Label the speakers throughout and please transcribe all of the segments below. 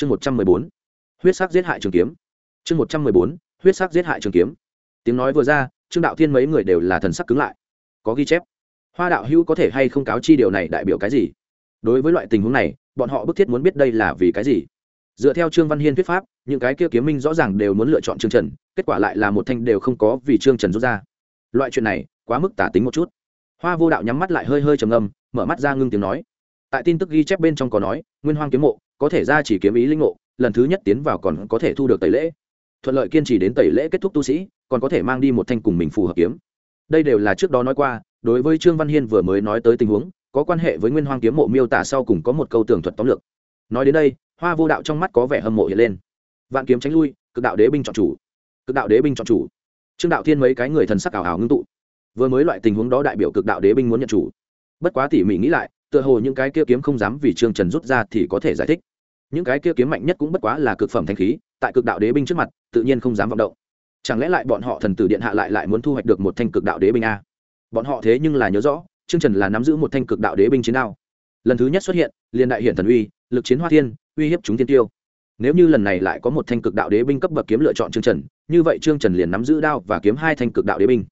Speaker 1: chương một trăm mười bốn, huyết sắc giết hại trường kiếm. Chương một trăm mười bốn, huyết sắc giết hại trường kiếm. Tiếng nói vừa ra, trương đạo thiên mấy người đều là thần sắc cứng lại. Có ghi chép. Hoa đạo hữu có thể hay không cáo chi điều này đại biểu cái gì? Đối với loại tình huống này, bọn họ bức thiết muốn biết đây là vì cái gì. Dựa theo trương văn hiên thuyết pháp, những cái kia kiếm minh rõ ràng đều muốn lựa chọn trương trần, kết quả lại là một thanh đều không có vì trương trần rút ra. Loại chuyện này, quá mức tả tính một chút. Hoa vô đạo nhắm mắt lại hơi hơi trầm ngâm, mở mắt ra ngưng tiếng nói. Tại tin tức ghi chép bên trong có nói, nguyên hoang kiếm mộ có thể ra chỉ kiếm ý linh ngộ, lần thứ nhất tiến vào còn có thể thu được tẩy lễ. Thuận lợi kiên trì đến tẩy lễ kết thúc tu sĩ, còn có thể mang đi một thanh cùng mình phù hợp kiếm. Đây đều là trước đó nói qua, đối với trương văn hiên vừa mới nói tới tình huống, có quan hệ với nguyên hoang kiếm mộ miêu tả sau cùng có một câu tường thuật tóm lược. Nói đến đây, hoa vô đạo trong mắt có vẻ hâm mộ hiện lên. Vạn kiếm tránh lui, cực đạo đế binh chọn chủ. Cực đạo đế binh chọn chủ. Trương đạo thiên mấy cái người thần sắc ảo ảo ngưng tụ. Vừa mới loại tình huống đó đại biểu cực đạo đế binh muốn nhận chủ. Bất quá tỉ mỉ nghĩ lại tựa hồ những cái kia kiếm không dám vì trương trần rút ra thì có thể giải thích. Những cái kia kiếm mạnh nhất cũng bất quá là cực phẩm thanh khí, tại cực đạo đế binh trước mặt, tự nhiên không dám vọng động. Chẳng lẽ lại bọn họ thần tử điện hạ lại lại muốn thu hoạch được một thanh cực đạo đế binh a? Bọn họ thế nhưng là nhớ rõ, trương trần là nắm giữ một thanh cực đạo đế binh chiến đao. Lần thứ nhất xuất hiện, liên đại hiện thần uy, lực chiến hoa thiên, uy hiếp chúng tiên tiêu. Nếu như lần này lại có một thanh cực đạo đế binh cấp bậc kiếm lựa chọn trương trần, như vậy trương trần liền nắm giữ đao và kiếm hai thanh cực đạo đế binh.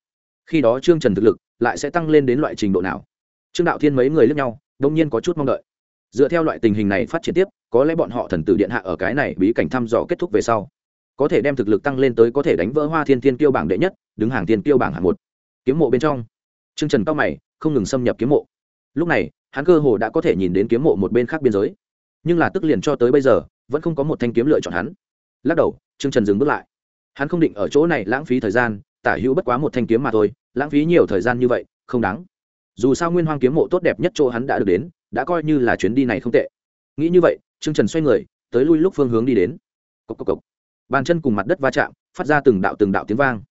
Speaker 1: Khi đó trương trần thực lực lại sẽ tăng lên đến loại trình độ nào? Trương đạo thiên mấy người lướt nhau đông nhiên có chút mong đợi. Dựa theo loại tình hình này phát triển tiếp, có lẽ bọn họ thần tử điện hạ ở cái này bí cảnh thăm dò kết thúc về sau, có thể đem thực lực tăng lên tới có thể đánh vỡ hoa thiên thiên kiêu bảng đệ nhất, đứng hàng thiên kiêu bảng hạng một. Kiếm mộ bên trong, trương trần cao mày, không ngừng xâm nhập kiếm mộ. Lúc này, hắn cơ hồ đã có thể nhìn đến kiếm mộ một bên khác biên giới. Nhưng là tức liền cho tới bây giờ, vẫn không có một thanh kiếm lựa chọn hắn. Lắc đầu, trương trần dừng bước lại. Hắn không định ở chỗ này lãng phí thời gian, tả hữu bất quá một thanh kiếm mà thôi, lãng phí nhiều thời gian như vậy, không đáng dù sao nguyên hoang kiếm mộ tốt đẹp nhất chỗ hắn đã được đến đã coi như là chuyến đi này không tệ. Nghĩ như vậy trương trần xoay người tới lui lúc phương hướng đi đến. Cộc cộc cộc, bàn chân cùng mặt đất va chạm phát ra từng đạo từng đạo tiếng vang.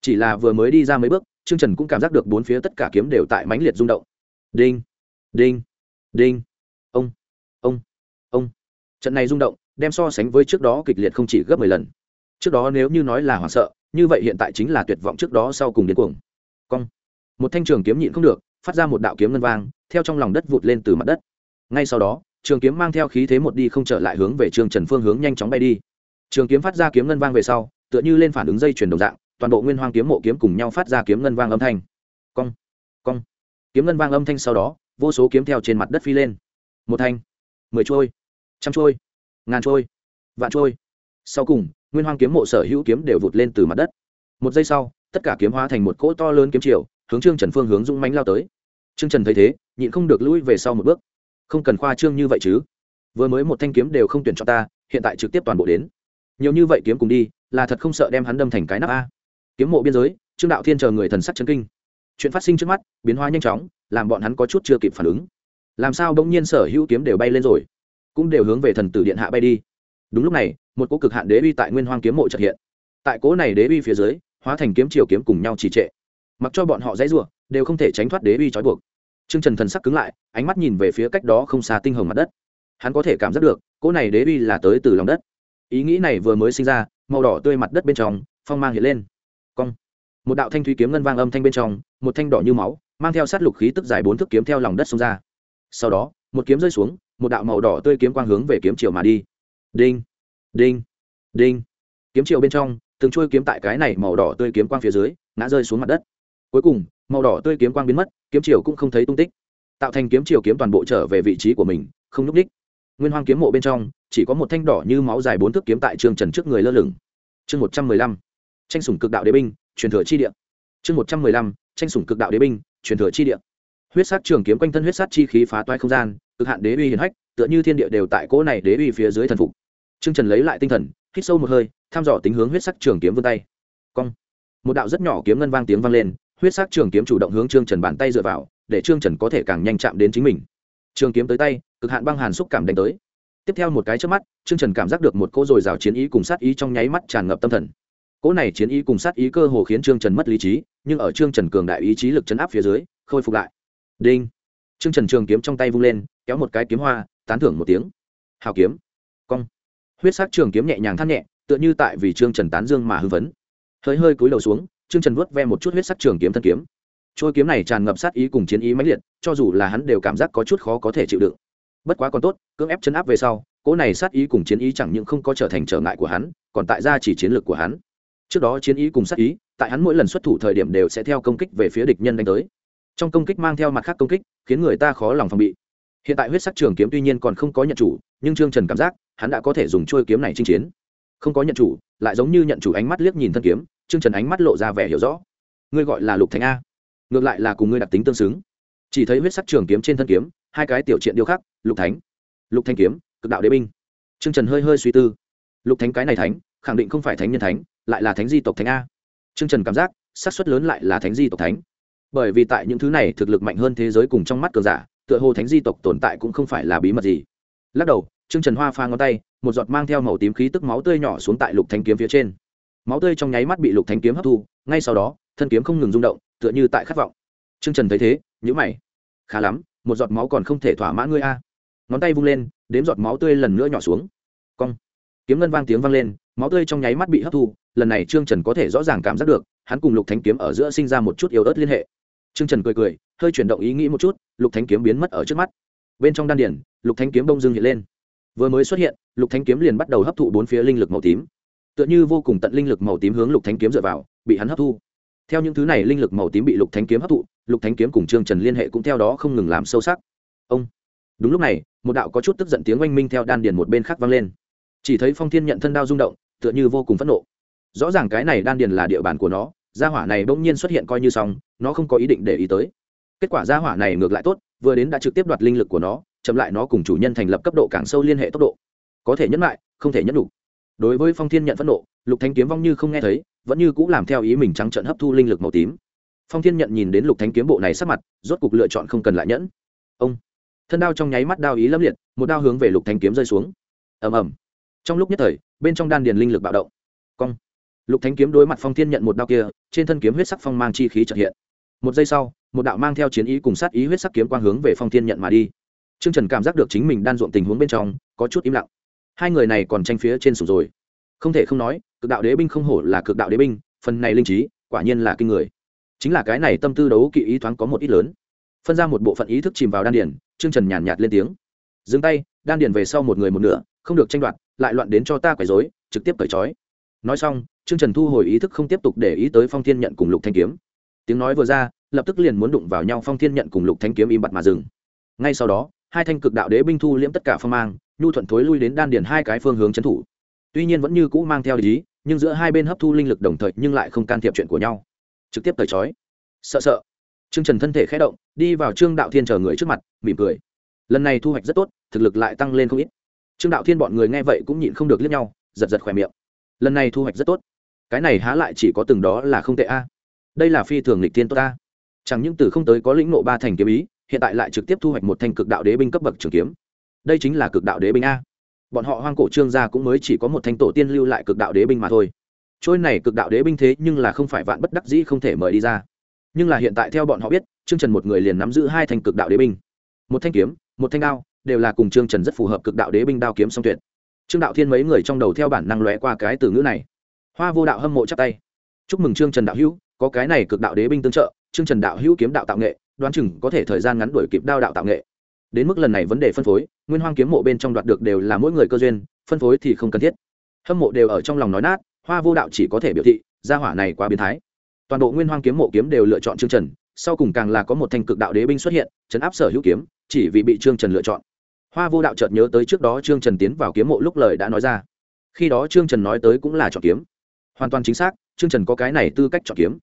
Speaker 1: Chỉ là vừa mới đi ra mấy bước trương trần cũng cảm giác được bốn phía tất cả kiếm đều tại mãnh liệt rung động. Đinh đinh đinh. Ông ông ông. Trận này rung động đem so sánh với trước đó kịch liệt không chỉ gấp mười lần. Trước đó nếu như nói là hoảng sợ như vậy hiện tại chính là tuyệt vọng trước đó sau cùng điên cuồng. Cong. Một thanh trường kiếm nhịn không được phát ra một đạo kiếm ngân vang, theo trong lòng đất vụt lên từ mặt đất. Ngay sau đó, trường kiếm mang theo khí thế một đi không trở lại hướng về trường trần phương hướng nhanh chóng bay đi. Trường kiếm phát ra kiếm ngân vang về sau, tựa như lên phản ứng dây chuyển đồng dạng, toàn bộ nguyên hoang kiếm mộ kiếm cùng nhau phát ra kiếm ngân vang âm thanh. Cong cong. Kiếm ngân vang âm thanh sau đó, vô số kiếm theo trên mặt đất phi lên. Một thanh, mười trôi, trăm trôi, ngàn trôi, vạn trôi. Sau cùng, nguyên hoang kiếm mộ sở hữu kiếm đều vụt lên từ mặt đất. Một giây sau, tất cả kiếm hóa thành một cỗ to lớn kiếm chiều hướng trương trần phương hướng dũng mánh lao tới. Trương trần thấy thế, nhịn không được lũi về sau một bước. Không cần khoa trương như vậy chứ. Vừa mới một thanh kiếm đều không tuyển cho ta, hiện tại trực tiếp toàn bộ đến. Nhiều như vậy kiếm cùng đi, là thật không sợ đem hắn đâm thành cái nắp a. Kiếm mộ biên giới, trương đạo thiên chờ người thần sắc chân kinh. Chuyện phát sinh trước mắt, biến hóa nhanh chóng, làm bọn hắn có chút chưa kịp phản ứng. Làm sao bỗng nhiên sở hữu kiếm đều bay lên rồi? Cũng đều hướng về thần tử điện hạ bay đi. Đúng lúc này, một cỗ cực hạn đế uy tại nguyên hoang kiếm mộ trật hiện. Tại cỗ này đế uy phía dưới, hóa thành kiếm chiều kiếm cùng nhau trì trệ mặc cho bọn họ dãy rủa đều không thể tránh thoát đế uy trói buộc Trương Trần thần sắc cứng lại, ánh mắt nhìn về phía cách đó không xa tinh hồng mặt đất. Hắn có thể cảm giác được, cỗ này đế uy là tới từ lòng đất. Ý nghĩ này vừa mới sinh ra, màu đỏ tươi mặt đất bên trong, phong mang hiện lên. Cong. Một đạo thanh thủy kiếm ngân vang âm thanh bên trong, một thanh đỏ như máu, mang theo sát lục khí tức dài bốn thước kiếm theo lòng đất xông ra. Sau đó, một kiếm rơi xuống, một đạo màu đỏ tươi kiếm quang hướng về kiếm chiều mà đi. Đinh, đinh, đinh. Kiếm chiều bên trong, từng chuôi kiếm tại cái này màu đỏ tươi kiếm quang phía dưới, ngã rơi xuống mặt đất. Cuối cùng, màu đỏ tươi kiếm quang biến mất, kiếm chiều cũng không thấy tung tích. Tạo thành kiếm chiều kiếm toàn bộ trở về vị trí của mình không núp đích nguyên hoang kiếm mộ bên trong chỉ có một thanh đỏ như máu dài bốn thước kiếm tại trường trần trước người lơ lửng. Chương một trăm mười lăm tranh sủng cực đạo đế binh truyền thừa chi địa. Chương một trăm mười lăm tranh sủng cực đạo đế binh truyền thừa chi địa. Huyết sát trường kiếm quanh thân huyết sát chi khí phá toai không gian cực hạn đế uy hiển hách tựa như thiên địa đều tại cỗ này đế uy phía dưới thần phục. Trương trần lấy lại tinh thần hít sâu một hơi thăm dò tính hướng huyết sắc trường kiếm vươn tay. Cong. Một đạo rất nhỏ kiếm ngân vang tiếng vang lên huyết sắc trường kiếm chủ động hướng trương trần bàn tay dựa vào để trương trần có thể càng nhanh chạm đến chính mình. Trường kiếm tới tay cực hạn băng hàn xúc cảm đánh tới. Tiếp theo một cái trước mắt trương trần cảm giác được một cỗ dồi dào chiến ý cùng sát ý trong nháy mắt tràn ngập tâm thần. Cỗ này chiến ý cùng sát ý cơ hồ khiến trương trần mất lý trí nhưng ở trương trần cường đại ý chí lực chấn áp phía dưới khôi phục lại. Đinh! Trương trần trường kiếm trong tay vung lên kéo một cái kiếm hoa tán thưởng một tiếng. Hào kiếm! Cong! Huyết sắc trường kiếm nhẹ nhàng thắt nhẹ tựa như tại vì trương trần tán dương mà hưng vấn, hơi hơi cúi đầu xuống trương trần vuốt ve một chút huyết sắc trường kiếm thân kiếm. Trôi kiếm này tràn ngập sát ý cùng chiến ý mãnh liệt, cho dù là hắn đều cảm giác có chút khó có thể chịu đựng. Bất quá còn tốt, cưỡng ép chấn áp về sau, cỗ này sát ý cùng chiến ý chẳng những không có trở thành trở ngại của hắn, còn tại ra chỉ chiến lược của hắn. Trước đó chiến ý cùng sát ý, tại hắn mỗi lần xuất thủ thời điểm đều sẽ theo công kích về phía địch nhân đánh tới. Trong công kích mang theo mặt khác công kích, khiến người ta khó lòng phòng bị. Hiện tại huyết sắc trường kiếm tuy nhiên còn không có nhận chủ, nhưng trương trần cảm giác, hắn đã có thể dùng trôi kiếm này chinh chiến. Không có nhận chủ, lại giống như nhận chủ ánh mắt liếc nhìn thân kiếm trương trần ánh mắt lộ ra vẻ hiểu rõ. Ngươi gọi là lục thánh a. Ngược lại là cùng ngươi đặc tính tương xứng. Chỉ thấy huyết sắc trường kiếm trên thân kiếm, hai cái tiểu triện điêu khắc, lục thánh. Lục thanh kiếm, cực đạo đế binh. Trương trần hơi hơi suy tư. Lục thánh cái này thánh, khẳng định không phải thánh nhân thánh, lại là thánh di tộc thánh a. Trương trần cảm giác, xác suất lớn lại là thánh di tộc thánh. Bởi vì tại những thứ này thực lực mạnh hơn thế giới cùng trong mắt cường giả, tựa hồ thánh di tộc tồn tại cũng không phải là bí mật gì. Lắc đầu, trương trần hoa pha ngón tay, một giọt mang theo màu tím khí tức máu tươi nhỏ xuống tại lục thanh kiếm phía trên máu tươi trong nháy mắt bị lục thanh kiếm hấp thu, ngay sau đó, thân kiếm không ngừng rung động, tựa như tại khát vọng. Trương trần thấy thế nhữ mày. Khá lắm, một giọt máu còn không thể thỏa mãn ngươi a. Ngón tay vung lên, đếm giọt máu tươi lần nữa nhỏ xuống. Cong. Kiếm ngân vang tiếng vang lên, máu tươi trong nháy mắt bị hấp thu, lần này trương trần có thể rõ ràng cảm giác được, hắn cùng lục thánh kiếm ở giữa sinh ra một chút yếu ớt liên hệ. Trương trần cười cười, hơi chuyển động ý nghĩ một chút, lục thánh kiếm biến mất ở trước mắt. Bên trong đan điển lục thánh kiếm đông dương hiện lên. Vừa mới xuất hiện, lục thánh kiếm liền bắt đầu hấp thụ bốn phía linh lực màu tím tựa như vô cùng tận linh lực màu tím hướng lục thánh kiếm dựa vào, bị hắn hấp thu. Theo những thứ này linh lực màu tím bị lục thánh kiếm hấp thụ, lục thánh kiếm cùng trương trần liên hệ cũng theo đó không ngừng làm sâu sắc. Ông. Đúng lúc này, một đạo có chút tức giận tiếng oanh minh theo đan điền một bên khác vang lên. Chỉ thấy phong thiên nhận thân đao rung động, tựa như vô cùng phẫn nộ. Rõ ràng cái này đan điền là địa bàn của nó, gia hỏa này bỗng nhiên xuất hiện coi như xong, nó không có ý định để ý tới. Kết quả gia hỏa này ngược lại tốt, vừa đến đã trực tiếp đoạt linh lực của nó, chậm lại nó cùng chủ nhân thành lập cấp độ càng sâu liên hệ tốc độ. Có thể nhẫn lại, không thể nhẫn đủ đối với phong thiên nhận phẫn nộ, lục thanh kiếm vong như không nghe thấy, vẫn như cũng làm theo ý mình trắng trận hấp thu linh lực màu tím. Phong thiên nhận nhìn đến lục thánh kiếm bộ này sắc mặt, rốt cục lựa chọn không cần lại nhẫn. Ông, thân đao trong nháy mắt đao ý lâm liệt, một đao hướng về lục thánh kiếm rơi xuống. Ầm ầm. Trong lúc nhất thời, bên trong đan điền linh lực bạo động. Cong. Lục thánh kiếm đối mặt phong thiên nhận một đao kia, trên thân kiếm huyết sắc phong mang chi khí trợ hiện. Một giây sau, một đạo mang theo chiến ý cùng sát ý huyết sắc kiếm quang hướng về phong thiên nhận mà đi. Trương trần cảm giác được chính mình đan ruộng tình huống bên trong, có chút im lặng hai người này còn tranh phía trên sủng rồi. Không thể không nói cực đạo đế binh không hổ là cực đạo đế binh phần này linh trí quả nhiên là kinh người. Chính là cái này tâm tư đấu kỵ ý thoáng có một ít lớn. Phân ra một bộ phận ý thức chìm vào đan điền trương trần nhàn nhạt, nhạt lên tiếng. Dừng tay đan điền về sau một người một nửa không được tranh đoạt lại loạn đến cho ta quấy rối trực tiếp cởi trói. Nói xong trương trần thu hồi ý thức không tiếp tục để ý tới phong thiên nhận cùng lục thanh kiếm. Tiếng nói vừa ra lập tức liền muốn đụng vào nhau phong thiên nhận cùng lục thanh kiếm im bặt mà dừng. Ngay sau đó hai thanh cực đạo đế binh thu liễm tất cả phong mang, nhu thuận thối lui đến đan điền hai cái phương hướng trấn thủ. Tuy nhiên vẫn như cũ mang theo lý nhưng giữa hai bên hấp thu linh lực đồng thời nhưng lại không can thiệp chuyện của nhau. Trực tiếp cởi trói. Sợ sợ. Trương trần thân thể khẽ động, đi vào trương đạo thiên chờ người trước mặt, mỉm cười. Lần này thu hoạch rất tốt, thực lực lại tăng lên không ít. Trương đạo thiên bọn người nghe vậy cũng nhịn không được liếc nhau, giật giật khỏe miệng. Lần này thu hoạch rất tốt. Cái này há lại chỉ có từng đó là không tệ a. Đây là phi thường lịch thiên tốt ta chẳng những từ không tới có lĩnh nộ ba thành kiếm ý hiện tại lại trực tiếp thu hoạch một thanh cực đạo đế binh cấp bậc trường kiếm. Đây chính là cực đạo đế binh a. Bọn họ hoang cổ trương gia cũng mới chỉ có một thanh tổ tiên lưu lại cực đạo đế binh mà thôi. Trôi này cực đạo đế binh thế nhưng là không phải vạn bất đắc dĩ không thể mời đi ra. Nhưng là hiện tại theo bọn họ biết, trương trần một người liền nắm giữ hai thanh cực đạo đế binh. Một thanh kiếm, một thanh đao, đều là cùng trương trần rất phù hợp cực đạo đế binh đao kiếm song tuyệt. Trương đạo thiên mấy người trong đầu theo bản năng lóe qua cái từ ngữ này. Hoa vô đạo hâm mộ chắp tay. Chúc mừng trương trần đạo hữu, có cái này cực đạo đế binh tương trợ, trương trần đạo hữu kiếm đạo tạo nghệ đoán chừng có thể thời gian ngắn đuổi kịp đao đạo tạo nghệ. Đến mức lần này vấn đề phân phối, nguyên hoang kiếm mộ bên trong đoạt được đều là mỗi người cơ duyên, phân phối thì không cần thiết. Hâm mộ đều ở trong lòng nói nát, hoa vô đạo chỉ có thể biểu thị, gia hỏa này quá biến thái. Toàn bộ nguyên hoang kiếm mộ kiếm đều lựa chọn trương trần, sau cùng càng là có một thanh cực đạo đế binh xuất hiện, chấn áp sở hữu kiếm, chỉ vì bị trương trần lựa chọn. Hoa vô đạo chợt nhớ tới trước đó trương trần tiến vào kiếm mộ lúc lời đã nói ra. Khi đó trương trần nói tới cũng là chọn kiếm. Hoàn toàn chính xác, trương trần có cái này tư cách chọn kiếm.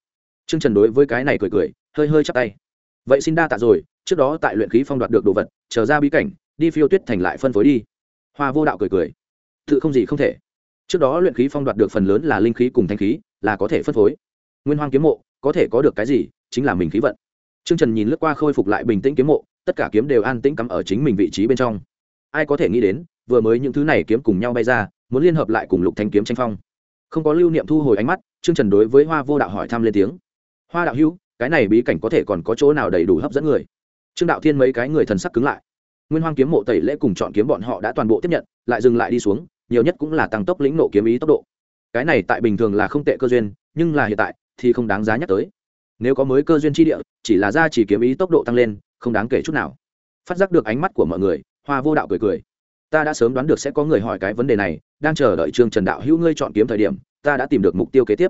Speaker 1: Trương trần đối với cái này cười cười, hơi hơi chắp tay vậy xin đa tạ rồi, trước đó tại luyện khí phong đoạt được đồ vật trở ra bí cảnh, đi phiêu tuyết thành lại phân phối đi. Hoa vô đạo cười cười. Tự không gì không thể. Trước đó luyện khí phong đoạt được phần lớn là linh khí cùng thanh khí, là có thể phân phối. Nguyên hoang kiếm mộ, có thể có được cái gì, chính là mình khí vận. T r ư ơ n g trần nhìn lướt qua khôi phục lại bình tĩnh kiếm mộ, tất cả kiếm đều an tĩnh cắm ở chính mình vị trí bên trong. Ai có thể nghĩ đến, vừa mới những thứ này kiếm cùng nhau bay ra, muốn liên hợp lại cùng lục thanh kiếm tranh phong. Không có lưu niệm thu hồi ánh mắt t r ư ơ n g trần đối với hoa vô đạo hỏi thăm lên tiếng. Hoa đạo hữu cái này bí cảnh có thể còn có chỗ nào đầy đủ hấp dẫn người? Trương đạo thiên mấy cái người thần sắc cứng lại. Nguyên hoang kiếm mộ tẩy lễ cùng chọn kiếm bọn họ đã toàn bộ tiếp nhận, lại dừng lại đi xuống, nhiều nhất cũng là tăng tốc lĩnh nộ kiếm ý tốc độ. Cái này tại bình thường là không tệ cơ duyên, nhưng là hiện tại thì không đáng giá nhắc tới. Nếu có mới cơ duyên tri địa, chỉ là ra chỉ kiếm ý tốc độ tăng lên, không đáng kể chút nào. Phát giác được ánh mắt của mọi người, hoa vô đạo cười cười. Ta đã sớm đoán được sẽ có người hỏi cái vấn đề này, đang chờ đợi trương trần đạo hữu ngươi chọn kiếm thời điểm, ta đã tìm được mục tiêu kế tiếp.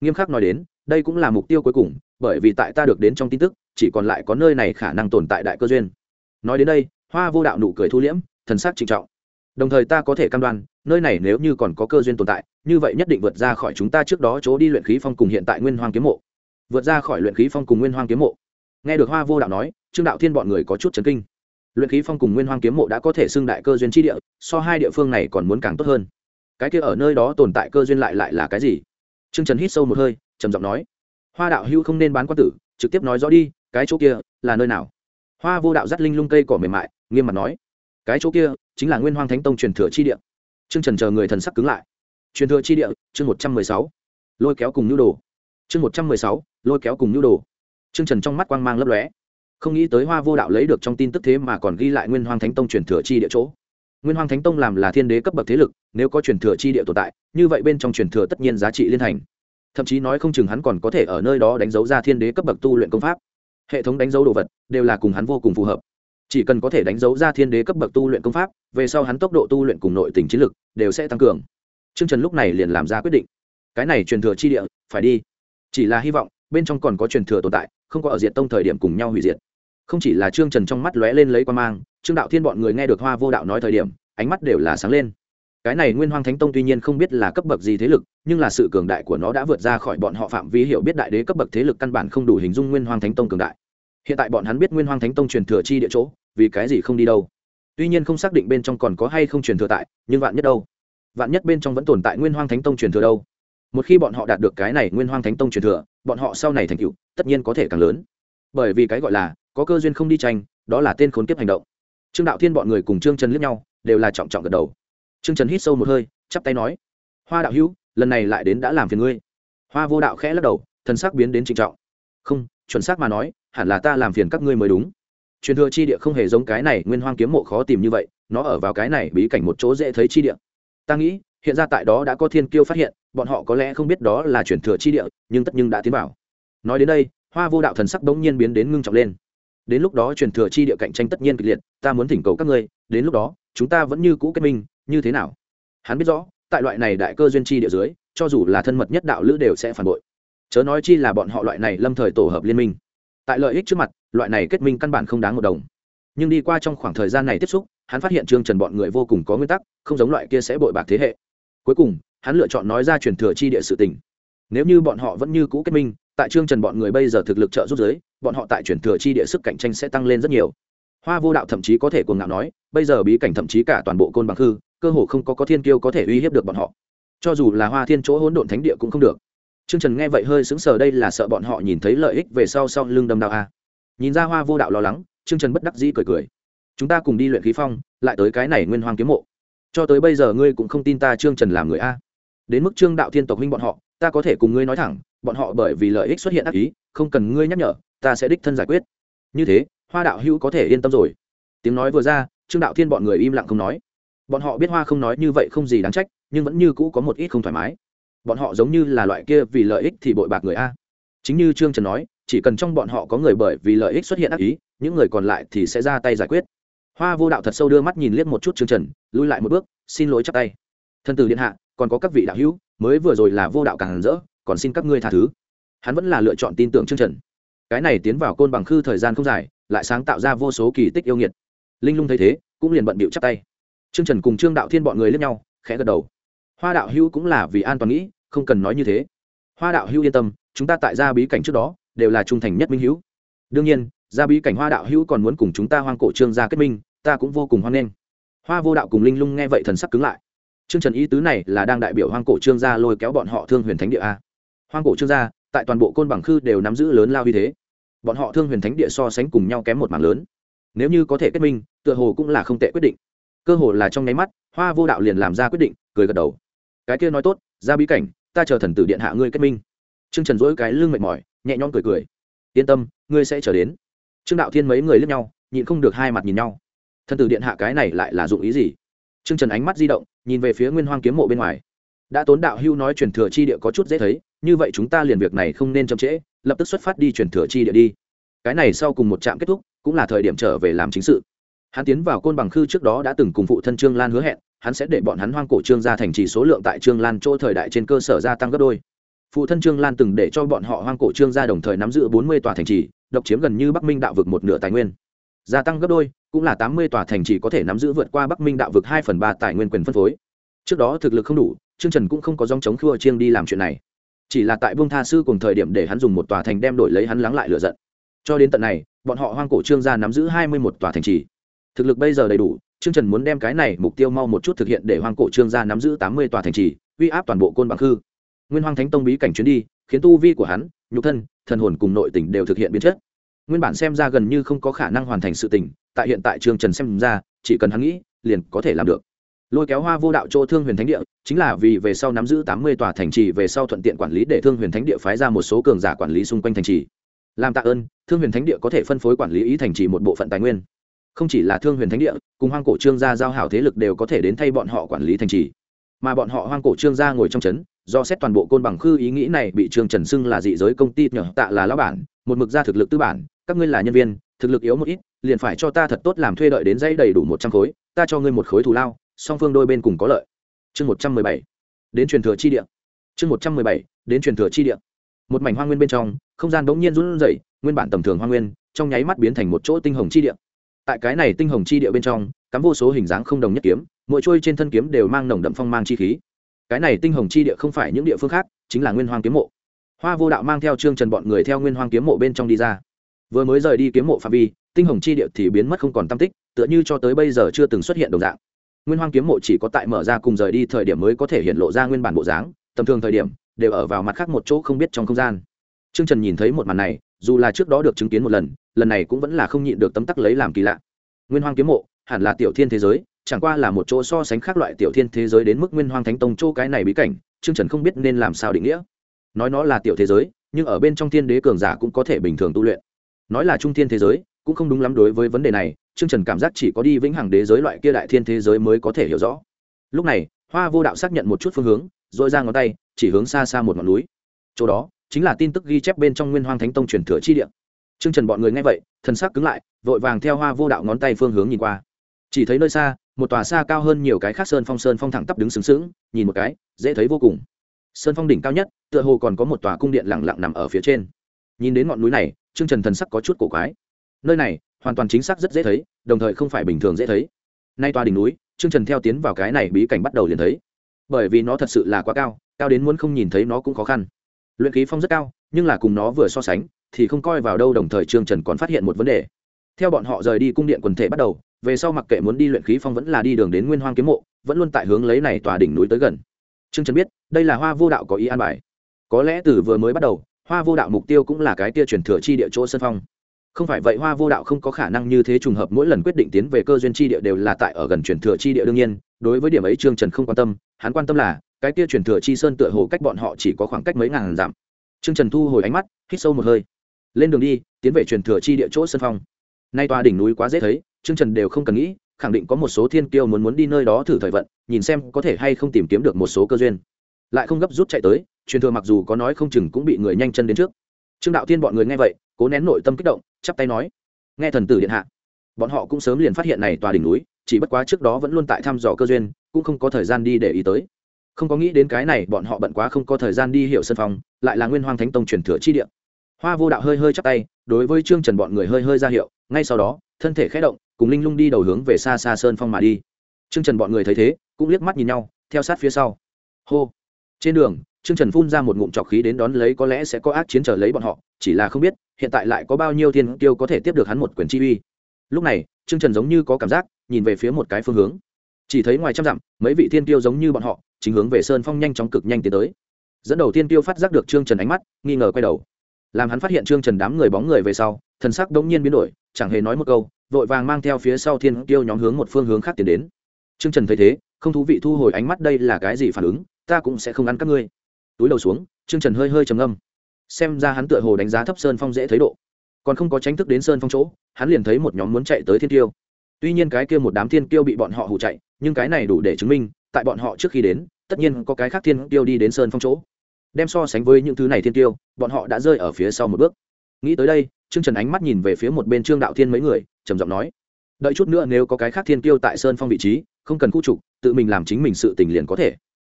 Speaker 1: Nghiêm khắc nói đến, đây cũng là mục tiêu cuối cùng bởi vì tại ta được đến trong tin tức, chỉ còn lại có nơi này khả năng tồn tại đại cơ duyên. Nói đến đây, hoa vô đạo nụ cười thu liễm, thần sắc trịnh trọng. Đồng thời ta có thể cam đoan, nơi này nếu như còn có cơ duyên tồn tại, như vậy nhất định vượt ra khỏi chúng ta trước đó chỗ đi luyện khí phong cùng hiện tại nguyên hoang kiếm mộ. Vượt ra khỏi luyện khí phong cùng nguyên hoang kiếm mộ. Nghe được hoa vô đạo nói, trương đạo thiên bọn người có chút chấn kinh. Luyện khí phong cùng nguyên hoang kiếm mộ đã có thể xưng đại cơ duyên tri địa, so hai địa phương này còn muốn càng tốt hơn. Cái kia ở nơi đó tồn tại cơ duyên lại lại là cái gì? Trương trần hít sâu một hơi, trầm giọng nói hoa đạo hưu không nên bán quan tử, trực tiếp nói rõ đi, cái chỗ kia là nơi nào? Hoa vô đạo dắt linh lung cây cỏ mềm mại, nghiêm mặt nói. Cái chỗ kia chính là nguyên hoang thánh tông truyền thừa chi địa. Trương trần chờ người thần sắc cứng lại. Truyền thừa chi địa, chương một trăm mười sáu. Lôi kéo cùng nhu đồ. Chương một trăm mười sáu, lôi kéo cùng nhu đồ. Trương trần trong mắt quang mang lấp lóe. Không nghĩ tới hoa vô đạo lấy được trong tin tức thế mà còn ghi lại nguyên hoang thánh tông truyền thừa chi địa chỗ. Nguyên hoang thánh tông làm là thiên đế cấp bậc thế lực, nếu có truyền thừa chi địa tồn tại, như vậy bên trong truyền thừa tất nhiên giá trị liên hành thậm chí nói không chừng hắn còn có thể ở nơi đó đánh dấu ra thiên đế cấp bậc tu luyện công pháp. Hệ thống đánh dấu đồ vật đều là cùng hắn vô cùng phù hợp. Chỉ cần có thể đánh dấu ra thiên đế cấp bậc tu luyện công pháp, về sau hắn tốc độ tu luyện cùng nội tình chiến lực đều sẽ tăng cường. Chương trần lúc này liền làm ra quyết định. Cái này truyền thừa chi địa, phải đi. Chỉ là hy vọng, bên trong còn có truyền thừa tồn tại, không có ở diện tông thời điểm cùng nhau hủy diệt. Không chỉ là trương trần trong mắt lóe lên lấy qua mang, trương đạo thiên bọn người nghe được hoa vô đạo nói thời điểm, ánh mắt đều là sáng lên cái này nguyên hoang thánh tông tuy nhiên không biết là cấp bậc gì thế lực, nhưng là sự cường đại của nó đã vượt ra khỏi bọn họ phạm vi hiểu biết đại đế cấp bậc thế lực căn bản không đủ hình dung nguyên hoang thánh tông cường đại. Hiện tại bọn hắn biết nguyên hoang thánh tông truyền thừa chi địa chỗ, vì cái gì không đi đâu? Tuy nhiên không xác định bên trong còn có hay không truyền thừa tại, nhưng vạn nhất đâu? Vạn nhất bên trong vẫn tồn tại nguyên hoang thánh tông truyền thừa đâu? Một khi bọn họ đạt được cái này nguyên hoang thánh tông truyền thừa, bọn họ sau này thành tựu, tất nhiên có thể càng lớn. Bởi vì cái gọi là, có cơ duyên không đi tranh, đó là tên khốn kiếp hành động. Trương đạo thiên bọn người cùng trương trần liếc nhau, đều là trọng trọng gật đầu trương trần hít sâu một hơi, chắp tay nói, hoa đạo hữu, lần này lại đến đã làm phiền ngươi. Hoa vô đạo khẽ lắc đầu, thần sắc biến đến trịnh trọng. Không, chuẩn xác mà nói, hẳn là ta làm phiền các ngươi mới đúng. Truyền thừa chi địa không hề giống cái này nguyên hoang kiếm mộ khó tìm như vậy, nó ở vào cái này bí cảnh một chỗ dễ thấy chi địa. Ta nghĩ, hiện ra tại đó đã có thiên kiêu phát hiện, bọn họ có lẽ không biết đó là truyền thừa chi địa, nhưng tất nhưng đã tiến vào. Nói đến đây, hoa vô đạo thần sắc bỗng nhiên biến đến ngưng trọng lên. Đến lúc đó truyền thừa chi địa cạnh tranh tất nhiên kịch liệt, ta muốn thỉnh cầu các ngươi, đến lúc đó, chúng ta vẫn như cũ kết minh như thế nào? Hắn biết rõ, tại loại này đại cơ duyên chi địa dưới, cho dù là thân mật nhất đạo lữ đều sẽ phản bội. Chớ nói chi là bọn họ loại này lâm thời tổ hợp liên minh. Tại lợi ích trước mặt, loại này kết minh căn bản không đáng một đồng. Nhưng đi qua trong khoảng thời gian này tiếp xúc, hắn phát hiện trương trần bọn người vô cùng có nguyên tắc, không giống loại kia sẽ bội bạc thế hệ. Cuối cùng, hắn lựa chọn nói ra truyền thừa chi địa sự tình. Nếu như bọn họ vẫn như cũ kết minh, tại trương trần bọn người bây giờ thực lực trợ giúp giới bọn họ tại truyền thừa chi địa sức cạnh tranh sẽ tăng lên rất nhiều. Hoa vô đạo thậm chí có thể cuồng ngạo nói, bây giờ bí cảnh thậm chí cả toàn bộ côn bằng khư cơ hồ không có có thiên kiêu có thể uy hiếp được bọn họ cho dù là hoa thiên chỗ hỗn độn thánh địa cũng không được Trương Trần nghe vậy hơi sững sờ đây là sợ bọn họ nhìn thấy lợi ích về sau sau lưng đâm đạo a. Nhìn ra Hoa Vô Đạo lo lắng, Trương Trần bất đắc dĩ cười cười. Chúng ta cùng đi luyện khí phong, lại tới cái này Nguyên Hoang kiếm mộ. Cho tới bây giờ ngươi cũng không tin ta Trương Trần làm người a. Đến mức Trương đạo thiên tộc huynh bọn họ, ta có thể cùng ngươi nói thẳng, bọn họ bởi vì lợi ích xuất hiện ác ý, không cần ngươi nhắc nhở, ta sẽ đích thân giải quyết. Như thế, Hoa đạo hữu có thể yên tâm rồi. Tiếng nói vừa ra, Trương đạo thiên bọn người im lặng không nói. Bọn họ biết Hoa không nói như vậy không gì đáng trách, nhưng vẫn như cũ có một ít không thoải mái. Bọn họ giống như là loại kia vì lợi ích thì bội bạc người a. Chính như trương trần nói chỉ cần trong bọn họ có người bởi vì lợi ích xuất hiện ác ý những người còn lại thì sẽ ra tay giải quyết. Hoa vô đạo thật sâu đưa mắt nhìn liếc một chút trương trần lui lại một bước xin lỗi chắp tay. Thân từ điện hạ còn có các vị đạo hữu mới vừa rồi là vô đạo càng rỡ còn xin các ngươi tha thứ. Hắn vẫn là lựa chọn tin tưởng trương trần. Cái này tiến vào côn bằng khư thời gian không dài lại sáng tạo ra vô số kỳ tích yêu nghiệt. Linh lung thấy thế cũng liền bận bịu chắp tay trương trần cùng trương đạo thiên bọn người lướt nhau, khẽ gật đầu. Hoa đạo hữu cũng là vì an toàn nghĩ, không cần nói như thế. Hoa đạo hữu yên tâm, chúng ta tại gia bí cảnh trước đó, đều là trung thành nhất minh hữu. Đương nhiên, gia bí cảnh hoa đạo hữu còn muốn cùng chúng ta hoang cổ trương gia kết minh, ta cũng vô cùng hoan nghênh. Hoa vô đạo cùng linh lung nghe vậy thần sắc cứng lại. Trương trần ý tứ này là đang đại biểu hoang cổ trương gia lôi kéo bọn họ thương huyền thánh địa a. Hoang cổ trương gia, tại toàn bộ côn bằng khư đều nắm giữ lớn lao như thế. Bọn họ thương huyền thánh địa so sánh cùng nhau kém một mảng lớn. Nếu như có thể kết minh, tựa hồ cũng là không tệ quyết định cơ hồ là trong nháy mắt, hoa vô đạo liền làm ra quyết định, cười gật đầu. Cái kia nói tốt, ra bí cảnh, ta chờ thần tử điện hạ ngươi kết minh. Trương trần dỗi cái lưng mệt mỏi, nhẹ nhõm cười cười. Yên tâm, ngươi sẽ trở đến. Trương đạo thiên mấy người lướt nhau, nhịn không được hai mặt nhìn nhau. Thần tử điện hạ cái này lại là dụng ý gì? Trương trần ánh mắt di động, nhìn về phía nguyên hoang kiếm mộ bên ngoài. Đã tốn đạo hưu nói truyền thừa chi địa có chút dễ thấy, như vậy chúng ta liền việc này không nên chậm trễ, lập tức xuất phát đi truyền thừa chi địa đi. Cái này sau cùng một trạm kết thúc, cũng là thời điểm trở về làm chính sự hắn tiến vào côn bằng khư trước đó đã từng cùng phụ thân trương lan hứa hẹn, hắn sẽ để bọn hắn hoang cổ trương gia thành trì số lượng tại trương lan chỗ thời đại trên cơ sở gia tăng gấp đôi. Phụ thân trương lan từng để cho bọn họ hoang cổ trương gia đồng thời nắm giữ bốn mươi tòa thành trì, độc chiếm gần như bắc minh đạo vực một nửa tài nguyên. Gia tăng gấp đôi, cũng là tám mươi tòa thành trì có thể nắm giữ vượt qua bắc minh đạo vực hai phần ba tài nguyên quyền phân phối. Trước đó thực lực không đủ, trương trần cũng không có dòng chống khua chiêng đi làm chuyện này. Chỉ là tại vương tha sư cùng thời điểm để hắn dùng một tòa thành đem đổi lấy hắn lắng lại lựa giận. Cho đến tận này, bọn họ hoang cổ trương gia nắm giữ hai mươi một tòa thành trì thực lực bây giờ đầy đủ, trương trần muốn đem cái này mục tiêu mau một chút thực hiện để hoàng cổ trương gia nắm giữ tám mươi tòa thành trì, uy áp toàn bộ côn bằng khư. Nguyên hoàng thánh tông bí cảnh chuyến đi, khiến tu vi của hắn, nhục thân, thần hồn cùng nội tỉnh đều thực hiện biến chất. Nguyên bản xem ra gần như không có khả năng hoàn thành sự tình, tại hiện tại trương trần xem ra, chỉ cần hắn nghĩ, liền có thể làm được. Lôi kéo hoa vô đạo chỗ thương huyền thánh địa, chính là vì về sau nắm giữ tám mươi tòa thành trì, về sau thuận tiện quản lý để thương huyền thánh địa phái ra một số cường giả quản lý xung quanh thành trì. Làm tạ ơn, thương huyền thánh địa có thể phân phối quản lý ý thành trì một bộ phận tài nguyên không chỉ là thương huyền thánh địa cùng hoang cổ trương gia giao hảo thế lực đều có thể đến thay bọn họ quản lý thành trì. Mà bọn họ hoang cổ trương gia ngồi trong trấn do xét toàn bộ côn bằng khư ý nghĩ này bị trương trần xưng là dị giới công ty nhỏ, tạ là lão bản một mực ra thực lực tư bản các ngươi là nhân viên thực lực yếu một ít liền phải cho ta thật tốt làm thuê đợi đến dây đầy đủ một trăm khối ta cho ngươi một khối thù lao song phương đôi bên cùng có lợi. Chương một trăm mười bảy. Đến truyền thừa chi địa. Chương một trăm mười bảy. Đến truyền thừa chi địa. Một mảnh hoa nguyên bên trong không gian bỗng nhiên run rẩy nguyên bản tầm thường hoa nguyên trong nháy mắt biến thành một chỗ tinh hồng chi địa tại cái này tinh hồng chi địa bên trong, cắm vô số hình dáng không đồng nhất kiếm, mỗi trôi trên thân kiếm đều mang nồng đậm phong mang chi khí. Cái này tinh hồng chi địa không phải những địa phương khác, chính là nguyên hoang kiếm mộ. Hoa vô đạo mang theo trương trần bọn người theo nguyên hoang kiếm mộ bên trong đi ra. Vừa mới rời đi kiếm mộ phạm vi, tinh hồng chi địa thì biến mất không còn tam tích, tựa như cho tới bây giờ chưa từng xuất hiện đồng dạng. Nguyên hoang kiếm mộ chỉ có tại mở ra cùng rời đi thời điểm mới có thể hiện lộ ra nguyên bản bộ dáng, tầm thường thời điểm, đều ở vào mặt khác một chỗ không biết trong không gian. Trương trần nhìn thấy một màn này, dù là trước đó được chứng kiến một lần lần này cũng vẫn là không nhịn được tấm tắc lấy làm kỳ lạ. Nguyên hoang kiếm mộ, hẳn là tiểu thiên thế giới, chẳng qua là một chỗ so sánh khác loại tiểu thiên thế giới đến mức nguyên hoang thánh tông chỗ cái này bí cảnh, trương trần không biết nên làm sao định nghĩa. Nói nó là tiểu thế giới, nhưng ở bên trong thiên đế cường giả cũng có thể bình thường tu luyện. Nói là trung thiên thế giới, cũng không đúng lắm đối với vấn đề này, trương trần cảm giác chỉ có đi vĩnh hằng đế giới loại kia đại thiên thế giới mới có thể hiểu rõ. Lúc này, hoa vô đạo xác nhận một chút phương hướng dội ra ngón tay, chỉ hướng xa xa một ngọn núi. Chỗ đó, chính là tin tức ghi chép bên trong nguyên hoang thánh tông truyền thừa chi địa trương trần bọn người nghe vậy, thần sắc cứng lại, vội vàng theo hoa vô đạo ngón tay phương hướng nhìn qua. Chỉ thấy nơi xa, một tòa xa cao hơn nhiều cái khác sơn phong sơn phong thẳng tắp đứng sướng sướng nhìn một cái, dễ thấy vô cùng. Sơn phong đỉnh cao nhất, tựa hồ còn có một tòa cung điện lẳng lặng nằm ở phía trên. Nhìn đến ngọn núi này, trương trần thần sắc có chút cổ quái. Nơi này, hoàn toàn chính xác rất dễ thấy, đồng thời không phải bình thường dễ thấy. Nay tòa đỉnh núi, trương trần theo tiến vào cái này bí cảnh bắt đầu liền thấy. Bởi vì nó thật sự là quá cao cao đến muốn không nhìn thấy nó cũng khó khăn. Luyện khí phong rất cao, nhưng là cùng nó vừa so sánh thì không coi vào đâu, đồng thời trương trần còn phát hiện một vấn đề. Theo bọn họ rời đi cung điện quần thể bắt đầu, về sau mặc kệ muốn đi luyện khí phong vẫn là đi đường đến nguyên hoang kiếm mộ, vẫn luôn tại hướng lấy này tòa đỉnh núi tới gần. Trương trần biết, đây là hoa vô đạo có ý an bài. Có lẽ từ vừa mới bắt đầu, hoa vô đạo mục tiêu cũng là cái tia truyền thừa chi địa chỗ sân phong. Không phải vậy, hoa vô đạo không có khả năng như thế trùng hợp, mỗi lần quyết định tiến về cơ duyên chi địa đều là tại ở gần truyền thừa chi địa đương nhiên. Đối với điểm ấy trương trần không quan tâm, hắn quan tâm là, cái tia truyền thừa chi sơn tựa hồ cách bọn họ chỉ có khoảng cách mấy ngàn dặm. Trương trần thu hồi ánh mắt, hít sâu một hơi lên đường đi, tiến về truyền thừa chi địa chỗ sân phong. Nay tòa đỉnh núi quá dễ thấy, trương trần đều không cần nghĩ, khẳng định có một số thiên kiêu muốn muốn đi nơi đó thử thời vận, nhìn xem có thể hay không tìm kiếm được một số cơ duyên. Lại không gấp rút chạy tới, truyền thừa mặc dù có nói không chừng cũng bị người nhanh chân đến trước. Trương đạo tiên bọn người nghe vậy, cố nén nội tâm kích động, chắp tay nói, nghe thần tử điện hạ, bọn họ cũng sớm liền phát hiện này tòa đỉnh núi, chỉ bất quá trước đó vẫn luôn tại thăm dò cơ duyên, cũng không có thời gian đi để ý tới. Không có nghĩ đến cái này bọn họ bận quá không có thời gian đi hiểu sân phong, lại là nguyên hoang thánh tông truyền thừa chi địa hoa vô đạo hơi hơi chắp tay, đối với trương trần bọn người hơi hơi ra hiệu, ngay sau đó, thân thể khé động, cùng linh lung đi đầu hướng về xa xa sơn phong mà đi. Trương trần bọn người thấy thế, cũng liếc mắt nhìn nhau, theo sát phía sau. Hô. Trên đường, trương trần phun ra một ngụm trọc khí đến đón lấy có lẽ sẽ có ác chiến trở lấy bọn họ, chỉ là không biết, hiện tại lại có bao nhiêu thiên tiêu có thể tiếp được hắn một quyền chi uy. Lúc này, trương trần giống như có cảm giác, nhìn về phía một cái phương hướng. Chỉ thấy ngoài trăm dặm, mấy vị thiên tiêu giống như bọn họ, chính hướng về sơn phong nhanh chóng cực nhanh tiến tới. Dẫn đầu thiên tiêu phát giác được trương trần ánh mắt, nghi ngờ quay đầu làm hắn phát hiện trương trần đám người bóng người về sau, thần sắc đống nhiên biến đổi, chẳng hề nói một câu, vội vàng mang theo phía sau thiên tiêu nhóm hướng một phương hướng khác tiến đến. Trương trần thấy thế, không thú vị thu hồi ánh mắt đây là cái gì phản ứng, ta cũng sẽ không ăn các ngươi. Túi đầu xuống, trương trần hơi hơi trầm ngâm. Xem ra hắn tựa hồ đánh giá thấp sơn phong dễ thấy độ. Còn không có tránh thức đến sơn phong chỗ, hắn liền thấy một nhóm muốn chạy tới thiên tiêu tuy nhiên cái kia một đám thiên tiêu bị bọn họ hủ chạy, nhưng cái này đủ để chứng minh, tại bọn họ trước khi đến, tất nhiên có cái khác thiên tiêu đi đến sơn phong chỗ đem so sánh với những thứ này thiên tiêu, bọn họ đã rơi ở phía sau một bước. Nghĩ tới đây, trương trần ánh mắt nhìn về phía một bên trương đạo thiên mấy người, trầm giọng nói, đợi chút nữa nếu có cái khác thiên tiêu tại sơn phong vị trí, không cần khu trục, tự mình làm chính mình sự tình liền có thể.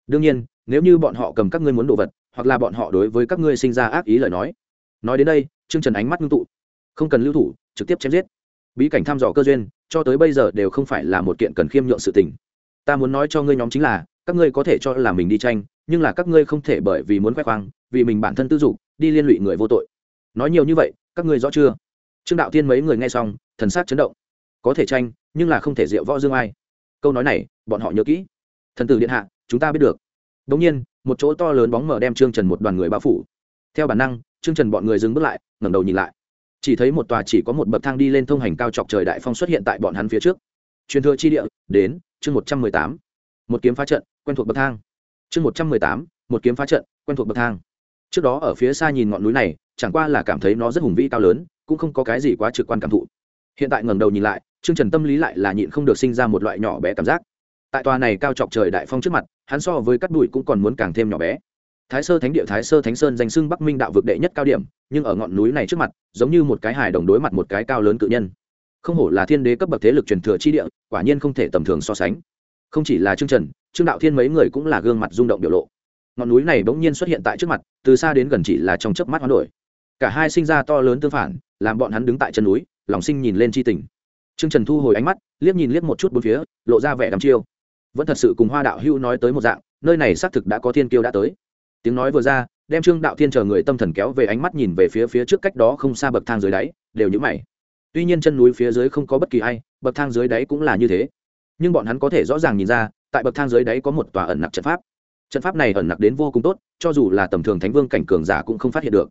Speaker 1: Đương nhiên, nếu như bọn họ cầm các ngươi muốn đồ vật, hoặc là bọn họ đối với các ngươi sinh ra ác ý lời nói. Nói đến đây, trương trần ánh mắt ngưng tụ. Không cần lưu thủ, trực tiếp chém giết. Bí cảnh thăm dò cơ duyên, cho tới bây giờ đều không phải là một kiện cần khiêm nhượng sự tình. Ta muốn nói cho ngươi nhóm chính là các ngươi có thể cho là mình đi tranh, nhưng là các ngươi không thể bởi vì muốn khoe khoang, vì mình bản thân tư dục, đi liên lụy người vô tội. Nói nhiều như vậy, các ngươi rõ chưa? Trương đạo tiên mấy người nghe xong, thần sắc chấn động. Có thể tranh, nhưng là không thể diệu võ dương ai. Câu nói này, bọn họ nhớ kỹ. Thần tử điện hạ, chúng ta biết được. Đống nhiên, một chỗ to lớn bóng mở đem trương trần một đoàn người bao phủ. Theo bản năng, trương trần bọn người dừng bước lại, ngẩng đầu nhìn lại. Chỉ thấy một tòa chỉ có một bậc thang đi lên thông hành cao chọc trời đại phong xuất hiện tại bọn hắn phía trước. Truyền thừa chi địa, đến chương một trăm mười tám. Một kiếm phá trận quen thuộc bậc thang. Chương một trăm mười tám, một kiếm phá trận, quen thuộc bậc thang. Trước đó ở phía xa nhìn ngọn núi này, chẳng qua là cảm thấy nó rất hùng vĩ cao lớn, cũng không có cái gì quá trực quan cảm thụ. Hiện tại ngẩng đầu nhìn lại chương trần tâm lý lại là nhịn không được sinh ra một loại nhỏ bé cảm giác. Tại tòa này cao chọc trời đại phong trước mặt, hắn so với cắt đùi cũng còn muốn càng thêm nhỏ bé. Thái sơ thánh địa, thái sơ thánh sơn danh xưng bắc minh đạo vực đệ nhất cao điểm, nhưng ở ngọn núi này trước mặt, giống như một cái hài đồng đối mặt một cái cao lớn cự nhân. Không hổ là thiên đế cấp bậc thế lực truyền thừa chi địa, quả nhiên không thể tầm thường so sánh. Không chỉ là trương trần trương đạo thiên mấy người cũng là gương mặt rung động biểu lộ. Ngọn núi này bỗng nhiên xuất hiện tại trước mặt, từ xa đến gần chỉ là trong chớp mắt hoán đổi. Cả hai sinh ra to lớn tương phản, làm bọn hắn đứng tại chân núi, lòng sinh nhìn lên c h i tình. Trương trần thu hồi ánh mắt, liếc nhìn liếc một chút bốn phía, lộ ra vẻ đắm chiêu. Vẫn thật sự cùng hoa đạo hưu nói tới một dạng, nơi này xác thực đã có thiên kiêu đã tới. Tiếng nói vừa ra, đem trương đạo thiên chờ người tâm thần kéo về ánh mắt nhìn về phía phía trước cách đó không xa bậc thang dưới đáy, đều nhữ mày. Tuy nhiên chân núi phía dưới không có bất kỳ ai, bậc thang dưới đáy cũng là như thế. Nhưng bọn hắn có thể rõ ràng nhìn ra tại bậc thang dưới đáy có một tòa ẩn nặc trận pháp. Trận pháp này ẩn nặc đến vô cùng tốt, cho dù là tầm thường thánh vương cảnh cường giả cũng không phát hiện được.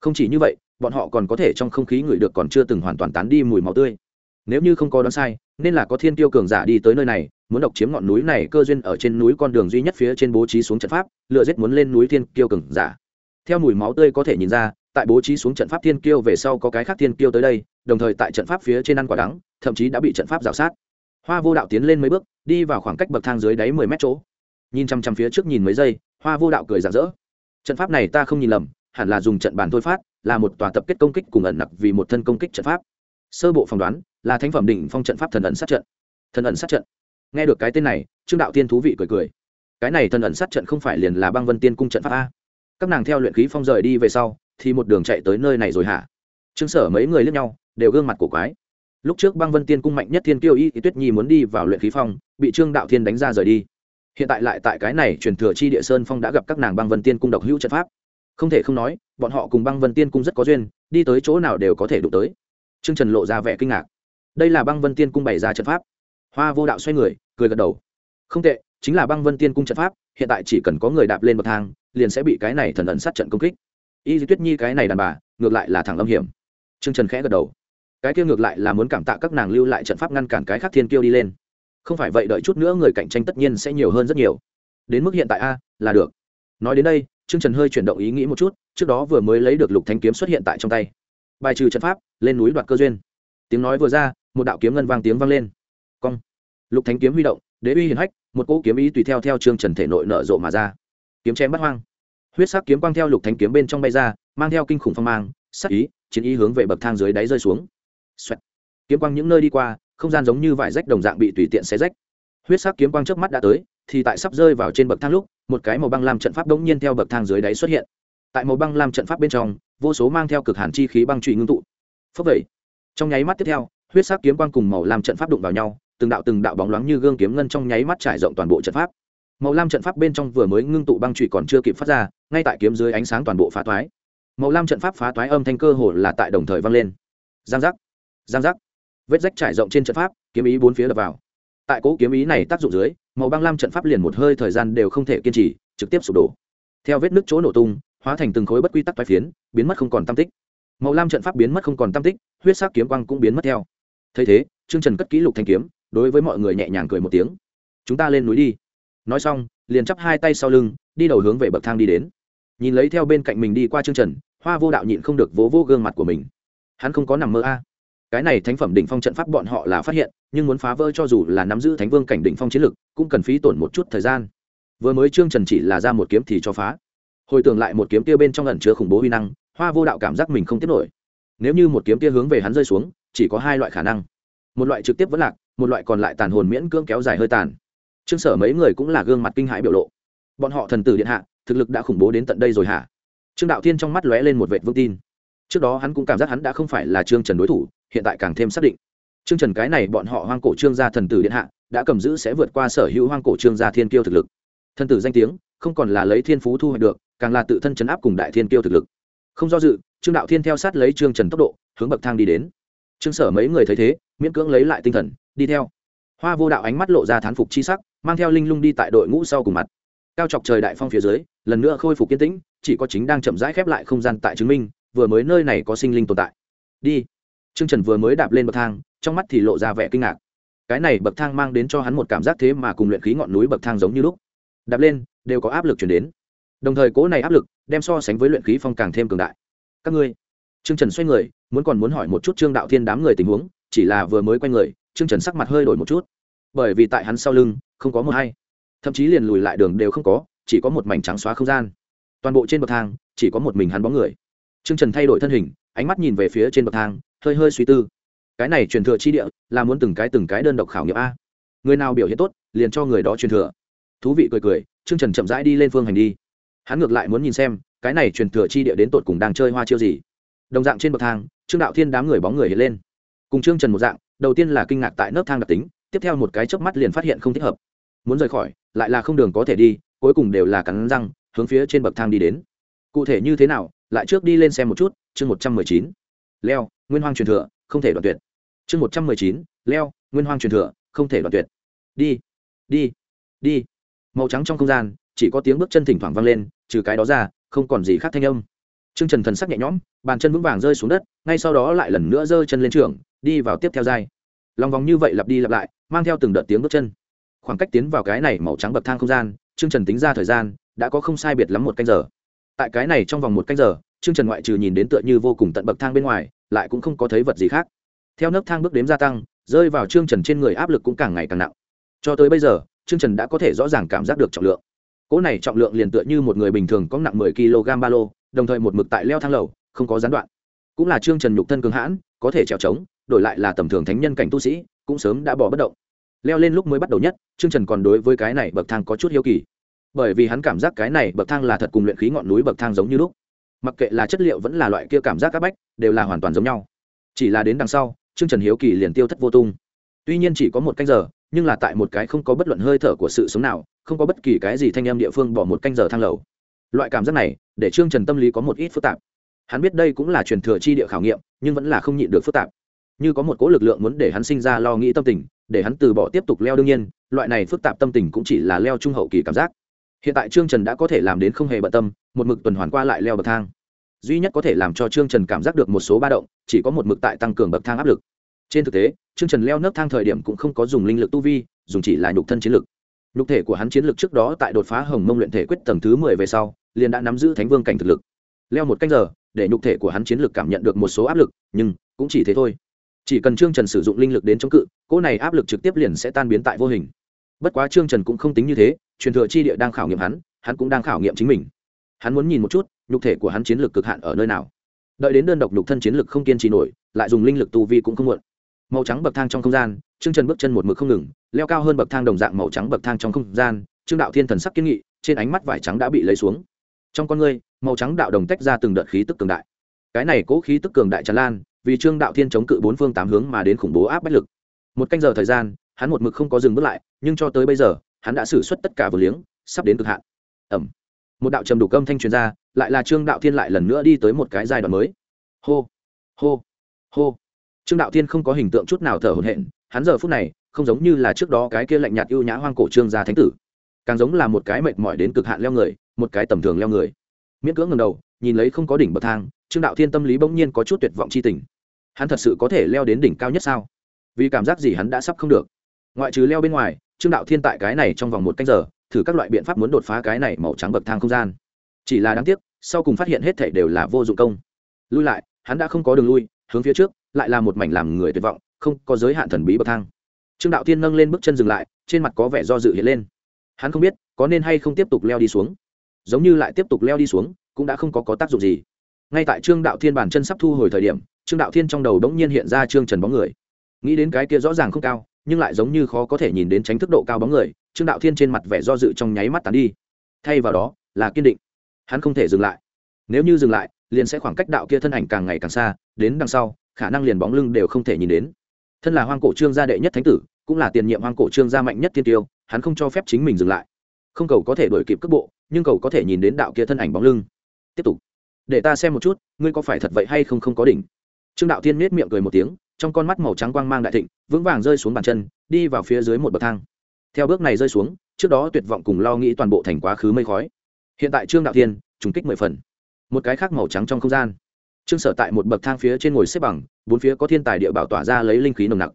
Speaker 1: Không chỉ như vậy, bọn họ còn có thể trong không khí ngửi được còn chưa từng hoàn toàn tán đi mùi máu tươi. Nếu như không có đoán sai, nên là có thiên tiêu cường giả đi tới nơi này, muốn độc chiếm ngọn núi này cơ duyên ở trên núi con đường duy nhất phía trên bố trí xuống trận pháp, lựa giết muốn lên núi thiên kiêu cường giả. Theo mùi máu tươi có thể nhìn ra, tại bố trí xuống trận pháp thiên kiêu về sau có cái khác thiên kiêu tới đây, đồng thời tại trận pháp phía trên ăn quả đắng, thậm chí đã bị trận pháp rào sát hoa vô đạo tiến lên mấy bước, đi vào khoảng cách bậc thang dưới đáy mười mét chỗ. Nhìn chăm chăm phía trước nhìn mấy giây, hoa vô đạo cười rạng rỡ. Trận pháp này ta không nhìn lầm, hẳn là dùng trận bàn thôi phát, là một tòa tập kết công kích cùng ẩn nặc vì một thân công kích trận pháp. Sơ bộ phỏng đoán, là thánh phẩm đỉnh phong trận pháp thần ẩn sát trận. Thần ẩn sát trận. Nghe được cái tên này, trương đạo tiên thú vị cười cười. Cái này thần ẩn sát trận không phải liền là băng vân tiên cung trận pháp a? Các nàng theo luyện khí phong rời đi về sau, thì một đường chạy tới nơi này rồi hả? Trương sở mấy người lướt nhau, đều gương mặt cổ quái lúc trước băng vân tiên cung mạnh nhất thiên kiêu y thì tuyết nhi muốn đi vào luyện khí phong, bị trương đạo thiên đánh ra rời đi. Hiện tại lại tại cái này truyền thừa chi địa sơn phong đã gặp các nàng băng vân tiên cung độc hữu trận pháp. Không thể không nói, bọn họ cùng băng vân tiên cung rất có duyên, đi tới chỗ nào đều có thể đụng tới. Trương trần lộ ra vẻ kinh ngạc. Đây là băng vân tiên cung bày ra trận pháp. Hoa vô đạo xoay người, cười gật đầu. Không tệ, chính là băng vân tiên cung trận pháp, hiện tại chỉ cần có người đạp lên bậc thang, liền sẽ bị cái này thần ẩn sát trận công kích. Y di tuyết nhi cái này đàn bà, ngược lại là thẳng âm hiểm. Trương trần khẽ gật đầu cái kia ngược lại là muốn cảm tạ các nàng lưu lại trận pháp ngăn cản cái khác thiên kiêu đi lên không phải vậy đợi chút nữa người cạnh tranh tất nhiên sẽ nhiều hơn rất nhiều đến mức hiện tại a là được nói đến đây Trương Trần hơi chuyển động ý nghĩ một chút, trước đó vừa mới lấy được Lục Thánh kiếm xuất hiện tại trong tay. Bài trừ trận pháp, lên núi đoạt cơ duyên. Tiếng nói vừa ra, một đạo kiếm ngân vang tiếng vang lên. Cong. Lục Thánh kiếm huy động, đế uy hiển hách, một cỗ kiếm ý tùy theo theo Trương Trần thể nội nở rộ mà ra. Kiếm chém bắt hoang. Huyết sắc kiếm quang theo Lục Thánh kiếm bên trong bay ra, mang theo kinh khủng phong mang, sắc ý, chiến ý hướng về bậc thang dưới đáy rơi xuống. Xoẹt. Kiếm quang những nơi đi qua, không gian giống như vải rách đồng dạng bị tùy tiện xé rách. Huyết sắc kiếm quang trước mắt đã tới, thì tại sắp rơi vào trên bậc thang lúc một cái màu băng lam trận pháp đống nhiên theo bậc thang dưới đáy xuất hiện. Tại màu băng lam trận pháp bên trong vô số mang theo cực hàn chi khí băng trụy ngưng tụ. Phốc vậy trong nháy mắt tiếp theo huyết sắc kiếm quang cùng màu lam trận pháp đụng vào nhau từng đạo từng đạo bóng loáng như gương kiếm ngân trong nháy mắt trải rộng toàn bộ trận pháp. Màu lam trận pháp bên trong vừa mới ngưng tụ băng trụy còn chưa kịp phát ra ngay tại kiếm dưới ánh sáng toàn bộ phá toái. Màu lam trận pháp phá toái âm thanh cơ hồ là tại đồng thời vang lên. Giang giác giang giác. Vết rách trải rộng trên trận pháp, kiếm ý bốn phía đập vào. Tại cỗ kiếm ý này tác dụng dưới, màu băng lam trận pháp liền một hơi thời gian đều không thể kiên trì, trực tiếp sụp đổ. Theo vết nước chỗ nổ tung, hóa thành từng khối bất quy tắc toái phiến, biến mất không còn tam tích. Màu lam trận pháp biến mất không còn tam tích, huyết sắc kiếm quang cũng biến mất theo. Thấy thế, trương trần cất kỹ lục thanh kiếm, đối với mọi người nhẹ nhàng cười một tiếng. Chúng ta lên núi đi. Nói xong, liền chắp hai tay sau lưng, đi đầu hướng về bậc thang đi đến. Nhìn lấy theo bên cạnh mình đi qua trương trần, hoa vô đạo nhịn không được vỗ vô gương mặt của mình. Hắn không có nằm mơ a cái này thánh phẩm đỉnh phong trận pháp bọn họ là phát hiện, nhưng muốn phá vỡ cho dù là nắm giữ thánh vương cảnh đỉnh phong chiến lực, cũng cần phí tổn một chút thời gian. Vừa mới trương trần chỉ là ra một kiếm thì cho phá. Hồi tưởng lại một kiếm tia bên trong ẩn chứa khủng bố huy năng, hoa vô đạo cảm giác mình không tiếp nổi. Nếu như một kiếm tia hướng về hắn rơi xuống, chỉ có hai loại khả năng. Một loại trực tiếp vẫn lạc, một loại còn lại tàn hồn miễn cưỡng kéo dài hơi tàn. Trương sở mấy người cũng là gương mặt kinh hãi biểu lộ. Bọn họ thần tử điện hạ, thực lực đã khủng bố đến tận đây rồi hả? Trương đạo thiên trong mắt lóe lên một vệ vững tin trước đó hắn cũng cảm giác hắn đã không phải là trương trần đối thủ, hiện tại càng thêm xác định. Trương trần cái này bọn họ hoang cổ trương gia thần tử điện hạ, đã cầm giữ sẽ vượt qua sở hữu hoang cổ trương gia thiên kiêu thực lực. Thần tử danh tiếng, không còn là lấy thiên phú thu hoạch được, càng là tự thân chấn áp cùng đại thiên kiêu thực lực. Không do dự, trương đạo thiên theo sát lấy trương trần tốc độ, hướng bậc thang đi đến. Trương sở mấy người thấy thế, miễn cưỡng lấy lại tinh thần, đi theo. Hoa vô đạo ánh mắt lộ ra thán phục chi sắc, mang theo linh lung đi tại đội ngũ sau cùng mặt. Cao chọc trời đại phong phía dưới, lần nữa khôi phục kiên tĩnh, chỉ có chính đang chậm rãi khép lại không gian tại chứng minh vừa mới nơi này có sinh linh tồn tại. Đi. Trương trần vừa mới đạp lên bậc thang, trong mắt thì lộ ra vẻ kinh ngạc. Cái này bậc thang mang đến cho hắn một cảm giác thế mà cùng luyện khí ngọn núi bậc thang giống như lúc. Đạp lên, đều có áp lực chuyển đến. Đồng thời cố này áp lực, đem so sánh với luyện khí phong càng thêm cường đại. Các ngươi. Trương trần xoay người, muốn còn muốn hỏi một chút trương đạo thiên đám người tình huống, chỉ là vừa mới quay người, trương trần sắc mặt hơi đổi một chút. Bởi vì tại hắn sau lưng, không có một hay thậm chí liền lùi lại đường đều không có, chỉ có một mảnh trắng xóa không gian. Toàn bộ trên bậc thang, chỉ có một mình hắn bóng người trương trần thay đổi thân hình, ánh mắt nhìn về phía trên bậc thang, hơi hơi suy tư. Cái này truyền thừa chi địa là muốn từng cái từng cái đơn độc khảo nghiệm a. Người nào biểu hiện tốt, liền cho người đó truyền thừa. Thú vị cười cười, trương trần chậm rãi đi lên phương hành đi. Hắn ngược lại muốn nhìn xem, cái này truyền thừa chi địa đến tột cùng đang chơi hoa chiêu gì. Đồng dạng trên bậc thang, trương đạo thiên đám người bóng người hiện lên. Cùng trương trần một dạng, đầu tiên là kinh ngạc tại nấc thang đặc tính, tiếp theo một cái chớp mắt liền phát hiện không thích hợp. Muốn rời khỏi, lại là không đường có thể đi, cuối cùng đều là cắn răng, hướng phía trên bậc thang đi đến. Cụ thể như thế nào lại trước đi lên xem một chút, chương một trăm mười chín. Leo, nguyên hoang truyền thừa, không thể đoạn tuyệt. Chương một trăm mười chín, leo, nguyên hoang truyền thừa, không thể đoạn tuyệt. Đi đi đi. Màu trắng trong không gian, chỉ có tiếng bước chân thỉnh thoảng vang lên, trừ cái đó ra, không còn gì khác thanh âm. T r ư ơ n g trần thần sắc nhẹ nhõm, bàn chân vững vàng rơi xuống đất, ngay sau đó lại lần nữa giơ chân lên trường, đi vào tiếp theo dai lòng vòng như vậy lặp đi lặp lại, mang theo từng đợt tiếng bước chân. Khoảng cách tiến vào cái này màu trắng bậc thang không gian t r ư ơ n g trần tính ra thời gian, đã có không sai biệt lắm một canh giờ tại cái này trong vòng một canh giờ chương trần ngoại trừ nhìn đến tựa như vô cùng tận bậc thang bên ngoài, lại cũng không có thấy vật gì khác. Theo nấc thang bước đếm gia tăng, rơi vào trương trần trên người áp lực cũng càng ngày càng nặng. Cho tới bây giờ, trương trần đã có thể rõ ràng cảm giác được trọng lượng. Cỗ này trọng lượng liền tựa như một người bình thường có nặng mười kg ba lô, đồng thời một mực tại leo thang lầu, không có gián đoạn. Cũng là trương trần nhục thân cường hãn, có thể trèo trống, đổi lại là tầm thường thánh nhân cảnh tu sĩ, cũng sớm đã bỏ bất động. Leo lên lúc mới bắt đầu nhất, trương trần còn đối với cái này bậc thang có chút hiếu kỳ bởi vì hắn cảm giác cái này bậc thang là thật cùng luyện khí ngọn núi bậc thang giống như lúc. Mặc kệ là chất liệu vẫn là loại kia cảm giác áp bách, đều là hoàn toàn giống nhau. Chỉ là đến đằng sau, trương trần hiếu kỳ liền tiêu thất vô tung. Tuy nhiên chỉ có một canh giờ, nhưng là tại một cái không có bất luận hơi thở của sự sống nào, không có bất kỳ cái gì thanh em địa phương bỏ một canh giờ thang lầu. Loại cảm giác này, để trương trần tâm lý có một ít phức tạp. Hắn biết đây cũng là truyền thừa chi địa khảo nghiệm, nhưng vẫn là không nhịn được phức tạp. Như có một cố lực lượng muốn để hắn sinh ra lo nghĩ tâm tình, để hắn từ bỏ tiếp tục leo đương nhiên, loại này phức tạp tâm tình cũng chỉ là leo trung hậu kỳ cảm giác hiện tại trương trần đã có thể làm đến không hề bận tâm, một mực tuần hoàn qua lại leo bậc thang. Duy nhất có thể làm cho trương trần cảm giác được một số ba động, chỉ có một mực tại tăng cường bậc thang áp lực. Trên thực tế, trương trần leo nấc thang thời điểm cũng không có dùng linh lực tu vi, dùng chỉ là nhục thân chiến lực. Nhục thể của hắn chiến lực trước đó tại đột phá hồng mông luyện thể quyết tầng thứ mười về sau, liền đã nắm giữ thánh vương cảnh thực lực. Leo một canh giờ, để nhục thể của hắn chiến lực cảm nhận được một số áp lực, nhưng cũng chỉ thế thôi. Chỉ cần trương trần sử dụng linh lực đến chống cự, cỗ này áp lực trực tiếp liền sẽ tan biến tại vô hình bất quá trương trần cũng không tính như thế, truyền thừa chi địa đang khảo nghiệm hắn hắn cũng đang khảo nghiệm chính mình. Hắn muốn nhìn một chút, nhục thể của hắn chiến lược cực hạn ở nơi nào. Đợi đến đơn độc nhục thân chiến lược không kiên trì nổi, lại dùng linh lực tu vi cũng không muộn. Màu trắng bậc thang trong không gian, trương trần bước chân một mực không ngừng, leo cao hơn bậc thang đồng dạng màu trắng bậc thang trong không gian, trương đạo thiên thần sắc kiến nghị, trên ánh mắt vải trắng đã bị lấy xuống. Trong con ngươi, màu trắng đạo đồng tách ra từng đợt khí tức cường đại. Cái này cố khí tức cường đại tràn lan, vì trương đạo thiên chống cự bốn phương tám hướng mà đến khủng bố áp bách lực. Một canh giờ thời gian hắn một mực không có dừng bước lại, nhưng cho tới bây giờ, hắn đã xử suất tất cả vừa liếng, sắp đến cực hạn. Ẩm. Một đạo trầm đủ cơm thanh truyền ra, lại là trương đạo thiên lại lần nữa đi tới một cái giai đoạn mới. Hô hô hô. Trương đạo thiên không có hình tượng chút nào thở hổn hển, hắn giờ phút này, không giống như là trước đó cái kia lạnh nhạt ưu nhã hoang cổ trương gia thánh tử. Càng giống là một cái mệt mỏi đến cực hạn leo người, một cái tầm thường leo người. Miễn cưỡng ngầm đầu, nhìn lấy không có đỉnh bậc thang, trương đạo thiên tâm lý bỗng nhiên có chút tuyệt vọng c h i tình. Hắn thật sự có thể leo đến đỉnh cao nhất sao? Vì cảm giác gì hắn đã sắp không được? Ngoại trừ leo bên ngoài trương đạo thiên tại cái này trong vòng một canh giờ thử các loại biện pháp muốn đột phá cái này màu trắng bậc thang không gian. Chỉ là đáng tiếc sau cùng phát hiện hết thể đều là vô dụng công. Lui lại hắn đã không có đường lui hướng phía trước lại là một mảnh làm người tuyệt vọng không có giới hạn thần bí bậc thang. Trương đạo thiên nâng lên bước chân dừng lại trên mặt có vẻ do dự hiện lên. Hắn không biết có nên hay không tiếp tục leo đi xuống. Giống như lại tiếp tục leo đi xuống cũng đã không có, có tác dụng gì. Ngay tại trương đạo thiên bàn chân sắp thu hồi thời điểm trương đạo thiên trong đầu đống nhiên hiện ra trương trần bóng người. Nghĩ đến cái kia rõ ràng không cao nhưng lại giống như khó có thể nhìn đến tránh thức độ cao bóng người, trương đạo thiên trên mặt vẻ do dự trong nháy mắt tàn đi. Thay vào đó, là kiên định. Hắn không thể dừng lại. Nếu như dừng lại, liền sẽ khoảng cách đạo kia thân ảnh càng ngày càng xa, đến đằng sau, khả năng liền bóng lưng đều không thể nhìn đến. Thân là hoang cổ trương gia đệ nhất thánh tử, cũng là tiền nhiệm hoang cổ trương gia mạnh nhất tiên tiêu, hắn không cho phép chính mình dừng lại. Không cầu có thể đuổi kịp cước bộ, nhưng cầu có thể nhìn đến đạo kia thân ảnh bóng lưng. Tiếp tục. Để ta xem một chút, ngươi có phải thật vậy hay không không có đỉnh. Trương đạo tiên nết miệng cười một tiếng trong con mắt màu trắng quang mang đại thịnh, vững vàng rơi xuống bàn chân, đi vào phía dưới một bậc thang. Theo bước này rơi xuống, trước đó tuyệt vọng cùng lo nghĩ toàn bộ thành quá khứ mây khói. Hiện tại trương đạo thiên, trùng kích mười phần. Một cái khác màu trắng trong không gian. Trương sở tại một bậc thang phía trên ngồi xếp bằng, bốn phía có thiên tài địa bảo tỏa ra lấy linh khí nồng nặc.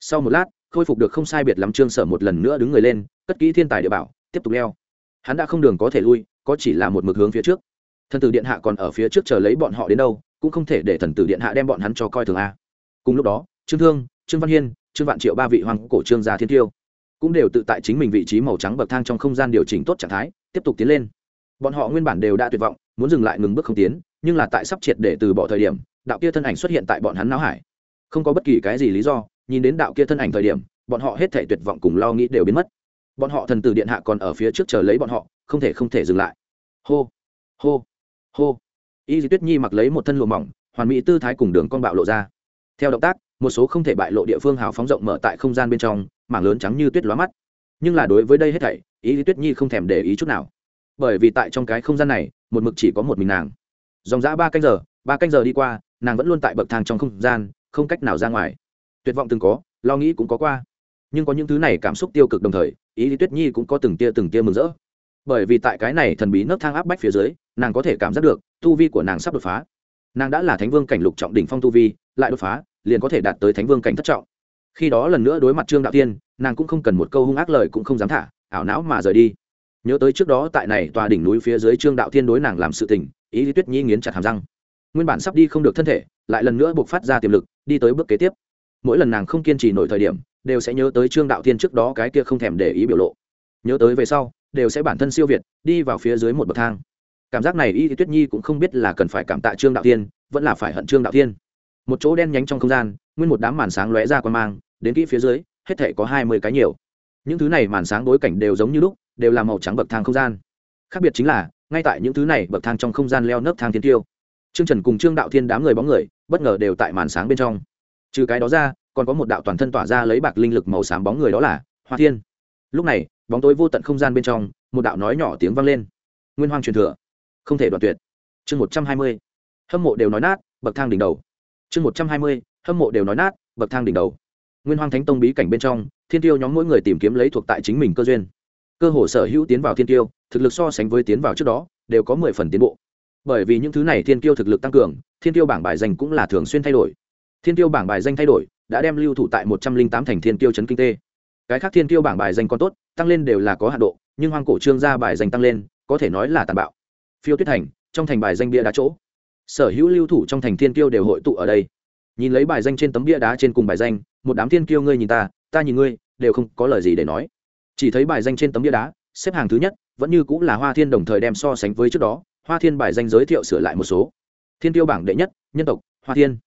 Speaker 1: Sau một lát, khôi phục được không sai biệt lắm trương sở một lần nữa đứng người lên, cất kỹ thiên tài địa bảo, tiếp tục leo. Hắn đã không đường có thể lui, có chỉ là một mực hướng phía trước. Thần tử điện hạ còn ở phía trước chờ lấy bọn họ đến đâu, cũng không thể để thần tử điện hạ đem bọn hắn cho coi thường a cùng lúc đó, trương thương, trương văn hiên, trương vạn triệu ba vị hoàng cổ trương gia thiên tiêu cũng đều tự tại chính mình vị trí màu trắng bậc thang trong không gian điều chỉnh tốt trạng thái, tiếp tục tiến lên. Bọn họ nguyên bản đều đã tuyệt vọng, muốn dừng lại ngừng bước không tiến, nhưng là tại sắp triệt để từ bỏ thời điểm, đạo kia thân ảnh xuất hiện tại bọn hắn não hải. Không có bất kỳ cái gì lý do, nhìn đến đạo kia thân ảnh thời điểm, bọn họ hết thể tuyệt vọng cùng lo nghĩ đều biến mất. Bọn họ thần tử điện hạ còn ở phía trước chờ lấy bọn họ, không thể không thể dừng lại. Hô hô hô. Y di tuyết nhi mặc lấy một thân lụa mỏng, hoàn mỹ tư thái cùng đường con bạo lộ ra theo động tác, một số không thể bại lộ địa phương hào phóng rộng mở tại không gian bên trong, mảng lớn trắng như tuyết lóa mắt. Nhưng là đối với đây hết thảy, ý lý tuyết nhi không thèm để ý chút nào. Bởi vì tại trong cái không gian này, một mực chỉ có một mình nàng. Dòng dã ba canh giờ, ba canh giờ đi qua, nàng vẫn luôn tại bậc thang trong không gian, không cách nào ra ngoài. Tuyệt vọng từng có, lo nghĩ cũng có qua. Nhưng có những thứ này cảm xúc tiêu cực đồng thời, ý lý tuyết nhi cũng có từng tia từng tia mừng rỡ. Bởi vì tại cái này thần bí nấc thang áp bách phía dưới, nàng có thể cảm giác được, tu vi của nàng sắp đột phá. Nàng đã là thánh vương cảnh lục trọng đỉnh phong tu vi, lại đột phá liền có thể đạt tới thánh vương cảnh thất trọng. Khi đó lần nữa đối mặt trương đạo tiên, nàng cũng không cần một câu hung ác lời cũng không dám thả, ảo não mà rời đi. Nhớ tới trước đó tại này tòa đỉnh núi phía dưới trương đạo tiên đối nàng làm sự tình, ý lý tuyết nhi nghiến chặt hàm răng. Nguyên bản sắp đi không được thân thể, lại lần nữa buộc phát ra tiềm lực, đi tới bước kế tiếp. Mỗi lần nàng không kiên trì nổi thời điểm, đều sẽ nhớ tới trương đạo tiên trước đó cái kia không thèm để ý biểu lộ. Nhớ tới về sau, đều sẽ bản thân siêu việt, đi vào phía dưới một bậc thang. Cảm giác này y tuyết nhi cũng không biết là cần phải cảm tạ trương đạo tiên, vẫn là phải hận trương đạo tiên một chỗ đen nhánh trong không gian, nguyên một đám màn sáng lóe ra quan mang, đến kỹ phía dưới, hết thể có hai mươi cái nhiều. Những thứ này màn sáng bối cảnh đều giống như lúc, đều là màu trắng bậc thang không gian. Khác biệt chính là, ngay tại những thứ này bậc thang trong không gian leo nấc thang thiên tiêu. Trương trần cùng trương đạo thiên đám người bóng người, bất ngờ đều tại màn sáng bên trong. Trừ cái đó ra, còn có một đạo toàn thân tỏa ra lấy bạc linh lực màu xám bóng người đó là hoa thiên. Lúc này, bóng tối vô tận không gian bên trong, một đạo nói nhỏ tiếng vang lên. Nguyên hoang truyền thừa. Không thể đoạt tuyệt. Chương một trăm hai mươi. Hâm mộ đều nói nát, bậc thang đỉnh đầu chương một trăm hai mươi, hâm mộ đều nói nát, bậc thang đỉnh đầu. Nguyên hoang thánh tông bí cảnh bên trong, thiên tiêu nhóm mỗi người tìm kiếm lấy thuộc tại chính mình cơ duyên. Cơ hồ sở hữu tiến vào thiên tiêu, thực lực so sánh với tiến vào trước đó, đều có mười phần tiến bộ. Bởi vì những thứ này thiên tiêu thực lực tăng cường, thiên tiêu bảng bài danh cũng là thường xuyên thay đổi. Thiên tiêu bảng bài danh thay đổi, đã đem lưu thủ tại một trăm linh tám thành thiên tiêu chấn kinh tế cái khác thiên tiêu bảng bài danh còn tốt, tăng lên đều là có hạ độ, nhưng hoang cổ trương gia bài danh tăng lên, có thể nói là tàn bạo. Phiêu tuyết thành, trong thành bài danh bia đá chỗ sở hữu lưu thủ trong thành thiên kiêu đều hội tụ ở đây. Nhìn lấy bài danh trên tấm bia đá trên cùng bài danh, một đám thiên kiêu ngươi nhìn ta ta nhìn ngươi, đều không có lời gì để nói. Chỉ thấy bài danh trên tấm bia đá, xếp hàng thứ nhất, vẫn như cũng là hoa thiên đồng thời đem so sánh với trước đó, hoa thiên bài danh giới thiệu sửa lại một số. Thiên tiêu bảng đệ nhất, nhân tộc, hoa thiên.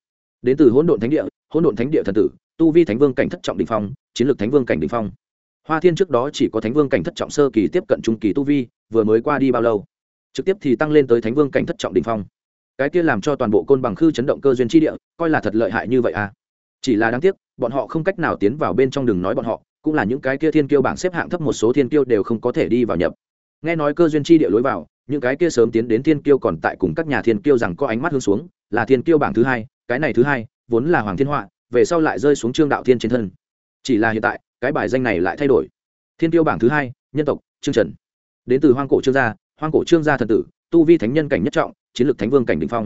Speaker 1: Đến từ hỗn độn thánh địa, hỗn độn thánh địa thần tử, tu vi thánh vương cảnh thất trọng đình phong, chiến lược thánh vương cảnh đình phong. Hoa thiên trước đó chỉ có thánh vương cảnh thất trọng sơ kỳ tiếp cận trung kỳ tu vi, vừa mới qua đi bao lâu? Trực tiếp thì tăng lên tới thánh vương cảnh thất trọng đình phong cái kia làm cho toàn bộ côn bằng khư chấn động cơ duyên tri địa, coi là thật lợi hại như vậy à. Chỉ là đáng tiếc, bọn họ không cách nào tiến vào bên trong đường nói bọn họ, cũng là những cái kia thiên kiêu bảng xếp hạng thấp một số thiên kiêu đều không có thể đi vào nhập. Nghe nói cơ duyên tri địa lối vào, những cái kia sớm tiến đến thiên kiêu còn tại cùng các nhà thiên kiêu rằng có ánh mắt hướng xuống, là thiên kiêu bảng thứ hai, cái này thứ hai, vốn là hoàng thiên họa, về sau lại rơi xuống trương đạo thiên trên thân. Chỉ là hiện tại, cái bài danh này lại thay đổi. Thiên kiêu bảng thứ hai, nhân tộc, trương trần. Đến từ hoang cổ trương gia, hoang cổ trương gia thần tử, tu vi thánh nhân cảnh nhất trọng chiến lược thánh vương cảnh đ ỉ n h phong.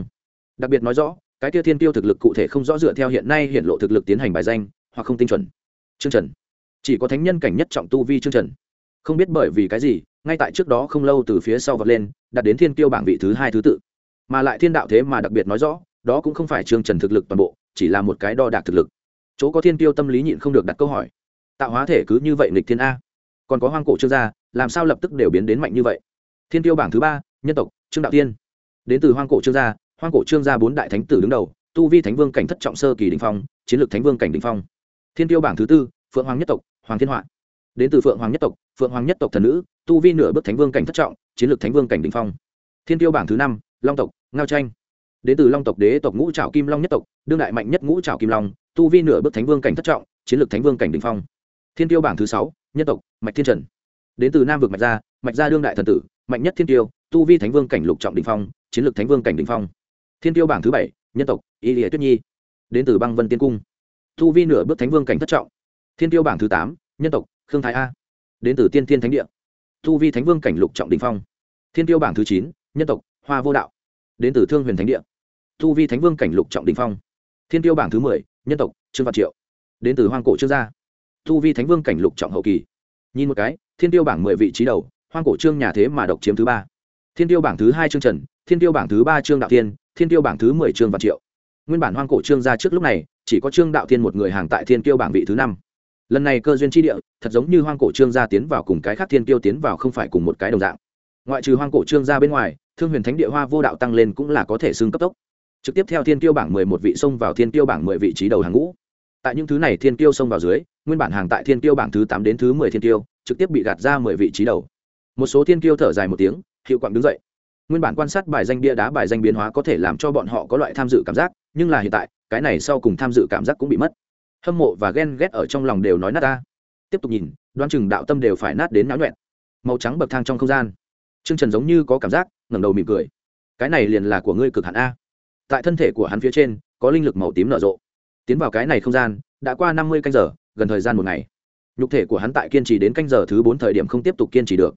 Speaker 1: Đặc biệt nói rõ, cái kia thiên tiêu thực lực cụ thể không rõ dựa theo hiện nay hiện lộ thực lực tiến hành bài danh, hoặc không tinh chuẩn. Chương trần. Chỉ có thánh nhân cảnh nhất trọng tu vi chương trần. Không biết bởi vì cái gì, ngay tại trước đó không lâu từ phía sau vật lên đặt đến thiên tiêu bảng vị thứ hai thứ tự. Mà lại thiên đạo thế mà đặc biệt nói rõ, đó cũng không phải chương trần thực lực toàn bộ, chỉ là một cái đo đạc thực lực. Chỗ có thiên tiêu tâm lý nhịn không được đặt câu hỏi. Tạo hóa thể cứ như vậy nghịch thiên a. Còn có hoang cổ trương gia làm sao lập tức đều biến đến mạnh như vậy? Thiên tiêu bảng thứ ba, nhân tộc, trương đạo tiên đến từ hoang cổ trương gia, hoang cổ trương gia bốn đại thánh tử đứng đầu, tu vi thánh vương cảnh thất trọng sơ kỳ đình phong, chiến lược thánh vương cảnh đình phong. Thiên tiêu bảng thứ tư, phượng hoàng nhất tộc, hoàng thiên họa. Đến từ phượng hoàng nhất tộc, phượng hoàng nhất tộc thần nữ, tu vi nửa bước thánh vương cảnh thất trọng, chiến lược thánh vương cảnh đình phong. Thiên tiêu bảng thứ năm, long tộc, ngao tranh đến từ long tộc đế tộc ngũ trảo kim long nhất tộc, đương đại mạnh nhất ngũ trảo kim long, tu vi nửa bước thánh vương cảnh thất trọng, chiến lược thánh vương cảnh đình phong. Thiên tiêu bảng thứ sáu nhân tộc, mạch thiên trần. Đến từ nam vực mạch gia mạch gia đương đại thần tử, mạnh nhất thiên tiêu, tu vi thánh vương cảnh lục trọng đình phong chiến lược thánh vương cảnh đình phong. Thiên tiêu bảng thứ bảy, nhân tộc, y lìa tuyết nhi. Đến từ băng vân tiên cung. Tu vi nửa bước thánh vương cảnh thất trọng. Thiên tiêu bảng thứ tám, nhân tộc, khương thái a. Đến từ tiên thiên thánh địa. Tu vi thánh vương cảnh lục trọng đình phong. Thiên tiêu bảng thứ chín, nhân tộc, hoa vô đạo. Đến từ thương huyền thánh địa. Tu vi thánh vương cảnh lục trọng đình phong. Thiên tiêu bảng thứ mười, nhân tộc, trương văn triệu. Đến từ hoang cổ trương gia. Tu vi thánh vương cảnh lục trọng hậu kỳ. Nhìn một cái, thiên tiêu bảng mười vị trí đầu, hoang cổ trương nhà thế mà độc chiếm thứ ba. Thiên tiêu bảng thứ hai trương trần thiên tiêu bảng thứ ba trương đạo tiên thiên tiêu bảng thứ mười trương văn triệu. Nguyên bản hoang cổ trương gia trước lúc này, chỉ có trương đạo tiên một người hàng tại thiên tiêu bảng vị thứ năm. Lần này cơ duyên tri địa, thật giống như hoang cổ trương gia tiến vào cùng cái khác thiên tiêu tiến vào không phải cùng một cái đồng dạng. Ngoại trừ hoang cổ trương gia bên ngoài, thương huyền thánh địa hoa vô đạo tăng lên cũng là có thể xưng cấp tốc. Trực tiếp theo thiên tiêu bảng mười một vị xông vào thiên tiêu bảng mười vị trí đầu hàng ngũ. Tại những thứ này thiên tiêu xông vào dưới, nguyên bản hàng tại thiên tiêu bảng thứ tám đến thứ mười thiên tiêu, trực tiếp bị gạt ra mười vị trí đầu. Một số thiên tiêu thở dài một tiếng hiệu quặng đứng dậy nguyên bản quan sát bài danh bia đá, bài danh biến hóa có thể làm cho bọn họ có loại tham dự cảm giác, nhưng là hiện tại, cái này sau cùng tham dự cảm giác cũng bị mất. Hâm mộ và ghen ghét ở trong lòng đều nói nát ta. Tiếp tục nhìn, đoán chừng đạo tâm đều phải nát đến náo nhuẹn. Màu trắng bậc thang trong không gian. T r ư ơ n g trần giống như có cảm giác, ngẩng đầu mỉm cười. Cái này liền là của ngươi cực hạn a. Tại thân thể của hắn phía trên, có linh lực màu tím nở rộ. Tiến vào cái này không gian, đã qua năm mươi canh giờ, gần thời gian một ngày. Nhục thể của hắn tại kiên trì đến canh giờ thứ bốn thời điểm không tiếp tục kiên trì được.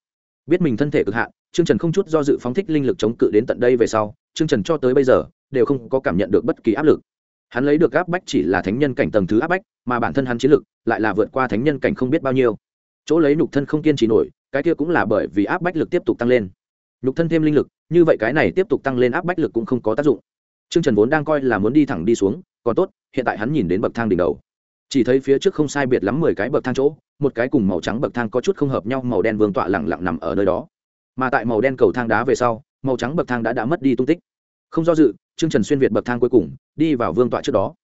Speaker 1: Biết mình thân thể cực hạn Trương trần không chút do dự phóng thích linh lực chống cự đến tận đây về sau Trương trần cho tới bây giờ đều không có cảm nhận được bất kỳ áp lực hắn lấy được áp bách chỉ là thánh nhân cảnh tầng thứ áp bách mà bản thân hắn chiến lực lại là vượt qua thánh nhân cảnh không biết bao nhiêu chỗ lấy nhục thân không kiên trì nổi cái kia cũng là bởi vì áp bách lực tiếp tục tăng lên nhục thân thêm linh lực như vậy cái này tiếp tục tăng lên áp bách lực cũng không có tác dụng Trương Trần vốn đang coi là muốn đi thẳng đi xuống, còn tốt, hiện tại hắn nhìn đến bậc thang đỉnh đầu. Chỉ thấy phía trước không sai biệt lắm mười cái bậc thang chỗ, một cái cùng màu trắng bậc thang có chút không hợp nhau màu đen vương tọa lẳng lặng nằm ở nơi đó. Mà tại màu đen cầu thang đá về sau, màu trắng bậc thang đã đã mất đi tung tích. Không do dự, Trương Trần xuyên việt bậc thang cuối cùng, đi vào vương tọa trước đó.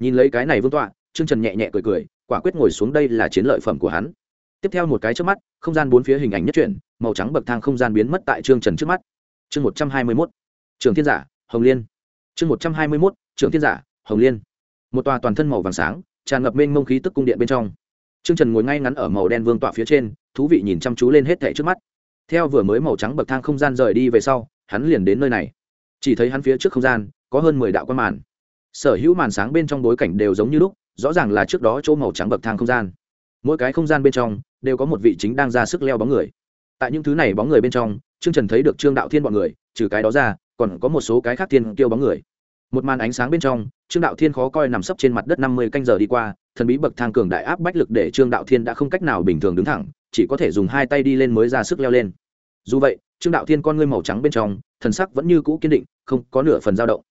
Speaker 1: Nhìn lấy cái này vương tọa trương trần nhẹ nhẹ cười cười quả quyết ngồi xuống đây là chiến lợi phẩm của hắn. Tiếp theo một cái trước mắt không gian bốn phía hình ảnh nhất chuyển màu trắng bậc thang không gian biến mất tại trương trần trước mắt. Chương một trăm hai mươi mốt trường thiên giả hồng liên. Chương một trăm hai mươi mốt trường thiên giả hồng liên. Một tòa toàn thân màu vàng sáng tràn ngập mênh mông khí tức cung điện bên trong. Trương trần ngồi ngay ngắn ở màu đen vương tọa phía trên thú vị nhìn chăm chú lên hết thẻ trước mắt theo vừa mới màu trắng bậc thang không gian rời đi về sau, hắn liền đến nơi này. Chỉ thấy hắn phía trước không gian, có hơn mười đạo quan màn. Sở hữu màn sáng bên trong bối cảnh đều giống như lúc, rõ ràng là trước đó chỗ màu trắng bậc thang không gian. Mỗi cái không gian bên trong, đều có một vị chính đang ra sức leo bóng người. Tại những thứ này bóng người bên trong, trương trần thấy được trương đạo thiên b ọ n người, trừ cái đó ra, còn có một số cái khác thiên kêu bóng người. Một màn ánh sáng bên trong, trương đạo thiên khó coi nằm sấp trên mặt đất năm mươi canh giờ đi qua, thần bí bậc thang cường đại áp bách lực để trương đạo thiên đã không cách nào bình thường đứng thẳng chỉ có thể dùng hai tay đi lên mới ra sức leo lên. Dù vậy, trương đạo thiên con ngươi màu trắng bên trong, thần sắc vẫn như cũ kiên định, không có nửa phần dao động.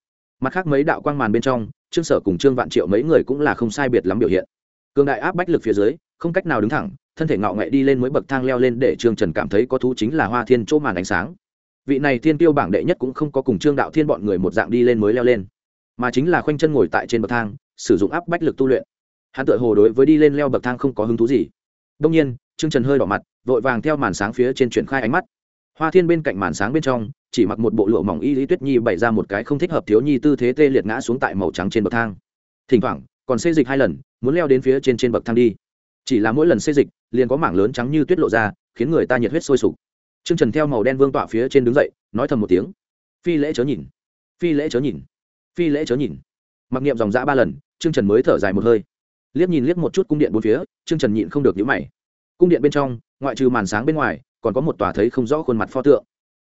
Speaker 1: Mặt khác mấy đạo quang màn bên trong, trương sở cùng trương vạn triệu mấy người cũng là không sai biệt lắm biểu hiện. Cường đại áp bách lực phía dưới, không cách nào đứng thẳng, thân thể ngạo nghệ đi lên mới bậc thang leo lên để trương trần cảm thấy có thú chính là hoa thiên chỗ màn ánh sáng. Vị này thiên tiêu bảng đệ nhất cũng không có cùng trương đạo thiên bọn người một dạng đi lên mới leo lên, mà chính là khoanh chân ngồi tại trên bậc thang, sử dụng áp bách lực tu luyện. Hắn tự hồ đối với đi lên leo bậc thang không có hứng thú gì. Đông nhiên trương trần hơi đỏ mặt, vội vàng theo màn sáng phía trên chuyển khai ánh mắt. Hoa thiên bên cạnh màn sáng bên trong, chỉ mặc một bộ lụa mỏng y lý tuyết nhi bày ra một cái không thích hợp thiếu nhi tư thế tê liệt ngã xuống tại màu trắng trên bậc thang. Thỉnh thoảng, còn xê dịch hai lần, muốn leo đến phía trên trên bậc thang đi. Chỉ là mỗi lần xê dịch, liền có mảng lớn trắng như tuyết lộ ra, khiến người ta nhiệt huyết sôi sục. Trương trần theo màu đen vương tọa phía trên đứng dậy, nói thầm một tiếng. Phi lễ chớ nhìn. Phi lễ chớ nhìn. Phi lễ chớ nhìn. Mặc niệm dòng dã ba lần, Trương trần mới thở dài một hơi. Liếc nhìn liếc một chút cung điện bốn phía, Trương trần nhịn không được nhíu mày cung điện bên trong, ngoại trừ màn sáng bên ngoài, còn có một tòa thấy không rõ khuôn mặt pho tượng.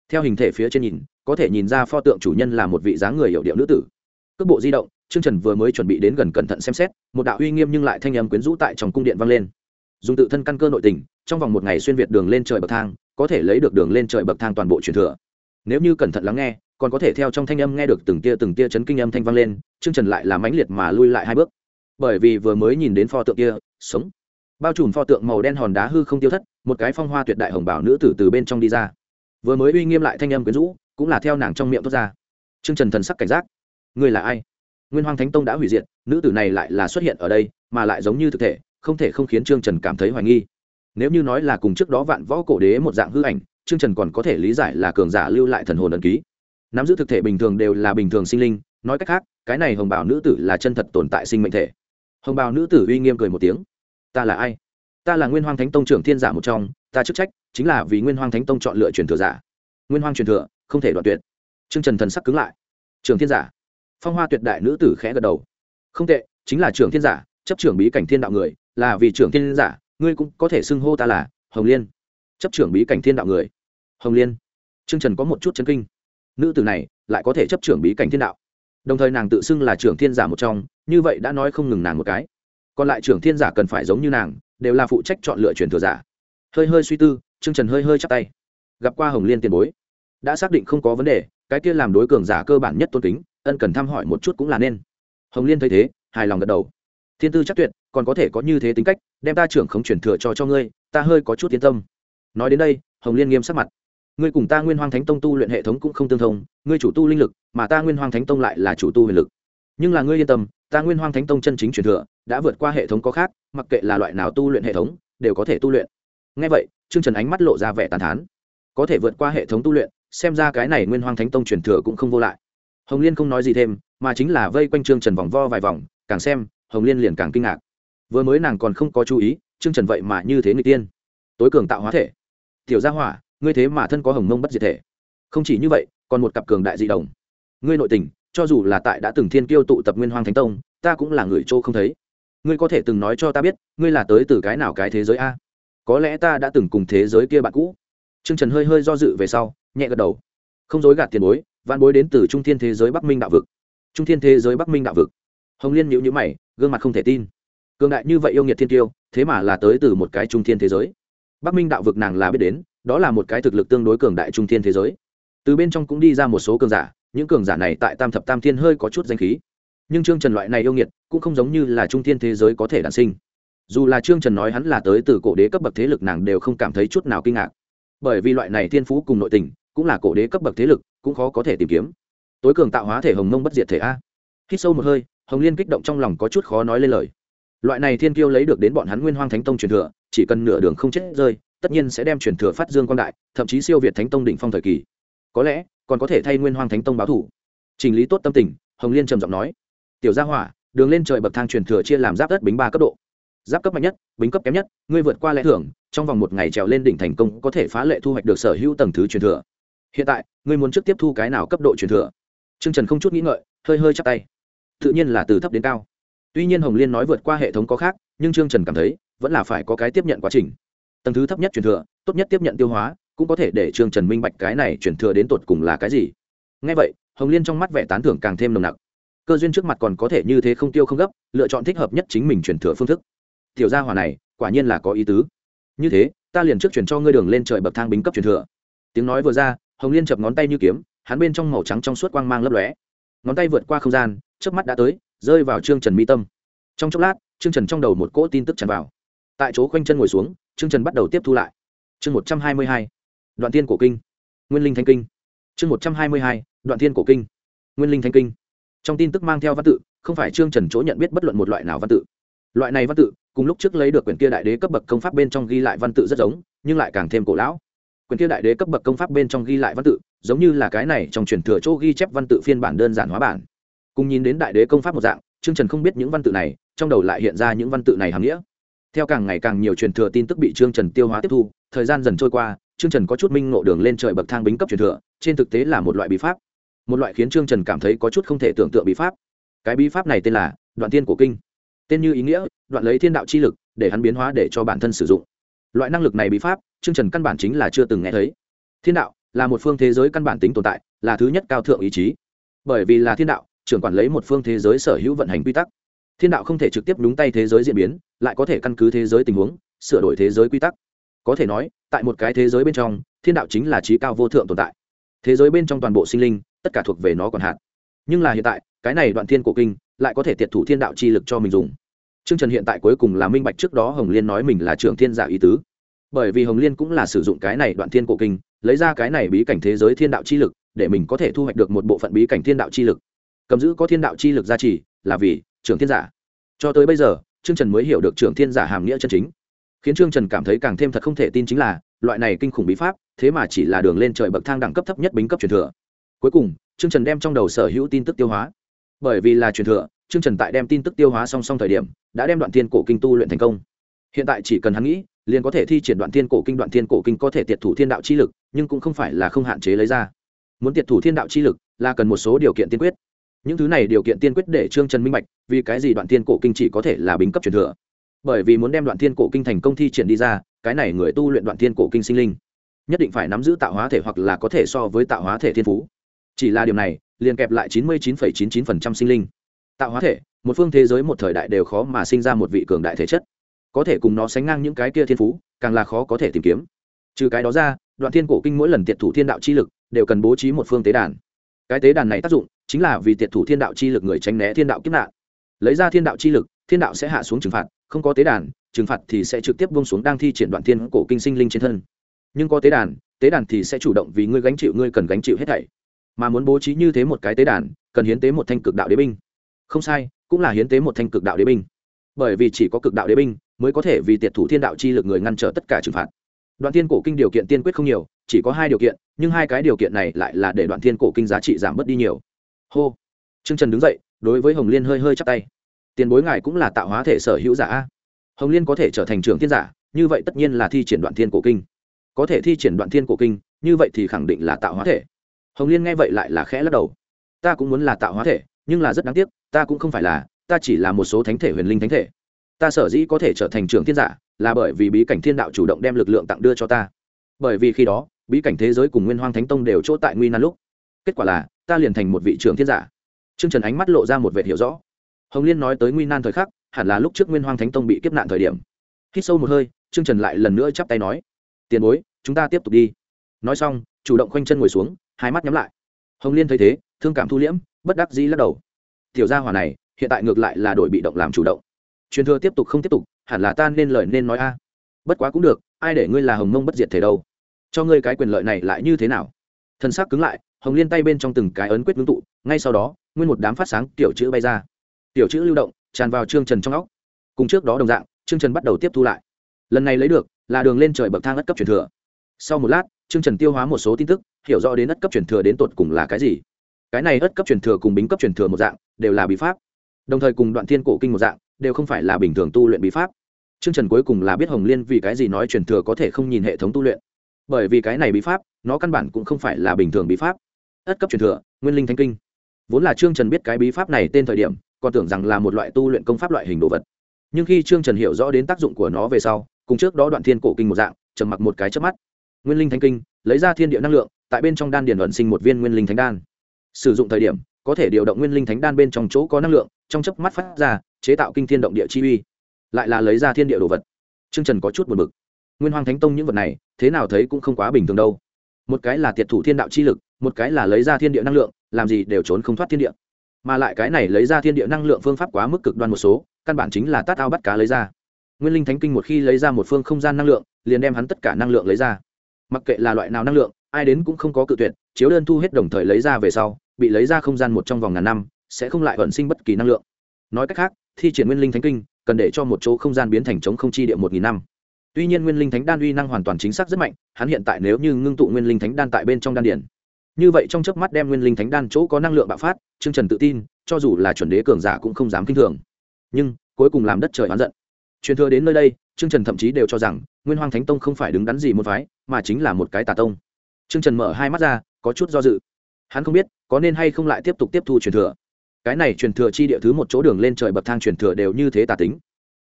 Speaker 1: Theo hình thể phía trên nhìn, có thể nhìn ra pho tượng chủ nhân là một vị dáng người hiệu điệu nữ tử. Cước bộ di động, trương trần vừa mới chuẩn bị đến gần cẩn thận xem xét, một đạo uy nghiêm nhưng lại thanh âm quyến rũ tại trong cung điện vang lên. Dùng tự thân căn cơ nội tình, trong vòng một ngày xuyên việt đường lên trời bậc thang, có thể lấy được đường lên trời bậc thang toàn bộ truyền thừa. Nếu như cẩn thận lắng nghe, còn có thể theo trong thanh âm nghe được từng tia từng tia chấn kinh âm thanh vang lên, trương trần lại là mãnh liệt mà lui lại hai bước. Bởi vì vừa mới nhìn đến pho tượng kia, sống bao trùm pho tượng màu đen hòn đá hư không tiêu thất, một cái phong hoa tuyệt đại hồng bảo nữ tử từ bên trong đi ra. Vừa mới uy nghiêm lại thanh âm quyến rũ, cũng là theo nàng trong miệng thoát ra. T r ư ơ n g trần thần sắc cảnh giác. Ngươi là ai? Nguyên hoàng thánh tông đã hủy diệt, nữ tử này lại là xuất hiện ở đây, mà lại giống như thực thể, không thể không khiến trương trần cảm thấy hoài nghi. Nếu như nói là cùng trước đó vạn võ cổ đế một dạng hư ảnh, trương trần còn có thể lý giải là cường giả lưu lại thần hồn ẩn ký. Nắm giữ thực thể bình thường đều là bình thường sinh linh, nói cách khác, cái này hồng bảo nữ tử là chân thật tồn tại sinh mệnh thể. Hồng bảo nữ tử uy nghiêm cười một tiếng ta là ai? Ta là nguyên hoàng thánh tông trưởng thiên giả một trong, ta chức trách chính là vì nguyên hoàng thánh tông chọn lựa truyền thừa giả. Nguyên hoàng truyền thừa, không thể đoạn tuyệt. Trương trần thần sắc cứng lại. Trường thiên giả. Phong hoa tuyệt đại nữ tử khẽ gật đầu. Không tệ, chính là trưởng thiên giả, chấp trưởng bí cảnh thiên đạo người, là vì trưởng thiên giả, ngươi cũng có thể xưng hô ta là hồng liên. Chấp trưởng bí cảnh thiên đạo người. Hồng liên. Trương trần có một chút chân kinh. Nữ tử này lại có thể chấp trưởng bí cảnh thiên đạo. Đồng thời nàng tự xưng là trưởng thiên giả một trong, như vậy đã nói không ngừng nàng một cái còn lại trưởng thiên giả cần phải giống như nàng, đều là phụ trách chọn lựa truyền thừa giả. Hơi hơi suy tư, trương trần hơi hơi chắc tay. Gặp qua hồng liên tiền bối, đã xác định không có vấn đề, cái kia làm đối cường giả cơ bản nhất tôn kính, ân cần thăm hỏi một chút cũng là nên. Hồng liên thấy thế, hài lòng gật đầu. Thiên tư chắc tuyệt, còn có thể có như thế tính cách, đem ta trưởng không truyền thừa cho cho ngươi, ta hơi có chút yên tâm. Nói đến đây, hồng liên nghiêm sắc mặt. Ngươi cùng ta nguyên hoàng thánh tông tu luyện hệ thống cũng không tương thông, ngươi chủ tu linh lực, mà ta nguyên hoàng thánh tông lại là chủ tu huyền lực. Nhưng là ngươi yên tâm, ta nguyên hoàng thánh tông chân chính truyền thừa đã vượt qua hệ thống có khác, mặc kệ là loại nào tu luyện hệ thống, đều có thể tu luyện. Ngay vậy chương trần ánh mắt lộ ra vẻ tàn thán. Có thể vượt qua hệ thống tu luyện, xem ra cái này nguyên hoàng thánh tông truyền thừa cũng không vô lại. Hồng liên không nói gì thêm, mà chính là vây quanh trương trần vòng vo vài vòng, càng xem, hồng liên liền càng kinh ngạc. Vừa mới nàng còn không có chú ý, trương trần vậy mà như thế người tiên. Tối cường tạo hóa thể. Tiểu gia hỏa, ngươi thế mà thân có hồng mông bất diệt thể. Không chỉ như vậy, còn một cặp cường đại dị đồng ngươi nội tình, cho dù là tại đã từng thiên kiêu tụ tập nguyên hoàng thánh tông, ta cũng là người châu không thấy ngươi có thể từng nói cho ta biết, ngươi là tới từ cái nào cái thế giới a? Có lẽ ta đã từng cùng thế giới kia bạn cũ. T r ư ơ n g trần hơi hơi do dự về sau, nhẹ gật đầu. Không dối gạt tiền bối văn bối đến từ trung thiên thế giới bắc minh đạo vực. Trung thiên thế giới bắc minh đạo vực. Hồng liên nhữ nhữ mày, gương mặt không thể tin. Cương đại như vậy yêu nghiệt thiên tiêu, thế mà là tới từ một cái trung thiên thế giới. Bắc minh đạo vực nàng là biết đến, đó là một cái thực lực tương đối cường đại trung thiên thế giới. Từ bên trong cũng đi ra một số cường giả, những cường giả này tại tam thập tam thiên hơi có chút danh khí. Nhưng trương trần loại này yêu nghiệt cũng không giống như là trung thiên thế giới có thể đản sinh. Dù là trương trần nói hắn là tới từ cổ đế cấp bậc thế lực, nàng đều không cảm thấy chút nào kinh ngạc. Bởi vì loại này thiên phú cùng nội tình, cũng là cổ đế cấp bậc thế lực, cũng khó có thể tìm kiếm. Tối cường tạo hóa thể hồng mông bất diệt thể a. Hít sâu một hơi, hồng liên kích động trong lòng có chút khó nói lên lời. Loại này thiên kiêu lấy được đến bọn hắn nguyên hoang thánh tông truyền thừa, chỉ cần nửa đường không chết rơi, tất nhiên sẽ đem truyền thừa phát dương quan đại, thậm chí siêu việt thánh tông đỉnh phong thời kỳ. Có lẽ, còn có thể thay nguyên hoang thánh tông báo thủ. Trình lý tốt tâm tình, hồng liên trầm giọng nói, tiểu gia hỏa đường lên trời bậc thang truyền thừa chia làm giáp đất bính ba cấp độ. Giáp cấp mạnh nhất, bính cấp kém nhất, ngươi vượt qua lẽ thưởng trong vòng một ngày trèo lên đỉnh thành công có thể phá lệ thu hoạch được sở hữu tầng thứ truyền thừa. Hiện tại, ngươi muốn trước tiếp thu cái nào cấp độ truyền thừa? Chương trần không chút nghĩ ngợi, hơi hơi chắc tay. Tự nhiên là từ thấp đến cao. Tuy nhiên hồng liên nói vượt qua hệ thống có khác, nhưng trương trần cảm thấy, vẫn là phải có cái tiếp nhận quá trình. Tầng thứ thấp nhất truyền thừa, tốt nhất tiếp nhận tiêu hóa, cũng có thể để trương trần minh bạch cái này truyền thừa đến tột cùng là cái gì. Ngay vậy, hồng liên trong mắt vẻ tán thưởng càng thêm nồng nặc cơ duyên trước mặt còn có thể như thế không tiêu không gấp, lựa chọn thích hợp nhất chính mình chuyển thừa phương thức. Tiểu gia hỏa này, quả nhiên là có ý tứ. Như thế, ta liền trước chuyển cho ngươi đường lên trời bậc thang bính cấp truyền thừa. Tiếng nói vừa ra, hồng liên chập ngón tay như kiếm, hắn bên trong màu trắng trong suốt quang mang lấp lóe. Ngón tay vượt qua không gian trước mắt đã tới, rơi vào trương trần mi tâm. Trong chốc lát, trương trần trong đầu một cỗ tin tức tràn vào. Tại chỗ khoanh chân ngồi xuống, trương trần bắt đầu tiếp thu lại. Chương một trăm hai mươi hai, đoạn tiên cổ kinh. Nguyên linh thanh kinh. Chương một trăm hai mươi hai, đoạn tiên cổ kinh. Nguyên linh thanh kinh trong tin tức mang theo văn tự, không phải trương trần chỗ nhận biết bất luận một loại nào văn tự. Loại này văn tự, cùng lúc trước lấy được quyển kia đại đế cấp bậc công pháp bên trong ghi lại văn tự rất giống, nhưng lại càng thêm cổ lão. Quyển kia đại đế cấp bậc công pháp bên trong ghi lại văn tự, giống như là cái này trong truyền thừa chỗ ghi chép văn tự phiên bản đơn giản hóa bản. Cùng nhìn đến đại đế công pháp một dạng, trương trần không biết những văn tự này, trong đầu lại hiện ra những văn tự này hàm nghĩa. Theo càng ngày càng nhiều truyền thừa tin tức bị trương trần tiêu hóa tiếp thu, thời gian dần trôi qua, trương trần có chút minh ngộ đường lên trời bậc thang bính cấp truyền thừa, trên thực tế là một loại bí pháp một loại khiến trương trần cảm thấy có chút không thể tưởng tượng bí pháp. Cái bí pháp này tên là đoạn tiên cổ kinh. Tên như ý nghĩa, đoạn lấy thiên đạo chi lực để hắn biến hóa để cho bản thân sử dụng. Loại năng lực này bí pháp, trương trần căn bản chính là chưa từng nghe thấy. Thiên đạo là một phương thế giới căn bản tính tồn tại, là thứ nhất cao thượng ý chí. Bởi vì là thiên đạo, trưởng quản lấy một phương thế giới sở hữu vận hành quy tắc. Thiên đạo không thể trực tiếp đúng tay thế giới diễn biến, lại có thể căn cứ thế giới tình huống, sửa đổi thế giới quy tắc. Có thể nói, tại một cái thế giới bên trong, thiên đạo chính là trí cao vô thượng tồn tại. Thế giới bên trong toàn bộ sinh linh tất cả thuộc về nó còn hạn. Nhưng là hiện tại cái này đoạn thiên cổ kinh lại có thể tiệt thủ thiên đạo chi lực cho mình dùng. Trương Trần hiện tại cuối cùng là minh bạch trước đó Hồng Liên nói mình là trưởng thiên giả ý tứ. Bởi vì Hồng Liên cũng là sử dụng cái này đoạn thiên cổ kinh, lấy ra cái này bí cảnh thế giới thiên đạo chi lực, để mình có thể thu hoạch được một bộ phận bí cảnh thiên đạo chi lực. cầm giữ có thiên đạo chi lực gia trì là vì trưởng thiên giả. Cho tới bây giờ trương trần mới hiểu được trưởng thiên giả hàm nghĩa chân chính. Khiến trương trần cảm thấy càng thêm thật không thể tin chính là loại này kinh khủng bí pháp thế mà chỉ là đường lên trời bậc thang đẳng cấp thấp nhất bính cấp truyền thừa cuối cùng, trương trần đem trong đầu sở hữu tin tức tiêu hóa. Bởi vì là truyền thừa, trương trần tại đem tin tức tiêu hóa song song thời điểm, đã đem đoạn thiên cổ kinh tu luyện thành công. Hiện tại chỉ cần hắn nghĩ, liền có thể thi triển đoạn thiên cổ kinh, đoạn thiên cổ kinh có thể tiệt thủ thiên đạo chi lực, nhưng cũng không phải là không hạn chế lấy ra. Muốn tiệt thủ thiên đạo chi lực, là cần một số điều kiện tiên quyết. Những thứ này điều kiện tiên quyết để trương trần minh bạch, vì cái gì đoạn thiên cổ kinh chỉ có thể là bính cấp truyền thừa. Bởi vì muốn đem đoạn thiên cổ kinh thành công thi triển đi ra, cái này người tu luyện đoạn thiên cổ kinh sinh linh, nhất định phải nắm giữ tạo hóa thể hoặc là có thể so với tạo hóa thể thiên phú chỉ là điều này, liền kẹp lại chín mươi chín chín chín phần trăm sinh linh. Tạo hóa thể, một phương thế giới một thời đại đều khó mà sinh ra một vị cường đại thể chất. Có thể cùng nó sánh ngang những cái kia thiên phú, càng là khó có thể tìm kiếm. Trừ cái đó ra, đoạn thiên cổ kinh mỗi lần tiệt thủ thiên đạo chi lực, đều cần bố trí một phương tế đàn. Cái tế đàn này tác dụng, chính là vì tiệt thủ thiên đạo chi lực người tránh né thiên đạo kiếp nạn. Lấy ra thiên đạo chi lực, thiên đạo sẽ hạ xuống trừng phạt, không có tế đàn, trừng phạt thì sẽ trực tiếp bông xuống đang thi triển đoạn thiên cổ kinh sinh linh trên thân. Nhưng có tế đàn tế đàn thì sẽ chủ động vì ngươi gánh chịu, ngươi cần gánh chịu hết thảy mà muốn bố trí như thế một cái tế đàn, cần hiến tế một thanh cực đạo đế binh. Không sai, cũng là hiến tế một thanh cực đạo đế binh. Bởi vì chỉ có cực đạo đế binh mới có thể vì tiệt thủ thiên đạo chi lực người ngăn trở tất cả trừng phạt. Đoạn thiên cổ kinh điều kiện tiên quyết không nhiều, chỉ có hai điều kiện, nhưng hai cái điều kiện này lại là để đoạn thiên cổ kinh giá trị giảm bớt đi nhiều. Hô. Trương trần đứng dậy, đối với hồng liên hơi hơi chắp tay. Tiền bối ngài cũng là tạo hóa thể sở hữu giả hồng liên có thể trở thành trưởng thiên giả, như vậy tất nhiên là thi triển đoạn thiên cổ kinh. Có thể thi triển đoạn thiên cổ kinh, như vậy thì khẳng định là tạo hóa thể hồng liên nghe vậy lại là khẽ lắc đầu. Ta cũng muốn là tạo hóa thể, nhưng là rất đáng tiếc, ta cũng không phải là, ta chỉ là một số thánh thể huyền linh thánh thể. Ta sở dĩ có thể trở thành trưởng thiên giả, là bởi vì bí cảnh thiên đạo chủ động đem lực lượng tặng đưa cho ta. Bởi vì khi đó, bí cảnh thế giới cùng nguyên hoang thánh tông đều chỗ tại nguy nan lúc. Kết quả là, ta liền thành một vị trưởng thiên giả. Trương trần ánh mắt lộ ra một vệ hiểu rõ. Hồng liên nói tới nguy nan thời khắc, hẳn là lúc trước nguyên hoang thánh tông bị kiếp nạn thời điểm. Hít sâu một hơi, Trương trần lại lần nữa chắp tay nói, tiền bối, chúng ta tiếp tục đi. Nói xong, chủ động khoanh chân ngồi xuống hai mắt nhắm lại. Hồng liên thấy thế, thương cảm thu liễm, bất đắc dĩ lắc đầu. Tiểu gia hỏa này, hiện tại ngược lại là đội bị động làm chủ động. Truyền thừa tiếp tục không tiếp tục, hẳn là ta nên lời nên nói a. Bất quá cũng được, ai để ngươi là hồng mông bất diệt thể đâu? Cho ngươi cái quyền lợi này lại như thế nào? Thân xác cứng lại, hồng liên tay bên trong từng cái ấn quyết ngưng tụ, ngay sau đó, nguyên một đám phát sáng tiểu chữ bay ra. Tiểu chữ lưu động, tràn vào trương trần trong óc. Cùng trước đó đồng dạng, trương trần bắt đầu tiếp thu lại. Lần này lấy được, là đường lên trời bậc thang ất cấp truyền thừa. Sau một lát trương trần tiêu hóa một số tin tức hiểu rõ đến ất cấp truyền thừa đến tột cùng là cái gì cái này ất cấp truyền thừa cùng bính cấp truyền thừa một dạng đều là bí pháp đồng thời cùng đoạn thiên cổ kinh một dạng đều không phải là bình thường tu luyện bí pháp Trương Trần cuối cùng là biết Hồng Liên vì cái gì nói truyền thừa có thể không nhìn hệ thống tu luyện. Bởi vì cái này bí pháp, nó căn bản cũng không phải là bình thường bí pháp. Ất cấp truyền thừa, Nguyên Linh Thánh Kinh. Vốn là Trương Trần biết cái bí pháp này tên thời điểm, còn tưởng rằng là một loại tu luyện công pháp loại hình đồ vật. Nhưng khi Trương Trần hiểu rõ đến tác dụng của nó về sau, cùng trước đó đoạn thiên cổ kinh một dạng, trầm mặc một cái chớp mắt. Nguyên Linh Thánh Kinh, lấy ra thiên địa năng lượng, tại bên trong đan điền vận sinh một viên Nguyên Linh Thánh đan. Sử dụng thời điểm, có thể điều động Nguyên Linh Thánh đan bên trong chỗ có năng lượng, trong chớp mắt phát ra, chế tạo kinh thiên động địa chi uy lại là lấy ra thiên địa đồ vật Trương Trần có chút buồn bực. Nguyên Hoàng Thánh Tông những vật này, thế nào thấy cũng không quá bình thường đâu. Một cái là tiệt thủ thiên đạo chi lực, một cái là lấy ra thiên địa năng lượng, làm gì đều trốn không thoát thiên địa. Mà lại cái này lấy ra thiên địa năng lượng phương pháp quá mức cực đoan một số, căn bản chính là tát ao bắt cá lấy ra. Nguyên Linh Thánh Kinh một khi lấy ra một phương không gian năng lượng, liền đem hắn tất cả năng lượng lấy ra. Mặc kệ là loại nào năng lượng, ai đến cũng không có cự tuyệt, chiếu đơn thu hết đồng thời lấy ra về sau, bị lấy ra không gian một trong vòng ngàn năm, sẽ không lại vận sinh bất kỳ năng lượng. Nói cách khác, thi triển Nguyên Linh Thánh Kinh, cần để cho một chỗ không gian biến thành chống không chi địa một nghìn năm. Tuy nhiên nguyên linh thánh đan uy năng hoàn toàn chính xác rất mạnh hắn hiện tại nếu như ngưng tụ nguyên linh thánh đan tại bên trong đan điển như vậy trong chớp mắt đem nguyên linh thánh đan chỗ có năng lượng bạo phát trương trần tự tin cho dù là chuẩn đế cường giả cũng không dám kinh thường. Nhưng cuối cùng làm đất trời oán giận. Truyền thừa đến nơi đây trương trần thậm chí đều cho rằng nguyên hoàng thánh tông không phải đứng đắn gì một phái mà chính là một cái tà tông. Trương trần mở hai mắt ra, có chút do dự. Hắn không biết, có nên hay không lại tiếp tục tiếp thu truyền thừa. Cái này truyền thừa chi địa thứ một chỗ đường lên trời bậc thang truyền thừa đều như thế tà tính.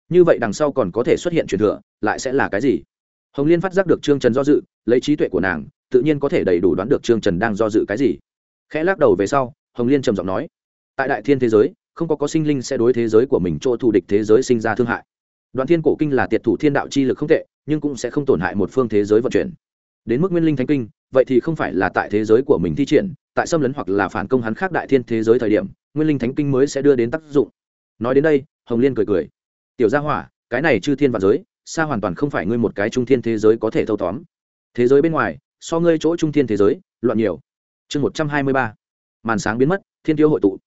Speaker 1: Như vậy đằng sau còn có thể xuất hiện truyền thừa, lại sẽ là cái gì? Hồng liên phát giác được trương trần do dự, lấy trí tuệ của nàng, tự nhiên có thể đầy đủ đoán được trương trần đang do dự cái gì. Khẽ lắc đầu về sau, hồng liên trầm giọng nói, tại đại thiên thế giới, không có có sinh linh sẽ đối thế giới của mình chỗ thù địch thế giới sinh ra thương hại. Đoạn thiên cổ kinh là tiệt thủ thiên đạo chi lực không tệ nhưng cũng sẽ không tổn hại một phương thế giới vận chuyển. Đến mức nguyên linh thánh kinh, vậy thì không phải là tại thế giới của mình thi triển, tại xâm lấn hoặc là phản công hắn khác đại thiên thế giới thời điểm, nguyên linh thánh kinh mới sẽ đưa đến tác dụng. Nói đến đây, hồng liên cười cười. Tiểu gia hỏa, cái này chư thiên và giới, xa hoàn toàn không phải ngươi một cái trung thiên thế giới có thể thâu tóm. Thế giới bên ngoài, so ngươi chỗ trung thiên thế giới, loạn nhiều. Chương một trăm hai mươi ba, màn sáng biến mất, thiên tiêu hội tụ.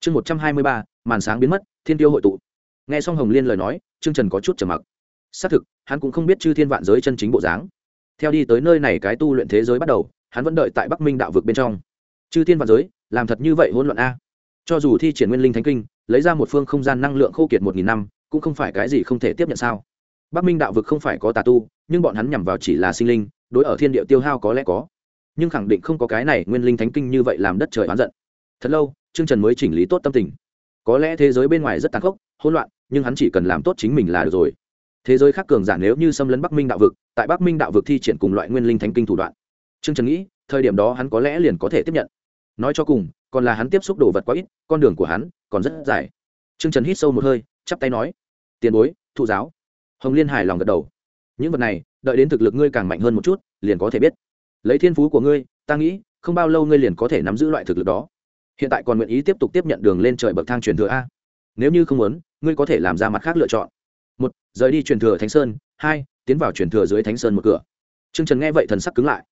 Speaker 1: Chương một trăm hai mươi ba, màn sáng biến mất, thiên tiêu hội tụ. Nghe xong hồng liên lời nói, trương trần có chút trầm mặc xác thực, hắn cũng không biết chư thiên vạn giới chân chính bộ dáng. Theo đi tới nơi này cái tu luyện thế giới bắt đầu, hắn vẫn đợi tại bắc minh đạo vực bên trong. Chư thiên vạn giới, làm thật như vậy hỗn loạn a. Cho dù thi triển nguyên linh thánh kinh, lấy ra một phương không gian năng lượng khô kiệt một nghìn năm, cũng không phải cái gì không thể tiếp nhận sao. Bắc minh đạo vực không phải có tà tu, nhưng bọn hắn nhằm vào chỉ là sinh linh, đối ở thiên địa tiêu hao có lẽ có. Nhưng khẳng định không có cái này nguyên linh thánh kinh như vậy làm đất trời oán giận. Thật lâu chương trần mới chỉnh lý tốt tâm tình. Có lẽ thế giới bên ngoài rất tàn khốc, hỗn loạn, nhưng hắn chỉ cần làm tốt chính mình là được rồi thế giới khác cường giả nếu như xâm lấn bắc minh đạo vực, tại bắc minh đạo vực thi triển cùng loại nguyên linh thánh kinh thủ đoạn. Trương trần nghĩ, thời điểm đó hắn có lẽ liền có thể tiếp nhận. Nói cho cùng, còn là hắn tiếp xúc đồ vật quá ít, con đường của hắn còn rất dài. Trương trần hít sâu một hơi, chắp tay nói, tiền bối, thụ giáo. Hồng liên hài lòng gật đầu. Những vật này, đợi đến thực lực ngươi càng mạnh hơn một chút, liền có thể biết. Lấy thiên phú của ngươi, ta nghĩ, không bao lâu ngươi liền có thể nắm giữ loại thực lực đó. Hiện tại còn nguyện ý tiếp tục tiếp nhận đường lên trời bậc thang truyền thừa a. Nếu như không muốn, ngươi có thể làm ra mặt khác lựa chọn một, rời đi truyền thừa thánh sơn, hai, tiến vào truyền thừa dưới thánh sơn một cửa. Trương trần nghe vậy thần sắc cứng lại.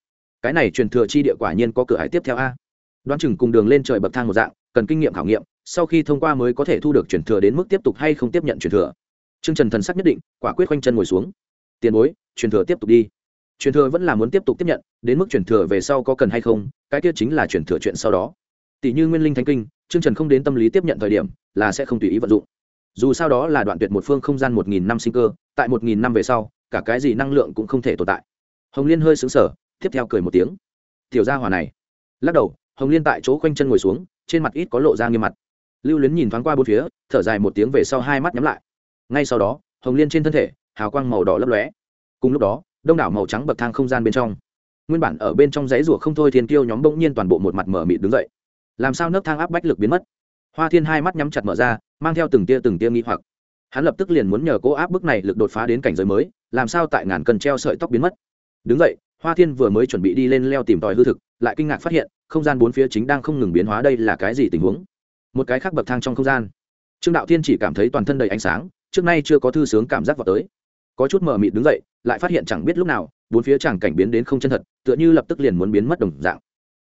Speaker 1: Cái này truyền thừa chi địa quả nhiên có cửa hải tiếp theo a. Đoán chừng cùng đường lên trời bậc thang một dạng, cần kinh nghiệm khảo nghiệm, sau khi thông qua mới có thể thu được truyền thừa đến mức tiếp tục hay không tiếp nhận truyền thừa. Trương trần thần sắc nhất định, quả quyết khoanh chân ngồi xuống. Tiền bối, truyền thừa tiếp tục đi. Truyền thừa vẫn là muốn tiếp tục tiếp nhận, đến mức truyền thừa về sau có cần hay không, cái kia chính là truyền thừa chuyện sau đó. Tỷ như nguyên linh thánh kinh chương trần không đến tâm lý tiếp nhận thời điểm, là sẽ không tùy ý vận dụng dù sao đó là đoạn tuyệt một phương không gian một nghìn năm sinh cơ, tại một nghìn năm về sau, cả cái gì năng lượng cũng không thể tồn tại. Hồng liên hơi xứng sở tiếp theo cười một tiếng. Tiểu gia hòa này. Lắc đầu, hồng liên tại chỗ khoanh chân ngồi xuống, trên mặt ít có lộ ra nghiêm mặt. Lưu luyến nhìn thoáng qua bốn phía, thở dài một tiếng về sau hai mắt nhắm lại. Ngay sau đó, hồng liên trên thân thể, hào quang màu đỏ lấp lóe. Cùng lúc đó, đông đảo màu trắng bậc thang không gian bên trong. Nguyên bản ở bên trong giấy rủa không thôi thiên tiêu nhóm bỗng nhiên toàn bộ một mặt mở mịt đứng dậy. Làm sao nấc thang áp bách lực biến mất? Hoa thiên hai mắt nhắm chặt mở ra mang theo từng tia từng tia nghi hoặc. Hắn lập tức liền muốn nhờ cố áp bức này lực đột phá đến cảnh giới mới, làm sao tại ngàn cần treo sợi tóc biến mất. Đứng vậy hoa thiên vừa mới chuẩn bị đi lên leo tìm tòi hư thực, lại kinh ngạc phát hiện, không gian bốn phía chính đang không ngừng biến hóa đây là cái gì tình huống. Một cái khác bậc thang trong không gian. Trương đạo thiên chỉ cảm thấy toàn thân đầy ánh sáng, trước nay chưa có thư sướng cảm giác vào tới. Có chút mờ mịt đứng dậy, lại phát hiện chẳng biết lúc nào, bốn phía chẳng cảnh biến đến không chân thật, tựa như lập tức liền muốn biến mất đồng dạng.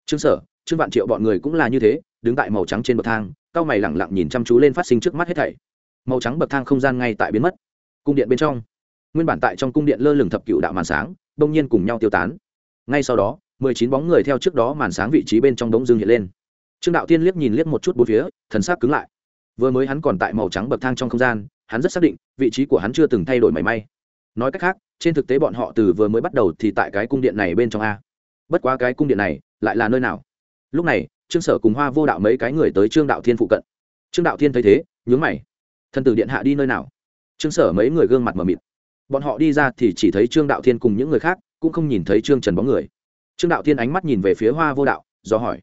Speaker 1: Trương sở, trương vạn triệu bọn người cũng là như thế đứng tại màu trắng trên bậc thang, cao mày lẳng lặng nhìn chăm chú lên phát sinh trước mắt hết thảy. Màu trắng bậc thang không gian ngay tại biến mất. Cung điện bên trong, nguyên bản tại trong cung điện lơ lửng thập cựu đạo màn sáng đông nhiên cùng nhau tiêu tán. Ngay sau đó, mười chín bóng người theo trước đó màn sáng vị trí bên trong đống dương hiện lên. Trương đạo tiên liếc nhìn liếc một chút bốn phía, thần sắc cứng lại. Vừa mới hắn còn tại màu trắng bậc thang trong không gian, hắn rất xác định, vị trí của hắn chưa từng thay đổi mảy may. Nói cách khác, trên thực tế bọn họ từ vừa mới bắt đầu thì tại cái cung điện này bên trong a. Bất quá cái cung điện này lại là nơi nào? Lúc này trương sở cùng hoa vô đạo mấy cái người tới trương đạo thiên phụ cận. Trương đạo thiên thấy thế, nhướng mày. Thần tử điện hạ đi nơi nào? Trương sở mấy người gương mặt mờ mịt. Bọn họ đi ra thì chỉ thấy trương đạo thiên cùng những người khác, cũng không nhìn thấy trương trần bóng người. Trương đạo thiên ánh mắt nhìn về phía hoa vô đạo, do hỏi.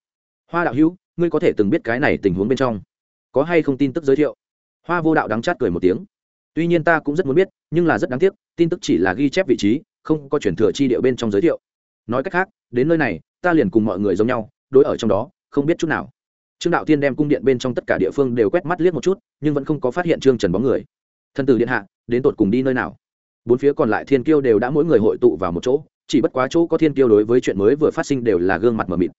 Speaker 1: Hoa đạo hữu, ngươi có thể từng biết cái này tình huống bên trong? Có hay không tin tức giới thiệu? Hoa vô đạo đắng chát cười một tiếng. Tuy nhiên ta cũng rất muốn biết, nhưng là rất đáng tiếc, tin tức chỉ là ghi chép vị trí, không có chuyển thừa chi điệu bên trong giới thiệu. Nói cách khác, đến nơi này, ta liền cùng mọi người giống nhau, đối ở trong đó không biết chút nào. Trương đạo tiên đem cung điện bên trong tất cả địa phương đều quét mắt liếc một chút, nhưng vẫn không có phát hiện trương trần bóng người. Thân tử điện hạ, đến tột cùng đi nơi nào? Bốn phía còn lại thiên kiêu đều đã mỗi người hội tụ vào một chỗ, chỉ bất quá chỗ có thiên kiêu đối với chuyện mới vừa phát sinh đều là gương mặt mờ mịt.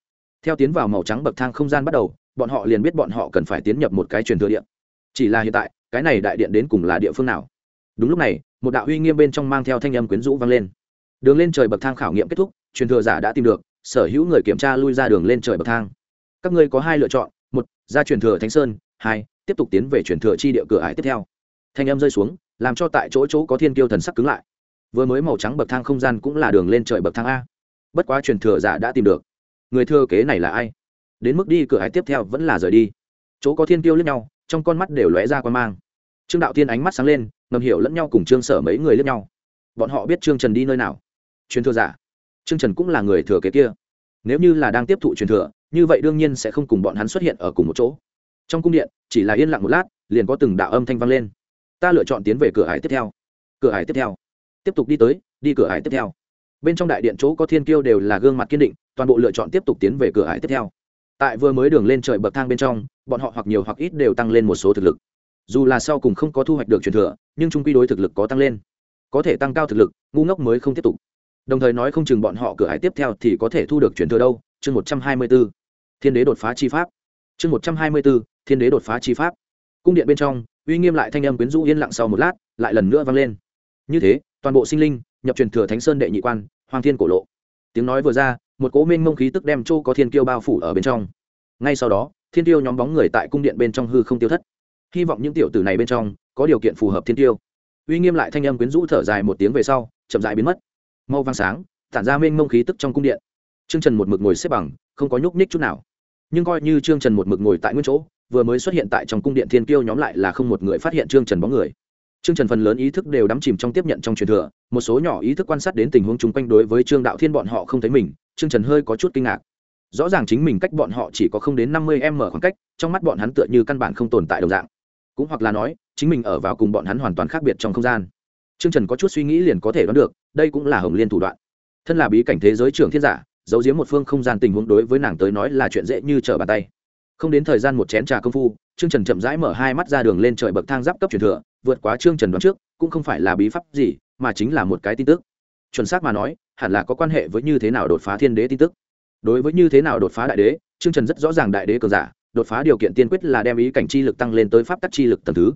Speaker 1: Theo tiến vào màu trắng bậc thang không gian bắt đầu, bọn họ liền biết bọn họ cần phải tiến nhập một cái truyền thừa điện. Chỉ là hiện tại, cái này đại điện đến cùng là địa phương nào? Đúng lúc này, một đạo uy nghiêm bên trong mang theo thanh âm quyến rũ vang lên. Đường lên trời bậc thang khảo nghiệm kết thúc, truyền thừa giả đã tìm được, sở hữu người kiểm tra lui ra đường lên trời bậc thang các ngươi có hai lựa chọn, một, ra truyền thừa thánh sơn, hai, tiếp tục tiến về truyền thừa chi địa cửa ải tiếp theo. Thanh âm rơi xuống, làm cho tại chỗ chỗ có thiên tiêu thần sắc cứng lại. Vừa mới màu trắng bậc thang không gian cũng là đường lên trời bậc thang a. Bất quá truyền thừa giả đã tìm được. Người thừa kế này là ai? Đến mức đi cửa ải tiếp theo vẫn là rời đi. Chỗ có thiên tiêu lẫn nhau, trong con mắt đều lóe ra quan mang. Trương đạo thiên ánh mắt sáng lên, ngầm hiểu lẫn nhau cùng trương sở mấy người lẫn nhau. Bọn họ biết trương trần đi nơi nào. Truyền thừa giả. Trương trần cũng là người thừa kế kia. Nếu như là đang tiếp thụ truyền thừa như vậy đương nhiên sẽ không cùng bọn hắn xuất hiện ở cùng một chỗ. Trong cung điện, chỉ là yên lặng một lát, liền có từng đạo âm thanh vang lên. Ta lựa chọn tiến về cửa hải tiếp theo. Cửa hải tiếp theo. Tiếp tục đi tới, đi cửa hải tiếp theo. Bên trong đại điện chỗ có thiên kiêu đều là gương mặt kiên định, toàn bộ lựa chọn tiếp tục tiến về cửa hải tiếp theo. Tại vừa mới đường lên trời bậc thang bên trong, bọn họ hoặc nhiều hoặc ít đều tăng lên một số thực lực. Dù là sau cùng không có thu hoạch được truyền thừa, nhưng trung quy đối thực lực có tăng lên. Có thể tăng cao thực lực, ngu ngốc mới không tiếp tục. Đồng thời nói không chừng bọn họ cửa hải tiếp theo thì có thể thu được truyền thừa đâu, chương một trăm hai mươi bốn thiên đế đột phá chi pháp. Chương một trăm hai mươi bốn thiên đế đột phá chi pháp. Cung điện bên trong, uy nghiêm lại thanh âm quyến rũ yên lặng sau một lát, lại lần nữa vang lên. Như thế, toàn bộ sinh linh, nhập truyền thừa thánh sơn đệ nhị quan, hoàng thiên cổ lộ. Tiếng nói vừa ra, một cố minh mông khí tức đem châu có thiên kiêu bao phủ ở bên trong. Ngay sau đó, thiên tiêu nhóm bóng người tại cung điện bên trong hư không tiêu thất. Hy vọng những tiểu tử này bên trong có điều kiện phù hợp thiên tiêu uy nghiêm lại thanh âm quyến rũ thở dài một tiếng về sau, chậm dại biến mất. Mau vang sáng, tản ra mênh mông khí tức trong cung điện. Trương trần một mực ngồi xếp bằng không có nhúc nhích chút nào. Nhưng coi như trương trần một mực ngồi tại nguyên chỗ, vừa mới xuất hiện tại trong cung điện thiên kiêu nhóm lại là không một người phát hiện trương trần bóng người. Trương trần phần lớn ý thức đều đắm chìm trong tiếp nhận trong truyền thừa, một số nhỏ ý thức quan sát đến tình huống chung quanh đối với trương đạo thiên bọn họ không thấy mình, trương trần hơi có chút kinh ngạc. Rõ ràng chính mình cách bọn họ chỉ có không đến năm mươi m khoảng cách, trong mắt bọn hắn tựa như căn bản không tồn tại đồng dạng. Cũng hoặc là nói, chính mình ở vào cùng bọn hắn hoàn toàn khác biệt trong không gian. Trương trần có chút suy nghĩ liền có thể đoán được, đây cũng là hồng liên thủ đoạn. Thân là bí cảnh thế giới trưởng thiên giả giấu giếm một phương không gian tình huống đối với nàng tới nói là chuyện dễ như trở bàn tay. Không đến thời gian một chén trà công phu, trương trần chậm rãi mở hai mắt ra đường lên trời bậc thang giáp cấp truyền thừa, vượt quá trương trần đoán trước, cũng không phải là bí pháp gì, mà chính là một cái tin tức. Chuẩn xác mà nói, hẳn là có quan hệ với như thế nào đột phá thiên đế tin tức. Đối với như thế nào đột phá đại đế, trương trần rất rõ ràng đại đế cường giả, đột phá điều kiện tiên quyết là đem ý cảnh chi lực tăng lên tới pháp tắc chi lực tầm thứ.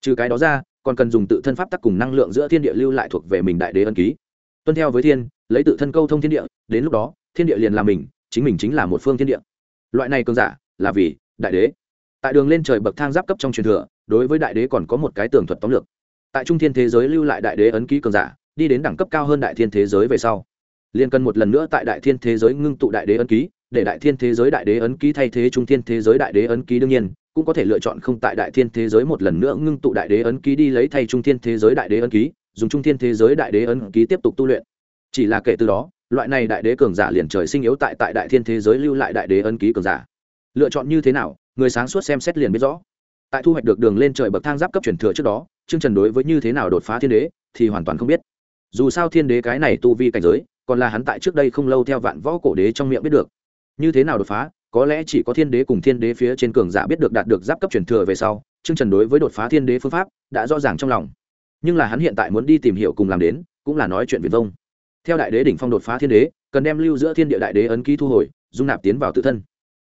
Speaker 1: Trừ cái đó ra, còn cần dùng tự thân pháp tắc cùng năng lượng giữa thiên địa lưu lại thuộc về mình đại đế ân ký. Tuân theo với thiên, lấy tự thân câu thông thiên địa, đến lúc đó thiên địa liền là mình, chính mình chính là một phương thiên địa. Loại này cường giả là vì đại đế. Tại đường lên trời bậc thang giáp cấp trong truyền thừa, đối với đại đế còn có một cái tường thuật tóm lược. Tại trung thiên thế giới lưu lại đại đế ấn ký cường giả, đi đến đẳng cấp cao hơn đại thiên thế giới về sau. Liền cần một lần nữa tại đại thiên thế giới ngưng tụ đại đế ấn ký, để đại thiên thế giới đại đế ấn ký thay thế trung thiên thế giới đại đế ấn ký đương nhiên, cũng có thể lựa chọn không tại đại thiên thế giới một lần nữa ngưng tụ đại đế ấn ký đi lấy thay trung thiên thế giới đại đế ấn ký, dùng trung thiên thế giới đại đế ấn ký tiếp tục tu luyện. Chỉ là kể từ đó loại này đại đế cường giả liền trời sinh yếu tại tại đại thiên thế giới lưu lại đại đế ân ký cường giả. Lựa chọn như thế nào, người sáng suốt xem xét liền biết rõ. Tại thu hoạch được đường lên trời bậc thang giáp cấp truyền thừa trước đó chương trần đối với như thế nào đột phá thiên đế thì hoàn toàn không biết. Dù sao thiên đế cái này tu vi cảnh giới, còn là hắn tại trước đây không lâu theo vạn võ cổ đế trong miệng biết được. Như thế nào đột phá, có lẽ chỉ có thiên đế cùng thiên đế phía trên cường giả biết được đạt được giáp cấp truyền thừa về sau chương trần đối với đột phá thiên đế phương pháp đã rõ ràng trong lòng. Nhưng là hắn hiện tại muốn đi tìm hiểu cùng làm đến, cũng là nói chuyện viền vông theo đại đế đỉnh phong đột phá thiên đế, cần đem lưu giữa thiên địa đại đế ấn ký thu hồi, dung nạp tiến vào tự thân.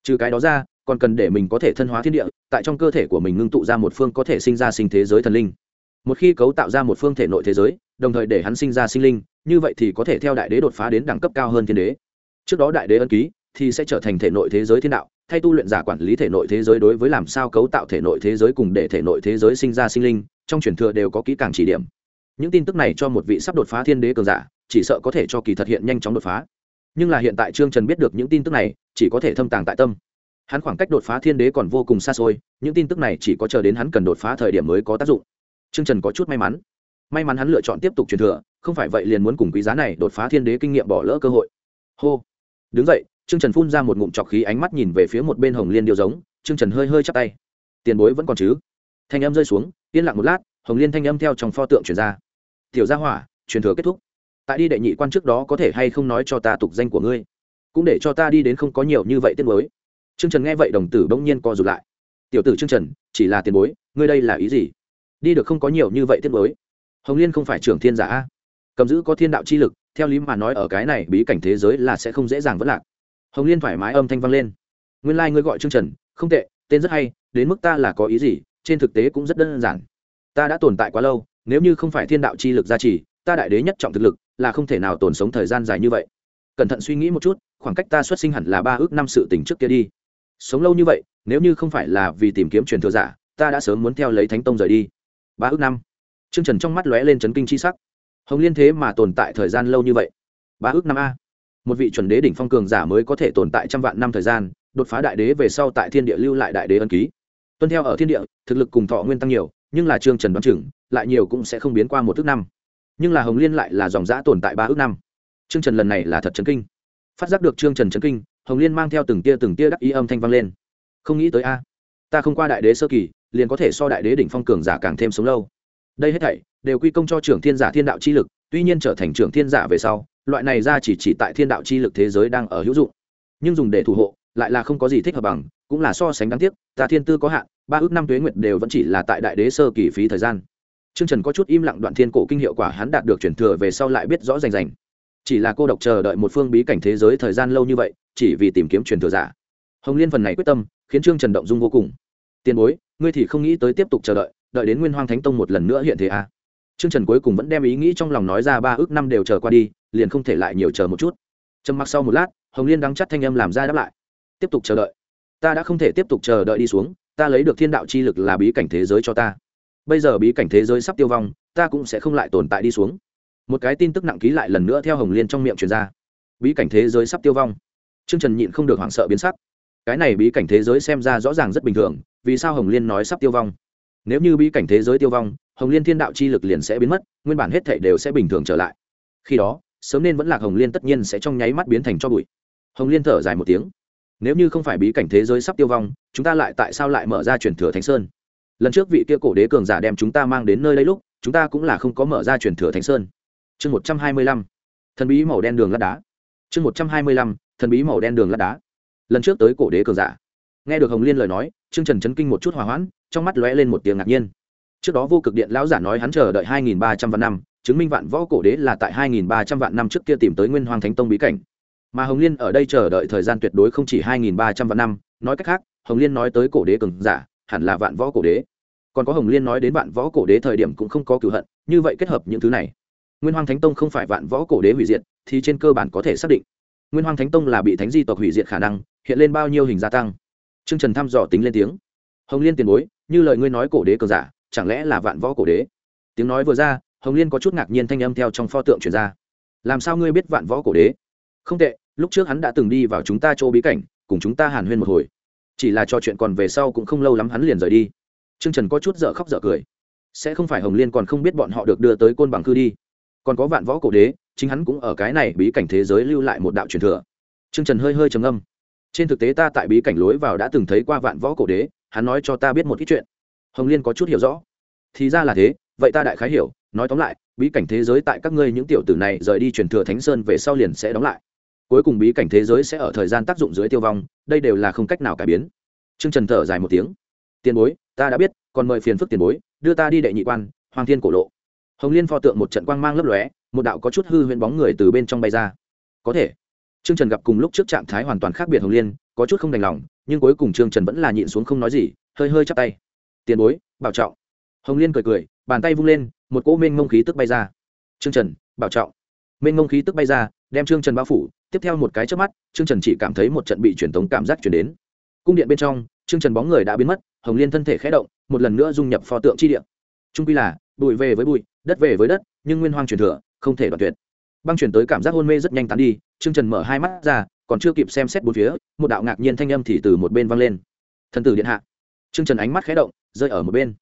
Speaker 1: Trừ cái đó ra, còn cần để mình có thể thân hóa thiên địa, tại trong cơ thể của mình ngưng tụ ra một phương có thể sinh ra sinh thế giới thần linh. Một khi cấu tạo ra một phương thể nội thế giới, đồng thời để hắn sinh ra sinh linh, như vậy thì có thể theo đại đế đột phá đến đẳng cấp cao hơn thiên đế. Trước đó đại đế ân ký, thì sẽ trở thành thể nội thế giới thiên đạo, thay tu luyện giả quản lý thể nội thế giới đối với làm sao cấu tạo thể nội thế giới cùng để thể nội thế giới sinh ra sinh linh, trong truyền thừa đều có kỹ càng chỉ điểm. Những tin tức này cho một vị sắp đột phá thiên đế cường giả chỉ sợ có thể cho kỳ thật hiện nhanh chóng đột phá. Nhưng là hiện tại trương trần biết được những tin tức này, chỉ có thể thâm tàng tại tâm. Hắn khoảng cách đột phá thiên đế còn vô cùng xa xôi, những tin tức này chỉ có chờ đến hắn cần đột phá thời điểm mới có tác dụng. Trương trần có chút may mắn. May mắn hắn lựa chọn tiếp tục truyền thừa, không phải vậy liền muốn cùng quý giá này đột phá thiên đế kinh nghiệm bỏ lỡ cơ hội. Hô. Đứng dậy, trương trần phun ra một ngụm trọc khí ánh mắt nhìn về phía một bên hồng liên điêu giống, trương trần hơi hơi chắp tay. Tiền bối vẫn còn chứ? Thanh âm rơi xuống, yên lặng một lát, hồng liên thanh âm theo trong pho tượng truyền ra. Tiểu gia hỏa, truyền thừa kết thúc tại đi đệ nhị quan trước đó có thể hay không nói cho ta tục danh của ngươi? Cũng để cho ta đi đến không có nhiều như vậy tiết mới trương trần nghe vậy đồng tử bỗng nhiên co rụt lại. Tiểu tử trương trần, chỉ là tiền bối, ngươi đây là ý gì? Đi được không có nhiều như vậy tiết mới hồng liên không phải trưởng thiên giả a? Cầm giữ có thiên đạo chi lực, theo lý mà nói ở cái này bí cảnh thế giới là sẽ không dễ dàng vất lạc. Hồng liên thoải mái âm thanh vang lên. Nguyên lai、like、ngươi gọi trương trần, không tệ, tên rất hay, đến mức ta là có ý gì, trên thực tế cũng rất đơn giản. Ta đã tồn tại quá lâu, nếu như không phải thiên đạo chi lực gia trì, ta đại đế nhất trọng thực lực là không thể nào tồn sống thời gian dài như vậy cẩn thận suy nghĩ một chút khoảng cách ta xuất sinh hẳn là ba ước năm sự tình trước kia đi sống lâu như vậy nếu như không phải là vì tìm kiếm truyền thừa giả ta đã sớm muốn theo lấy thánh tông rời đi ba ước năm Trương Trần trong mắt lóe lên chấn kinh chi sắc. Hồng Liên thế mà tồn tại thời gian lâu như vậy. Ba ước năm a. Một vị chuẩn đế đỉnh phong cường giả mới có thể tồn tại trăm vạn năm thời gian, đột phá đại đế về sau tại thiên địa lưu lại đại đế ân ký. Tuân theo ở thiên địa, thực lực cùng thọ nguyên tăng nhiều, nhưng là Trương Trần đoán chừng, lại nhiều cũng sẽ không biến qua một ước năm. Nhưng là Hồng Liên lại là dòng giã tồn tại ba ước năm. Trương Trần lần này là thật chấn kinh. Phát giác được Trương Trần chấn kinh, Hồng Liên mang theo từng tia từng tia đắc ý âm thanh vang lên. Không nghĩ tới a, ta không qua đại đế sơ kỳ, liền có thể so đại đế đỉnh phong cường giả càng thêm sống lâu đây hết thảy đều quy công cho trưởng thiên giả thiên đạo chi lực tuy nhiên trở thành trưởng thiên giả về sau loại này ra chỉ chỉ tại thiên đạo chi lực thế giới đang ở hữu dụng nhưng dùng để thủ hộ lại là không có gì thích hợp bằng cũng là so sánh đáng tiếc ta thiên tư có hạn ba ước năm tuế nguyệt đều vẫn chỉ là tại đại đế sơ kỳ phí thời gian Trương Trần có chút im lặng đoạn thiên cổ kinh hiệu quả hắn đạt được truyền thừa về sau lại biết rõ rành rành. Chỉ là cô độc chờ đợi một phương bí cảnh thế giới thời gian lâu như vậy, chỉ vì tìm kiếm truyền thừa giả. Hồng Liên phần này quyết tâm, khiến Trương Trần động dung vô cùng. tiền bối ngươi thì không nghĩ tới tiếp tục chờ đợi đợi đến nguyên hoang thánh tông một lần nữa hiện thế à. trương trần cuối cùng vẫn đem ý nghĩ trong lòng nói ra ba ước năm đều chờ qua đi liền không thể lại nhiều chờ một chút trầm mặc sau một lát hồng liên đắng chắt thanh âm làm ra đáp lại tiếp tục chờ đợi ta đã không thể tiếp tục chờ đợi đi xuống ta lấy được thiên đạo chi lực là bí cảnh thế giới cho ta bây giờ bí cảnh thế giới sắp tiêu vong, ta cũng sẽ không lại tồn tại đi xuống. Một cái tin tức nặng ký lại lần nữa theo hồng liên trong miệng truyền ra. Bí cảnh thế giới sắp tiêu vong. T r ư ơ n g trần nhịn không được hoảng sợ biến sắc. Cái này bí cảnh thế giới xem ra rõ ràng rất bình thường, vì sao hồng liên nói sắp tiêu vong? Nếu như bí cảnh thế giới tiêu vong, hồng liên thiên đạo chi lực liền sẽ biến mất, nguyên bản hết thể đều sẽ bình thường trở lại. Khi đó, sớm nên vẫn là hồng liên tất nhiên sẽ trong nháy mắt biến thành cho bụi. Hồng liên thở dài một tiếng. Nếu như không phải bí cảnh thế giới sắp tiêu vong, chúng ta lại tại sao lại mở ra truyền thừa thánh sơn? Lần trước vị kia cổ đế cường giả đem chúng ta mang đến nơi đây lúc, chúng ta cũng là không có mở ra truyền thừa thánh sơn. Chương một trăm hai mươi lăm, thần bí màu đen đường lát đá. Chương một trăm hai mươi lăm, thần bí màu đen đường lát đá. Lần trước tới cổ đế cường giả. Nghe được hồng liên lời nói, trương trần chấn kinh một chút hòa hoãn, trong mắt lóe lên một tiếng ngạc nhiên. Trước đó vô cực điện lão giả nói hắn chờ đợi hai nghìn ba trăm vạn năm, chứng minh vạn võ cổ đế là tại hai nghìn ba trăm vạn năm trước kia tìm tới nguyên hoàng thánh tông bí cảnh. Mà hồng liên ở đây chờ đợi thời gian tuyệt đối không chỉ hai nghìn ba trăm vạn năm, nói cách khác, hồng liên nói tới cổ đế cường giả hẳn là vạn võ cổ đế. Còn có hồng liên nói đến vạn võ cổ đế thời điểm cũng không có cửu hận, như vậy kết hợp những thứ này. Nguyên hoàng thánh tông không phải vạn võ cổ đế hủy diệt, thì trên cơ bản có thể xác định. Nguyên hoàng thánh tông là bị thánh di tộc hủy diệt khả năng, hiện lên bao nhiêu hình gia tăng. T r ư ơ n g trần thăm dò tính lên tiếng. Hồng liên tiền bối, như lời ngươi nói cổ đế cờ giả, chẳng lẽ là vạn võ cổ đế? Tiếng nói vừa ra, hồng liên có chút ngạc nhiên thanh âm theo trong pho tượng chuyển ra. Làm sao ngươi biết vạn võ cổ đế? Không tệ, lúc trước hắn đã từng đi vào chúng ta chỗ bí cảnh, cùng chúng ta hàn huyên một hồi chỉ là trò chuyện còn về sau cũng không lâu lắm hắn liền rời đi. T r ư ơ n g trần có chút dở khóc dở cười. Sẽ không phải hồng liên còn không biết bọn họ được đưa tới côn bằng cư đi. Còn có vạn võ cổ đế, chính hắn cũng ở cái này bí cảnh thế giới lưu lại một đạo truyền thừa. T trần hơi hơi trầm âm trên thực tế ta tại bí cảnh lối vào đã từng thấy qua vạn võ cổ đế, hắn nói cho ta biết một ít chuyện. Hồng liên có chút hiểu rõ. Thì ra là thế, vậy ta đại khái hiểu. Nói tóm lại, bí cảnh thế giới tại các ngươi những tiểu tử này rời đi truyền thừa thánh sơn về sau liền sẽ đóng lại. Cuối cùng bí cảnh thế giới sẽ ở thời gian tác dụng dưới tiêu vong đây đều là không cách nào cải biến. Trương trần thở dài một tiếng. Tiền bối, ta đã biết, còn mời phiền phức tiền bối, đưa ta đi đệ nhị quan, hoàng thiên cổ lộ. Hồng liên pho tượng một trận quang mang lấp lóe, một đạo có chút hư huyễn bóng người từ bên trong bay ra. Có thể. Trương trần gặp cùng lúc trước trạng thái hoàn toàn khác biệt hồng liên, có chút không đành lòng, nhưng cuối cùng trương trần vẫn là nhịn xuống không nói gì, hơi hơi chắp tay. Tiền bối, bảo trọng. Hồng liên cười cười, bàn tay vung lên, một cỗ mênh ngông khí tức bay ra. Trương trần, bảo trọng. Mênh ngông khí tức bay ra đem trương trần bao phủ. Tiếp theo một cái trước mắt, trương trần chỉ cảm thấy một trận bị truyền tống cảm giác chuyển đến. Cung điện bên trong, trương trần bóng người đã biến mất, hồng liên thân thể khé động, một lần nữa dung nhập pho tượng chi điện trung quy là, bụi về với bụi, đất về với đất, nhưng nguyên hoang truyền thừa, không thể đoạt tuyệt. Băng chuyển tới cảm giác hôn mê rất nhanh tán đi, trương trần mở hai mắt ra, còn chưa kịp xem xét bốn phía, một đạo ngạc nhiên thanh âm thì từ một bên vang lên. Thần tử điện hạ. Trương trần ánh mắt khé động, rơi ở một bên.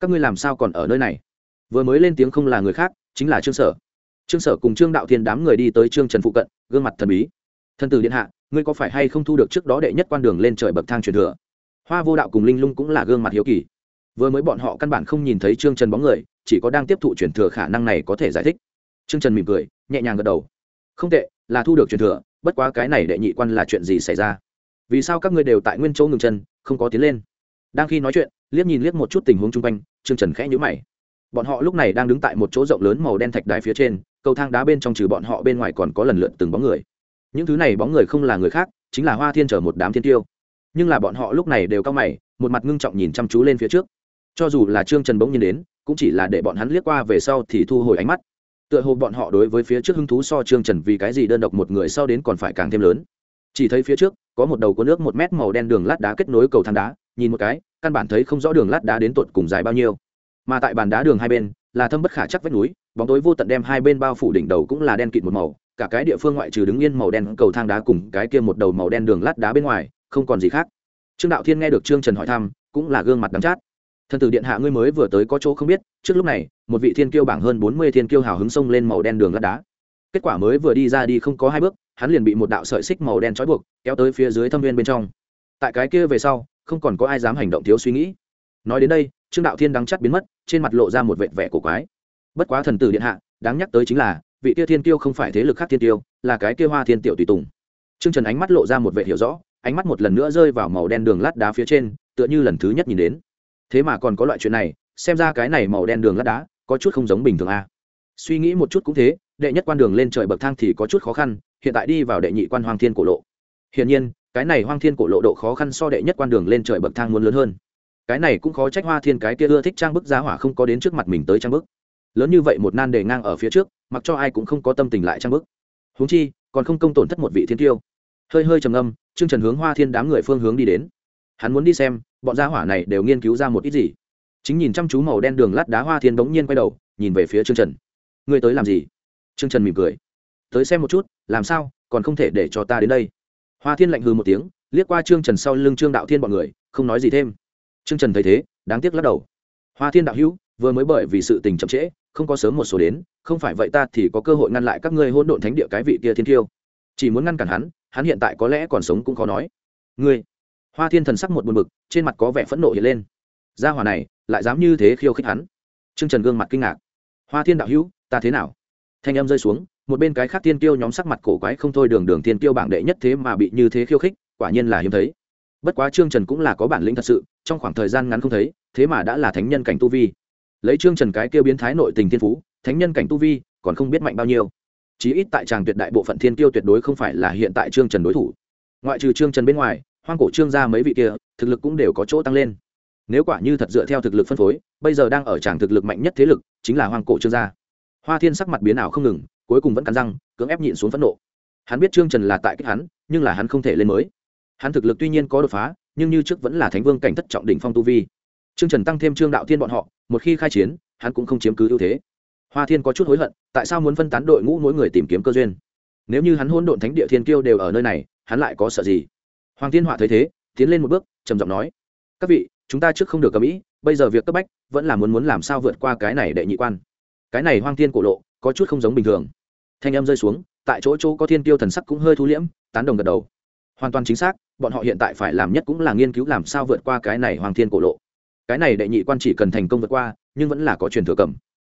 Speaker 1: Các ngươi làm sao còn ở nơi này? Vừa mới lên tiếng không là người khác, chính là trương sở trương sở cùng trương đạo thiên đám người đi tới trương trần phụ cận, gương mặt thần bí. Thần tử điện hạ, ngươi có phải hay không thu được trước đó đệ nhất quan đường lên trời bậc thang truyền thừa? Hoa vô đạo cùng linh lung cũng là gương mặt hiếu kỳ. Vừa mới bọn họ căn bản không nhìn thấy trương trần bóng người, chỉ có đang tiếp thụ truyền thừa khả năng này có thể giải thích. Trương trần mỉm cười, nhẹ nhàng gật đầu. Không tệ, là thu được truyền thừa, bất quá cái này đệ nhị quan là chuyện gì xảy ra? Vì sao các ngươi đều tại nguyên chỗ ngừng chân, không có tiến lên? Đang khi nói chuyện, liếc nhìn liếc một chút tình huống chung quanh, trương trần khẽ nhữ mày. Bọn họ lúc này đang đứng tại một chỗ rộng lớn màu đen thạch đài phía trên cầu thang đá bên trong trừ bọn họ bên ngoài còn có lần lượt từng bóng người. Những thứ này bóng người không là người khác, chính là hoa thiên trở một đám thiên tiêu. Nhưng là bọn họ lúc này đều cao mày, một mặt ngưng trọng nhìn chăm chú lên phía trước. Cho dù là trương trần bỗng nhiên đến, cũng chỉ là để bọn hắn liếc qua về sau thì thu hồi ánh mắt. Tựa hồ bọn họ đối với phía trước hứng thú so trương trần vì cái gì đơn độc một người sau đến còn phải càng thêm lớn. Chỉ thấy phía trước, có một đầu có nước một mét màu đen đường lát đá kết nối cầu thang đá, nhìn một cái, căn bản thấy không rõ đường lát đá đến tột cùng dài bao nhiêu. Mà tại bàn đá đường hai bên, là thâm bất khả chắc vách núi bóng tối vô tận đem hai bên bao phủ đỉnh đầu cũng là đen kịt một màu, cả cái địa phương ngoại trừ đứng yên màu đen cầu thang đá cùng cái kia một đầu màu đen đường lát đá bên ngoài, không còn gì khác. Trương đạo thiên nghe được trương trần hỏi thăm, cũng là gương mặt đắm chát. Thần tử điện hạ ngươi mới vừa tới có chỗ không biết, trước lúc này, một vị thiên kiêu bảng hơn bốn mươi thiên kiêu hào hứng xông lên màu đen đường lát đá. Kết quả mới vừa đi ra đi không có hai bước, hắn liền bị một đạo sợi xích màu đen trói buộc, kéo tới phía dưới thâm viên bên trong. Tại cái kia về sau, không còn có ai dám hành động thiếu suy nghĩ. Nói đến đây, trương đạo thiên đắng chắt biến mất, trên mặt lộ ra một vệt vẻ cổ quái bất quá thần tử điện hạ đáng nhắc tới chính là vị kia thiên tiêu không phải thế lực khác thiên tiêu, là cái kia hoa thiên tiểu tùy tùng. Trương trần ánh mắt lộ ra một vệ hiểu rõ ánh mắt một lần nữa rơi vào màu đen đường lát đá phía trên tựa như lần thứ nhất nhìn đến. Thế mà còn có loại chuyện này xem ra cái này màu đen đường lát đá có chút không giống bình thường a. Suy nghĩ một chút cũng thế đệ nhất quan đường lên trời bậc thang thì có chút khó khăn hiện tại đi vào đệ nhị quan hoang thiên cổ lộ. Hiển nhiên cái này hoang thiên cổ lộ độ khó khăn so đệ nhất quan đường lên trời bậc thang muốn lớn hơn. Cái này cũng khó trách hoa thiên cái kia ưa thích trang bức giá hỏa không có đến trước mặt mình tới trang bức lớn như vậy một nan đề ngang ở phía trước, mặc cho ai cũng không có tâm tình lại trang bức. Huống chi, còn không công tổn thất một vị thiên tiêu. Hơi hơi trầm âm chương trần hướng hoa thiên đám người phương hướng đi đến. Hắn muốn đi xem, bọn gia hỏa này đều nghiên cứu ra một ít gì. Chính nhìn chăm chú màu đen đường lát đá hoa thiên bỗng nhiên quay đầu, nhìn về phía chương trần. Ngươi tới làm gì? Chương trần mỉm cười. Tới xem một chút, làm sao, còn không thể để cho ta đến đây. Hoa thiên lạnh hư một tiếng, liếc qua trương trần sau lưng trương đạo thiên bọn người, không nói gì thêm. Trương trần thấy thế, đáng tiếc lắc đầu. Hoa thiên đạo hữu, vừa mới bởi vì sự tình chậm trễ không có sớm một số đến, không phải vậy ta thì có cơ hội ngăn lại các ngươi hôn độn thánh địa cái vị kia thiên tiêu chỉ muốn ngăn cản hắn hắn hiện tại có lẽ còn sống cũng khó nói. Ngươi, hoa thiên thần sắc một buồn bực, trên mặt có vẻ phẫn nộ hiện lên. Gia hỏa này, lại dám như thế khiêu khích hắn. Trương trần gương mặt kinh ngạc. Hoa thiên đạo hữu, ta thế nào? Thanh âm rơi xuống, một bên cái khác tiên tiêu nhóm sắc mặt cổ quái không thôi đường đường tiên tiêu bảng đệ nhất thế mà bị như thế khiêu khích, quả nhiên là hiếm thấy. Bất quá trương trần cũng là có bản lĩnh thật sự, trong khoảng thời gian ngắn không thấy, thế mà đã là thánh nhân cảnh tu vi lấy trương trần cái kêu biến thái nội tình thiên phú, thánh nhân cảnh tu vi, còn không biết mạnh bao nhiêu. Chí ít tại tràng tuyệt đại bộ phận thiên tiêu tuyệt đối không phải là hiện tại trương trần đối thủ. Ngoại trừ trương trần bên ngoài, hoang cổ trương gia mấy vị kia, thực lực cũng đều có chỗ tăng lên. Nếu quả như thật dựa theo thực lực phân phối, bây giờ đang ở tràng thực lực mạnh nhất thế lực, chính là hoang cổ trương gia. Hoa thiên sắc mặt biến ảo không ngừng, cuối cùng vẫn cắn răng, cưỡng ép nhịn xuống phẫn nộ. Hắn biết trương trần là tại kích hắn, nhưng là hắn không thể lên mới. Hắn thực lực tuy nhiên có đột phá, nhưng như trước vẫn là thánh vương cảnh thất trọng đỉnh phong tu vi trương trần tăng thêm trương đạo thiên bọn họ, một khi khai chiến, hắn cũng không chiếm cứ ưu thế. Hoa thiên có chút hối hận, tại sao muốn phân tán đội ngũ mỗi người tìm kiếm cơ duyên? Nếu như hắn hôn độn thánh địa thiên kiêu đều ở nơi này, hắn lại có sợ gì? Hoàng thiên họa thấy thế, tiến lên một bước, trầm giọng nói, các vị, chúng ta trước không được cầm ý, bây giờ việc cấp bách, vẫn là muốn muốn làm sao vượt qua cái này đệ nhị quan. Cái này hoang thiên cổ lộ, có chút không giống bình thường. Thanh âm rơi xuống, tại chỗ chỗ có thiên tiêu thần sắc cũng hơi thu liễm, tán đồng gật đầu. Hoàn toàn chính xác, bọn họ hiện tại phải làm nhất cũng là nghiên cứu làm sao vượt qua cái này hoàng thiên cổ lộ cái này đệ nhị quan chỉ cần thành công vượt qua, nhưng vẫn là có truyền thừa cầm.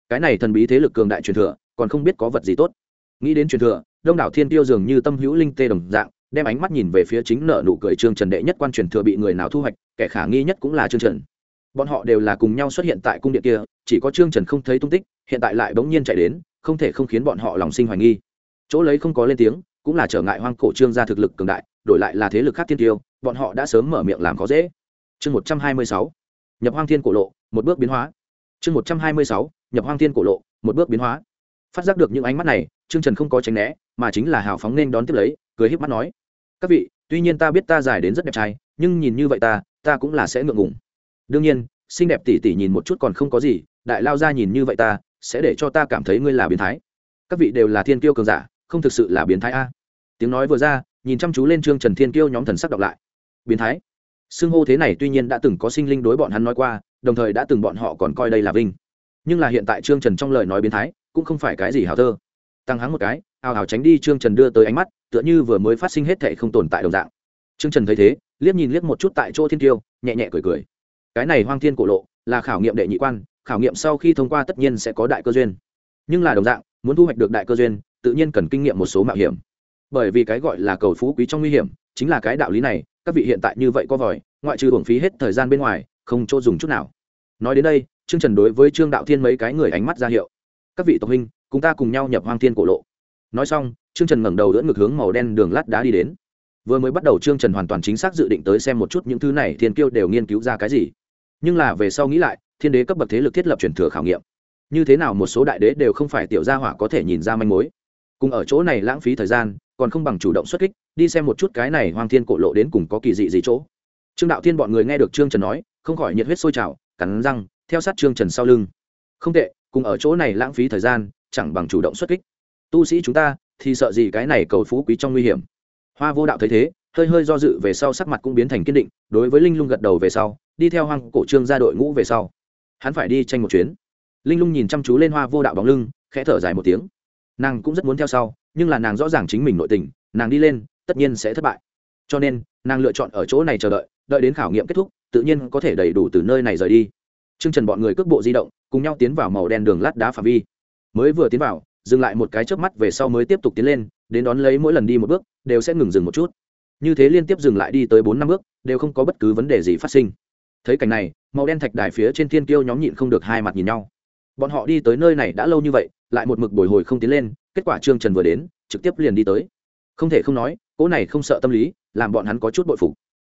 Speaker 1: Cái này thần bí thế lực cường đại truyền thừa, còn không biết có vật gì tốt. Nghĩ đến truyền thừa, đông đảo thiên tiêu dường như tâm hữu linh tê đồng dạng, đem ánh mắt nhìn về phía chính nợ nụ cười trương trần đệ nhất quan truyền thừa bị người nào thu hoạch, kẻ khả nghi nhất cũng là trương trần. Bọn họ đều là cùng nhau xuất hiện tại cung điện kia, chỉ có trương trần không thấy tung tích, hiện tại lại bỗng nhiên chạy đến, không thể không khiến bọn họ lòng sinh hoài nghi. Chỗ lấy không có lên tiếng, cũng là trở ngại hoang cổ trương gia thực lực cường đại, đổi lại là thế lực khác thiên tiêu, bọn họ đã sớm mở miệng làm khó dễ. Chương một trăm hai mươi sáu nhập hoang thiên cổ lộ, một bước biến hóa. Chương một trăm hai mươi sáu, nhập hoang thiên cổ lộ, một bước biến hóa. Phát giác được những ánh mắt này, trương trần không có tránh né, mà chính là hào phóng nên đón tiếp lấy, cười híp mắt nói, các vị, tuy nhiên ta biết ta dài đến rất đẹp trai, nhưng nhìn như vậy ta ta cũng là sẽ ngượng ngùng. Đương nhiên, xinh đẹp tỉ tỉ nhìn một chút còn không có gì, đại lao ra nhìn như vậy ta, sẽ để cho ta cảm thấy ngươi là biến thái. Các vị đều là thiên kiêu cường giả, không thực sự là biến thái a. Tiếng nói vừa ra, nhìn chăm chú lên trương trần thiên kiêu nhóm thần sắc đọc lại. Biến thái? Xưng hô thế này tuy nhiên đã từng có sinh linh đối bọn hắn nói qua, đồng thời đã từng bọn họ còn coi đây là vinh. Nhưng là hiện tại trương trần trong lời nói biến thái, cũng không phải cái gì hào thơ. Tăng hắng một cái ào ào tránh đi trương trần đưa tới ánh mắt, tựa như vừa mới phát sinh hết thệ không tồn tại đồng dạng. Trương trần thấy thế, liếc nhìn liếc một chút tại chỗ thiên tiêu, nhẹ nhẹ cười cười. Cái này hoang thiên cổ lộ, là khảo nghiệm đệ nhị quan, khảo nghiệm sau khi thông qua tất nhiên sẽ có đại cơ duyên. Nhưng là đồng dạng, muốn thu hoạch được đại cơ duyên, tự nhiên cần kinh nghiệm một số mạo hiểm. Bởi vì cái gọi là cầu phú quý trong nguy hiểm, chính là cái đạo lý này các vị hiện tại như vậy có vòi, ngoại trừ hưởng phí hết thời gian bên ngoài, không chỗ dùng chút nào. Nói đến đây, trương trần đối với trương đạo thiên mấy cái người ánh mắt ra hiệu. Các vị tộc huynh, cùng ta cùng nhau nhập hoang thiên cổ lộ. Nói xong, trương trần ngẩng đầu đỡ ngược hướng màu đen đường lát đá đi đến. Vừa mới bắt đầu trương trần hoàn toàn chính xác dự định tới xem một chút những thứ này thiên kiêu đều nghiên cứu ra cái gì. Nhưng là về sau nghĩ lại, thiên đế cấp bậc thế lực thiết lập truyền thừa khảo nghiệm. Như thế nào một số đại đế đều không phải tiểu gia hỏa có thể nhìn ra manh mối. Cùng ở chỗ này lãng phí thời gian còn không bằng chủ động xuất kích, đi xem một chút cái này hoang thiên cổ lộ đến cùng có kỳ dị gì chỗ. Trương đạo thiên bọn người nghe được trương trần nói, không khỏi nhiệt huyết sôi trào, cắn răng, theo sát trương trần sau lưng. Không tệ, cùng ở chỗ này lãng phí thời gian, chẳng bằng chủ động xuất kích. Tu sĩ chúng ta, thì sợ gì cái này cầu phú quý trong nguy hiểm. Hoa vô đạo thấy thế, hơi hơi do dự về sau sắc mặt cũng biến thành kiên định, đối với linh lung gật đầu về sau, đi theo hoang cổ trương ra đội ngũ về sau. Hắn phải đi tranh một chuyến. Linh lung nhìn chăm chú lên hoa vô đạo bóng lưng, khẽ thở dài một tiếng nàng cũng rất muốn theo sau, nhưng là nàng rõ ràng chính mình nội tình, nàng đi lên, tất nhiên sẽ thất bại. Cho nên, nàng lựa chọn ở chỗ này chờ đợi đợi đến khảo nghiệm kết thúc, tự nhiên có thể đầy đủ từ nơi này rời đi. T r ư ơ n g trần bọn người cước bộ di động, cùng nhau tiến vào màu đen đường lát đá phạm vi. Mới vừa tiến vào, dừng lại một cái chớp mắt về sau mới tiếp tục tiến lên, đến đón lấy mỗi lần đi một bước, đều sẽ ngừng dừng một chút. Như thế liên tiếp dừng lại đi tới bốn năm bước, đều không có bất cứ vấn đề gì phát sinh. Thấy cảnh này, màu đen thạch đài phía trên thiên kiêu nhóm nhịn không được hai mặt nhìn nhau. Bọn họ đi tới nơi này đã lâu như vậy lại một mực bồi hồi không tiến lên, kết quả trương trần vừa đến, trực tiếp liền đi tới. Không thể không nói cỗ này không sợ tâm lý, làm bọn hắn có chút bội phục.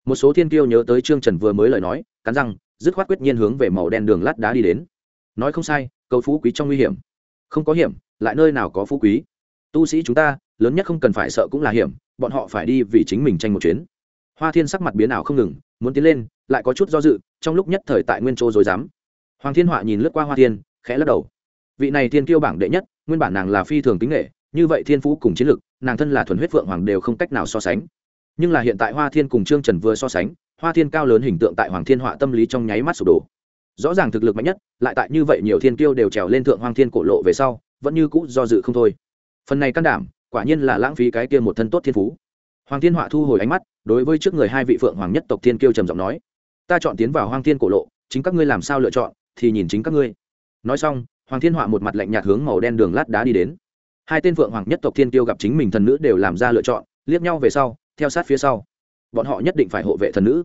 Speaker 1: Một số thiên kiêu nhớ tới trương trần vừa mới lời nói, cắn răng, dứt khoát quyết nhiên hướng về màu đen đường lát đá đi đến. Nói không sai, cầu phú quý trong nguy hiểm. Không có hiểm, lại nơi nào có phú quý? Tu sĩ chúng ta, lớn nhất không cần phải sợ cũng là hiểm, bọn họ phải đi vì chính mình tranh một chuyến. Hoa thiên sắc mặt biến ảo không ngừng, muốn tiến lên, lại có chút do dự, trong lúc nhất thời tại nguyên châu rồi dám hoàng thiên họa nhìn lướt qua hoa thiên, khẽ lắc đầu vị này thiên kiêu bảng đệ nhất, nguyên bản nàng là phi thường tính nghệ, như vậy thiên phú cùng chiến lực, nàng thân là thuần huyết phượng hoàng đều không cách nào so sánh. Nhưng là hiện tại hoa thiên cùng trương trần vừa so sánh, hoa thiên cao lớn hình tượng tại hoàng thiên họa tâm lý trong nháy mắt sụp đổ. Rõ ràng thực lực mạnh nhất, lại tại như vậy nhiều thiên kiêu đều trèo lên thượng hoàng thiên cổ lộ về sau, vẫn như cũ do dự không thôi. Phần này can đảm, quả nhiên là lãng phí cái kia một thân tốt thiên phú. Hoàng thiên họa thu hồi ánh mắt, đối với trước người hai vị phượng hoàng nhất tộc thiên kiêu trầm giọng nói, ta chọn tiến vào hoàng thiên cổ lộ, chính các ngươi làm sao lựa chọn, thì nhìn chính các ngươi. Nói xong hoàng thiên họa một mặt lạnh nhạt hướng màu đen đường lát đá đi đến. Hai tên phượng hoàng nhất tộc thiên kiêu gặp chính mình thần nữ đều làm ra lựa chọn, liếc nhau về sau, theo sát phía sau. Bọn họ nhất định phải hộ vệ thần nữ.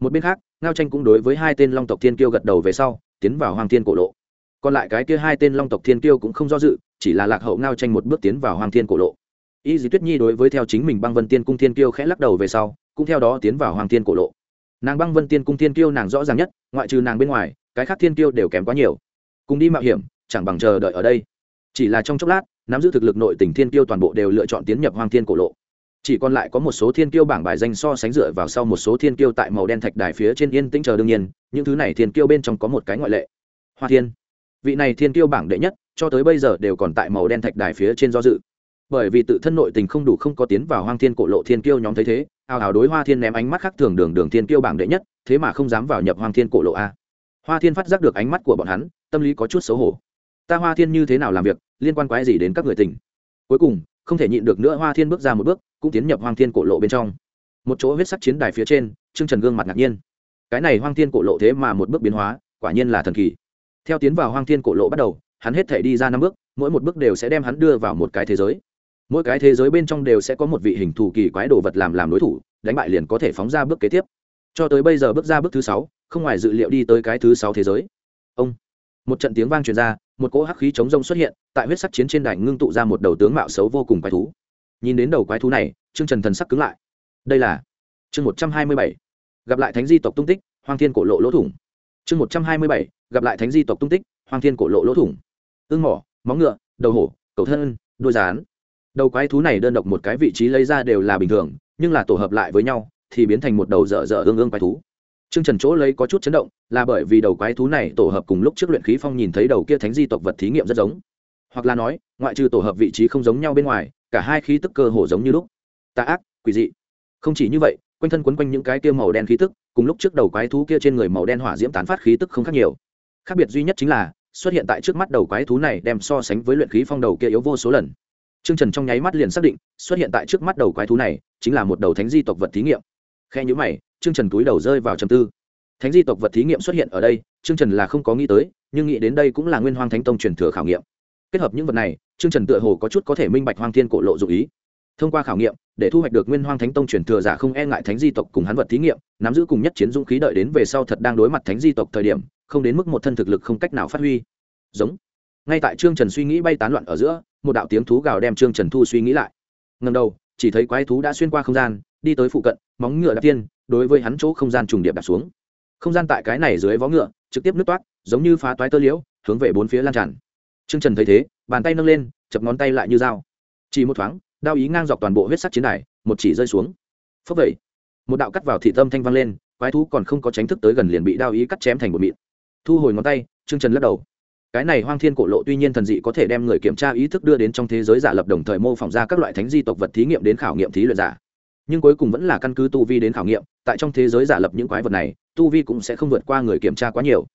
Speaker 1: Một bên khác, ngao tranh cũng đối với hai tên long tộc thiên kiêu gật đầu về sau, tiến vào hoàng thiên cổ lộ. Còn lại cái kia hai tên long tộc thiên kiêu cũng không do dự, chỉ là lạc hậu ngao tranh một bước tiến vào hoàng thiên cổ lộ. Y dì tuyết nhi đối với theo chính mình băng vân tiên cung thiên kiêu khẽ lắc đầu về sau, cũng theo đó tiến vào hoàng thiên cổ lộ. Nàng băng vân tiên cung thiên kiêu nàng rõ ràng nhất, ngoại trừ nàng bên ngoài, cái khác thiên kiêu đều kém quá nhiều. Cùng đi mạo hiểm chẳng bằng chờ đợi ở đây. Chỉ là trong chốc lát, nắm giữ thực lực nội tỉnh thiên kiêu toàn bộ đều lựa chọn tiến nhập hoang thiên cổ lộ. Chỉ còn lại có một số thiên kiêu bảng bài danh so sánh dựa vào sau một số thiên kiêu tại màu đen thạch đài phía trên yên tĩnh chờ đương nhiên, những thứ này thiên kiêu bên trong có một cái ngoại lệ. Hoa thiên. Vị này thiên kiêu bảng đệ nhất, cho tới bây giờ đều còn tại màu đen thạch đài phía trên do dự. Bởi vì tự thân nội tình không đủ không có tiến vào hoang thiên cổ lộ thiên kiêu nhóm thấy thế ào ào đối hoa thiên ném ánh mắt khác thường đường đường thiên kiêu bảng đệ nhất, thế mà không dám vào nhập hoang thiên cổ lộ a. Hoa thiên phát giác được ánh mắt của bọn hắn, tâm lý có chút xấu hổ ta hoa thiên như thế nào làm việc, liên quan quái gì đến các người tỉnh? cuối cùng, không thể nhịn được nữa, hoa thiên bước ra một bước, cũng tiến nhập hoang thiên cổ lộ bên trong. Một chỗ huyết sắc chiến đài phía trên, trương trần gương mặt ngạc nhiên. Cái này hoang thiên cổ lộ thế mà một bước biến hóa, quả nhiên là thần kỳ. Theo tiến vào hoang thiên cổ lộ bắt đầu, hắn hết thể đi ra năm bước, mỗi một bước đều sẽ đem hắn đưa vào một cái thế giới. Mỗi cái thế giới bên trong đều sẽ có một vị hình thù kỳ quái đồ vật làm làm đối thủ, đánh bại liền có thể phóng ra bước kế tiếp. Cho tới bây giờ bước ra bước thứ sáu, không ngoài dự liệu đi tới cái thứ sáu thế giới. Ông! Một trận tiếng vang truyền ra, một cỗ hắc khí chống rông xuất hiện, tại huyết sắc chiến trên đài ngưng tụ ra một đầu tướng mạo xấu vô cùng quái thú. Nhìn đến đầu quái thú này, trương trần thần sắc cứng lại. Đây là chương một trăm hai mươi bảy. Gặp lại thánh di tộc tung tích hoàng thiên cổ lộ lỗ thủng. Chương một trăm hai mươi bảy, gặp lại thánh di tộc tung tích hoàng thiên cổ lộ lỗ thủng. Ương mỏ, móng ngựa, đầu hổ, cầu thân đôi rán. Đầu quái thú này đơn độc một cái vị trí lấy ra đều là bình thường, nhưng là tổ hợp lại với nhau, thì biến thành một đầu dở dở ương ương quái thú. Trương Trần chỗ lấy có chút chấn động, là bởi vì đầu quái thú này tổ hợp cùng lúc trước luyện khí phong nhìn thấy đầu kia thánh di tộc vật thí nghiệm rất giống. Hoặc là nói, ngoại trừ tổ hợp vị trí không giống nhau bên ngoài, cả hai khí tức cơ hồ giống như lúc. Tà ác, quỷ dị. Không chỉ như vậy, quanh thân quấn quanh những cái kia màu đen khí tức, cùng lúc trước đầu quái thú kia trên người màu đen hỏa diễm tán phát khí tức không khác nhiều. Khác biệt duy nhất chính là, xuất hiện tại trước mắt đầu quái thú này đem so sánh với luyện khí phong đầu kia yếu vô số lần. Trương Trần trong nháy mắt liền xác định, xuất hiện tại trước mắt đầu quái thú này chính là một đầu thánh di tộc vật thí nghiệm. Khe nhữ mày, Trương Trần túi đầu rơi vào trầm tư. Thánh di tộc vật thí nghiệm xuất hiện ở đây, Trương Trần là không có nghĩ tới, nhưng nghĩ đến đây cũng là Nguyên Hoang Thánh Tông truyền thừa khảo nghiệm. Kết hợp những vật này, Trương Trần tựa hồ có chút có thể minh bạch Hoang Thiên cổ lộ dụng ý. Thông qua khảo nghiệm, để thu hoạch được Nguyên Hoang Thánh Tông truyền thừa giả không e ngại thánh di tộc cùng hắn vật thí nghiệm, nắm giữ cùng nhất chiến dũng khí đợi đến về sau thật đang đối mặt thánh di tộc thời điểm, không đến mức một thân thực lực không cách nào phát huy. Giống. Ngay tại Trương Trần suy nghĩ bay tán loạn ở giữa, một đạo tiếng thú gào đem Trương Trần thu suy nghĩ lại. Ngẩng đầu, chỉ thấy quái thú đã xuyên qua không gian, đi tới phụ cận, móng ngựa đạp tiên, đối với hắn chỗ không gian trùng điệp đạp xuống. Không gian tại cái này dưới vó ngựa trực tiếp nứt toát giống như phá toái tơ liễu hướng về bốn phía lan tràn. T r ư ơ n g trần thấy thế bàn tay nâng lên chập ngón tay lại như dao. Chỉ một thoáng đao ý ngang dọc toàn bộ huyết sắc chiến đài một chỉ rơi xuống. Phấp vậy một đạo cắt vào thị tâm thanh vang lên quái thú còn không có tránh thức tới gần liền bị đao ý cắt chém thành một mịn. Thu hồi ngón tay trương trần lắc đầu. Cái này hoang thiên cổ lộ tuy nhiên thần dị có thể đem người kiểm tra ý thức đưa đến trong thế giới giả lập đồng thời mô phỏng ra các loại thánh di tộc vật thí nghiệm đến khảo nghiệm thí luyện giả nhưng cuối cùng vẫn là căn cứ tu vi đến khảo nghiệm, tại trong thế giới giả lập những quái vật này, tu vi cũng sẽ không vượt qua người kiểm tra quá nhiều.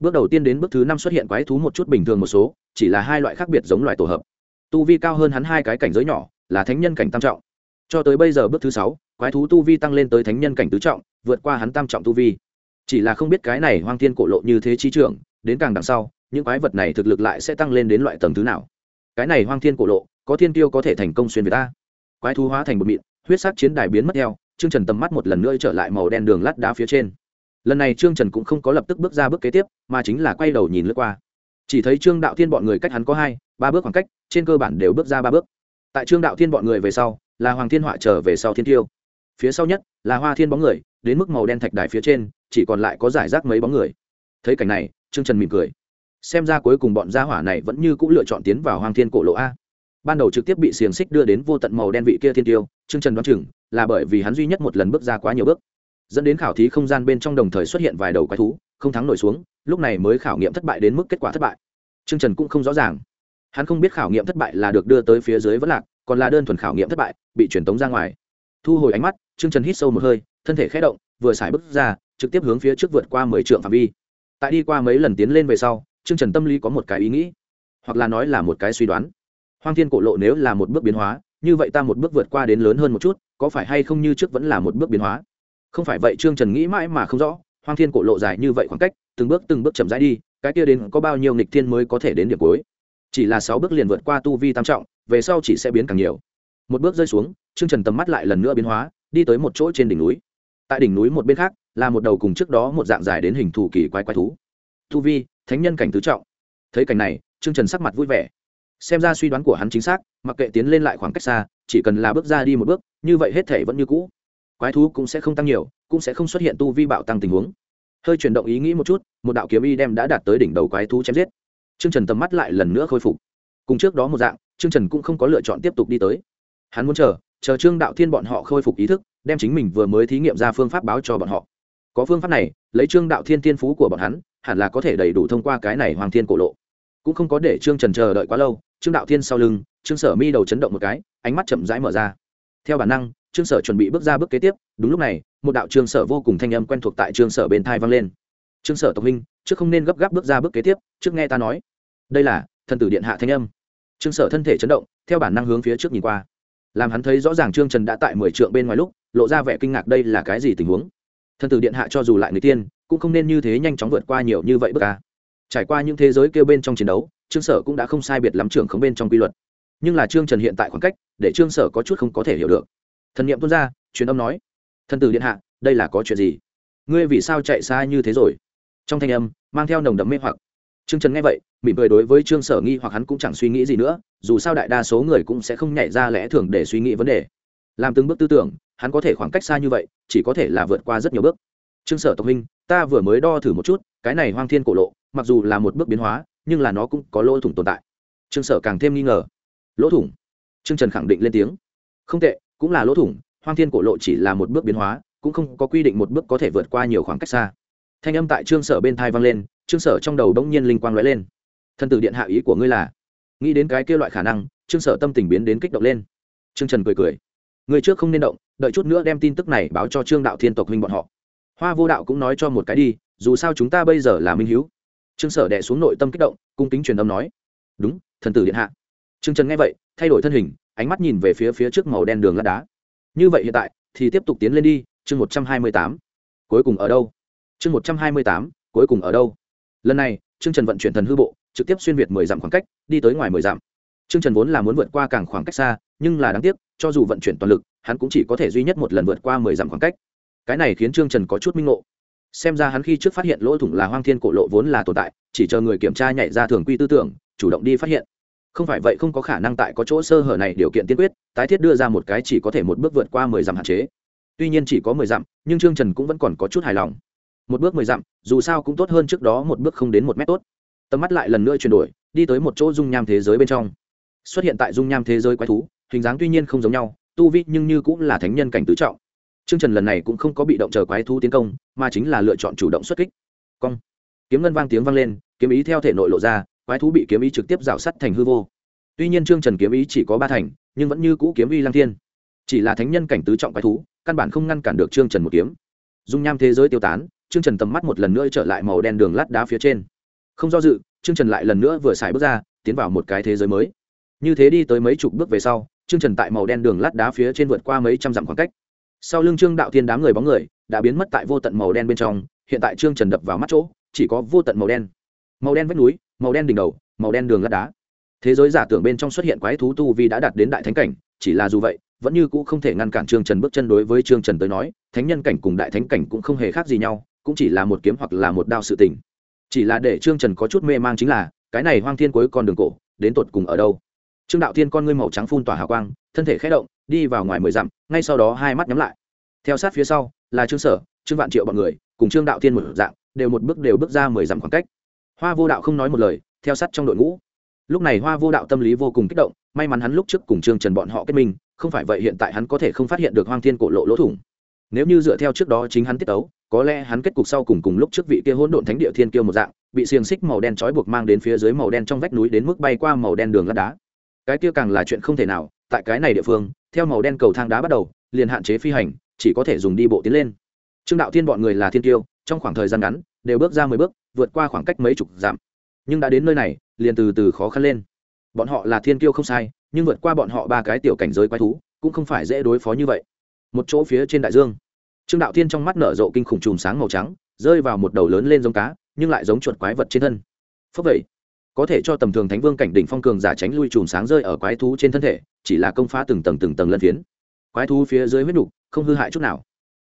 Speaker 1: Bước đầu tiên đến bước thứ năm xuất hiện quái thú một chút bình thường một số, chỉ là hai loại khác biệt giống loại tổ hợp. Tu vi cao hơn hắn hai cái cảnh giới nhỏ, là thánh nhân cảnh tam trọng. Cho tới bây giờ bước thứ sáu, quái thú tu vi tăng lên tới thánh nhân cảnh tứ trọng, vượt qua hắn tam trọng tu vi. Chỉ là không biết cái này hoang thiên cổ lộ như thế chi trưởng, đến càng đằng sau, những quái vật này thực lực lại sẽ tăng lên đến loại tầng thứ nào? Cái này hoang thiên cổ lộ, có thiên tiêu có thể thành công xuyên việt ta. Quái thú hóa thành một mịn huyết sắc chiến đài biến mất theo, trương trần tầm mắt một lần nữa trở lại màu đen đường lát đá phía trên. Lần này trương trần cũng không có lập tức bước ra bước kế tiếp, mà chính là quay đầu nhìn lướt qua. Chỉ thấy trương đạo thiên bọn người cách hắn có hai, ba bước khoảng cách, trên cơ bản đều bước ra ba bước. Tại trương đạo thiên bọn người về sau, là hoàng thiên họa trở về sau thiên tiêu. Phía sau nhất, là hoa thiên bóng người, đến mức màu đen thạch đài phía trên, chỉ còn lại có giải rác mấy bóng người. Thấy cảnh này, trương trần mỉm cười. Xem ra cuối cùng bọn gia hỏa này vẫn như c ũ lựa chọn tiến vào hoàng thiên cổ lộ a ban đầu trực tiếp bị xiềng xích đưa đến vô tận màu đen vị kia thiên tiêu, trương trần đoán chừng là bởi vì hắn duy nhất một lần bước ra quá nhiều bước, dẫn đến khảo thí không gian bên trong đồng thời xuất hiện vài đầu quái thú, không thắng nổi xuống, lúc này mới khảo nghiệm thất bại đến mức kết quả thất bại. Trương trần cũng không rõ ràng. Hắn không biết khảo nghiệm thất bại là được đưa tới phía dưới vẫn lạc, còn là đơn thuần khảo nghiệm thất bại, bị truyền tống ra ngoài. Thu hồi ánh mắt, trương trần hít sâu một hơi, thân thể khé động, vừa xài bước ra, trực tiếp hướng phía trước vượt qua mười trượng phạm vi. Tại đi qua mấy lần tiến lên về sau, trương trần tâm lý có một cái ý nghĩ, hoặc là nói là một cái suy đoán hoang thiên cổ lộ nếu là một bước biến hóa, như vậy ta một bước vượt qua đến lớn hơn một chút, có phải hay không như trước vẫn là một bước biến hóa? Không phải vậy trương trần nghĩ mãi mà không rõ, hoang thiên cổ lộ dài như vậy khoảng cách, từng bước từng bước chậm rãi đi, cái kia đến có bao nhiêu nghịch thiên mới có thể đến điểm cuối? Chỉ là sáu bước liền vượt qua tu vi tam trọng, về sau chỉ sẽ biến càng nhiều. Một bước rơi xuống, trương trần tầm mắt lại lần nữa biến hóa, đi tới một chỗ trên đỉnh núi. Tại đỉnh núi một bên khác, là một đầu cùng trước đó một dạng dài đến hình thù kỳ quái quái thú. Tu vi, thánh nhân cảnh tứ trọng. Thấy cảnh này, trương trần sắc mặt vui vẻ xem ra suy đoán của hắn chính xác mặc kệ tiến lên lại khoảng cách xa chỉ cần là bước ra đi một bước như vậy hết thể vẫn như cũ quái thú cũng sẽ không tăng nhiều cũng sẽ không xuất hiện tu vi bạo tăng tình huống hơi chuyển động ý nghĩ một chút một đạo kiếm y đem đã đạt tới đỉnh đầu quái thú chém giết Trương Trần tầm mắt lại lần nữa khôi phục. Cùng trước đó một dạng, Trương Trần cũng không có lựa chọn tiếp tục đi tới. Hắn muốn chờ, chờ Trương Đạo Thiên bọn họ khôi phục ý thức, đem chính mình vừa mới thí nghiệm ra phương pháp báo cho bọn họ. Có phương pháp này, lấy Trương Đạo Thiên tiên phú của bọn hắn, hẳn là có thể đầy đủ thông qua cái này Hoàng Thiên cổ lộ. Cũng không có để Trương Trần chờ đợi quá lâu, Trương Đạo Thiên sau lưng, Trương Sở Mi đầu chấn động một cái, ánh mắt chậm rãi mở ra. Theo bản năng, Trương Sở chuẩn bị bước ra bước kế tiếp, đúng lúc này, một đạo Trương Sở vô cùng thanh âm quen thuộc tại Trương Sở bên tai vang lên. Trương Sở tộc huynh, trước không nên gấp gáp bước ra bước kế tiếp, trước nghe ta nói. Đây là thần tử điện hạ thanh âm. Trương sở thân thể chấn động theo bản năng hướng phía trước nhìn qua. Làm hắn thấy rõ ràng trương trần đã tại mười trượng bên ngoài lúc lộ ra vẻ kinh ngạc đây là cái gì tình huống. Thần tử điện hạ cho dù lại người tiên cũng không nên như thế nhanh chóng vượt qua nhiều như vậy bước ca trải qua những thế giới kêu bên trong chiến đấu trương sở cũng đã không sai biệt lắm trưởng không bên trong quy luật. Nhưng là trương trần hiện tại khoảng cách để trương sở có chút không có thể hiểu được. Thần n i ệ m tuân ra truyền âm nói thần tử điện hạ đây là có chuyện gì? Ngươi vì sao chạy xa như thế rồi? Trong thanh âm mang theo nồng đậm mê hoặc. Trương Trần nghe vậy, mỉm cười đối với Trương Sở nghi hoặc hắn cũng chẳng suy nghĩ gì nữa, dù sao đại đa số người cũng sẽ không nhảy ra lẽ thường để suy nghĩ vấn đề. Làm từng bước tư tưởng, hắn có thể khoảng cách xa như vậy, chỉ có thể là vượt qua rất nhiều bước. Trương Sở tộc huynh, ta vừa mới đo thử một chút, cái này Hoang Thiên cổ lộ, mặc dù là một bước biến hóa, nhưng là nó cũng có lỗ thủng tồn tại. Trương Sở càng thêm nghi ngờ. Lỗ thủng? Trương Trần khẳng định lên tiếng. Không tệ, cũng là lỗ thủng, Hoang Thiên cổ lộ chỉ là một bước biến hóa, cũng không có quy định một bước có thể vượt qua nhiều khoảng cách xa. Thanh âm tại Trương Sở bên tai vang lên, trương sở trong đầu đông nhiên linh quang lóe lên thân tử điện hạ ý của ngươi là nghĩ đến cái kia loại khả năng trương sở tâm tình biến đến kích động lên trương trần cười cười người trước không nên động đợi chút nữa đem tin tức này báo cho trương đạo thiên tộc huynh bọn họ hoa vô đạo cũng nói cho một cái đi, dù sao chúng ta bây giờ là minh hiếu. Trương sở đẻ xuống nội tâm kích động, cung kính truyền âm nói, đúng, thần tử điện hạ. Trương trần nghe vậy, thay đổi thân hình, ánh mắt nhìn về phía phía trước màu đen đường lát đá. Như vậy hiện tại, thì tiếp tục tiến lên đi, chương một trăm hai mươi tám. Cuối cùng ở đâu? Chương một trăm hai mươi tám, cuối cùng ở đâu? Lần này, trương trần vận chuyển thần hư bộ, trực tiếp xuyên việt mười dặm khoảng cách, đi tới ngoài mười dặm. Trương trần vốn là muốn vượt qua càng khoảng cách xa, nhưng là đáng tiếc, cho dù vận chuyển toàn lực, hắn cũng chỉ có thể duy nhất một lần vượt qua mười dặm khoảng cách cái này khiến trương trần có chút minh ngộ. Xem ra hắn khi trước phát hiện lỗ thủng là hoang thiên cổ lộ vốn là tồn tại, chỉ chờ người kiểm tra nhảy ra thường quy tư tưởng, chủ động đi phát hiện. Không phải vậy không có khả năng tại có chỗ sơ hở này điều kiện tiên quyết, tái thiết đưa ra một cái chỉ có thể một bước vượt qua mười dặm hạn chế. Tuy nhiên chỉ có mười dặm, nhưng trương trần cũng vẫn còn có chút hài lòng. Một bước mười dặm, dù sao cũng tốt hơn trước đó một bước không đến một mét tốt. Tầm mắt lại lần nữa chuyển đổi, đi tới một chỗ dung nham thế giới bên trong. Xuất hiện tại dung nham thế giới quái thú, hình dáng tuy nhiên không giống nhau, tu vi nhưng như cũng là thánh nhân cảnh tứ trọng. Trương Trần lần này cũng không có bị động chờ quái thú tiến công, mà chính là lựa chọn chủ động xuất kích. Cong. Kiếm ngân vang tiếng vang lên, kiếm ý theo thể nội lộ ra, quái thú bị kiếm ý trực tiếp rào sắt thành hư vô. Tuy nhiên Trương Trần kiếm ý chỉ có ba thành, nhưng vẫn như cũ kiếm uy lang thiên. Chỉ là thánh nhân cảnh tứ trọng quái thú, căn bản không ngăn cản được Trương Trần một kiếm. Dung nham thế giới tiêu tán, Trương Trần tầm mắt một lần nữa trở lại màu đen đường lát đá phía trên. Không do dự, Trương Trần lại lần nữa vừa xài bước ra, tiến vào một cái thế giới mới. Như thế đi tới mấy chục bước về sau, Trương Trần tại màu đen đường lát đá phía trên vượt qua mấy trăm dặm khoảng cách. Sau lưng Trương Đạo Thiên đám người bóng người đã biến mất tại vô tận màu đen bên trong, hiện tại Trương Trần đập vào mắt chỗ, chỉ có vô tận màu đen. Màu đen vách núi, màu đen đỉnh đầu, màu đen đường lát đá. Thế giới giả tưởng bên trong xuất hiện quái thú tu vi đã đạt đến đại thánh cảnh, chỉ là dù vậy, vẫn như cũ không thể ngăn cản Trương Trần bước chân đối với Trương Trần tới nói, thánh nhân cảnh cùng đại thánh cảnh cũng không hề khác gì nhau, cũng chỉ là một kiếm hoặc là một đao sự tình chỉ là để trương trần có chút mê mang chính là cái này hoang thiên cuối con đường cổ đến tột cùng ở đâu trương đạo thiên con ngươi màu trắng phun tỏa hào quang thân thể khé động đi vào ngoài mười dặm, ngay sau đó hai mắt nhắm lại. Theo sát phía sau là trương sở, trương vạn triệu bọn người, cùng trương đạo thiên một dạng, đều một bước đều bước ra mười dặm khoảng cách. Hoa vô đạo không nói một lời, theo sát trong đội ngũ. Lúc này hoa vô đạo tâm lý vô cùng kích động, may mắn hắn lúc trước cùng trương trần bọn họ kết minh, không phải vậy hiện tại hắn có thể không phát hiện được hoang thiên cổ lộ lỗ thủng. Nếu như dựa theo trước đó chính hắn tiết tấu, có lẽ hắn kết cục sau cùng cùng lúc trước vị kia hỗn độn thánh địa thiên kiêu một dạng, bị xiềng xích màu đen trói buộc mang đến phía dưới màu đen trong vách núi đến mức bay qua màu đen đường lát đá. Cái kia càng là chuyện không thể nào, tại cái này địa phương theo màu đen cầu thang đá bắt đầu liền hạn chế phi hành chỉ có thể dùng đi bộ tiến lên. Trương đạo thiên bọn người là thiên tiêu, trong khoảng thời gian ngắn đều bước ra mười bước vượt qua khoảng cách mấy chục dặm. Nhưng đã đến nơi này liền từ từ khó khăn lên. Bọn họ là thiên tiêu không sai nhưng vượt qua bọn họ ba cái tiểu cảnh giới quái thú cũng không phải dễ đối phó như vậy. Một chỗ phía trên đại dương trương đạo thiên trong mắt nở rộ kinh khủng chùm sáng màu trắng rơi vào một đầu lớn lên giống cá nhưng lại giống chuột quái vật trên thân. Phấp vậy có thể cho tầm thường thánh vương cảnh đỉnh phong cường giả tránh lui chùm sáng rơi ở quái thú trên thân thể, chỉ là công phá từng tầng từng tầng lân phiến. Quái thú phía dưới huyết đục không hư hại chút nào.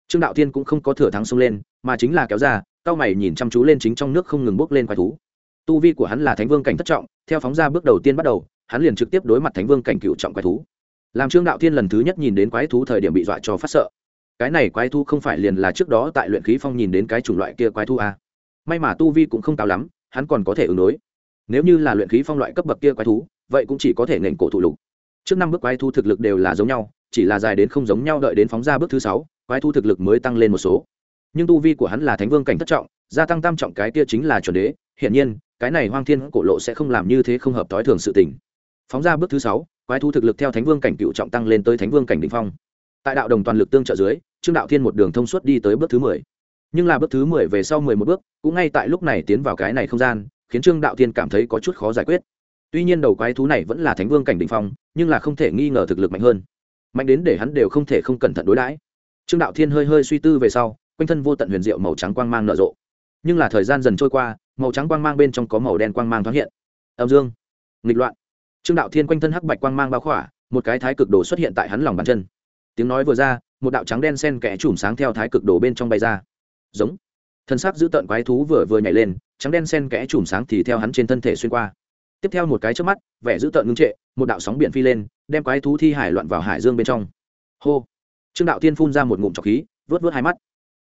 Speaker 1: Trương đạo thiên cũng không có thừa thắng xông lên, mà chính là kéo ra, cao mày nhìn chăm chú lên chính trong nước không ngừng bốc lên quái thú. Tu vi của hắn là thánh vương cảnh thất trọng, theo phóng ra bước đầu tiên bắt đầu, hắn liền trực tiếp đối mặt thánh vương cảnh cựu trọng quái thú. Làm trương đạo thiên lần thứ nhất nhìn đến quái thú thời điểm bị dọa cho phát sợ. Cái này quái thú không phải liền là trước đó tại luyện khí phong nhìn đến cái chủng loại kia quái thú a may mà tu vi cũng không cao lắm, hắn còn có thể ứng đối nếu như là luyện khí phong loại cấp bậc kia quái thú, vậy cũng chỉ có thể nền cổ thụ lục. Trước năm bước quái thú thực lực đều là giống nhau, chỉ là dài đến không giống nhau đợi đến phóng ra bước thứ sáu, quái thú thực lực mới tăng lên một số. Nhưng tu vi của hắn là thánh vương cảnh thất trọng, gia tăng tam trọng cái kia chính là chuẩn đế. Hiển nhiên, cái này hoang thiên cổ lộ sẽ không làm như thế không hợp thói thường sự tình. Phóng ra bước thứ sáu, quái thú thực lực theo thánh vương cảnh cựu trọng tăng lên tới thánh vương cảnh đỉnh phong. Tại đạo đồng toàn lực tương trợ dưới, trương đạo thiên một đường thông suốt đi tới bước thứ mười. Nhưng là bước thứ mười về sau mười một bước, cũng ngay tại lúc này tiến vào cái này không gian khiến trương đạo thiên cảm thấy có chút khó giải quyết. Tuy nhiên đầu quái thú này vẫn là thánh vương cảnh đình phong, nhưng là không thể nghi ngờ thực lực mạnh hơn. Mạnh đến để hắn đều không thể không cẩn thận đối đãi. Trương đạo thiên hơi hơi suy tư về sau, quanh thân vô tận huyền diệu màu trắng quang mang nở rộ. Nhưng là thời gian dần trôi qua, màu trắng quang mang bên trong có màu đen quang mang thoáng hiện. Âm dương, nghịch loạn. Trương đạo thiên quanh thân hắc bạch quang mang bao khỏa, một cái thái cực đồ xuất hiện tại hắn lòng bàn chân. Tiếng nói vừa ra, một đạo trắng đen sen kẽ chùm sáng theo thái cực đồ bên trong bay ra. Giống. Thân xác giữ tận quái thú vừa vừa nhảy lên trắng đen sen kẽ chùm sáng thì theo hắn trên thân thể xuyên qua. Tiếp theo một cái trước mắt, vẻ giữ tợn ngưng trệ, một đạo sóng biển phi lên, đem quái thú thi hải loạn vào hải dương bên trong. Hô! Trương đạo tiên phun ra một ngụm trọc khí, vớt vớt hai mắt.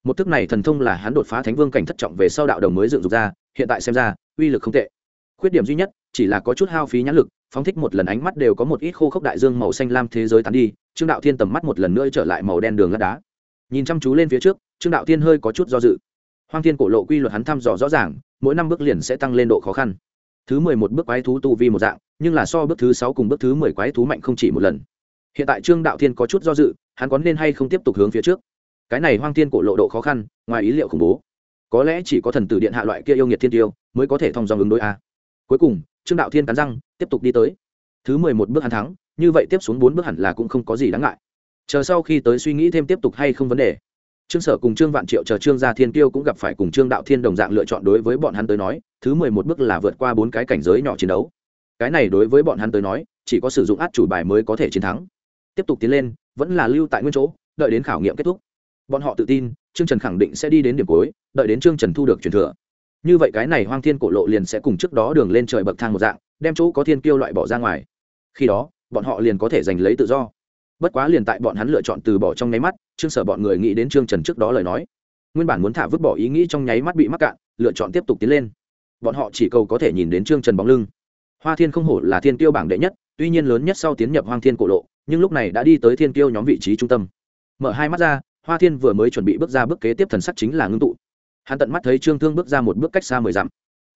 Speaker 1: Một thức này thần thông là hắn đột phá thánh vương cảnh thất trọng về sau đạo đồng mới dựng dục ra, hiện tại xem ra, uy lực không tệ. Khuyết điểm duy nhất, chỉ là có chút hao phí nhãn lực, phóng thích một lần ánh mắt đều có một ít khô khốc đại dương màu xanh lam thế giới tán đi, trương đạo thiên tầm mắt một lần nữa trở lại màu đen đường lát đá. Nhìn chăm chú lên phía trước, trương đạo thiên hơi có chút do dự hoang thiên cổ lộ quy luật hắn thăm dò rõ ràng, mỗi năm bước liền sẽ tăng lên độ khó khăn. Thứ mười một bước quái thú tu vi một dạng, nhưng là so bước thứ sáu cùng bước thứ mười quái thú mạnh không chỉ một lần. Hiện tại trương đạo thiên có chút do dự, hắn có nên hay không tiếp tục hướng phía trước? Cái này hoang thiên cổ lộ độ khó khăn, ngoài ý liệu khủng bố. Có lẽ chỉ có thần tử điện hạ loại kia yêu nghiệt thiên tiêu, mới có thể thông dòng ứng đối a. Cuối cùng, trương đạo thiên cắn răng, tiếp tục đi tới. Thứ mười một bước hắn thắng, như vậy tiếp xuống bốn bước hẳn là cũng không có gì đáng ngại. Chờ sau khi tới suy nghĩ thêm tiếp tục hay không vấn đề trương sở cùng trương vạn triệu chờ trương gia thiên tiêu cũng gặp phải cùng trương đạo thiên đồng dạng lựa chọn đối với bọn hắn tới nói, thứ mười một bước là vượt qua bốn cái cảnh giới nhỏ chiến đấu. Cái này đối với bọn hắn tới nói, chỉ có sử dụng át chủ bài mới có thể chiến thắng. Tiếp tục tiến lên, vẫn là lưu tại nguyên chỗ, đợi đến khảo nghiệm kết thúc. Bọn họ tự tin, trương trần khẳng định sẽ đi đến điểm cuối, đợi đến trương trần thu được truyền thừa. Như vậy cái này hoang thiên cổ lộ liền sẽ cùng trước đó đường lên trời bậc thang một dạng, đem chỗ có thiên kiêu loại bỏ ra ngoài. Khi đó, bọn họ liền có thể giành lấy tự do. Bất quá liền tại bọn hắn lựa chọn từ bỏ trong nháy mắt trương sở bọn người nghĩ đến trương trần trước đó lời nói. Nguyên bản muốn thả vứt bỏ ý nghĩ trong nháy mắt bị mắc cạn, lựa chọn tiếp tục tiến lên. Bọn họ chỉ cầu có thể nhìn đến trương trần bóng lưng. Hoa thiên không hổ là thiên tiêu bảng đệ nhất, tuy nhiên lớn nhất sau tiến nhập hoang thiên cổ lộ, nhưng lúc này đã đi tới thiên tiêu nhóm vị trí trung tâm. Mở hai mắt ra, hoa thiên vừa mới chuẩn bị bước ra bước kế tiếp thần sắc chính là ngưng tụ. Hắn tận mắt thấy trương thương bước ra một bước cách xa mười dặm.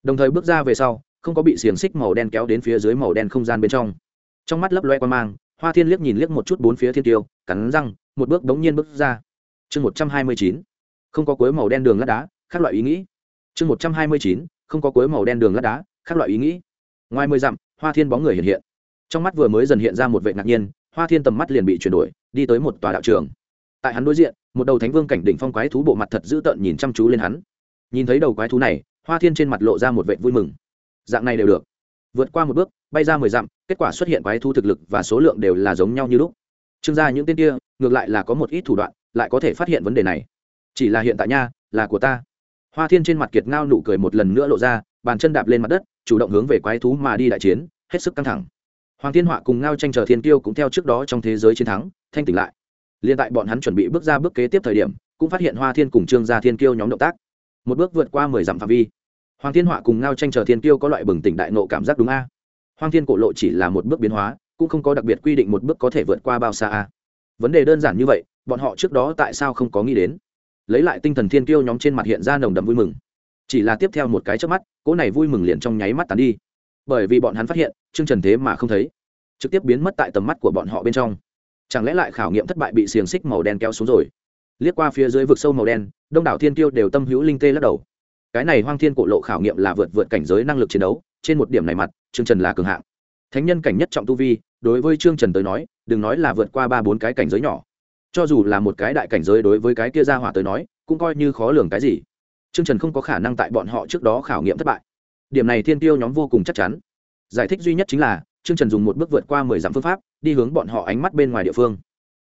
Speaker 1: Đồng thời bước ra về sau, không có bị xiềng xích màu đen kéo đến phía dưới màu đen không gian bên trong. Trong mắt lấp loe qua mang, hoa thiên liếc nhìn liếc một chút bốn phía thiên tiêu cắn răng một bước đống nhiên bước ra. Chương một trăm hai mươi chín, không có cuối màu đen đường lát đá, khác loại ý nghĩ. Chương một trăm hai mươi chín, không có cuối màu đen đường lát đá, khác loại ý nghĩ. Ngoài mười dặm, hoa thiên bóng người hiện hiện. Trong mắt vừa mới dần hiện ra một vệ ngạc nhiên, hoa thiên tầm mắt liền bị chuyển đổi, đi tới một tòa đạo trường. Tại hắn đối diện, một đầu thánh vương cảnh đỉnh phong quái thú bộ mặt thật dữ tợn nhìn chăm chú lên hắn. Nhìn thấy đầu quái thú này, hoa thiên trên mặt lộ ra một vệ vui mừng. Dạng này đều được. Vượt qua một bước, bay ra mười dặm, kết quả xuất hiện quái thú thực lực và số lượng đều là giống nhau như lúc trương gia những tên kia, ngược lại là có một ít thủ đoạn, lại có thể phát hiện vấn đề này. Chỉ là hiện tại nha, là của ta. Hoa thiên trên mặt kiệt ngao nụ cười một lần nữa lộ ra, bàn chân đạp lên mặt đất, chủ động hướng về quái thú mà đi đại chiến, hết sức căng thẳng. Hoàng thiên họa cùng ngao tranh chờ thiên tiêu cũng theo trước đó trong thế giới chiến thắng, thanh tỉnh lại. Liên tại bọn hắn chuẩn bị bước ra bước kế tiếp thời điểm, cũng phát hiện hoa thiên cùng trương gia thiên kiêu nhóm động tác. Một bước vượt qua mười dặm phạm vi. Hoàng thiên họa cùng ngao tranh chờ thiên kiêu có loại bừng tỉnh đại nộ cảm giác đúng a. Hoàng thiên cổ lộ chỉ là một bước biến hóa cũng không có đặc biệt quy định một bước có thể vượt qua bao xa a. Vấn đề đơn giản như vậy, bọn họ trước đó tại sao không có nghĩ đến? Lấy lại tinh thần thiên kiêu nhóm trên mặt hiện ra nồng đậm vui mừng. Chỉ là tiếp theo một cái trước mắt, cỗ này vui mừng liền trong nháy mắt tàn đi. Bởi vì bọn hắn phát hiện chương trần thế mà không thấy. Trực tiếp biến mất tại tầm mắt của bọn họ bên trong. Chẳng lẽ lại khảo nghiệm thất bại bị xiềng xích màu đen kéo xuống rồi? Liếc qua phía dưới vực sâu màu đen, đông đảo thiên tiêu đều tâm hữu linh tê lắc đầu. Cái này hoang thiên cổ lộ khảo nghiệm là vượt vượt cảnh giới năng lực chiến đấu, trên một điểm này mặt, trương trần là cường hạng. Thánh nhân cảnh nhất trọng tu vi đối với trương trần tới nói, đừng nói là vượt qua ba bốn cái cảnh giới nhỏ. Cho dù là một cái đại cảnh giới đối với cái kia ra hỏa tới nói, cũng coi như khó lường cái gì. Trương trần không có khả năng tại bọn họ trước đó khảo nghiệm thất bại. Điểm này thiên tiêu nhóm vô cùng chắc chắn. Giải thích duy nhất chính là, trương trần dùng một bước vượt qua mười dặm phương pháp, đi hướng bọn họ ánh mắt bên ngoài địa phương.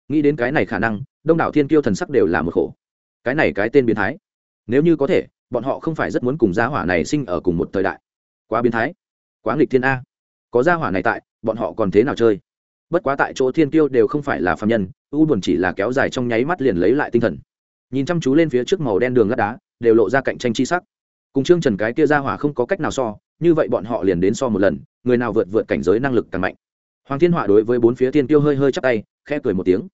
Speaker 1: Nghĩ đến cái này khả năng, đông đảo thiên tiêu thần sắc đều là một khổ. Cái này cái tên biến thái. Nếu như có thể, bọn họ không phải rất muốn cùng gia hỏa này sinh ở cùng một thời đại. Quá biến thái. Quá nghịch thiên a. Có gia hỏa này tại bọn họ còn thế nào chơi? Bất quá tại chỗ thiên kiêu đều không phải là phạm nhân u buồn chỉ là kéo dài trong nháy mắt liền lấy lại tinh thần. Nhìn chăm chú lên phía trước màu đen đường lát đá, đều lộ ra cạnh tranh chi sắc. Cùng trương trần cái kia Ra hỏa không có cách nào so, như vậy bọn họ liền đến so một lần, người nào vượt vượt cảnh giới năng lực càng mạnh. Hoàng thiên họa đối với bốn phía Thiên tiêu hơi hơi chắp tay, khẽ cười một tiếng.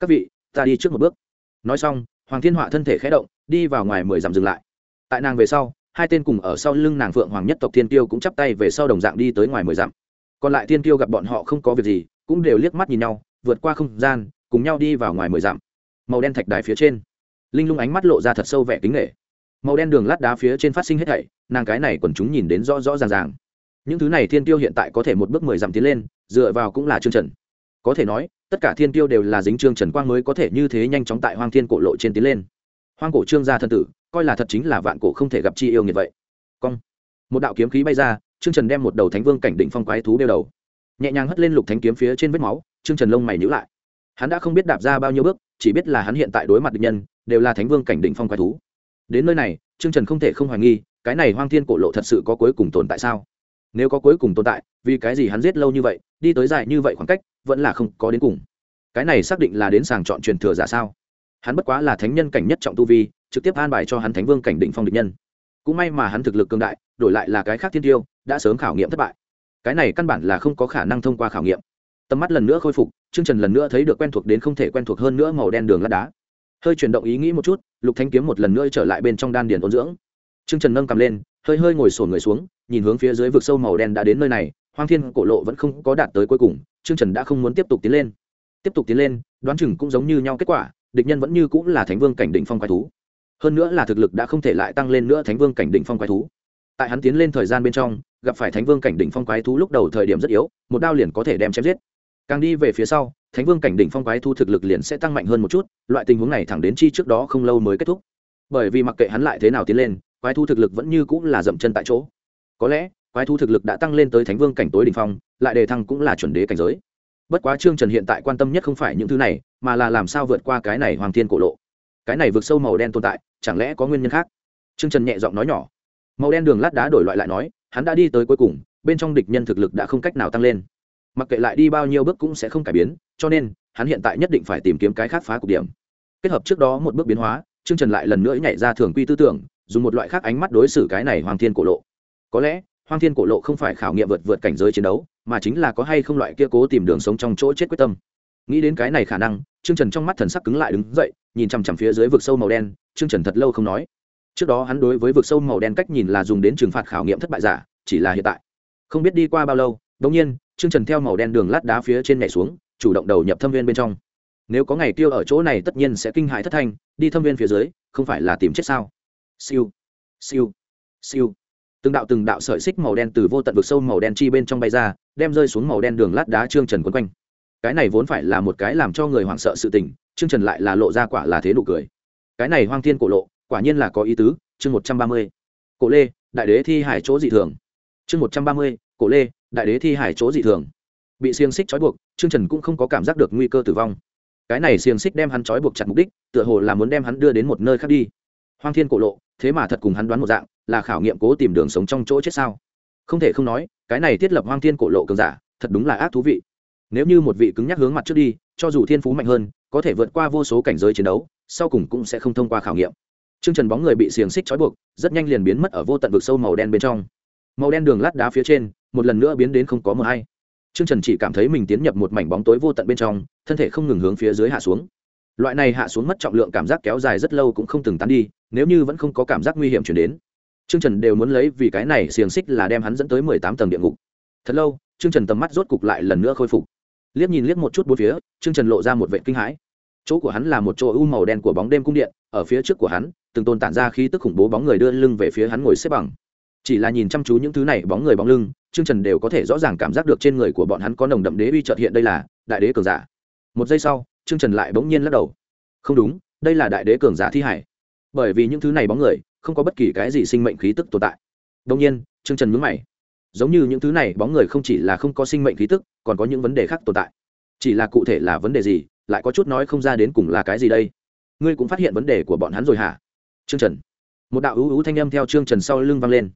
Speaker 1: Các vị, ta đi trước một bước. Nói xong, hoàng thiên họa thân thể khẽ động, đi vào ngoài mười dặm dừng lại. Tại nàng về sau, hai tên cùng ở sau lưng nàng phượng hoàng nhất tộc thiên tiêu cũng chắp tay về sau đồng dạng đi tới ngoài mười dặm còn lại thiên tiêu gặp bọn họ không có việc gì, cũng đều liếc mắt nhìn nhau, vượt qua không gian, cùng nhau đi vào ngoài mười dặm. Màu đen thạch đài phía trên, linh lung ánh mắt lộ ra thật sâu vẻ kính nghệ màu đen đường lát đá phía trên phát sinh hết thảy, nàng cái này quần chúng nhìn đến rõ rõ ràng ràng. Những thứ này thiên tiêu hiện tại có thể một bước mười dặm tiến lên, dựa vào cũng là chương trần. Có thể nói, tất cả thiên tiêu đều là dính trương trần quang mới có thể như thế nhanh chóng tại hoang thiên cổ lộ trên tiến lên. Hoang cổ trương gia thân tử, coi là thật chính là vạn cổ không thể gặp chi yêu nghiệt vậy. Cong. Một đạo kiếm khí bay ra trương trần đem một đầu thánh vương cảnh định phong quái thú đeo đầu. Nhẹ nhàng hất lên lục thánh kiếm phía trên vết máu, trương trần lông mày nhữ lại. Hắn đã không biết đạp ra bao nhiêu bước, chỉ biết là hắn hiện tại đối mặt địch nhân, đều là thánh vương cảnh định phong quái thú. Đến nơi này, trương trần không thể không hoài nghi, cái này hoang thiên cổ lộ thật sự có cuối cùng tồn tại sao? Nếu có cuối cùng tồn tại, vì cái gì hắn giết lâu như vậy, đi tới dài như vậy khoảng cách, vẫn là không có đến cùng. Cái này xác định là đến sàng chọn truyền thừa giả sao? Hắn bất quá là thánh nhân cảnh nhất trọng tu vi, trực tiếp an bài cho hắn thánh vương cảnh định phong địch nhân cũng may mà hắn thực lực cương đại, đổi lại là cái khác thiên tiêu, đã sớm khảo nghiệm thất bại. Cái này căn bản là không có khả năng thông qua khảo nghiệm. Tầm mắt lần nữa khôi phục chương trần lần nữa thấy được quen thuộc đến không thể quen thuộc hơn nữa màu đen đường lát đá. Hơi chuyển động ý nghĩ một chút, lục thanh kiếm một lần nữa trở lại bên trong đan điền ôn dưỡng. Chương trần nâng cầm lên, hơi hơi ngồi sồn người xuống, nhìn hướng phía dưới vực sâu màu đen đã đến nơi này, hoang thiên cổ lộ vẫn không có đạt tới cuối cùng chương trần đã không muốn tiếp tục tiến lên. Tiếp tục tiến lên, đoán chừng cũng giống như nhau kết quả, địch nhân vẫn như cũng là thánh vương cảnh định phong quái thú hơn nữa là thực lực đã không thể lại tăng lên nữa thánh vương cảnh Đỉnh phong quái thú. Tại hắn tiến lên thời gian bên trong, gặp phải thánh vương cảnh đỉnh phong quái thú lúc đầu thời điểm rất yếu, một đao liền có thể đem chém giết. Càng đi về phía sau, thánh vương cảnh đỉnh phong quái thú thực lực liền sẽ tăng mạnh hơn một chút, loại tình huống này thẳng đến chi trước đó không lâu mới kết thúc. Bởi vì mặc kệ hắn lại thế nào tiến lên, quái thú thực lực vẫn như cũng là dậm chân tại chỗ. Có lẽ, quái thú thực lực đã tăng lên tới thánh vương cảnh tối đỉnh phong, lại đề thăng cũng là chuẩn đế cảnh giới. Bất quá trương trần hiện tại quan tâm nhất không phải những thứ này, mà là làm sao vượt qua cái này hoàng thiên cổ lộ cái này vượt sâu màu đen tồn tại, chẳng lẽ có nguyên nhân khác? Trương trần nhẹ giọng nói nhỏ. Màu đen đường lát đá đổi loại lại nói, hắn đã đi tới cuối cùng, bên trong địch nhân thực lực đã không cách nào tăng lên. Mặc kệ lại đi bao nhiêu bước cũng sẽ không cải biến, cho nên, hắn hiện tại nhất định phải tìm kiếm cái khác phá cục điểm. Kết hợp trước đó một bước biến hóa, trương trần lại lần nữa nhảy ra thường quy tư tưởng, dùng một loại khác ánh mắt đối xử cái này hoàng thiên cổ lộ. Có lẽ, hoàng thiên cổ lộ không phải khảo nghiệm vượt vượt cảnh giới chiến đấu, mà chính là có hay không loại kia cố tìm đường sống trong chỗ chết quyết tâm nghĩ đến cái này khả năng, trương trần trong mắt thần sắc cứng lại đứng dậy, nhìn chằm chằm phía dưới vực sâu màu đen, trương trần thật lâu không nói. Trước đó hắn đối với vực sâu màu đen cách nhìn là dùng đến trừng phạt khảo nghiệm thất bại giả, chỉ là hiện tại. Không biết đi qua bao lâu đ nhiên, trương trần theo màu đen đường lát đá phía trên nhảy xuống, chủ động đầu nhập thâm viên bên trong. Nếu có ngày tiêu ở chỗ này tất nhiên sẽ kinh hại thất thanh, đi thâm viên phía dưới, không phải là tìm chết sao? Siêu siêu siêu. Từng đạo từng đạo sợi xích màu đen từ vô tận vực sâu màu đen chi bên trong bay ra, đem rơi xuống màu đen đường lát đá trương trần quấn quanh cái này vốn phải là một cái làm cho người hoảng sợ sự tình, trương trần lại là lộ ra quả là thế nụ cười. Cái này hoang thiên cổ lộ, quả nhiên là có ý tứ, chương một trăm ba mươi. Cổ lê, đại đế thi hải chỗ dị thường. Chương một trăm ba mươi, cổ lê, đại đế thi hải chỗ dị thường. Bị xiềng xích trói buộc, trương trần cũng không có cảm giác được nguy cơ tử vong. Cái này xiềng xích đem hắn trói buộc chặt mục đích, tựa hồ là muốn đem hắn đưa đến một nơi khác đi. Hoang thiên cổ lộ, thế mà thật cùng hắn đoán một dạng, là khảo nghiệm cố tìm đường sống trong chỗ chết sao? Không thể không nói, cái này thiết lập hoang thiên cổ lộ cường giả, thật đúng là ác thú vị nếu như một vị cứng nhắc hướng mặt trước đi cho dù thiên phú mạnh hơn có thể vượt qua vô số cảnh giới chiến đấu sau cùng cũng sẽ không thông qua khảo nghiệm Trương Trần bóng người bị xiềng xích trói buộc, rất nhanh liền biến mất ở vô tận vực sâu màu đen bên trong. Màu đen đường lát đá phía trên, một lần nữa biến đến không có mờ hay. Trương Trần chỉ cảm thấy mình tiến nhập một mảnh bóng tối vô tận bên trong, thân thể không ngừng hướng phía dưới hạ xuống. Loại này hạ xuống mất trọng lượng cảm giác kéo dài rất lâu cũng không từng tan đi, nếu như vẫn không có cảm giác nguy hiểm chuyển đến. Trương Trần đều muốn lấy vì cái này xiềng xích là đem hắn dẫn tới mười tám tầng địa ngục. Thật lâu, Trương Trần tầm mắt rốt cục lại lần nữa khôi phục. Liếc nhìn liếc một chút bốn phía, Trương Trần lộ ra một vẻ kinh hãi. Chỗ của hắn là một chỗ u màu đen của bóng đêm cung điện, ở phía trước của hắn, từng tồn tản ra khí tức khủng bố bóng người đưa lưng về phía hắn ngồi xếp bằng. Chỉ là nhìn chăm chú những thứ này bóng người bóng lưng trương trần đều có thể rõ ràng cảm giác được trên người của bọn hắn có nồng đậm đế uy trợt hiện đây là đại đế cường giả. Một giây sau trương trần lại bỗng nhiên lắc đầu. Không đúng đây là đại đế cường giả thi hải. Bởi vì những thứ này bóng người không có bất kỳ cái gì sinh mệnh khí tức tồn tại. Đông nhiên trương trần mướn mày giống như những thứ này bóng người không chỉ là không có sinh mệnh khí tức, còn có những vấn đề khác tồn tại. Chỉ là cụ thể là vấn đề gì, lại có chút nói không ra đến cùng là cái gì đây? Ngươi cũng phát hiện vấn đề của bọn hắn rồi hả? Trương trần. Một đạo ưu ưu thanh âm theo trương trần sau lưng vang lên.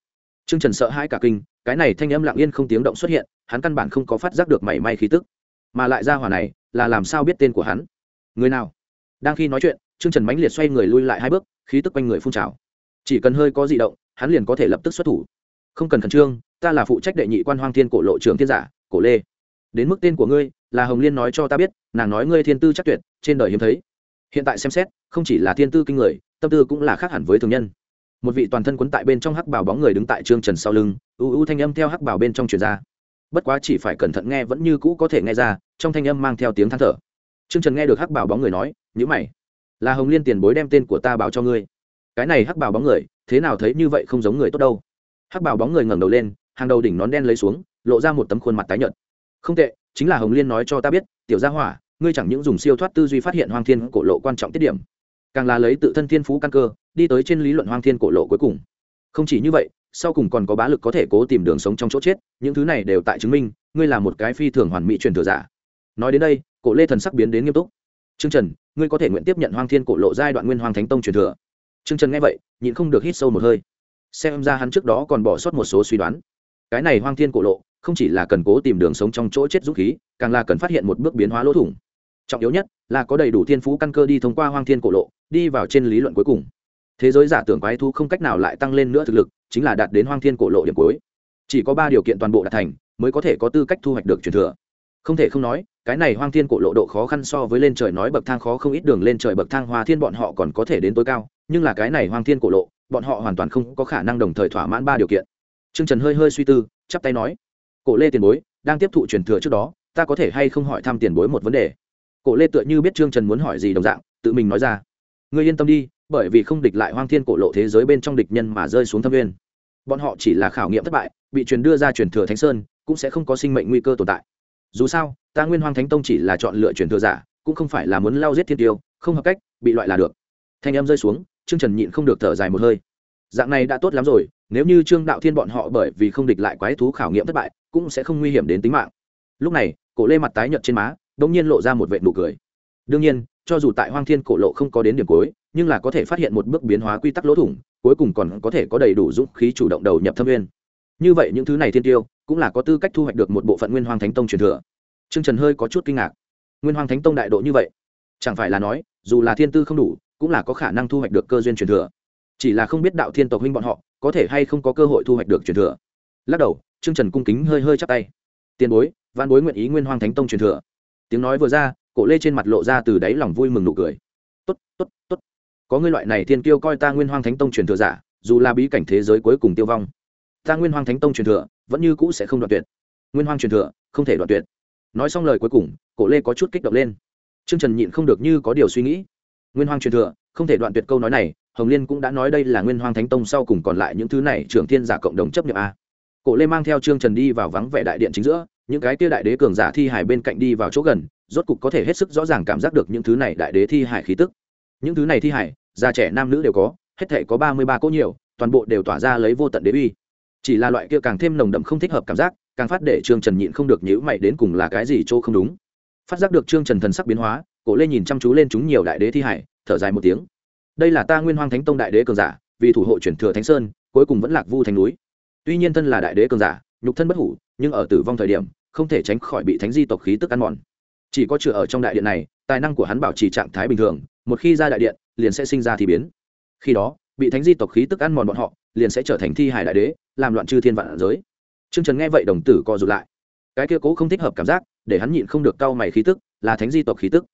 Speaker 1: Trương trần sợ hãi cả kinh, cái này thanh âm lặng yên không tiếng động xuất hiện, hắn căn bản không có phát giác được mảy may khí tức. Mà lại ra hỏa này, là làm sao biết tên của hắn? Người nào? Đang khi nói chuyện, trương trần mãnh liệt xoay người lui lại hai bước, khí tức quanh người phun trào. Chỉ cần hơi có di động, hắn liền có thể lập tức xuất thủ. Không cần khẩn trương ta là phụ trách đệ nhị quan hoang thiên cổ lộ trưởng thiên giả, cổ lê. Đến mức tên của ngươi, là hồng liên nói cho ta biết, nàng nói ngươi thiên tư chắc tuyệt, trên đời hiếm thấy. Hiện tại xem xét, không chỉ là thiên tư kinh người, tâm tư cũng là khác hẳn với thường nhân. Một vị toàn thân quấn tại bên trong hắc bảo bóng người đứng tại trương trần sau lưng, u u thanh âm theo hắc bảo bên trong truyền ra. Bất quá chỉ phải cẩn thận nghe vẫn như cũ có thể nghe ra, trong thanh âm mang theo tiếng than thở. Trương trần nghe được hắc bảo bóng người nói nhữ mày. Là hồng liên tiền bối đem tên của ta báo cho ngươi. Cái này hắc bảo bóng người, thế nào thấy như vậy không giống người tốt đâu. Hắc bảo bóng người ngẩng đầu lên hàng đầu đỉnh nón đen lấy xuống, lộ ra một tấm khuôn mặt tái nhợt. Không tệ, chính là hồng liên nói cho ta biết, tiểu gia hỏa, ngươi chẳng những dùng siêu thoát tư duy phát hiện hoang thiên cổ lộ quan trọng tiết điểm, càng là lấy tự thân thiên phú căn cơ, đi tới trên lý luận hoang thiên cổ lộ cuối cùng. Không chỉ như vậy, sau cùng còn có bá lực có thể cố tìm đường sống trong chỗ chết, những thứ này đều tại chứng minh, ngươi là một cái phi thường hoàn mỹ truyền thừa giả. Nói đến đây, cổ lê thần sắc biến đến nghiêm túc. Trương trần, ngươi có thể nguyện tiếp nhận hoang thiên cổ lộ giai đoạn nguyên hoàng thánh tông truyền thừa. Trương trần nghe vậy, nhịn không được hít sâu một hơi. Xem ra hắn trước đó còn bỏ sót một số suy đoán cái này hoang thiên cổ lộ, không chỉ là cần cố tìm đường sống trong chỗ chết dũng khí, càng là cần phát hiện một bước biến hóa lỗ thủng. Trọng yếu nhất là có đầy đủ thiên phú căn cơ đi thông qua hoang thiên cổ lộ, đi vào trên lý luận cuối cùng. Thế giới giả tưởng quái thu không cách nào lại tăng lên nữa thực lực, chính là đạt đến hoang thiên cổ lộ điểm cuối. Chỉ có ba điều kiện toàn bộ đạt thành, mới có thể có tư cách thu hoạch được truyền thừa. Không thể không nói, cái này hoang thiên cổ lộ độ khó khăn so với lên trời nói bậc thang khó không ít đường lên trời bậc thang hoa thiên bọn họ còn có thể đến tối cao, nhưng là cái này hoang thiên cổ lộ, bọn họ hoàn toàn không có khả năng đồng thời thỏa mãn ba điều kiện. Trương trần hơi hơi suy tư, chắp tay nói, cổ lê tiền bối, đang tiếp thụ truyền thừa trước đó, ta có thể hay không hỏi thăm tiền bối một vấn đề? Cổ lê tựa như biết trương trần muốn hỏi gì đồng dạng, tự mình nói ra, ngươi yên tâm đi, bởi vì không địch lại hoang thiên cổ lộ thế giới bên trong địch nhân mà rơi xuống thâm viên bọn họ chỉ là khảo nghiệm thất bại, bị truyền đưa ra truyền thừa thánh sơn, cũng sẽ không có sinh mệnh nguy cơ tồn tại. Dù sao, ta nguyên hoang thánh tông chỉ là chọn lựa truyền thừa giả, cũng không phải là muốn lao giết thiên tiêu, không hợp cách, bị loại là được. Thanh em rơi xuống, trương trần nhịn không được thở dài một hơi. Dạng này đã tốt lắm rồi nếu như trương đạo thiên bọn họ bởi vì không địch lại quái thú khảo nghiệm thất bại, cũng sẽ không nguy hiểm đến tính mạng. Lúc này, cổ lê mặt tái nhợt trên má đ ỗ n g nhiên lộ ra một vệ nụ cười. Đương nhiên, cho dù tại hoang thiên cổ lộ không có đến điểm cuối, nhưng là có thể phát hiện một bước biến hóa quy tắc lỗ thủng, cuối cùng còn có thể có đầy đủ dũng khí chủ động đầu nhập thâm nguyên. Như vậy những thứ này thiên tiêu, cũng là có tư cách thu hoạch được một bộ phận nguyên hoàng thánh tông truyền thừa. Trương trần hơi có chút kinh ngạc. Nguyên hoàng thánh tông đại độ như vậy, chẳng phải là nói, dù là thiên tư không đủ, cũng là có khả năng thu hoạch được cơ duyên truyền thừa. Chỉ là không biết đạo thiên tộc huynh bọn họ có thể hay không có cơ hội thu hoạch được truyền thừa? Lắc đầu, trương trần cung kính hơi hơi chắp tay. Tiền bối văn bối nguyện ý nguyên hoàng thánh tông truyền thừa. Tiếng nói vừa ra, cổ lê trên mặt lộ ra từ đáy lòng vui mừng nụ cười. Tốt tốt tốt. Có ngươi loại này thiên kiêu coi ta nguyên hoang thánh tông truyền thừa giả, dù là bí cảnh thế giới cuối cùng tiêu vong, ta nguyên hoang thánh tông truyền thừa vẫn như cũ sẽ không đoạn tuyệt. Nguyên hoang truyền thừa không thể đoạn tuyệt. Nói xong lời cuối cùng, cổ lê có chút kích động lên. T r ư ơ n g trần nhịn không được như có điều suy nghĩ. Nguyên hoang truyền thừa không thể đoạn tuyệt câu nói này hồng liên cũng đã nói đây là nguyên hoang thánh tông sau cùng còn lại những thứ này, trưởng thiên giả cộng đồng chấp nhận a. Cổ lê mang theo trương trần đi vào vắng vẻ đại điện chính giữa, những cái kia đại đế cường giả thi hải bên cạnh đi vào chỗ gần, rốt cục có thể hết sức rõ ràng cảm giác được những thứ này đại đế thi hải khí tức. Những thứ này thi hải già trẻ nam nữ đều có, hết thể có ba mươi ba cỗ nhiều, toàn bộ đều tỏa ra lấy vô tận đế uy. Chỉ là loại kia càng thêm nồng đậm không thích hợp cảm giác, càng phát để trương trần nhịn không được nhữ mày đến cùng là cái gì chỗ không đúng. Phát giác được trương trần thần sắc biến hóa, cổ lê nhìn chăm chú lên chúng nhiều đại đế thi hải thở dài một tiếng đây là ta nguyên hoang thánh tông đại đế cường giả, vì thủ hộ chuyển thừa thánh sơn, cuối cùng vẫn lạc vu thành núi. Tuy nhiên thân là đại đế cường giả, nhục thân bất hủ, nhưng ở tử vong thời điểm, không thể tránh khỏi bị thánh di tộc khí tức ăn mòn. Chỉ có chữa ở trong đại điện này, tài năng của hắn bảo trì trạng thái bình thường, một khi ra đại điện, liền sẽ sinh ra thì biến. Khi đó, bị thánh di tộc khí tức ăn mòn bọn họ, liền sẽ trở thành thi hải đại đế, làm loạn chư thiên vạn giới. Trương trần nghe vậy đồng tử co rụt lại. Cái kia cố không thích hợp cảm giác, để hắn nhịn không được cau mày khí tức, là thánh di tộc khí tức.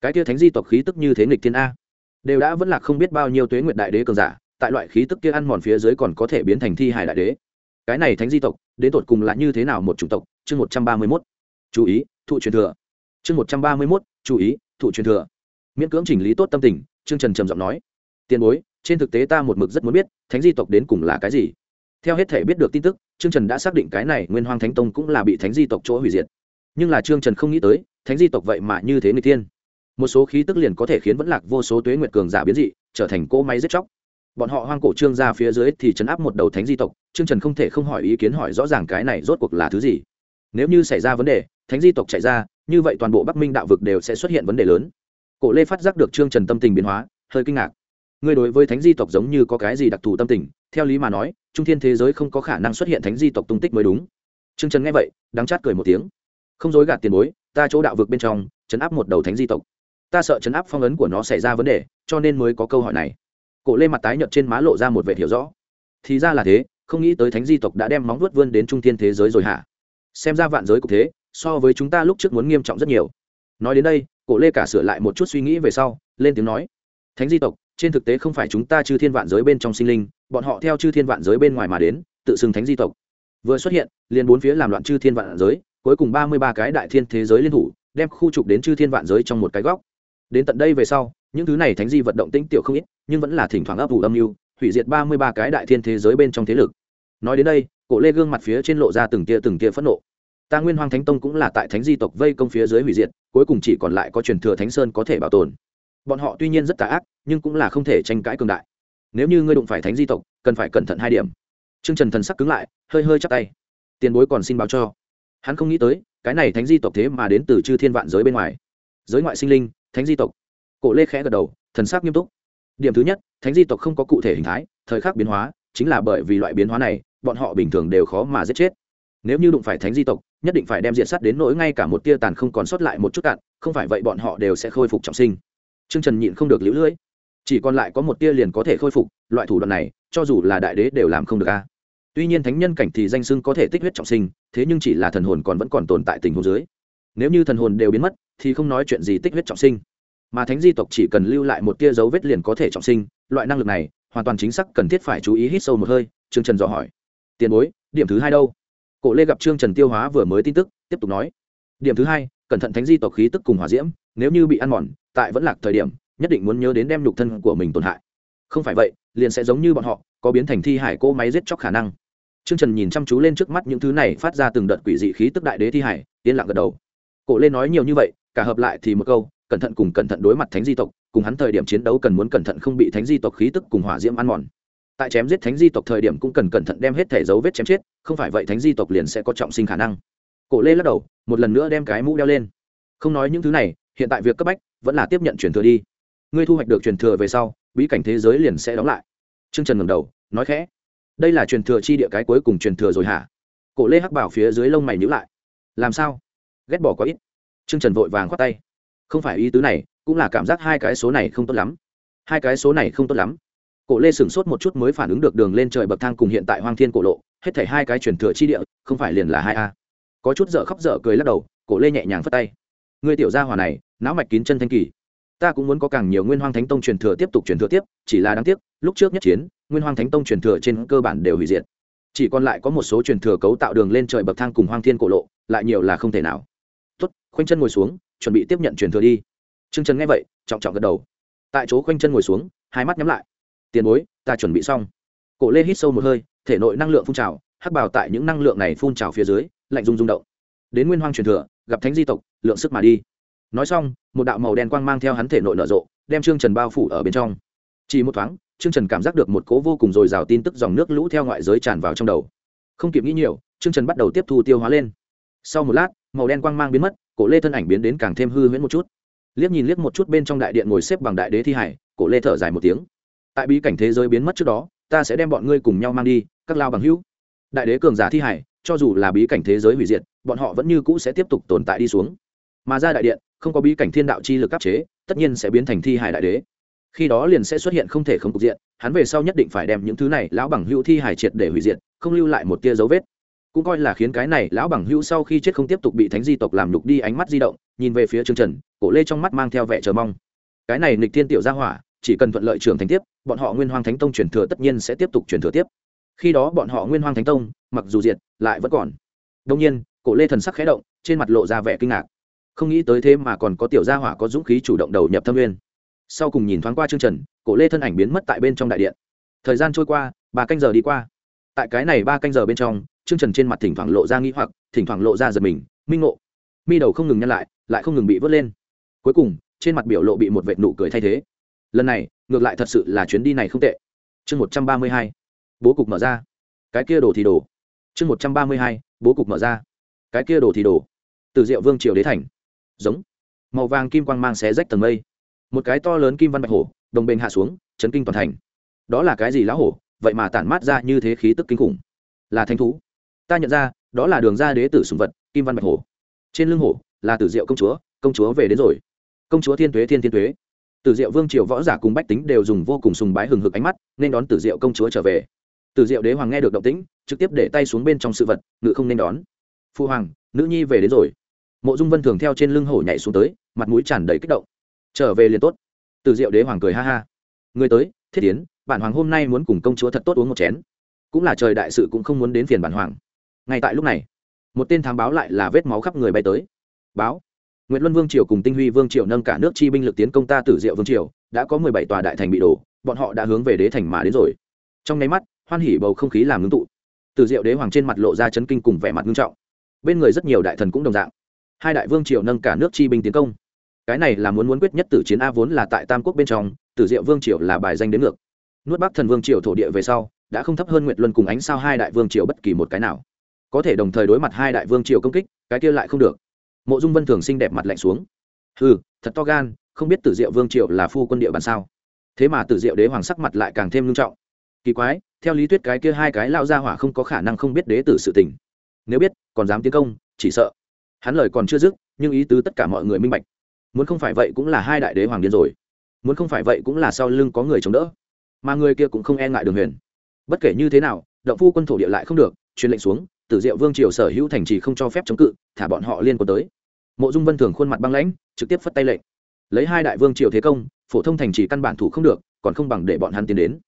Speaker 1: Cái kia thánh di tộc khí tức như thế nghịch thiên a đều đã vẫn là không biết bao nhiêu tuế nguyệt đại đế cường giả, tại loại khí tức kia ăn mòn phía dưới còn có thể biến thành thi hải đại đế. Cái này thánh di tộc, đến tột cùng là như thế nào một chủng tộc? Chương một trăm ba mươi mốt. Chú ý, thụ truyền thừa. Chương một trăm ba mươi mốt, chú ý, thụ truyền thừa. Miễn cưỡng chỉnh lý tốt tâm tình chương trần trầm giọng nói. Tiền bối, trên thực tế ta một mực rất muốn biết, thánh di tộc đến cùng là cái gì? Theo hết thể biết được tin tức, trương trần đã xác định cái này nguyên hoang thánh tông cũng là bị thánh di tộc chỗ hủy diệt. Nhưng là trương trần không nghĩ tới, thánh di tộc vậy mà như thế người tiên một số khí tức liền có thể khiến vẫn lạc vô số tuế nguyệt cường giả biến dị, trở thành cỗ máy giết chóc. Bọn họ hoang cổ trương ra phía dưới thì chấn áp một đầu thánh di tộc, trương trần không thể không hỏi ý kiến hỏi rõ ràng cái này rốt cuộc là thứ gì. Nếu như xảy ra vấn đề, thánh di tộc chạy ra, như vậy toàn bộ bắc minh đạo vực đều sẽ xuất hiện vấn đề lớn. Cổ lê phát giác được trương trần tâm tình biến hóa, hơi kinh ngạc. Ngươi đối với thánh di tộc giống như có cái gì đặc thù tâm tình? Theo lý mà nói, trung thiên thế giới không có khả năng xuất hiện thánh di tộc tung tích mới đúng. Trương trần nghe vậy, đắng chát cười một tiếng. Không dối gạt tiền bối, ta chỗ đạo vực bên trong chấn áp một đầu thánh di tộc ta sợ chấn áp phong ấn của nó xảy ra vấn đề, cho nên mới có câu hỏi này. Cổ lê mặt tái nhợt trên má lộ ra một vẻ hiểu rõ. Thì ra là thế, không nghĩ tới thánh di tộc đã đem móng vuốt vươn đến trung thiên thế giới rồi hả? Xem ra vạn giới cũng thế, so với chúng ta lúc trước muốn nghiêm trọng rất nhiều. Nói đến đây, cổ lê cả sửa lại một chút suy nghĩ về sau, lên tiếng nói. Thánh di tộc, trên thực tế không phải chúng ta chư thiên vạn giới bên trong sinh linh, bọn họ theo chư thiên vạn giới bên ngoài mà đến, tự xưng thánh di tộc. Vừa xuất hiện, liền bốn phía làm loạn chư thiên vạn giới, cuối cùng ba mươi ba cái đại thiên thế giới liên thủ, đem khu trục đến chư thiên vạn giới trong một cái góc đến tận đây về sau, những thứ này thánh di vận động tĩnh tiểu không ít, nhưng vẫn là thỉnh thoảng ấp ủ âm mưu, hủy diệt ba mươi ba cái đại thiên thế giới bên trong thế lực. Nói đến đây, cổ lê gương mặt phía trên lộ ra từng tia từng tia phẫn nộ. Ta nguyên hoàng thánh tông cũng là tại thánh di tộc vây công phía dưới hủy diệt, cuối cùng chỉ còn lại có truyền thừa thánh sơn có thể bảo tồn. Bọn họ tuy nhiên rất tà ác, nhưng cũng là không thể tranh cãi cường đại. Nếu như ngươi đụng phải thánh di tộc, cần phải cẩn thận hai điểm. T r ư ơ n g trần thần sắc cứng lại, hơi hơi chắc tay. Tiền bối còn xin báo cho. Hắn không nghĩ tới, cái này thánh di tộc thế mà đến từ chư thiên vạn giới bên ngoài. Giới ngoại sinh linh thánh di tộc cổ lê khẽ gật đầu thần sắc nghiêm túc điểm thứ nhất thánh di tộc không có cụ thể hình thái thời khắc biến hóa chính là bởi vì loại biến hóa này bọn họ bình thường đều khó mà giết chết nếu như đụng phải thánh di tộc nhất định phải đem diện sắt đến nỗi ngay cả một tia tàn không còn sót lại một chút cạn không phải vậy bọn họ đều sẽ khôi phục trọng sinh Trương Trần nhịn không được liễu lưỡi. Chỉ còn lại có một tia liền có thể khôi phục, loại thủ đoạn này, cho dù là đại đế đều làm không được a. Tuy nhiên thánh nhân cảnh thì danh xưng có thể tích huyết trọng sinh, thế nhưng chỉ là thần hồn còn vẫn còn tồn tại tình huống dưới. Nếu như thần hồn đều biến mất, thì không nói chuyện gì tích huyết trọng sinh. Mà thánh di tộc chỉ cần lưu lại một tia dấu vết liền có thể trọng sinh, loại năng lực này, hoàn toàn chính xác cần thiết phải chú ý hít sâu một hơi, Trương Trần dò hỏi. Tiền bối, điểm thứ hai đâu? Cổ Lê gặp Trương Trần tiêu hóa vừa mới tin tức, tiếp tục nói. Điểm thứ hai, cẩn thận thánh di tộc khí tức cùng hỏa diễm, nếu như bị ăn mòn, tại vẫn lạc thời điểm nhất định muốn nhớ đến đem nhục thân của mình tổn hại không phải vậy liền sẽ giống như bọn họ có biến thành thi hải cỗ máy giết chóc khả năng Trương Trần nhìn chăm chú lên trước mắt những thứ này phát ra từng đợt quỷ dị khí tức đại đế thi hải, yên lặng gật đầu. Cổ Lê nói nhiều như vậy, cả hợp lại thì một câu, cẩn thận cùng cẩn thận đối mặt thánh di tộc, cùng hắn thời điểm chiến đấu cần muốn cẩn thận không bị thánh di tộc khí tức cùng hỏa diễm ăn mòn. Tại chém giết thánh di tộc thời điểm cũng cần cẩn thận đem hết thể dấu vết chém chết, không phải vậy thánh di tộc liền sẽ có trọng sinh khả năng. Cổ Lê lắc đầu, một lần nữa đem cái mũ đeo lên. Không nói những thứ này, hiện tại việc cấp bách vẫn là tiếp nhận truyền thừa đi. Ngươi thu hoạch được truyền thừa về sau bí cảnh thế giới liền sẽ đóng lại. T r ư ơ n g trần ngầm đầu nói khẽ. Đây là truyền thừa chi địa cái cuối cùng truyền thừa rồi hả? Cổ lê hắc bảo phía dưới lông mày nhữ lại. Làm sao? Ghét bỏ có ít. Trương trần vội vàng khoát tay. Không phải ý tứ này, cũng là cảm giác hai cái số này không tốt lắm. Hai cái số này không tốt lắm. Cổ lê sửng sốt một chút mới phản ứng được đường lên trời bậc thang cùng hiện tại hoang thiên cổ lộ, hết thảy hai cái truyền thừa chi địa, không phải liền là hai a. Có chút dở khóc dở cười lắc đầu, cổ lê nhẹ nhàng phất tay. Người tiểu gia hòa này, não mạch kín chân thanh kỳ. Ta cũng muốn có càng nhiều nguyên hoang thánh tông truyền thừa tiếp tục truyền thừa tiếp, chỉ là đáng tiếc, lúc trước nhất chiến, nguyên hoang thánh tông truyền thừa trên cơ bản đều hủy diệt. Chỉ còn lại có một số truyền thừa cấu tạo đường lên trời bậc thang cùng hoang thiên cổ lộ, lại nhiều là không thể nào tốt, khoanh chân ngồi xuống, chuẩn bị tiếp nhận truyền thừa đi. T r ư ơ n g trần nghe vậy, trọng trọng gật đầu. Tại chỗ khoanh chân ngồi xuống, hai mắt nhắm lại. Tiền bối, ta chuẩn bị xong. Cổ lê hít sâu một hơi, thể nội năng lượng phun trào, hắc bào tại những năng lượng này phun trào phía dưới, lạnh rung rung động. Đến nguyên hoang truyền thừa, gặp thánh di tộc, lượng sức mà đi. Nói xong, một đạo màu đen quang mang theo hắn thể nội nở rộ, đem trương trần bao phủ ở bên trong. Chỉ một thoáng, trương trần cảm giác được một cố vô cùng dồi dào tin tức dòng nước lũ theo ngoại giới tràn vào trong đầu. Không kịp nghĩ nhiều, trương trần bắt đầu tiếp thu tiêu hóa lên. Sau một lát màu đen quang mang biến mất, cổ lê thân ảnh biến đến càng thêm hư huyễn một chút. Liếc nhìn liếc một chút bên trong đại điện ngồi xếp bằng đại đế thi hải, cổ lê thở dài một tiếng. Tại bí cảnh thế giới biến mất trước đó, ta sẽ đem bọn ngươi cùng nhau mang đi, các lao bằng hữu. Đại đế cường giả thi hải, cho dù là bí cảnh thế giới hủy diệt, bọn họ vẫn như cũ sẽ tiếp tục tồn tại đi xuống. Mà ra đại điện, không có bí cảnh thiên đạo chi lực áp chế, tất nhiên sẽ biến thành thi hải đại đế. Khi đó liền sẽ xuất hiện không thể không cục diện, hắn về sau nhất định phải đem những thứ này lão bằng hữu thi hải triệt để hủy diệt, không lưu lại một tia dấu vết cũng coi là khiến cái này lão bằng hữu sau khi chết không tiếp tục bị thánh di tộc làm nhục đi, ánh mắt di động, nhìn về phía trương trần, cổ lê trong mắt mang theo vẻ chờ mong. Cái này nịch thiên tiểu gia hỏa, chỉ cần thuận lợi trưởng thành tiếp, bọn họ nguyên hoàng thánh tông truyền thừa tất nhiên sẽ tiếp tục truyền thừa tiếp. Khi đó bọn họ nguyên hoàng thánh tông, mặc dù diệt, lại vẫn còn. Đông nhiên, cổ lê thần sắc khẽ động, trên mặt lộ ra vẻ kinh ngạc. Không nghĩ tới thế mà còn có tiểu gia hỏa có dũng khí chủ động đầu nhập thâm nguyên. Sau cùng nhìn thoáng qua chương trần, cổ lê thân ảnh biến mất tại bên trong đại điện. Thời gian trôi qua, ba canh giờ đi qua. Tại cái này ba canh giờ bên trong chương trần trên mặt thỉnh thoảng lộ ra nghĩ hoặc, thỉnh thoảng lộ ra giật mình minh ngộ. Mi đầu không ngừng nhăn lại lại không ngừng bị vớt lên. Cuối cùng, trên mặt biểu lộ bị một vệ nụ cười thay thế. Lần này, ngược lại thật sự là chuyến đi này không tệ. Chương một trăm ba mươi hai, bố cục mở ra. Cái kia đồ thì đồ. Chương một trăm ba mươi hai, bố cục mở ra. Cái kia đồ thì đồ. Từ diệu vương triều đế thành. Giống. Màu vàng kim quang mang xé rách tầng mây. Một cái to lớn kim văn bạch hổ, đồng bền hạ xuống, chấn kinh toàn thành. Đó là cái gì lá hổ? Vậy mà tản mát ra như thế khí tức kinh khủng. Là thanh thú ta nhận ra, đó là đường ra đế tử sùng vật, kim văn bạch hổ. Trên lưng hổ là tử diệu công chúa công chúa về đến rồi. Công chúa thiên thuế thiên thiên thuế tử diệu vương triều võ giả cùng bách tính đều dùng vô cùng sùng bái hừng hực ánh mắt, nên đón tử diệu công chúa trở về. Tử diệu đế hoàng nghe được động tĩnh, trực tiếp để tay xuống bên trong sự vật, ngự không nên đón. Phu hoàng, nữ nhi về đến rồi. Mộ dung vân thường theo trên lưng hổ nhảy xuống tới, mặt mũi tràn đầy kích động. Trở về liền tốt. Tử diệu đế hoàng cười ha ha. Người tới, thiết tiến bản hoàng hôm nay muốn cùng công chúa thật tốt uống một chén. Cũng là trời đại sự cũng không muốn đến phiền bản hoàng ngay tại lúc này, một tên thám báo lại là vết máu khắp người bay tới. Báo nguyễn luân vương triều cùng tinh huy vương triều nâng cả nước chi binh lực tiến công ta tử diệu vương triều, đã có mười bảy tòa đại thành bị đổ, bọn họ đã hướng về đế thành mà đến rồi. Trong nháy mắt, hoan hỉ bầu không khí làm ngưng tụ. Tử diệu đế hoàng trên mặt lộ ra chấn kinh cùng vẻ mặt nghiêm trọng. Bên người rất nhiều đại thần cũng đồng dạng. Hai đại vương triều nâng cả nước chi binh tiến công. Cái này là muốn muốn quyết nhất tử chiến a vốn là tại tam quốc bên trong, tử diệu vương triều là bài danh đến ngược. Nuốt bắc thần vương triều thổ địa về sau, đã không thấp hơn nguyệt luân cùng ánh sao hai đại vương triều bất kỳ một cái nào có thể đồng thời đối mặt hai đại vương triều công kích, cái kia lại không được. Mộ dung vân thường xinh đẹp mặt lạnh xuống. Ừ thật to gan, không biết tử diệu vương triều là phu quân địa bàn sao? Thế mà tử diệu đế hoàng sắc mặt lại càng thêm nghiêm trọng. Kỳ quái, theo lý thuyết cái kia hai cái lao ra hỏa không có khả năng không biết đế tử sự tình. Nếu biết, còn dám tiến công, chỉ sợ. Hắn lời còn chưa dứt, nhưng ý tứ tất cả mọi người minh bạch. Muốn không phải vậy cũng là hai đại đế hoàng điên rồi. Muốn không phải vậy cũng là sau lưng có người chống đỡ. Mà người kia cũng không e ngại đường huyền. Bất kể như thế nào, động phu quân thổ địa lại không được, truyền lệnh xuống tử diệu vương triều sở hữu thành trì không cho phép chống cự, thả bọn họ liên quân tới. Mộ dung vân thường khuôn mặt băng lãnh, trực tiếp phất tay lệnh. Lấy hai đại vương triều thế công, phổ thông thành trì căn bản thủ không được, còn không bằng để bọn hắn tiến đến.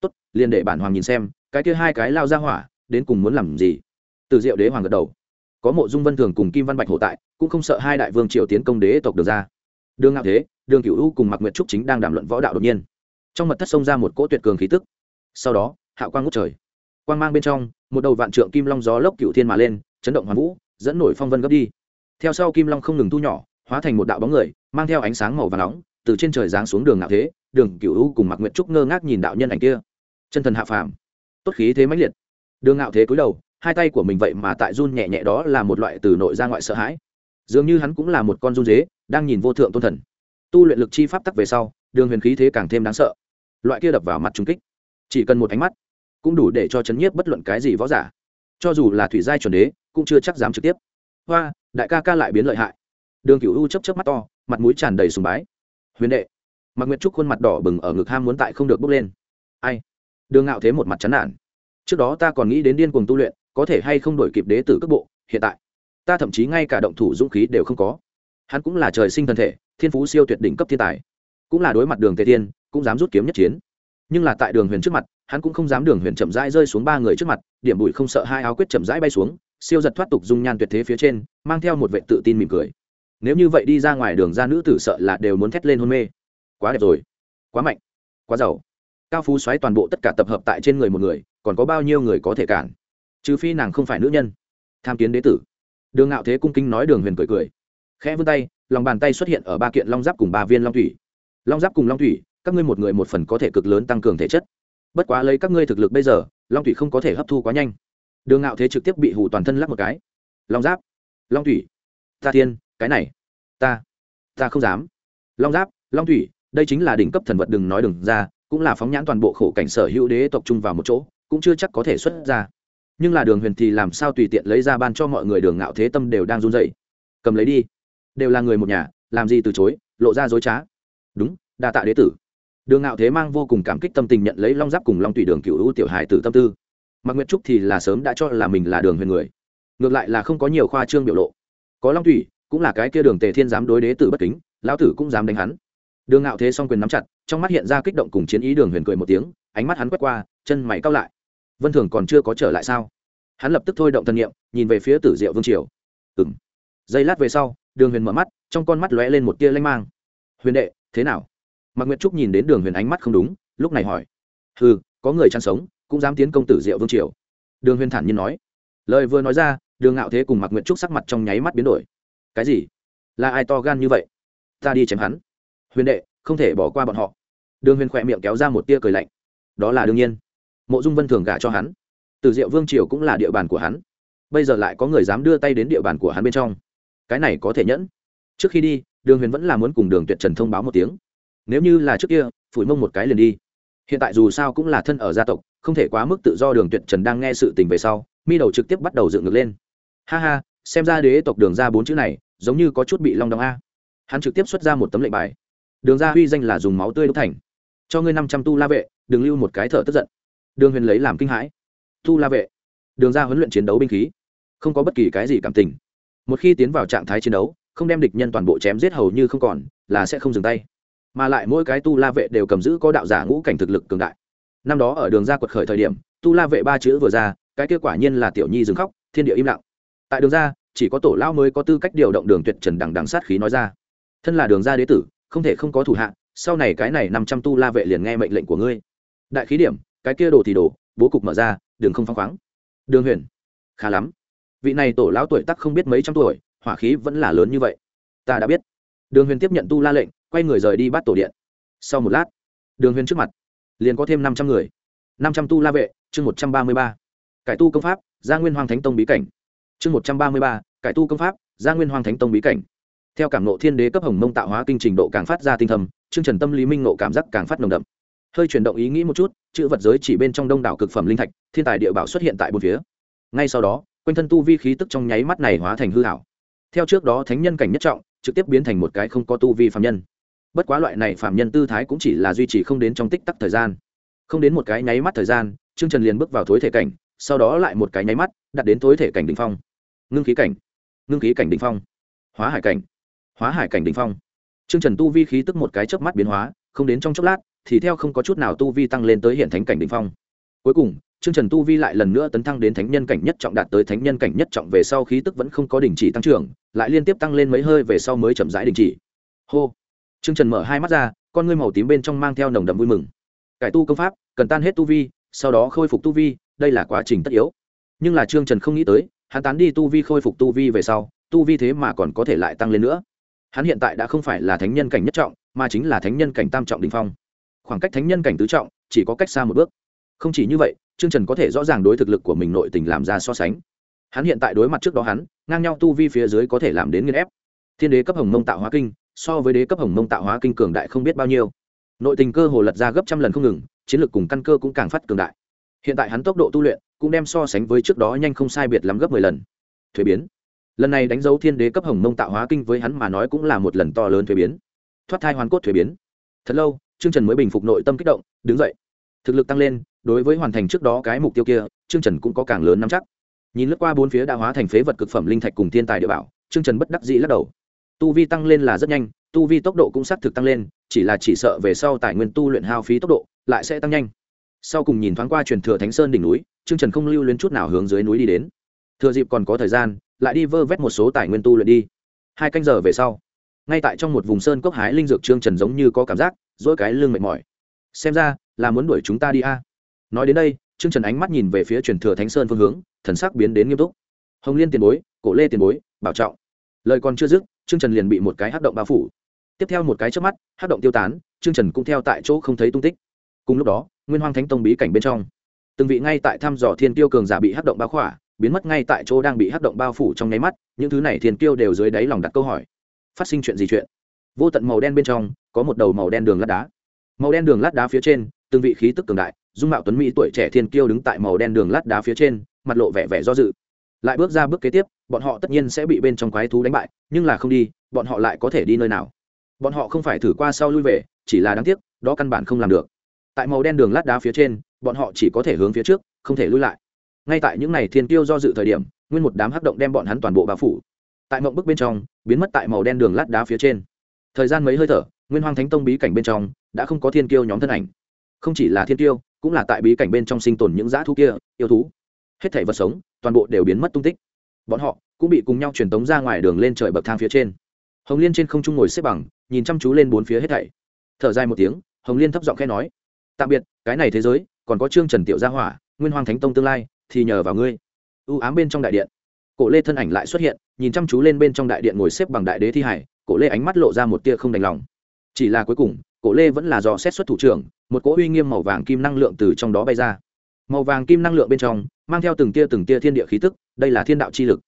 Speaker 1: Tốt, liền để bản hoàng nhìn xem, cái kia hai cái lao ra hỏa, đến cùng muốn làm gì? Từ diệu đế hoàng gật đầu. Có mộ dung vân thường cùng kim văn bạch hổ tại, cũng không sợ hai đại vương triều tiến công đế tộc được ra. Đường ngạo thế, đường cựu u cùng mặc nguyệt trúc chính đang đàm luận võ đạo đột nhiên. Trong mật thất xông ra một cỗ tuyệt cường khí tức. Sau đó, hạo quang ngút trời quang mang bên trong, một đầu vạn trượng kim long gió lốc cựu thiên mà lên, chấn động hoàn vũ, dẫn nổi phong vân gấp đi. Theo sau kim long không ngừng thu nhỏ, hóa thành một đạo bóng người, mang theo ánh sáng màu và nóng, từ trên trời giáng xuống đường ngạo thế, đường cựu u cùng mặc nguyện trúc ngơ ngác nhìn đạo nhân ảnh kia. Chân thần hạ phàm. Tốt khí thế mãnh liệt. Đường ngạo thế cúi đầu, hai tay của mình vậy mà tại run nhẹ nhẹ đó là một loại từ nội ra ngoại sợ hãi. Dường như hắn cũng là một con run dế, đang nhìn vô thượng tôn thần. Tu luyện lực chi pháp tắc về sau, đường huyền khí thế càng thêm đáng sợ. Loại kia đập vào mặt trung kích. Chỉ cần một ánh mắt cũng đủ để cho chấn nhiếp bất luận cái gì võ giả. Cho dù là thủy giai chuẩn đế, cũng chưa chắc dám trực tiếp. Hoa, đại ca ca lại biến lợi hại. Đường cựu u chấp chấp mắt to, mặt mũi tràn đầy sùng bái. Huyền đệ mặc nguyệt trúc khuôn mặt đỏ bừng ở ngực ham muốn tại không được bước lên. Ai? Đường ngạo thế một mặt chán nản. Trước đó ta còn nghĩ đến điên cuồng tu luyện, có thể hay không đổi kịp đế tử cấp bộ, hiện tại. Ta thậm chí ngay cả động thủ dũng khí đều không có. Hắn cũng là trời sinh thân thể, thiên phú siêu tuyệt đỉnh cấp thiên tài. Cũng là đối mặt đường tề thiên cũng dám rút kiếm nhất chiến. Nhưng là tại đường huyền trước mặt hắn cũng không dám đường huyền chậm rãi rơi xuống ba người trước mặt, điểm bụi không sợ hai áo quyết chậm rãi bay xuống, siêu giật thoát tục dung nhan tuyệt thế phía trên, mang theo một vệ tự tin mỉm cười. Nếu như vậy đi ra ngoài đường ra nữ tử sợ là đều muốn thét lên hôn mê. Quá đẹp rồi. Quá mạnh. Quá giàu. Cao phú xoáy toàn bộ tất cả tập hợp tại trên người một người, còn có bao nhiêu người có thể cản? Trừ phi nàng không phải nữ nhân. Tham kiến đế tử. Đường ngạo thế cung kinh nói đường huyền cười cười. Khẽ vươn tay, lòng bàn tay xuất hiện ở ba kiện long giáp cùng ba viên long thủy. Long giáp cùng long thủy, các ngươi một người một phần có thể cực lớn tăng cường thể chất bất quá lấy các ngươi thực lực bây giờ, long thủy không có thể hấp thu quá nhanh. Đường ngạo thế trực tiếp bị hủ toàn thân lắc một cái. Long giáp, long thủy, ta thiên, cái này, ta ta không dám. Long giáp, long thủy, đây chính là đỉnh cấp thần vật đừng nói đừng ra, cũng là phóng nhãn toàn bộ khổ cảnh sở hữu đế tộc trung vào một chỗ, cũng chưa chắc có thể xuất ra. Nhưng là đường huyền thì làm sao tùy tiện lấy ra ban cho mọi người đường ngạo thế tâm đều đang run dậy cầm lấy đi. Đều là người một nhà, làm gì từ chối, lộ ra dối trá. Đúng, đa tạ đế tử đường ngạo thế mang vô cùng cảm kích tâm tình nhận lấy long giáp cùng long tùy đường cựu hữu tiểu hài tử tâm tư. Mạc nguyệt trúc thì là sớm đã cho là mình là đường huyền người. Ngược lại là không có nhiều khoa trương biểu lộ. Có long tùy, cũng là cái kia đường tề thiên dám đối đế tử bất kính, lão tử cũng dám đánh hắn. Đường ngạo thế s o n g quyền nắm chặt, trong mắt hiện ra kích động cùng chiến ý đường huyền cười một tiếng, ánh mắt hắn quét qua, chân mày cao lại. Vân thường còn chưa có trở lại sao? Hắn lập tức thôi động thân nhiệm nhìn về phía tử diệu vương triều. Ừng giây lát về sau, đường huyền mở mắt, trong con mắt lóe lên một tia lanh mang. Huyền đệ, thế nào? Mạc nguyệt trúc nhìn đến đường huyền ánh mắt không đúng, lúc này hỏi. Ừ có người chăn sống, cũng dám tiến công tử diệu vương triều. Đường huyền thản nhiên nói. Lời vừa nói ra, đường ngạo thế cùng mạc nguyệt trúc sắc mặt trong nháy mắt biến đổi. Cái gì? Là ai to gan như vậy? Ta đi chém hắn. Huyền đệ, không thể bỏ qua bọn họ. Đường huyền khỏe miệng kéo ra một tia cười lạnh. Đó là đương nhiên. Mộ dung vân thường gả cho hắn. Từ diệu vương triều cũng là địa bàn của hắn. Bây giờ lại có người dám đưa tay đến địa bàn của hắn bên trong. Cái này có thể nhẫn. Trước khi đi, đường huyền vẫn là muốn cùng đường tuyệt trần thông báo một tiếng nếu như là trước kia, phủi mông một cái liền đi. Hiện tại dù sao cũng là thân ở gia tộc, không thể quá mức tự do đường tuyệt trần đang nghe sự tình về sau, mi đầu trực tiếp bắt đầu dựng ngược lên. Ha ha, xem ra đế tộc đường ra bốn chữ này, giống như có chút bị long đong a. Hắn trực tiếp xuất ra một tấm lệnh bài. Đường ra huy danh là dùng máu tươi đúc thành. Cho ngươi năm trăm tu la vệ, đừng lưu một cái thở tức giận. Đường huyền lấy làm kinh hãi. Tu la vệ. Đường ra huấn luyện chiến đấu binh khí. Không có bất kỳ cái gì cảm tình. Một khi tiến vào trạng thái chiến đấu, không đem địch nhân toàn bộ chém giết hầu như không còn, là sẽ không dừng tay mà lại mỗi cái tu la vệ đều cầm giữ có đạo giả ngũ cảnh thực lực cường đại. Năm đó ở đường ra quật khởi thời điểm, tu la vệ ba chữ vừa ra, cái kết quả nhiên là tiểu nhi dừng khóc, thiên địa im lặng. Tại đường ra, chỉ có tổ lao mới có tư cách điều động đường tuyệt trần đằng đằng sát khí nói ra. Thân là đường ra đế tử, không thể không có thủ hạ, sau này cái này năm trăm tu la vệ liền nghe mệnh lệnh của ngươi. Đại khí điểm, cái kia đồ thì đồ, bố cục mở ra đường không phăng khoáng. Đường huyền, khá lắm. Vị này tổ lão tuổi tắc không biết mấy trăm tuổi, hỏa khí vẫn là lớn như vậy. Ta đã biết. Đường huyền tiếp nhận tu la lệnh quay người rời đi bắt tổ điện. Sau một lát, đường huyền trước mặt, liền có thêm năm trăm người. năm trăm tu la vệ, chương một trăm ba mươi ba. Cải tu công pháp, gia nguyên hoàng thánh tông bí cảnh. Chương một trăm ba mươi ba, cải tu công pháp, gia nguyên hoàng thánh tông bí cảnh. Theo cảm nộ thiên đế cấp hồng mông tạo hóa kinh trình độ càng phát ra tinh thầm chương trần tâm lý minh nộ cảm giác càng phát nồng đậm. Hơi chuyển động ý nghĩ một chút, chữ vật giới chỉ bên trong đông đảo cực phẩm linh thạch, thiên tài địa bảo xuất hiện tại bốn phía. Ngay sau đó, quanh thân tu vi khí tức trong nháy mắt này hóa thành hư hảo theo trước đó thánh nhân cảnh nhất trọng, trực tiếp biến thành một cái không có tu vi phạm nhân bất quá loại này phạm nhân tư thái cũng chỉ là duy trì không đến trong tích tắc thời gian. Không đến một cái nháy mắt thời gian, trương trần liền bước vào thối thể cảnh, sau đó lại một cái nháy mắt, đặt đến thối thể cảnh đ ỉ n h phong. Ngưng khí cảnh. Ngưng khí cảnh đ ỉ n h phong. Hóa hải cảnh. Hóa hải cảnh đ ỉ n h phong. Trương trần tu vi khí tức một cái chớp mắt biến hóa, không đến trong chốc lát, thì theo không có chút nào tu vi tăng lên tới hiện thánh cảnh đ ỉ n h phong. Cuối cùng, trương trần tu vi lại lần nữa tấn thăng đến thánh nhân cảnh nhất trọng, đạt tới thánh nhân cảnh nhất trọng về sau khí tức vẫn không có đình chỉ tăng trưởng, lại liên tiếp tăng lên mấy hơi về sau mới chậm rãi đình chỉ. Hô. Trương trần mở hai mắt ra, con ngươi màu tím bên trong mang theo nồng đậm vui mừng. Cải tu công pháp, cần tan hết tu vi, sau đó khôi phục tu vi, đây là quá trình tất yếu. Nhưng là trương trần không nghĩ tới, hắn tán đi tu vi khôi phục tu vi về sau, tu vi thế mà còn có thể lại tăng lên nữa. Hắn hiện tại đã không phải là thánh nhân cảnh nhất trọng, mà chính là thánh nhân cảnh tam trọng đỉnh phong. Khoảng cách thánh nhân cảnh tứ trọng, chỉ có cách xa một bước. Không chỉ như vậy, trương trần có thể rõ ràng đối thực lực của mình nội tình làm ra so sánh. Hắn hiện tại đối mặt trước đó hắn, ngang nhau tu vi phía dưới có thể làm đến nghiền ép. Thiên đế cấp hồng mông tạo hóa kinh so với đế cấp hồng mông tạo hóa kinh cường đại không biết bao nhiêu. Nội tình cơ hồ lật ra gấp trăm lần không ngừng, chiến lược cùng căn cơ cũng càng phát cường đại. Hiện tại hắn tốc độ tu luyện cũng đem so sánh với trước đó nhanh không sai biệt lắm gấp mười lần. Thuế biến. Lần này đánh dấu thiên đế cấp hồng mông tạo hóa kinh với hắn mà nói cũng là một lần to lớn thuế biến. Thoát thai hoàn cốt thuế biến. Thật lâu chương trần mới bình phục nội tâm kích động, đứng dậy. Thực lực tăng lên, đối với hoàn thành trước đó cái mục tiêu kia chương trần cũng có càng lớn nắm chắc. Nhìn lướt qua bốn phía đã hóa thành phế vật cực phẩm linh thạch cùng thiên tài địa bảo chương trần bất đắc dĩ lắc đầu tu vi tăng lên là rất nhanh, tu vi tốc độ cũng xác thực tăng lên, chỉ là chỉ sợ về sau tài nguyên tu luyện hao phí tốc độ lại sẽ tăng nhanh. Sau cùng nhìn thoáng qua truyền thừa thánh sơn đỉnh núi chương trần không lưu lên chút nào hướng dưới núi đi đến. Thừa dịp còn có thời gian, lại đi vơ vét một số tài nguyên tu luyện đi. Hai canh giờ về sau, ngay tại trong một vùng sơn cốc hái linh dược trương trần giống như có cảm giác dỗi cái lưng mệt mỏi. Xem ra, là muốn đuổi chúng ta đi a. Nói đến đây, trương trần ánh mắt nhìn về phía truyền thừa thánh sơn phương hướng, thần sắc biến đến nghiêm túc. Hồng liên tiền bối, cổ lê tiền bối, bảo trọng. Lời còn chưa dứt trương trần liền bị một cái hắc động bao phủ. Tiếp theo một cái chớp mắt, hắc động tiêu tán, trương trần cũng theo tại chỗ không thấy tung tích. Cùng lúc đó, nguyên hoang thánh tông bí cảnh bên trong, từng vị ngay tại thăm dò thiên tiêu cường giả bị hắc động bao khỏa, biến mất ngay tại chỗ đang bị hắc động bao phủ trong nháy mắt, những thứ này thiên tiêu đều dưới đáy lòng đặt câu hỏi. Phát sinh chuyện gì chuyện? Vô tận màu đen bên trong, có một đầu màu đen đường lát đá. Màu đen đường lát đá phía trên, từng vị khí tức cường đại, dung mạo tuấn mỹ tuổi trẻ thiên kiêu đứng tại màu đen đường lát đá phía trên, mặt lộ vẻ vẻ do dự lại bước ra bước kế tiếp, bọn họ tất nhiên sẽ bị bên trong quái thú đánh bại, nhưng là không đi, bọn họ lại có thể đi nơi nào? Bọn họ không phải thử qua sau lui về, chỉ là đáng tiếc, đó căn bản không làm được. Tại màu đen đường lát đá phía trên, bọn họ chỉ có thể hướng phía trước, không thể lui lại. Ngay tại những ngày thiên tiêu do dự thời điểm, nguyên một đám hắc động đem bọn hắn toàn bộ bao phủ. Tại mộng bức bên trong, biến mất tại màu đen đường lát đá phía trên. Thời gian mấy hơi thở, nguyên hoàng thánh tông bí cảnh bên trong, đã không có thiên tiêu nhóm thân ảnh. Không chỉ là thiên tiêu cũng là tại bí cảnh bên trong sinh tồn những dã thú kia, yêu thú. Hết thể vật sống toàn bộ đều biến mất tung tích. Bọn họ cũng bị cùng nhau truyền tống ra ngoài đường lên trời bậc thang phía trên. Hồng liên trên không trung ngồi xếp bằng, nhìn chăm chú lên bốn phía hết thảy. Thở dài một tiếng, hồng liên thấp giọng khẽ nói, tạm biệt, cái này thế giới, còn có trương trần tiểu gia hỏa, nguyên hoàng thánh tông tương lai, thì nhờ vào ngươi. U ám bên trong đại điện. Cổ lê thân ảnh lại xuất hiện, nhìn chăm chú lên bên trong đại điện ngồi xếp bằng đại đế thi hải, cổ lê ánh mắt lộ ra một tia không đành lòng. Chỉ là cuối cùng, cổ lê vẫn là dò xét xuất thủ trưởng, một cỗ uy nghiêm màu vàng kim năng lượng từ trong đó bay ra màu vàng kim năng lượng bên trong, mang theo từng tia từng tia thiên địa khí tức, đây là thiên đạo chi lực.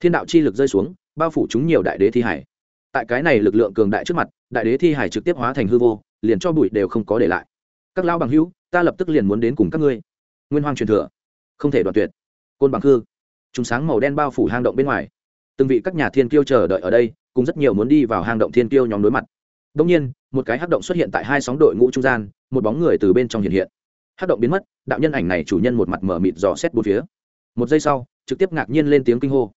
Speaker 1: Thiên đạo chi lực rơi xuống, bao phủ chúng nhiều đại đế thi hải. Tại cái này lực lượng cường đại trước mặt, đại đế thi hải trực tiếp hóa thành hư vô, liền cho bụi đều không có để lại. Các lao bằng hữu, ta lập tức liền muốn đến cùng các ngươi. Nguyên hoang truyền thừa. Không thể đoạn tuyệt. Côn bằng hư. Chúng sáng màu đen bao phủ hang động bên ngoài. Từng vị các nhà thiên kiêu chờ đợi ở đây cùng rất nhiều muốn đi vào hang động thiên kiêu nhóm đối mặt. Đông nhiên, một cái hắc động xuất hiện tại hai sóng đội ngũ trung gian, một bóng người từ bên trong hiện hiện hát động biến mất, đạo nhân ảnh này chủ nhân một mặt mở mịt dò xét bốn phía. Một giây sau, trực tiếp ngạc nhiên lên tiếng kinh hô.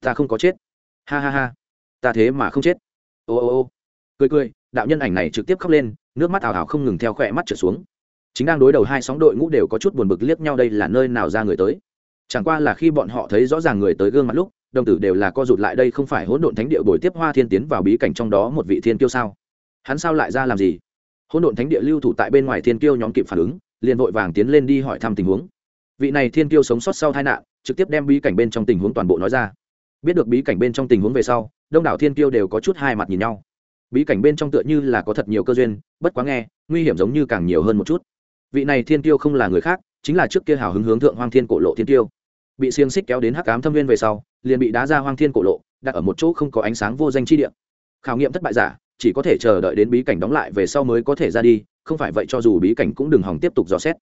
Speaker 1: Ta không có chết. Ha ha ha. Ta thế mà không chết. Ô ô ô. Cười cười, đạo nhân ảnh này trực tiếp khóc lên, nước mắt ảo ảo không ngừng theo khỏe mắt trở xuống. Chính đang đối đầu hai sóng đội ngũ đều có chút buồn bực liếc nhau đây là nơi nào ra người tới. Chẳng qua là khi bọn họ thấy rõ ràng người tới gương mặt lúc, đồng tử đều là co rụt lại đây không phải hỗn độn thánh địa bồi tiếp hoa thiên tiến vào bí cảnh trong đó một vị thiên kiêu sao? Hắn sao lại ra làm gì? Hỗn độn thánh địa lưu thủ tại bên ngoài thiên kiêu nhóm kịp phản ứng liền vội vàng tiến lên đi hỏi thăm tình huống. Vị này thiên kiêu sống sót sau tai nạn, trực tiếp đem bí cảnh bên trong tình huống toàn bộ nói ra. Biết được bí cảnh bên trong tình huống về sau, đông đảo thiên kiêu đều có chút hai mặt nhìn nhau. Bí cảnh bên trong tựa như là có thật nhiều cơ duyên, bất quá nghe, nguy hiểm giống như càng nhiều hơn một chút. Vị này thiên kiêu không là người khác, chính là trước kia hào hứng hướng thượng hoang thiên cổ lộ thiên kiêu. Bị xiềng xích kéo đến hắc ám thâm viên về sau, liền bị đá ra hoang thiên cổ lộ, đặt ở một chỗ không có ánh sáng vô danh chi địa. Khảo nghiệm thất bại giả, chỉ có thể chờ đợi đến bí cảnh đóng lại về sau mới có thể ra đi không phải vậy cho dù bí cảnh cũng đừng hòng tiếp tục dò xét.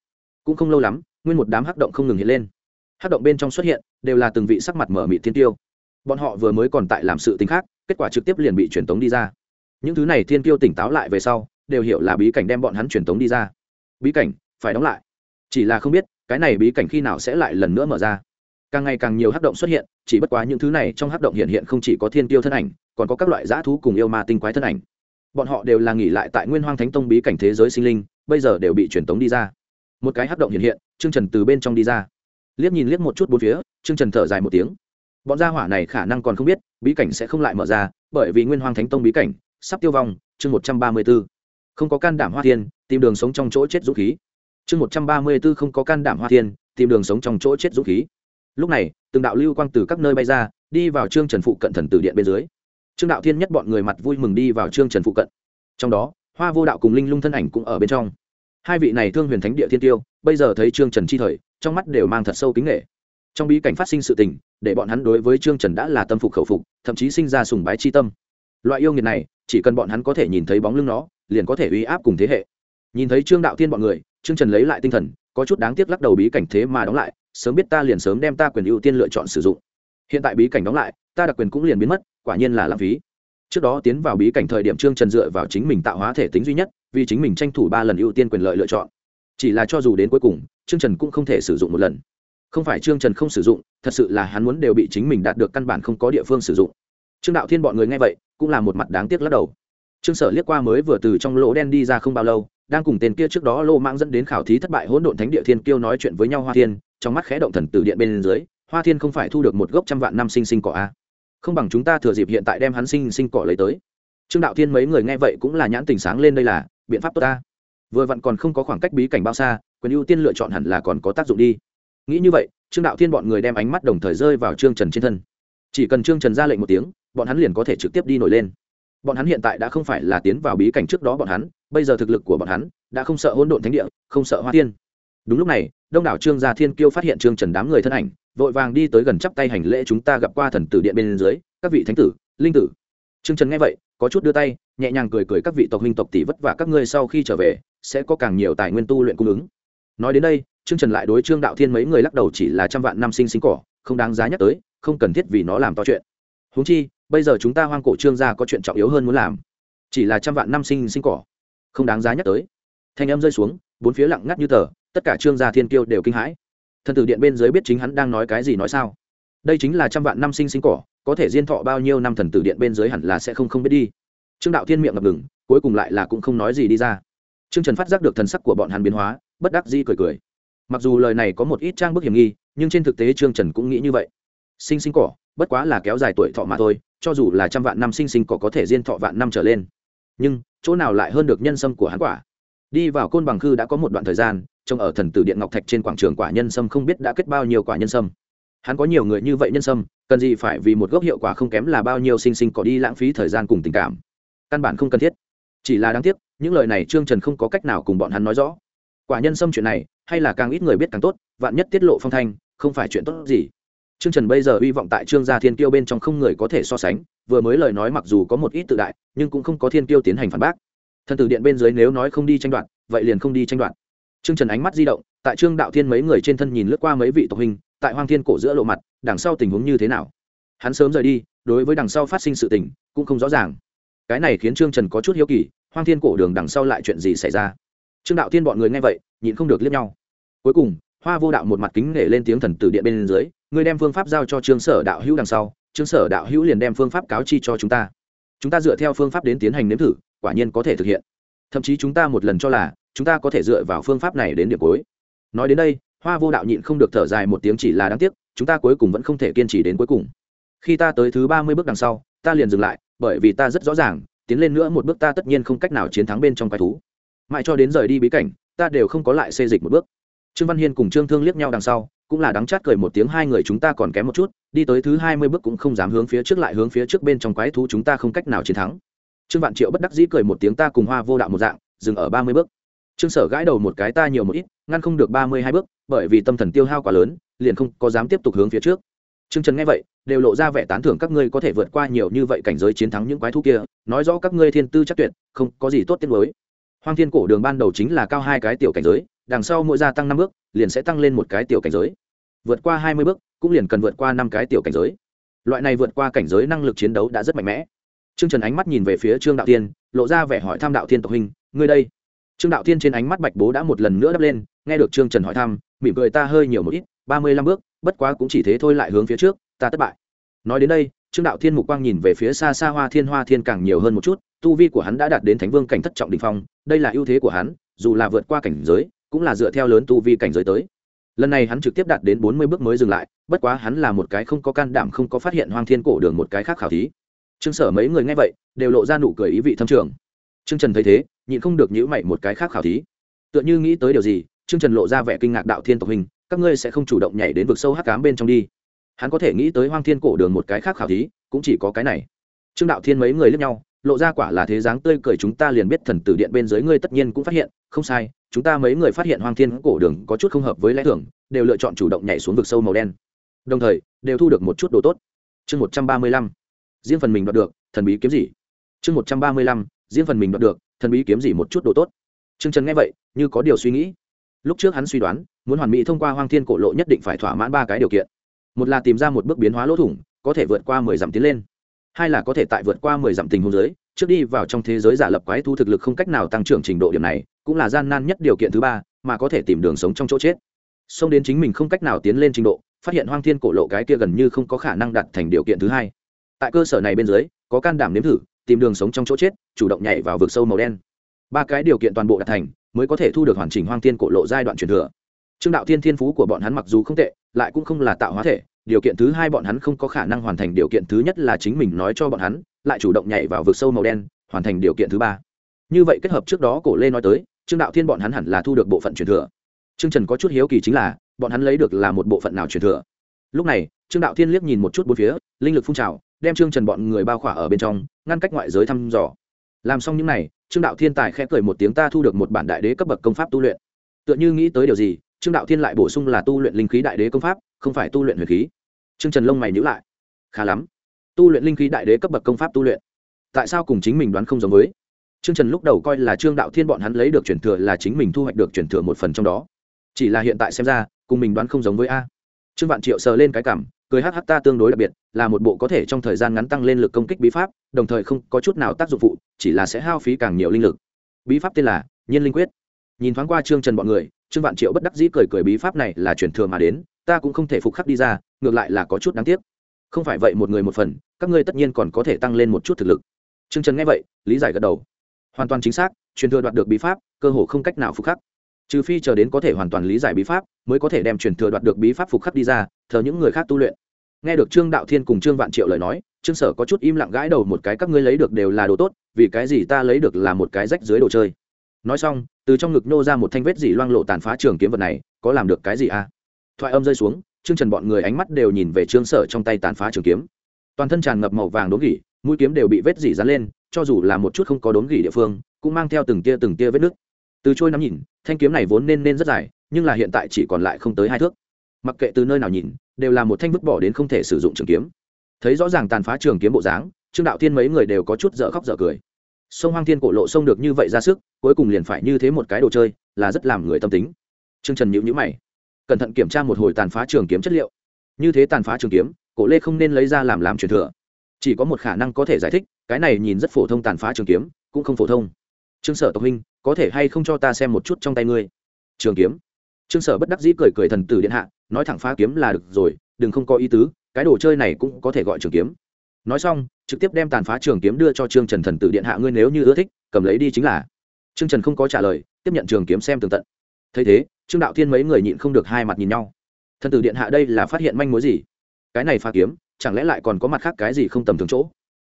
Speaker 1: Cũng không lâu lắm, nguyên một đám hắc động không ngừng hiện lên. Hắc động bên trong xuất hiện, đều là từng vị sắc mặt mở mịt thiên tiêu. Bọn họ vừa mới còn tại làm sự tính khác, kết quả trực tiếp liền bị truyền tống đi ra. Những thứ này thiên tiêu tỉnh táo lại về sau, đều hiểu là bí cảnh đem bọn hắn truyền tống đi ra. Bí cảnh, phải đóng lại. Chỉ là không biết, cái này bí cảnh khi nào sẽ lại lần nữa mở ra. Càng ngày càng nhiều hắc động xuất hiện, chỉ bất quá những thứ này trong hắc động hiện hiện không chỉ có thiên tiêu thân ảnh, còn có các loại dã thú cùng yêu ma tinh quái thân ảnh bọn họ đều là nghỉ lại tại nguyên hoang thánh tông bí cảnh thế giới sinh linh, bây giờ đều bị truyền tống đi ra. Một cái hắc động hiện hiện, trương trần từ bên trong đi ra. Liếc nhìn liếc một chút bốn phía, trương trần thở dài một tiếng. Bọn gia hỏa này khả năng còn không biết, bí cảnh sẽ không lại mở ra, bởi vì nguyên hoang thánh tông bí cảnh sắp tiêu vong, chương một trăm ba mươi b ố không có can đảm hoa thiên, tìm đường sống trong chỗ chết dũng khí. Chương một trăm ba mươi b ố không có can đảm hoa thiên, tìm đường sống trong chỗ chết dũng khí. Lúc này, từng đạo lưu quang từ các nơi bay ra, đi vào trương trần phụ cận thần tử điện bên dưới trương đạo thiên nhất bọn người mặt vui mừng đi vào trương trần phụ cận. Trong đó, hoa vô đạo cùng linh lung thân ảnh cũng ở bên trong. Hai vị này thương huyền thánh địa thiên tiêu, bây giờ thấy trương trần chi thời, trong mắt đều mang thật sâu kính nghệ trong bí cảnh phát sinh sự tình, để bọn hắn đối với trương trần đã là tâm phục khẩu phục, thậm chí sinh ra sùng bái chi tâm. Loại yêu nghiệt này, chỉ cần bọn hắn có thể nhìn thấy bóng lưng nó, liền có thể uy áp cùng thế hệ. Nhìn thấy trương đạo thiên bọn người, trương trần lấy lại tinh thần, có chút đáng tiếc lắc đầu bí cảnh thế mà đóng lại, sớm biết ta liền sớm đem ta quyền ưu tiên lựa chọn sử dụng. Hiện tại bí cảnh đóng lại, ta đặc quyền cũng liền biến mất quả nhiên là lãng phí. Trước đó tiến vào bí cảnh thời điểm trương trần dựa vào chính mình tạo hóa thể tính duy nhất, vì chính mình tranh thủ ba lần ưu tiên quyền lợi lựa chọn. Chỉ là cho dù đến cuối cùng, trương trần cũng không thể sử dụng một lần. Không phải trương trần không sử dụng, thật sự là hắn muốn đều bị chính mình đạt được căn bản không có địa phương sử dụng. Trương đạo thiên bọn người nghe vậy, cũng là một mặt đáng tiếc lắc đầu. Trương sở liếc qua mới vừa từ trong lỗ đen đi ra không bao lâu, đang cùng tên kia trước đó lô mang dẫn đến khảo thí thất bại hỗn độn thánh địa thiên kiêu nói chuyện với nhau hoa thiên, trong mắt khẽ động thần từ điện bên dưới, hoa thiên không phải thu được một gốc trăm vạn năm sinh sinh cỏ a không bằng chúng ta thừa dịp hiện tại đem hắn sinh sinh cỏ lấy tới. Trương đạo thiên mấy người nghe vậy cũng là nhãn tình sáng lên đây là, biện pháp tốt ta. Vừa vặn còn không có khoảng cách bí cảnh bao xa, quyền ưu tiên lựa chọn hẳn là còn có tác dụng đi. Nghĩ như vậy, trương đạo thiên bọn người đem ánh mắt đồng thời rơi vào trương trần trên thân. Chỉ cần trương trần ra lệnh một tiếng, bọn hắn liền có thể trực tiếp đi nổi lên. Bọn hắn hiện tại đã không phải là tiến vào bí cảnh trước đó bọn hắn, bây giờ thực lực của bọn hắn đã không sợ hỗn độn thánh địa, không sợ hoa tiên. Đúng lúc này, đông đảo trương gia thiên kiêu phát hiện trương trần đám người thân ảnh vội vàng đi tới gần chắp tay hành lễ chúng ta gặp qua thần tử điện bên dưới, các vị thánh tử, linh tử. Trương trần nghe vậy, có chút đưa tay, nhẹ nhàng cười cười các vị tộc huynh tộc tỷ vất vả các ngươi sau khi trở về, sẽ có càng nhiều tài nguyên tu luyện cung ứng. Nói đến đây, trương trần lại đối trương đạo thiên mấy người lắc đầu chỉ là trăm vạn năm sinh sinh cỏ, không đáng giá nhắc tới, không cần thiết vì nó làm to chuyện. Huống chi, bây giờ chúng ta hoang cổ trương gia có chuyện trọng yếu hơn muốn làm, chỉ là trăm vạn năm sinh sinh cỏ, không đáng giá nhắc tới. Thanh âm rơi xuống, bốn phía lặng ngắt như tờ, tất cả trương gia thiên kiêu đều kinh hãi thần tử điện bên dưới biết chính hắn đang nói cái gì nói sao. Đây chính là trăm vạn năm sinh sinh cỏ, có thể diên thọ bao nhiêu năm thần tử điện bên dưới hẳn là sẽ không không biết đi. Trương đạo thiên miệng ngập ngừng, cuối cùng lại là cũng không nói gì đi ra. Trương trần phát giác được thần sắc của bọn hắn biến hóa, bất đắc di cười cười. Mặc dù lời này có một ít trang bức hiểm nghi, nhưng trên thực tế trương trần cũng nghĩ như vậy. Sinh sinh cỏ, bất quá là kéo dài tuổi thọ mà thôi, cho dù là trăm vạn năm sinh sinh cỏ có thể diên thọ vạn năm trở lên. Nhưng, chỗ nào lại hơn được nhân sâm của hắn quả? Đi vào côn bằng khư đã có một đoạn thời gian trông ở thần tử điện ngọc thạch trên quảng trường quả nhân sâm không biết đã kết bao nhiêu quả nhân sâm. Hắn có nhiều người như vậy nhân sâm, cần gì phải vì một gốc hiệu quả không kém là bao nhiêu sinh sinh cỏ đi lãng phí thời gian cùng tình cảm. Căn bản không cần thiết. Chỉ là đáng tiếc, những lời này trương trần không có cách nào cùng bọn hắn nói rõ. Quả nhân sâm chuyện này, hay là càng ít người biết càng tốt, vạn nhất tiết lộ phong thanh, không phải chuyện tốt gì. Trương trần bây giờ hy vọng tại trương gia thiên kiêu bên trong không người có thể so sánh, vừa mới lời nói mặc dù có một ít tự đại, nhưng cũng không có thiên kiêu tiến hành phản bác. Thần tử điện bên dưới nếu nói không đi tranh đoạt, vậy liền không đi tranh đoạt trương trần ánh mắt di động, tại trương đạo thiên mấy người trên thân nhìn lướt qua mấy vị tộc hình, tại hoang thiên cổ giữa lộ mặt, đằng sau tình huống như thế nào? Hắn sớm rời đi, đối với đằng sau phát sinh sự tình, cũng không rõ ràng. Cái này khiến trương trần có chút hiếu kỳ, hoang thiên cổ đường đằng sau lại chuyện gì xảy ra? Trương đạo thiên bọn người nghe vậy, nhịn không được liếc nhau. Cuối cùng, hoa vô đạo một mặt kính nể lên tiếng thần tử điện bên dưới người đem phương pháp giao cho trương sở đạo hữu đằng sau, trương sở đạo hữu liền đem phương pháp cáo chi cho chúng ta. Chúng ta dựa theo phương pháp đến tiến hành nếm thử, quả nhiên có thể thực hiện. Thậm chí chúng ta một lần cho là chúng ta có thể dựa vào phương pháp này đến điểm cuối. Nói đến đây, hoa vô đạo nhịn không được thở dài một tiếng chỉ là đáng tiếc, chúng ta cuối cùng vẫn không thể kiên trì đến cuối cùng. Khi ta tới thứ ba mươi bước đằng sau, ta liền dừng lại, bởi vì ta rất rõ ràng, tiến lên nữa một bước ta tất nhiên không cách nào chiến thắng bên trong quái thú. Mãi cho đến rời đi bí cảnh, ta đều không có lại xê dịch một bước. Trương văn hiên cùng trương thương liếc nhau đằng sau, cũng là đắng chát cười một tiếng hai người chúng ta còn kém một chút, đi tới thứ hai mươi bước cũng không dám hướng phía trước lại hướng phía trước bên trong quái thú chúng ta không cách nào chiến thắng. Trương vạn triệu bất đắc dĩ cười một tiếng ta cùng hoa vô đạo một dạng, dừng ở ba mươi bước trương sở gãi đầu một cái, ta nhiều một ít, ngăn không được ba mươi hai bước, bởi vì tâm thần tiêu hao quá lớn, liền không có dám tiếp tục hướng phía trước. Trương trần nghe vậy, đều lộ ra vẻ tán thưởng, các ngươi có thể vượt qua nhiều như vậy cảnh giới chiến thắng những quái thú kia, nói rõ các ngươi thiên tư chắc tuyệt, không có gì tốt tiết mới hoang thiên cổ đường ban đầu chính là cao hai cái tiểu cảnh giới, đằng sau mỗi gia tăng năm bước, liền sẽ tăng lên một cái tiểu cảnh giới. Vượt qua hai mươi bước, cũng liền cần vượt qua năm cái tiểu cảnh giới. Loại này vượt qua cảnh giới năng lực chiến đấu đã rất mạnh mẽ. Trương trần ánh mắt nhìn về phía trương đạo tiên lộ ra vẻ hỏi thăm đạo thiên tộc hình ngươi đây trương đạo thiên trên ánh mắt bạch bố đã một lần nữa đắp lên, nghe được trương trần hỏi thăm, mỉm cười ta hơi nhiều một ít, ba mươi lăm bước, bất quá cũng chỉ thế thôi lại hướng phía trước, ta thất bại. Nói đến đây, trương đạo thiên mục quang nhìn về phía xa xa hoa thiên hoa thiên càng nhiều hơn một chút, tu vi của hắn đã đạt đến thánh vương cảnh thất trọng đình phong, đây là ưu thế của hắn, dù là vượt qua cảnh giới, cũng là dựa theo lớn tu vi cảnh giới tới. Lần này hắn trực tiếp đạt đến bốn mươi bước mới dừng lại, bất quá hắn là một cái không có can đảm không có phát hiện hoang thiên cổ đường một cái khác khảo thí. Trương sở mấy người nghe vậy, đều lộ ra nụ cười ý vị thâm trường trương trần thấy thế, nhịn không được nhíu mày một cái khác khảo thí. Tựa như nghĩ tới điều gì, trương trần lộ ra vẻ kinh ngạc đạo thiên tộc hình, các ngươi sẽ không chủ động nhảy đến vực sâu hắc ám bên trong đi. Hắn có thể nghĩ tới hoang thiên cổ đường một cái khác khảo thí, cũng chỉ có cái này. Trương đạo thiên mấy người lướt nhau, lộ ra quả là thế dáng tươi cười chúng ta liền biết thần tử điện bên dưới ngươi tất nhiên cũng phát hiện, không sai, chúng ta mấy người phát hiện hoang thiên cổ đường có chút không hợp với lẽ thường, đều lựa chọn chủ động nhảy xuống vực sâu màu đen. Đồng thời, đều thu được một chút đồ tốt. Chương một trăm ba mươi lăm. Riêng phần mình đoạt được, thần bí kiếm gì? Chương một trăm ba mươi lăm riêng phần mình đoạt được, thần bí kiếm gì một chút đồ tốt. T r ư ơ n g trần nghe vậy, như có điều suy nghĩ. Lúc trước hắn suy đoán, muốn hoàn mỹ thông qua hoang thiên cổ lộ nhất định phải thỏa mãn ba cái điều kiện. Một là tìm ra một bước biến hóa lỗ thủng, có thể vượt qua mười dặm tiến lên. Hai là có thể tại vượt qua mười dặm tình hôn giới trước đi vào trong thế giới giả lập quái thu thực lực không cách nào tăng trưởng trình độ điểm này, cũng là gian nan nhất điều kiện thứ ba, mà có thể tìm đường sống trong chỗ chết. Xông đến chính mình không cách nào tiến lên trình độ, phát hiện hoang thiên cổ lộ cái kia gần như không có khả năng đạt thành điều kiện thứ hai. Tại cơ sở này bên dưới, có can đảm nếm thử tìm đường sống trong chỗ chết, chủ động nhảy vào vực sâu màu đen. Ba cái điều kiện toàn bộ đạt thành, mới có thể thu được hoàn chỉnh hoang thiên cổ lộ giai đoạn truyền thừa. Trương đạo thiên thiên phú của bọn hắn mặc dù không tệ, lại cũng không là tạo hóa thể, điều kiện thứ hai bọn hắn không có khả năng hoàn thành điều kiện thứ nhất là chính mình nói cho bọn hắn, lại chủ động nhảy vào vực sâu màu đen, hoàn thành điều kiện thứ ba. Như vậy kết hợp trước đó cổ lê nói tới, trương đạo thiên bọn hắn hẳn là thu được bộ phận truyền thừa. Trương trần có chút hiếu kỳ chính là, bọn hắn lấy được là một bộ phận nào truyền thừa? Lúc này, trương đạo thiên liếc nhìn một chút bốn phía, linh lực phun trào đem trương trần bọn người bao khỏa ở bên trong, ngăn cách ngoại giới thăm dò. Làm xong những n à y trương đạo thiên tài khẽ cười một tiếng ta thu được một bản đại đế cấp bậc công pháp tu luyện. Tựa như nghĩ tới điều gì, trương đạo thiên lại bổ sung là tu luyện linh khí đại đế công pháp, không phải tu luyện huyền khí. Trương trần lông mày nhữ lại. Khá lắm. Tu luyện linh khí đại đế cấp bậc công pháp tu luyện. Tại sao cùng chính mình đoán không giống với? Trương trần lúc đầu coi là trương đạo thiên bọn hắn lấy được truyền thừa là chính mình thu hoạch được truyền thừa một phần trong đó. Chỉ là hiện tại xem ra, cùng mình đoán không giống với a. Trương vạn triệu sờ lên cái cảm cười hh ta tương đối đặc biệt, là một bộ có thể trong thời gian ngắn tăng lên lực công kích bí pháp, đồng thời không có chút nào tác dụng phụ, chỉ là sẽ hao phí càng nhiều linh lực. Bí pháp tên là nhiên linh quyết. Nhìn thoáng qua trương trần bọn người, trương vạn triệu bất đắc dĩ cười cười bí pháp này là truyền thừa mà đến, ta cũng không thể phục khắc đi ra, ngược lại là có chút đáng tiếc. Không phải vậy một người một phần, các ngươi tất nhiên còn có thể tăng lên một chút thực lực. Trương trần nghe vậy, lý giải gật đầu. Hoàn toàn chính xác, truyền thừa đoạt được bí pháp, cơ hồ không cách nào phục khắc trừ phi chờ đến có thể hoàn toàn lý giải bí pháp, mới có thể đem truyền thừa đoạt được bí pháp phục khắc đi ra, thờ những người khác tu luyện. Nghe được trương đạo thiên cùng trương vạn triệu lời nói, trương sở có chút im lặng gãi đầu một cái, các ngươi lấy được đều là đồ tốt, vì cái gì ta lấy được là một cái rách dưới đồ chơi? Nói xong, từ trong ngực nô ra một thanh vết dỉ loang lộ tàn phá trường kiếm vật này, có làm được cái gì à? Thoại âm rơi xuống, trương trần bọn người ánh mắt đều nhìn về trương sở trong tay tàn phá trường kiếm. Toàn thân tràn ngập màu vàng đốm gỉ, mũi kiếm đều bị vết dỉ dán lên, cho dù là một chút không có đốn gỉ địa phương, cũng mang theo từng tia từng tia vết nước từ trôi nắm nhìn, thanh kiếm này vốn nên nên rất dài, nhưng là hiện tại chỉ còn lại không tới hai thước. Mặc kệ từ nơi nào nhìn, đều là một thanh vứt bỏ đến không thể sử dụng trường kiếm. Thấy rõ ràng tàn phá trường kiếm bộ dáng, trương đạo thiên mấy người đều có chút dở khóc dở cười. Sông hoang thiên cổ lộ sông được như vậy ra sức, cuối cùng liền phải như thế một cái đồ chơi, là rất làm người tâm tính. Trương trần nhữ nhữ mày. Cẩn thận kiểm tra một hồi tàn phá trường kiếm chất liệu. Như thế tàn phá trường kiếm, cổ lê không nên lấy ra làm làm truyền thừa. Chỉ có một khả năng có thể giải thích, cái này nhìn rất phổ thông tàn phá trường kiếm, cũng không phổ thông. Trương sở tộc huynh có thể hay không cho ta xem một chút trong tay ngươi? Trường kiếm. Trương sở bất đắc dĩ cười cười thần tử điện hạ, nói thẳng phá kiếm là được rồi, đừng không có ý tứ, cái đồ chơi này cũng có thể gọi trường kiếm. Nói xong, trực tiếp đem tàn phá trường kiếm đưa cho trương trần thần tử điện hạ, ngươi nếu như ưa thích, cầm lấy đi chính là. Trương trần không có trả lời, tiếp nhận trường kiếm xem tường tận. Thấy thế, trương đạo thiên mấy người nhịn không được hai mặt nhìn nhau. Thần tử điện hạ đây là phát hiện manh mối gì? Cái này phá kiếm, chẳng lẽ lại còn có mặt khác cái gì không tầm thường chỗ?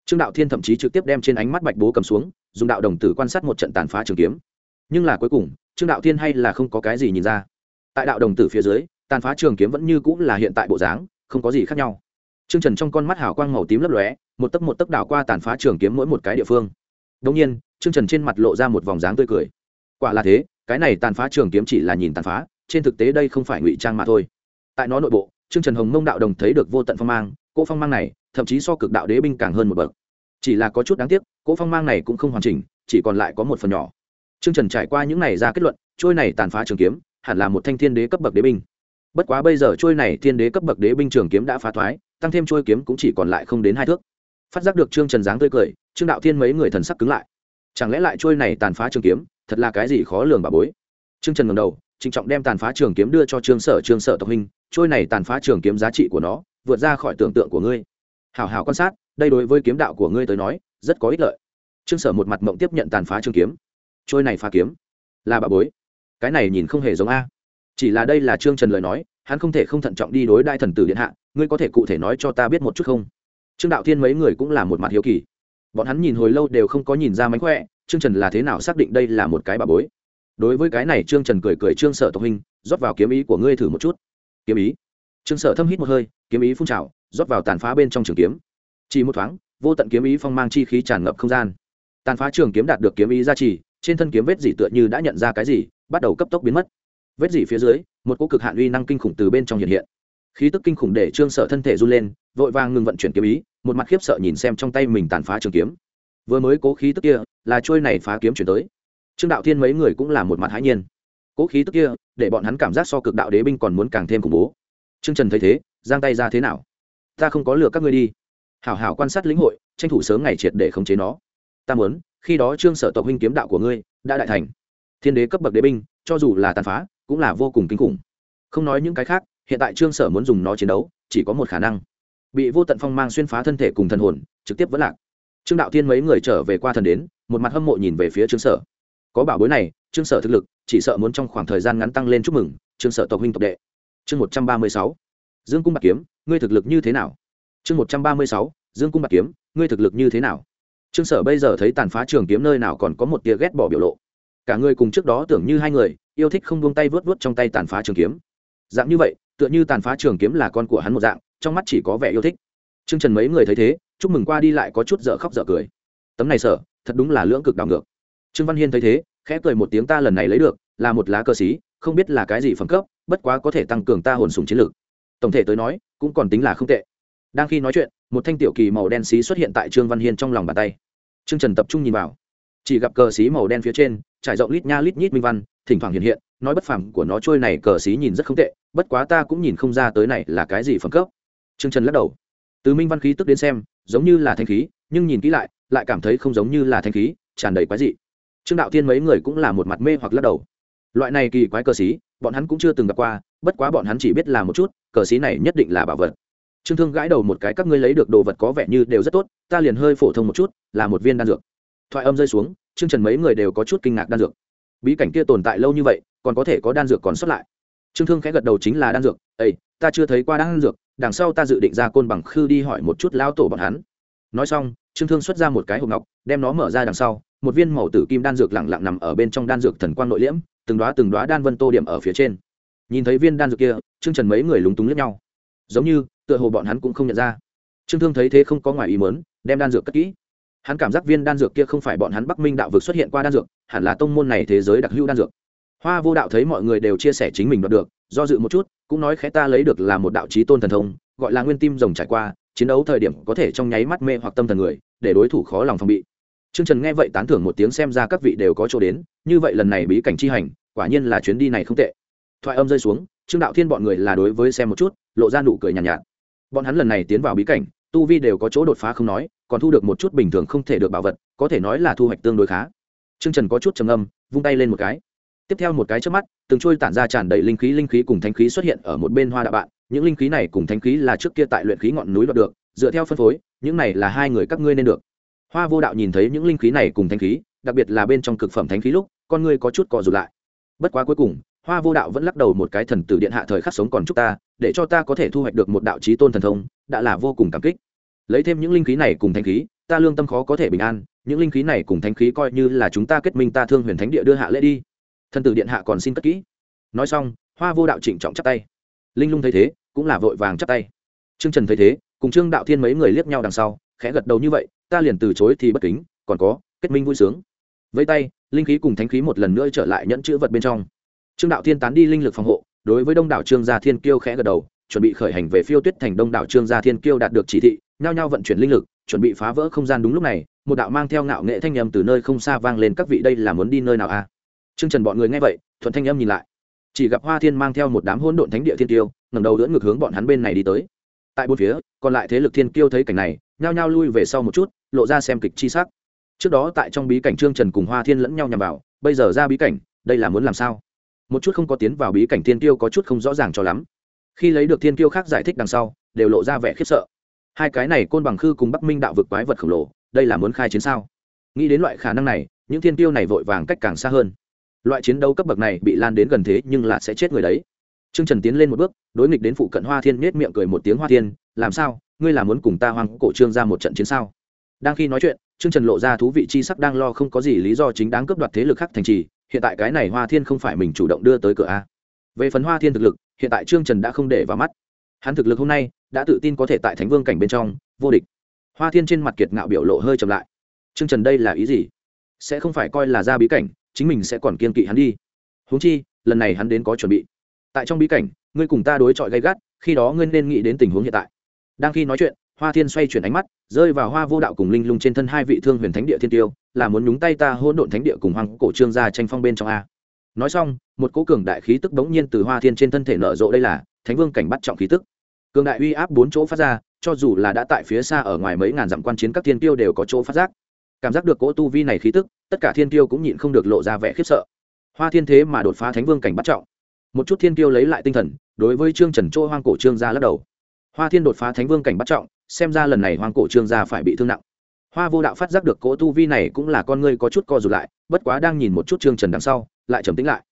Speaker 1: Trương đạo thiên thậm chí trực tiếp đem trên ánh mắt bạch bố cầm xuống dùng đạo đồng tử quan sát một trận tàn phá trường kiếm. Nhưng là cuối cùng, trương đạo thiên hay là không có cái gì nhìn ra. Tại đạo đồng tử phía dưới, tàn phá trường kiếm vẫn như cũng là hiện tại bộ dáng, không có gì khác nhau. Trương trần trong con mắt hào quang màu tím lấp lóe, một tấc một tấc đảo qua tàn phá trường kiếm mỗi một cái địa phương. Đông nhiên, trương trần trên mặt lộ ra một vòng dáng tươi cười. Quả là thế, cái này tàn phá trường kiếm chỉ là nhìn tàn phá, trên thực tế đây không phải ngụy trang mà thôi. Tại nó nội bộ, trương trần hồng mông đạo đồng thấy được vô tận phong mang, cỗ phong mang này, thậm chí so cực đạo đế binh càng hơn một bậc. Chỉ là có chút đáng tiếc cỗ phong mang này cũng không hoàn chỉnh, chỉ còn lại có một phần nhỏ. Trương trần trải qua những này ra kết luận, trôi này tàn phá trường kiếm, hẳn là một thanh thiên đế cấp bậc đế binh. Bất quá bây giờ trôi này thiên đế cấp bậc đế binh trường kiếm đã phá thoái, tăng thêm trôi kiếm cũng chỉ còn lại không đến hai thước. Phát giác được trương trần dáng tươi cười, trương đạo thiên mấy người thần sắc cứng lại. Chẳng lẽ lại trôi này tàn phá trường kiếm, thật là cái gì khó lường bà bối? Trương trần ngầm đầu, trịnh trọng đem tàn phá trường kiếm đưa cho trương sở trương sở tộc huynh, trôi này tàn phá trường kiếm giá trị của nó, vượt ra khỏi tưởng tượng của ngươi. Hảo hảo quan sát đây đối với kiếm đạo của ngươi tới nói, rất có ích lợi. Trương sở một mặt mộng tiếp nhận tàn phá trường kiếm. Trôi này phá kiếm, là bà bối. Cái này nhìn không hề giống a. Chỉ là đây là trương trần lời nói, hắn không thể không thận trọng đi đối đại thần tử điện hạ, ngươi có thể cụ thể nói cho ta biết một chút không? Trương đạo thiên mấy người cũng là một mặt hiếu kỳ. Bọn hắn nhìn hồi lâu đều không có nhìn ra mánh khỏe, trương trần là thế nào xác định đây là một cái bà bối? Đối với cái này trương trần cười cười trương sở tộc hình rót vào kiếm ý của ngươi thử một chút. Kiếm ý. Trương sở thâm hít một hơi, kiếm ý phun trào, rót vào tàn phá bên trong trường kiếm chỉ một thoáng, vô tận kiếm ý phong mang chi khí tràn ngập không gian. Tàn phá trường kiếm đạt được kiếm ý gia trì, trên thân kiếm vết dỉ tựa như đã nhận ra cái gì, bắt đầu cấp tốc biến mất. Vết dỉ phía dưới, một cỗ cực hạn uy năng kinh khủng từ bên trong hiện hiện. Khí tức kinh khủng để trương sở thân thể run lên, vội vàng ngừng vận chuyển kiếm ý, một mặt khiếp sợ nhìn xem trong tay mình tàn phá trường kiếm. Vừa mới cố khí tức kia, là trôi này phá kiếm chuyển tới. Trương đạo thiên mấy người cũng là một mặt hãi nhiên. Cố khí tức kia, để bọn hắn cảm giác so cực đạo đế binh còn muốn càng thêm khủng bố. Trương trần thấy thế, giang tay ra thế nào? Ta không có lừa các ngươi đi hảo hảo quan sát lĩnh hội, tranh thủ sớm ngày triệt để khống chế nó. Ta muốn, khi đó trương sở tộc huynh kiếm đạo của ngươi đã đại thành. Thiên đế cấp bậc đế binh, cho dù là tàn phá, cũng là vô cùng kinh khủng. Không nói những cái khác, hiện tại trương sở muốn dùng nó chiến đấu, chỉ có một khả năng. Bị vô tận phong mang xuyên phá thân thể cùng thần hồn, trực tiếp vẫn lạc. Trương đạo thiên mấy người trở về qua thần đến, một mặt hâm mộ nhìn về phía trương sở. Có bảo bối này, trương sở thực lực, chỉ sợ muốn trong khoảng thời gian ngắn tăng lên chúc mừng, trương sở tộc huynh tộc đệ. Chương một trăm ba mươi sáu. Dương cung bạc kiếm, ngươi thực lực như thế nào? Chương một trăm ba mươi sáu, dương cung bạc kiếm, ngươi thực lực như thế nào? Trương sở bây giờ thấy tàn phá trường kiếm nơi nào còn có một tia ghét bỏ biểu lộ. Cả người cùng trước đó tưởng như hai người, yêu thích không buông tay vớt vớt trong tay tàn phá trường kiếm. Dạng như vậy, tựa như tàn phá trường kiếm là con của hắn một dạng, trong mắt chỉ có vẻ yêu thích. Trương trần mấy người thấy thế, chúc mừng qua đi lại có chút dở khóc dở cười. Tấm này sở, thật đúng là lưỡng cực đảo ngược. Trương văn hiên thấy thế, khẽ cười một tiếng ta lần này lấy được, là một lá cờ xí, không biết là cái gì phẩm cấp, bất quá có thể tăng cường ta hồn sùng chiến lược tổng thể tới nói, cũng còn tính là không tệ đang khi nói chuyện, một thanh tiểu kỳ màu đen xí xuất hiện tại trương văn hiên trong lòng bàn tay. Trương trần tập trung nhìn vào. Chỉ gặp cờ xí màu đen phía trên, trải rộng lít nha lít nhít minh văn, thỉnh thoảng hiện hiện, nói bất phẳng của nó trôi này cờ xí nhìn rất không tệ, bất quá ta cũng nhìn không ra tới này là cái gì phẩm cấp. Trương trần lắc đầu. Từ minh văn khí tức đến xem, giống như là thanh khí, nhưng nhìn kỹ lại lại cảm thấy không giống như là thanh khí, tràn đầy quái dị. Trương đạo thiên mấy người cũng là một mặt mê hoặc lắc đầu. Loại này kỳ quái cờ xí, bọn hắn cũng chưa từng gặp qua, bất quá bọn hắn chỉ biết là một chút, cờ xí này nhất định là bảo vật trương thương gãi đầu một cái, các ngươi lấy được đồ vật có vẻ như đều rất tốt, ta liền hơi phổ thông một chút, là một viên đan dược. Thoại âm rơi xuống, trương trần mấy người đều có chút kinh ngạc đan dược. Bí cảnh kia tồn tại lâu như vậy, còn có thể có đan dược còn xuất lại. Trương thương khẽ gật đầu chính là đan dược. Ây ta chưa thấy qua đan dược, đằng sau ta dự định ra côn bằng khư đi hỏi một chút lão tổ bọn hắn. Nói xong, trương thương xuất ra một cái hộp ngọc, đem nó mở ra đằng sau, một viên màu tử kim đan dược lẳng lặng nằm ở bên trong đan dược thần quang nội liễm, từng đoá từng đoá đan vân tô điểm ở phía trên. Nhìn thấy viên đan dược kia, trương trần mấy người lúng túng liếc nhau. Giống như tựa hồ bọn hắn cũng không nhận ra trương thương thấy thế không có ngoài ý mớn đem đan dược cất kỹ hắn cảm giác viên đan dược kia không phải bọn hắn bắc minh đạo vực xuất hiện qua đan dược hẳn là tông môn này thế giới đặc hữu đan dược hoa vô đạo thấy mọi người đều chia sẻ chính mình đoạt được do dự một chút cũng nói khẽ ta lấy được là một đạo trí tôn thần thông gọi là nguyên tim rồng trải qua chiến đấu thời điểm có thể trong nháy mắt mê hoặc tâm thần người để đối thủ khó lòng phòng bị Trương Trần nghe vậy tán thưởng một tiếng xem ra các vị đều có chỗ đến, như vậy lần này bí cảnh chi hành, quả nhiên là chuyến đi này không tệ. Thoại âm rơi xuống, Trương Đạo Thiên bọn người là đối với xem một chút, lộ ra nụ cười nhàn nhạt, nhạt. Bọn hắn lần này tiến vào bí cảnh, tu vi đều có chỗ đột phá không nói, còn thu được một chút bình thường không thể được bảo vật, có thể nói là thu hoạch tương đối khá. Trương Trần có chút trầm ngâm, vung tay lên một cái. Tiếp theo một cái chớp mắt, từng trôi tản ra tràn đầy linh khí linh khí cùng thánh khí xuất hiện ở một bên hoa đạo bạn, những linh khí này cùng thánh khí là trước kia tại luyện khí ngọn núi đoạt được, dựa theo phân phối, những này là hai người các ngươi nên được hoa vô đạo nhìn thấy những linh khí này cùng thanh khí đặc biệt là bên trong cực phẩm thánh khí lúc con ngươi có chút cò dù lại bất quá cuối cùng hoa vô đạo vẫn lắc đầu một cái thần tử điện hạ thời khắc sống còn chúc ta để cho ta có thể thu hoạch được một đạo trí tôn thần thông, đã là vô cùng cảm kích. Lấy thêm những linh khí này cùng thanh khí, ta lương tâm khó có thể bình an, những linh khí này cùng thanh khí coi như là chúng ta kết minh ta thương huyền thánh địa đưa hạ lễ đi. Thần tử điện hạ còn xin cất kỹ. Nói xong, hoa vô đạo trịnh trọng chắp tay. Linh lung thấy thế, cũng là vội vàng chắp tay. Trương trần thấy thế, cùng trương đạo thiên mấy người liếc nhau đằng sau, khẽ gật đầu như vậy, ta liền từ chối thì bất kính, còn có, kết minh vui sướng. Vây tay, linh khí cùng thánh khí một lần nữa trở lại nhẫn chữ vật bên trong. Trương đạo thiên tán đi linh lực phòng hộ đối với đông đảo trương gia thiên kiêu khẽ gật đầu, chuẩn bị khởi hành về phiêu tuyết thành đông đảo trương gia thiên kiêu đạt được chỉ thị, nhao nhao vận chuyển linh lực, chuẩn bị phá vỡ không gian đúng lúc này, một đạo mang theo ngạo nghệ thanh âm từ nơi không xa vang lên, các vị đây là muốn đi nơi nào a? À? trương trần bọn người nghe vậy, thuận thanh âm nhìn lại. Chỉ gặp hoa thiên mang theo một đám hỗn độn thánh địa thiên kiêu, ngẩng đầu đỡ ngược hướng bọn hắn bên này đi tới. Tại bốn phía, còn lại thế lực thiên kiêu thấy cảnh này, nhao nhao lui về sau một chút, lộ ra xem kịch chi sắc. Trước đó tại trong bí cảnh trương trần cùng hoa thiên lẫn nhau nhằm vào, bây giờ ra bí cảnh, đây là muốn làm sao? Một chút không có tiến vào bí cảnh thiên tiêu có chút không rõ ràng cho lắm. Khi lấy được thiên tiêu khác giải thích đằng sau, đều lộ ra vẻ khiếp sợ. Hai cái này côn bằng khư cùng bắc minh đạo vực quái vật khổng lồ, đây là muốn khai chiến sao? Nghĩ đến loại khả năng này, những thiên tiêu này vội vàng cách càng xa hơn. Loại chiến đấu cấp bậc này bị lan đến gần thế nhưng là sẽ chết người đấy. Trương trần tiến lên một bước, đối nghịch đến phụ cận hoa thiên nết miệng cười một tiếng, hoa thiên, làm sao? Ngươi là muốn cùng ta hoang cổ trương ra một trận chiến sao? Đang khi nói chuyện, trương trần lộ ra thú vị chi sắc đang lo không có gì lý do chính đáng cướp đoạt thế lực khác thành trì hiện tại cái này hoa thiên không phải mình chủ động đưa tới cửa a. Về phần hoa thiên thực lực, hiện tại trương trần đã không để vào mắt. Hắn thực lực hôm nay đã tự tin có thể tại thánh vương cảnh bên trong, vô địch. Hoa thiên trên mặt kiệt ngạo biểu lộ hơi chậm lại. Trương trần đây là ý gì? Sẽ không phải coi là ra bí cảnh, chính mình sẽ còn kiên kỵ hắn đi. Huống chi, lần này hắn đến có chuẩn bị. Tại trong bí cảnh, ngươi cùng ta đối chọi gay gắt, khi đó ngươi nên nghĩ đến tình huống hiện tại. Đang khi nói chuyện hoa thiên xoay chuyển ánh mắt, rơi vào hoa vô đạo cùng linh lung trên thân hai vị thương huyền thánh địa thiên tiêu, là muốn nhúng tay ta hôn độn thánh địa cùng hoàng cổ trương gia tranh phong bên trong a. Nói xong, một cố cường đại khí tức bỗng nhiên từ hoa thiên trên thân thể nở rộ đây là, thánh vương cảnh bắt trọng khí tức. Cường đại uy áp bốn chỗ phát ra, cho dù là đã tại phía xa ở ngoài mấy ngàn dặm quan chiến các thiên tiêu đều có chỗ phát giác. Cảm giác được cỗ tu vi này khí tức, tất cả thiên tiêu cũng nhịn không được lộ ra vẻ khiếp sợ. Hoa thiên thế mà đột phá thánh vương cảnh bắt trọng. Một chút thiên tiêu lấy lại tinh thần, đối với trương trần chỗ hoang cổ trương gia lắc đầu. Hoa thiên đột phá thánh vương cảnh bắt trọng xem ra lần này hoang cổ trương gia phải bị thương nặng. Hoa vô đạo phát giác được cỗ tu vi này cũng là con ngươi có chút co rụt lại, bất quá đang nhìn một chút trương trần đằng sau, lại trầm tính lại.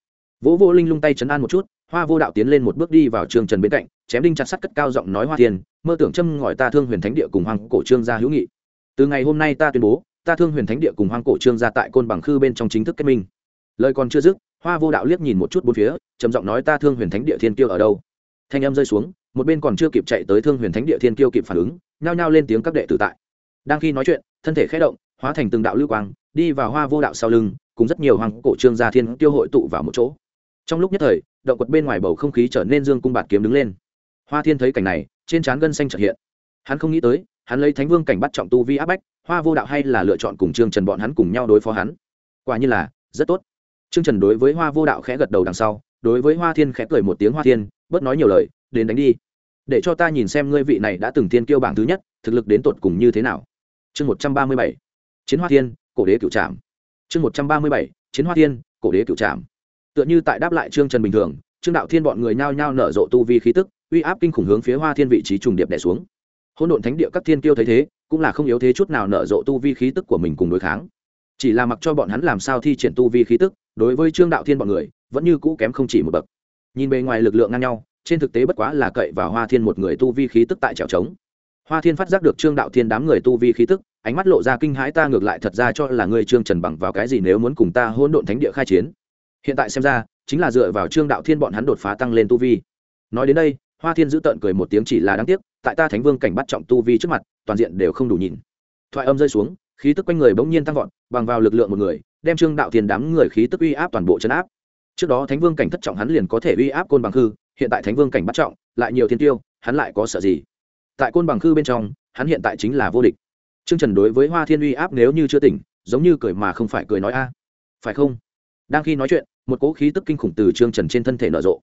Speaker 1: Vỗ vô linh lung tay chấn an một chút, hoa vô đạo tiến lên một bước đi vào trương trần bên cạnh, chém đinh chặt sắt cất cao giọng nói hoa thiên mơ tưởng châm ngòi ta thương huyền thánh địa cùng hoàng cổ trương gia hữu nghị. Từ ngày hôm nay ta tuyên bố, ta thương huyền thánh địa cùng hoàng cổ trương gia tại côn bằng khư bên trong chính thức kết minh. Lời còn chưa dứt, hoa vô đạo liếc nhìn một chút bốn phía, trầm giọng nói, ta thương huyền thánh địa thiên kiêu ở đâu? Thanh âm rơi xuống, một bên còn chưa kịp chạy tới thương huyền thánh địa thiên kiêu kịp phản ứng nhao nhao lên tiếng các đệ tử tại. Đang khi nói chuyện, thân thể khẽ động, hóa thành từng đạo lưu quang, đi vào hoa vô đạo sau lưng, cùng rất nhiều hoàng cổ trương gia thiên tiêu hội tụ vào một chỗ. Trong lúc nhất thời, động quật bên ngoài bầu không khí trở nên dương cung bạt kiếm đứng lên. Hoa thiên thấy cảnh này, trên trán gân xanh trợ hiện. Hắn không nghĩ tới, hắn lấy thánh vương cảnh bắt trọng tu vi áp bách, hoa vô đạo hay là lựa chọn cùng trương trần bọn hắn cùng nhau đối phó hắn. Quả như là, rất tốt. Trương trần đối với hoa vô đạo khẽ gật đầu đằng sau, đối với hoa thiên khẽ cười một tiếng hoa thiên, bớt nói nhiều lời, đến đánh đi để cho ta nhìn xem ngươi vị này đã từng tiên kiêu bảng thứ nhất, thực lực đến tột cùng như thế nào. Chương một trăm ba mươi bảy, chiến hoa thiên, cổ đế cựu trạm chương một trăm ba mươi bảy, chiến hoa thiên, cổ đế cựu trạm tựa như tại đáp lại trương trần bình thường, trương đạo thiên bọn người nhao nhao nở rộ tu vi khí tức, uy áp kinh khủng hướng phía hoa thiên vị trí trùng điệp đẻ xuống. Hôn độn thánh địa các thiên kiêu thấy thế, cũng là không yếu thế chút nào nở rộ tu vi khí tức của mình cùng đối kháng. Chỉ là mặc cho bọn hắn làm sao thi triển tu vi khí tức, đối với trương đạo thiên bọn người, vẫn như cũ kém không chỉ một bậc. Nhìn bề ngoài lực lượng ngang nhau trên thực tế bất quá là cậy vào hoa thiên một người tu vi khí tức tại trèo trống. Hoa thiên phát giác được trương đạo thiên đám người tu vi khí tức, ánh mắt lộ ra kinh hãi, ta ngược lại thật ra cho là người trương trần bằng vào cái gì nếu muốn cùng ta hôn độn thánh địa khai chiến? Hiện tại xem ra, chính là dựa vào trương đạo thiên bọn hắn đột phá tăng lên tu vi. Nói đến đây, hoa thiên giữ tợn cười một tiếng chỉ là đáng tiếc, tại ta thánh vương cảnh bắt trọng tu vi trước mặt, toàn diện đều không đủ nhìn. Thoại âm rơi xuống, khí tức quanh người bỗng nhiên tăng vọt, bằng vào lực lượng một người, đem trương đạo thiên đám người khí tức uy áp toàn bộ chấn áp. Trước đó thánh vương cảnh thất trọng hắn liền có thể uy áp côn bằng hư hiện tại thánh vương cảnh bắt trọng, lại nhiều thiên tiêu, hắn lại có sợ gì? Tại côn bằng khư bên trong, hắn hiện tại chính là vô địch. Trương trần đối với hoa thiên uy áp nếu như chưa tỉnh, giống như cười mà không phải cười nói a. Phải không? Đang khi nói chuyện, một cỗ khí tức kinh khủng từ trương trần trên thân thể nở rộ.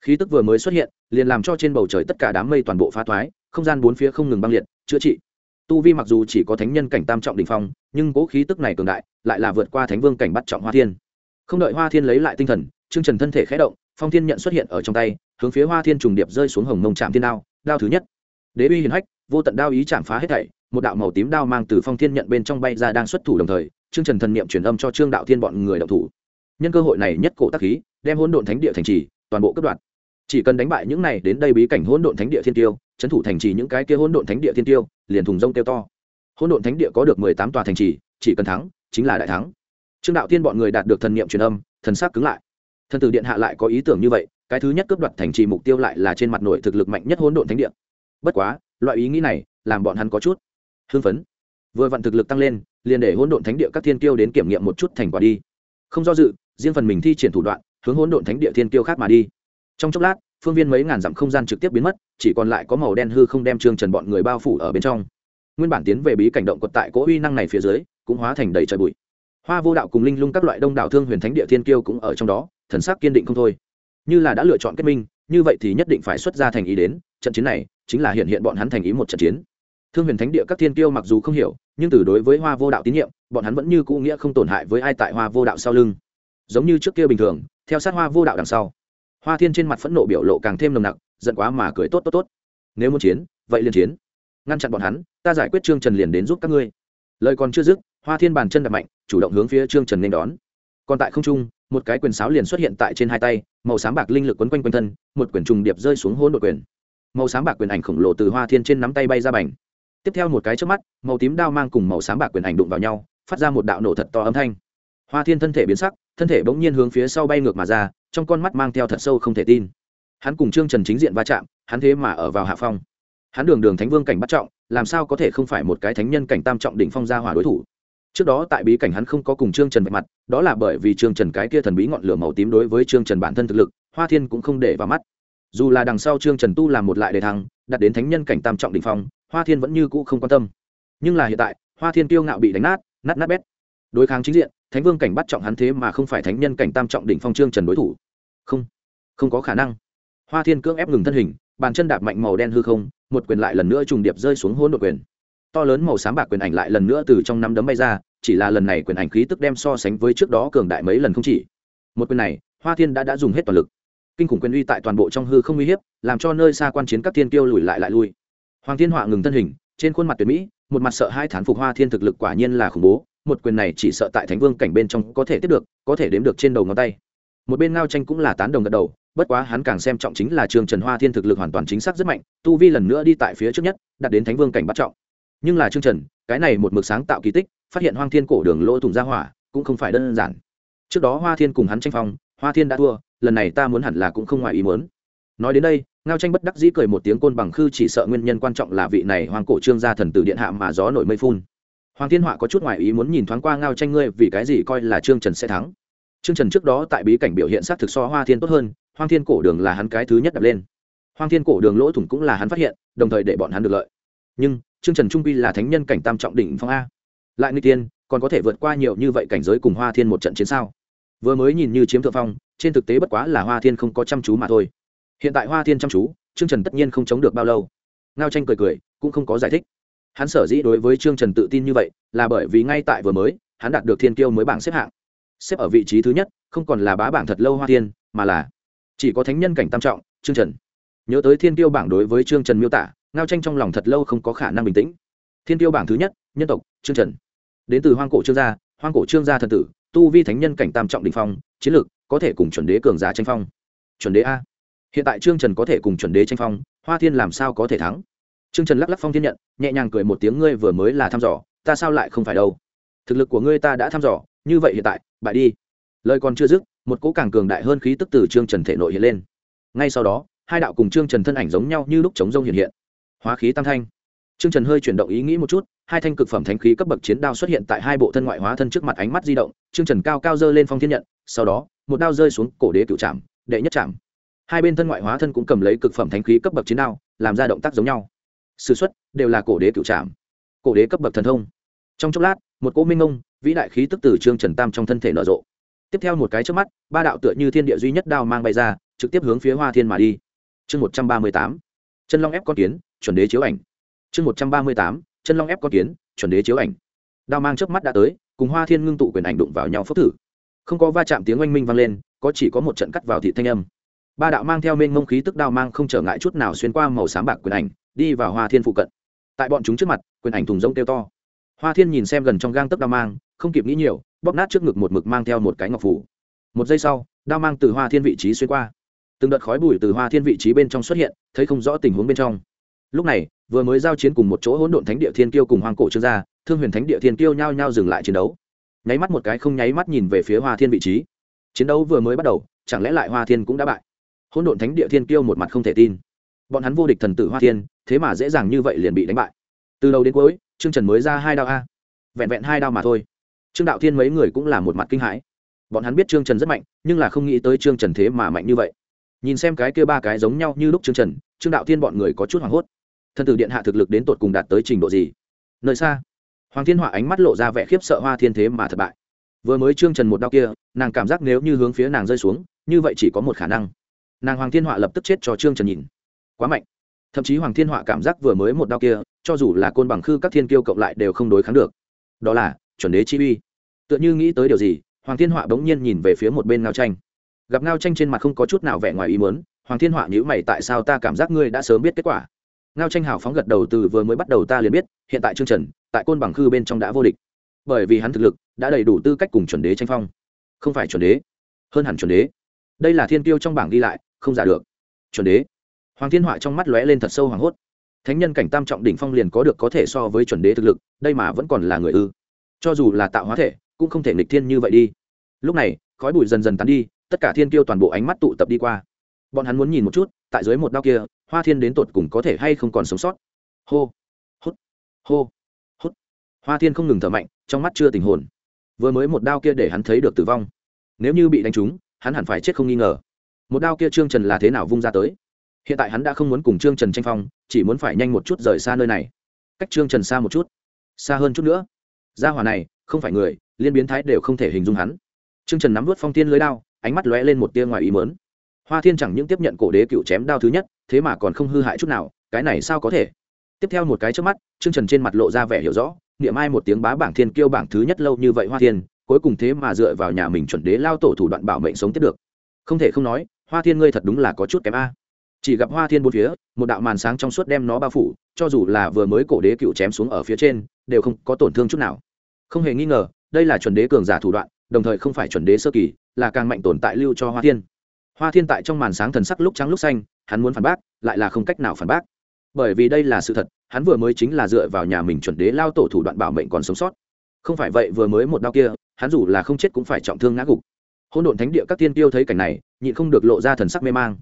Speaker 1: Khí tức vừa mới xuất hiện, liền làm cho trên bầu trời tất cả đám mây toàn bộ phá thoái, không gian bốn phía không ngừng băng liệt, chữa trị. Tu vi mặc dù chỉ có thánh nhân cảnh tam trọng đình phong, nhưng cỗ khí tức này cường đại, lại là vượt qua thánh vương cảnh bắt trọng hoa thiên. Không đợi hoa thiên lấy lại tinh thần, trương trần thân thể khé động phong thiên nhận xuất hiện ở trong tay, hướng phía hoa thiên trùng điệp rơi xuống hồng mông trạm thiên đao đao thứ nhất. Đế uy hiền hách, vô tận đao ý chạm phá hết thảy, một đạo màu tím đao mang từ phong thiên nhận bên trong bay ra đang xuất thủ đồng thời, trương trần thần niệm truyền âm cho trương đạo thiên bọn người đạo thủ. Nhân cơ hội này nhất cổ tác khí, đem hỗn độn thánh địa thành trì, toàn bộ cấp đoạn chỉ cần đánh bại những này đến đây bí cảnh hỗn độn thánh địa thiên tiêu, trấn thủ thành trì những cái kia hỗn độn thánh địa thiên tiêu, liền thùng rông tiêu to. Hỗn độn thánh địa có được mười tám tòa thành trì, chỉ cần thắng, chính là đại thắng. Trương đạo thiên bọn người đạt được thần niệm truyền âm, thần sắc cứng lại thần tử điện hạ lại có ý tưởng như vậy, cái thứ nhất cướp đoạt thành trì mục tiêu lại là trên mặt nội thực lực mạnh nhất hỗn độn thánh địa. Bất quá, loại ý nghĩ này làm bọn hắn có chút hưng phấn. Vừa vặn thực lực tăng lên, liền để hỗn độn thánh địa các thiên kiêu đến kiểm nghiệm một chút thành quả đi. Không do dự, riêng phần mình thi triển thủ đoạn, hướng hỗn độn thánh địa thiên kiêu khác mà đi. Trong chốc lát, phương viên mấy ngàn dặm không gian trực tiếp biến mất, chỉ còn lại có màu đen hư không đem trương trần bọn người bao phủ ở bên trong. Nguyên bản tiến về bí cảnh động quật tại cỗ uy năng này phía dưới, cũng hóa thành đầy trời bụi. Hoa vô đạo cùng linh lung các loại đông đảo thương huyền thánh địa thiên kiêu cũng ở trong đó thần sắc kiên định không thôi. Như là đã lựa chọn kết minh, như vậy thì nhất định phải xuất ra thành ý đến, trận chiến này chính là hiện hiện bọn hắn thành ý một trận chiến. Thương huyền thánh địa các thiên kiêu mặc dù không hiểu, nhưng từ đối với hoa vô đạo tín nhiệm, bọn hắn vẫn như cũ nghĩa không tổn hại với ai tại hoa vô đạo sau lưng. Giống như trước kia bình thường, theo sát hoa vô đạo đằng sau, hoa thiên trên mặt phẫn nộ biểu lộ càng thêm nồng nặc, giận quá mà cười tốt tốt tốt. Nếu muốn chiến, vậy liền chiến. Ngăn chặn bọn hắn, ta giải quyết trương trần liền đến giúp các ngươi. Lời còn chưa dứt, hoa thiên bàn chân đập mạnh, chủ động hướng phía trương trần nên đón. Còn tại không trung một cái quyền sáo liền xuất hiện tại trên hai tay, màu sáng bạc linh lực quấn quanh quanh thân, một quyển trùng điệp rơi xuống hôn đội quyền. Màu sáng bạc quyền ảnh khổng lồ từ hoa thiên trên nắm tay bay ra bành. Tiếp theo một cái trước mắt, màu tím đao mang cùng màu sáng bạc quyền ảnh đụng vào nhau, phát ra một đạo nổ thật to âm thanh. Hoa thiên thân thể biến sắc, thân thể bỗng nhiên hướng phía sau bay ngược mà ra, trong con mắt mang theo thật sâu không thể tin. Hắn cùng trương trần chính diện va chạm, hắn thế mà ở vào hạ phong. Hắn đường đường thánh vương cảnh bắt trọng, làm sao có thể không phải một cái thánh nhân cảnh tam trọng đỉnh phong gia hỏa đối thủ? Trước đó tại bí cảnh hắn không có cùng trương trần vạch mặt, đó là bởi vì trương trần cái kia thần bí ngọn lửa màu tím đối với trương trần bản thân thực lực, hoa thiên cũng không để vào mắt. Dù là đằng sau trương trần tu làm một lại đề thăng đặt đến thánh nhân cảnh tam trọng đỉnh phong, hoa thiên vẫn như cũ không quan tâm. Nhưng là hiện tại, hoa thiên kiêu ngạo bị đánh nát nát nát bét. Đối kháng chính diện, thánh vương cảnh bắt trọng hắn thế mà không phải thánh nhân cảnh tam trọng đỉnh phong trương trần đối thủ. Không không có khả năng. Hoa thiên cưỡng ép ngừng thân hình, bàn chân đạp mạnh màu đen hư không, một quyền lại lần nữa trùng điệp rơi xuống hôn đội quyền. To lớn màu xám bạc quyền ảnh lại lần nữa từ trong năm đấm bay ra chỉ là lần này quyền ảnh khí tức đem so sánh với trước đó cường đại mấy lần không chỉ. Một quyền này, hoa thiên đã đã dùng hết toàn lực. Kinh khủng quyền uy tại toàn bộ trong hư không uy hiếp, làm cho nơi xa quan chiến các thiên kiêu lùi lại lại lui. Hoàng thiên họa ngừng thân hình, trên khuôn mặt tuyệt mỹ, một mặt sợ hai thán phục hoa thiên thực lực quả nhiên là khủng bố, một quyền này chỉ sợ tại thánh vương cảnh bên trong có thể tiếp được, có thể đếm được trên đầu ngón tay. Một bên ngao tranh cũng là tán đồng gật đầu, bất quá hắn càng xem trọng chính là trường trần hoa thiên thực lực hoàn toàn chính xác rất mạnh, tu vi lần nữa đi tại phía trước nhất, đạt đến thánh vương cảnh bắt trọng nhưng là trương trần, cái này một mực sáng tạo kỳ tích, phát hiện hoang thiên cổ đường lỗ thủng ra hỏa, cũng không phải đơn giản. Trước đó hoa thiên cùng hắn tranh phong, hoa thiên đã thua, lần này ta muốn hẳn là cũng không ngoài ý muốn. Nói đến đây, ngao tranh bất đắc dĩ cười một tiếng côn bằng khư chỉ sợ nguyên nhân quan trọng là vị này hoàng cổ trương gia thần tử điện hạ mà gió nổi mây phun. Hoàng thiên họa có chút ngoài ý muốn nhìn thoáng qua ngao tranh ngươi vì cái gì coi là trương trần sẽ thắng. Trương trần trước đó tại bí cảnh biểu hiện sát thực so hoa thiên tốt hơn hoàng thiên cổ đường là hắn cái thứ nhất đập lên. Hoàng thiên cổ đường lỗ thủng cũng là hắn phát hiện, đồng thời để bọn hắn được lợi. Nhưng trương trần trung quy là thánh nhân cảnh tam trọng đỉnh phong a. Lại nguy tiên còn có thể vượt qua nhiều như vậy cảnh giới cùng hoa thiên một trận chiến sao? Vừa mới nhìn như chiếm thượng phong trên thực tế bất quá là hoa thiên không có chăm chú mà thôi. Hiện tại hoa thiên chăm chú trương trần tất nhiên không chống được bao lâu. Ngao tranh cười cười cũng không có giải thích. Hắn sở dĩ đối với trương trần tự tin như vậy là bởi vì ngay tại vừa mới hắn đạt được thiên kiêu mới bảng xếp hạng. Xếp ở vị trí thứ nhất không còn là bá bảng thật lâu hoa Thiên, mà là chỉ có thánh nhân cảnh tam trọng trương trần. Nhớ tới thiên Kiêu bảng đối với trương trần miêu tả ngao tranh trong lòng thật lâu không có khả năng bình tĩnh. Thiên tiêu bảng thứ nhất, nhân tộc, trương trần. Đến từ hoang cổ trương gia, hoang cổ trương gia thần tử, tu vi thánh nhân cảnh tam trọng đình phong, chiến lược có thể cùng chuẩn đế cường giá tranh phong. Chuẩn đế a. Hiện tại trương trần có thể cùng chuẩn đế tranh phong, hoa thiên làm sao có thể thắng? Trương trần lắc lắc phong thiên nhận, nhẹ nhàng cười một tiếng, ngươi vừa mới là thăm dò, ta sao lại không phải đâu? Thực lực của ngươi ta đã thăm dò, như vậy hiện tại, bại đi. Lời còn chưa dứt, một cỗ càng cường đại hơn khí tức từ trương trần thể nội hiện lên. Ngay sau đó, hai đạo cùng trương trần thân ảnh giống nhau như lúc chống rông hiện hiện hóa khí tam thanh. Trương trần hơi chuyển động ý nghĩ một chút, hai thanh cực phẩm thánh khí cấp bậc chiến đao xuất hiện tại hai bộ thân ngoại hóa thân trước mặt ánh mắt di động, trương trần cao cao dơ lên phong thiên nhận, sau đó, một đao rơi xuống cổ đế cựu trạm đệ nhất trạm hai bên thân ngoại hóa thân cũng cầm lấy cực phẩm thánh khí cấp bậc chiến đao, làm ra động tác giống nhau. Sử xuất, đều là cổ đế cựu trạm cổ đế cấp bậc thần thông. Trong chốc lát, một cỗ minh ông vĩ đại khí tức từ trương trần tam trong thân thể nở rộ. Tiếp theo một cái trước mắt, ba đạo tựa như thiên địa duy nhất đao mang bay ra, trực tiếp hướng phía hoa thiên mà đi. Chương một trăm ba mươi tám. Chân long ép con kiến chuẩn đế chiếu ảnh. Chương một trăm ba mươi tám, chân long ép con kiến, chuẩn đế chiếu ảnh. Đao mang trước mắt đã tới, cùng hoa thiên ngưng tụ quyền ảnh đụng vào nhau phốc thử. Không có va chạm tiếng oanh minh vang lên, có chỉ có một trận cắt vào thị thanh âm. Ba đạo mang theo mênh mông khí tức đao mang không trở ngại chút nào xuyên qua màu sáng bạc quyền ảnh, đi vào hoa thiên phụ cận. Tại bọn chúng trước mặt, quyền ảnh thùng rông kêu to. Hoa thiên nhìn xem gần trong gang tấc đao mang, không kịp nghĩ nhiều, bóp nát trước ngực một mực mang theo một cái ngọc phủ. Một giây sau, đao mang từ hoa thiên vị trí xuyên qua. Từng đợt khói bụi từ hoa thiên vị trí bên trong xuất hiện, thấy không rõ tình huống bên trong lúc này, vừa mới giao chiến cùng một chỗ hỗn độn thánh địa thiên kiêu cùng hoàng cổ trương gia, thương huyền thánh địa thiên kiêu nhao nhao dừng lại chiến đấu. Nháy mắt một cái không nháy mắt nhìn về phía hoa thiên vị trí. Chiến đấu vừa mới bắt đầu, chẳng lẽ lại hoa thiên cũng đã bại? Hỗn độn thánh địa thiên kiêu một mặt không thể tin. Bọn hắn vô địch thần tử hoa thiên, thế mà dễ dàng như vậy liền bị đánh bại. Từ đầu đến cuối, trương trần mới ra hai đao a. Vẹn vẹn hai đao mà thôi. Trương đạo thiên mấy người cũng là một mặt kinh hãi. Bọn hắn biết trương trần rất mạnh, nhưng là không nghĩ tới trương trần thế mà mạnh như vậy. Nhìn xem cái kia ba cái giống nhau như lúc trương trần, trương đạo thiên bọn người có chút hoảng hốt thân tử điện hạ thực lực đến tột cùng đạt tới trình độ gì? Nơi xa, hoàng thiên họa ánh mắt lộ ra vẻ khiếp sợ hoa thiên thế mà thất bại. Vừa mới trương trần một đau kia, nàng cảm giác nếu như hướng phía nàng rơi xuống, như vậy chỉ có một khả năng. Nàng hoàng thiên họa lập tức chết cho trương trần nhìn. Quá mạnh. Thậm chí hoàng thiên họa cảm giác vừa mới một đau kia, cho dù là côn bằng khư các thiên kiêu cộng lại đều không đối kháng được. Đó là, chuẩn đế chi uy. Tựa như nghĩ tới điều gì, hoàng thiên họa bỗng nhiên nhìn về phía một bên ngao tranh gặp ngao tranh trên mặt không có chút nào vẻ ngoài ý muốn, hoàng thiên họa nhữ mày, tại sao ta cảm giác ngươi đã sớm biết kết quả? Ngao tranh hào phóng gật đầu từ vừa mới bắt đầu ta liền biết, hiện tại trương trần, tại côn bằng khư bên trong đã vô địch. Bởi vì hắn thực lực đã đầy đủ tư cách cùng chuẩn đế tranh phong. Không phải chuẩn đế, hơn hẳn chuẩn đế. Đây là thiên tiêu trong bảng ghi lại, không giả được. Chuẩn đế. Hoàng thiên họa trong mắt lóe lên thật sâu hoảng hốt. Thánh nhân cảnh tam trọng đỉnh phong liền có được có thể so với chuẩn đế thực lực, đây mà vẫn còn là người ư. Cho dù là tạo hóa thể, cũng không thể nghịch thiên như vậy đi. Lúc này, khói bụi dần dần tán đi, tất cả thiên tiêu toàn bộ ánh mắt tụ tập đi qua. Bọn hắn muốn nhìn một chút, tại dưới một đao kia hoa thiên đến tột cùng có thể hay không còn sống sót. Hô, hút hô, hút. Hoa thiên không ngừng thở mạnh, trong mắt chưa tình hồn. Vừa mới một đao kia để hắn thấy được tử vong. Nếu như bị đánh trúng, hắn hẳn phải chết không nghi ngờ. Một đao kia trương trần là thế nào vung ra tới? Hiện tại hắn đã không muốn cùng trương trần tranh phong, chỉ muốn phải nhanh một chút rời xa nơi này. Cách trương trần xa một chút, xa hơn chút nữa. Gia hỏa này, không phải người, liên biến thái đều không thể hình dung hắn. Trương trần nắm vút phong tiên lưới đao, ánh mắt lóe lên một tia ngoài ý mớn hoa thiên chẳng những tiếp nhận cổ đế cựu chém đao thứ nhất, thế mà còn không hư hại chút nào, cái này sao có thể? Tiếp theo một cái trước mắt, trương trần trên mặt lộ ra vẻ hiểu rõ, niệm ai một tiếng bá bảng thiên kêu bảng thứ nhất lâu như vậy hoa thiên, cuối cùng thế mà dựa vào nhà mình chuẩn đế lao tổ thủ đoạn bảo mệnh sống tiếp được. Không thể không nói, hoa thiên ngươi thật đúng là có chút kém a. Chỉ gặp hoa thiên bốn phía, một đạo màn sáng trong suốt đem nó bao phủ, cho dù là vừa mới cổ đế cựu chém xuống ở phía trên, đều không có tổn thương chút nào. Không hề nghi ngờ, đây là chuẩn đế cường giả thủ đoạn, đồng thời không phải chuẩn đế sơ kỳ, là càng mạnh tồn tại lưu cho hoa thiên hoa thiên tại trong màn sáng thần sắc lúc trắng lúc xanh, hắn muốn phản bác, lại là không cách nào phản bác. Bởi vì đây là sự thật, hắn vừa mới chính là dựa vào nhà mình chuẩn đế lao tổ thủ đoạn bảo mệnh còn sống sót. Không phải vậy vừa mới một đau kia, hắn dù là không chết cũng phải trọng thương ngã gục. Hôn độn thánh địa các tiên tiêu thấy cảnh này, nhịn không được lộ ra thần sắc mê mang.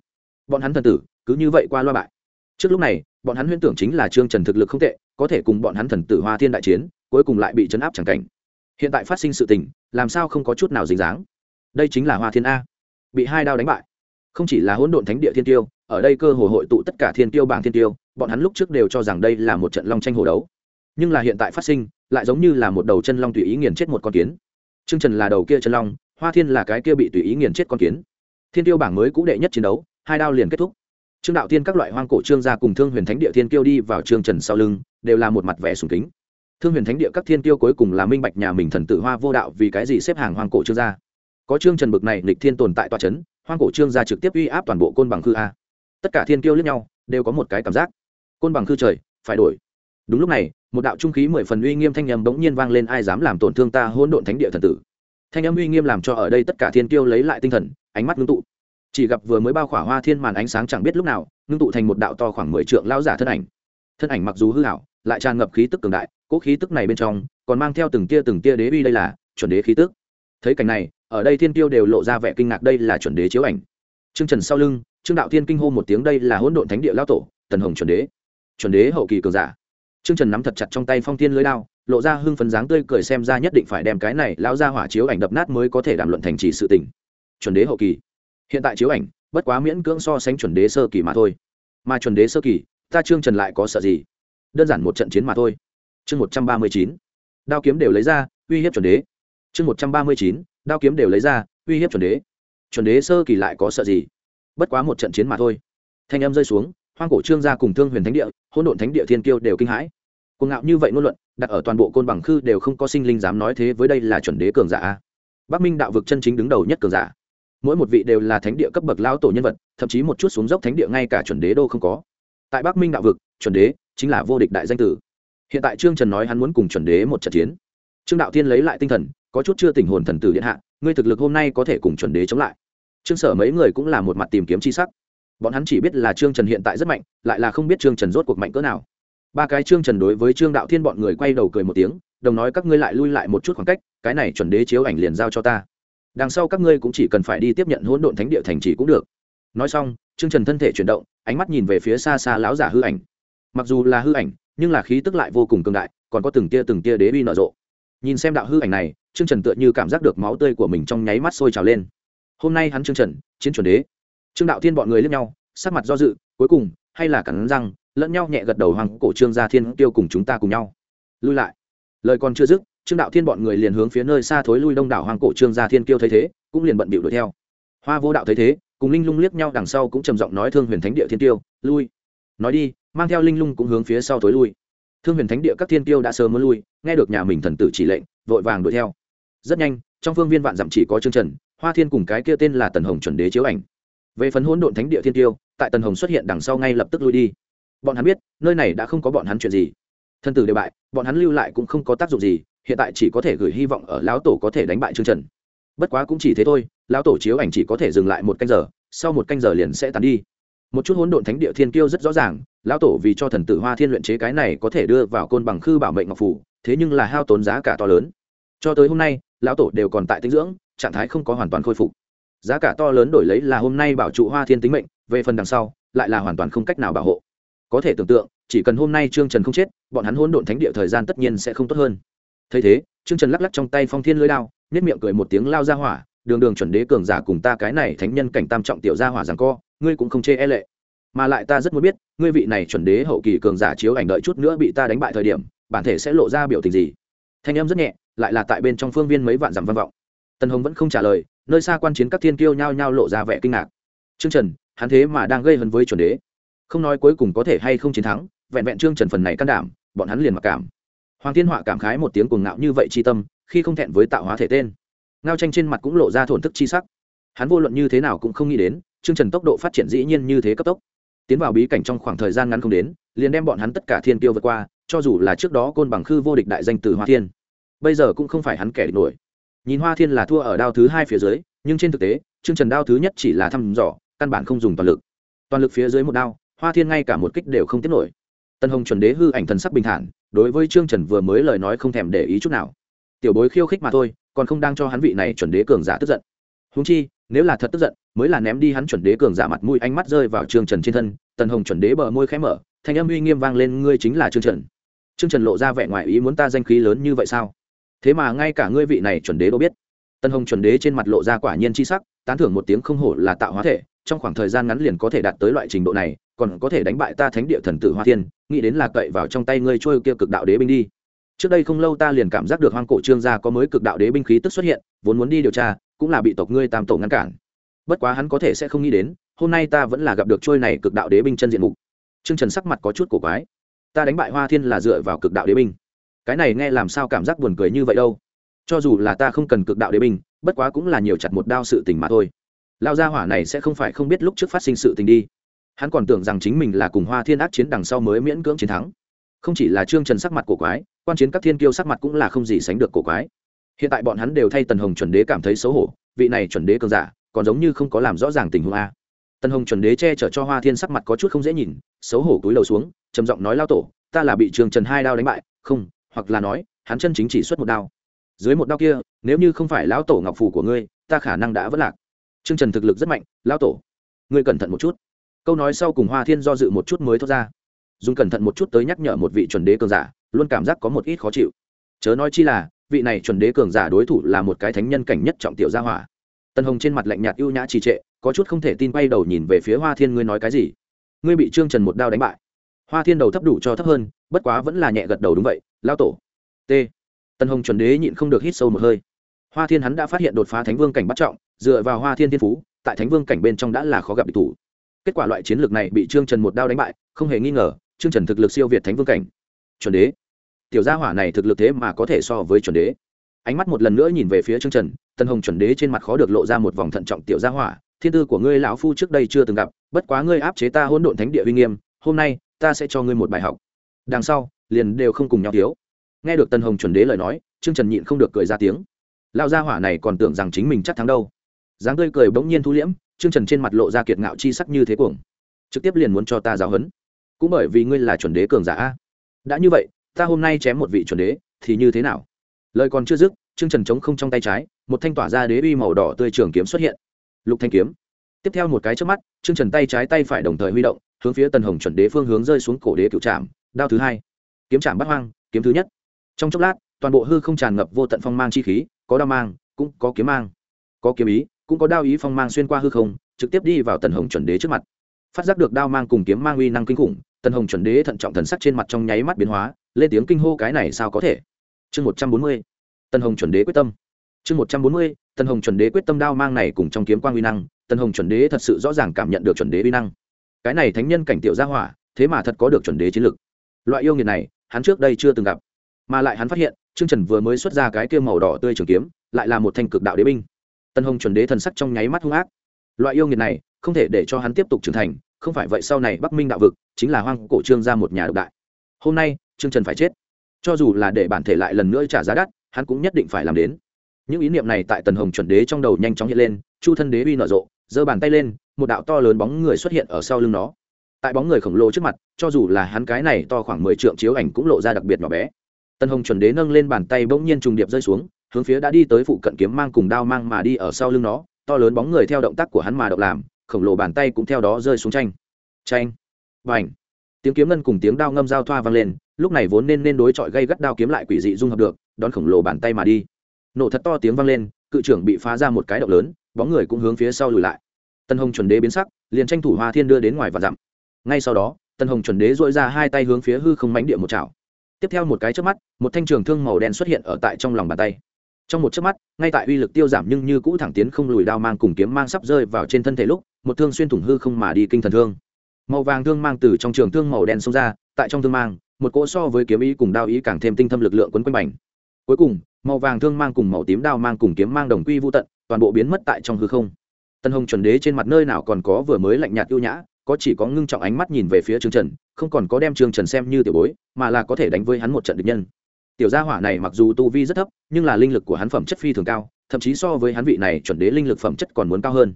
Speaker 1: Bọn hắn thần tử, cứ như vậy qua loa bại. Trước lúc này, bọn hắn huyễn tưởng chính là trương trần thực lực không tệ, có thể cùng bọn hắn thần tử hoa thiên đại chiến, cuối cùng lại bị chấn áp chẳng cảnh. Hiện tại phát sinh sự tình, làm sao không có chút nào dính dáng? Đây chính là hoa thiên a. Bị hai đao đánh bại không chỉ là hỗn độn thánh địa thiên tiêu, ở đây cơ hồ hội tụ tất cả thiên tiêu bảng thiên tiêu, bọn hắn lúc trước đều cho rằng đây là một trận long tranh hồ đấu. Nhưng là hiện tại phát sinh, lại giống như là một đầu chân long tùy ý nghiền chết một con kiến. Trương trần là đầu kia chân long, hoa thiên là cái kia bị tùy ý nghiền chết con kiến. Thiên tiêu bảng mới cũ đệ nhất chiến đấu, hai đao liền kết thúc. Trương đạo tiên các loại hoang cổ trương gia cùng thương huyền thánh địa thiên kiêu đi vào trương trần sau lưng, đều là một mặt vẻ sùng kính. Thương huyền thánh địa các thiên kiêu cuối cùng là minh bạch nhà mình thần tử hoa vô đạo vì cái gì xếp hàng hoang cổ trương gia. Có trương trần bực này lịch thiên tồn tại tòa c h ấ n hoang cổ trương gia trực tiếp uy áp toàn bộ côn bằng khư a. Tất cả thiên kiêu lẫn nhau, đều có một cái cảm giác. Côn bằng khư trời, phải đổi. Đúng lúc này, một đạo trung khí mười phần uy nghiêm thanh âm bỗng nhiên vang lên, ai dám làm tổn thương ta hôn độn thánh địa thần tử? Thanh âm uy nghiêm làm cho ở đây tất cả thiên kiêu lấy lại tinh thần, ánh mắt ngưng tụ. Chỉ gặp vừa mới bao khỏa hoa thiên màn ánh sáng chẳng biết lúc nào, ngưng tụ thành một đạo to khoảng mười trượng lao giả thân ảnh. Thân ảnh mặc dù hư hảo lại tràn ngập khí tức cường đại cỗ khí tức này bên trong, còn mang theo từng tia từng tia đế uy đây là, chuẩn đế khí tức. Thấy cảnh này ở đây thiên tiêu đều lộ ra vẻ kinh ngạc, đây là chuẩn đế chiếu ảnh. Trương trần sau lưng, trương đạo thiên kinh hô một tiếng, đây là hỗn độn thánh địa lao tổ, tần hồng chuẩn đế. Chuẩn đế hậu kỳ cường giả. Trương trần nắm thật chặt trong tay phong thiên lưới đao, lộ ra hưng phấn dáng tươi cười xem ra nhất định phải đem cái này lao ra hỏa chiếu ảnh đập nát mới có thể đàm luận thành trì sự tình. Chuẩn đế hậu kỳ. Hiện tại chiếu ảnh, bất quá miễn cưỡng so sánh chuẩn đế sơ kỳ mà thôi. Mà chuẩn đế sơ kỳ, ta trương trần lại có sợ gì? Đơn giản một trận chiến mà thôi. Chương một trăm ba mươi chín. Đao kiếm đều lấy ra, uy hiếp chuẩn đế. Chương một trăm ba mươi chín đao kiếm đều lấy ra, uy hiếp chuẩn đế. Chuẩn đế sơ kỳ lại có sợ gì? Bất quá một trận chiến mà thôi. Thanh âm rơi xuống, hoang cổ trương gia cùng thương huyền thánh địa, hỗn độn thánh địa thiên kiêu đều kinh hãi. Cuồng ngạo như vậy ngôn luận, đặt ở toàn bộ côn bằng khư đều không có sinh linh dám nói thế với đây là chuẩn đế cường giả bắc minh đạo vực chân chính đứng đầu nhất cường giả. Mỗi một vị đều là thánh địa cấp bậc lao tổ nhân vật, thậm chí một chút xuống dốc thánh địa ngay cả chuẩn đế đô không có. Tại bắc minh đạo vực, chuẩn đế chính là vô địch đại danh tử. Hiện tại trương trần nói hắn muốn cùng chuẩn đế một trận chiến. Trương đạo thiên lấy lại tinh thần có chút chưa tình hồn thần tử điện hạ, ngươi thực lực hôm nay có thể cùng chuẩn đế chống lại. Trương sở mấy người cũng là một mặt tìm kiếm c h i sắc. Bọn hắn chỉ biết là trương trần hiện tại rất mạnh, lại là không biết trương trần rốt cuộc mạnh cỡ nào. Ba cái trương trần đối với trương đạo thiên bọn người quay đầu cười một tiếng, đồng nói các ngươi lại lui lại một chút khoảng cách, cái này chuẩn đế chiếu ảnh liền giao cho ta. Đằng sau các ngươi cũng chỉ cần phải đi tiếp nhận hỗn độn thánh địa thành trì cũng được. Nói xong, trương trần thân thể chuyển động, ánh mắt nhìn về phía xa xa lão giả hư ảnh. Mặc dù là hư ảnh, nhưng là khí tức lại vô cùng cường đại, còn có từng tia từng tia đế uy nở rộ nhìn xem đạo hư ảnh này, trương trần tựa như cảm giác được máu tươi của mình trong nháy mắt sôi trào lên. Hôm nay hắn trương trần, chiến chuẩn đế. Trương đạo thiên bọn người lẫn nhau, sắc mặt do dự, cuối cùng, hay là cắn răng, lẫn nhau nhẹ gật đầu hoàng cổ trương gia thiên tiêu cùng chúng ta cùng nhau. Lui lại. Lời còn chưa dứt, trương đạo thiên bọn người liền hướng phía nơi xa thối lui đông đảo hoàng cổ trương gia thiên kiêu thấy thế, cũng liền bận bịu đuổi theo. Hoa vô đạo thấy thế, cùng linh lung liếc nhau đằng sau cũng trầm giọng nói thương huyền thánh địa thiên tiêu, lui. Nói đi, mang theo linh lung cũng hướng phía sau thối lui thương huyền thánh địa các thiên tiêu đã sớm muốn lui, nghe được nhà mình thần tử chỉ lệnh, vội vàng đuổi theo. Rất nhanh, trong phương viên vạn dặm chỉ có trương trần, hoa thiên cùng cái kia tên là tần hồng chuẩn đế chiếu ảnh. Về phần hỗn độn thánh địa thiên tiêu tại tần hồng xuất hiện đằng sau ngay lập tức lui đi. Bọn hắn biết, nơi này đã không có bọn hắn chuyện gì. Thân tử đều bại, bọn hắn lưu lại cũng không có tác dụng gì, hiện tại chỉ có thể gửi hy vọng ở lão tổ có thể đánh bại trương trần. Bất quá cũng chỉ thế thôi, lão tổ chiếu ảnh chỉ có thể dừng lại một canh giờ, sau một canh giờ liền sẽ tàn đi. Một chút hỗn độn thánh địa thiên kiêu rất rõ ràng lão tổ vì cho thần tử hoa thiên luyện chế cái này có thể đưa vào côn bằng khư bảo mệnh ngọc phủ, thế nhưng là hao tốn giá cả to lớn. Cho tới hôm nay, lão tổ đều còn tại tinh dưỡng, trạng thái không có hoàn toàn khôi phục. Giá cả to lớn đổi lấy là hôm nay bảo trụ hoa thiên tính mệnh, về phần đằng sau, lại là hoàn toàn không cách nào bảo hộ. Có thể tưởng tượng, chỉ cần hôm nay trương trần không chết, bọn hắn hỗn độn thánh địa thời gian tất nhiên sẽ không tốt hơn. Thấy thế, trương trần lắc lắc trong tay phong thiên lưới đao nhất miệng cười một tiếng lao ra hỏa, đường đường chuẩn đế cường giả cùng ta cái này thánh nhân cảnh tam trọng tiểu gia hỏa rằng co, ngươi cũng không chê e lệ mà lại ta rất muốn biết, ngươi vị này chuẩn đế hậu kỳ cường giả chiếu ảnh đợi chút nữa bị ta đánh bại thời điểm, bản thể sẽ lộ ra biểu tình gì? Thanh em rất nhẹ, lại là tại bên trong phương viên mấy vạn dặm văn vọng. Tần hồng vẫn không trả lời, nơi xa quan chiến các thiên kiêu nhao nhao lộ ra vẻ kinh ngạc. Trương trần, hắn thế mà đang gây hấn với chuẩn đế. Không nói cuối cùng có thể hay không chiến thắng, vẹn vẹn trương trần phần này can đảm, bọn hắn liền mặc cảm. Hoàng thiên họa cảm khái một tiếng cuồng ngạo như vậy chi tâm, khi không thẹn với tạo hóa thể tên. Ngao tranh trên mặt cũng lộ ra thổn thức chi sắc. Hắn vô luận như thế nào cũng không nghĩ đến chương trần tốc độ phát triển dĩ nhiên như thế cấp tốc tiến vào bí cảnh trong khoảng thời gian ngắn không đến, liền đem bọn hắn tất cả thiên tiêu vượt qua, cho dù là trước đó côn bằng khư vô địch đại danh từ hoa thiên, bây giờ cũng không phải hắn kẻ địch nổi. Nhìn hoa thiên là thua ở đao thứ hai phía dưới, nhưng trên thực tế, chương trần đao thứ nhất chỉ là thăm dò, căn bản không dùng toàn lực. Toàn lực phía dưới một đao, hoa thiên ngay cả một kích đều không tiết nổi. Tân hồng chuẩn đế hư ảnh thần sắc bình thản, đối với trương trần vừa mới lời nói không thèm để ý chút nào. Tiểu bối khiêu khích mà thôi, còn không đang cho hắn vị này chuẩn đế cường giả tức giận. Húng chi, nếu là thật tức giận mới là ném đi hắn chuẩn đế cường giả mặt mũi, ánh mắt rơi vào trương trần trên thân, tần hồng chuẩn đế bờ môi khẽ mở, thanh âm uy nghiêm vang lên, ngươi chính là trương trần. Trương trần lộ ra vẻ ngoài ý muốn ta danh khí lớn như vậy sao? Thế mà ngay cả ngươi vị này chuẩn đế đâu biết. Tần hồng chuẩn đế trên mặt lộ ra quả nhiên c h i sắc, tán thưởng một tiếng không hổ là tạo hóa thể, trong khoảng thời gian ngắn liền có thể đạt tới loại trình độ này, còn có thể đánh bại ta thánh địa thần tử hoa thiên, nghĩ đến là cậy vào trong tay ngươi trôi kia cực đạo đế binh đi. Trước đây không lâu ta liền cảm giác được hoang cổ trương gia có mới cực đạo đế binh khí tức xuất hiện, vốn muốn đi điều tra, cũng là bị tộc ngươi tam tổ ngăn cản bất quá hắn có thể sẽ không nghĩ đến, hôm nay ta vẫn là gặp được trôi này cực đạo đế binh chân diện mục. Trương trần sắc mặt có chút cổ quái. Ta đánh bại hoa thiên là dựa vào cực đạo đế binh. Cái này nghe làm sao cảm giác buồn cười như vậy đâu. Cho dù là ta không cần cực đạo đế binh, bất quá cũng là nhiều chặt một đao sự tình mà thôi. Lao gia hỏa này sẽ không phải không biết lúc trước phát sinh sự tình đi. Hắn còn tưởng rằng chính mình là cùng hoa thiên ác chiến đằng sau mới miễn cưỡng chiến thắng. Không chỉ là trương trần sắc mặt cổ quái, quan chiến các thiên kiêu sắc mặt cũng là không gì sánh được cổ quái. Hiện tại bọn hắn đều thay tần hồng chuẩn đế cảm thấy xấu hổ, vị này chuẩn đế cường giả còn giống như không có làm rõ ràng tình huống a. Tân hồng chuẩn đế che chở cho hoa thiên sắc mặt có chút không dễ nhìn, xấu hổ cúi đầu xuống, trầm giọng nói, lao tổ, ta là bị trương trần hai đao đánh bại, không, hoặc là nói, hắn chân chính chỉ xuất một đao. Dưới một đao kia, nếu như không phải lão tổ ngọc phù của ngươi, ta khả năng đã vất lạc. Trương trần thực lực rất mạnh lão tổ, ngươi cẩn thận một chút. Câu nói sau cùng hoa thiên do dự một chút mới thốt ra. Dùng cẩn thận một chút tới nhắc nhở một vị chuẩn đế cường giả, luôn cảm giác có một ít khó chịu. Chớ nói chi là, vị này chuẩn đế cường giả đối thủ là một cái thánh nhân cảnh nhất trọng tiểu gia hỏa tân hồng trên mặt lạnh nhạt ưu nhã trì trệ, có chút không thể tin bay đầu nhìn về phía hoa thiên, ngươi nói cái gì? Ngươi bị trương trần một đao đánh bại. Hoa thiên đầu thấp đủ cho thấp hơn, bất quá vẫn là nhẹ gật đầu, đúng vậy lao tổ. T. Tân hồng chuẩn đế nhịn không được hít sâu một hơi. Hoa thiên hắn đã phát hiện đột phá thánh vương cảnh bắt trọng, dựa vào hoa thiên thiên phú, tại thánh vương cảnh bên trong đã là khó gặp địch thủ. Kết quả loại chiến lược này bị trương trần một đao đánh bại, không hề nghi ngờ, trương trần thực lực siêu việt thánh vương cảnh. Chuẩn đế. Tiểu gia hỏa này thực lực thế mà có thể so với chuẩn đế ánh mắt một lần nữa nhìn về phía trương trần tân hồng chuẩn đế trên mặt khó được lộ ra một vòng thận trọng tiểu gia hỏa, thiên tư của ngươi lão phu trước đây chưa từng gặp, bất quá ngươi áp chế ta hỗn độn thánh địa uy nghiêm, hôm nay, ta sẽ cho ngươi một bài học. Đằng sau, liền đều không cùng nhau thiếu. Nghe được tân hồng chuẩn đế lời nói, trương trần nhịn không được cười ra tiếng. Lão gia hỏa này còn tưởng rằng chính mình chắc thắng đâu. Dáng tươi cười bỗng nhiên thu liễm, trương trần trên mặt lộ ra kiệt ngạo chi sắc như thế cuồng. Trực tiếp liền muốn cho ta giáo huấn. Cũng bởi vì ngươi là chuẩn đế cường giả đã như vậy, ta hôm nay chém một vị chuẩn đế, thì như thế nào? Lời còn chưa dứt, trương trần chống không trong tay trái, một thanh tỏa ra đế uy màu đỏ tươi trường kiếm xuất hiện. Lục thanh kiếm. Tiếp theo một cái trước mắt, trương trần tay trái tay phải đồng thời huy động, hướng phía tần hồng chuẩn đế phương hướng rơi xuống cổ đế cựu trạm đao thứ hai. Kiếm trạm bắt hoang, kiếm thứ nhất. Trong chốc lát, toàn bộ hư không tràn ngập vô tận phong mang chi khí, có đao mang, cũng có kiếm mang. Có kiếm ý, cũng có đao ý phong mang xuyên qua hư không, trực tiếp đi vào tần hồng chuẩn đế trước mặt. Phát giác được đao mang cùng kiếm mang uy năng kinh khủng, tần hồng chuẩn đế thận trọng thần sắc trên mặt trong nháy mắt biến hóa, lên tiếng kinh hô cái này sao có thể? Chương một trăm bốn mươi tần hồng chuẩn đế quyết tâm. Chương một trăm bốn mươi tần hồng chuẩn đế quyết tâm đao mang này cùng trong kiếm quang uy năng tần hồng chuẩn đế thật sự rõ ràng cảm nhận được chuẩn đế uy năng. Cái này thánh nhân cảnh tiểu gia hỏa, thế mà thật có được chuẩn đế chiến lực. Loại yêu nghiệt này, hắn trước đây chưa từng gặp. Mà lại hắn phát hiện, trương trần vừa mới xuất ra cái kia màu đỏ tươi trường kiếm, lại là một thanh cực đạo đế binh. Tân hồng chuẩn đế thần sắc trong nháy mắt hung ác. Loại yêu nghiệt này, không thể để cho hắn tiếp tục trưởng thành, không phải vậy sau này bắc minh đạo vực chính là hoang cổ trương ra một nhà độc đại. Hôm nay, trương trần phải chết cho dù là để bản thể lại lần nữa trả giá đắt, hắn cũng nhất định phải làm đến. Những ý niệm này tại tần hồng chuẩn đế trong đầu nhanh chóng hiện lên, chu thân đế uy nở rộ, giơ bàn tay lên, một đạo to lớn bóng người xuất hiện ở sau lưng nó. Tại bóng người khổng lồ trước mặt, cho dù là hắn cái này to khoảng mười trượng chiếu ảnh cũng lộ ra đặc biệt nhỏ bé. Tần hồng chuẩn đế nâng lên bàn tay bỗng nhiên trùng điệp rơi xuống, hướng phía đã đi tới phụ cận kiếm mang cùng đao mang mà đi ở sau lưng nó, to lớn bóng người theo động tác của hắn mà động làm, khổng lồ bàn tay cũng theo đó rơi xuống tranh tranh và ảnh tiếng kiếm ngân cùng tiếng đao ngâm giao thoa vang lên lúc này vốn nên nên đối chọi gây gắt đao kiếm lại quỷ dị dung hợp được, đón khổng lồ bàn tay mà đi. Nổ thật to tiếng vang lên, cự trưởng bị phá ra một cái động lớn, bóng người cũng hướng phía sau lùi lại. Tân hồng chuẩn đế biến sắc, liền tranh thủ hoa thiên đưa đến ngoài và dặm. Ngay sau đó, tân hồng chuẩn đế dội ra hai tay hướng phía hư không mánh địa một chảo. Tiếp theo một cái trước mắt, một thanh trường thương màu đen xuất hiện ở tại trong lòng bàn tay. Trong một chớp mắt, ngay tại uy lực tiêu giảm nhưng như cũ thẳng tiến không lùi đao mang cùng kiếm mang sắp rơi vào trên thân thể lúc, một thương xuyên thủng hư không mà đi kinh thần thương. Màu vàng thương mang từ trong trường thương màu đen xông ra, tại trong thương mang một cỗ so với kiếm ý cùng đao ý càng thêm tinh thâm lực lượng quấn quanh bành. Cuối cùng, màu vàng thương mang cùng màu tím đao mang cùng kiếm mang đồng quy vô tận, toàn bộ biến mất tại trong hư không. Tân hồng chuẩn đế trên mặt nơi nào còn có vừa mới lạnh nhạt ưu nhã, có chỉ có ngưng trọng ánh mắt nhìn về phía trương trần, không còn có đem trương trần xem như tiểu bối, mà là có thể đánh với hắn một trận địch nhân. Tiểu gia hỏa này mặc dù tu vi rất thấp, nhưng là linh lực của hắn phẩm chất phi thường cao, thậm chí so với hắn vị này chuẩn đế linh lực phẩm chất còn muốn cao hơn.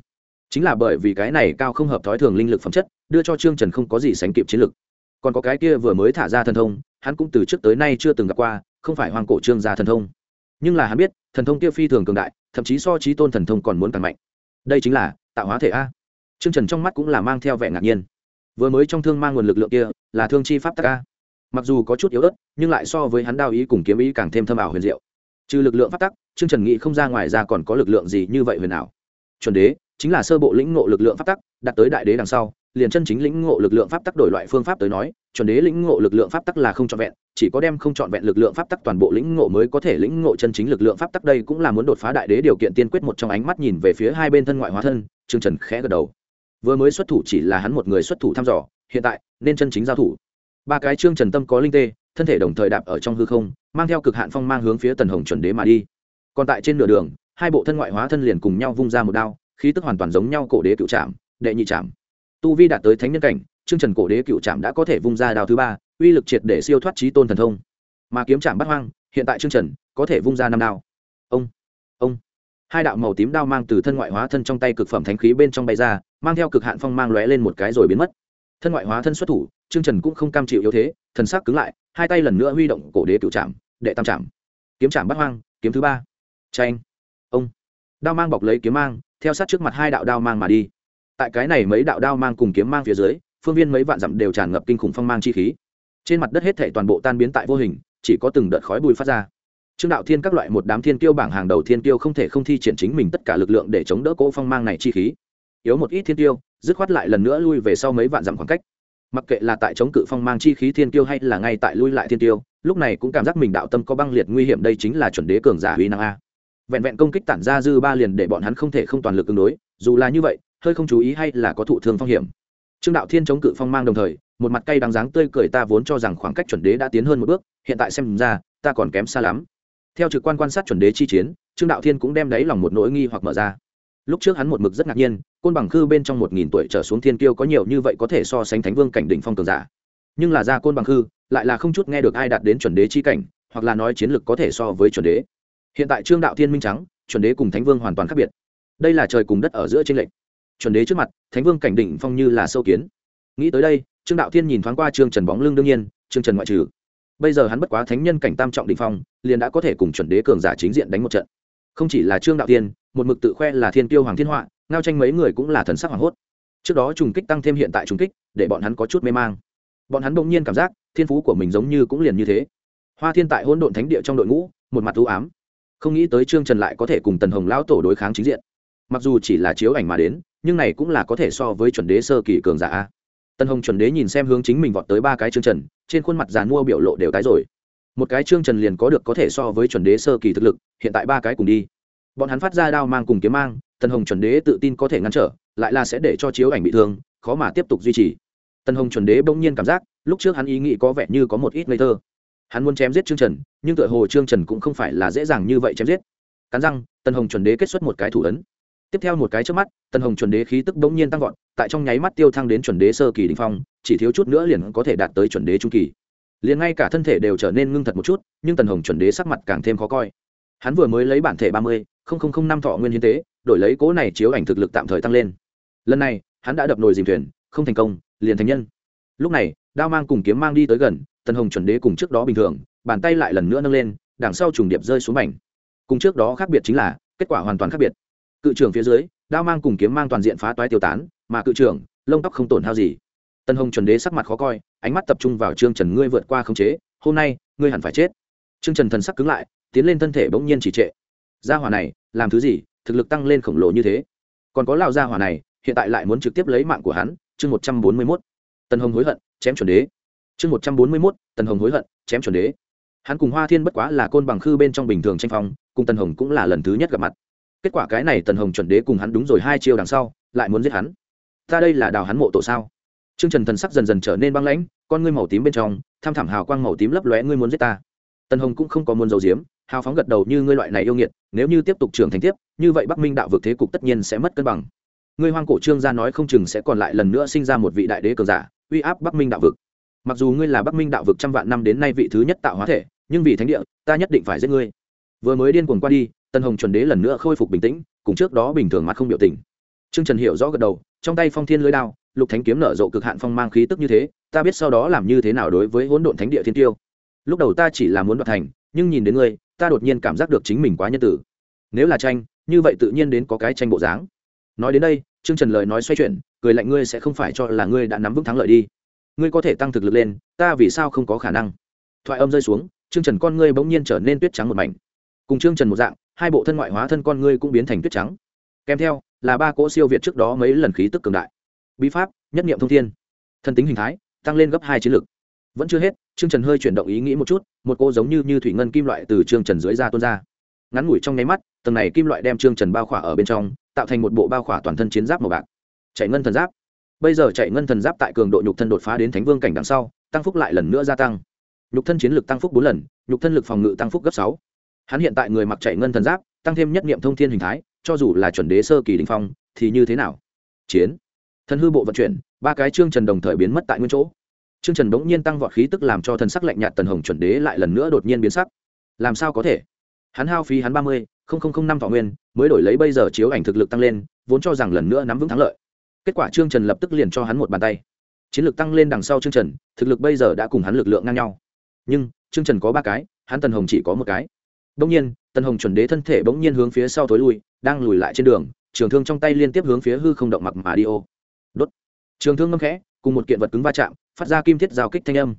Speaker 1: Chính là bởi vì cái này cao không hợp thói thường linh lực phẩm chất, đưa cho trương trần không có gì sánh kịp chiến lực còn có cái kia vừa mới thả ra thần thông, hắn cũng từ trước tới nay chưa từng gặp qua, không phải hoàng cổ trương gia thần thông. Nhưng là hắn biết, thần thông kia phi thường cường đại, thậm chí so trí tôn thần thông còn muốn càng mạnh. Đây chính là tạo hóa thể a. Trương trần trong mắt cũng là mang theo vẻ ngạc nhiên. Vừa mới trong thương mang nguồn lực lượng kia, là thương chi pháp tắc a. Mặc dù có chút yếu ớt, nhưng lại so với hắn đao ý cùng kiếm ý càng thêm thâm ảo huyền diệu. Trừ lực lượng pháp tắc, trương trần nghĩ không ra ngoài ra còn có lực lượng gì như vậy huyền ảo. Chuẩn đế, chính là sơ bộ lĩnh ngộ lực lượng pháp tắc, đạt tới đại đế đằng sau liền chân chính lĩnh ngộ lực lượng pháp tắc đổi loại phương pháp tới nói, chuẩn đế lĩnh ngộ lực lượng pháp tắc là không trọn vẹn, chỉ có đem không trọn vẹn lực lượng pháp tắc toàn bộ lĩnh ngộ mới có thể lĩnh ngộ chân chính lực lượng pháp tắc. Đây cũng là muốn đột phá đại đế điều kiện tiên quyết một trong ánh mắt nhìn về phía hai bên thân ngoại hóa thân, trương trần khẽ gật đầu. Vừa mới xuất thủ chỉ là hắn một người xuất thủ thăm dò, hiện tại nên chân chính giao thủ. Ba cái trương trần tâm có linh tê, thân thể đồng thời đạp ở trong hư không, mang theo cực hạn phong mang hướng phía tần hồng chuẩn đế mà đi. Còn tại trên nửa đường, hai bộ thân ngoại hóa thân liền cùng nhau vung ra một đao, khí tức hoàn toàn giống nhau cổ đế cựu trạm đệ nhị trạm tu vi đạt tới thánh nhân cảnh, trương trần cổ đế cựu trạm đã có thể vung ra đào thứ ba, uy lực triệt để siêu thoát trí tôn thần thông. Mà kiếm trạm bắt hoang, hiện tại trương trần có thể vung ra năm đao. Ông ông. Hai đạo màu tím đao mang từ thân ngoại hóa thân trong tay cực phẩm thánh khí bên trong bay ra, mang theo cực hạn phong mang lóe lên một cái rồi biến mất. Thân ngoại hóa thân xuất thủ, trương trần cũng không cam chịu yếu thế, thần sắc cứng lại, hai tay lần nữa huy động cổ đế cựu trạm, đệ tam trạm. Kiếm trạm bắt hoang, kiếm thứ ba. Tranh ông. Đao mang bọc lấy kiếm mang, theo sát trước mặt hai đạo đao mang mà đi tại cái này mấy đạo đao mang cùng kiếm mang phía dưới, phương viên mấy vạn dặm đều tràn ngập kinh khủng phong mang chi khí. Trên mặt đất hết thể toàn bộ tan biến tại vô hình, chỉ có từng đợt khói bùi phát ra. Trương đạo thiên các loại một đám thiên tiêu bảng hàng đầu thiên tiêu không thể không thi triển chính mình tất cả lực lượng để chống đỡ cỗ phong mang này chi khí. Yếu một ít thiên tiêu dứt khoát lại lần nữa lui về sau mấy vạn dặm khoảng cách. Mặc kệ là tại chống cự phong mang chi khí thiên tiêu hay là ngay tại lui lại thiên tiêu lúc này cũng cảm giác mình đạo tâm có băng liệt nguy hiểm đây chính là chuẩn đế cường giả uy năng a. Vẹn vẹn công kích tản ra dư ba liền để bọn hắn không thể không toàn lực ứng đối, dù là như vậy hơi không chú ý hay là có thụ thương phong hiểm. Trương đạo thiên chống cự phong mang đồng thời, một mặt cây đáng dáng tươi cười ta vốn cho rằng khoảng cách chuẩn đế đã tiến hơn một bước, hiện tại xem ra, ta còn kém xa lắm. Theo trực quan quan sát chuẩn đế chi chiến, trương đạo thiên cũng đem đáy lòng một nỗi nghi hoặc mở ra. Lúc trước hắn một mực rất ngạc nhiên, côn bằng khư bên trong một nghìn tuổi trở xuống thiên kiêu có nhiều như vậy có thể so sánh thánh vương cảnh đỉnh phong cường giả. Nhưng là ra côn bằng khư, lại là không chút nghe được ai đạt đến chuẩn đế chi cảnh, hoặc là nói chiến lược có thể so với chuẩn đế. Hiện tại trương đạo thiên minh trắng, chuẩn đế cùng thánh vương hoàn toàn khác biệt. Đây là trời cùng đất ở giữa trên lệnh chuẩn đế trước mặt, thánh vương cảnh đỉnh phong như là sâu kiến. Nghĩ tới đây, trương đạo thiên nhìn thoáng qua trương trần bóng lưng đương nhiên, trương trần ngoại trừ. Bây giờ hắn bất quá thánh nhân cảnh tam trọng đỉnh phong, liền đã có thể cùng chuẩn đế cường giả chính diện đánh một trận. Không chỉ là trương đạo thiên, một mực tự khoe là thiên tiêu hoàng thiên họa, ngao tranh mấy người cũng là thần sắc hoàng hốt. Trước đó trùng kích tăng thêm hiện tại trùng kích, để bọn hắn có chút mê mang. Bọn hắn bỗng nhiên cảm giác, thiên phú của mình giống như cũng liền như thế. Hoa thiên tại hỗn độn thánh địa trong đội ngũ, một mặt ưu ám. Không nghĩ tới trương trần lại có thể cùng tần hồng lão tổ đối kháng chính diện. Mặc dù chỉ là chiếu ảnh mà đến nhưng này cũng là có thể so với chuẩn đế sơ kỳ cường giả a. Tần hồng chuẩn đế nhìn xem hướng chính mình vọt tới ba cái trương trần, trên khuôn mặt giàn mua biểu lộ đều tái rồi. Một cái trương trần liền có được có thể so với chuẩn đế sơ kỳ thực lực, hiện tại ba cái cùng đi. Bọn hắn phát ra đao mang cùng kiếm mang tần hồng chuẩn đế tự tin có thể ngăn trở, lại là sẽ để cho chiếu ảnh bị thương, khó mà tiếp tục duy trì. Tần hồng chuẩn đế bỗng nhiên cảm giác, lúc trước hắn ý nghĩ có vẻ như có một ít ngây thơ. Hắn muốn chém giết trương trần, nhưng tựa hồ trương trần cũng không phải là dễ dàng như vậy chém giết. Cắn răng tần hồng chuẩn đế kết xuất một cái thủ ấn tiếp theo một cái trước mắt, tần hồng chuẩn đế khí tức bỗng nhiên tăng vọt, tại trong nháy mắt tiêu thăng đến chuẩn đế sơ kỳ đình phong, chỉ thiếu chút nữa liền có thể đạt tới chuẩn đế trung kỳ. Liền ngay cả thân thể đều trở nên ngưng thật một chút, nhưng tần hồng chuẩn đế sắc mặt càng thêm khó coi. Hắn vừa mới lấy bản thể ba mươi năm thọ nguyên hiến tế, đổi lấy cố này chiếu ảnh thực lực tạm thời tăng lên. Lần này, hắn đã đập nồi dìm thuyền, không thành công, liền thành nhân. Lúc này, đao mang cùng kiếm mang đi tới gần, tần hồng chuẩn đế cùng trước đó bình thường, bàn tay lại lần nữa nâng lên, đằng sau trùng điệp rơi xuống mảnh. Cùng trước đó khác biệt chính là, kết quả hoàn toàn khác biệt cự trưởng phía dưới, đao mang cùng kiếm mang toàn diện phá toái tiêu tán, mà cự trưởng, lông tóc không tổn hao gì. Tân hồng chuẩn đế sắc mặt khó coi, ánh mắt tập trung vào trương trần ngươi vượt qua khống chế, hôm nay, ngươi hẳn phải chết. Trương trần thần sắc cứng lại, tiến lên thân thể bỗng nhiên chỉ trệ. Gia hỏa này, làm thứ gì, thực lực tăng lên khổng lồ như thế. Còn có lão gia hỏa này, hiện tại lại muốn trực tiếp lấy mạng của hắn, chương một trăm bốn mươi mốt. Tân hồng hối hận, chém chuẩn đế. Chương một trăm bốn mươi mốt tần hồng hối hận, chém chuẩn đế. Hắn cùng hoa thiên bất quá là côn bằng khư bên trong bình thường tranh phong, cùng tần hồng cũng là lần thứ nhất gặp mặt kết quả cái này tần hồng chuẩn đế cùng hắn đúng rồi hai chiêu đằng sau lại muốn giết hắn ta đây là đào hắn mộ tổ sao Trương Trần thần sắc dần dần trở nên băng lãnh, con ngươi màu tím bên trong, tham thảm hào quang màu tím lấp lóe ngươi muốn giết ta. Tần Hồng cũng không có muốn dầu diếm hào phóng gật đầu như ngươi loại này yêu nghiệt, nếu như tiếp tục trưởng thành tiếp, như vậy Bắc Minh đạo vực thế cục tất nhiên sẽ mất cân bằng. Ngươi hoang cổ trương gia nói không chừng sẽ còn lại lần nữa sinh ra một vị đại đế cường giả, uy áp Bắc Minh đạo vực mặc dù ngươi là bắc minh đạo vực trăm vạn năm đến nay vị thứ nhất tạo hóa thể nhưng vì thánh địa ta nhất định phải giết ngươi vừa mới điên cuồng qua đi tân hồng chuẩn đế lần nữa khôi phục bình tĩnh, cùng trước đó bình thường mặt không biểu tình. Trương trần hiểu rõ gật đầu, trong tay phong thiên lưới đao, lục thánh kiếm nở rộ cực hạn phong mang khí tức như thế, ta biết sau đó làm như thế nào đối với hỗn độn thánh địa thiên tiêu. Lúc đầu ta chỉ là muốn đoạt thành, nhưng nhìn đến ngươi, ta đột nhiên cảm giác được chính mình quá nhân tử. Nếu là tranh, như vậy tự nhiên đến có cái tranh bộ dáng. Nói đến đây, trương trần lời nói xoay chuyển, cười lạnh ngươi sẽ không phải cho là ngươi đã nắm vững thắng lợi đi. Ngươi có thể tăng thực lực lên, ta vì sao không có khả năng? Thoại âm rơi xuống, Trương trần con ngươi bỗng nhiên trở nên tuyết trắng một mảnh cùng trương trần một dạng, hai bộ thân ngoại hóa thân con ngươi cũng biến thành tuyết trắng. Kèm theo, là ba cỗ siêu việt trước đó mấy lần khí tức cường đại. Bí pháp, nhất nghiệm thông thiên. Thân tính hình thái, tăng lên gấp hai chiến lực. Vẫn chưa hết, trương trần hơi chuyển động ý nghĩ một chút, một cô giống như như thủy ngân kim loại từ trương trần dưới ra tuôn ra. Ngắn ngủi trong nháy mắt, tầng này kim loại đem trương trần bao khỏa ở bên trong, tạo thành một bộ bao khỏa toàn thân chiến giáp màu bạc. Chạy ngân thần giáp. Bây giờ chạy ngân thần giáp tại cường độ nhục thân đột phá đến thánh vương cảnh đằng sau, tăng phúc lại lần nữa gia tăng. Nhục thân chiến lực tăng phúc bốn lần, nhục thân lực phòng ngự tăng phúc gấp sáu hắn hiện tại người mặc chạy ngân thần giáp, tăng thêm nhất nghiệm thông thiên hình thái, cho dù là chuẩn đế sơ kỳ đình phong, thì như thế nào? Chiến. Thần hư bộ vận chuyển, ba cái chương trần đồng thời biến mất tại nguyên chỗ. Chương trần bỗng nhiên tăng vọt khí tức làm cho thần sắc lạnh nhạt tần hồng chuẩn đế lại lần nữa đột nhiên biến sắc. Làm sao có thể? Hắn hao phí hắn ba mươi năm thọ nguyên, mới đổi lấy bây giờ chiếu ảnh thực lực tăng lên, vốn cho rằng lần nữa nắm vững thắng lợi. Kết quả trương trần lập tức liền cho hắn một bàn tay. Chiến lược tăng lên đằng sau trương trần, thực lực bây giờ đã cùng hắn lực lượng ngang nhau. Nhưng, trương trần có ba cái, hắn tần hồng chỉ có một cái bỗng nhiên, tần hồng chuẩn đế thân thể bỗng nhiên hướng phía sau tối lui, đang lùi lại trên đường, trường thương trong tay liên tiếp hướng phía hư không động mặc mà đi ô. Đốt. Trường thương ngâm khẽ, cùng một kiện vật cứng va chạm, phát ra kim thiết giao kích thanh âm.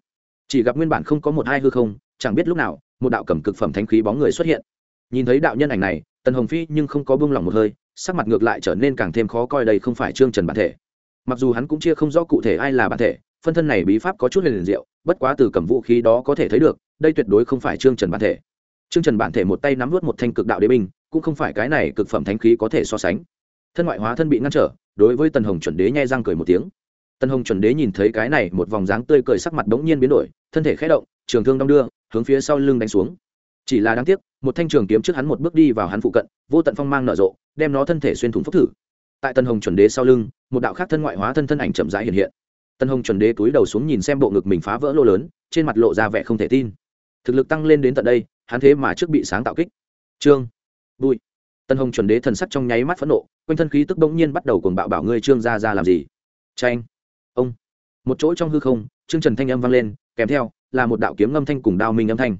Speaker 1: Chỉ gặp nguyên bản không có một hai hư không, chẳng biết lúc nào, một đạo cầm cực phẩm thánh khí bóng người xuất hiện. Nhìn thấy đạo nhân ảnh này, tần hồng phi nhưng không có buông lỏng một hơi, sắc mặt ngược lại trở nên càng thêm khó coi đây không phải trương trần bản thể. Mặc dù hắn cũng chia không rõ cụ thể ai là bản thể, phân thân này bí pháp có chút liền diệu, bất quá từ cầm vũ khí đó có thể thấy được, đây tuyệt đối không phải trương trần bản thể trương trần bản thể một tay nắm nuốt một thanh cực đạo đế binh, cũng không phải cái này cực phẩm thánh khí có thể so sánh. Thân ngoại hóa thân bị ngăn trở, đối với tần hồng chuẩn đế nhai răng cười một tiếng. Tần hồng chuẩn đế nhìn thấy cái này một vòng dáng tươi cười sắc mặt bỗng nhiên biến đổi, thân thể khẽ động, trường thương đong đưa, hướng phía sau lưng đánh xuống. Chỉ là đáng tiếc, một thanh trường kiếm trước hắn một bước đi vào hắn phụ cận, vô tận phong mang nở rộ, đem nó thân thể xuyên thủng phốc thử. Tại Tần hồng chuẩn đế sau lưng, một đạo khác thân ngoại hóa thân thân ảnh chậm rãi hiện hiện. Tần hồng chuẩn đế túi đầu xuống nhìn xem bộ ngực mình phá vỡ lô lớn, trên mặt lộ ra vẻ không thể tin. Thực lực tăng lên đến tận đây hắn thế mà trước bị sáng tạo kích. Trương, bụi. Tân hồng chuẩn đế thần sắc trong nháy mắt phẫn nộ, quanh thân khí tức bỗng nhiên bắt đầu cuồng bạo bảo ngươi trương ra ra làm gì? Tranh ông. Một chỗ trong hư không, trương trần thanh âm vang lên, kèm theo là một đạo kiếm ngâm thanh cùng đao minh âm thanh.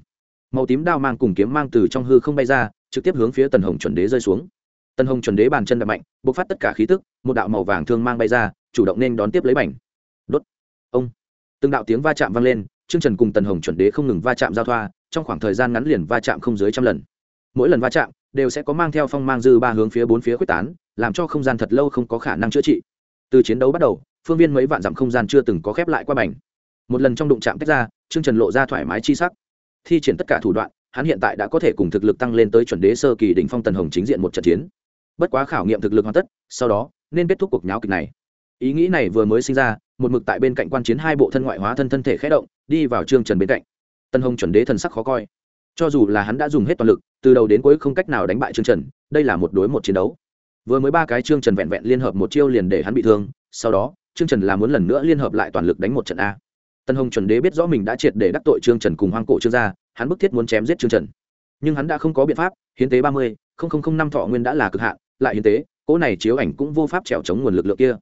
Speaker 1: Màu tím đao mang cùng kiếm mang từ trong hư không bay ra, trực tiếp hướng phía tần hồng chuẩn đế rơi xuống. Tần hồng chuẩn đế bàn chân đập mạnh, bộc phát tất cả khí tức, một đạo màu vàng thương mang bay ra, chủ động nên đón tiếp lấy bảnh đốt. Ông. Từng đạo tiếng va chạm vang lên, trương trần cùng tần hồng chuẩn đế không ngừng va chạm giao thoa trong khoảng thời gian ngắn liền va chạm không dưới trăm lần. Mỗi lần va chạm đều sẽ có mang theo phong mang dư ba hướng phía bốn phía quyết tán, làm cho không gian thật lâu không có khả năng chữa trị. Từ chiến đấu bắt đầu, phương viên mấy vạn dặm không gian chưa từng có khép lại qua bảnh một lần trong đụng chạm tách ra chương trần lộ ra thoải mái chi sắc. Thi triển tất cả thủ đoạn, hắn hiện tại đã có thể cùng thực lực tăng lên tới chuẩn đế sơ kỳ đỉnh phong tần hồng chính diện một trận chiến. Bất quá khảo nghiệm thực lực hoàn tất, sau đó, nên kết thúc cuộc nháo kịch này. Ý nghĩ này vừa mới sinh ra, một mực tại bên cạnh quan chiến hai bộ thân ngoại hóa thân thân thể khé động, đi vào trương trần bên cạnh tân hồng chuẩn đế thần sắc khó coi. Cho dù là hắn đã dùng hết toàn lực, từ đầu đến cuối không cách nào đánh bại trương trần, đây là một đối một chiến đấu. Vừa mới ba cái trương trần vẹn vẹn liên hợp một chiêu liền để hắn bị thương, sau đó, trương trần là muốn lần nữa liên hợp lại toàn lực đánh một trận a. Tân hồng chuẩn đế biết rõ mình đã triệt để đắc tội trương trần cùng hoang cổ trương gia, hắn bức thiết muốn chém giết trương trần. Nhưng hắn đã không có biện pháp, hiến tế ba mươi năm thọ nguyên đã là cực hạn, lại hiến tế, cỗ này chiếu ảnh cũng vô pháp trèo chống nguồn lực lượng kia.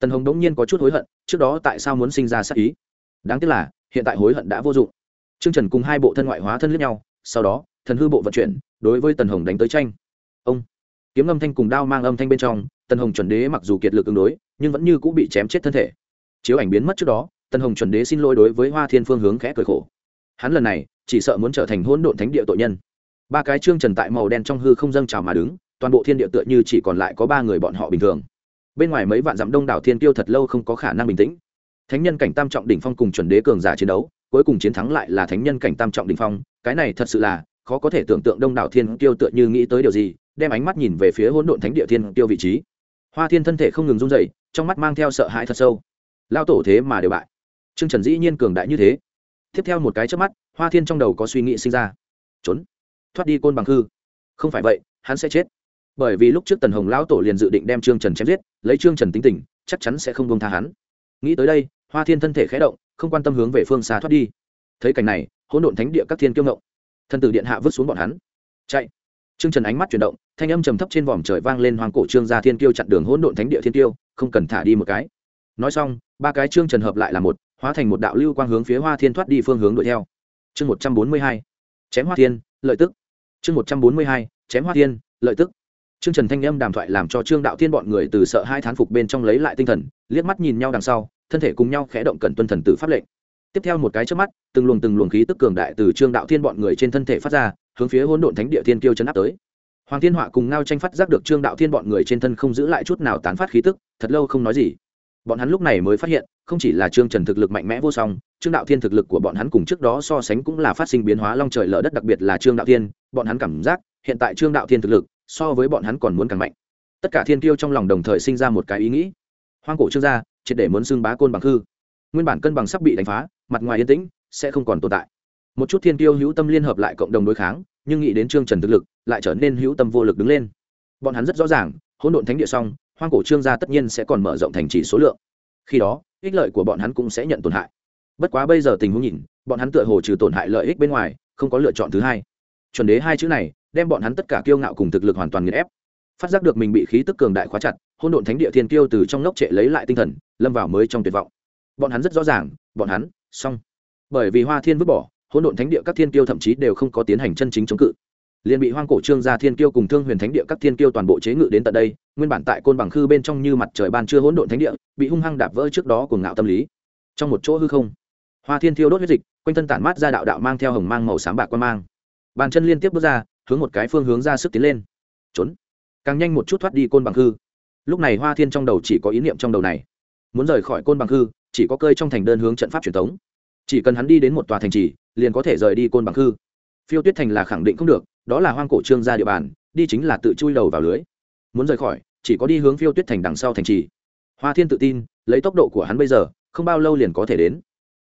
Speaker 1: Tần hồng đống nhiên có chút hối hận, trước đó tại sao muốn sinh ra sát ý? Đáng tiếc là, hiện tại hối hận đã vô dụng trương trần cùng hai bộ thân ngoại hóa thân lướt nhau, sau đó, thần hư bộ vận chuyển, đối với tần hồng đánh tới tranh. Ông, kiếm âm thanh cùng đao mang âm thanh bên trong, tần hồng chuẩn đế mặc dù kiệt lực ứng đối, nhưng vẫn như cũng bị chém chết thân thể. Chiếu ảnh biến mất trước đó, tần hồng chuẩn đế xin lỗi đối với hoa thiên phương hướng khẽ cười khổ. Hắn lần này, chỉ sợ muốn trở thành hỗn độn thánh địa tội nhân. Ba cái trương trần tại màu đen trong hư không dâng trào mà đứng, toàn bộ thiên địa tựa như chỉ còn lại có ba người bọn họ bình thường. Bên ngoài mấy vạn dặm đông đảo thiên tiêu thật lâu không có khả năng bình tĩnh. Thánh nhân cảnh tam trọng đỉnh phong cùng chuẩn đế cường giả chiến đấu cuối cùng chiến thắng lại là thánh nhân cảnh tam trọng đỉnh phong, cái này thật sự là khó có thể tưởng tượng đông đảo thiên tiêu tựa như nghĩ tới điều gì, đem ánh mắt nhìn về phía hỗn độn thánh địa thiên tiêu vị trí. Hoa thiên thân thể không ngừng run dậy trong mắt mang theo sợ hãi thật sâu. Lao tổ thế mà đều bại. Trương trần dĩ nhiên cường đại như thế. Tiếp theo một cái trước mắt, hoa thiên trong đầu có suy nghĩ sinh ra. Trốn. Thoát đi côn bằng hư. Không phải vậy, hắn sẽ chết. Bởi vì lúc trước tần hồng lão tổ liền dự định đem trương trần chém giết, lấy trương trần tính tình, chắc chắn sẽ không công tha hắn. Nghĩ tới đây, hoa thiên thân thể khé động không quan tâm hướng về phương xa thoát đi. Thấy cảnh này hỗn độn thánh địa các thiên kiêu ngộng. Thân tử điện hạ vứt xuống bọn hắn. Chạy. Trương trần ánh mắt chuyển động thanh âm trầm thấp trên vòm trời vang lên hoàng cổ trương gia thiên kiêu chặn đường hỗn độn thánh địa thiên kiêu không cần thả đi một cái. Nói xong ba cái trương trần hợp lại là một hóa thành một đạo lưu quang hướng phía hoa thiên thoát đi phương hướng đuổi theo. Chương một trăm bốn mươi hai chém hoa thiên lợi tức. Chương một trăm bốn mươi hai chém hoa thiên lợi tức. Trương Trần thanh âm đàm thoại làm cho Trương Đạo Thiên bọn người từ sợ hai thán phục bên trong lấy lại tinh thần, liếc mắt nhìn nhau đằng sau, thân thể cùng nhau khẽ động cẩn tuân thần tử pháp lệnh. Tiếp theo một cái chớp mắt, từng luồng từng luồng khí tức cường đại từ Trương Đạo Thiên bọn người trên thân thể phát ra, hướng phía Hỗn Độn Thánh Địa Thiên Kiêu chấn áp tới. Hoàng Thiên Họa cùng Ngao tranh phát giác được Trương Đạo Thiên bọn người trên thân không giữ lại chút nào tán phát khí tức, thật lâu không nói gì. Bọn hắn lúc này mới phát hiện, không chỉ là Trương Trần thực lực mạnh mẽ vô song, Trương Đạo Thiên thực lực của bọn hắn cùng trước đó so sánh cũng là phát sinh biến hóa long trời lở đất đặc biệt là Trương Đạo Thiên, bọn hắn cảm giác, hiện tại Trương Đạo Thiên thực lực so với bọn hắn còn muốn càng mạnh tất cả thiên kiêu trong lòng đồng thời sinh ra một cái ý nghĩ hoang cổ trương gia triệt để muốn xưng bá côn bằng hư nguyên bản cân bằng sắp bị đánh phá, mặt ngoài yên tĩnh, sẽ không còn tồn tại. Một chút thiên tiêu hữu tâm liên hợp lại cộng đồng đối kháng, nhưng nghĩ đến trương trần thực lực, lại trở nên hữu tâm vô lực đứng lên. Bọn hắn rất rõ ràng, hỗn độn thánh địa xong, hoang cổ trương gia tất nhiên sẽ còn mở rộng thành trì số lượng. Khi đó, ích lợi của bọn hắn cũng sẽ nhận tổn hại. Bất quá bây giờ tình huống nhìn, bọn hắn tựa hồ trừ tổn hại lợi ích bên ngoài, không có lựa chọn thứ hai. Chuẩn đế hai chữ này, đem bọn hắn tất cả kiêu ngạo cùng thực lực hoàn toàn nghiền ép phát giác được mình bị khí tức cường đại khóa chặt hôn độn thánh địa thiên kiêu từ trong nóc trệ lấy lại tinh thần, lâm vào mới trong tuyệt vọng. Bọn hắn rất rõ ràng, bọn hắn, xong. Bởi vì hoa thiên vứt bỏ hôn độn thánh địa các thiên kiêu thậm chí đều không có tiến hành chân chính chống cự. Liền bị hoang cổ trương gia thiên kiêu cùng thương huyền thánh địa các thiên kiêu toàn bộ chế ngự đến tận đây, nguyên bản tại côn bằng khư bên trong như mặt trời ban chưa hỗn độn thánh địa, bị hung hăng đạp vỡ trước đó của ngạo tâm lý. Trong một chỗ hư không, hoa thiên thiêu đốt huyết dịch, quanh thân tản mát ra đạo đạo mang theo hồng mang màu sáng bạc quan mang. Bàn chân liên tiếp bước ra, hướng một cái phương hướng ra sức tiến lên. Trốn càng nhanh một chút thoát đi côn bằng hư, lúc này hoa thiên trong đầu chỉ có ý niệm trong đầu này. Muốn rời khỏi côn bằng hư, chỉ có cơi trong thành đơn hướng trận pháp truyền thống. Chỉ cần hắn đi đến một tòa thành trì liền có thể rời đi côn bằng hư. phiêu tuyết thành là khẳng định không được đó là hoang cổ trương gia địa bàn đi chính là tự chui đầu vào lưới. Muốn rời khỏi chỉ có đi hướng phiêu tuyết thành đằng sau thành trì. Hoa thiên tự tin lấy tốc độ của hắn bây giờ không bao lâu liền có thể đến.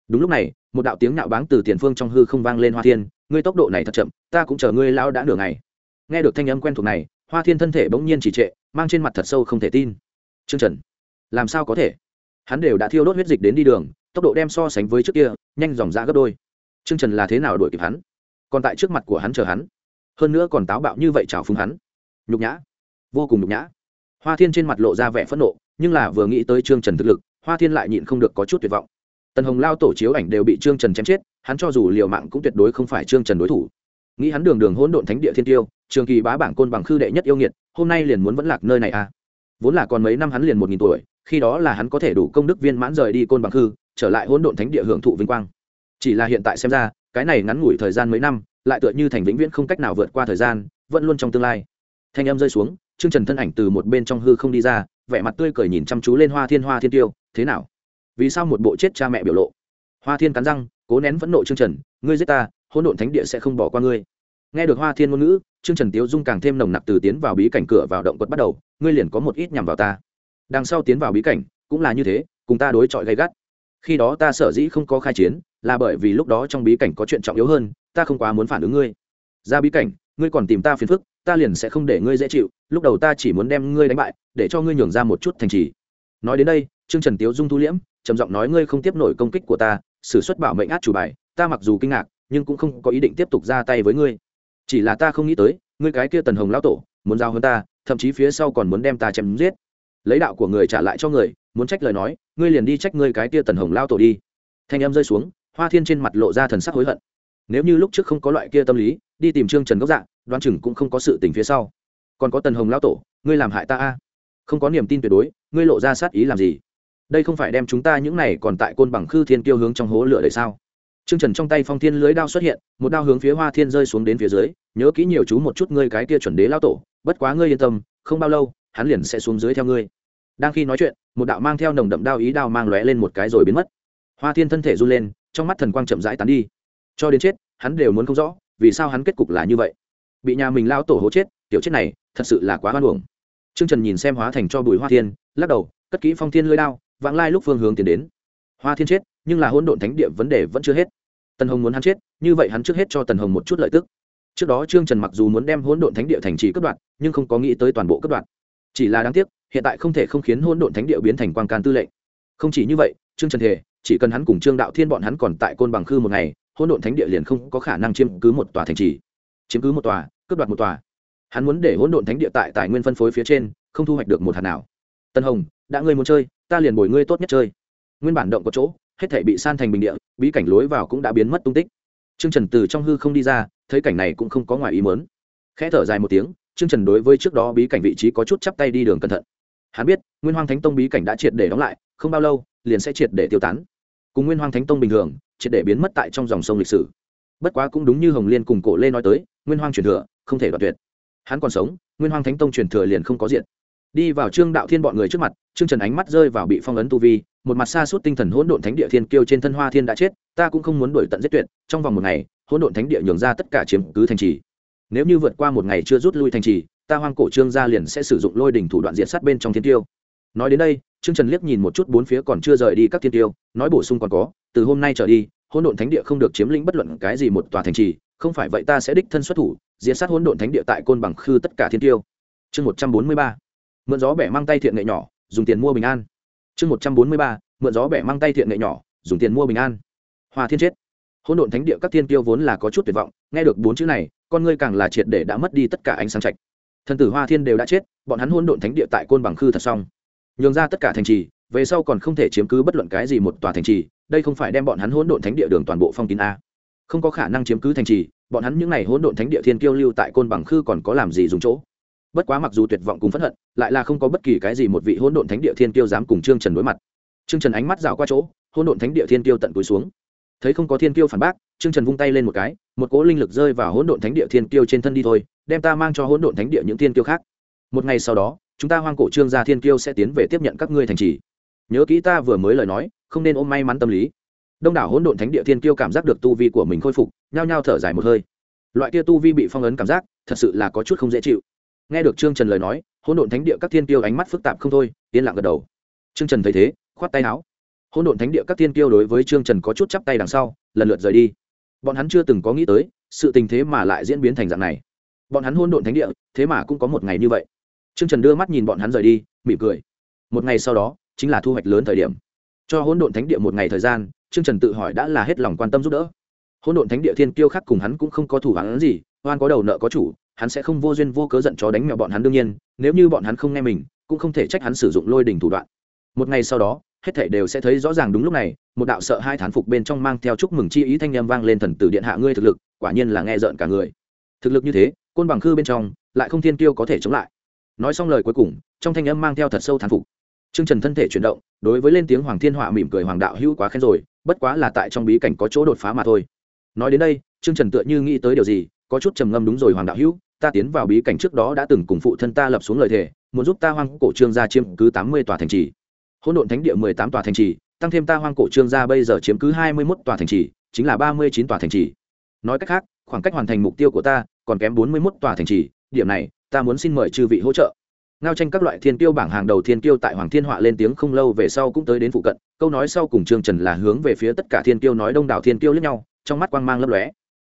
Speaker 1: Đúng lúc này một đạo tiếng nạo báng từ tiền phương trong hư không vang lên hoa thiên ngươi tốc độ này thật chậm ta cũng chờ ngươi lão đã nửa ngày. Nghe được thanh âm quen thuộc này hoa thiên thân thể bỗng nhiên chỉ trệ, mang trên mặt thật sâu không thể tin. Chương trần, làm sao có thể? Hắn đều đã thiêu đốt huyết dịch đến đi đường, tốc độ đem so sánh với trước kia, nhanh dòng ra gấp đôi. Chương trần là thế nào đuổi kịp hắn? Còn tại trước mặt của hắn chờ hắn. Hơn nữa còn táo bạo như vậy chào phúng hắn. Nhục nhã. Vô cùng nhục nhã. Hoa thiên trên mặt lộ ra vẻ phẫn nộ, nhưng là vừa nghĩ tới trương trần thực lực, hoa thiên lại nhịn không được có chút tuyệt vọng. Tần hồng lao tổ chiếu ảnh đều bị trương trần chém chết, hắn cho dù liều mạng cũng tuyệt đối không phải trương trần đối thủ nghĩ hắn đường đường hỗn độn thánh địa thiên tiêu, trường kỳ bá bảng côn bằng khư đệ nhất yêu nghiệt, hôm nay liền muốn vẫn lạc nơi này à. Vốn là còn mấy năm hắn liền một nghìn tuổi, khi đó là hắn có thể đủ công đức viên mãn rời đi côn bằng khư, trở lại hỗn độn thánh địa hưởng thụ vinh quang. Chỉ là hiện tại xem ra, cái này ngắn ngủi thời gian mấy năm, lại tựa như thành vĩnh viễn không cách nào vượt qua thời gian, vẫn luôn trong tương lai. Thanh âm rơi xuống, trương trần thân ảnh từ một bên trong hư không đi ra, vẻ mặt tươi cười nhìn chăm chú lên hoa thiên hoa thiên tiêu, thế nào? Vì sao một bộ chết cha mẹ biểu lộ? Hoa thiên cắn răng, cố nén phẫn nộ trương trần ngươi giết ta, hỗn độn thánh địa sẽ không bỏ qua ngươi. Nghe được hoa thiên ngôn ngữ, trương trần tiếu dung càng thêm nồng nặc từ tiến vào bí cảnh cửa vào động quật bắt đầu, ngươi liền có một ít nhằm vào ta. Đằng sau tiến vào bí cảnh, cũng là như thế, cùng ta đối chọi gay gắt. Khi đó ta sở dĩ không có khai chiến, là bởi vì lúc đó trong bí cảnh có chuyện trọng yếu hơn, ta không quá muốn phản ứng ngươi. Ra bí cảnh, ngươi còn tìm ta phiền phức, ta liền sẽ không để ngươi dễ chịu, lúc đầu ta chỉ muốn đem ngươi đánh bại, để cho ngươi nhường ra một chút thành trì. Nói đến đây, trương trần tiếu dung thu liễm, trầm giọng nói ngươi không tiếp nổi công kích của ta s ử suất bảo mệnh át chủ bài ta mặc dù kinh ngạc, nhưng cũng không có ý định tiếp tục ra tay với ngươi. Chỉ là ta không nghĩ tới, ngươi cái kia tần hồng lão tổ, muốn giao hơn ta, thậm chí phía sau còn muốn đem ta chém giết. Lấy đạo của người trả lại cho người, muốn trách lời nói, ngươi liền đi trách ngươi cái kia tần hồng lao tổ đi. Thanh em rơi xuống, hoa thiên trên mặt lộ ra thần sắc hối hận. Nếu như lúc trước không có loại kia tâm lý, đi tìm trương trần gốc dạng đoan chừng cũng không có sự tình phía sau. Còn có tần hồng lao tổ, ngươi làm hại ta a? Không có niềm tin tuyệt đối, ngươi lộ ra sát ý làm gì? Đây không phải đem chúng ta những này còn tại côn bằng khư thiên kiêu hướng trong hố lửa đấy sao? Trương Trần trong tay phong thiên lưới đao xuất hiện, một đao hướng phía Hoa Thiên rơi xuống đến phía dưới, nhớ kỹ nhiều chú một chút ngươi cái kia chuẩn đế lao tổ, bất quá ngươi yên tâm, không bao lâu, hắn liền sẽ xuống dưới theo ngươi. Đang khi nói chuyện, một đạo mang theo nồng đậm đao ý đao mang lóe lên một cái rồi biến mất. Hoa Thiên thân thể run lên, trong mắt thần quang chậm rãi tán đi. Cho đến chết, hắn đều muốn không rõ, vì sao hắn kết cục là như vậy. Bị nhà mình lao tổ hố chết, tiểu chết này, thật sự là quá oan uổng. Trương Trần nhìn xem hóa thành cho bụi Hoa Thiên, lắc đầu, cất kỹ phong thiên lưới đao, vãng lai lúc phương hướng tiến đến. Hoa Thiên chết, nhưng là hỗn độn thánh địa vấn đề vẫn chưa hết. Tần hồng muốn hắn chết, như vậy hắn trước hết cho tần hồng một chút lợi tức. Trước đó trương trần mặc dù muốn đem hỗn độn thánh địa thành trì cấp đoạn nhưng không có nghĩ tới toàn bộ cấp đoạn chỉ là đáng tiếc, hiện tại không thể không khiến hỗn độn thánh địa biến thành quan can tư lệnh. Không chỉ như vậy, trương trần thể chỉ cần hắn cùng trương đạo thiên bọn hắn còn tại côn bằng khư một ngày, hỗn độn thánh địa liền không có khả năng chiếm cứ một tòa thành trì. Chiếm cứ một tòa, cướp đoạt một tòa. Hắn muốn để hỗn độn thánh địa tại tài nguyên phân phối phía trên, không thu hoạch được một hạt nào. Tân hồng, đã ngươi muốn chơi, ta liền bồi ngươi tốt nhất chơi. Nguyên bản động có chỗ hết thể bị san thành bình địa, bí cảnh lối vào cũng đã biến mất tung tích. Trương trần từ trong hư không đi ra, thấy cảnh này cũng không có ngoài ý mớn khẽ thở dài một tiếng, trương trần đối với trước đó bí cảnh vị trí có chút chắp tay đi đường cẩn thận. Hắn biết, nguyên hoàng thánh tông bí cảnh đã triệt để đóng lại, không bao lâu, liền sẽ triệt để tiêu tán. Cùng nguyên hoàng thánh tông bình thường, triệt để biến mất tại trong dòng sông lịch sử. Bất quá cũng đúng như hồng liên cùng cổ lê nói tới, nguyên hoàng truyền thừa, không thể đoạt tuyệt. Hắn còn sống, nguyên hoàng thánh tông truyền thừa liền không có diện đi vào trương đạo thiên bọn người trước mặt, trương trần ánh mắt rơi vào bị phong ấn tu vi, một mặt xa suốt tinh thần hỗn độn thánh địa thiên kiêu trên thân hoa thiên đã chết, ta cũng không muốn đuổi tận giết tuyệt, trong vòng một ngày, hỗn độn thánh địa nhường ra tất cả chiếm cứ thành trì. Nếu như vượt qua một ngày chưa rút lui thành trì, ta hoang cổ trương gia liền sẽ sử dụng lôi đỉnh thủ đoạn diện sát bên trong thiên tiêu nói đến đây, trương trần liếc nhìn một chút bốn phía còn chưa rời đi các thiên tiêu nói bổ sung còn có, từ hôm nay trở đi, hỗn độn thánh địa không được chiếm lĩnh bất luận cái gì một tòa thành trì, không phải vậy ta sẽ đích thân xuất thủ diện sát hỗn độn thánh địa tại côn bằng khư tất cả thiên tiêu chương một trăm bốn mươi ba mượn gió bẻ mang tay thiện nghệ nhỏ, dùng tiền mua bình an. Chương một trăm bốn mươi ba, mượn gió bẻ mang tay thiện nghệ nhỏ, dùng tiền mua bình an. Hoa thiên chết. Hỗn độn thánh địa các thiên tiêu vốn là có chút tuyệt vọng, nghe được bốn chữ này, con ngươi càng là triệt để đã mất đi tất cả ánh sáng trạch. Thần tử hoa thiên đều đã chết, bọn hắn hỗn độn thánh địa tại côn bằng khư thật xong. Nhường ra tất cả thành trì, về sau còn không thể chiếm cứ bất luận cái gì một tòa thành trì, đây không phải đem bọn hắn hỗn độn thánh địa đường toàn bộ phong kín a. Không có khả năng chiếm cứ thành trì, bọn hắn những n à y hỗn độn thánh địa thiên kiêu lưu tại côn bằng khư còn có làm gì dùng chỗ? Bất quá mặc dù tuyệt vọng cùng phẫn hận, lại là không có bất kỳ cái gì một vị hỗn độn thánh địa thiên tiêu dám cùng trương trần đối mặt. Trương trần ánh mắt rào qua chỗ, hỗn độn thánh địa thiên tiêu tận cúi xuống. Thấy không có thiên tiêu phản bác, trương trần vung tay lên một cái, một cỗ linh lực rơi vào hỗn độn thánh địa thiên tiêu trên thân đi thôi, đem ta mang cho hỗn độn thánh địa những thiên tiêu khác. Một ngày sau đó, chúng ta hoang cổ trương gia thiên tiêu sẽ tiến về tiếp nhận các ngươi thành trì. Nhớ kỹ ta vừa mới lời nói, không nên ôm may mắn tâm lý. Đông đảo hỗn độn thánh địa thiên tiêu cảm giác được tu vi của mình khôi phục, nhao nhao thở dài một hơi. Loại kia tu vi bị phong ấn cảm giác, thật sự là có chút không dễ chịu nghe được trương trần lời nói, hỗn độn thánh địa các thiên tiêu ánh mắt phức tạp không thôi, yên lặng gật đầu. Trương trần thấy thế, khoát tay áo. Hỗn độn thánh địa các thiên tiêu đối với trương trần có chút chắp tay đằng sau, lần lượt rời đi. Bọn hắn chưa từng có nghĩ tới, sự tình thế mà lại diễn biến thành dạng này. Bọn hắn hỗn độn thánh địa, thế mà cũng có một ngày như vậy. Trương trần đưa mắt nhìn bọn hắn rời đi, mỉm cười. Một ngày sau đó, chính là thu hoạch lớn thời điểm. Cho hỗn độn thánh địa một ngày thời gian, trương trần tự hỏi đã là hết lòng quan tâm giúp đỡ. Hỗn độn thánh địa thiên kiêu khác cùng hắn cũng không có thủ hắn gì, oan có đầu nợ có chủ hắn sẽ không vô duyên vô cớ giận chó đánh mèo bọn hắn đương nhiên nếu như bọn hắn không nghe mình cũng không thể trách hắn sử dụng lôi đình thủ đoạn. Một ngày sau đó hết thảy đều sẽ thấy rõ ràng đúng lúc này một đạo sợ hai thán phục bên trong mang theo chúc mừng chi ý thanh â vang lên thần tử điện hạ ngươi thực lực quả nhiên là nghe rợn cả người. Thực lực như thế côn bằng khư bên trong lại không thiên kiêu có thể chống lại. Nói xong lời cuối cùng trong thanh âm mang theo thật sâu thán phục. Trương Trần thân thể chuyển động, đối với lên tiếng Hoàng Thiên Họa mỉm cười Hoàng đạo hữu quá khen rồi, bất quá là tại trong bí cảnh có chỗ đột phá mà thôi. Nói đến đây, Trương Trần tựa như nghĩ tới điều gì, có chút trầm ngâm đúng rồi Hoàng đạo hữu, ta tiến vào bí cảnh trước đó đã từng cùng phụ thân ta lập xuống lời thề, muốn giúp ta Hoang cổ Trương gia chiếm cứ tám mươi tòa thành trì. Hỗn độn thánh địa mười tám tòa thành trì, tăng thêm ta Hoang cổ Trương gia bây giờ chiếm cứ hai mươi mốt tòa thành trì, chính là ba mươi chín tòa thành trì. Nói cách khác, khoảng cách hoàn thành mục tiêu của ta còn kém bốn mươi mốt tòa thành trì, điểm này, ta muốn xin mời chư vị hỗ trợ ngao tranh các loại thiên tiêu bảng hàng đầu thiên tiêu tại hoàng thiên họa lên tiếng không lâu về sau cũng tới đến phụ cận câu nói sau cùng trương trần là hướng về phía tất cả thiên tiêu nói đông đảo thiên tiêu lẫn nhau trong mắt quang mang lấp lóe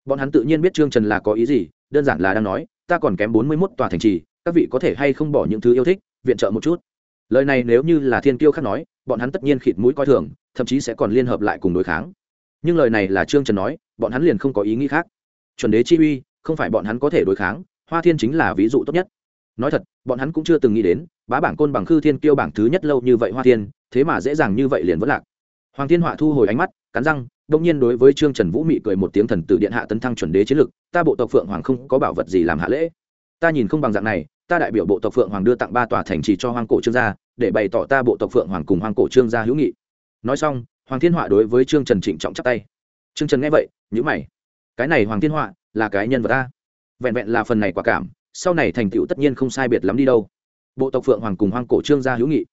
Speaker 1: bọn hắn tự nhiên biết trương trần là có ý gì, đơn giản là đang nói, ta còn kém bốn mươi mốt tòa thành trì, các vị có thể hay không bỏ những thứ yêu thích, viện trợ một chút? Lời này nếu như là thiên tiêu khác nói, bọn hắn tất nhiên khịt mũi coi thường, thậm chí sẽ còn liên hợp lại cùng đối kháng. Nhưng lời này là trương trần nói, bọn hắn liền không có ý nghĩ khác. Chuẩn đế chi uy, không phải bọn hắn có thể đối kháng, hoa thiên chính là ví dụ tốt nhất. Nói thật, bọn hắn cũng chưa từng nghĩ đến, bá bảng côn bằng khư thiên kiêu bảng thứ nhất lâu như vậy hoa thiên, thế mà dễ dàng như vậy liền vẫn lạc. Hoàng thiên họa thu hồi ánh mắt, cắn răng đông nhiên đối với trương trần vũ mị cười một tiếng thần tử điện hạ tấn thăng chuẩn đế chiến lực, ta bộ tộc phượng hoàng không có bảo vật gì làm hạ lễ. Ta nhìn không bằng dạng này, ta đại biểu bộ tộc phượng hoàng đưa tặng ba tòa thành trì cho hoàng cổ trương gia, để bày tỏ ta bộ tộc phượng hoàng cùng hoàng cổ trương gia hữu nghị. Nói xong, hoàng thiên họa đối với trương trần trịnh trọng chắc tay. Trương trần nghe vậy nhữ mày. Cái này hoàng thiên họa là cái nhân vật ta vẹn vẹn là phần này quả cảm, sau này thành tựu tất nhiên không sai biệt lắm đi đâu. Bộ tộc phượng hoàng cùng hoang cổ trương gia hữu nghị.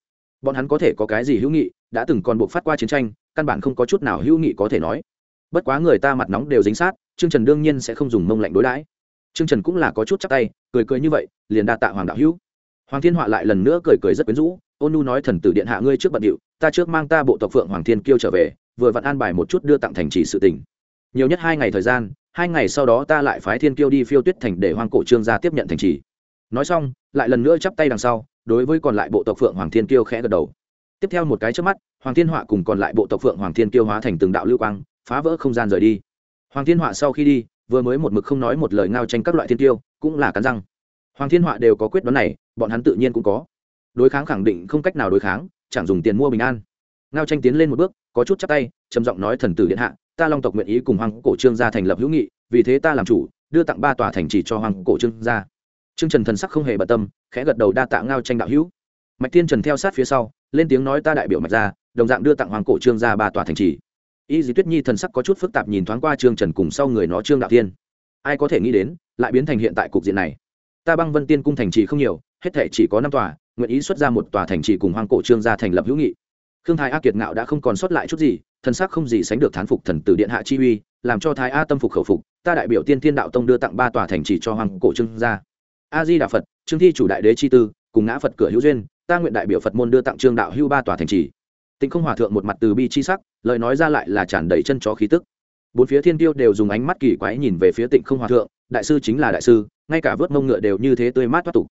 Speaker 1: Bọn hắn có thể có cái gì hữu nghị, đã từng còn buộc phát qua chiến tranh căn bản không có chút nào hữu nghị có thể nói. Bất quá người ta mặt nóng đều dính sát, trương trần đương nhiên sẽ không dùng mông lạnh đối đãi. Trương trần cũng là có chút chắc tay, cười cười như vậy, liền đa tạ hoàng đạo hữu. Hoàng thiên họa lại lần nữa cười cười rất quyến rũ, ôn nu nói thần tử điện hạ ngươi trước bận điệu, ta trước mang ta bộ tộc phượng hoàng thiên kiêu trở về, vừa vặn an bài một chút đưa tặng thành trì sự tình. Nhiều nhất hai ngày thời gian, hai ngày sau đó ta lại phái thiên kiêu đi phiêu tuyết thành để hoàng cổ trương gia tiếp nhận thành trì. Nói xong, lại lần nữa chắp tay đằng sau, đối với còn lại bộ tộc phượng hoàng thiên kiêu khẽ gật đầu. Tiếp theo một cái trước mắt hoàng thiên họa cùng còn lại bộ tộc phượng hoàng thiên kiêu hóa thành từng đạo lưu quang phá vỡ không gian rời đi. Hoàng thiên họa sau khi đi vừa mới một mực không nói một lời ngao tranh các loại thiên tiêu, cũng là cắn răng. Hoàng thiên họa đều có quyết đoán này bọn hắn tự nhiên cũng có. Đối kháng khẳng định không cách nào đối kháng chẳng dùng tiền mua bình an. Ngao tranh tiến lên một bước có chút chắc tay trầm giọng nói thần tử điện hạ ta long tộc nguyện ý cùng hoàng cổ trương gia thành lập hữu nghị vì thế ta làm chủ đưa tặng ba tòa thành trì cho hoàng cổ trương gia. Trương trần thần sắc không hề bận tâm khẽ gật đầu đa tạ ngao tranh đạo hữu. Mạch Thiên trần theo sát phía sau lên tiếng nói ta đại biểu mạch gia đồng dạng đưa tặng hoàng cổ trương gia ba tòa thành trì. Y dì tuyết nhi thần sắc có chút phức tạp nhìn thoáng qua trương trần cùng sau người nó trương đạo tiên ai có thể nghĩ đến, lại biến thành hiện tại cục diện này? Ta băng vân tiên cung thành trì không nhiều, hết thể chỉ có năm tòa, nguyện ý xuất ra một tòa thành trì cùng hoàng cổ trương gia thành lập hữu nghị. Khương thái a kiệt ngạo đã không còn sót lại chút gì, thần sắc không gì sánh được thán phục thần tử điện hạ chi uy, làm cho thái a tâm phục khẩu phục, ta đại biểu tiên thiên đạo tông đưa tặng ba tòa thành trì cho hoàng cổ trương gia. A di đà phật, trương thi chủ đại đế chi tư, cùng ngã phật cửa hữu duyên, ta nguyện đại biểu phật môn đưa tặng trương đạo hưu ba tòa thành trì tịnh không hòa thượng một mặt từ bi chi sắc, lời nói ra lại là tràn đầy chân chó khí tức. Bốn phía thiên tiêu đều dùng ánh mắt kỳ quái nhìn về phía tịnh không hòa thượng, đại sư chính là đại sư, ngay cả vớt mông ngựa đều như thế tươi mát thoát tục.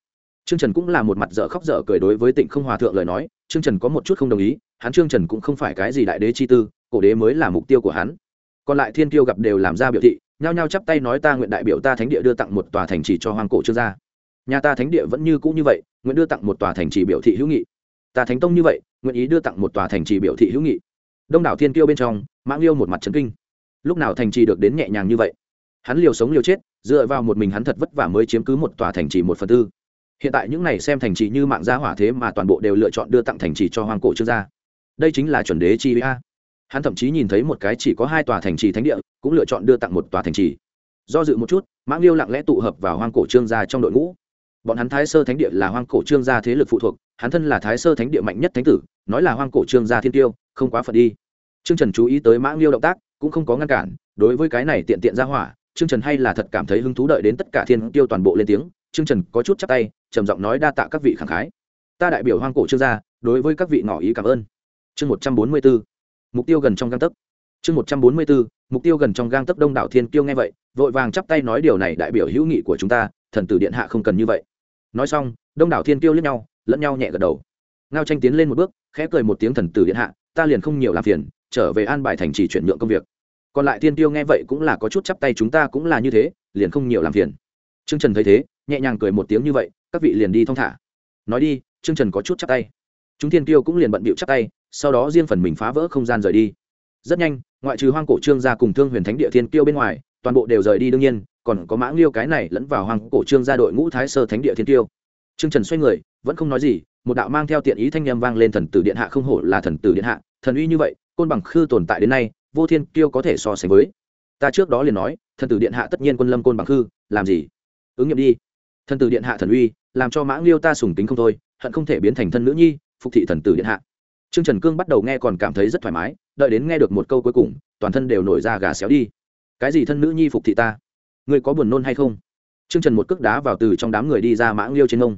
Speaker 1: Trương trần cũng là một mặt dở khóc dở cười đối với tịnh không hòa thượng lời nói, trương trần có một chút không đồng ý, hắn trương trần cũng không phải cái gì đại đế chi tư, cổ đế mới là mục tiêu của hắn. Còn lại thiên tiêu gặp đều làm ra biểu thị, nhao nhao chắp tay nói ta nguyện đại biểu ta thánh địa đưa tặng một tòa thành trì cho hoàng cổ trương gia. Nhà ta thánh địa vẫn như cũ như vậy, nguyện đưa tặng một tòa thành trì biểu thị hữu nghị. Ta thánh tông như vậy nguyện ý đưa tặng một tòa thành trì biểu thị hữu nghị. Đông đảo thiên kiêu bên trong mãng liêu một mặt trấn kinh. Lúc nào thành trì được đến nhẹ nhàng như vậy? Hắn liều sống liều chết, dựa vào một mình hắn thật vất vả mới chiếm cứ một tòa thành trì một phần tư. Hiện tại những này xem thành trì như mạng gia hỏa thế mà toàn bộ đều lựa chọn đưa tặng thành trì cho hoàng cổ trương gia. Đây chính là chuẩn đế chi a. Hắn thậm chí nhìn thấy một cái chỉ có hai tòa thành trì thánh địa, cũng lựa chọn đưa tặng một tòa thành trì. Do dự một chút mãng liêu lặng lẽ tụ hợp vào hoang cổ trương gia trong đội ngũ. Bọn hắn thái sơ thánh địa là hoang cổ trương gia thế lực phụ thuộc hắn thân là thái sơ thánh địa mạnh nhất thánh tử, nói là hoang cổ trương gia thiên tiêu, không quá phật đi. Trương trần chú ý tới mã liêu động tác, cũng không có ngăn cản, đối với cái này tiện tiện ra hỏa, trương trần hay là thật cảm thấy hứng thú đợi đến tất cả thiên tiêu toàn bộ lên tiếng, trương trần có chút chắc tay, trầm giọng nói đa tạ các vị khẳng khái. Ta đại biểu hoang cổ trương gia, đối với các vị ngỏ ý cảm ơn. Chương một trăm bốn mươi bốn, mục tiêu gần trong găng tấc. Chương một trăm bốn mươi bốn, mục tiêu gần trong gang tấc đông đảo thiên kiêu nghe vậy, vội vàng chắp tay nói điều này đại biểu hữu nghị của chúng ta, thần tử điện hạ không cần như vậy. Nói xong, đông đảo thiên kiêu lẫn nhau lẫn nhau nhẹ gật đầu. Ngao tranh tiến lên một bước, khẽ cười một tiếng thần tử điện hạ, ta liền không nhiều làm phiền, trở về an bài thành trì chuyển nhượng công việc. Còn lại thiên tiêu nghe vậy cũng là có chút chắp tay, chúng ta cũng là như thế, liền không nhiều làm phiền. Trương trần thấy thế, nhẹ nhàng cười một tiếng như vậy, các vị liền đi thong thả. Nói đi, trương trần có chút chắp tay. Chúng thiên tiêu cũng liền bận bịu chắp tay, sau đó riêng phần mình phá vỡ không gian rời đi. Rất nhanh, ngoại trừ hoang cổ trương gia cùng thương huyền thánh địa thiên tiêu bên ngoài, toàn bộ đều rời đi đương nhiên, còn có mãng liêu cái này lẫn vào hoang cổ trương gia đội ngũ thái sơ thánh địa thiên tiêu trương trần xoay người, vẫn không nói gì, một đạo mang theo tiện ý thanh âm vang lên thần tử điện hạ không hổ là thần tử điện hạ, thần uy như vậy, côn bằng khư tồn tại đến nay, vô thiên tiêu có thể so sánh với. Ta trước đó liền nói, thần tử điện hạ tất nhiên quân lâm côn bằng khư, làm gì? Ứng nghiệm đi. Thần tử điện hạ thần uy, làm cho mãng liêu ta sủng tính không thôi, hận không thể biến thành thân nữ nhi, phục thị thần tử điện hạ. Trương trần cương bắt đầu nghe còn cảm thấy rất thoải mái, đợi đến nghe được một câu cuối cùng, toàn thân đều nổi ra gà xéo đi. Cái gì thân nữ nhi phục thị ta? Ngươi có buồn nôn hay không? Trương trần một cước đá vào từ trong đám người đi ra mãng liêu trên ngông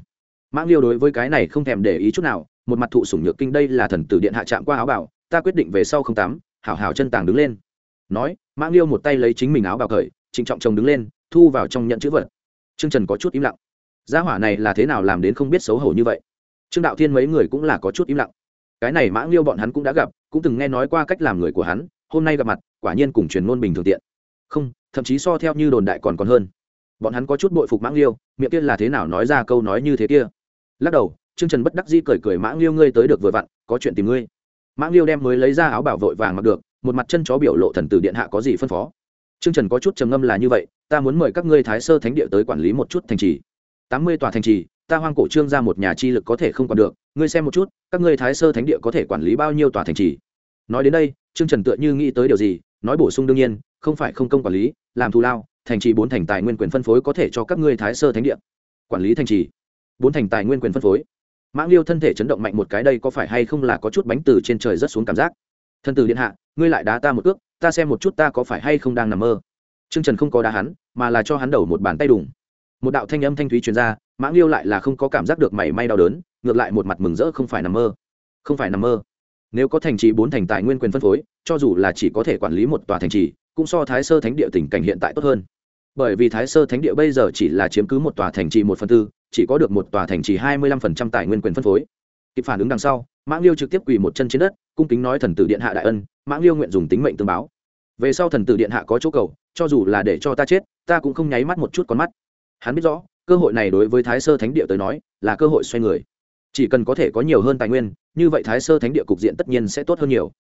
Speaker 1: mãng liêu đối với cái này không thèm để ý chút nào, một mặt thụ sủng nhược kinh đây là thần tử điện hạ chạm qua áo bảo ta quyết định về sau không tắm, hảo hảo chân tàng đứng lên. Nói, mãng liêu một tay lấy chính mình áo bào cởi, trịnh trọng chồng đứng lên, thu vào trong nhận chữ vật. Trương trần có chút im lặng. Gia hỏa này là thế nào làm đến không biết xấu hổ như vậy? Trương đạo thiên mấy người cũng là có chút im lặng. Cái này mãng liêu bọn hắn cũng đã gặp, cũng từng nghe nói qua cách làm người của hắn, hôm nay gặp mặt, quả nhiên cùng truyền ngôn bình thường tiện. Không, thậm chí so theo như đồn đại còn còn hơn. Bọn hắn có chút bội phục mãng liêu, miệng kia là thế nào nói ra câu nói như thế kia? Lắc đầu, trương trần bất đắc dĩ cười cười, mã liêu ngươi tới được vừa vặn, có chuyện tìm ngươi. Mã liêu đem mới lấy ra áo bảo vội vàng mặc được, một mặt chân chó biểu lộ thần tử điện hạ có gì phân phó. Trương trần có chút trầm ngâm là như vậy, ta muốn mời các ngươi thái sơ thánh địa tới quản lý một chút thành trì. Tám mươi tòa thành trì, ta hoang cổ trương ra một nhà chi lực có thể không còn được, ngươi xem một chút, các ngươi thái sơ thánh địa có thể quản lý bao nhiêu tòa thành trì? Nói đến đây, trương trần tựa như nghĩ tới điều gì, nói bổ sung đương nhiên, không phải không công quản lý, làm thù lao, thành trì bốn thành tài nguyên quyền phân phối có thể cho các ngươi thái sơ thánh địa quản lý thành trì bốn thành tài nguyên quyền phân phối. Mãng liêu thân thể chấn động mạnh một cái đây có phải hay không là có chút bánh từ trên trời rất xuống cảm giác? Thân tử điện hạ, ngươi lại đá ta một ước ta xem một chút ta có phải hay không đang nằm mơ. Trương trần không có đá hắn, mà là cho hắn đầu một bàn tay đùng. Một đạo thanh âm thanh thúy truyền ra, mãng liêu lại là không có cảm giác được mảy may đau đớn, ngược lại một mặt mừng rỡ không phải nằm mơ. Không phải nằm mơ. Nếu có thành trì bốn thành tài nguyên quyền phân phối, cho dù là chỉ có thể quản lý một tòa thành trì, cũng so thái sơ thánh địa tình cảnh hiện tại tốt hơn. Bởi vì thái sơ thánh địa bây giờ chỉ là chiếm cứ một tòa thành trì một phần tư chỉ có được một tòa thành chỉ hai mươi lăm phần trăm tài nguyên quyền phân phối. Kịp phản ứng đằng sau mãng liêu trực tiếp quỳ một chân trên đất, cung kính nói thần tử điện hạ đại ân mãng liêu nguyện dùng tính mệnh tương báo. Về sau thần tử điện hạ có chỗ cầu, cho dù là để cho ta chết, ta cũng không nháy mắt một chút con mắt. Hắn biết rõ, cơ hội này đối với thái sơ thánh địa tới nói, là cơ hội xoay người. Chỉ cần có thể có nhiều hơn tài nguyên, như vậy thái sơ thánh địa cục diện tất nhiên sẽ tốt hơn nhiều.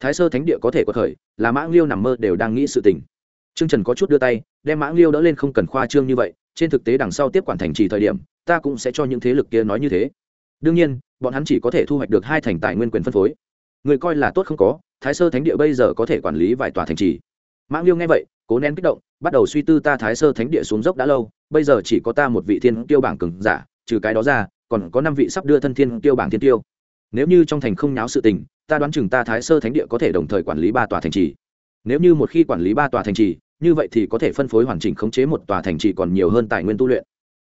Speaker 1: Thái sơ thánh địa có thể có khởi là mãng liêu nằm mơ đều đang nghĩ sự tình. T r ư ơ n g trần có chút đưa tay, đem mãng liêu đỡ lên không cần khoa trương như vậy, trên thực tế đằng sau tiếp quản thành trì thời điểm ta cũng sẽ cho những thế lực kia nói như thế. Đương nhiên, bọn hắn chỉ có thể thu hoạch được hai thành tài nguyên quyền phân phối. Người coi là tốt không có, thái sơ thánh địa bây giờ có thể quản lý vài tòa thành trì. Mãng liêu nghe vậy, cố nén kích động, bắt đầu suy tư ta thái sơ thánh địa xuống dốc đã lâu, bây giờ chỉ có ta một vị thiên tiêu bảng cừng giả, trừ cái đó ra, còn có năm vị sắp đưa thân thiên tiêu bảng thiên tiêu nếu như trong thành không nháo sự tình, ta đoán chừng ta thái sơ thánh địa có thể đồng thời quản lý ba tòa thành trì. Nếu như một khi quản lý ba tòa thành trì, như vậy thì có thể phân phối hoàn chỉnh khống chế một tòa thành trì còn nhiều hơn tài nguyên tu luyện.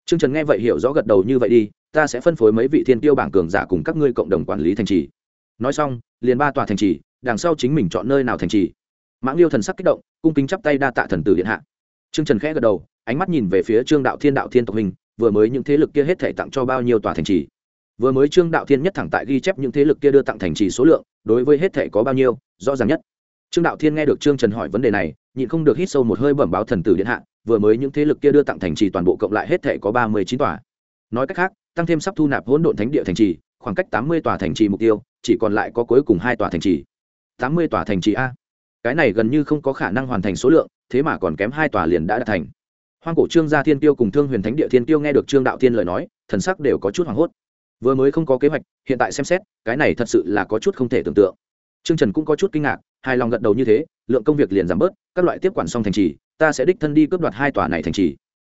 Speaker 1: Trương trần nghe vậy hiểu rõ gật đầu như vậy đi, ta sẽ phân phối mấy vị thiên tiêu bảng cường giả cùng các ngươi cộng đồng quản lý thành trì. Nói xong, liền ba tòa thành trì, đằng sau chính mình chọn nơi nào thành trì. Mãng liêu thần sắc kích động, cung kính chắp tay đa tạ thần tử điện hạ. Trương trần khẽ gật đầu, ánh mắt nhìn về phía trương đạo thiên đạo thiên tộc hình, vừa mới những thế lực kia hết thể tặng cho bao nhiêu tòa thành trì. Vừa mới trương đạo thiên nhất thẳng tại ghi chép những thế lực kia đưa tặng thành trì số lượng, đối với hết thể có bao nhiêu, rõ ràng nhất. Trương đạo thiên nghe được trương trần hỏi vấn đề này nhịn không được hít sâu một hơi bẩm báo thần tử điện hạ, vừa mới những thế lực kia đưa tặng thành trì toàn bộ cộng lại hết thể có ba mươi chín tòa. Nói cách khác, tăng thêm sắp thu nạp hỗn độn thánh địa thành trì, khoảng cách tám mươi tòa thành trì mục tiêu, chỉ còn lại có cuối cùng hai tòa thành trì. tám mươi tòa thành trì a. Cái này gần như không có khả năng hoàn thành số lượng, thế mà còn kém hai tòa liền đã đạt thành. Hoang cổ trương gia thiên tiêu cùng thương huyền thánh địa thiên tiêu nghe được trương đạo thiên lời nói, thần sắc đều có chút hoảng hốt. Vừa mới không có kế hoạch, hiện tại xem xét, cái này thật sự là có chút không thể tưởng tượng. Trương trần cũng có chút kinh ngạc hài lòng gật đầu như thế, lượng công việc liền giảm bớt, các loại tiếp quản xong thành trì, ta sẽ đích thân đi cướp đoạt hai tòa này thành trì.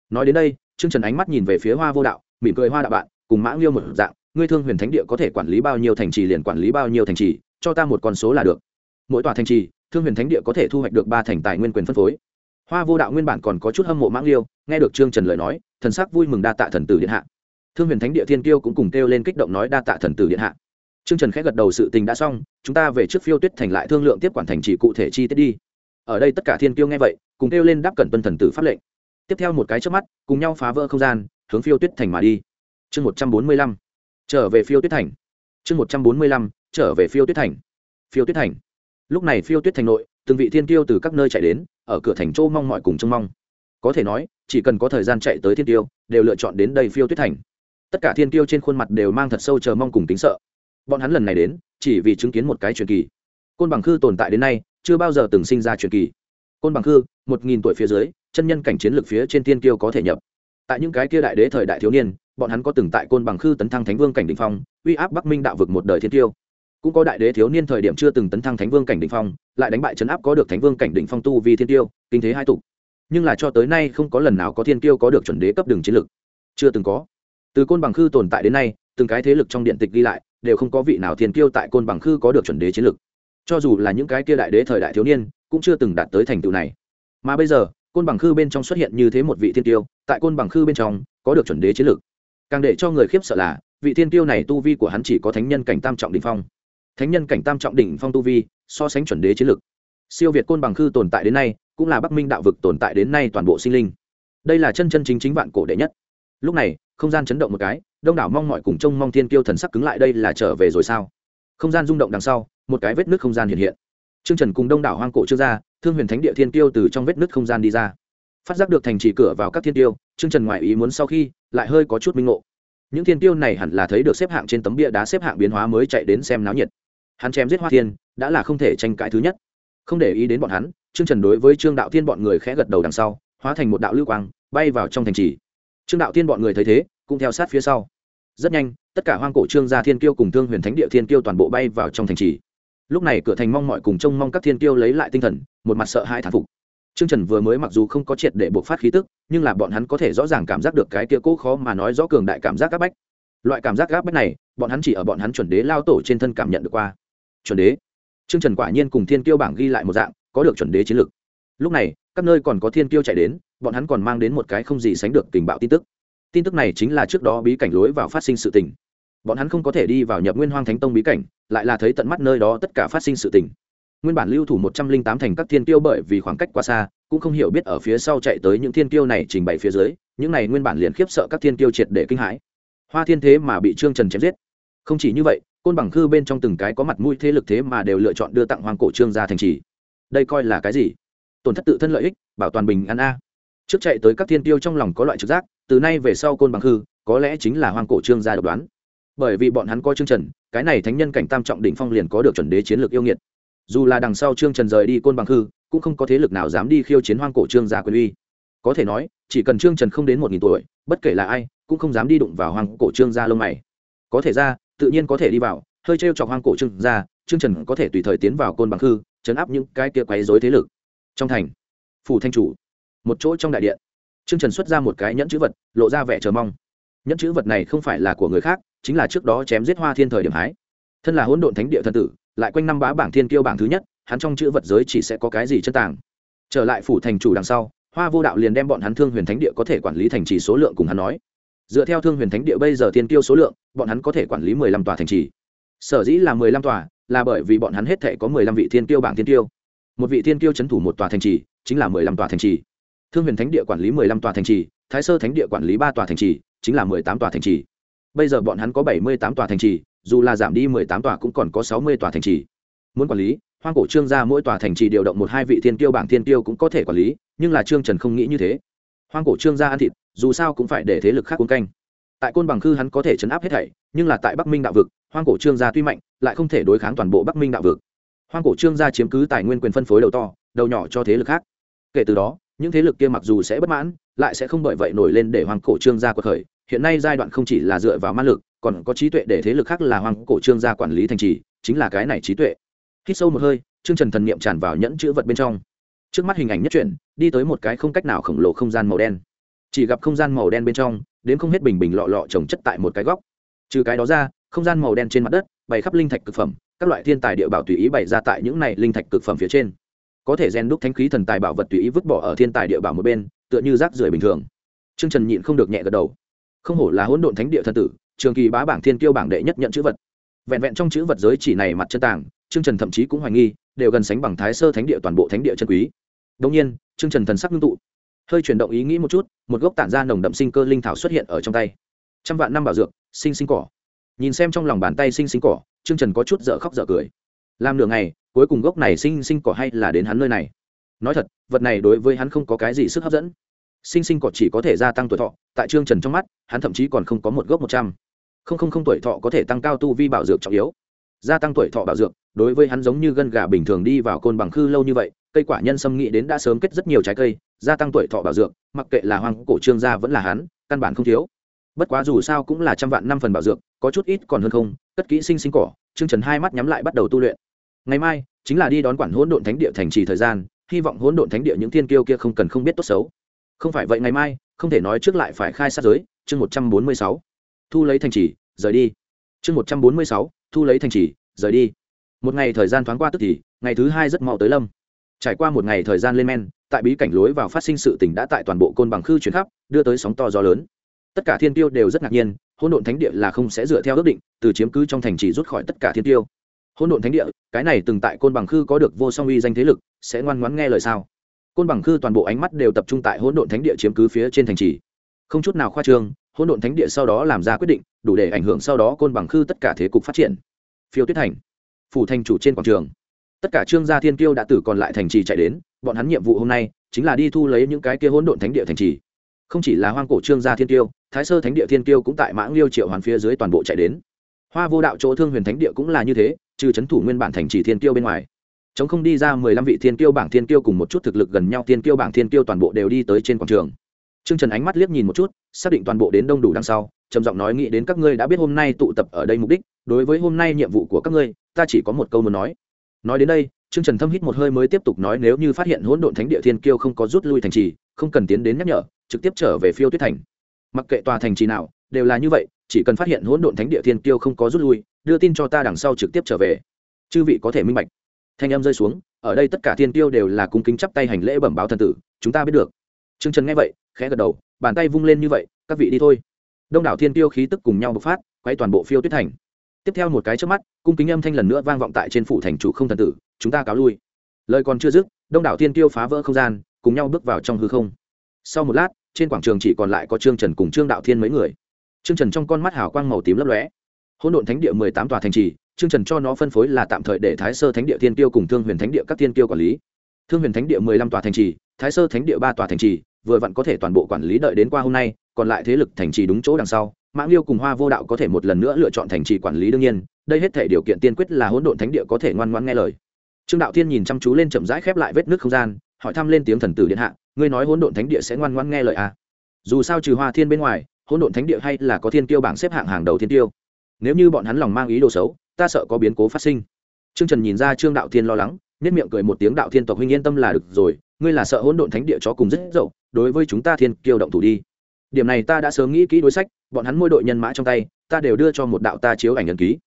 Speaker 1: Nói đến đây, trương trần ánh mắt nhìn về phía hoa vô đạo, mỉm cười hoa đạo bạn, cùng mã liêu một dạng, ngươi thương huyền thánh địa có thể quản lý bao nhiêu thành trì liền quản lý bao nhiêu thành trì, cho ta một con số là được. Mỗi tòa thành trì, thương huyền thánh địa có thể thu hoạch được ba thành tài nguyên quyền phân phối. Hoa vô đạo nguyên bản còn có chút hâm mộ mãng liêu nghe được trương trần lời nói, thần sắc vui mừng đa tạ thần tử điện hạ. Thương huyền thánh địa thiên tiêu cũng cùng kêu lên kích động nói đa tạ thần tử điện hạ trương trần khẽ gật đầu sự tình đã xong, chúng ta về trước phiêu tuyết thành lại thương lượng tiếp quản thành trì cụ thể chi tiết đi. Ở đây tất cả thiên tiêu nghe vậy, cùng kêu lên đáp cẩn tuân thần tử pháp lệnh. Tiếp theo một cái chớp mắt, cùng nhau phá vỡ không gian, hướng phiêu tuyết thành mà đi. Chương một trăm bốn mươi lăm, trở về phiêu tuyết thành. Chương một trăm bốn mươi lăm, trở về phiêu tuyết thành. Phiêu tuyết thành. Lúc này phiêu tuyết thành nội, từng vị thiên tiêu từ các nơi chạy đến, ở cửa thành châu mong mọi cùng trông mong. Có thể nói, chỉ cần có thời gian chạy tới thiên tiêu đều lựa chọn đến đây phiêu tuyết thành. Tất cả thiên tiêu trên khuôn mặt đều mang thật sâu chờ mong cùng tính sợ bọn hắn lần này đến, chỉ vì chứng kiến một cái truyền kỳ. Côn bằng khư tồn tại đến nay, chưa bao giờ từng sinh ra truyền kỳ. Côn bằng khư, một nghìn tuổi phía dưới, chân nhân cảnh chiến lược phía trên thiên tiêu có thể nhập. Tại những cái kia đại đế thời đại thiếu niên, bọn hắn có từng tại côn bằng khư tấn thăng thánh vương cảnh đ ỉ n h phong, uy áp bắc minh đạo vực một đời thiên tiêu. Cũng có đại đế thiếu niên thời điểm chưa từng tấn thăng thánh vương cảnh đ ỉ n h phong, lại đánh bại chấn áp có được thánh vương cảnh đ ỉ n h phong tu vì thiên tiêu, kinh thế hai tục nhưng là cho tới nay không có lần nào có thiên tiêu có được chuẩn đế cấp đường chiến lược. Chưa từng có. Từ côn bằng khư tồn tại đến nay, từng cái thế lực trong điện tịch ghi lại đều không có vị nào thiên tiêu tại côn bằng khư có được chuẩn đế chiến lược cho dù là những cái kia đại đế thời đại thiếu niên, cũng chưa từng đạt tới thành tựu này. Mà bây giờ, côn bằng khư bên trong xuất hiện như thế một vị thiên tiêu tại côn bằng khư bên trong, có được chuẩn đế chiến lược càng để cho người khiếp sợ là, vị thiên tiêu này tu vi của hắn chỉ có thánh nhân cảnh tam trọng đ phong. Thánh nhân cảnh tam trọng đỉnh phong tu vi, so sánh chuẩn đế chiến lực. Siêu việt côn bằng khư tồn tại đến nay, cũng là bắc minh đạo vực tồn tại đến nay toàn bộ sinh linh. Đây là chân chân chính chính vạn cổ đệ nhất. Lúc này không gian chấn động một cái, đông đảo mong mọi cùng trông mong thiên kiêu thần sắc cứng lại đây là trở về rồi sao? Không gian rung động đằng sau, một cái vết nứt không gian hiện hiện. Trương trần cùng đông đảo hoang cổ chưa ra, thương huyền thánh địa thiên tiêu từ trong vết nứt không gian đi ra. Phát giác được thành trì cửa vào các thiên tiêu trương trần ngoại ý muốn sau khi, lại hơi có chút minh ngộ. Những thiên tiêu này hẳn là thấy được xếp hạng trên tấm bia đá xếp hạng biến hóa mới chạy đến xem náo nhiệt. Hắn chém giết hoa thiên, đã là không thể tranh cãi thứ nhất. Không để ý đến bọn hắn, trương trần đối với trương đạo thiên bọn người khẽ gật đầu đằng sau, hóa thành một đạo lưu quang, bay vào trong thành trì trương đạo thiên bọn người thấy thế, cũng theo sát phía sau. Rất nhanh, tất cả hoang cổ trương gia thiên kiêu cùng thương huyền thánh địa thiên kiêu toàn bộ bay vào trong thành trì. Lúc này cửa thành mong mọi cùng trông mong các thiên kiêu lấy lại tinh thần, một mặt sợ hãi thản phục. Trương trần vừa mới mặc dù không có triệt để buộc phát khí tức, nhưng là bọn hắn có thể rõ ràng cảm giác được cái kia cố khó mà nói rõ cường đại cảm giác áp bách. Loại cảm giác áp bách này, bọn hắn chỉ ở bọn hắn chuẩn đế lao tổ trên thân cảm nhận được qua. Chuẩn đế. Trương trần quả nhiên cùng thiên kiêu bảng ghi lại một dạng, có được chuẩn đế chiến lược lúc này các nơi còn có thiên kiêu chạy đến, bọn hắn còn mang đến một cái không gì sánh được tình bạo tin tức. Tin tức này chính là trước đó bí cảnh lối vào phát sinh sự tình. Bọn hắn không có thể đi vào nhập nguyên hoang thánh tông bí cảnh, lại là thấy tận mắt nơi đó tất cả phát sinh sự tình. Nguyên bản lưu thủ một trăm linh tám thành các thiên kiêu bởi vì khoảng cách quá xa, cũng không hiểu biết ở phía sau chạy tới những thiên kiêu này trình bày phía dưới, những này nguyên bản liền khiếp sợ các thiên kiêu triệt để kinh hãi. Hoa thiên thế mà bị trương trần chém giết. Không chỉ như vậy, côn bằng khư bên trong từng cái có mặt mũi thế lực thế mà đều lựa chọn đưa tặng hoàng cổ trương ra thành trì. Đây coi là cái gì? Tổn thất tự thân lợi ích, bảo toàn bình an a. Trước chạy tới các thiên tiêu trong lòng có loại trực giác, từ nay về sau côn bằng hư, có lẽ chính là hoàng cổ trương gia độc đoán. Bởi vì bọn hắn coi trương trần, cái này thánh nhân cảnh tam trọng đỉnh phong liền có được chuẩn đế chiến lược yêu nghiệt. Dù là đằng sau trương trần rời đi côn bằng hư, cũng không có thế lực nào dám đi khiêu chiến hoang cổ trương gia quyền uy. Có thể nói, chỉ cần trương trần không đến một nghìn tuổi, bất kể là ai, cũng không dám đi đụng vào hoang cổ trương gia lông mày. Có thể ra, tự nhiên có thể đi vào, hơi t chọc hoang cổ trương gia, trương trần có thể tùy thời tiến vào côn bằng hư, chấn áp những cái kia quấy dối thế lực trong thành. Phủ thanh chủ, một chỗ trong đại điện. Trương trần xuất ra một cái nhẫn chữ vật, lộ ra vẻ chờ mong. Nhẫn chữ vật này không phải là của người khác, chính là trước đó chém giết hoa thiên thời điểm hái. Thân là hỗn độn thánh địa thần tử, lại quanh năm bá bảng thiên kiêu bảng thứ nhất, hắn trong chữ vật giới chỉ sẽ có cái gì chân tàng. Trở lại phủ thành chủ đằng sau, hoa vô đạo liền đem bọn hắn thương huyền thánh địa có thể quản lý thành trì số lượng cùng hắn nói. Dựa theo thương huyền thánh địa bây giờ thiên tiêu số lượng, bọn hắn có thể quản lý mười lăm tòa thành trì. Sở dĩ là mười lăm tòa, là bởi vì bọn hắn hết thể có mười lăm vị thiên tiêu bảng thiên tiêu một vị thiên tiêu c h ấ n thủ một tòa thành trì, chính là mười lăm tòa thành trì. Thương huyền thánh địa quản lý mười lăm tòa thành trì, thái sơ thánh địa quản lý ba tòa thành trì, chính là mười tám tòa thành trì. Bây giờ bọn hắn có bảy mươi tám tòa thành trì, dù là giảm đi mười tám tòa cũng còn có sáu mươi tòa thành trì. Muốn quản lý, hoang cổ trương gia mỗi tòa thành trì điều động một hai vị thiên tiêu bảng thiên tiêu cũng có thể quản lý, nhưng là trương trần không nghĩ như thế. Hoang cổ trương gia ăn thịt, dù sao cũng phải để thế lực khác cuốn canh. Tại côn bằng khư hắn có thể chấn áp hết thảy, nhưng là tại bắc minh đạo vực, hoang cổ trương gia tuy mạnh, lại không thể đối kháng toàn bộ bắc minh đạo vực hoang cổ trương gia chiếm cứ tài nguyên quyền phân phối đầu to, đầu nhỏ cho thế lực khác. Kể từ đó, những thế lực kia mặc dù sẽ bất mãn, lại sẽ không bởi vậy nổi lên để hoang cổ trương gia cuộc khởi. Hiện nay giai đoạn không chỉ là dựa vào ma lực, còn có trí tuệ để thế lực khác là hoang cổ trương gia quản lý thành trì, chính là cái này trí tuệ. Hít sâu một hơi, trương trần thần niệm tràn vào nhẫn chữ vật bên trong. Trước mắt hình ảnh nhất truyện đi tới một cái không cách nào khổng lồ không gian màu đen. Chỉ gặp không gian màu đen bên trong, đến không hết bình bình lọ lọ trồng chất tại một cái góc. Trừ cái đó ra, không gian màu đen trên mặt đất, bày khắp linh thạch cực phẩm các loại thiên tài địa bảo tùy ý bày ra tại những này linh thạch cực phẩm phía trên. Có thể rèn đúc thánh khí thần tài bảo vật tùy ý vứt bỏ ở thiên tài địa bảo một bên, tựa như rác rưởi bình thường. Trương trần nhịn không được nhẹ gật đầu. Không hổ là hỗn độn thánh địa thần tử, trường kỳ bá bảng thiên kiêu bảng đệ nhất nhận chữ vật. Vẹn vẹn trong chữ vật giới chỉ này mặt chân tàng, trương trần thậm chí cũng hoài nghi, đều gần sánh bằng thái sơ thánh địa toàn bộ thánh địa chân quý. Đông nhiên, trương trần thần sắc ngưng tụ. Hơi chuyển động ý nghĩ một chút, một gốc tản ra nồng đậm sinh cơ linh thảo xuất hiện ở trong tay. Trăm vạn năm bảo dược, sinh sinh cỏ. Nhìn xem trong lòng bàn tay sinh sinh cỏ Trương trần có chút dở khóc dở cười. Làm nửa ngày, cuối cùng gốc này sinh sinh cỏ hay là đến hắn nơi này? Nói thật, vật này đối với hắn không có cái gì sức hấp dẫn. Sinh sinh cỏ chỉ có thể gia tăng tuổi thọ, tại trương trần trong mắt, hắn thậm chí còn không có một gốc một trăm. Không không không tuổi thọ có thể tăng cao tu vi bảo dược trọng yếu. Gia tăng tuổi thọ bảo dược, đối với hắn giống như gân gà bình thường đi vào côn bằng khư lâu như vậy, cây quả nhân sâm nghĩ đến đã sớm kết rất nhiều trái cây, gia tăng tuổi thọ bảo dược, mặc kệ là hoàng cổ trương gia vẫn là hắn, căn bản không thiếu. Bất quá dù sao cũng là trăm vạn năm phần bảo dược, có chút ít còn hơn không cất kỹ sinh sinh cỏ, trương trần hai mắt nhắm lại bắt đầu tu luyện. Ngày mai, chính là đi đón quản hỗn độn thánh địa thành trì thời gian, hy vọng hỗn độn thánh địa những thiên kiêu kia không cần không biết tốt xấu. Không phải vậy ngày mai, không thể nói trước lại phải khai sát giới, chương một trăm bốn mươi sáu. Thu lấy thành trì, rời đi. Chương một trăm bốn mươi sáu, thu lấy thành trì, rời đi. Một ngày thời gian thoáng qua tức thì, ngày thứ hai rất mau tới lâm. Trải qua một ngày thời gian lên men, tại bí cảnh lối vào phát sinh sự tình đã tại toàn bộ côn bằng khư chuyển khắp, đưa tới sóng to gió lớn. Tất cả thiên tiêu đều rất ngạc nhiên Hỗn độn thánh địa là không sẽ dựa theo ước định, từ chiếm cứ trong thành trì rút khỏi tất cả thiên tiêu. Hỗn độn thánh địa, cái này từng tại côn bằng khư có được vô song uy danh thế lực, sẽ ngoan ngoãn nghe lời sao? Côn bằng khư toàn bộ ánh mắt đều tập trung tại hỗn độn thánh địa chiếm cứ phía trên thành trì. Không chút nào khoa trương, hỗn độn thánh địa sau đó làm ra quyết định, đủ để ảnh hưởng sau đó côn bằng khư tất cả thế cục phát triển. Phiêu tuyết thành, phủ thành chủ trên quảng trường. Tất cả trương gia thiên kiêu đã tử còn lại thành trì chạy đến, bọn hắn nhiệm vụ hôm nay chính là đi thu lấy những cái kia hỗn độn thánh địa thành trì không chỉ là hoang cổ trương gia thiên tiêu, thái sơ thánh địa thiên tiêu cũng tại mãng liêu triệu hoàn phía dưới toàn bộ chạy đến. Hoa vô đạo chỗ thương huyền thánh địa cũng là như thế trừ c h ấ n thủ nguyên bản thành trì thiên tiêu bên ngoài. Chống không đi ra mười lăm vị thiên tiêu bảng thiên tiêu cùng một chút thực lực gần nhau thiên tiêu bảng thiên tiêu toàn bộ đều đi tới trên quảng trường. T r ư ơ n g trần ánh mắt liếc nhìn một chút xác định toàn bộ đến đông đủ đằng sau trầm giọng nói nghĩ đến các ngươi đã biết hôm nay tụ tập ở đây mục đích đối với hôm nay nhiệm vụ của các ngươi ta chỉ có một câu muốn nói. Nói đến đây trương trần thâm hít một hơi mới tiếp tục nói nếu như phát hiện hỗn độn thánh địa thiên kiêu không có rút lui thành trì không cần tiến đến nhắc nhở trực tiếp trở về phiêu tuyết thành. Mặc kệ tòa thành trì nào, đều là như vậy, chỉ cần phát hiện hỗn độn thánh địa thiên tiêu không có rút lui, đưa tin cho ta đằng sau trực tiếp trở về. Chư vị có thể minh bạch. Thanh em rơi xuống, ở đây tất cả thiên tiêu đều là cung kính chắp tay hành lễ bẩm báo thần tử, chúng ta biết được. Trương trần nghe vậy, khẽ gật đầu, bàn tay vung lên như vậy, các vị đi thôi. Đông đảo thiên tiêu khí tức cùng nhau bộc phát, quay toàn bộ phiêu tuyết thành. Tiếp theo một cái trước mắt, cung kính âm thanh lần nữa vang vọng tại trên phủ thành chủ không thần tử, chúng ta cáo lui. Lời còn chưa dứt, đông đảo thiên tiêu phá vỡ không gian, cùng nhau bước vào trong hư không. Sau một lát trên quảng trường chỉ còn lại có trương trần cùng trương đạo thiên mấy người. Trương trần trong con mắt hào quang màu tím lấp lóe. Hỗn độn thánh địa mười tám tòa thành trì, trương trần cho nó phân phối là tạm thời để thái sơ thánh địa thiên tiêu cùng thương huyền thánh địa các thiên tiêu quản lý. Thương huyền thánh địa mười lăm tòa thành trì, thái sơ thánh địa ba tòa thành trì, vừa vặn có thể toàn bộ quản lý đợi đến qua hôm nay, còn lại thế lực thành trì đúng chỗ đằng sau. Mãng liêu cùng hoa vô đạo có thể một lần nữa lựa chọn thành trì quản lý đương nhiên, đây hết thể điều kiện tiên quyết là hỗn độn thánh địa có thể ngoan ngoan nghe lời. Trương đạo thiên nhìn chăm chú lên chậm rãi khép lại vết nước không gian hỏi thăm lên tiếng thần tử điện hạ, ngươi nói hỗn độn thánh địa sẽ ngoan ngoan nghe lời à? dù sao trừ hoa thiên bên ngoài, hỗn độn thánh địa hay là có thiên tiêu bảng xếp hạng hàng đầu thiên tiêu nếu như bọn hắn lòng mang ý đồ xấu, ta sợ có biến cố phát sinh. Trương trần nhìn ra trương đạo thiên lo lắng nhất miệng cười một tiếng đạo thiên tộc huynh yên tâm là được rồi, ngươi là sợ hỗn độn thánh địa cho cùng rất dậu, đối với chúng ta thiên kiêu động thủ đi. Điểm này ta đã sớm nghĩ kỹ đối sách, bọn hắn môi đội nhân mã trong tay, ta đều đưa cho một đạo ta chiếu ảnh ấn ký.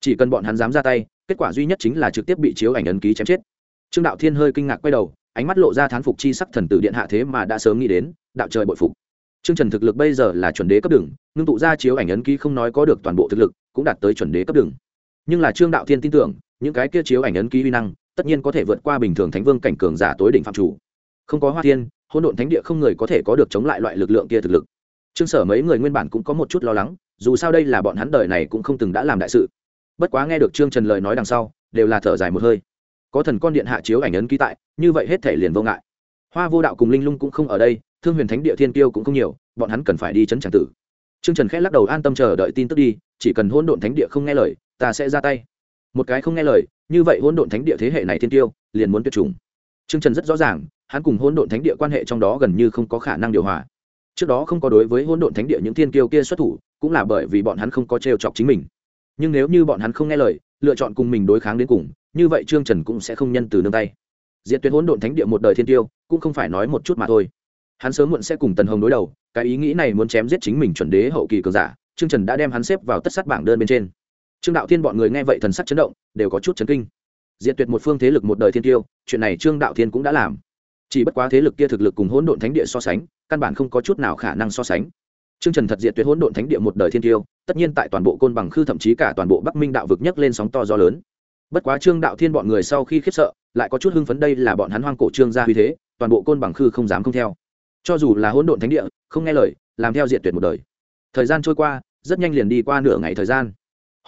Speaker 1: Chỉ cần bọn hắn dám ra tay, kết quả duy nhất chính là trực tiếp bị chiếu ảnh ấn ký chém chết trương đạo thiên hơi kinh ngạc quay đầu ánh mắt lộ ra thán phục chi sắc thần tử điện hạ thế mà đã sớm nghĩ đến đạo trời bội phục Trương Trần thực lực bây giờ là chuẩn đế cấp đường, ngưng tụ ra chiếu ảnh ấn ký không nói có được toàn bộ thực lực, cũng đạt tới chuẩn đế cấp đường. Nhưng là Trương Đạo Thiên tin tưởng, những cái kia chiếu ảnh ấn ký uy năng, tất nhiên có thể vượt qua bình thường thánh vương cảnh cường giả tối đỉnh phạm chủ. Không có Hoa Thiên, hôn độn thánh địa không người có thể có được chống lại loại lực lượng kia thực lực. Trương Sở mấy người nguyên bản cũng có một chút lo lắng, dù sao đây là bọn hắn đời này cũng không từng đã làm đại sự. Bất quá nghe được Trương Trần lời nói đằng sau, đều là thở dài một hơi. Có thần con điện hạ chiếu ảnh ấn ký tại, như vậy hết thể liền vô ngại. Hoa Vô Đạo cùng Linh Lung cũng không ở đây, Thương Huyền Thánh địa thiên tiêu cũng không nhiều, bọn hắn cần phải đi chấn tràng tử. Trương trần khẽ lắc đầu an tâm chờ đợi tin tức đi chỉ cần hỗn độn thánh địa không nghe lời ta sẽ ra tay. Một cái không nghe lời như vậy hỗn độn thánh địa thế hệ này thiên tiêu liền muốn tuyệt chủng. Trương trần rất rõ ràng hắn cùng hỗn độn thánh địa quan hệ trong đó gần như không có khả năng điều hòa. Trước đó không có đối với hỗn độn thánh địa những thiên kiêu kia xuất thủ cũng là bởi vì bọn hắn không có trêu chọc chính mình. Nhưng nếu như bọn hắn không nghe lời lựa chọn cùng mình đối kháng đến cùng như vậy trương trần cũng sẽ không nhân từ nương tay. Diện tuyệt hỗn độn thánh địa một đời thiên tiêu, cũng không phải nói một chút mà thôi. Hắn sớm muộn sẽ cùng tần hồng đối đầu, cái ý nghĩ này muốn chém giết chính mình chuẩn đế hậu kỳ cường giả, trương trần đã đem hắn xếp vào tất sát bảng đơn bên trên. Trương đạo thiên bọn người nghe vậy thần sắc chấn động, đều có chút chấn kinh. Diệt tuyệt một phương thế lực một đời thiên tiêu, chuyện này trương đạo thiên cũng đã làm. Chỉ bất quá thế lực kia thực lực cùng hỗn độn thánh địa so sánh, căn bản không có chút nào khả năng so sánh. Trương trần thật diệt tuyệt hỗn độn thánh địa một đời thiên tiêu, tất nhiên tại toàn bộ côn bằng khư thậm chí cả toàn bộ bắc minh đạo vực nhấc lên sóng to gió lớn bất quá trương đạo thiên bọn người sau khi khiếp sợ, lại có chút hưng phấn đây là bọn hắn hoang cổ trương gia huy thế, toàn bộ côn bằng khư không dám không theo. Cho dù là hỗn độn thánh địa, không nghe lời, làm theo diện tuyệt một đời. Thời gian trôi qua, rất nhanh liền đi qua nửa ngày thời gian.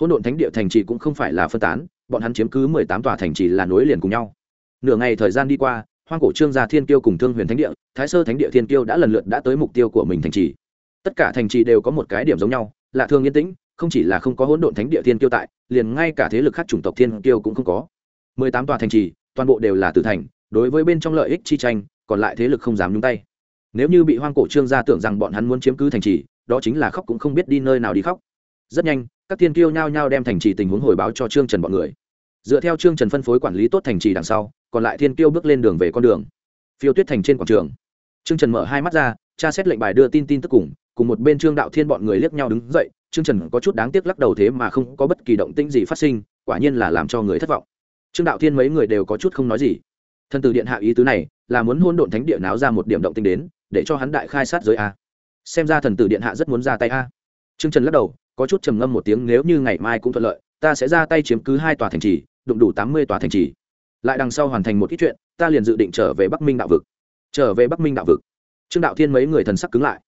Speaker 1: Hỗn độn thánh địa thành trì cũng không phải là phân tán, bọn hắn chiếm cứ mười tám tòa thành trì là nối liền cùng nhau. Nửa ngày thời gian đi qua, hoang cổ trương gia thiên kiêu cùng thương huyền thánh địa, thái sơ thánh địa thiên kiêu đã lần lượt đã tới mục tiêu của mình thành trì. Tất cả thành trì đều có một cái điểm giống nhau là thường yên tĩnh không chỉ là không có hỗn độn thánh địa thiên kiêu tại, liền ngay cả thế lực khác chủng tộc thiên kiêu cũng không có. Mười tám tòa thành trì, toàn bộ đều là tử thành, đối với bên trong lợi ích chi tranh, còn lại thế lực không dám nhúng tay. Nếu như bị hoang cổ trương gia tưởng rằng bọn hắn muốn chiếm cứ thành trì, đó chính là khóc cũng không biết đi nơi nào đi khóc. Rất nhanh, các thiên kiêu nhao nhao đem thành trì tình huống hồi báo cho trương trần bọn người. Dựa theo trương trần phân phối quản lý tốt thành trì đằng sau, còn lại thiên kiêu bước lên đường về con đường. Phiêu tuyết thành trên quảng trường. Trương trần mở hai mắt ra, tra xét lệnh bài đưa tin tin tức cùng cùng một bên trương đạo thiên bọn người liếc nhau đứng dậy trương trần có chút đáng tiếc lắc đầu thế mà không có bất kỳ động tĩnh gì phát sinh, quả nhiên là làm cho người thất vọng. Trương đạo thiên mấy người đều có chút không nói gì. Thân từ điện hạ ý tứ này, là muốn hôn độn thánh địa náo ra một điểm động tĩnh đến, để cho hắn đại khai sát giới a. Xem ra thần tử điện hạ rất muốn ra tay a. Trương trần lắc đầu, có chút trầm ngâm một tiếng, nếu như ngày mai cũng thuận lợi, ta sẽ ra tay chiếm cứ hai tòa thành trì, đụng đủ tám mươi tòa thành trì. Lại đằng sau hoàn thành một ít chuyện, ta liền dự định trở về bắc minh đạo vực. Trở về bắc minh đạo vực. Trương đạo thiên mấy người thần sắc cứng lại.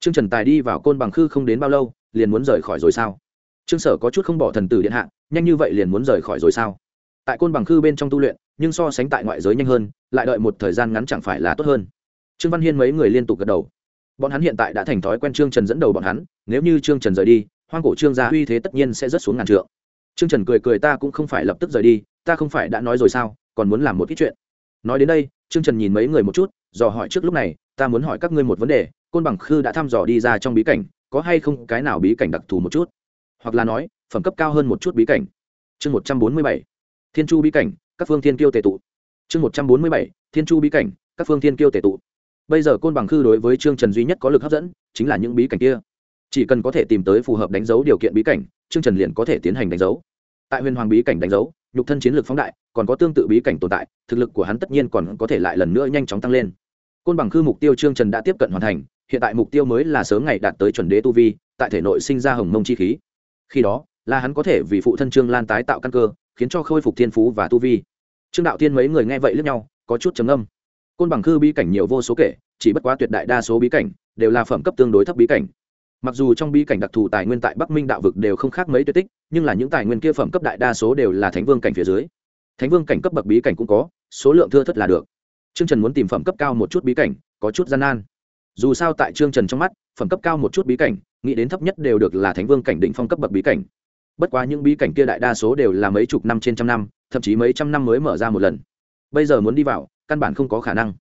Speaker 1: Trương trần tài đi vào côn bằng khư không đến bao lâu liền muốn rời khỏi rồi sao? Trương sở có chút không bỏ thần tử điện hạ, nhanh như vậy liền muốn rời khỏi rồi sao? Tại côn bằng khư bên trong tu luyện, nhưng so sánh tại ngoại giới nhanh hơn, lại đợi một thời gian ngắn chẳng phải là tốt hơn. Trương văn hiên mấy người liên tục gật đầu. Bọn hắn hiện tại đã thành thói quen trương trần dẫn đầu bọn hắn, nếu như trương trần rời đi, hoang cổ trương gia uy thế tất nhiên sẽ rất xuống ngàn trượng. Trương trần cười cười ta cũng không phải lập tức rời đi, ta không phải đã nói rồi sao, còn muốn làm một ít chuyện. Nói đến đây, trương trần nhìn mấy người một chút, dò hỏi trước lúc này, ta muốn hỏi các ngươi một vấn đề, côn bằng khư đã thăm dò đi ra trong bí cảnh có hay không cái nào bí cảnh đặc thù một chút? Hoặc là nói, phẩm cấp cao hơn một chút bí cảnh. Chương một trăm bốn mươi bảy, thiên chu bí cảnh, các phương thiên kiêu tệ tụ. Chương một trăm bốn mươi bảy, thiên chu bí cảnh, các phương thiên kiêu tệ tụ. Bây giờ côn bằng khư đối với trương trần duy nhất có lực hấp dẫn, chính là những bí cảnh kia. Chỉ cần có thể tìm tới phù hợp đánh dấu điều kiện bí cảnh, trương trần liền có thể tiến hành đánh dấu. Tại huyền hoàng bí cảnh đánh dấu, nhục thân chiến lược phóng đại, còn có tương tự bí cảnh tồn tại, thực lực của hắn tất nhiên còn có thể lại lần nữa nhanh chóng tăng lên. Côn bằng khư mục tiêu trương trần đã tiếp cận hoàn thành hiện tại mục tiêu mới là sớm ngày đạt tới chuẩn đế tu vi, tại thể nội sinh ra hồng mông chi khí. Khi đó, là hắn có thể vì phụ thân trương lan tái tạo căn cơ, khiến cho khôi phục thiên phú và tu vi. Trương đạo thiên mấy người nghe vậy lướt nhau, có chút trầm âm côn bằng khư bí cảnh nhiều vô số kể, chỉ bất quá tuyệt đại đa số bí cảnh đều là phẩm cấp tương đối thấp bí cảnh. Mặc dù trong bí cảnh đặc thù tài nguyên tại bắc minh đạo vực đều không khác mấy tuyệt tích, nhưng là những tài nguyên kia phẩm cấp đại đa số đều là thánh vương cảnh phía dưới. Thánh vương cảnh cấp bậc bí cảnh cũng có, số lượng thưa thất là được. Trương trần muốn tìm phẩm cấp cao một chút bí cảnh, có chút gian nan dù sao tại trương trần trong mắt, phẩm cấp cao một chút bí cảnh, nghĩ đến thấp nhất đều được là thánh vương cảnh định phong cấp bậc bí cảnh. Bất quá những bí cảnh kia đại đa số đều là mấy chục năm trên trăm năm, thậm chí mấy trăm năm mới mở ra một lần. Bây giờ muốn đi vào, căn bản không có khả năng.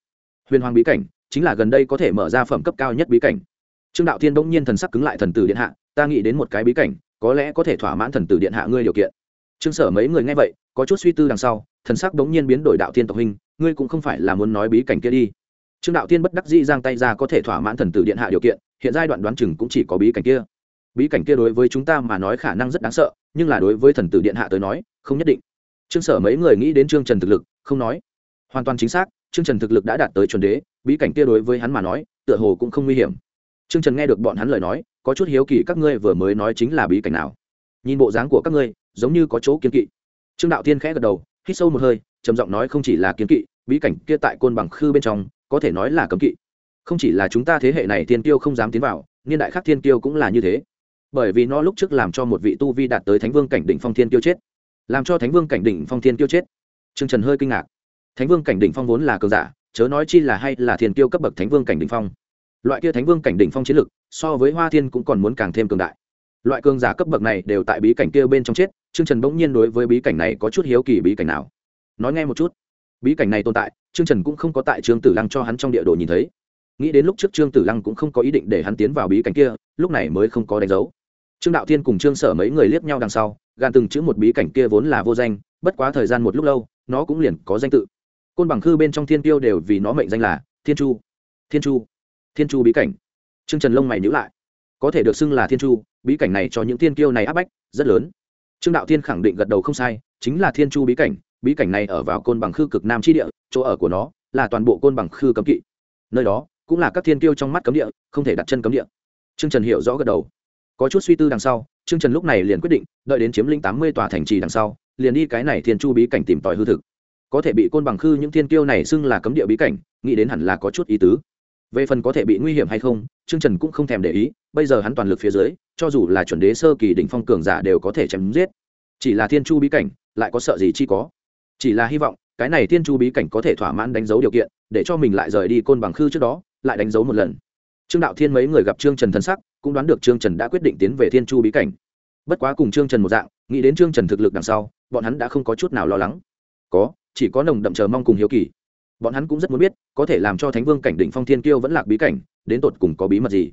Speaker 1: Huyền hoàng bí cảnh chính là gần đây có thể mở ra phẩm cấp cao nhất bí cảnh. Trương đạo thiên bỗng nhiên thần sắc cứng lại thần tử điện hạ, ta nghĩ đến một cái bí cảnh, có lẽ có thể thỏa mãn thần tử điện hạ ngươi điều kiện. Trương sở mấy người nghe vậy, có chút suy tư đằng sau, thần sắc bỗng nhiên biến đổi đạo thiên tộc hình ngươi cũng không phải là muốn nói bí cảnh kia đi trương đạo thiên bất đắc dĩ giang tay ra có thể thỏa mãn thần tử điện hạ điều kiện, hiện giai đoạn đoán chừng cũng chỉ có bí cảnh kia. Bí cảnh kia đối với chúng ta mà nói khả năng rất đáng sợ, nhưng là đối với thần tử điện hạ tới nói, không nhất định. Trương sở mấy người nghĩ đến trương trần thực lực, không nói. Hoàn toàn chính xác, trương trần thực lực đã đạt tới chuẩn đế, bí cảnh kia đối với hắn mà nói, tựa hồ cũng không nguy hiểm. Trương trần nghe được bọn hắn lời nói, có chút hiếu kỳ các ngươi vừa mới nói chính là bí cảnh nào. Nhìn bộ dáng của các ngươi, giống như có chỗ kiến kỵ. Trương đạo tiên khẽ gật đầu, hít sâu một hơi, trầm giọng nói không chỉ là kiến kỵ, bí cảnh kia tại côn bằng khư bên trong có thể nói là cấm kỵ. Không chỉ là chúng ta thế hệ này thiên tiêu không dám tiến vào, niên đại khác thiên tiêu cũng là như thế. Bởi vì nó lúc trước làm cho một vị tu vi đạt tới thánh vương cảnh đỉnh phong thiên tiêu chết. Làm cho thánh vương cảnh đỉnh phong thiên tiêu chết. Trương trần hơi kinh ngạc. Thánh vương cảnh đỉnh phong vốn là cường giả, chớ nói chi là hay là thiên tiêu cấp bậc thánh vương cảnh đỉnh phong. Loại kia thánh vương cảnh đỉnh phong chiến lực, so với hoa thiên cũng còn muốn càng thêm cường đại. Loại cường giả cấp bậc này đều tại bí cảnh kia bên trong chết, trương trần bỗng nhiên đối với bí cảnh này có chút hiếu kỳ bí cảnh nào. Nói nghe một chút bí cảnh này tồn tại, trương trần cũng không có tại trương tử lăng cho hắn trong địa đồ nhìn thấy. Nghĩ đến lúc trước trương tử lăng cũng không có ý định để hắn tiến vào bí cảnh kia, lúc này mới không có đánh dấu. Trương đạo thiên cùng trương sở mấy người liếc nhau đằng sau, gan từng chữ một bí cảnh kia vốn là vô danh, bất quá thời gian một lúc lâu, nó cũng liền có danh tự. Côn bằng khư bên trong thiên tiêu đều vì nó mệnh danh là thiên chu. Thiên chu. Thiên chu bí cảnh. Trương trần lông mày nhữ lại. Có thể được xưng là thiên chu, bí cảnh này cho những thiên tiêu này áp bách, rất lớn. Trương đạo thiên khẳng định gật đầu không sai, chính là thiên chu bí cảnh bí cảnh này ở vào côn bằng khư cực nam tri địa, chỗ ở của nó là toàn bộ côn bằng khư cấm kỵ. Nơi đó cũng là các thiên tiêu trong mắt cấm địa, không thể đặt chân cấm địa. Trương trần hiểu rõ gật đầu. Có chút suy tư đằng sau, trương trần lúc này liền quyết định, đợi đến chiếm lĩnh tám mươi tòa thành trì đằng sau, liền đi cái này thiên chu bí cảnh tìm tòi hư thực. Có thể bị côn bằng khư những thiên tiêu này xưng là cấm địa bí cảnh, nghĩ đến hẳn là có chút ý tứ. Về phần có thể bị nguy hiểm hay không, trương trần cũng không thèm để ý, bây giờ hắn toàn lực phía dưới, cho dù là chuẩn đế sơ kỳ đỉnh phong cường giả đều có thể chém giết. Chỉ là thiên chu bí cảnh, lại có sợ gì chi có? Chỉ là hy vọng, cái này thiên chu bí cảnh có thể thỏa mãn đánh dấu điều kiện, để cho mình lại rời đi côn bằng khư trước đó, lại đánh dấu một lần. Trương đạo thiên mấy người gặp trương trần thân sắc, cũng đoán được trương trần đã quyết định tiến về thiên chu bí cảnh. Bất quá cùng trương trần một dạng, nghĩ đến trương trần thực lực đằng sau, bọn hắn đã không có chút nào lo lắng. Có, chỉ có nồng đậm chờ mong cùng hiếu kỳ. Bọn hắn cũng rất muốn biết, có thể làm cho thánh vương cảnh định phong thiên kiêu vẫn lạc bí cảnh, đến tột cùng có bí mật gì.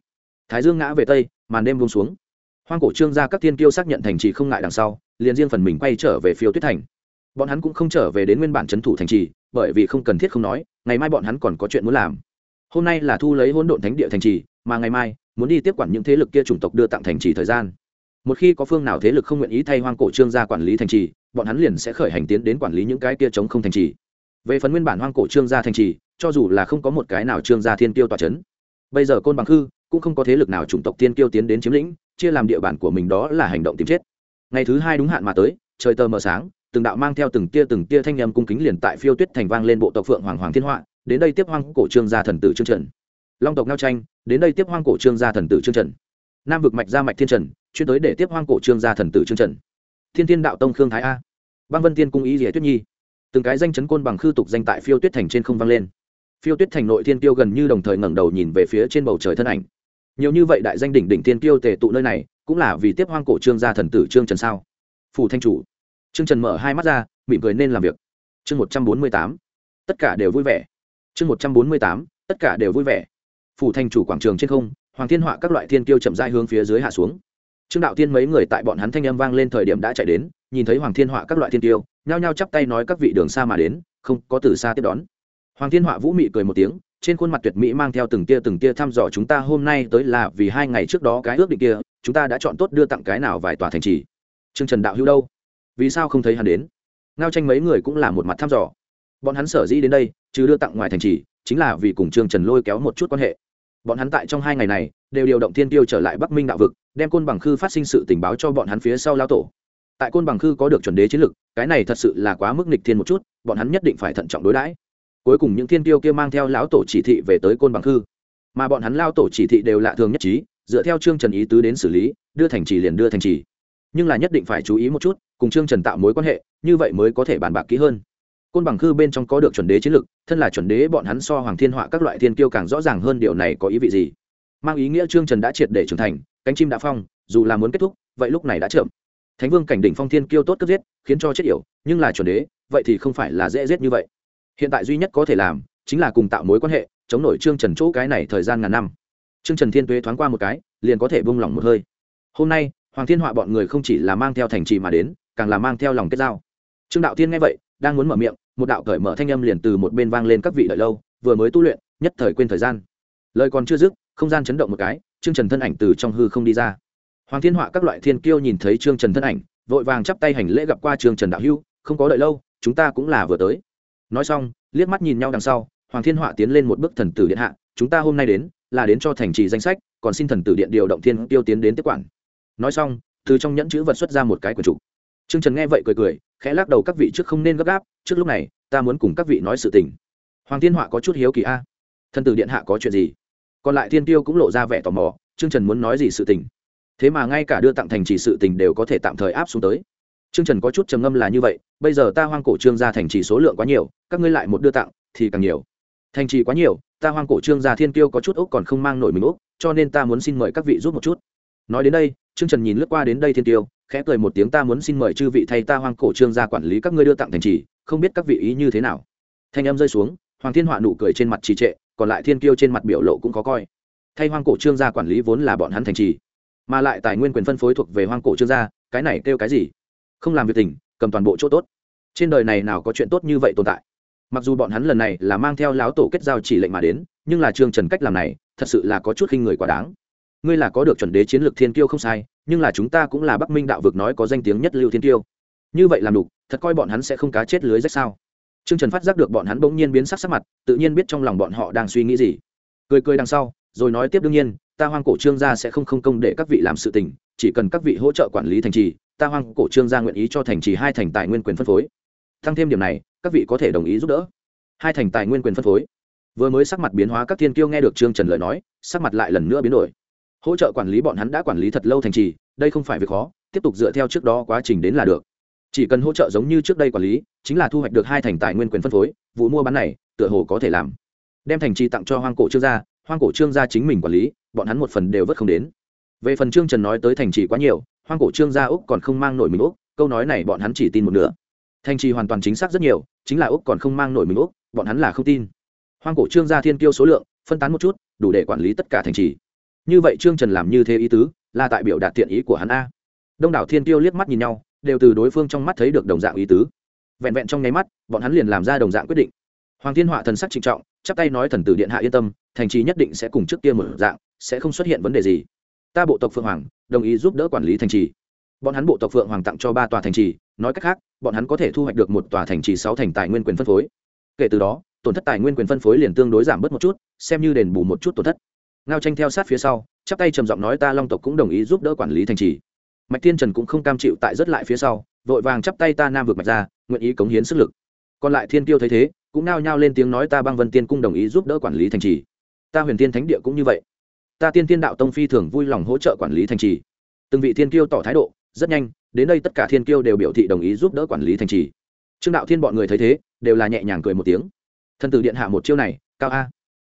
Speaker 1: Thái dương ngã về tây, màn đêm buông xuống. Hoang cổ trương gia các thiên kiêu xác nhận thành trì không ngại đằng sau, liền riêng phần mình quay trở về phiêu tuyết thành bọn hắn cũng không trở về đến nguyên bản trấn thủ thành trì, bởi vì không cần thiết không nói, ngày mai bọn hắn còn có chuyện muốn làm. Hôm nay là thu lấy hỗn độn thánh địa thành trì, mà ngày mai, muốn đi tiếp quản những thế lực kia chủng tộc đưa tặng thành trì thời gian. Một khi có phương nào thế lực không nguyện ý thay hoang cổ trương gia quản lý thành trì, bọn hắn liền sẽ khởi hành tiến đến quản lý những cái kia chống không thành trì. Về phần nguyên bản hoang cổ trương gia thành trì, cho dù là không có một cái nào trương gia thiên tiêu tòa c h ấ n bây giờ côn bằng khư cũng không có thế lực nào chủng tộc tiên tiêu tiến đến chiếm lĩnh, chia làm địa bàn của mình đó là hành động tìm chết. Ngày thứ hai đúng hạn mà tới, trời tờ mờ sáng từng đạo mang theo từng tia từng tia thanh âm cung kính liền tại phiêu tuyết thành vang lên bộ tộc phượng hoàng hoàng thiên họa, đến đây tiếp hoang cổ trương gia thần tử trương trần. Long tộc ngao tranh đến đây tiếp hoang cổ trương gia thần tử trương trần. Nam vực mạch gia mạch thiên trần, chuyên tới để tiếp hoang cổ trương gia thần tử trương trần. Thiên thiên đạo tông khương thái a. Băng vân tiên cung ý rỉa tuyết nhi. Từng cái danh chấn côn bằng khư tục danh tại phiêu tuyết thành trên không vang lên. Phiêu tuyết thành nội thiên tiêu gần như đồng thời ngẩng đầu nhìn về phía trên bầu trời thân ảnh. Nhiều như vậy đại danh đỉnh đỉnh thiên tiêu tề tụ nơi này, cũng là vì tiếp hoang cổ trương gia thần tử trương trần sao? Phủ thanh chủ trương trần mở hai mắt ra, mỉm cười nên làm việc. Chương một trăm bốn mươi tám, tất cả đều vui vẻ. Chương một trăm bốn mươi tám, tất cả đều vui vẻ. Phủ thanh chủ quảng trường trên không, hoàng thiên họa các loại thiên tiêu chậm rãi hướng phía dưới hạ xuống. Trương đạo tiên mấy người tại bọn hắn thanh âm vang lên thời điểm đã chạy đến, nhìn thấy hoàng thiên họa các loại thiên tiêu nhao nhao chắp tay nói các vị đường xa mà đến, không có từ xa tiếp đón. Hoàng thiên họa vũ mị cười một tiếng, trên khuôn mặt tuyệt mỹ mang theo từng tia từng tia thăm dò chúng ta hôm nay tới là vì hai ngày trước đó cái ước định kia, chúng ta đã chọn tốt đưa tặng cái nào vài tòa thành trì. Trương trần đạo hữu đâu? Vì sao không thấy hắn đến? Ngao tranh mấy người cũng là một mặt thăm dò. Bọn hắn sở dĩ đến đây, chứ đưa tặng ngoài thành trì, chính là vì cùng trương trần lôi kéo một chút quan hệ. Bọn hắn tại trong hai ngày này, đều điều động thiên tiêu trở lại bắc minh đạo vực, đem côn bằng khư phát sinh sự tình báo cho bọn hắn phía sau lao tổ. Tại côn bằng khư có được chuẩn đế chiến lực, cái này thật sự là quá mức nịch thiên một chút, bọn hắn nhất định phải thận trọng đối đãi. Cuối cùng những thiên tiêu kia mang theo lão tổ chỉ thị về tới côn bằng khư. Mà bọn hắn lao tổ chỉ thị đều lạ thường nhất trí, dựa theo trương trần ý tứ đến xử lý, đưa thành trì liền đưa thành trì nhưng là nhất định phải chú ý một chút, cùng trương trần tạo mối quan hệ, như vậy mới có thể bàn bạc kỹ hơn. Côn bằng khư bên trong có được chuẩn đế chiến lực, thân là chuẩn đế bọn hắn so hoàng thiên họa các loại thiên kiêu càng rõ ràng hơn điều này có ý vị gì. Mang ý nghĩa trương trần đã triệt để trưởng thành, cánh chim đã phong, dù là muốn kết thúc, vậy lúc này đã chậm. Thánh vương cảnh đỉnh phong thiên kiêu tốt cướp giết, khiến cho chết yểu, nhưng là chuẩn đế, vậy thì không phải là dễ giết như vậy. Hiện tại duy nhất có thể làm, chính là cùng tạo mối quan hệ, chống nổi trương trần chỗ cái này thời gian ngàn năm. Trương trần thiên tuế thoáng qua một cái, liền có thể bung lỏng một hơi. Hôm nay hoàng thiên họa bọn người không chỉ là mang theo thành trì mà đến, càng là mang theo lòng kết giao. Trương đạo thiên nghe vậy, đang muốn mở miệng, một đạo cởi mở thanh âm liền từ một bên vang lên các vị đợi lâu, vừa mới tu luyện, nhất thời quên thời gian. Lời còn chưa dứt, không gian chấn động một cái, trương trần thân ảnh từ trong hư không đi ra. Hoàng thiên họa các loại thiên kiêu nhìn thấy trương trần thân ảnh, vội vàng chắp tay hành lễ gặp qua trương trần đạo hưu không có đợi lâu, chúng ta cũng là vừa tới. Nói xong, liếc mắt nhìn nhau đằng sau, hoàng thiên họa tiến lên một bước thần tử điện hạ, chúng ta hôm nay đến, là đến cho thành trì danh sách, còn xin thần tử điện điều động thiên tiêu tiến đến tiếp quản nói xong, từ trong nhẫn chữ vật xuất ra một cái quyển trục. Trương trần nghe vậy cười cười, khẽ lắc đầu các vị trước không nên gấp gáp, trước lúc này, ta muốn cùng các vị nói sự tình. Hoàng thiên họa có chút hiếu kỳ a. Thân tử điện hạ có chuyện gì? Còn lại thiên tiêu cũng lộ ra vẻ tò mò, trương trần muốn nói gì sự tình? Thế mà ngay cả đưa tặng thành trì sự tình đều có thể tạm thời áp xuống tới. Trương trần có chút trầm ngâm là như vậy, bây giờ ta hoang cổ trương gia thành trì số lượng quá nhiều, các ngươi lại một đưa tặng thì càng nhiều. Thành trì quá nhiều, ta hoang cổ trương gia thiên tiêu có chút ốc còn không mang nổi mình ốc, cho nên ta muốn xin mời các vị giúp một chút. Nói đến đây trương trần nhìn lướt qua đến đây thiên tiêu khẽ cười một tiếng ta muốn xin mời chư vị thay ta hoang cổ trương gia quản lý các ngươi đưa tặng thành trì không biết các vị ý như thế nào. Thanh âm rơi xuống hoàng thiên họa nụ cười trên mặt trì trệ còn lại thiên kiêu trên mặt biểu lộ cũng có coi. Thay hoang cổ trương gia quản lý vốn là bọn hắn thành trì mà lại tài nguyên quyền phân phối thuộc về hoang cổ trương gia cái này kêu cái gì? Không làm việc tỉnh, cầm toàn bộ chỗ tốt. Trên đời này nào có chuyện tốt như vậy tồn tại? Mặc dù bọn hắn lần này là mang theo láo tổ kết giao chỉ lệnh mà đến nhưng là trương trần cách làm này thật sự là có chút khinh người quá đáng ngươi là có được chuẩn đế chiến lược thiên kiêu không sai, nhưng là chúng ta cũng là bắc minh đạo vực nói có danh tiếng nhất lưu thiên kiêu. Như vậy làm đủ, thật coi bọn hắn sẽ không cá chết lưới rách sao? Trương trần phát giác được bọn hắn bỗng nhiên biến sắc sắc mặt, tự nhiên biết trong lòng bọn họ đang suy nghĩ gì. Cười cười đằng sau, rồi nói tiếp đương nhiên, ta hoang cổ trương gia sẽ không không công để các vị làm sự tình, chỉ cần các vị hỗ trợ quản lý thành trì, ta hoang cổ trương gia nguyện ý cho thành trì hai thành tài nguyên quyền phân phối. Tăng thêm điểm này, các vị có thể đồng ý giúp đỡ. Hai thành tài nguyên quyền phân phối. Vừa mới sắc mặt biến hóa các thiên kiêu nghe được trương trần lời nói, sắc mặt lại lần nữa biến đổi hỗ trợ quản lý bọn hắn đã quản lý thật lâu thành trì, đây không phải việc khó, tiếp tục dựa theo trước đó quá trình đến là được. Chỉ cần hỗ trợ giống như trước đây quản lý, chính là thu hoạch được hai thành tài nguyên quyền phân phối, vụ mua bán này, tựa hồ có thể làm. Đem thành trì tặng cho hoang cổ trương gia, hoang cổ trương gia chính mình quản lý, bọn hắn một phần đều vất không đến. Về phần trương trần nói tới thành trì quá nhiều, hoang cổ trương gia úc còn không mang nổi mình úc, câu nói này bọn hắn chỉ tin một nửa. Thành trì hoàn toàn chính xác rất nhiều, chính là úc còn không mang nổi mình úc, bọn hắn là không tin. Hoang cổ trương gia thiên kiêu số lượng, phân tán một chút, đủ để quản lý tất cả thành trì như vậy trương trần làm như thế ý tứ, là tại biểu đạt thiện ý của hắn a. Đông đảo thiên tiêu liếc mắt nhìn nhau, đều từ đối phương trong mắt thấy được đồng dạng ý tứ. Vẹn vẹn trong nháy mắt, bọn hắn liền làm ra đồng dạng quyết định. Hoàng thiên họa thần sắc trịnh trọng, chắp tay nói thần tử điện hạ yên tâm, thành trì nhất định sẽ cùng trước kia một dạng, sẽ không xuất hiện vấn đề gì. Ta bộ tộc phượng hoàng, đồng ý giúp đỡ quản lý thành trì. Bọn hắn bộ tộc phượng hoàng tặng cho ba tòa thành trì, nói cách khác, bọn hắn có thể thu hoạch được một tòa thành trì sáu thành tài nguyên quyền phân phối. Kể từ đó, tổn thất tài nguyên quyền phân phối liền tương đối giảm bớt một chút, xem như đền bù một chút tổn thất ngao tranh theo sát phía sau, chắp tay trầm giọng nói, ta long tộc cũng đồng ý giúp đỡ quản lý thành trì. Mạch thiên trần cũng không cam chịu tại rất lại phía sau, vội vàng chắp tay ta nam vượt mạch ra, nguyện ý cống hiến sức lực. Còn lại thiên tiêu thấy thế, cũng nao nhao lên tiếng nói, ta băng vân tiên cung đồng ý giúp đỡ quản lý thành trì. Ta huyền tiên thánh địa cũng như vậy. Ta tiên tiên đạo tông phi thường vui lòng hỗ trợ quản lý thành trì. Từng vị thiên kiêu tỏ thái độ, rất nhanh, đến đây tất cả thiên kiêu đều biểu thị đồng ý giúp đỡ quản lý thành trì. Trương đạo thiên bọn người thấy thế, đều là nhẹ nhàng cười một tiếng. Thân tử điện hạ một chiêu này, cao a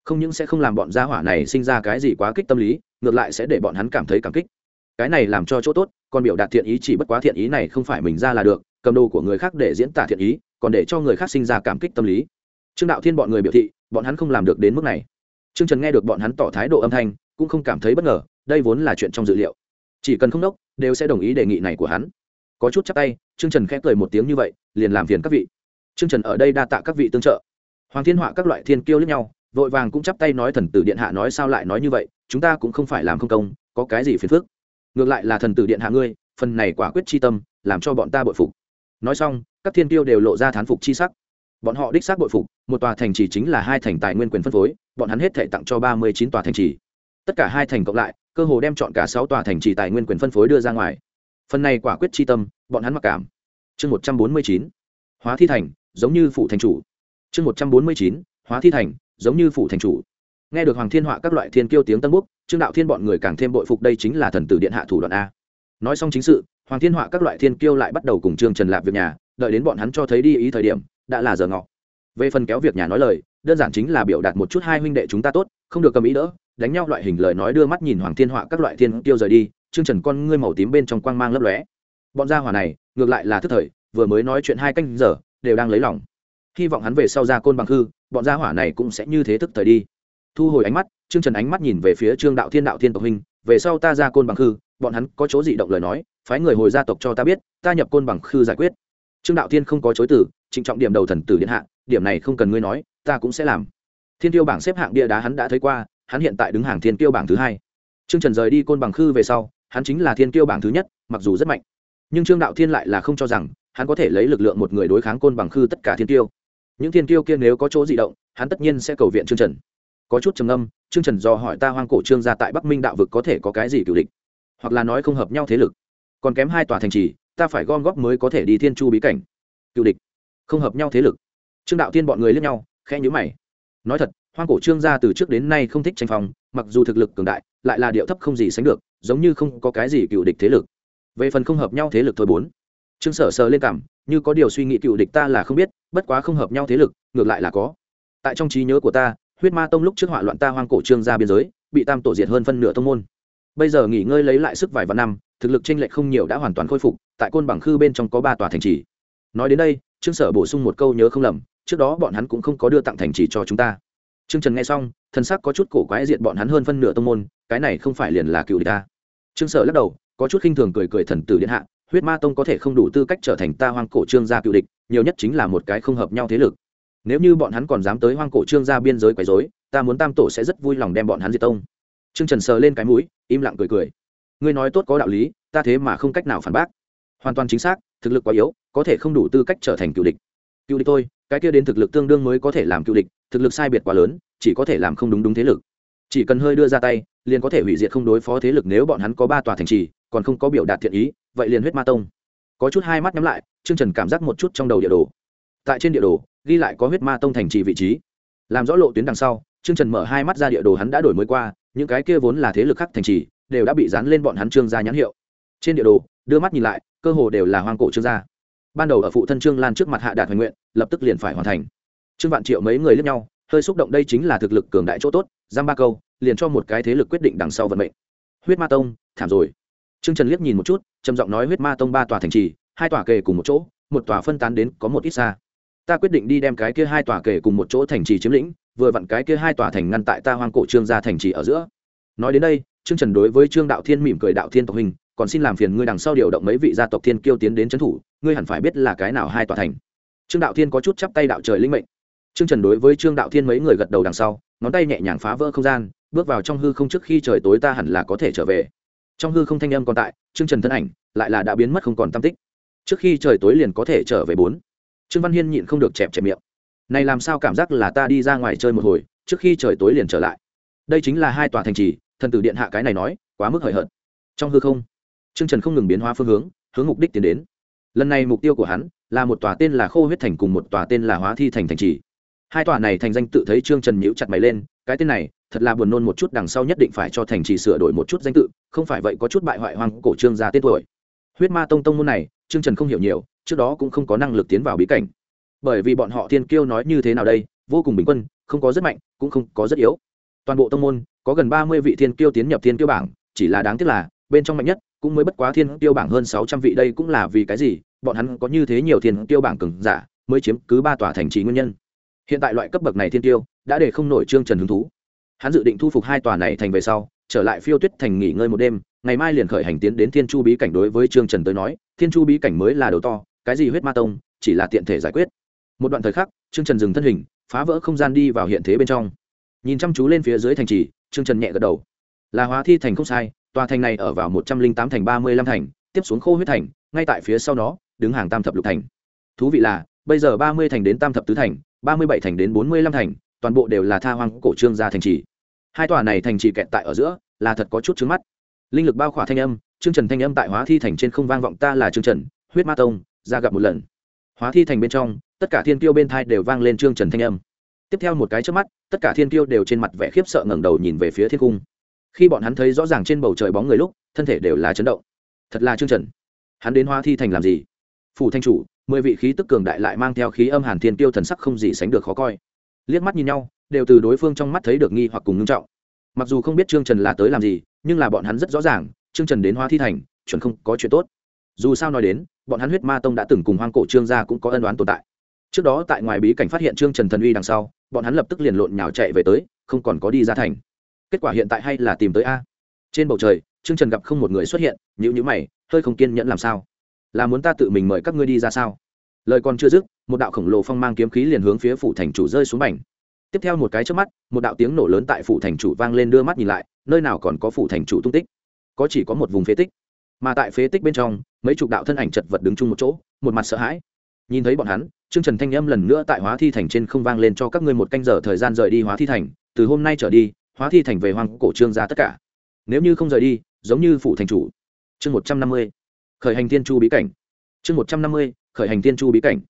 Speaker 1: không những sẽ không làm bọn gia hỏa này sinh ra cái gì quá kích tâm lý, ngược lại sẽ để bọn hắn cảm thấy cảm kích. Cái này làm cho chỗ tốt, còn biểu đạt thiện ý chỉ bất quá thiện ý này không phải mình ra là được, cầm đồ của người khác để diễn tả thiện ý, còn để cho người khác sinh ra cảm kích tâm lý. Trương đạo thiên bọn người biểu thị, bọn hắn không làm được đến mức này. Trương trần nghe được bọn hắn tỏ thái độ âm thanh, cũng không cảm thấy bất ngờ, đây vốn là chuyện trong dự liệu. Chỉ cần không đốc, đều sẽ đồng ý đề nghị này của hắn. Có chút chắc tay, trương trần khẽ cười một tiếng như vậy, liền làm phiền các vị. Trương trần ở đây đa tạ các vị tương trợ. Hoàng thiên họa các loại thiên kiêu lẫn nhau vội vàng cũng chắp tay nói thần tử điện hạ nói sao lại nói như vậy, chúng ta cũng không phải làm không công, có cái gì phiền phức? Ngược lại là thần tử điện hạ ngươi, phần này quả quyết chi tâm, làm cho bọn ta bội phục. Nói xong, các thiên tiêu đều lộ ra thán phục chi sắc. Bọn họ đích xác bội phục, một tòa thành trì chính là hai thành tài nguyên quyền phân phối, bọn hắn hết thể tặng cho ba mươi chín tòa thành trì. Tất cả hai thành cộng lại, cơ hồ đem chọn cả sáu tòa thành trì tài nguyên quyền phân phối đưa ra ngoài. Phần này quả quyết chi tâm, bọn hắn mặc cảm. Chương một trăm bốn mươi chín, hóa thi thành, giống như phụ thành chủ. Chương một trăm bốn mươi chín, hóa thi thành giống như phụ thành chủ. Nghe được hoàng thiên họa các loại thiên kiêu tiếng tân búc trương đạo thiên bọn người càng thêm bội phục đây chính là thần tử điện hạ thủ đoạn a. Nói xong chính sự, hoàng thiên họa các loại thiên kiêu lại bắt đầu cùng trương trần lạp việc nhà, đợi đến bọn hắn cho thấy đi ý thời điểm, đã là giờ ngọ. Về phần kéo việc nhà nói lời, đơn giản chính là biểu đạt một chút hai huynh đệ chúng ta tốt, không được cầm ý đỡ, đánh nhau loại hình lời nói đưa mắt nhìn hoàng thiên họa các loại thiên kiêu rời đi, trương trần con ngươi màu tím bên trong quang mang lấp lóe. Bọn gia hỏa này, ngược lại là thức thời, vừa mới nói chuyện hai canh giờ, đều đang lấy lòng hy vọng hắn về sau ra côn bằng hư bọn gia hỏa này cũng sẽ như thế thức thời đi. Thu hồi ánh mắt, trương trần ánh mắt nhìn về phía trương đạo thiên đạo thiên tộc huynh, về sau ta ra côn bằng khư, bọn hắn có chỗ dị động lời nói, phái người hồi gia tộc cho ta biết, ta nhập côn bằng khư giải quyết. Trương đạo thiên không có chối từ, trịnh trọng điểm đầu thần tử điện hạ, điểm này không cần ngươi nói, ta cũng sẽ làm. Thiên tiêu bảng xếp hạng bia đá hắn đã thấy qua, hắn hiện tại đứng hàng thiên tiêu bảng thứ hai. Trương trần rời đi côn bằng khư về sau, hắn chính là thiên tiêu bảng thứ nhất, mặc dù rất mạnh. Nhưng trương đạo thiên lại là không cho rằng, hắn có thể lấy lực lượng một người đối kháng côn bằng khư tất cả thiên tiêu những thiên tiêu kia nếu có chỗ dị động, hắn tất nhiên sẽ cầu viện trương trần. Có chút trầm âm trương trần do hỏi ta hoang cổ trương gia tại bắc minh đạo vực có thể có cái gì cựu địch? Hoặc là nói không hợp nhau thế lực. Còn kém hai tòa thành trì, ta phải gom góp mới có thể đi thiên chu bí cảnh. Cựu địch. Không hợp nhau thế lực. Trương đạo tiên bọn người lướt nhau, khẽ nhữ mày. Nói thật, hoang cổ trương gia từ trước đến nay không thích tranh phong, mặc dù thực lực cường đại, lại là điệu thấp không gì sánh được, giống như không có cái gì cựu địch thế lực. Về phần không hợp nhau thế lực thôi bốn. Trương sở sờ lên cảm, như có điều suy nghĩ cựu địch ta là không biết bất quá không hợp nhau thế lực, ngược lại là có. Tại trong trí nhớ của ta, huyết ma tông lúc trước họa loạn ta hoang cổ trương gia biên giới, bị tam tổ diệt hơn phân nửa tông môn. Bây giờ nghỉ ngơi lấy lại sức vài vạn năm, thực lực tranh lệch không nhiều đã hoàn toàn khôi phục, tại côn bằng khư bên trong có ba tòa thành trì. Nói đến đây, trương sở bổ sung một câu nhớ không lầm, trước đó bọn hắn cũng không có đưa tặng thành trì cho chúng ta. Trương trần nghe xong thân sắc có chút cổ quái diện bọn hắn hơn phân nửa tông môn, cái này không phải liền là cựu địch ta. Trương sở lắc đầu, có chút khinh thường cười cười thần tử điện hạ huyết ma tông có thể không đủ tư cách trở thành ta hoang cổ trương gia cựu địch, nhiều nhất chính là một cái không hợp nhau thế lực. Nếu như bọn hắn còn dám tới hoang cổ trương gia biên giới quấy dối ta muốn tam tổ sẽ rất vui lòng đem bọn hắn diệt tông. Trương trần sờ lên cái mũi, im lặng cười cười. Ngươi nói tốt có đạo lý, ta thế mà không cách nào phản bác. Hoàn toàn chính xác, thực lực quá yếu, có thể không đủ tư cách trở thành cựu địch. Cựu địch tôi cái kia đến thực lực tương đương mới có thể làm cựu địch, thực lực sai biệt quá lớn, chỉ có thể làm không đúng đúng thế lực. Chỉ cần hơi đưa ra tay, liền có thể hủy diệt không đối phó thế lực nếu bọn hắn có ba tòa thành trì, còn không có biểu đạt thiện ý vậy liền huyết ma tông. Có chút hai mắt nhắm lại chương trần cảm giác một chút trong đầu địa đồ. Tại trên địa đồ, ghi lại có huyết ma tông thành trì vị trí. Làm rõ lộ tuyến đằng sau chương trần mở hai mắt ra địa đồ hắn đã đổi mới qua, những cái kia vốn là thế lực khác thành trì, đều đã bị dán lên bọn hắn trương gia nhãn hiệu. Trên địa đồ, đưa mắt nhìn lại, cơ hồ đều là hoang cổ trương gia. Ban đầu ở phụ thân trương lan trước mặt hạ đạt hoành nguyện, lập tức liền phải hoàn thành. Trương vạn triệu mấy người lướt nhau, hơi xúc động đây chính là thực lực cường đại chỗ tốt, giam ba câu, liền cho một cái thế lực quyết định đằng sau vận mệnh. Huyết ma tông, thảm rồi trương trần liếc nhìn một chút, trầm giọng nói huyết ma tông ba tòa thành trì, hai tòa kề cùng một chỗ, một tòa phân tán đến có một ít xa. Ta quyết định đi đem cái kia hai tòa kề cùng một chỗ thành trì chiếm lĩnh, vừa vặn cái kia hai tòa thành ngăn tại ta hoang cổ trương gia thành trì ở giữa. Nói đến đây, trương trần đối với trương đạo thiên mỉm cười đạo thiên tộc hình, còn xin làm phiền ngươi đằng sau điều động mấy vị gia tộc thiên kiêu tiến đến trấn thủ, ngươi hẳn phải biết là cái nào hai tòa thành. Trương đạo thiên có chút chắp tay đạo trời linh mệnh. Trương trần đối với trương đạo thiên mấy người gật đầu đằng sau, ngón tay nhẹ nhàng phá vỡ không gian, bước vào trong hư không trước khi trời tối ta hẳn là có thể trở về trong hư không thanh âm còn tại, trương trần thân ảnh lại là đã biến mất không còn tam tích. Trước khi trời tối liền có thể trở về bốn. Trương văn hiên nhịn không được chẹp chẹp miệng. Này làm sao cảm giác là ta đi ra ngoài chơi một hồi, trước khi trời tối liền trở lại. Đây chính là hai tòa thành trì, thần tử điện hạ cái này nói, quá mức hời hợt. Trong hư không, trương trần không ngừng biến hóa phương hướng hướng mục đích tiến đến. Lần này mục tiêu của hắn là một tòa tên là khô huyết thành cùng một tòa tên là hóa thi thành thành trì. Hai tòa này thành danh tự thấy trương trần nhíu chặt mày lên, cái tên này thật là buồn nôn một chút đằng sau nhất định phải cho thành trì sửa đổi một chút danh tự, không phải vậy có chút bại hoại hoang cổ trương gia tên tuổi. Huyết ma tông tông môn này, trương trần không hiểu nhiều, trước đó cũng không có năng lực tiến vào bí cảnh. Bởi vì bọn họ thiên kiêu nói như thế nào đây, vô cùng bình quân, không có rất mạnh, cũng không có rất yếu. Toàn bộ tông môn, có gần ba mươi vị thiên kiêu tiến nhập thiên kiêu bảng, chỉ là đáng tiếc là, bên trong mạnh nhất, cũng mới bất quá thiên kiêu bảng hơn sáu trăm vị, đây cũng là vì cái gì, bọn hắn có như thế nhiều thiên kiêu bảng cường giả, mới chiếm cứ ba tòa thành trì nguyên nhân. Hiện tại loại cấp bậc này thiên kiêu, đã để không nổi trương trần hứng thú hắn dự định thu phục hai tòa này thành về sau, trở lại phiêu tuyết thành nghỉ ngơi một đêm, ngày mai liền khởi hành tiến đến thiên chu bí cảnh đối với trương trần tới nói, thiên chu bí cảnh mới là đầu to, cái gì huyết ma tông, chỉ là tiện thể giải quyết. Một đoạn thời khắc, trương trần dừng thân hình, phá vỡ không gian đi vào hiện thế bên trong. Nhìn chăm chú lên phía dưới thành trì, trương trần nhẹ gật đầu. Là hóa thi thành không sai, tòa thành này ở vào một trăm linh tám thành ba mươi lăm thành, tiếp xuống khô huyết thành, ngay tại phía sau nó, đứng hàng tam thập lục thành. Thú vị là, bây giờ ba mươi thành đến tam thập tứ thành, ba mươi bảy thành đến bốn mươi lăm thành toàn bộ đều là tha hoang cổ trương gia thành trì. Hai tòa này thành trì kẹt tại ở giữa, là thật có chút trứng mắt. Linh lực bao khỏa thanh âm chương trần thanh âm tại hóa thi thành trên không vang vọng ta là chương trần, huyết ma tông, ra gặp một lần. Hóa thi thành bên trong, tất cả thiên tiêu bên thai đều vang lên chương trần thanh âm. Tiếp theo một cái trước mắt, tất cả thiên tiêu đều trên mặt vẻ khiếp sợ ngẩng đầu nhìn về phía thiên cung. Khi bọn hắn thấy rõ ràng trên bầu trời bóng người lúc, thân thể đều là chấn động. Thật là chương trần. Hắn đến hóa thi thành làm gì? Phủ thanh chủ, mười vị khí tức cường đại lại mang theo khí âm hàn thiên tiêu thần sắc không gì sánh được khó coi liếc mắt nhìn nhau, đều từ đối phương trong mắt thấy được nghi hoặc cùng ngưng trọng. Mặc dù không biết trương trần là tới làm gì, nhưng là bọn hắn rất rõ ràng, trương trần đến hoa thi thành, chuẩn không có chuyện tốt. Dù sao nói đến, bọn hắn huyết ma tông đã từng cùng hoang cổ trương gia cũng có ân đoán tồn tại. Trước đó tại ngoài bí cảnh phát hiện trương trần thần uy đằng sau, bọn hắn lập tức liền lộn nhào chạy về tới, không còn có đi ra thành. Kết quả hiện tại hay là tìm tới a. Trên bầu trời, trương trần gặp không một người xuất hiện nhữ nhữ mày, hơi không kiên nhẫn làm sao? Là muốn ta tự mình mời các ngươi đi ra sao? Lời còn chưa dứt một đạo khổng lồ phong mang kiếm khí liền hướng phía phủ thành chủ rơi xuống bành. Tiếp theo một cái trước mắt, một đạo tiếng nổ lớn tại phủ thành chủ vang lên đưa mắt nhìn lại, nơi nào còn có phủ thành chủ tung tích? Có chỉ có một vùng phế tích. Mà tại phế tích bên trong, mấy chục đạo thân ảnh chật vật đứng chung một chỗ, một mặt sợ hãi. Nhìn thấy bọn hắn, trương trần thanh âm lần nữa tại hóa thi thành trên không vang lên cho các ngươi một canh giờ thời gian rời đi hóa thi thành, từ hôm nay trở đi, hóa thi thành về hoàng cổ trương ra tất cả. Nếu như không rời đi, giống như phủ thành chủ. Chương một trăm năm mươi, khởi hành tiên chu bí cảnh. Chương một trăm năm mươi, khởi hành tiên chu bí cảnh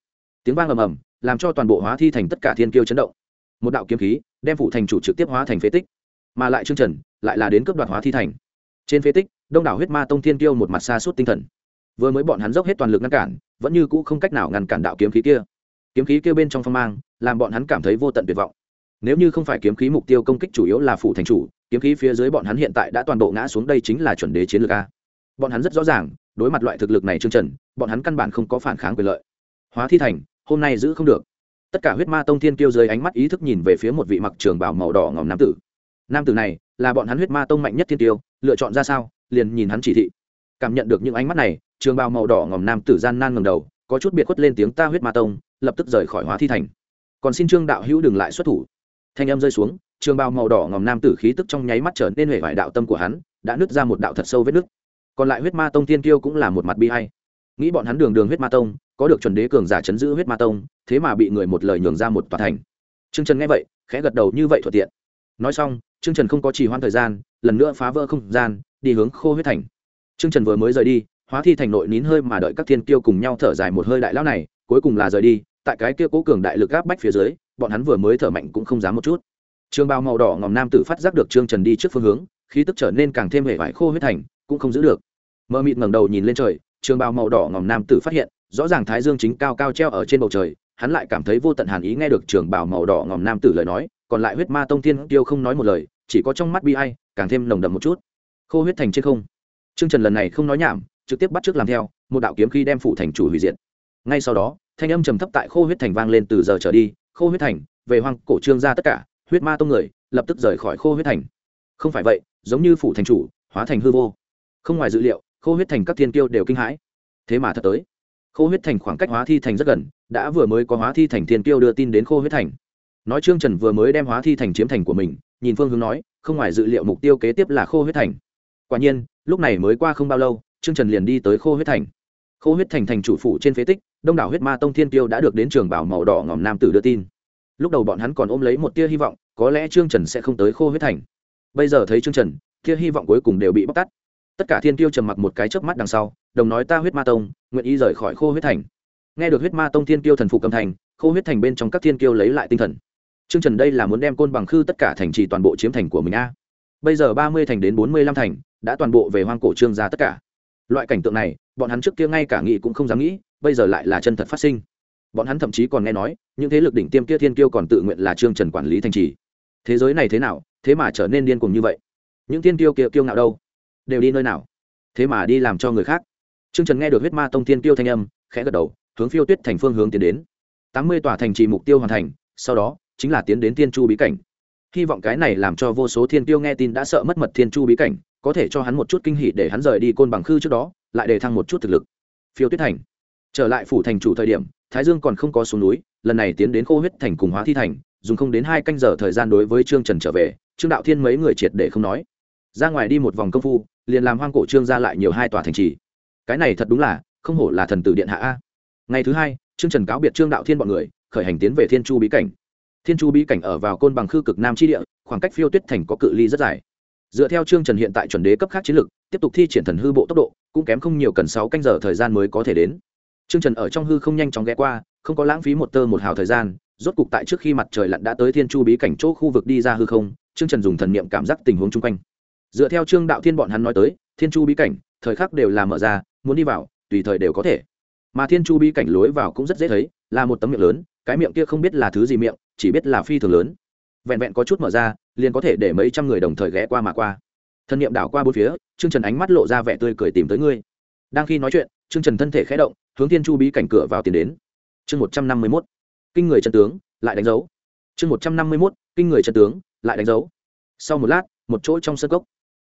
Speaker 1: tiếng vang ầm ầm, làm cho toàn bộ hóa thi thành tất cả thiên kiêu chấn động. Một đạo kiếm khí đem phụ thành chủ trực tiếp hóa thành phế tích, mà lại chương trần lại là đến cướp đoạt hóa thi thành. Trên phế tích, đông đảo huyết ma tông thiên kiêu một mặt xa suốt tinh thần. Vừa mới bọn hắn dốc hết toàn lực ngăn cản, vẫn như cũ không cách nào ngăn cản đạo kiếm khí kia. Kiếm khí kia bên trong phong mang, làm bọn hắn cảm thấy vô tận tuyệt vọng. Nếu như không phải kiếm khí mục tiêu công kích chủ yếu là phủ thành chủ, kiếm khí phía dưới bọn hắn hiện tại đã toàn bộ ngã xuống đây chính là chuẩn đế chiến lược a. Bọn hắn rất rõ ràng, đối mặt loại thực lực này chương trần, bọn hắn căn bản không có phản kháng quyền lợi. Hóa thi thành hôm nay giữ không được. Tất cả huyết ma tông thiên kiêu dưới ánh mắt ý thức nhìn về phía một vị mặc trường bảo màu đỏ ngòm nam tử. Nam tử này là bọn hắn huyết ma tông mạnh nhất thiên tiêu lựa chọn ra sao, liền nhìn hắn chỉ thị. Cảm nhận được những ánh mắt này, trường bào màu đỏ ngòm nam tử gian nan ngầm đầu, có chút biệt khuất lên tiếng ta huyết ma tông, lập tức rời khỏi hóa thi thành. Còn xin trương đạo hữu đừng lại xuất thủ. Thanh âm rơi xuống, trường bào màu đỏ ngòm nam tử khí tức trong nháy mắt trở nên hệ vải đạo tâm của hắn, đã nứt ra một đạo thật sâu vết nứt. Còn lại huyết ma tông tiên kiêu cũng là một mặt bi hay nghĩ bọn hắn đường đường huyết ma tông có được chuẩn đế cường giả chấn giữ huyết ma tông, thế mà bị người một lời nhường ra một tòa thành. Trương trần nghe vậy, khẽ gật đầu như vậy thuận tiện. Nói xong, trương trần không có trì hoãn thời gian, lần nữa phá vỡ không gian, đi hướng khô huyết thành. Trương trần vừa mới rời đi, hóa thi thành nội nín hơi mà đợi các thiên kiêu cùng nhau thở dài một hơi đại lão này, cuối cùng là rời đi, tại cái kia cố cường đại lực áp bách phía dưới, bọn hắn vừa mới thở mạnh cũng không dám một chút. Trường bào màu đỏ ngòm nam tử phát giác được trương trần đi trước phương hướng, khí tức trở nên càng thêm hệ vải khô huyết thành, cũng không giữ được. Mờ mịt ngẩng đầu nhìn lên trời, trường bào màu đỏ ngòm nam tử phát hiện rõ ràng thái dương chính cao cao treo ở trên bầu trời, hắn lại cảm thấy vô tận hàn ý nghe được trường bảo màu đỏ ngòm nam tử lời nói, còn lại huyết ma tông thiên tiêu không nói một lời, chỉ có trong mắt bi ai, càng thêm nồng đậm một chút. Khô huyết thành trên không. Trương trần lần này không nói nhảm, trực tiếp bắt t làm theo, một đạo kiếm khi đem phụ thành chủ hủy diệt. Ngay sau đó, thanh âm trầm thấp tại khô huyết thành vang lên từ giờ trở đi, khô huyết thành, về hoang cổ trương ra tất cả, huyết ma tông người, lập tức rời khỏi khô huyết thành. Không phải vậy, giống như phủ thành chủ, hóa thành hư vô. Không ngoài dự liệu, khô huyết thành các thiên kiêu đều kinh hãi. Thế mà thật tới khô huyết thành khoảng cách hóa thi thành rất gần, đã vừa mới có hóa thi thành thiên Tiêu đưa tin đến khô huyết thành. Nói trương trần vừa mới đem hóa thi thành chiếm thành của mình, nhìn phương hướng nói, không ngoài dự liệu mục tiêu kế tiếp là khô huyết thành. Quả nhiên, lúc này mới qua không bao lâu, trương trần liền đi tới khô huyết thành. Khô huyết thành thành chủ phủ trên phế tích, đông đảo huyết ma tông thiên tiêu đã được đến trường bảo màu đỏ ngòm nam tử đưa tin. Lúc đầu bọn hắn còn ôm lấy một tia hy vọng, có lẽ trương trần sẽ không tới khô huyết thành. Bây giờ thấy trương trần, tia hy vọng cuối cùng đều bị bóc tắt tất cả thiên tiêu trầm mặc một cái chớp mắt đằng sau đồng nói ta huyết ma tông, nguyện ý rời khỏi khô huyết thành. Nghe được huyết ma tông thiên kiêu thần phục cầm thành khô huyết thành bên trong các thiên kiêu lấy lại tinh thần. Trương trần đây là muốn đem côn bằng khư tất cả thành trì toàn bộ chiếm thành của mình a. Bây giờ ba mươi thành đến bốn mươi lăm thành, đã toàn bộ về hoang cổ trương ra tất cả. Loại cảnh tượng này, bọn hắn trước kia ngay cả nghĩ cũng không dám nghĩ, bây giờ lại là chân thật phát sinh. Bọn hắn thậm chí còn nghe nói, những thế lực đỉnh tiêm kia thiên kiêu còn tự nguyện là trương trần quản lý thành trì. Thế giới này thế nào, thế mà trở nên điên cùng như vậy? Những thiên kiêu kia kiêu ngạo đâu? Đều đi nơi nào? Thế mà đi làm cho người khác? Trương trần nghe được huyết ma tông thiên tiêu thanh âm, khẽ gật đầu, hướng phiêu tuyết thành phương hướng tiến đến. Tám mươi tòa thành trì mục tiêu hoàn thành, sau đó, chính là tiến đến thiên chu bí cảnh. Hy vọng cái này làm cho vô số thiên tiêu nghe tin đã sợ mất mật thiên chu bí cảnh, có thể cho hắn một chút kinh hỉ để hắn rời đi côn bằng khư trước đó, lại để thăng một chút thực lực. Phiêu tuyết thành. Trở lại phủ thành chủ thời điểm, thái dương còn không có xuống núi, lần này tiến đến khô huyết thành cùng hóa thi thành, dùng không đến hai canh giờ thời gian đối với trương trần trở về, trương đạo thiên mấy người triệt để không nói. Ra ngoài đi một vòng công phu, liền làm hoang cổ trương ra lại nhiều hai tòa thành trì cái này thật đúng là, không hổ là thần tử điện hạ a. Ngày thứ hai trương trần cáo biệt trương đạo thiên bọn người, khởi hành tiến về thiên chu bí cảnh. Thiên chu bí cảnh ở vào côn bằng khư cực nam tri địa, khoảng cách phiêu tuyết thành có cự ly rất dài. Dựa theo trương trần hiện tại chuẩn đế cấp khác chiến lược tiếp tục thi triển thần hư bộ tốc độ, cũng kém không nhiều cần sáu canh giờ thời gian mới có thể đến. Trương trần ở trong hư không nhanh chóng ghé qua, không có lãng phí một tơ một hào thời gian, rốt cục tại trước khi mặt trời lặn đã tới thiên chu bí cảnh chỗ khu vực đi ra hư không, trương trần dùng thần niệm cảm giác tình huống chung quanh. Dựa theo trương đạo thiên bọn hắn nói tới, thiên chu bí cảnh, thời khắc đều là mở ra muốn đi vào, tùy thời đều có thể. Mà thiên chu bí cảnh lối vào cũng rất dễ thấy, là một tấm miệng lớn, cái miệng kia không biết là thứ gì miệng, chỉ biết là phi thường lớn. Vẹn vẹn có chút mở ra, liền có thể để mấy trăm người đồng thời ghé qua mà qua. Thân nhiệm đảo qua bốn phía chương trần ánh mắt lộ ra vẻ tươi cười tìm tới ngươi. Đang khi nói chuyện chương trần thân thể khé động, hướng thiên chu bí cảnh cửa vào tiến đến. Chương một trăm năm mươi mốt, kinh người chân tướng, lại đánh dấu. Chương một trăm năm mươi mốt, kinh người chân tướng, lại đánh dấu. Sau một lát, một chỗ trong sân cốc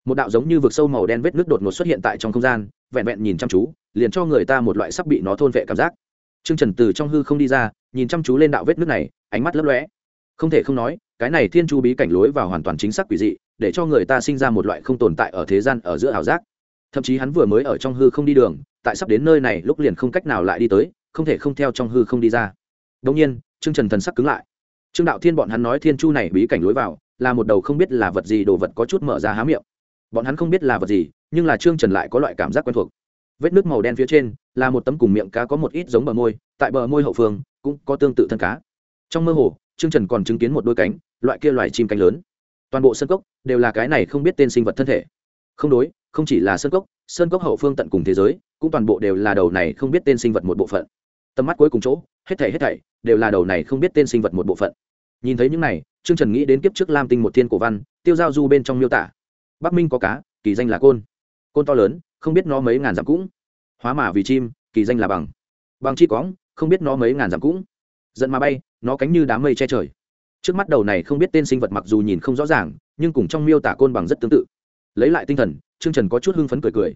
Speaker 1: một đạo giống như vực sâu màu đen vết nước đột ngột xuất hiện tại trong không gian, vẹn vẹn nhìn chăm chú, liền cho người ta một loại sắc bị nó thôn vệ cảm giác. T r ư ơ n g trần từ trong hư không đi ra, nhìn chăm chú lên đạo vết nước này, ánh mắt lấp lóe. Không thể không nói, cái này thiên chu bí cảnh lối vào hoàn toàn chính xác quỷ dị, để cho người ta sinh ra một loại không tồn tại ở thế gian ở giữa ảo giác. Thậm chí hắn vừa mới ở trong hư không đi đường, tại sắp đến nơi này lúc liền không cách nào lại đi tới, không thể không theo trong hư không đi ra. Đông nhiên, trương trần thần sắc cứng lại. Trương đạo thiên bọn hắn nói thiên chu này bí cảnh lối vào, là một đầu không biết là vật gì đồ vật có chút mở ra há miệng bọn hắn không biết là vật gì, nhưng là trương trần lại có loại cảm giác quen thuộc. Vết nước màu đen phía trên là một tấm cùng miệng cá có một ít giống bờ môi, tại bờ môi hậu phương cũng có tương tự thân cá. Trong mơ hồ, trương trần còn chứng kiến một đôi cánh, loại kia loài chim cánh lớn. Toàn bộ sân cốc đều là cái này không biết tên sinh vật thân thể. Không đối, không chỉ là sơn cốc sơn cốc hậu phương tận cùng thế giới, cũng toàn bộ đều là đầu này không biết tên sinh vật một bộ phận. Tầm mắt cuối cùng chỗ, hết thảy hết thảy đều là đầu này không biết tên sinh vật một bộ phận. Nhìn thấy những này, trương trần nghĩ đến kiếp trước lam tinh một thiên cổ văn, tiêu giao du bên trong miêu tả bắc minh có cá, kỳ danh là côn. Côn to lớn, không biết nó mấy ngàn dặm cũng. Hóa mà vì chim, kỳ danh là bằng. Bằng chi cóng không biết nó mấy ngàn dặm cũng. Dẫn mà bay, nó cánh như đám mây che trời. Trước mắt đầu này không biết tên sinh vật mặc dù nhìn không rõ ràng, nhưng cùng trong miêu tả côn bằng rất tương tự. Lấy lại tinh thần, trương trần có chút hưng phấn cười cười.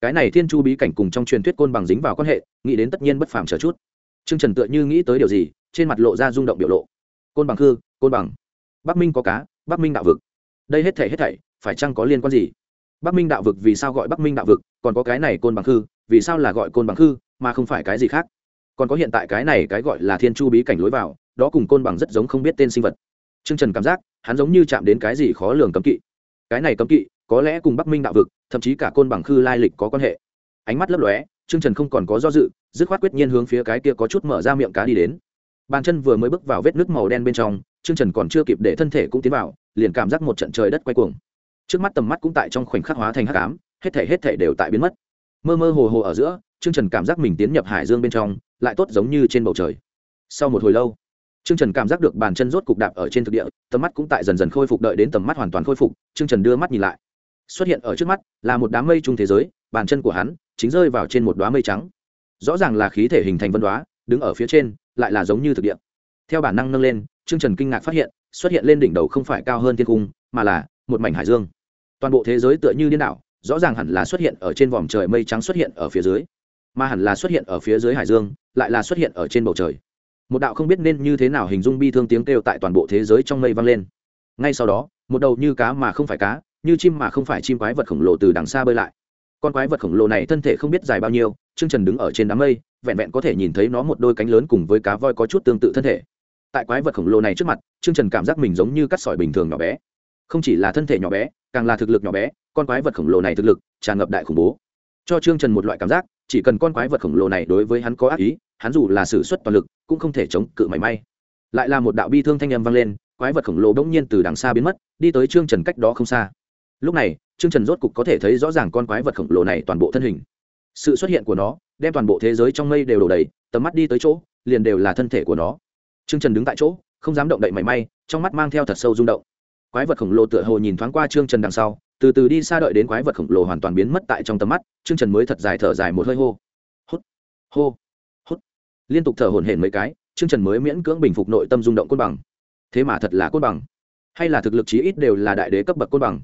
Speaker 1: Cái này thiên chu bí cảnh cùng trong truyền thuyết côn bằng dính vào quan hệ, nghĩ đến tất nhiên bất phàm chờ chút. Trương trần tựa như nghĩ tới điều gì, trên mặt lộ ra rung động biểu lộ. Côn bằng khư, côn bằng. Bắc minh có cá, bắc minh đạo vực. Đây hết thể hết thảy phải chăng có liên quan gì? Bắc minh đạo vực vì sao gọi bắc minh đạo vực, còn có cái này côn bằng khư, vì sao là gọi côn bằng khư, mà không phải cái gì khác? Còn có hiện tại cái này cái gọi là thiên chu bí cảnh lối vào, đó cùng côn bằng rất giống không biết tên sinh vật. T r ư ơ n g trần cảm giác, hắn giống như chạm đến cái gì khó lường cấm kỵ. Cái này cấm kỵ, có lẽ cùng bắc minh đạo vực, thậm chí cả côn bằng khư lai lịch có quan hệ. Ánh mắt lấp lóe t r ư ơ n g trần không còn có do dự, dứt khoát quyết nhiên hướng phía cái kia có chút mở ra miệng cá đi đến. Bàn chân vừa mới bước vào vết nước màu đen bên trong t r ư ơ n g trần còn chưa kịp để thân thể cũng tiến vào, liền cảm giác một trận trời đất quay cuồng trước mắt tầm mắt cũng tại trong khoảnh khắc hóa thành hắc ám hết thể hết thể đều tại biến mất mơ mơ hồ hồ ở giữa chương trần cảm giác mình tiến nhập hải dương bên trong lại tốt giống như trên bầu trời sau một hồi lâu Trương Trần cảm giác được bàn chân rốt cục đạp ở trên thực địa, tầm mắt cũng tại dần dần khôi phục đợi đến tầm mắt hoàn toàn khôi phục, Trương Trần đưa mắt nhìn lại. Xuất hiện ở trước mắt là một đám mây trung thế giới, bàn chân của hắn chính rơi vào trên một đóa mây trắng. Rõ ràng là khí thể hình thành vân đoá đứng ở phía trên, lại là giống như thực địa. Theo bản năng nâng lên, Trương Trần kinh ngạc phát hiện, xuất hiện lên đỉnh đầu không phải cao hơn thiên cung, mà là một mảnh hải dương. Toàn bộ thế giới tựa như điên đảo, rõ ràng hẳn là xuất hiện ở trên vòm trời mây trắng xuất hiện ở phía dưới, mà hẳn là xuất hiện ở phía dưới hải dương, lại là xuất hiện ở trên bầu trời. Một đạo không biết nên như thế nào hình dung bi thương tiếng kêu tại toàn bộ thế giới trong mây vang lên. Ngay sau đó một đầu như cá mà không phải cá như chim mà không phải chim quái vật khổng lồ từ đằng xa bơi lại. Con quái vật khổng lồ này thân thể không biết dài bao nhiêu chương trần đứng ở trên đám mây vẹn vẹn có thể nhìn thấy nó một đôi cánh lớn cùng với cá voi có chút tương tự thân thể. Tại quái vật khổng lồ này trước mặt chương trần cảm giác mình giống như cắt sỏi bình thường nhỏ bé. Không chỉ là thân thể nhỏ bé càng là thực lực nhỏ bé, con quái vật khổng lồ này thực lực, tràn ngập đại khủng bố. Cho trương trần một loại cảm giác, chỉ cần con quái vật khổng lồ này đối với hắn có ác ý, hắn dù là s ử suất toàn lực, cũng không thể chống cự mảy may. Lại là một đạo bi thương thanh âm vang lên, quái vật khổng lồ bỗng nhiên từ đằng xa biến mất, đi tới trương trần cách đó không xa. Lúc này, trương trần rốt cục có thể thấy rõ ràng con quái vật khổng lồ này toàn bộ thân hình. Sự xuất hiện của nó, đem toàn bộ thế giới trong mây đều đổ đầy, tầm mắt đi tới chỗ, liền đều là thân thể của nó. Trương trần đứng tại chỗ, không dám động đậy mảy may, trong mắt mang theo thật sâu rung động quái vật khổng lồ tựa hồ nhìn thoáng qua trương trần đằng sau, từ từ đi xa đợi đến quái vật khổng lồ hoàn toàn biến mất tại trong tầm mắt, trương trần mới thật dài thở dài một hơi hô. Hút, hô liên tục thở hổn hển mấy cái, trương trần mới miễn cưỡng bình phục nội tâm rung động côn bằng. Thế mà thật là côn bằng. Hay là thực lực chí ít đều là đại đế cấp bậc côn bằng.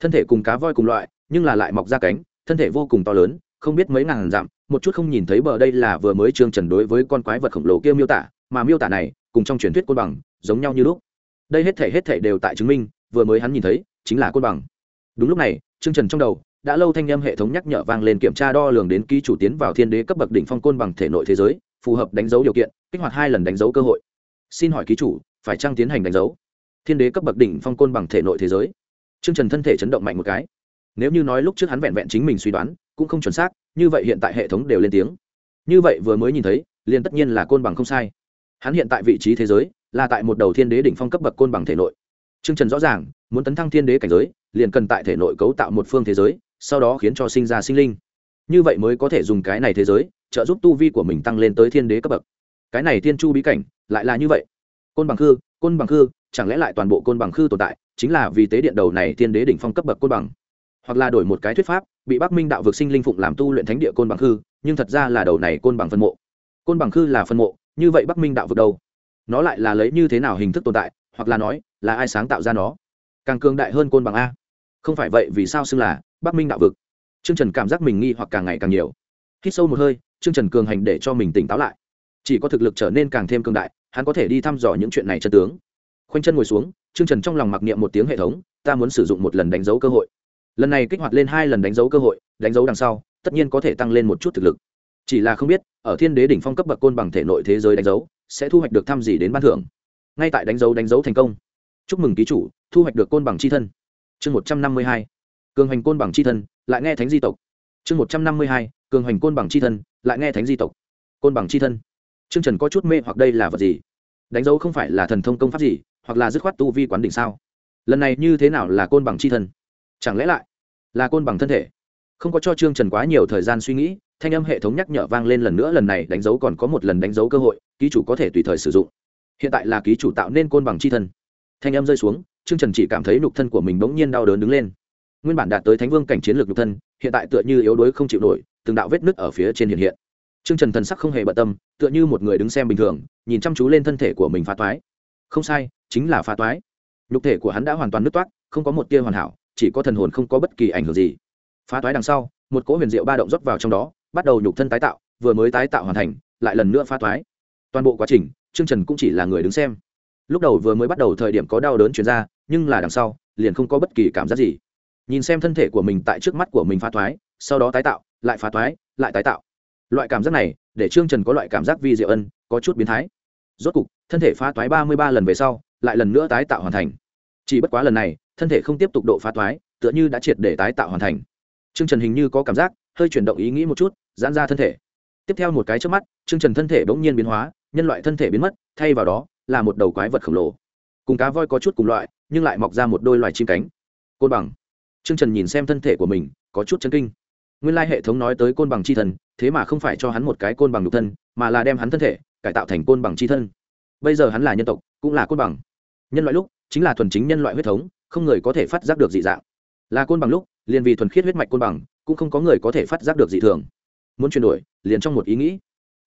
Speaker 1: Thân thể cùng cá voi cùng loại, nhưng là lại mọc ra cánh, thân thể vô cùng to lớn, không biết mấy ngàn dặm, một chút không nhìn thấy bờ đây là vừa mới trương trần đối với con quái vật khổng lồ kia miêu tả, mà miêu tả này, cùng trong truyền thuyết côn bằng, giống nhau như lúc đây hết thể hết thể đều tại chứng minh, vừa mới hắn nhìn thấy, chính là côn bằng. Đúng lúc này, trương trần trong đầu, đã lâu thanh âm hệ thống nhắc nhở vang lên kiểm tra đo lường đến ký chủ tiến vào thiên đế cấp bậc đỉnh phong côn bằng thể nội thế giới, phù hợp đánh dấu điều kiện, kích hoạt hai lần đánh dấu cơ hội. Xin hỏi ký chủ, phải trang tiến hành đánh dấu? Thiên đế cấp bậc đỉnh phong côn bằng thể nội thế giới. Chương trần thân thể chấn động mạnh một cái. Nếu như nói lúc trước hắn vẹn vẹn chính mình suy đoán, cũng không chuẩn xác, như vậy hiện tại hệ thống đều lên tiếng. Như vậy vừa mới nhìn thấy, liền tất nhiên là côn bằng không sai. Hắn hiện tại vị trí thế giới là tại một đầu thiên đế đỉnh phong cấp bậc côn bằng thể nội. Trương trần rõ ràng, muốn tấn thăng thiên đế cảnh giới, liền cần tại thể nội cấu tạo một phương thế giới, sau đó khiến cho sinh ra sinh linh. Như vậy mới có thể dùng cái này thế giới, trợ giúp tu vi của mình tăng lên tới thiên đế cấp bậc. Cái này thiên chu bí cảnh, lại là như vậy. Côn bằng khư, côn bằng khư, chẳng lẽ lại toàn bộ côn bằng khư tồn tại, chính là vì tế điện đầu này thiên đế đỉnh phong cấp bậc côn bằng? Hoặc là đổi một cái thuyết pháp, bị bắc minh đạo vực sinh linh phụng làm tu luyện thánh địa côn bằng khư, nhưng thật ra là đầu này côn bằng phân mộ. Côn bằng khư là phân mộ, như vậy bắc minh đạo vực đâu? Nó lại là lấy như thế nào hình thức tồn tại hoặc là nói là ai sáng tạo ra nó càng cường đại hơn côn bằng a không phải vậy vì sao xưng là bắc minh đạo vực t r ư ơ n g trần cảm giác mình nghi hoặc càng ngày càng nhiều hít sâu một hơi Trương Trần cường hành để cho mình tỉnh táo lại. Chỉ có thực lực trở nên càng thêm cường đại, hắn có thể đi thăm dò những chuyện này chân tướng. Khoanh chân ngồi xuống, Trương Trần trong lòng mặc niệm một tiếng hệ thống, ta muốn sử dụng một lần đánh dấu cơ hội. Lần này kích hoạt lên hai lần đánh dấu cơ hội, đánh dấu đằng sau, tất nhiên có thể tăng lên một chút thực lực. Chỉ là không biết, ở Thiên Đế đỉnh phong cấp bậc côn bằng thể nội thế giới đánh dấu, sẽ thu hoạch được thăm gì đến ban thưởng. Ngay tại đánh dấu đánh dấu thành công. Chúc mừng ký chủ, thu hoạch được côn bằng c h i thân. Chương một trăm năm mươi hai cường hành côn bằng c h i thân lại nghe thánh di tộc. Chương một trăm năm mươi hai cường hành côn bằng c h i thân lại nghe thánh di tộc. Côn bằng c h i thân. Chương trần có chút mê hoặc đây là vật gì? Đánh dấu không phải là thần thông công pháp gì hoặc là dứt khoát tu vi quán đỉnh sao? Lần này như thế nào là côn bằng c h i thân? Chẳng lẽ lại là côn bằng thân thể? Không có cho trương trần quá nhiều thời gian suy nghĩ, thanh âm hệ thống nhắc nhở vang lên lần nữa, lần này đánh dấu còn có một lần đánh dấu cơ hội, ký chủ có thể tùy thời sử dụng. Hiện tại là ký chủ tạo nên côn bằng c h i thân. Thanh âm rơi xuống, trương trần chỉ cảm thấy nhục thân của mình bỗng nhiên đau đớn đứng lên. Nguyên bản đạt tới thánh vương cảnh chiến lược nhục thân, hiện tại tựa như yếu đuối không chịu nổi, từng đạo vết nứt ở phía trên hiện hiện. Trương trần thần sắc không hề bận tâm, tựa như một người đứng xem bình thường, nhìn chăm chú lên thân thể của mình phá toái. Không sai, chính là phá toái. Nhục thể của hắn đã hoàn toàn nứt toát không có một tia hoàn hảo, chỉ có thần hồn không có bất kỳ ảnh hưởng gì phá toái đằng sau một cỗ huyền diệu ba động rót vào trong đó bắt đầu nhục thân tái tạo vừa mới tái tạo hoàn thành lại lần nữa phá toái toàn bộ quá trình trương trần cũng chỉ là người đứng xem. Lúc đầu vừa mới bắt đầu thời điểm có đau đớn chuyển ra nhưng là đằng sau liền không có bất kỳ cảm giác gì. Nhìn xem thân thể của mình tại trước mắt của mình phá thoái, sau đó tái tạo lại phá thoái, lại tái tạo. Loại cảm giác này để trương trần có loại cảm giác vi diệu ân có chút biến thái. Rốt cục thân thể phá thoái ba mươi ba lần về sau lại lần nữa tái tạo hoàn thành. Chỉ bất quá lần này thân thể không tiếp tục độ phá thoái, tựa như đã triệt để tái tạo hoàn thành trương trần hình như có cảm giác hơi chuyển động ý nghĩ một chút giãn ra thân thể. Tiếp theo một cái chớp mắt trương trần thân thể bỗng nhiên biến hóa nhân loại thân thể biến mất thay vào đó là một đầu quái vật khổng lồ. Cùng cá voi có chút cùng loại nhưng lại mọc ra một đôi loài chim cánh. Côn bằng. Trương trần nhìn xem thân thể của mình có chút chấn kinh. Nguyên lai hệ thống nói tới côn bằng chi thần, thế mà không phải cho hắn một cái côn bằng nhục thân mà là đem hắn thân thể cải tạo thành côn bằng chi thân. Bây giờ hắn là nhân tộc cũng là côn bằng. Nhân loại lúc chính là thuần chính nhân loại huyết thống không người có thể phát giác được dị dạng. Là côn bằng lúc liền vì thuần khiết huyết mạch côn bằng, cũng không có người có thể phát giác được dị thường. Muốn chuyển đổi, liền trong một ý nghĩ.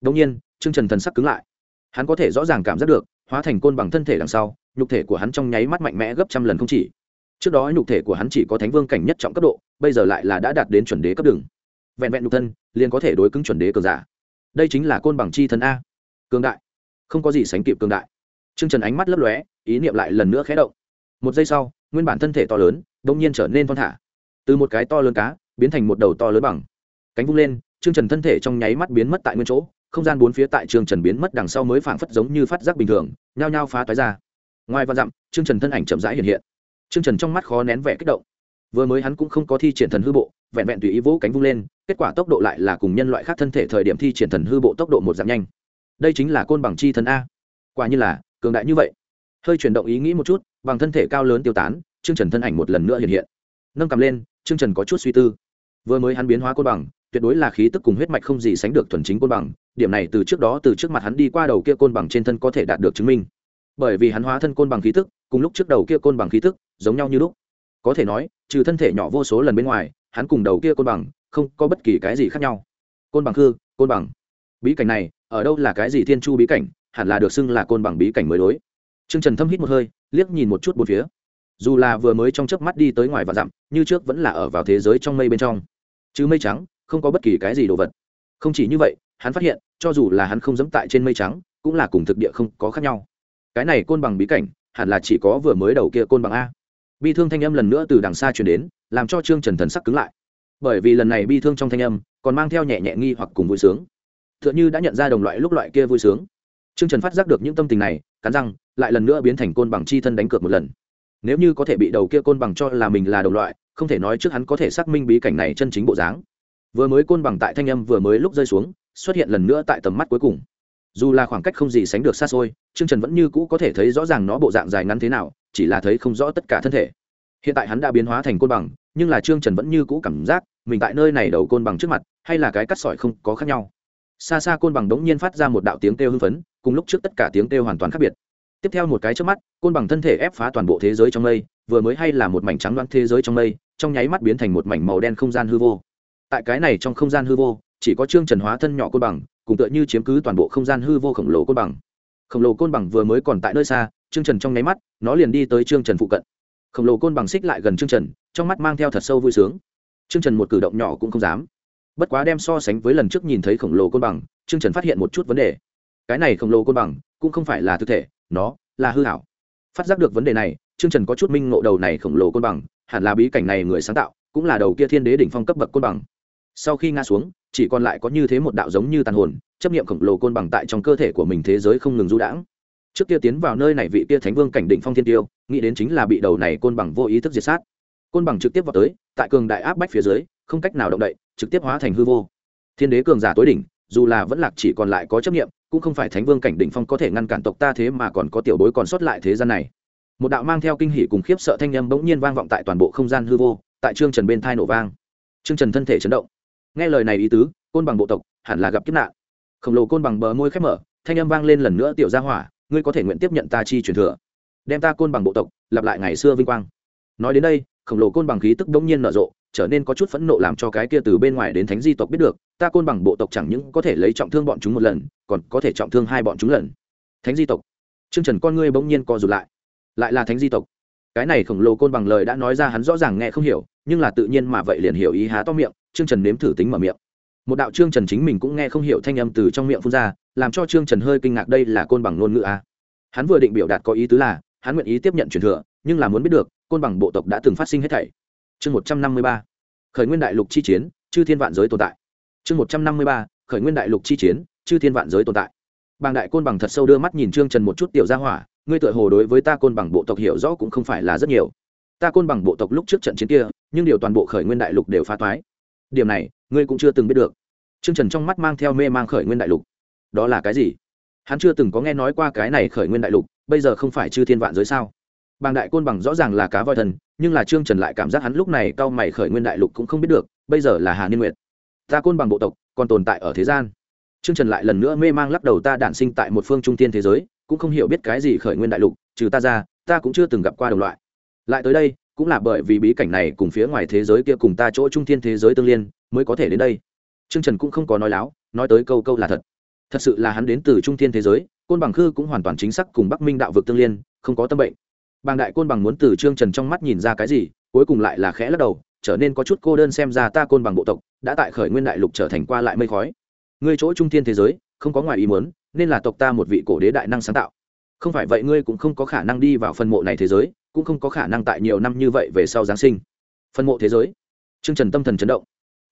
Speaker 1: Đông nhiên chương trần thần sắc cứng lại. Hắn có thể rõ ràng cảm giác được, hóa thành côn bằng thân thể đằng sau, nhục thể của hắn trong nháy mắt mạnh mẽ gấp trăm lần không chỉ. Trước đó nhục thể của hắn chỉ có thánh vương cảnh nhất trọng cấp độ, bây giờ lại là đã đạt đến chuẩn đế cấp đường. Vẹn vẹn nhục thân, liền có thể đối cứng chuẩn đế cường giả. Đây chính là côn bằng chi thân a. Cường đại. Không có gì sánh kịp cường đại. T r ư ơ n g trần ánh mắt lấp lóe, ý niệm lại lần nữa khé động. Một giây sau, nguyên bản thân thể to lớn đ ỗ n g nhiên trở nên thon thả từ một cái to lớn cá biến thành một đầu to lớn bằng cánh vung lên trương trần thân thể trong nháy mắt biến mất tại nguyên chỗ không gian bốn phía tại trương trần biến mất đằng sau mới phảng phất giống như phát giác bình thường nhao nhao phá toái ra ngoài và dặm trương trần thân ảnh chậm rãi hiện hiện Trương Trần trong mắt khó nén vẻ kích động. Vừa mới hắn cũng không có thi triển thần hư bộ, vẹn vẹn tùy ý vỗ cánh vung lên, kết quả tốc độ lại là cùng nhân loại khác thân thể thời điểm thi triển thần hư bộ tốc độ một giảm nhanh. Đây chính là côn bằng chi thần a. Quả như là cường đại như vậy. Hơi chuyển động ý nghĩ một chút, bằng thân thể cao lớn tiêu tán, Trương Trần thân ảnh một lần nữa hiện hiện. Nâng cầm lên, Trương Trần có chút suy tư. Vừa mới hắn biến hóa côn bằng, tuyệt đối là khí tức cùng huyết mạch không gì sánh được thuần chính côn bằng, điểm này từ trước đó từ trước mặt hắn đi qua đầu kia côn bằng trên thân có thể đạt được chứng minh. Bởi vì hắn hóa thân côn bằng khí tức, cùng lúc trước đầu kia côn bằng khí tức giống nhau như lúc. Có thể nói trừ thân thể nhỏ vô số lần bên ngoài hắn cùng đầu kia côn bằng không có bất kỳ cái gì khác nhau. Côn bằng hư, côn bằng. Bí cảnh này ở đâu là cái gì thiên chu bí cảnh hẳn là được xưng là côn bằng bí cảnh mới đối. Trương trần thâm hít một hơi liếc nhìn một chút bốn phía dù là vừa mới trong chớp mắt đi tới ngoài và dặm, như trước vẫn là ở vào thế giới trong mây bên trong. Chứ mây trắng, không có bất kỳ cái gì đồ vật. Không chỉ như vậy, hắn phát hiện, cho dù là hắn không dẫm tại trên mây trắng, cũng là cùng thực địa không có khác nhau. Cái này côn bằng bí cảnh, hẳn là chỉ có vừa mới đầu kia côn bằng a. Bi thương thanh âm lần nữa từ đằng xa truyền đến, làm cho trương trần thần sắc cứng lại. Bởi vì lần này bi thương trong thanh âm, còn mang theo nhẹ nhẹ nghi hoặc cùng vui sướng. T h ư ợ n h ư đã nhận ra đồng loại lúc loại kia vui sướng. Trương trần phát giác được những tâm tình này, cắn răng, lại lần nữa biến thành côn bằng chi thân đánh cược một lần nếu như có thể bị đầu kia côn bằng cho là mình là đồng loại, không thể nói trước hắn có thể xác minh bí cảnh này chân chính bộ dáng. Vừa mới côn bằng tại thanh âm vừa mới lúc rơi xuống, xuất hiện lần nữa tại tầm mắt cuối cùng. Dù là khoảng cách không gì sánh được xa xôi chương trần vẫn như cũ có thể thấy rõ ràng nó bộ dạng dài ngắn thế nào, chỉ là thấy không rõ tất cả thân thể. Hiện tại hắn đã biến hóa thành côn bằng, nhưng là trương trần vẫn như cũ cảm giác, mình tại nơi này đầu côn bằng trước mặt, hay là cái cắt sỏi không có khác nhau. Xa xa côn bằng đống nhiên phát ra một đạo tiếng kêu hưng phấn, cùng lúc trước tất cả tiếng kêu hoàn toàn khác biệt tiếp theo một cái trước mắt, côn bằng thân thể ép phá toàn bộ thế giới trong mây, vừa mới hay là một mảnh trắng đoán thế giới trong mây, trong nháy mắt biến thành một mảnh màu đen không gian hư vô. Tại cái này trong không gian hư vô, chỉ có trương trần hóa thân nhỏ côn bằng, cùng tựa như chiếm cứ toàn bộ không gian hư vô khổng lồ côn bằng. Khổng lồ côn bằng vừa mới còn tại nơi xa, trương trần trong nháy mắt, nó liền đi tới trương trần phụ cận. Khổng lồ côn bằng xích lại gần trương trần, trong mắt mang theo thật sâu vui sướng. Trương trần một cử động nhỏ cũng không dám. Bất quá đem so sánh với lần trước nhìn thấy khổng lồ côn bằng, trương trần phát hiện một chút vấn đề. Cái này khổng lồ côn bằng cũng không phải là thực thể, nó là hư hảo phát giác được vấn đề này, trương trần có chút minh ngộ đầu này khổng lồ côn bằng, hẳn là bí cảnh này người sáng tạo, cũng là đầu kia thiên đế đỉnh phong cấp bậc côn bằng. Sau khi ngã xuống, chỉ còn lại có như thế một đạo giống như tàn hồn, chấp niệm khổng lồ côn bằng tại trong cơ thể của mình thế giới không ngừng du đãng. Trước kia tiến vào nơi này vị kia thánh vương cảnh định phong thiên tiêu, nghĩ đến chính là bị đầu này côn bằng vô ý thức diệt sát. Côn bằng trực tiếp vào tới, tại cường đại áp bách phía dưới, không cách nào động đậy, trực tiếp hóa thành hư vô. Thiên đế cường giả tối đỉnh dù là vẫn lạc chỉ còn lại có chấp nghiệm cũng không phải thánh vương cảnh đỉnh phong có thể ngăn cản tộc ta thế mà còn có tiểu bối còn sót lại thế gian này. Một đạo mang theo kinh hỉ cùng khiếp sợ thanh âm bỗng nhiên vang vọng tại toàn bộ không gian hư vô, tại trương trần bên thai nổ vang. Trương trần thân thể chấn động. Nghe lời này ý tứ, côn bằng bộ tộc hẳn là gặp kiếp nạn. Khổng lồ côn bằng bờ môi khép mở, thanh âm vang lên lần nữa, tiểu gia hỏa, ngươi có thể nguyện tiếp nhận ta chi truyền thừa. Đem ta côn bằng bộ tộc, lặp lại ngày xưa vinh quang nói đến đây, khổng lồ côn bằng khí tức bỗng nhiên nở rộ, trở nên có chút phẫn nộ làm cho cái kia từ bên ngoài đến thánh di tộc biết được, ta côn bằng bộ tộc chẳng những có thể lấy trọng thương bọn chúng một lần, còn có thể trọng thương hai bọn chúng lần. Thánh di tộc. Trương trần con ngươi bỗng nhiên co rụt lại. Lại là thánh di tộc. Cái này khổng lồ côn bằng lời đã nói ra hắn rõ ràng nghe không hiểu, nhưng là tự nhiên mà vậy liền hiểu ý há to miệng, trương trần nếm thử tính mở miệng. Một đạo trương trần chính mình cũng nghe không hiểu thanh âm từ trong miệng phun ra, làm cho trương trần hơi kinh ngạc đây là côn bằng ngôn ngữ a. Hắn vừa định biểu đạt có ý tứ là, hắn nguyện ý tiếp nhận truyền thừa, nhưng là muốn biết được côn bằng bộ tộc đã từng phát sinh hết thảy. Chương một trăm năm mươi ba, khởi nguyên đại lục chi chiến, chư thiên vạn giới tồn tại. Chương một trăm năm mươi ba, khởi nguyên đại lục chi chiến, chư thiên vạn giới tồn tại. Bàng đại côn bằng thật sâu đưa mắt nhìn trương trần một chút, tiểu gia hỏa, ngươi tựa hồ đối với ta côn bằng bộ tộc hiểu rõ cũng không phải là rất nhiều. Ta côn bằng bộ tộc lúc trước trận chiến kia, nhưng điều toàn bộ khởi nguyên đại lục đều phá toái. Điểm này, ngươi cũng chưa từng biết được. Trương trần trong mắt mang theo mê mang khởi nguyên đại lục. Đó là cái gì? Hắn chưa từng có nghe nói qua cái này khởi nguyên đại lục, bây giờ không phải chư thiên vạn giới sao? Bàng đại côn bằng rõ ràng là cá voi thần, nhưng là trương trần lại cảm giác hắn lúc này cao mày khởi nguyên đại lục cũng không biết được, bây giờ là hà niên nguyệt. Ta côn bằng bộ tộc, còn tồn tại ở thế gian. Trương trần lại lần nữa mê mang lắc đầu ta đản sinh tại một phương trung tiên thế giới, cũng không hiểu biết cái gì khởi nguyên đại lục, trừ ta ra, ta cũng chưa từng gặp qua đồng loại. Lại tới đây, cũng là bởi vì bí cảnh này cùng phía ngoài thế giới kia cùng ta chỗ trung thiên thế giới tương liên, mới có thể đến đây. Trương trần cũng không có nói láo, nói tới câu câu là thật. Thật sự là hắn đến từ trung thiên thế giới, côn bằng khư cũng hoàn toàn chính xác cùng bắc minh đạo vực tương liên, không có tâm bệnh bàng đại côn bằng muốn từ trương trần trong mắt nhìn ra cái gì, cuối cùng lại là khẽ lắc đầu, trở nên có chút cô đơn xem ra ta côn bằng bộ tộc đã tại khởi nguyên đại lục trở thành qua lại mây khói. Ngươi chỗ trung thiên thế giới, không có ngoài ý muốn, nên là tộc ta một vị cổ đế đại năng sáng tạo. Không phải vậy ngươi cũng không có khả năng đi vào phân mộ này thế giới, cũng không có khả năng tại nhiều năm như vậy về sau giáng sinh. Phân mộ thế giới? Trương trần tâm thần chấn động.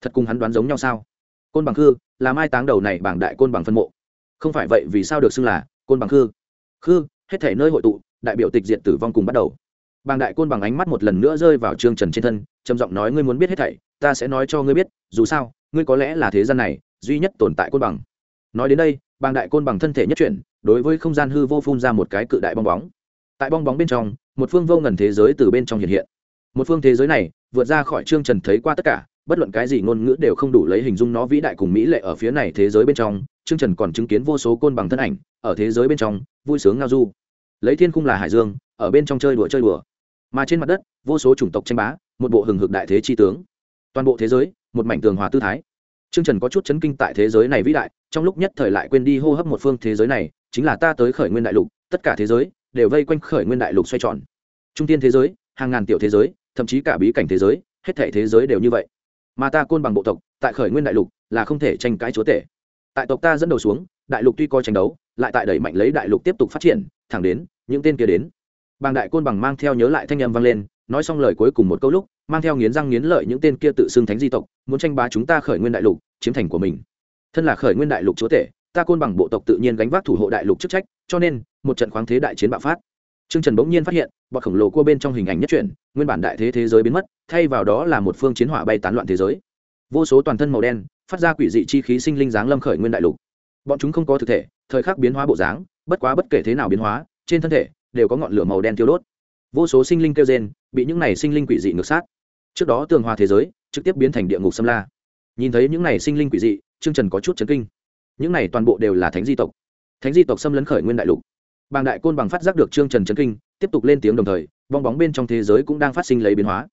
Speaker 1: Thật cùng hắn đoán giống nhau sao? Côn bằng khư, là mai táng đầu này bảng đại côn bằng phân mộ. Không phải vậy vì sao được xưng là côn bằng khư? Khư, hết thể nơi hội tụ đại biểu tịch diện tử vong cùng bắt đầu. Bàng đại côn bằng ánh mắt một lần nữa rơi vào trương trần trên thân, trầm giọng nói, ngươi muốn biết hết thảy, ta sẽ nói cho ngươi biết, dù sao, ngươi có lẽ là thế gian này duy nhất tồn tại côn bằng. Nói đến đây, bàng đại côn bằng thân thể nhất chuyển, đối với không gian hư vô phun ra một cái cự đại bong bóng. Tại bong bóng bên trong, một phương vô ngần thế giới từ bên trong hiện hiện. Một phương thế giới này, vượt ra khỏi trương trần thấy qua tất cả, bất luận cái gì ngôn ngữ đều không đủ lấy hình dung nó vĩ đại cùng mỹ lệ ở phía này thế giới bên trong, trương trần còn chứng kiến vô số côn bằng thân ảnh, ở thế giới bên trong, vui sướng ngao du lấy thiên khung là hải dương ở bên trong chơi đùa chơi đùa mà trên mặt đất vô số chủng tộc tranh bá một bộ hừng hực đại thế chi tướng toàn bộ thế giới một mảnh tường hòa tư thái Trương Trần có chút chấn kinh tại thế giới này vĩ đại, trong lúc nhất thời lại quên đi hô hấp một phương thế giới này, chính là ta tới khởi nguyên đại lục, tất cả thế giới đều vây quanh khởi nguyên đại lục xoay tròn. Trung tiên thế giới, hàng ngàn tiểu thế giới, thậm chí cả bí cảnh thế giới, hết thảy thế giới đều như vậy. Mà ta côn bằng bộ tộc, tại khởi nguyên đại lục, là không thể tranh cãi chúa tể. Tại tộc ta dẫn đầu xuống, đại lục tuy có tranh đấu, lại tại đẩy mạnh lấy đại lục tiếp tục phát triển, thẳng đến những tên kia đến bàng đại côn bằng mang theo nhớ lại thanh âm vang lên nói xong lời cuối cùng một câu lúc mang theo nghiến răng nghiến lợi những tên kia tự xưng thánh di tộc muốn tranh bá chúng ta khởi nguyên đại lục chiếm thành của mình thân là khởi nguyên đại lục chúa tể ta côn bằng bộ tộc tự nhiên gánh vác thủ hộ đại lục chức trách cho nên một trận khoáng thế đại chiến bạo phát Trương Trần bỗng nhiên phát hiện, bọn khổng lồ cua bên trong hình ảnh nhất chuyển, nguyên bản đại thế thế giới biến mất, thay vào đó là một phương chiến hỏa bay tán loạn thế giới. Vô số toàn thân màu đen, phát ra quỷ dị chi khí sinh linh dáng lâm khởi nguyên đại lục. Bọn chúng không có thực thể, thời khắc biến hóa bộ dáng, bất quá bất kể thế nào biến hóa, trên thân thể đều có ngọn lửa màu đen thiêu đốt. Vô số sinh linh kêu gen bị những này sinh linh quỷ dị ngược sát. Trước đó tường hòa thế giới trực tiếp biến thành địa ngục xâm la. Nhìn thấy những này sinh linh quỷ dị, trương trần có chút chấn kinh. Những này toàn bộ đều là thánh di tộc. Thánh di tộc xâm lấn khởi nguyên đại lục. Bàng đại côn bằng phát giác được trương trần chấn kinh, tiếp tục lên tiếng đồng thời, bong bóng bên trong thế giới cũng đang phát sinh lấy biến hóa.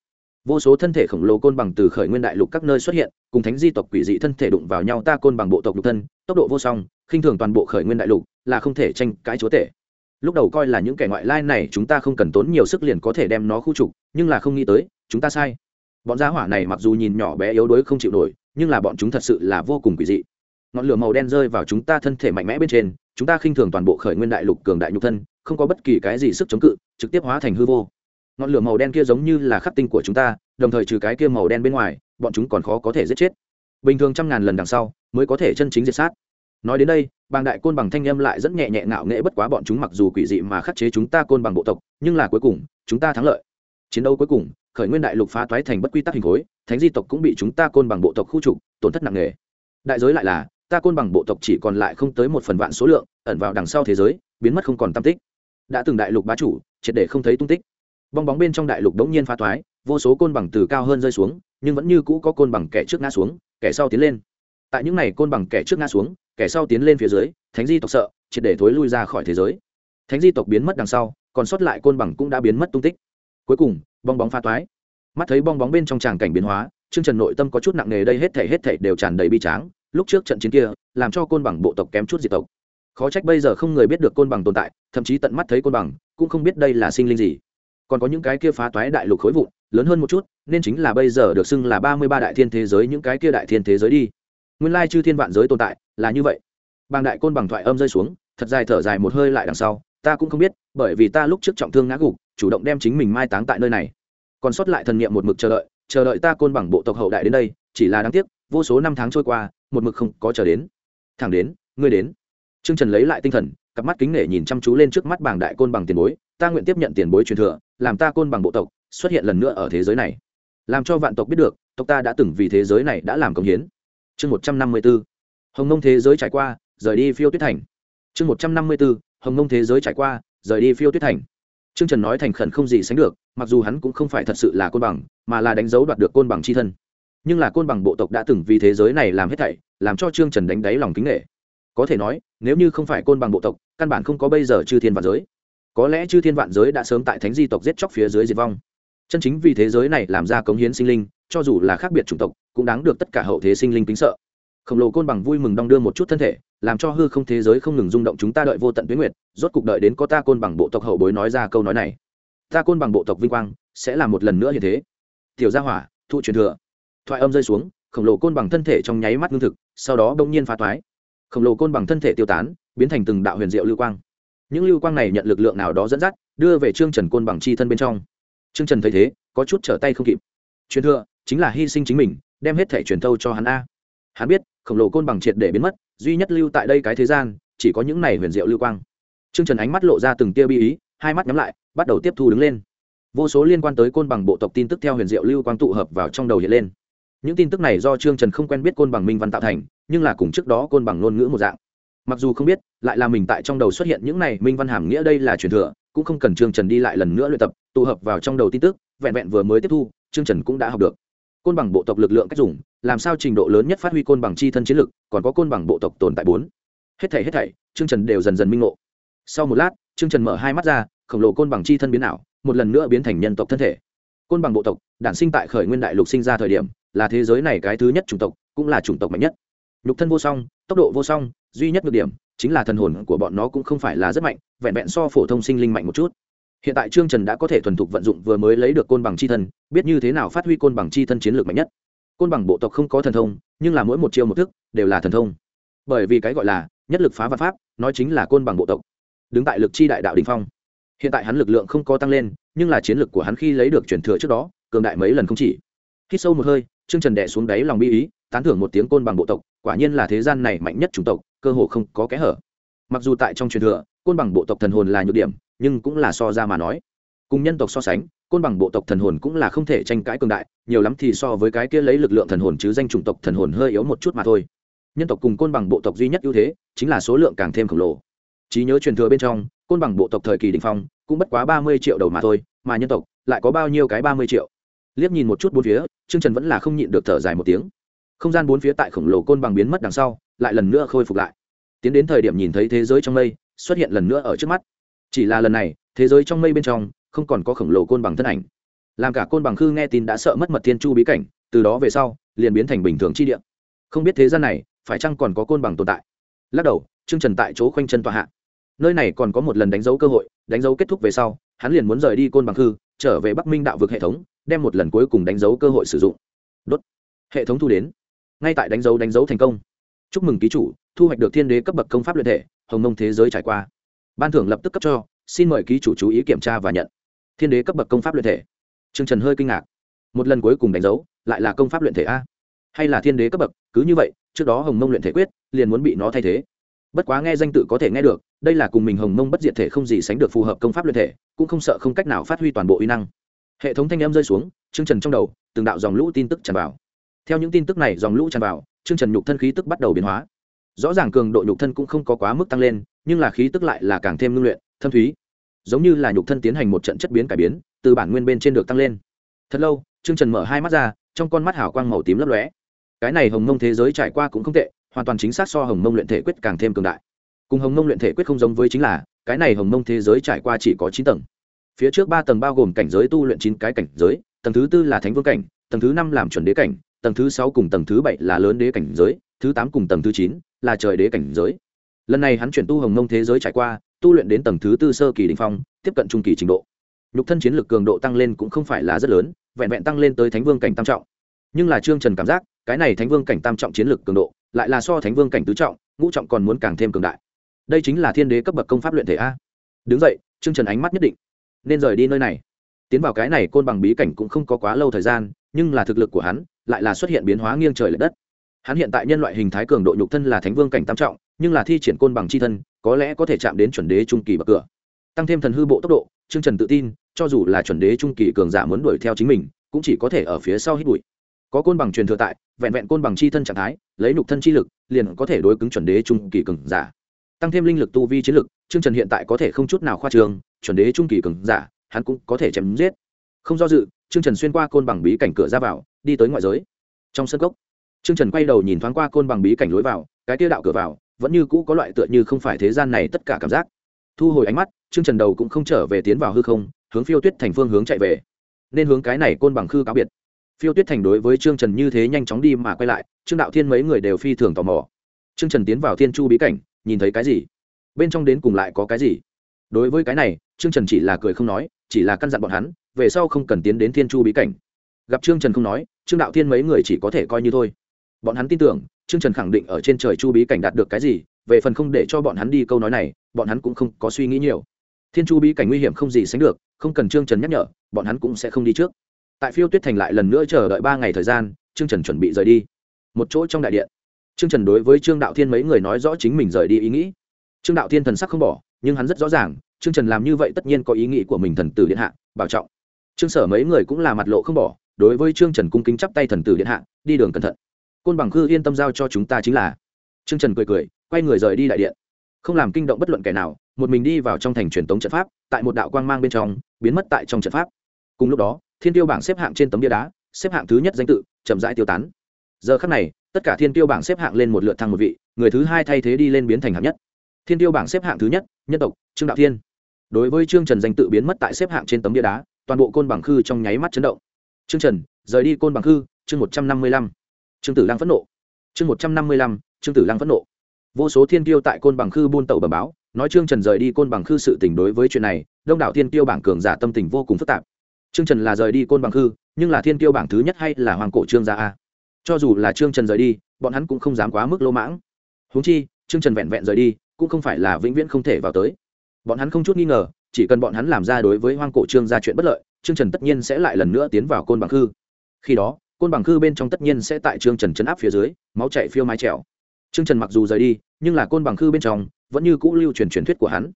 Speaker 1: Vô số thân thể khổng lồ côn bằng từ khởi nguyên đại lục các nơi xuất hiện, cùng thánh di tộc quỷ dị thân thể đụng vào nhau, ta côn bằng bộ tộc lục thân, tốc độ vô song, khinh thường toàn bộ khởi nguyên đại lục, là không thể tranh cãi chúa tể lúc đầu coi là những kẻ ngoại lai này chúng ta không cần tốn nhiều sức liền có thể đem nó khu trục, nhưng là không nghĩ tới, chúng ta sai. Bọn gia hỏa này mặc dù nhìn nhỏ bé yếu đuối không chịu nổi, nhưng là bọn chúng thật sự là vô cùng quỷ dị. Ngọn lửa màu đen rơi vào chúng ta thân thể mạnh mẽ bên trên, chúng ta khinh thường toàn bộ khởi nguyên đại lục cường đại nhục thân, không có bất kỳ cái gì sức chống cự, trực tiếp hóa thành hư vô. Ngọn lửa màu đen kia giống như là khắc tinh của chúng ta, đồng thời trừ cái kia màu đen bên ngoài, bọn chúng còn khó có thể giết chết. Bình thường trăm ngàn lần đằng sau, mới có thể chân chính diệt sát. Nói đến đây bàng đại côn bằng thanh âm lại rất nhẹ nhẹ ngạo nghễ bất quá bọn chúng mặc dù quỷ dị mà khắc chế chúng ta côn bằng bộ tộc, nhưng là cuối cùng, chúng ta thắng lợi. Chiến đấu cuối cùng, khởi nguyên đại lục phá toái thành bất quy tắc hình khối, thánh di tộc cũng bị chúng ta côn bằng bộ tộc khu trục, tổn thất nặng nề. Đại giới lại là, ta côn bằng bộ tộc chỉ còn lại không tới một phần vạn số lượng, ẩn vào đằng sau thế giới, biến mất không còn tam tích. Đã từng đại lục bá chủ, triệt để không thấy tung tích. Bong bóng bên trong đại lục đống nhiên phá toái vô số côn bằng từ cao hơn rơi xuống, nhưng vẫn như cũ có côn bằng kẻ trước ngã xuống, kẻ sau tiến lên. Tại những này côn bằng kẻ trước ngã xuống kẻ sau tiến lên phía dưới, thánh di tộc sợ, triệt để thối lui ra khỏi thế giới. Thánh di tộc biến mất đằng sau, còn sót lại côn bằng cũng đã biến mất tung tích. Cuối cùng, bong bóng pha toái. Mắt thấy bong bóng bên trong tràng cảnh biến hóa chương trần nội tâm có chút nặng nề đây hết thể hết thể đều tràn đầy bi tráng. Lúc trước trận chiến kia, làm cho côn bằng bộ tộc kém chút diệt tộc. Khó trách bây giờ không người biết được côn bằng tồn tại, thậm chí tận mắt thấy côn bằng, cũng không biết đây là sinh linh gì. Còn có những cái kia phá toái đại lục khối vụn, lớn hơn một chút, nên chính là bây giờ được xưng là ba mươi ba đại thiên thế giới, những cái kia đại thiên thế giới đi nguyên lai chư thiên vạn giới tồn tại, là như vậy. Bàng đại côn bằng thoại âm rơi xuống, thật dài thở dài một hơi lại đằng sau, ta cũng không biết, bởi vì ta lúc trước trọng thương ngã gục, chủ động đem chính mình mai táng tại nơi này. Còn sót lại thần niệm một mực chờ đợi chờ đợi ta côn bằng bộ tộc hậu đại đến đây, chỉ là đáng tiếc, vô số năm tháng trôi qua, một mực không có chờ đến. Thẳng đến, ngươi đến. Trương trần lấy lại tinh thần, cặp mắt kính nể nhìn chăm chú lên trước mắt bảng đại côn bằng tiền bối, ta nguyện tiếp nhận tiền bối truyền thừa, làm ta côn bằng bộ tộc, xuất hiện lần nữa ở thế giới này. Làm cho vạn tộc biết được, tộc ta đã từng vì thế giới này đã làm công hiến chương một trăm năm mươi b ố hồng nông thế giới trải qua rời đi phiêu tuyết thành chương một trăm năm mươi b ố hồng nông thế giới trải qua rời đi phiêu tuyết thành Trương Trần nói thành khẩn không gì sánh được, mặc dù hắn cũng không phải thật sự là côn bằng, mà là đánh dấu đoạt được côn bằng chi thân. Nhưng là côn bằng bộ tộc đã từng vì thế giới này làm hết thảy, làm cho Trương Trần đánh đáy lòng kính nể. Có thể nói, nếu như không phải côn bằng bộ tộc, căn bản không có bây giờ chư thiên vạn giới. Có lẽ chư thiên vạn giới đã sớm tại thánh di tộc giết chóc phía dưới diệt vong. Chân chính vì thế giới này làm ra cống hiến sinh linh, cho dù là khác biệt chủng tộc, cũng đáng được tất cả hậu thế sinh linh kính sợ. Khổng lồ côn bằng vui mừng đong đưa một chút thân thể làm cho hư không thế giới không ngừng rung động chúng ta đợi vô tận tuyến nguyệt rốt cục đợi đến có ta côn bằng bộ tộc hậu bối nói ra câu nói này. Ta côn bằng bộ tộc vinh quang sẽ là một lần nữa như thế. Tiểu gia hỏa thụ truyền thừa. Thoại âm rơi xuống khổng lồ côn bằng thân thể trong nháy mắt ngưng thực sau đó đông nhiên phá toái khổng lồ côn bằng thân thể tiêu tán biến thành từng đạo huyền diệu lưu quang. Những lưu quang này nhận lực lượng nào đó dẫn dắt đưa về trương trần côn bằng chi thân bên trong. Trương trần thấy thế có chút trở tay không kịp. Truyền thừa chính là hy sinh chính mình, đem hết thể truyền thâu cho hắn a. Hắn biết, khổng lồ côn bằng triệt để biến mất, duy nhất lưu tại đây cái thế gian, chỉ có những này huyền diệu lưu quang. T r ư ơ n g trần ánh mắt lộ ra từng tia bi ý, hai mắt nhắm lại, bắt đầu tiếp thu đứng lên. Vô số liên quan tới côn bằng bộ tộc tin tức theo huyền diệu lưu quang tụ hợp vào trong đầu hiện lên. Những tin tức này do trương trần không quen biết côn bằng minh văn tạo thành, nhưng là cùng trước đó côn bằng ngôn ngữ một dạng. Mặc dù không biết, lại là mình tại trong đầu xuất hiện những này minh văn hàm nghĩa đây là truyền thừa, cũng không cần trương trần đi lại lần nữa luyện tập, tụ hợp vào trong đầu tin tức, vẹn vẹn vừa mới tiếp thu, trương trần cũng đã học được côn bằng bộ tộc lực lượng cách dùng, làm sao trình độ lớn nhất phát huy côn bằng chi thân chiến lực, còn có côn bằng bộ tộc tồn tại bốn. Hết thảy hết thảy chương trần đều dần dần minh ngộ. Sau một lát chương trần mở hai mắt ra, khổng lồ côn bằng chi thân biến ảo, một lần nữa biến thành nhân tộc thân thể. Côn bằng bộ tộc, đản sinh tại khởi nguyên đại lục sinh ra thời điểm, là thế giới này cái thứ nhất chủng tộc, cũng là chủng tộc mạnh nhất. Nhục thân vô song, tốc độ vô song, duy nhất được điểm, chính là thần hồn của bọn nó cũng không phải là rất mạnh, vẹn vẹn so phổ thông sinh linh mạnh một chút hiện tại trương trần đã có thể thuần thục vận dụng vừa mới lấy được côn bằng c h i thân, biết như thế nào phát huy côn bằng c h i thân chiến lược mạnh nhất. Côn bằng bộ tộc không có thần thông, nhưng là mỗi một chiêu một thức, đều là thần thông. Bởi vì cái gọi là nhất lực phá văn pháp, nói chính là côn bằng bộ tộc. Đứng tại lực chi đại đạo đình phong. Hiện tại hắn lực lượng không có tăng lên, nhưng là chiến lược của hắn khi lấy được truyền thừa trước đó, cường đại mấy lần không chỉ. Khi sâu một hơi, trương trần đẻ xuống đáy lòng bi ý, tán thưởng một tiếng côn bằng bộ tộc, quả nhiên là thế gian này mạnh nhất chủng tộc, cơ hồ không có kẽ hở. Mặc dù tại trong truyền thừa, côn bằng bộ tộc thần hồn là nhược điểm nhưng cũng là so ra mà nói. Cùng nhân tộc so sánh, côn bằng bộ tộc thần hồn cũng là không thể tranh cãi cường đại, nhiều lắm thì so với cái kia lấy lực lượng thần hồn chứ danh chủng tộc thần hồn hơi yếu một chút mà thôi. Nhân tộc cùng côn bằng bộ tộc duy nhất ưu thế chính là số lượng càng thêm khổng lồ. Trí nhớ truyền thừa bên trong, côn bằng bộ tộc thời kỳ đình phong cũng bất quá ba mươi triệu đầu mà thôi, mà nhân tộc lại có bao nhiêu cái ba mươi triệu? Liếc nhìn một chút bốn phía chương trần vẫn là không nhịn được thở dài một tiếng. Không gian bốn phía tại khổng lồ côn bằng biến mất đằng sau, lại lần nữa khôi phục lại. Tiến đến thời điểm nhìn thấy thế giới trong đây xuất hiện lần nữa ở trước mắt chỉ là lần này, thế giới trong mây bên trong, không còn có khổng lồ côn bằng thân ảnh. Làm cả côn bằng khư nghe tin đã sợ mất mật thiên chu bí cảnh, từ đó về sau, liền biến thành bình thường chi địa. Không biết thế gian này, phải chăng còn có côn bằng tồn tại? Lắc đầu chương trần tại chỗ khoanh chân tọa hạ. Nơi này còn có một lần đánh dấu cơ hội, đánh dấu kết thúc về sau, hắn liền muốn rời đi côn bằng khư, trở về bắc minh đạo vực hệ thống, đem một lần cuối cùng đánh dấu cơ hội sử dụng. Đốt. Hệ thống thu đến. Ngay tại đánh dấu đánh dấu thành công. Chúc mừng ký chủ, thu hoạch được thiên đế cấp bậc công pháp luyện thể, hồng nông thế giới trải qua ban thưởng lập tức cấp cho, xin mời ký chủ chú ý kiểm tra và nhận. Thiên đế cấp bậc công pháp luyện thể. T r ư ơ n g trần hơi kinh ngạc. Một lần cuối cùng đánh dấu, lại là công pháp luyện thể a. Hay là thiên đế cấp bậc, cứ như vậy, trước đó hồng mông luyện thể quyết, liền muốn bị nó thay thế. Bất quá nghe danh tự có thể nghe được, đây là cùng mình hồng mông bất diệt thể không gì sánh được phù hợp công pháp luyện thể, cũng không sợ không cách nào phát huy toàn bộ uy năng. Hệ thống thanh âm rơi xuống chương trần trong đầu, từng đạo dòng lũ tin tức tràn vào. Theo những tin tức này, dòng lũ tràn vào chương trần nhục thân khí tức bắt đầu biến hóa. Rõ ràng cường độ nhục thân cũng không có quá mức tăng lên nhưng là khí tức lại là càng thêm ngưng luyện, thâm thúy. Giống như là nhục thân tiến hành một trận chất biến cải biến, từ bản nguyên bên trên được tăng lên. Thật lâu chương trần mở hai mắt ra, trong con mắt hào quang màu tím lấp lóe. Cái này hồng mông thế giới trải qua cũng không tệ, hoàn toàn chính xác so hồng mông luyện thể quyết càng thêm cường đại. Cùng hồng mông luyện thể quyết không giống với chính là, cái này hồng mông thế giới trải qua chỉ có chín tầng. Phía trước ba tầng bao gồm cảnh giới tu luyện chín cái cảnh giới, tầng thứ tư là thánh vương cảnh, tầng thứ năm làm chuẩn đế cảnh, tầng thứ sáu cùng tầng thứ bảy là lớn đế cảnh giới, thứ tám cùng tầng thứ chín là trời đế cảnh giới lần này hắn chuyển tu hồng Nông thế giới trải qua, tu luyện đến tầng thứ tư sơ kỳ đình phong, tiếp cận trung kỳ trình độ. Nhục thân chiến lực cường độ tăng lên cũng không phải là rất lớn, vẹn vẹn tăng lên tới thánh vương cảnh tam trọng. Nhưng là trương trần cảm giác, cái này thánh vương cảnh tam trọng chiến lực cường độ, lại là so thánh vương cảnh tứ trọng, ngũ trọng còn muốn càng thêm cường đại. Đây chính là thiên đế cấp bậc công pháp luyện thể a. Đứng dậy, trương trần ánh mắt nhất định. Nên rời đi nơi này. Tiến vào cái này côn bằng bí cảnh cũng không có quá lâu thời gian, nhưng là thực lực của hắn lại là xuất hiện biến hóa nghiêng trời l ệ đất. Hắn hiện tại nhân loại hình thái cường độ nhục thân là thánh vương cảnh tam trọng nhưng là thi triển côn bằng chi thân có lẽ có thể chạm đến chuẩn đế trung kỳ bậc cửa. Tăng thêm thần hư bộ tốc độ chương trần tự tin cho dù là chuẩn đế trung kỳ cường giả muốn đuổi theo chính mình cũng chỉ có thể ở phía sau hít bụi. Có côn bằng truyền thừa tại vẹn vẹn côn bằng chi thân trạng thái lấy nục thân chi lực liền có thể đối cứng chuẩn đế trung kỳ cường giả. Tăng thêm linh lực tu vi chiến lực chương trần hiện tại có thể không chút nào khoa trường chuẩn đế trung kỳ cường giả hắn cũng có thể chém giết. Không do dự chương trần xuyên qua côn bằng bí cảnh cửa ra vào đi tới ngoại giới. Trong sân cốc Trương Trần quay đầu nhìn thoáng qua côn bằng bí cảnh lối vào, cái kia đạo cửa vào, vẫn như cũ có loại tựa như không phải thế gian này tất cả cảm giác. Thu hồi ánh mắt, Trương Trần đầu cũng không trở về tiến vào hư không, hướng Phiêu Tuyết Thành phương hướng chạy về. Nên hướng cái này côn bằng khư cáo biệt. Phiêu Tuyết Thành đối với Trương Trần như thế nhanh chóng đi mà quay lại, Trương Đạo Thiên mấy người đều phi thường tò mò. Trương Trần tiến vào Thiên Chu bí cảnh, nhìn thấy cái gì? Bên trong đến cùng lại có cái gì? Đối với cái này, Trương Trần chỉ là cười không nói, chỉ là căn dặn bọn hắn, về sau không cần tiến đến Thiên Chu bí cảnh. Gặp Trương Trần không nói, Trương Đạo Thiên mấy người chỉ có thể coi như thôi bọn hắn tin tưởng trương trần khẳng định ở trên trời chu bí cảnh đạt được cái gì, về phần không để cho bọn hắn đi câu nói này, bọn hắn cũng không có suy nghĩ nhiều. Thiên chu bí cảnh nguy hiểm không gì sánh được, không cần trương trần nhắc nhở, bọn hắn cũng sẽ không đi trước. Tại phiêu tuyết thành lại lần nữa chờ đợi ba ngày thời gian, trương trần chuẩn bị rời đi. Một chỗ trong đại điện, trương trần đối với trương đạo thiên mấy người nói rõ chính mình rời đi ý nghĩ. Trương đạo thiên thần sắc không bỏ, nhưng hắn rất rõ ràng, trương trần làm như vậy tất nhiên có ý nghĩ của mình thần tử điện hạ, bảo trọng. Trương sở mấy người cũng là mặt lộ không bỏ, đối với trương trần cung kính chắp tay thần tử điện hạ, đi đường cẩn thận côn bằng khư yên tâm giao cho chúng ta chính là. Trương trần cười cười, quay người rời đi đại điện. Không làm kinh động bất luận kẻ nào, một mình đi vào trong thành truyền tống trận pháp, tại một đạo quang mang bên trong, biến mất tại trong trận pháp. Cùng lúc đó, thiên tiêu bảng xếp hạng trên tấm bia đá, xếp hạng thứ nhất danh tự, chậm rãi tiêu tán. Giờ khắc này, tất cả thiên tiêu bảng xếp hạng lên một lượt thăng một vị, người thứ hai thay thế đi lên biến thành hạng nhất. Thiên tiêu bảng xếp hạng thứ nhất, nhân tộc, trương đạo thiên. Đối với trương trần danh tự biến mất tại xếp hạng trên tấm bia đá, toàn bộ côn bằng khư trong nháy mắt chấn động. Trương trần, rời đi côn bằng khư, chương một trăm năm mươi lăm trương tử lăng phẫn nộ. Chương một trăm năm mươi lăm, trương tử lăng phẫn nộ. Vô số thiên tiêu tại côn bằng khư buôn tàu bẩm báo, nói trương trần rời đi côn bằng khư sự tình đối với chuyện này, đông đảo thiên tiêu bảng cường giả tâm tình vô cùng phức tạp. Trương trần là rời đi côn bằng khư, nhưng là thiên tiêu bảng thứ nhất hay là hoàng cổ trương gia a? Cho dù là trương trần rời đi, bọn hắn cũng không dám quá mức lỗ mãng. Húng chi, trương trần vẹn vẹn rời đi, cũng không phải là vĩnh viễn không thể vào tới. Bọn hắn không chút nghi ngờ, chỉ cần bọn hắn làm ra đối với hoang cổ trương gia chuyện bất lợi, trương trần tất nhiên sẽ lại lần nữa tiến vào côn bằng khư. Khi đó côn bằng khư bên trong tất nhiên sẽ tại trương trần chấn áp phía dưới, máu chạy phiêu mái trèo. Trương trần mặc dù rời đi, nhưng là côn bằng khư bên trong vẫn như cũ lưu truyền truyền thuyết của hắn.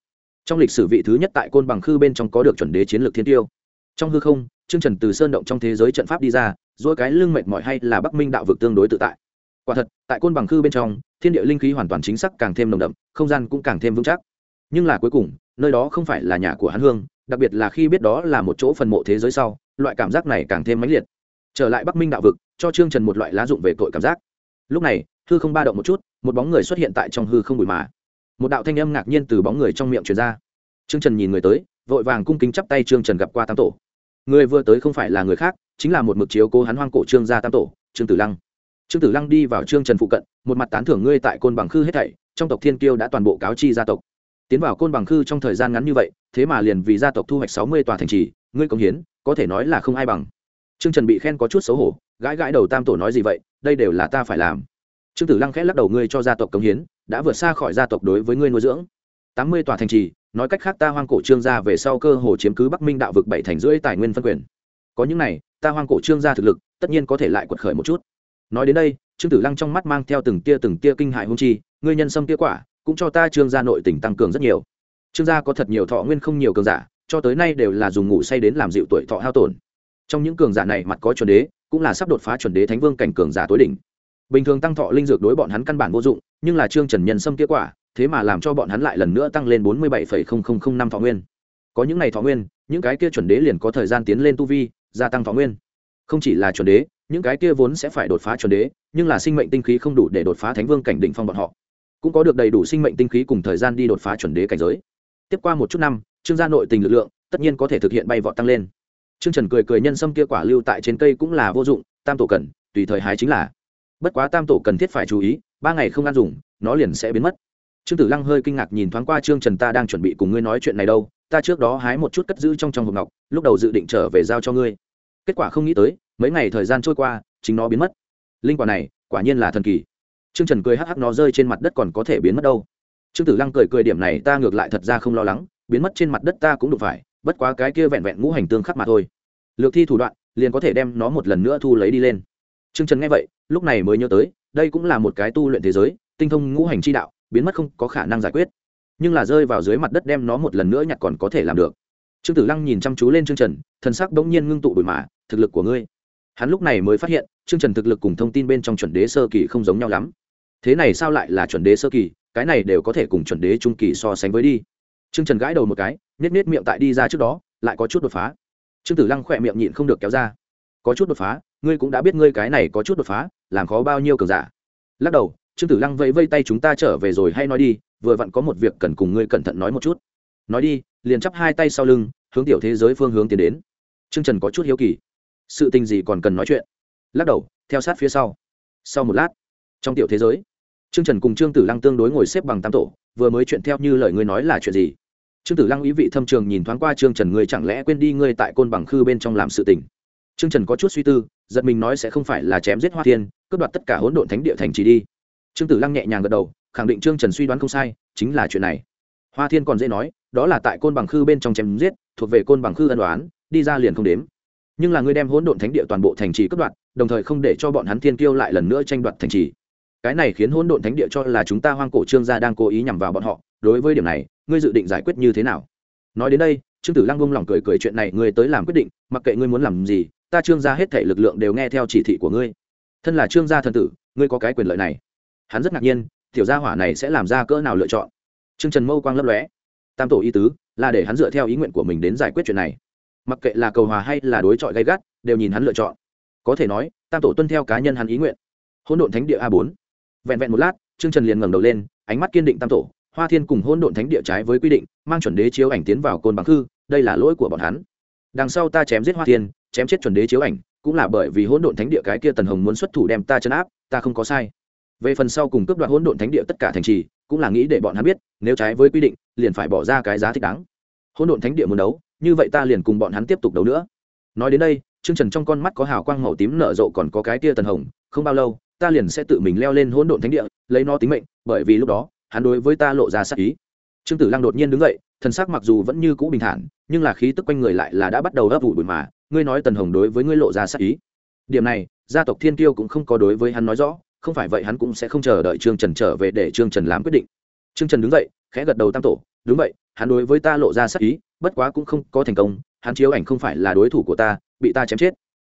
Speaker 1: Trong lịch sử vị thứ nhất tại côn bằng khư bên trong có được chuẩn đế chiến lược thiên tiêu. Trong hư không, trương trần từ sơn động trong thế giới trận pháp đi ra dỗi cái lưng mệt mỏi hay là bắc minh đạo vực tương đối tự tại. Quả thật, tại côn bằng khư bên trong, thiên địa linh khí hoàn toàn chính xác càng thêm nồng đậm, không gian cũng càng thêm vững chắc. Nhưng là cuối cùng, nơi đó không phải là nhà của hắn hương, đặc biệt là khi biết đó là một chỗ phần mộ thế giới sau, loại cảm giác này càng thêm mãnh liệt trở lại bắc minh đạo vực, cho trương trần một loại lá dụng về tội cảm giác. Lúc này, hư không ba động một chút, một bóng người xuất hiện tại trong hư không bụi mà. Một đạo thanh âm ngạc nhiên từ bóng người trong miệng truyền ra. Trương trần nhìn người tới, vội vàng cung kính chắp tay trương trần gặp qua tam tổ. Người vừa tới không phải là người khác, chính là một mực chiếu cố hắn hoang cổ trương gia tam tổ, trương tử lăng. Trương tử lăng đi vào trương trần phụ cận, một mặt tán thưởng ngươi tại côn bằng khư hết thảy, trong tộc thiên kiêu đã toàn bộ cáo chi gia tộc. Tiến vào côn bằng khư trong thời gian ngắn như vậy, thế mà liền vì gia tộc thu hoạch sáu mươi tòa thành trì, ngươi công hiến, có thể nói là không ai bằng trương trần bị khen có chút xấu hổ, gãi gãi đầu tam tổ nói gì vậy, đây đều là ta phải làm. Trương tử lăng khẽ lắc đầu, ngươi cho gia tộc cống hiến, đã vượt xa khỏi gia tộc đối với ngươi nuôi dưỡng. Tám mươi tòa thành trì, nói cách khác ta hoang cổ trương gia về sau cơ hồ chiếm cứ bắc minh đạo vực bảy thành rưỡi tài nguyên phân quyền. Có những này, ta hoang cổ trương gia thực lực, tất nhiên có thể lại quật khởi một chút. Nói đến đây, trương tử lăng trong mắt mang theo từng tia từng tia kinh hại hung chi, ngươi nhân sâm kia quả, cũng cho ta trương gia nội tình tăng cường rất nhiều. Trương gia có thật nhiều thọ nguyên không nhiều cường giả, cho tới nay đều là dùng ngủ say đến làm dịu tuổi thọ hao tổn trong những cường giả này mặt có chuẩn đế, cũng là sắp đột phá chuẩn đế thánh vương cảnh cường giả tối đỉnh. Bình thường tăng thọ linh dược đối bọn hắn căn bản vô dụng, nhưng là trương trần nhân xâm kết quả, thế mà làm cho bọn hắn lại lần nữa tăng lên bốn mươi bảy năm thọ nguyên. Có những ngày thọ nguyên, những cái kia chuẩn đế liền có thời gian tiến lên tu vi, gia tăng thọ nguyên. Không chỉ là chuẩn đế, những cái kia vốn sẽ phải đột phá chuẩn đế, nhưng là sinh mệnh tinh khí không đủ để đột phá thánh vương cảnh đỉnh phong bọn họ. Cũng có được đầy đủ sinh mệnh tinh khí cùng thời gian đi đột phá chuẩn đế cảnh giới. Tiếp qua một chút năm, trương gia nội tình lực lượng tất nhiên có thể thực hiện bay vọt tăng lên trương trần cười cười nhân sâm kia quả lưu tại trên cây cũng là vô dụng, tam tổ cần, tùy thời hái chính là. Bất quá tam tổ cần thiết phải chú ý, ba ngày không ăn dùng, nó liền sẽ biến mất. Trương tử lăng hơi kinh ngạc nhìn thoáng qua trương trần ta đang chuẩn bị cùng ngươi nói chuyện này đâu, ta trước đó hái một chút cất giữ trong trong hộp ngọc, lúc đầu dự định trở về giao cho ngươi. Kết quả không nghĩ tới, mấy ngày thời gian trôi qua, chính nó biến mất. Linh quả này, quả nhiên là thần kỳ. Trương trần cười hắc hắc nó rơi trên mặt đất còn có thể biến mất đâu. Trương tử lăng cười cười điểm này ta ngược lại thật ra không lo lắng, biến mất trên mặt đất ta cũng được phải bất quá cái kia vẹn vẹn ngũ hành tương khắc mà thôi. Lược thi thủ đoạn, liền có thể đem nó một lần nữa thu lấy đi lên. Trương trần nghe vậy, lúc này mới nhớ tới, đây cũng là một cái tu luyện thế giới, tinh thông ngũ hành chi đạo, biến mất không có khả năng giải quyết. Nhưng là rơi vào dưới mặt đất đem nó một lần nữa nhặt còn có thể làm được. Trương tử lăng nhìn chăm chú lên trương trần, thần sắc bỗng nhiên ngưng tụ bụi mã thực lực của ngươi. Hắn lúc này mới phát hiện, trương trần thực lực cùng thông tin bên trong chuẩn đế sơ kỳ không giống nhau lắm. Thế này sao lại là chuẩn đế sơ kỳ, cái này đều có thể cùng chuẩn đế trung kỳ so sánh với đi. Trương trần gãi đầu một cái nết nết miệng tại đi ra trước đó, lại có chút đột phá. Trương tử lăng khỏe miệng nhịn không được kéo ra. Có chút đột phá, ngươi cũng đã biết ngươi cái này có chút đột phá, làm khó bao nhiêu cường giả. Lắc đầu, trương tử lăng vẫy vây tay chúng ta trở về rồi hay nói đi, vừa vặn có một việc cần cùng ngươi cẩn thận nói một chút. Nói đi, liền chắp hai tay sau lưng, hướng tiểu thế giới phương hướng tiến đến. Trương trần có chút hiếu kỳ. Sự tình gì còn cần nói chuyện? Lắc đầu, theo sát phía sau. Sau một lát, trong tiểu thế giới, trương trần cùng trương tử lăng tương đối ngồi xếp bằng tam tổ, vừa mới chuyện theo như lời ngươi nói là chuyện gì? Trương tử lăng ý vị thâm trường nhìn thoáng qua trương trần ngươi chẳng lẽ quên đi ngươi tại côn bằng khư bên trong làm sự tình? Trương trần có chút suy tư, giật mình nói sẽ không phải là chém giết hoa thiên, cướp đoạt tất cả hỗn độn thánh địa thành trì đi. Trương tử lăng nhẹ nhàng gật đầu, khẳng định trương trần suy đoán không sai, chính là chuyện này. Hoa thiên còn dễ nói, đó là tại côn bằng khư bên trong chém giết, thuộc về côn bằng khư ân đoán đi ra liền không đếm. Nhưng là ngươi đem hỗn độn thánh địa toàn bộ thành trì cướp đoạt, đồng thời không để cho bọn hắn thiên kiêu lại lần nữa tranh đoạt thành trì. Cái này khiến hỗn độn thánh địa cho là chúng ta hoang cổ trương gia đang cố ý nhằm vào bọn họ đối với điểm này, ngươi dự định giải quyết như thế nào? Nói đến đây, trương tử lăng bông lòng cười cười chuyện này, ngươi tới làm quyết định, mặc kệ ngươi muốn làm gì, ta trương gia hết thể lực lượng đều nghe theo chỉ thị của ngươi. Thân là trương gia thần tử, ngươi có cái quyền lợi này. Hắn rất ngạc nhiên, tiểu gia hỏa này sẽ làm ra cỡ nào lựa chọn? Trương trần mâu quang lấp lóe. Tam tổ y tứ, là để hắn dựa theo ý nguyện của mình đến giải quyết chuyện này. Mặc kệ là cầu hòa hay là đối chọi gay gắt, đều nhìn hắn lựa chọn. Có thể nói, tam tổ tuân theo cá nhân hắn ý nguyện. Hỗn độn thánh địa a bốn. Vẹn vẹn một lát, trương trần liền ngẩng đầu lên, ánh mắt kiên định tam tổ hoa thiên cùng hôn độn thánh địa trái với quy định, mang chuẩn đế chiếu ảnh tiến vào côn bằng khư, đây là lỗi của bọn hắn. Đằng sau ta chém giết hoa thiên, chém chết chuẩn đế chiếu ảnh, cũng là bởi vì hỗn độn thánh địa cái kia tần hồng muốn xuất thủ đem ta chấn áp, ta không có sai. Về phần sau cùng cướp đoạt hỗn độn thánh địa tất cả thành trì, cũng là nghĩ để bọn hắn biết, nếu trái với quy định, liền phải bỏ ra cái giá thích đáng. Hỗn độn thánh địa muốn đấu, như vậy ta liền cùng bọn hắn tiếp tục đấu nữa. Nói đến đây, trương trần trong con mắt có hào quang màu tím nở rộ còn có cái kia tần hồng, không bao lâu, ta liền sẽ tự mình leo lên hỗn độn thánh địa, lấy nó tính mệnh, bởi vì lúc đó hắn đối với ta lộ ra sắc ý. Trương tử lăng đột nhiên đứng dậy, thần sắc mặc dù vẫn như cũ bình thản, nhưng là khí tức quanh người lại là đã bắt đầu ấp ủ bụi mà, ngươi nói tần hồng đối với ngươi lộ ra sắc ý. Điểm này, gia tộc thiên kiêu cũng không có đối với hắn nói rõ, không phải vậy hắn cũng sẽ không chờ đợi trương trần trở về để trương trần làm quyết định. Trương trần đứng dậy, khẽ gật đầu tam tổ, đúng vậy, hắn đối với ta lộ ra sắc ý, bất quá cũng không có thành công, hắn chiếu ảnh không phải là đối thủ của ta, bị ta chém chết.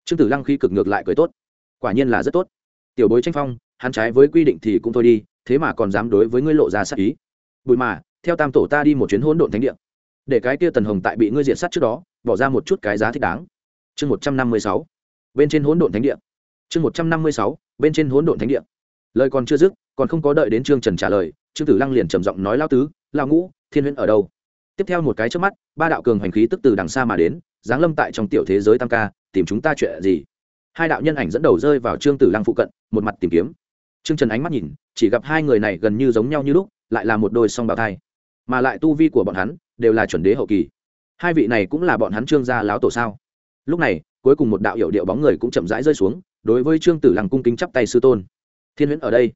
Speaker 1: Trương tử lăng khi cực ngược lại cười tốt. Quả nhiên là rất tốt. Tiểu bối tranh phong, hắn trái với quy định thì cũng thôi đi thế mà còn dám đối với ngươi lộ ra sát ý. Bùi mà, theo tam tổ ta đi một chuyến hỗn độn thánh địa. Để cái kia tần hồng tại bị ngươi diện sát trước đó, bỏ ra một chút cái giá thích đáng. Chương một trăm năm mươi sáu. Bên trên hỗn độn thánh địa. Chương một trăm năm mươi sáu, bên trên hỗn độn thánh địa. Lời còn chưa dứt, còn không có đợi đến trương trần trả lời, trương tử lăng liền trầm giọng nói lao tứ lao ngũ, thiên huyễn ở đâu? Tiếp theo một cái trước mắt, ba đạo cường hành khí tức từ đằng xa mà đến, giáng lâm tại trong tiểu thế giới tam ca, tìm chúng ta chuyện gì? Hai đạo nhân ảnh dẫn đầu rơi vào trương tử lăng phụ cận, một mặt tìm kiếm trương trần ánh mắt nhìn, chỉ gặp hai người này gần như giống nhau như lúc, lại là một đôi song bào thai. Mà lại tu vi của bọn hắn, đều là chuẩn đế hậu kỳ. Hai vị này cũng là bọn hắn trương gia láo tổ sao? Lúc này, cuối cùng một đạo hiệu điệu bóng người cũng chậm rãi rơi xuống, đối với trương tử lăng cung kính chắp tay sư tôn. Thiên huyễn ở đây.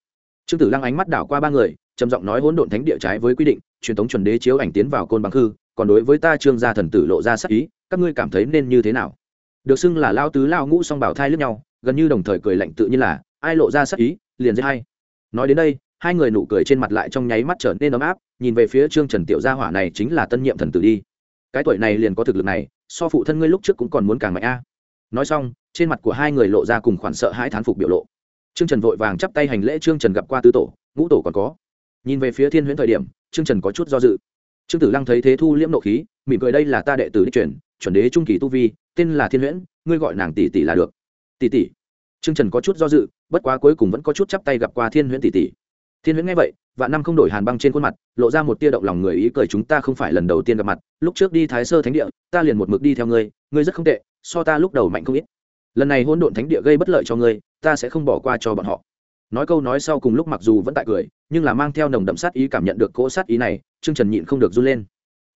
Speaker 1: Trương tử lăng ánh mắt đảo qua ba người, trầm giọng nói hỗn độn thánh địa trái với quy định, truyền thống chuẩn đế chiếu ảnh tiến vào côn bằng hư còn đối với ta trương gia thần tử lộ ra sắc ý, các ngươi cảm thấy nên như thế nào? Được xưng là lao tứ lao ngũ song bảo thai lẫn nhau, gần như đồng thời cười lạnh tự nhiên là, ai lộ ra sắc ý liền dễ hay nói đến đây, hai người nụ cười trên mặt lại trong nháy mắt trở nên ấm áp, nhìn về phía trương trần tiểu gia hỏa này chính là tân nhiệm thần tử đi. Cái tuổi này liền có thực lực này, so phụ thân ngươi lúc trước cũng còn muốn càng mạnh a. Nói xong, trên mặt của hai người lộ ra cùng khoản sợ hãi thán phục biểu lộ. Trương trần vội vàng chắp tay hành lễ trương trần gặp qua tứ tổ, ngũ tổ còn có. Nhìn về phía thiên huyễn thời điểm, trương trần có chút do dự. Trương tử lăng thấy thế thu liễm nộ khí, mỉm cười đây là ta đệ tử đích truyền, chuẩn đế trung kỳ tu vi, tên là thiên huyễn, ngươi gọi nàng tỷ tỷ là được. Tỷ tỷ. Trương trần có chút do dự bất quá cuối cùng vẫn có chút chắp tay gặp qua thiên huyễn tỷ tỷ. Thiên huyễn nghe vậy vạn năm không đổi hàn băng trên khuôn mặt, lộ ra một tia động lòng người ý cười chúng ta không phải lần đầu tiên gặp mặt, lúc trước đi thái sơ thánh địa, ta liền một mực đi theo ngươi ngươi rất không tệ, so ta lúc đầu mạnh không ít. Lần này hôn độn thánh địa gây bất lợi cho ngươi, ta sẽ không bỏ qua cho bọn họ. Nói câu nói sau cùng lúc mặc dù vẫn tại cười, nhưng là mang theo nồng đậm sát ý cảm nhận được cỗ sát ý này, trương trần nhịn không được run lên.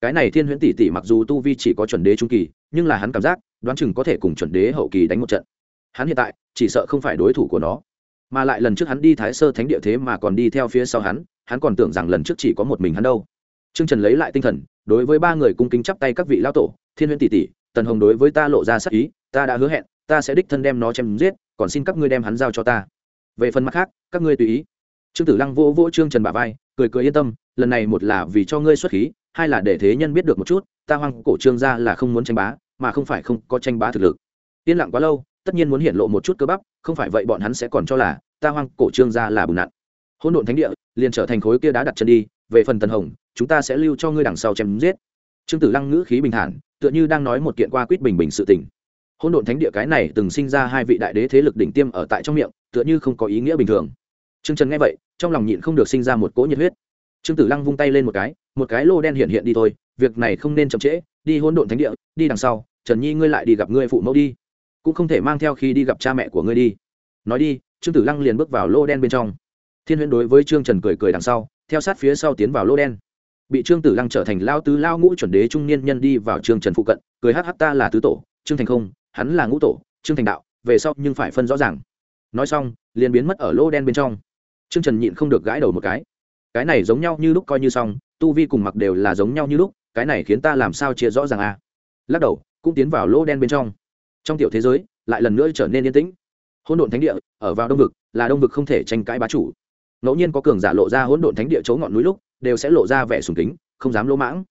Speaker 1: Cái này thiên huyễn tỷ tỷ mặc dù tu vi chỉ có chuẩn đế trung kỳ, nhưng là hắn cảm giác, đoán chừng có thể cùng chuẩn đế hậu kỳ đánh một trận hắn hiện tại chỉ sợ không phải đối thủ của nó. Mà lại lần trước hắn đi thái sơ thánh địa thế mà còn đi theo phía sau hắn hắn còn tưởng rằng lần trước chỉ có một mình hắn đâu. T r ư ơ n g trần lấy lại tinh thần, đối với ba người cung kính chắp tay các vị lão tổ, thiên huyễn tỷ tỷ, tần hồng đối với ta lộ ra sắc ý, ta đã hứa hẹn, ta sẽ đích thân đem nó chém giết, còn xin các ngươi đem hắn giao cho ta. Về phần mặt khác, các ngươi tùy ý. Trương tử lăng vỗ vỗ trương trần bà vai, cười cười yên tâm, lần này một là vì cho ngươi xuất khí, hai là để thế nhân biết được một chút, ta hoang cổ trương ra là không muốn tranh bá, mà không phải không có tranh bá thực lực. Yên lặng quá lâu tất nhiên muốn hiện lộ một chút cơ bắp, không phải vậy bọn hắn sẽ còn cho là, ta hoang cổ trương gia là bùn nặn Hôn độn thánh địa, liền trở thành khối kia đá đặt chân đi, về phần tần hồng, chúng ta sẽ lưu cho ngươi đằng sau chém giết. Trương tử lăng ngữ khí bình thản, tựa như đang nói một kiện qua quýt bình bình sự tình. Hôn độn thánh địa cái này từng sinh ra hai vị đại đế thế lực đỉnh tiêm ở tại trong miệng, tựa như không có ý nghĩa bình thường. Trương trần nghe vậy, trong lòng nhịn không được sinh ra một cỗ nhiệt huyết. Trương tử lăng vung tay lên một cái một cái lô đen hiện hiện đi thôi, việc này không nên chậm trễ, đi hôn độn thánh địa, đi đằng sau, trần nhi ngươi lại đi gặp ngươi phụ mẫu đi cũng không thể mang theo khi đi gặp cha mẹ của ngươi đi. Nói đi, trương tử lăng liền bước vào lô đen bên trong. Thiên huyễn đối với trương trần cười cười đằng sau, theo sát phía sau tiến vào lô đen. Bị trương tử lăng trở thành lao tứ lao ngũ chuẩn đế trung niên nhân đi vào trương trần phụ cận, cười hh ta là tứ tổ, trương thành không, hắn là ngũ tổ, trương thành đạo, về sau nhưng phải phân rõ ràng. Nói xong, liền biến mất ở lô đen bên trong. Trương trần nhịn không được gãi đầu một cái. Cái này giống nhau như lúc coi như xong, tu vi cùng mặc đều là giống nhau như lúc, cái này khiến ta làm sao chia rõ ràng à? lắc đầu, cũng tiến vào lô đen bên trong trong tiểu thế giới, lại lần nữa trở nên yên tĩnh. Hỗn độn thánh địa, ở vào đông vực, là đông vực không thể tranh cãi bá chủ. Ngẫu nhiên có cường giả lộ ra hỗn độn thánh địa chỗ ngọn núi lúc, đều sẽ lộ ra vẻ sùng kính, không dám lỗ mãng.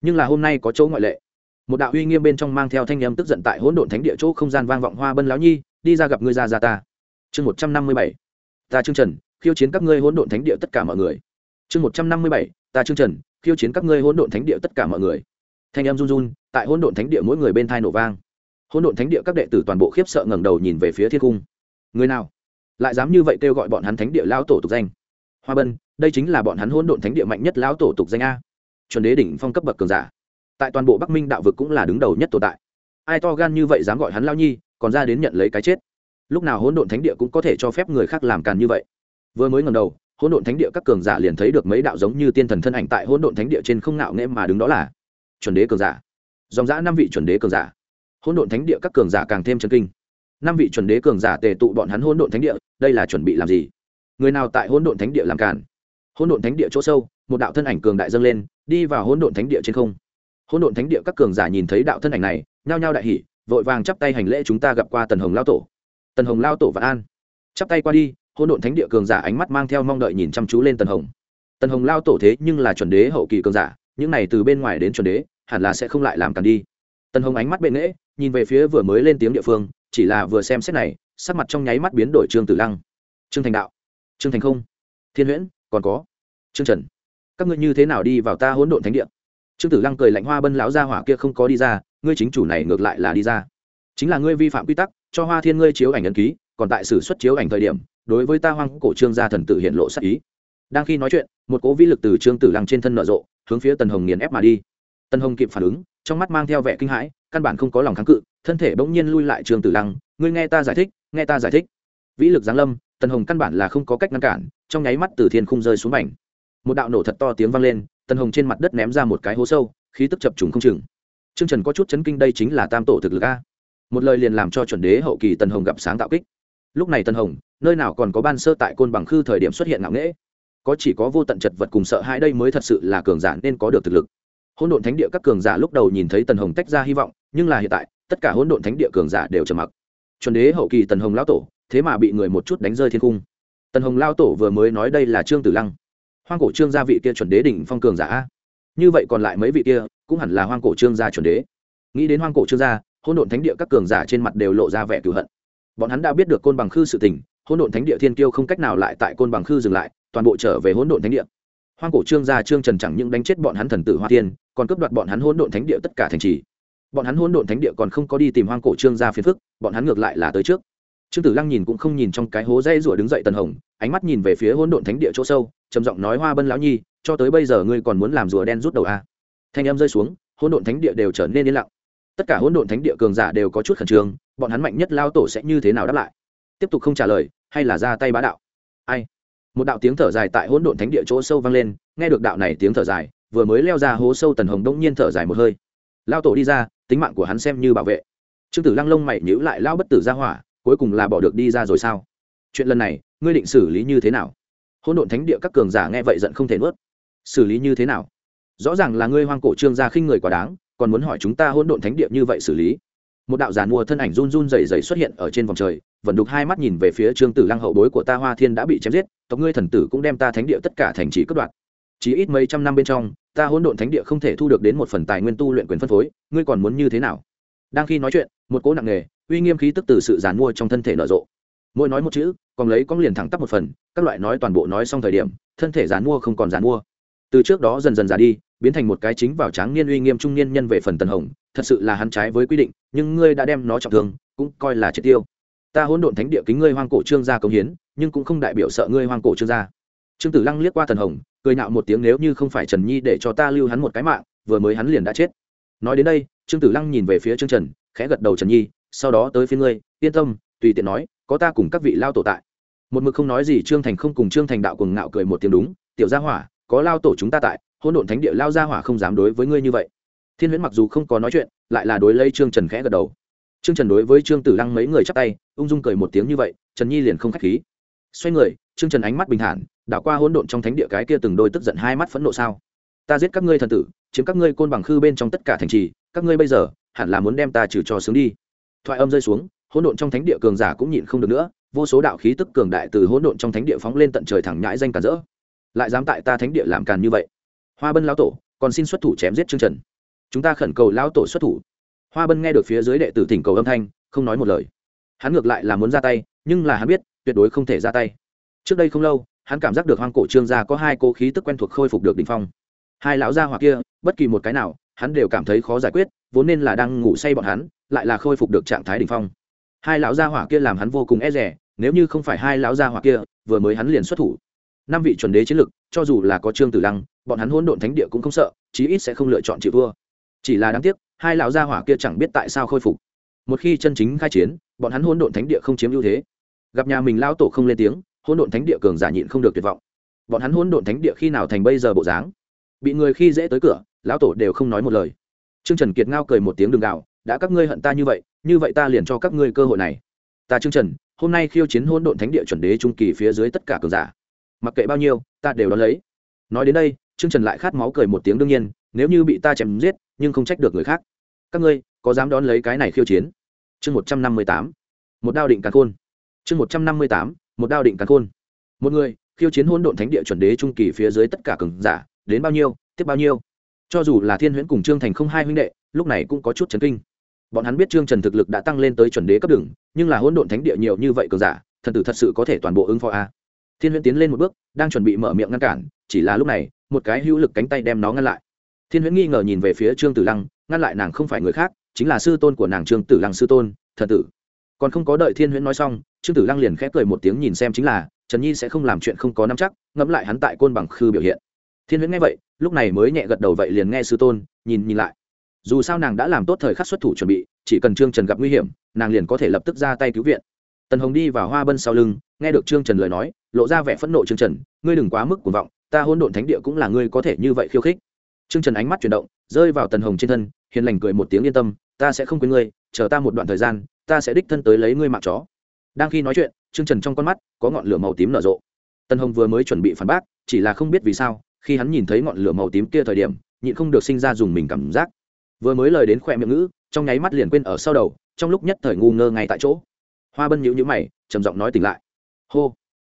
Speaker 1: Nhưng là hôm nay có chỗ ngoại lệ. Một đạo uy nghiêm bên trong mang theo thanh âm tức giận tại hỗn độn thánh địa chỗ không gian vang vọng hoa bân lão nhi, đi ra gặp ngươi ra ra ta. Chương một trăm năm mươi bảy. Ta chương trần, khiêu chiến các ngươi hỗn độn thánh địa tất cả mọi người. Chương một trăm năm mươi bảy. Ta chương trần, khiêu chiến các ngươi hỗn độn thánh địa tất cả mọi người. Thanh âm run run, tại hỗn độn thánh địa mỗi người bên thai nổ vang hỗn độn thánh địa các đệ tử toàn bộ khiếp sợ ngẩng đầu nhìn về phía thiên cung. Người nào? Lại dám như vậy kêu gọi bọn hắn thánh địa lão tổ tục danh? Hoa bân, đây chính là bọn hắn hỗn độn thánh địa mạnh nhất lão tổ tục danh a. Chuẩn đế đỉnh phong cấp bậc cường giả. Tại toàn bộ bắc minh đạo vực cũng là đứng đầu nhất tồn tại. Ai to gan như vậy dám gọi hắn lao nhi, còn ra đến nhận lấy cái chết. Lúc nào hỗn độn thánh địa cũng có thể cho phép người khác làm càn như vậy. Vừa mới ngầm đầu, hỗn độn thánh địa các cường giả liền thấy được mấy đạo giống như tiên thần thân ảnh tại hỗn độn thánh địa trên không ngạo nghễ mà đứng đó là chuẩn đế cường giả. Dòng dã năm vị chuẩn đế cường giả hỗn độn thánh địa các cường giả càng thêm chân kinh. Năm vị chuẩn đế cường giả tề tụ bọn hắn hỗn độn thánh địa, đây là chuẩn bị làm gì? Người nào tại hỗn độn thánh địa làm cản hỗn độn thánh địa chỗ sâu, một đạo thân ảnh cường đại dâng lên, đi vào hỗn độn thánh địa trên không. Hỗn độn thánh địa các cường giả nhìn thấy đạo thân ảnh này, nhao nhao đại hỉ, vội vàng chắp tay hành lễ chúng ta gặp qua tần hồng lao tổ. Tần hồng lao tổ và an. Chắp tay qua đi, hỗn độn thánh địa cường giả ánh mắt mang theo mong đợi nhìn chăm chú lên tần hồng. Tần hồng lao tổ thế nhưng là chuẩn đế hậu kỳ cường giả, những này từ bên ngoài đến chuẩn đế, hẳn là sẽ không lại làm càn đi tần hồng ánh mắt bệ nghễ, nhìn về phía vừa mới lên tiếng địa phương, chỉ là vừa xem xét này, sắc mặt trong nháy mắt biến đổi trương tử lăng. Trương thành đạo. Trương thành không. Thiên huyễn, còn có. Trương trần. Các ngươi như thế nào đi vào ta hỗn độn thánh địa? Trương tử lăng cười lạnh hoa bân lão gia hỏa kia không có đi ra, ngươi chính chủ này ngược lại là đi ra. Chính là ngươi vi phạm quy tắc, cho hoa thiên ngươi chiếu ảnh ấn ký, còn tại sử xuất chiếu ảnh thời điểm, đối với ta hoang cổ trương gia thần tử hiện lộ sắc ý. Đang khi nói chuyện, một cố vĩ lực từ trương tử lăng trên thân nở rộ, hướng phía tần hồng nghiền ép mà đi. Tân hồng kịp phản ứng trong mắt mang theo vẻ kinh hãi căn bản không có lòng kháng cự thân thể bỗng nhiên lui lại trường tử lăng ngươi nghe ta giải thích nghe ta giải thích. Vĩ lực giáng lâm Tân hồng căn bản là không có cách ngăn cản trong nháy mắt từ thiên khung rơi xuống mảnh. Một đạo nổ thật to tiếng vang lên Tân hồng trên mặt đất ném ra một cái hố sâu khí tức chập trùng không chừng. Trương Trần có chút chấn kinh đây chính là tam tổ thực lực a. Một lời liền làm cho chuẩn đế hậu kỳ Tân Hồng gặp sáng tạo kích. Lúc này Tân Hồng, nơi nào còn có ban sơ tại côn bằng khư thời điểm xuất hiện ngạo nghễ, có chỉ có vô tận chật vật cùng sợ hãi đây mới thật sự là cường giả nên có được thực lực hỗn độn thánh địa các cường giả lúc đầu nhìn thấy tần hồng tách ra hy vọng, nhưng là hiện tại, tất cả hỗn độn thánh địa cường giả đều trầm mặc. Chuẩn đế hậu kỳ tần hồng lão tổ, thế mà bị người một chút đánh rơi thiên cung. Tần hồng lao tổ vừa mới nói đây là trương tử lăng. Hoang cổ trương gia vị kia chuẩn đế đỉnh phong cường giả như vậy còn lại mấy vị kia, cũng hẳn là hoang cổ trương gia chuẩn đế. Nghĩ đến hoang cổ trương gia hôn độn thánh địa các cường giả trên mặt đều lộ ra vẻ cửu hận. Bọn hắn đã biết được côn bằng khư sự tình hôn độn thánh địa thiên kiêu không cách nào lại tại côn bằng khư dừng lại, toàn bộ trở về hôn độn thánh địa hoang cổ trương gia trương trần chẳng những đánh chết bọn hắn thần tử hoa tiên, còn cướp đoạt bọn hắn hôn độn thánh địa tất cả thành trì. Bọn hắn hôn độn thánh địa còn không có đi tìm hoang cổ trương gia phiền phức, bọn hắn ngược lại là tới trước. Trương tử lăng nhìn cũng không nhìn trong cái hố dây rủa đứng dậy tần hồng, ánh mắt nhìn về phía hôn độn thánh địa chỗ sâu, trầm giọng nói, hoa bân lão nhi, cho tới bây giờ ngươi còn muốn làm rùa đen rút đầu à. thanh em rơi xuống hôn độn thánh địa đều trở nên yên lặng. Tất cả hôn độn thánh địa cường giả đều có chút khẩn trương, bọn hắn mạnh nhất lao tổ sẽ như thế nào đáp lại? Tiếp tục không trả lời, hay là ra tay bá đạo? Ai? Một đạo tiếng thở dài tại hỗn độn thánh địa chỗ sâu vang lên, nghe được đạo này tiếng thở dài, vừa mới leo ra hố sâu tần hồng đông nhiên thở dài một hơi. Lao tổ đi ra, tính mạng của hắn xem như bảo vệ. Trương tử lăng lông mày nhữ lại lao bất tử ra hỏa, cuối cùng là bỏ được đi ra rồi sao? Chuyện lần này, ngươi định xử lý như thế nào? Hỗn độn thánh địa các cường giả nghe vậy giận không thể nuốt. Xử lý như thế nào? Rõ ràng là ngươi hoang cổ trương gia khinh người quá đáng, còn muốn hỏi chúng ta hỗn độn thánh địa như vậy xử lý một đạo giàn mùa thân ảnh run run rẩy rẩy xuất hiện ở trên vòng trời, vẫn đục hai mắt nhìn về phía trương tử lăng hậu bối của ta hoa thiên đã bị chém giết, tộc ngươi thần tử cũng đem ta thánh địa tất cả thành trì cất đoạt. Chỉ ít mấy trăm năm bên trong, ta hỗn độn thánh địa không thể thu được đến một phần tài nguyên tu luyện quyền phân phối, ngươi còn muốn như thế nào? Đang khi nói chuyện, một cỗ nặng nề, uy nghiêm khí tức từ sự giàn mua trong thân thể nở rộ. Mỗi nói một chữ, còn lấy con liền thẳng tắp một phần, các loại nói toàn bộ nói xong thời điểm, thân thể giàn mua không còn giàn mua. Từ trước đó dần dần già đi, biến thành một cái chính vào tráng niên uy nghiêm trung niên nhân về phần tần hồng, thật sự là hắn trái với quy định nhưng ngươi đã đem nó trọng thương, cũng coi là triệt tiêu. Ta hỗn độn thánh địa kính ngươi hoang cổ trương gia công hiến, nhưng cũng không đại biểu sợ ngươi hoang cổ trương gia. Trương tử lăng liếc qua tần hồng, cười nạo một tiếng nếu như không phải trần nhi để cho ta lưu hắn một cái mạng, vừa mới hắn liền đã chết. Nói đến đây, trương tử lăng nhìn về phía trương trần, khẽ gật đầu trần nhi, sau đó tới phía ngươi, yên tâm, tùy tiện nói, có ta cùng các vị lao tổ tại. Một mực không nói gì trương thành không cùng trương thành đạo cùng ngạo cười một tiếng đúng, tiểu gia hỏa, có lao tổ chúng ta tại, hỗn độn thánh địa lao gia hỏa không dám đối với ngươi như vậy thiên huyễn mặc dù không có nói chuyện, lại là đối lấy trương trần khẽ gật đầu. Trương trần đối với trương tử lăng mấy người chắp tay, ung dung cười một tiếng như vậy, trần nhi liền không k h á c h khí. Xoay người, trương trần ánh mắt bình thản, đảo qua hỗn độn trong thánh địa cái kia từng đôi tức giận hai mắt phẫn nộ sao? Ta giết các ngươi thần tử, chiếm các ngươi côn bằng khư bên trong tất cả thành trì, các ngươi bây giờ, hẳn là muốn đem ta trừ cho sướng đi. Thoại âm rơi xuống, hỗn độn trong thánh địa cường giả cũng nhịn không được nữa, vô số đạo khí tức cường đại từ hỗn độn trong thánh địa phóng lên tận trời thẳng nhãi danh càn rỡ. Lại dám tại ta thánh địa làm càn như vậy? Hoa bân lão tổ, còn xin xuất thủ chém giết trương trần chúng ta khẩn cầu lão tổ xuất thủ. Hoa bân nghe được phía dưới đệ tử thỉnh cầu âm thanh, không nói một lời. Hắn ngược lại là muốn ra tay, nhưng là hắn biết, tuyệt đối không thể ra tay. Trước đây không lâu, hắn cảm giác được hoang cổ trương gia có hai cố khí tức quen thuộc khôi phục được đ ỉ n h phong. Hai lão gia hoặc kia, bất kỳ một cái nào, hắn đều cảm thấy khó giải quyết, vốn nên là đang ngủ say bọn hắn, lại là khôi phục được trạng thái đ ỉ n h phong. Hai lão gia hỏa kia làm hắn vô cùng e rẻ nếu như không phải hai lão gia hỏa kia, vừa mới hắn liền xuất thủ. Năm vị chuẩn đế chiến lực, cho dù là có trương tử lăng, bọn hắn hỗn độn thánh địa cũng không sợ, chí ít sẽ không lựa chọn chịu vua chỉ là đáng tiếc, hai lão gia hỏa kia chẳng biết tại sao khôi phục. Một khi chân chính khai chiến, bọn hắn hỗn độn thánh địa không chiếm ưu thế. Gặp nhà mình lão tổ không lên tiếng, hỗn độn thánh địa cường giả nhịn không được tuyệt vọng. Bọn hắn hỗn độn thánh địa khi nào thành bây giờ bộ dáng? Bị người khi dễ tới cửa, lão tổ đều không nói một lời. Trương trần kiệt ngao cười một tiếng đường gạo đã các ngươi hận ta như vậy như vậy ta liền cho các ngươi cơ hội này. Ta trương trần, hôm nay khiêu chiến hỗn độn thánh địa chuẩn đế trung kỳ phía dưới tất cả cường giả. Mặc kệ bao nhiêu, ta đều đón lấy. Nói đến đây, trương trần lại khát máu cười một tiếng đương nhiên nếu như bị ta chém giết, nhưng không trách được người khác. Các ngươi, có dám đón lấy cái này khiêu chiến? Chương một trăm năm mươi tám, một đao định càn khôn. Chương một trăm năm mươi tám, một đao định càn khôn. Một người, khiêu chiến hỗn độn thánh địa chuẩn đế trung kỳ phía dưới tất cả cường giả, đến bao nhiêu, tiếp bao nhiêu? Cho dù là thiên huyễn cùng trương thành không hai huynh đệ, lúc này cũng có chút chấn kinh. Bọn hắn biết trương trần thực lực đã tăng lên tới chuẩn đế cấp đường nhưng là hỗn độn thánh địa nhiều như vậy cường giả, thần tử thật sự có thể toàn bộ ứng phó a. Thiên huyễn tiến lên một bước, đang chuẩn bị mở miệng ngăn cản, chỉ là lúc này, một cái hữu lực cánh tay đem nó ngăn lại thiên huyễn nghi ngờ nhìn về phía trương tử lăng, ngăn lại nàng không phải người khác, chính là sư tôn của nàng trương tử lăng sư tôn, thần tử. Còn không có đợi thiên huyễn nói xong, trương tử lăng liền khẽ cười một tiếng nhìn xem chính là, trần nhi sẽ không làm chuyện không có nắm chắc, ngẫm lại hắn tại côn bằng khư biểu hiện. Thiên huyễn nghe vậy, lúc này mới nhẹ gật đầu vậy liền nghe sư tôn, nhìn nhìn lại. Dù sao nàng đã làm tốt thời khắc xuất thủ chuẩn bị, chỉ cần trương trần gặp nguy hiểm, nàng liền có thể lập tức ra tay cứu viện. Tần hồng đi vào hoa bân sau lưng, nghe được trương trần lời nói, lộ ra vẻ phẫn nộ trương trần, ngươi đừng quá mức cuồng vọng, ta hôn độn thánh địa cũng là ngươi có thể như vậy khiêu khích trương trần ánh mắt chuyển động, rơi vào tần hồng trên thân, hiền lành cười một tiếng yên tâm, ta sẽ không quên ngươi, chờ ta một đoạn thời gian, ta sẽ đích thân tới lấy ngươi mạng chó. Đang khi nói chuyện, trương trần trong con mắt, có ngọn lửa màu tím nở rộ. Tần hồng vừa mới chuẩn bị phản bác, chỉ là không biết vì sao, khi hắn nhìn thấy ngọn lửa màu tím kia thời điểm, nhịn không được sinh ra dùng mình cảm giác. Vừa mới lời đến khỏe miệng ngữ, trong nháy mắt liền quên ở sau đầu, trong lúc nhất thời ngu ngơ ngay tại chỗ. Hoa bân nhíu nhíu mày, trầm giọng nói tỉnh lại. Hô,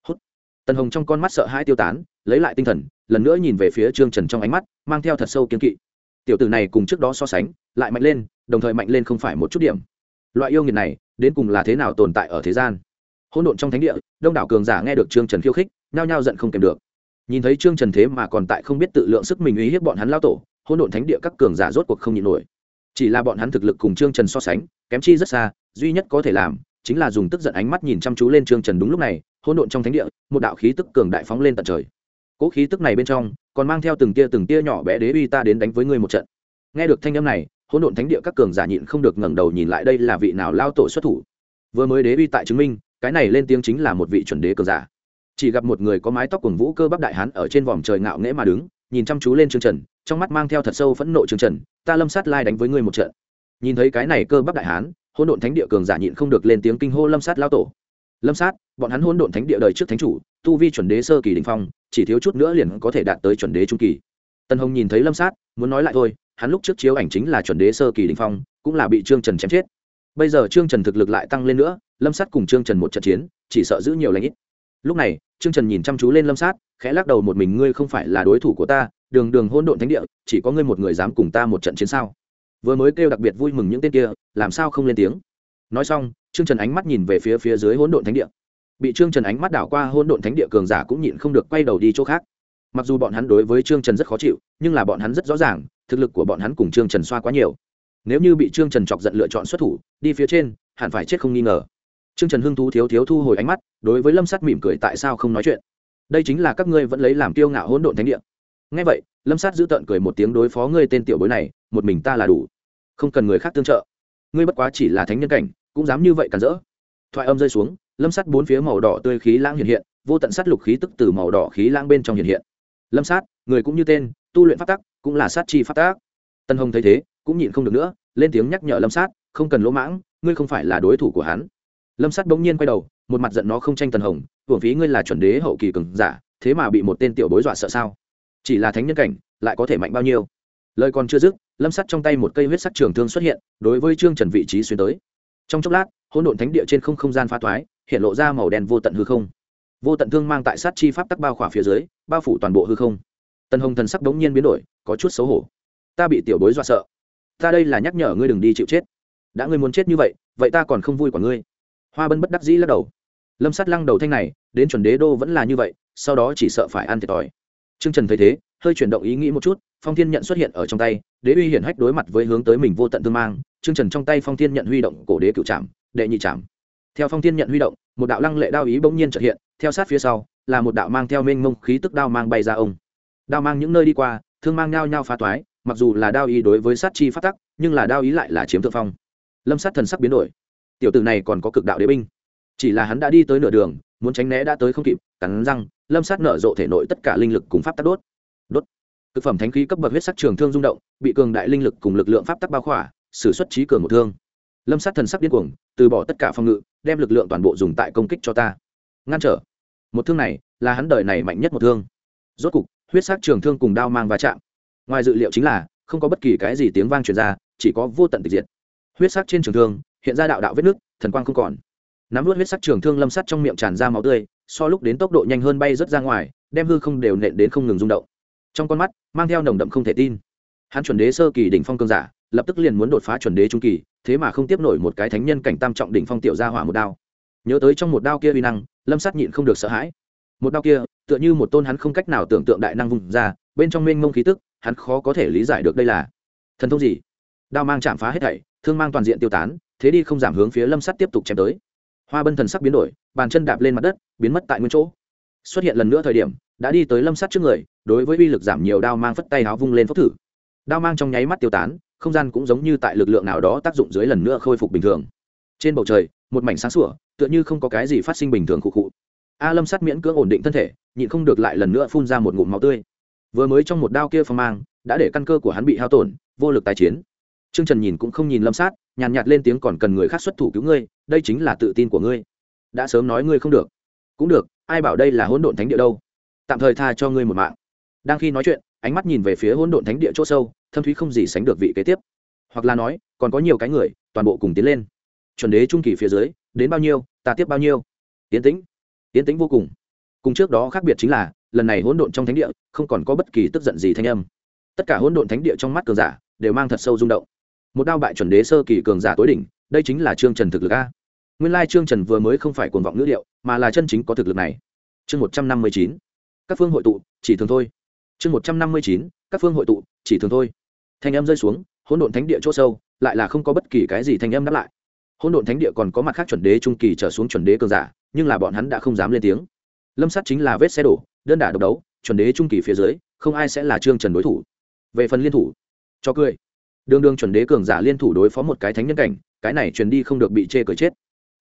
Speaker 1: hút. Tần hồng trong con mắt sợ hãi tiêu tán, lấy lại tinh thần lần nữa nhìn về phía trương trần trong ánh mắt, mang theo thật sâu kiên kỵ. Tiểu tử này cùng trước đó so sánh, lại mạnh lên, đồng thời mạnh lên không phải một chút điểm. Loại yêu nghiệt này, đến cùng là thế nào tồn tại ở thế gian? Hỗn độn trong thánh địa, đông đảo cường giả nghe được trương trần khiêu khích, nhao nhao giận không kèm được. Nhìn thấy trương trần thế mà còn tại không biết tự lượng sức mình uy hiếp bọn hắn lao tổ, hỗn độn thánh địa các cường giả rốt cuộc không nhịn nổi. Chỉ là bọn hắn thực lực cùng trương trần so sánh, kém chi rất xa, duy nhất có thể làm, chính là dùng tức giận ánh mắt nhìn chăm chú lên trương trần đúng lúc này, hỗn độn trong thánh địa, một đạo khí tức cường đại phóng lên tận trời cỗ khí tức này bên trong, còn mang theo từng tia từng tia nhỏ bé đế uy ta đến đánh với ngươi một trận. Nghe được thanh âm này, hỗn độn thánh địa các cường giả nhịn không được ngẩng đầu nhìn lại đây là vị nào lao tổ xuất thủ. Vừa mới đế uy tại chứng minh, cái này lên tiếng chính là một vị chuẩn đế cường giả. Chỉ gặp một người có mái tóc cùng vũ cơ bắp đại hán ở trên vòm trời ngạo nghễ mà đứng, nhìn chăm chú lên trương trần, trong mắt mang theo thật sâu phẫn nộ trương trần, ta lâm sát lai đánh với ngươi một trận. Nhìn thấy cái này cơ bắp đại hán, hỗn độn thánh địa cường giả nhịn không được lên tiếng kinh hô lâm sát lao tổ. Lâm sát, bọn hắn hỗn độn thánh địa đời trước thánh chủ tu vi chuẩn đế sơ kỳ đình phong, chỉ thiếu chút nữa liền có thể đạt tới chuẩn đế trung kỳ. Tân hồng nhìn thấy lâm sát, muốn nói lại thôi, hắn lúc trước chiếu ảnh chính là chuẩn đế sơ kỳ đình phong, cũng là bị trương trần chém chết. Bây giờ trương trần thực lực lại tăng lên nữa, lâm sát cùng trương trần một trận chiến, chỉ sợ giữ nhiều lãnh ít. Lúc này, trương trần nhìn chăm chú lên lâm sát, khẽ lắc đầu một mình, ngươi không phải là đối thủ của ta, đường đường hôn độn thánh địa, chỉ có ngươi một người dám cùng ta một trận chiến sao? Vừa mới kêu đặc biệt vui mừng những tên kia, làm sao không lên tiếng. Nói xong, trương trần ánh mắt nhìn về phía phía dưới hỗn độn thánh địa bị trương trần ánh mắt đảo qua hôn độn thánh địa cường giả cũng nhịn không được quay đầu đi chỗ khác. Mặc dù bọn hắn đối với trương trần rất khó chịu, nhưng là bọn hắn rất rõ ràng, thực lực của bọn hắn cùng trương trần xoa quá nhiều. Nếu như bị trương trần chọc giận lựa chọn xuất thủ, đi phía trên, hẳn phải chết không nghi ngờ. Trương trần hưng thú thiếu thiếu thu hồi ánh mắt, đối với lâm sắt mỉm cười tại sao không nói chuyện. Đây chính là các ngươi vẫn lấy làm kiêu ngạo hỗn độn thánh địa. Ngay vậy, lâm sát giữ tợn cười một tiếng đối phó ngươi tên tiểu bối này, một mình ta là đủ. Không cần người khác tương trợ. Ngươi bất quá chỉ là thánh nhân cảnh, cũng dám như vậy cản rỡ. Thoại âm rơi xuống lâm sát bốn phía màu đỏ tươi khí lãng hiện hiện, vô tận sát lục khí tức từ màu đỏ khí lãng bên trong hiện hiện. Lâm sát, người cũng như tên, tu luyện phát tắc, cũng là sát chi phát tác tân hồng thấy thế, cũng nhịn không được nữa, lên tiếng nhắc nhở lâm sát, không cần lỗ mãng, ngươi không phải là đối thủ của hắn. Lâm sát bỗng nhiên quay đầu, một mặt giận nó không tranh tần hồng, hưởng phí ngươi là chuẩn đế hậu kỳ cường giả, thế mà bị một tên tiểu bối dọa sợ sao? Chỉ là thánh nhân cảnh, lại có thể mạnh bao nhiêu? Lời còn chưa dứt, lâm sắt trong tay một cây huyết sắc trường thương xuất hiện, đối với trương trần vị trí xuyên tới. Trong chốc lát, hỗn độn thánh địa trên không không gian phá toái hiện lộ ra màu đen vô tận hư không. Vô tận thương mang tại sát chi pháp tắc bao khỏa phía dưới, bao phủ toàn bộ hư không. Tần hồng thần sắc đống nhiên biến đổi, có chút xấu hổ. Ta bị tiểu bối dọa sợ. Ta đây là nhắc nhở ngươi đừng đi chịu chết. Đã ngươi muốn chết như vậy vậy ta còn không vui quả ngươi. Hoa bân bất đắc dĩ lắc đầu. Lâm sát lăng đầu thanh này, đến chuẩn đế đô vẫn là như vậy, sau đó chỉ sợ phải ăn thiệt thòi. T r ư ơ n g trần thấy thế, hơi chuyển động ý nghĩ một chút, phong thiên nhận xuất hiện ở trong tay, đế uy hiển hách đối mặt với hướng tới mình vô tận thương mang. T r ư ơ n g trần trong tay phong thiên nhận huy động cổ đế cựu trạm đệ nhị trạm theo phong thiên nhận huy động, một đạo lăng lệ đao ý bỗng nhiên trợ hiện, theo sát phía sau, là một đạo mang theo mênh mông khí tức đao mang bay ra ông. Đao mang những nơi đi qua, thương mang nhao nhao phá toái, mặc dù là đao ý đối với sát chi phát tắc, nhưng là đao ý lại là chiếm thượng phong. Lâm sát thần sắc biến đổi. Tiểu tử này còn có cực đạo đế binh. Chỉ là hắn đã đi tới nửa đường, muốn tránh né đã tới không kịp, cắn răng, lâm sát nở rộ thể nội tất cả linh lực cùng pháp tắc đốt. Đốt. Thực phẩm thánh khí cấp bậc huyết sắc trường thương rung động, bị cường đại linh lực cùng lực lượng pháp tắc bao khỏa xử xuất trí cường một thương. Lâm sát thần sắc điên cuồng, từ bỏ tất cả phòng ngự đem lực lượng toàn bộ dùng tại công kích cho ta. Ngăn trở. Một thương này là hắn đời này mạnh nhất một thương. Rốt cục, huyết sắc trường thương cùng đao mang va chạm. Ngoài dự liệu chính là, không có bất kỳ cái gì tiếng vang truyền ra, chỉ có vô tận tịch diệt. Huyết sắc trên trường thương, hiện ra đạo đạo vết nước thần quang không còn. Nắm vút huyết sắc trường thương lâm sắt trong miệng tràn ra máu tươi, so lúc đến tốc độ nhanh hơn bay rớt ra ngoài, đem hư không đều nện đến không ngừng rung động. Trong con mắt, mang theo nồng đậm không thể tin. Hắn chuẩn đế sơ kỳ đỉnh phong cương giả, lập tức liền muốn đột phá chuẩn đế trung kỳ thế mà không tiếp nổi một cái thánh nhân cảnh tam trọng đỉnh phong tiểu gia hỏa một đao. Nhớ tới trong một đao kia uy năng, lâm sắt nhịn không được sợ hãi. Một đao kia, tựa như một tôn hắn không cách nào tưởng tượng đại năng vùng ra, bên trong mênh mông khí tức, hắn khó có thể lý giải được đây là thần thông gì. Đao mang chạm phá hết thảy, thương mang toàn diện tiêu tán, thế đi không giảm hướng phía lâm sắt tiếp tục chém tới. Hoa bân thần sắc biến đổi, bàn chân đạp lên mặt đất, biến mất tại nguyên chỗ. Xuất hiện lần nữa thời điểm, đã đi tới lâm sắt trước người, đối với uy lực giảm nhiều đao mang phất tay áo vung lên phốc thử. Đao mang trong nháy mắt tiêu tán không gian cũng giống như tại lực lượng nào đó tác dụng dưới lần nữa khôi phục bình thường trên bầu trời một mảnh sáng sủa tựa như không có cái gì phát sinh bình thường khụ khụ a lâm sát miễn cưỡng ổn định thân thể nhịn không được lại lần nữa phun ra một ngụm máu tươi vừa mới trong một đao kia phong mang đã để căn cơ của hắn bị hao tổn vô lực tái chiến Trương Trần nhìn cũng không nhìn Lâm Sát, nhàn nhạt lên tiếng còn cần người khác xuất thủ cứu ngươi, đây chính là tự tin của ngươi. Đã sớm nói ngươi không được. Cũng được, ai bảo đây là hỗn độn thánh địa đâu. Tạm thời tha cho ngươi một mạng. Đang khi nói chuyện, ánh mắt nhìn về phía hỗn độn thánh địa chỗ sâu, thâm thúy không gì sánh được vị kế tiếp. Hoặc là nói, còn có nhiều cái người, toàn bộ cùng tiến lên. Chuẩn đế trung kỳ phía dưới, đến bao nhiêu, ta tiếp bao nhiêu. Tiến tĩnh. Tiến tĩnh vô cùng. cùng trước đó khác biệt chính là lần này hỗn độn trong thánh địa không còn có bất kỳ tức giận gì thanh âm tất cả hỗn độn thánh địa trong mắt cường giả đều mang thật sâu rung động một đao bại chuẩn đế sơ kỳ cường giả tối đỉnh đây chính là trương trần thực lực a nguyên lai trương trần vừa mới không phải cuồng vọng ngữ liệu mà là chân chính có thực lực này chương một trăm năm mươi chín các phương hội tụ chỉ thường thôi chương một trăm năm mươi chín, các phương hội tụ, chỉ thường thôi. Thanh âm rơi xuống, hỗn độn thánh địa chỗ sâu, lại là không có bất kỳ cái gì thanh âm đáp lại. Hỗn độn thánh địa còn có mặt khác chuẩn đế trung kỳ trở xuống chuẩn đế cường giả, nhưng là bọn hắn đã không dám lên tiếng. Lâm sát chính là vết xe đổ, đơn đả độc đấu, chuẩn đế trung kỳ phía dưới, không ai sẽ là trương trần đối thủ. Về phần liên thủ, cho cười. Đương đương chuẩn đế cường giả liên thủ đối phó một cái thánh nhân cảnh, cái này truyền đi không được bị chê cười chết.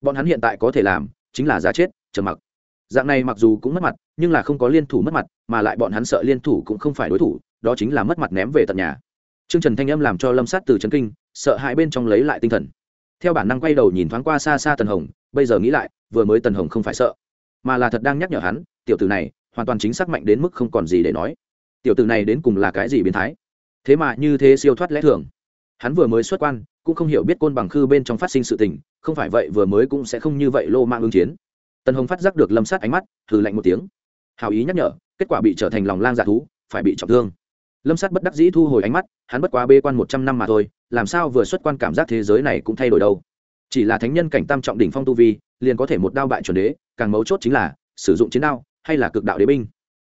Speaker 1: Bọn hắn hiện tại có thể làm, chính là giá chết, trầm mặc. Dạng này mặc dù cũng mất mặt nhưng là không có liên thủ mất mặt mà lại bọn hắn sợ liên thủ cũng không phải đối thủ đó chính là mất mặt ném về tận nhà Trương Trần thanh âm làm cho Lâm Sát từ chấn kinh, sợ hãi bên trong lấy lại tinh thần. Theo bản năng quay đầu nhìn thoáng qua xa xa Tần Hồng, bây giờ nghĩ lại, vừa mới Tần Hồng không phải sợ, mà là thật đang nhắc nhở hắn, tiểu tử này, hoàn toàn chính xác mạnh đến mức không còn gì để nói. Tiểu tử này đến cùng là cái gì biến thái? Thế mà như thế siêu thoát lẽ thường. Hắn vừa mới xuất quan, cũng không hiểu biết côn bằng khư bên trong phát sinh sự tình, không phải vậy vừa mới cũng sẽ không như vậy lô mang ứng chiến. Tần Hồng phát giác được Lâm Sát ánh mắt, thử lạnh một tiếng. Hào ý nhắc nhở, kết quả bị trở thành lòng lang dạ thú, phải bị trọng thương. Lâm sát bất đắc dĩ thu hồi ánh mắt hắn bất quá bê quan một trăm năm mà thôi làm sao vừa xuất quan cảm giác thế giới này cũng thay đổi đâu. Chỉ là thánh nhân cảnh tam trọng đỉnh phong tu vi liền có thể một đao bại chuẩn đế càng mấu chốt chính là sử dụng chiến đao hay là cực đạo đế binh.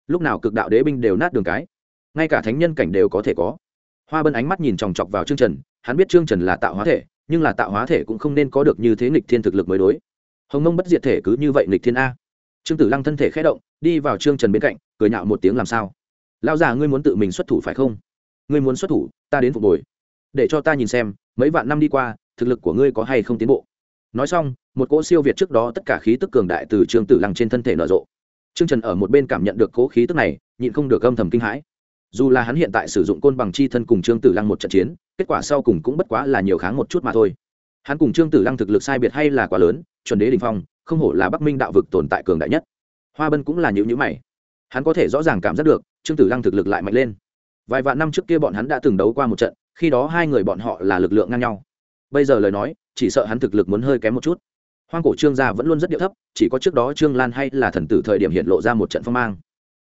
Speaker 1: Lúc nào cực đạo đế binh đều nát đường cái ngay cả thánh nhân cảnh đều có thể có. Hoa bân ánh mắt nhìn chòng chọc vào trương trần hắn biết trương trần là tạo hóa thể nhưng là tạo hóa thể cũng không nên có được như thế nghịch thiên thực lực mới đối. Hồng mông bất diệt thể cứ như vậy nghịch thiên a trương tử lăng thân thể khé động, đi vào trương trần bên cạnh, cười nhạo một tiếng làm sao? Lao già, ngươi muốn tự mình xuất thủ phải không? Ngươi muốn xuất thủ, ta đến phục hồi. Để cho ta nhìn xem, mấy vạn năm đi qua, thực lực của ngươi có hay không tiến bộ? Nói xong, một cỗ siêu việt trước đó tất cả khí tức cường đại từ trương tử lăng trên thân thể nở rộ. Trương trần ở một bên cảm nhận được cỗ khí tức này, nhịn không được âm thầm kinh hãi. Dù là hắn hiện tại sử dụng côn bằng chi thân cùng trương tử lăng một trận chiến, kết quả sau cùng cũng bất quá là nhiều kháng một chút mà thôi. Hắn cùng trương tử lăng thực lực sai biệt hay là quá lớn, chuẩn đế đình phong không hổ là bắc minh đạo vực tồn tại cường đại nhất hoa bân cũng là những nhữ mày hắn có thể rõ ràng cảm giác được trương tử lăng thực lực lại mạnh lên vài vạn năm trước kia bọn hắn đã từng đấu qua một trận khi đó hai người bọn họ là lực lượng ngang nhau bây giờ lời nói chỉ sợ hắn thực lực muốn hơi kém một chút hoang cổ trương gia vẫn luôn rất điệu thấp chỉ có trước đó trương lan hay là thần tử thời điểm hiện lộ ra một trận phong mang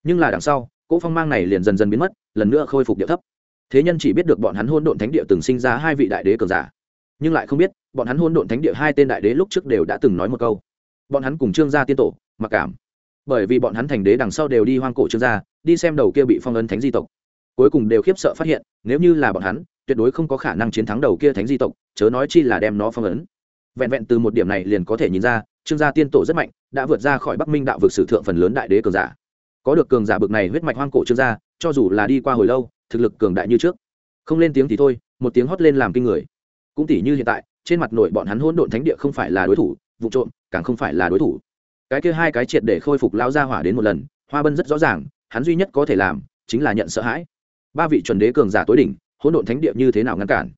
Speaker 1: nhưng là đằng sau cỗ phong mang này liền dần dần biến mất lần nữa khôi phục điệu thấp thế nhân chỉ biết được bọn hắn hôn độn thánh địa từng sinh ra hai vị đại đế cường giả nhưng lại không biết bọn hắn hôn độn thánh địa hai tên đại đế lúc trước đều đã từng nói một câu bọn hắn cùng trương gia tiên tổ, mặc cảm. Bởi vì bọn hắn thành đế đằng sau đều đi hoang cổ trương gia, đi xem đầu kia bị phong ấn thánh di tộc. Cuối cùng đều khiếp sợ phát hiện, nếu như là bọn hắn, tuyệt đối không có khả năng chiến thắng đầu kia thánh di tộc, chớ nói chi là đem nó phong ấn. Vẹn vẹn từ một điểm này liền có thể nhìn ra, trương gia tiên tổ rất mạnh, đã vượt ra khỏi bắc minh đạo vực sử thượng phần lớn đại đế cường giả. Có được cường giả bực này huyết mạch hoang cổ trương gia, cho dù là đi qua hồi lâu, thực lực cường đại như trước. Không lên tiếng thì thôi, một tiếng hót lên làm kinh người. Cũng tỷ như hiện tại, trên mặt nội bọn hắn hỗn độn thánh địa không phải là đối thủ vụ trộm, càng không phải là đối thủ. Cái kia hai cái triệt để khôi phục lao ra hỏa đến một lần, hoa bân rất rõ ràng, hắn duy nhất có thể làm, chính là nhận sợ hãi. Ba vị chuẩn đế cường giả tối đỉnh, hỗn độn thánh địa như thế nào ngăn cản?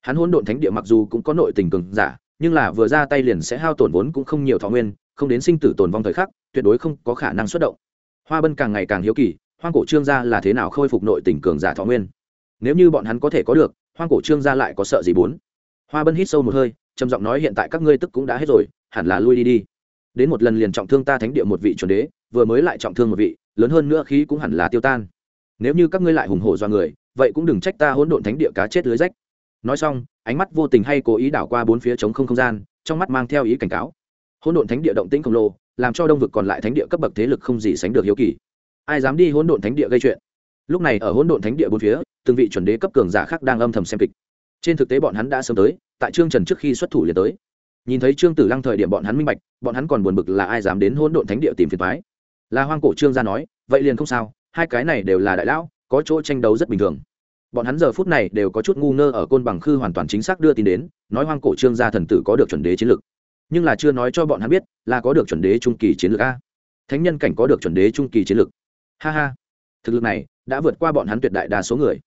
Speaker 1: Hắn hỗn độn thánh địa mặc dù cũng có nội tình cường giả, nhưng là vừa ra tay liền sẽ hao tổn vốn cũng không nhiều thọ nguyên, không đến sinh tử tồn vong thời khắc, tuyệt đối không có khả năng xuất động. Hoa bân càng ngày càng hiếu kỳ, hoang cổ trương gia là thế nào khôi phục nội tình cường giả thọ nguyên? Nếu như bọn hắn có thể có được, hoang cổ trương gia lại có sợ gì bốn? Hoa bân hít sâu một hơi trầm giọng nói hiện tại các ngươi tức cũng đã hết rồi, hẳn là lui đi đi. Đến một lần liền trọng thương ta thánh địa một vị chuẩn đế, vừa mới lại trọng thương một vị, lớn hơn nữa khí cũng hẳn là tiêu tan. Nếu như các ngươi lại hùng hổ do người, vậy cũng đừng trách ta hỗn độn thánh địa cá chết lưới rách. Nói xong, ánh mắt vô tình hay cố ý đảo qua bốn phía trống không không gian, trong mắt mang theo ý cảnh cáo. Hỗn độn thánh địa động tĩnh khổng lồ, làm cho đông vực còn lại thánh địa cấp bậc thế lực không gì sánh được hiếu kỳ. Ai dám đi hỗn độn thánh địa gây chuyện? Lúc này ở hỗn độn thánh địa bốn phía, từng vị chuẩn đế cấp cường giả khác đang âm thầm xem kịch trên thực tế bọn hắn đã sớm tới, tại trương trần trước khi xuất thủ liền tới. Nhìn thấy trương tử lăng thời điểm bọn hắn minh bạch, bọn hắn còn buồn bực là ai dám đến hỗn độn thánh địa tìm phiền thoái là hoang cổ trương gia nói, vậy liền không sao, hai cái này đều là đại lão, có chỗ tranh đấu rất bình thường. Bọn hắn giờ phút này đều có chút ngu ngơ ở côn bằng khư hoàn toàn chính xác đưa tin đến, nói hoang cổ trương gia thần tử có được chuẩn đế chiến lược. Nhưng là chưa nói cho bọn hắn biết, là có được chuẩn đế trung kỳ chiến lược a. Thánh nhân cảnh có được chuẩn đế trung kỳ chiến lược. Ha ha. Thực lực này đã vượt qua bọn hắn tuyệt đại đa số người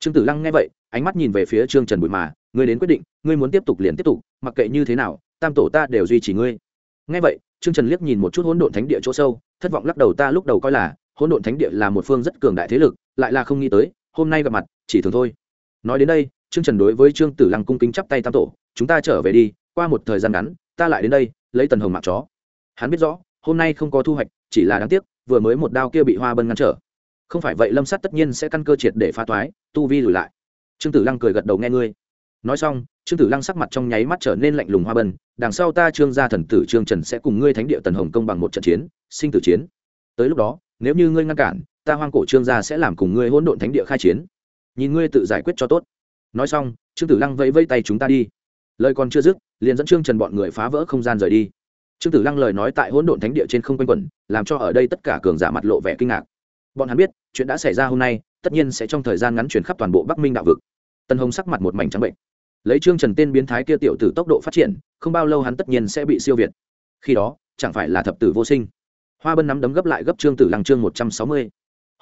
Speaker 1: trương tử lăng nghe vậy, ánh mắt nhìn về phía trương trần bụi mà, ngươi đến quyết định, ngươi muốn tiếp tục liền tiếp tục, mặc kệ như thế nào, tam tổ ta đều duy trì ngươi. Nghe vậy, trương trần liếc nhìn một chút hỗn độn thánh địa chỗ sâu, thất vọng lắc đầu ta lúc đầu coi là, hỗn độn thánh địa là một phương rất cường đại thế lực, lại là không nghĩ tới, hôm nay gặp mặt, chỉ thường thôi. Nói đến đây, trương trần đối với trương tử lăng cung kính chắp tay tam tổ, chúng ta trở về đi, qua một thời gian ngắn, ta lại đến đây, lấy tần hồng mặc chó. Hắn biết rõ, hôm nay không có thu hoạch, chỉ là đáng tiếc, vừa mới một đao kia bị hoa bân ngăn trở không phải vậy lâm sát tất nhiên sẽ căn cơ triệt để phá toái, tu vi lùi lại. Trương tử lăng cười gật đầu nghe ngươi. Nói xong, trương tử lăng sắc mặt trong nháy mắt trở nên lạnh lùng hoa bần. đằng sau ta trương gia thần tử trương trần sẽ cùng ngươi thánh địa tần hồng công bằng một trận chiến, sinh tử chiến. Tới lúc đó, nếu như ngươi ngăn cản, ta hoang cổ trương gia sẽ làm cùng ngươi hỗn độn thánh địa khai chiến. Nhìn ngươi tự giải quyết cho tốt. Nói xong, trương tử lăng vẫy vẫy tay chúng ta đi. Lời còn chưa dứt, liền dẫn trương trần bọn người phá vỡ không gian rời đi. Trương tử lăng lời nói tại hỗn độn thánh địa trên không quanh quẩn, làm cho ở đây tất cả cường giả mặt lộ vẻ kinh ngạc bọn hắn biết, chuyện đã xảy ra hôm nay, tất nhiên sẽ trong thời gian ngắn chuyển khắp toàn bộ bắc minh đạo vực. Tân hồng sắc mặt một mảnh trắng bệnh. Lấy trương trần tên biến thái kia tiểu tử tốc độ phát triển, không bao lâu hắn tất nhiên sẽ bị siêu việt. Khi đó, chẳng phải là thập tử vô sinh. Hoa bân nắm đấm gấp lại gấp trương tử lăng trương một trăm sáu mươi.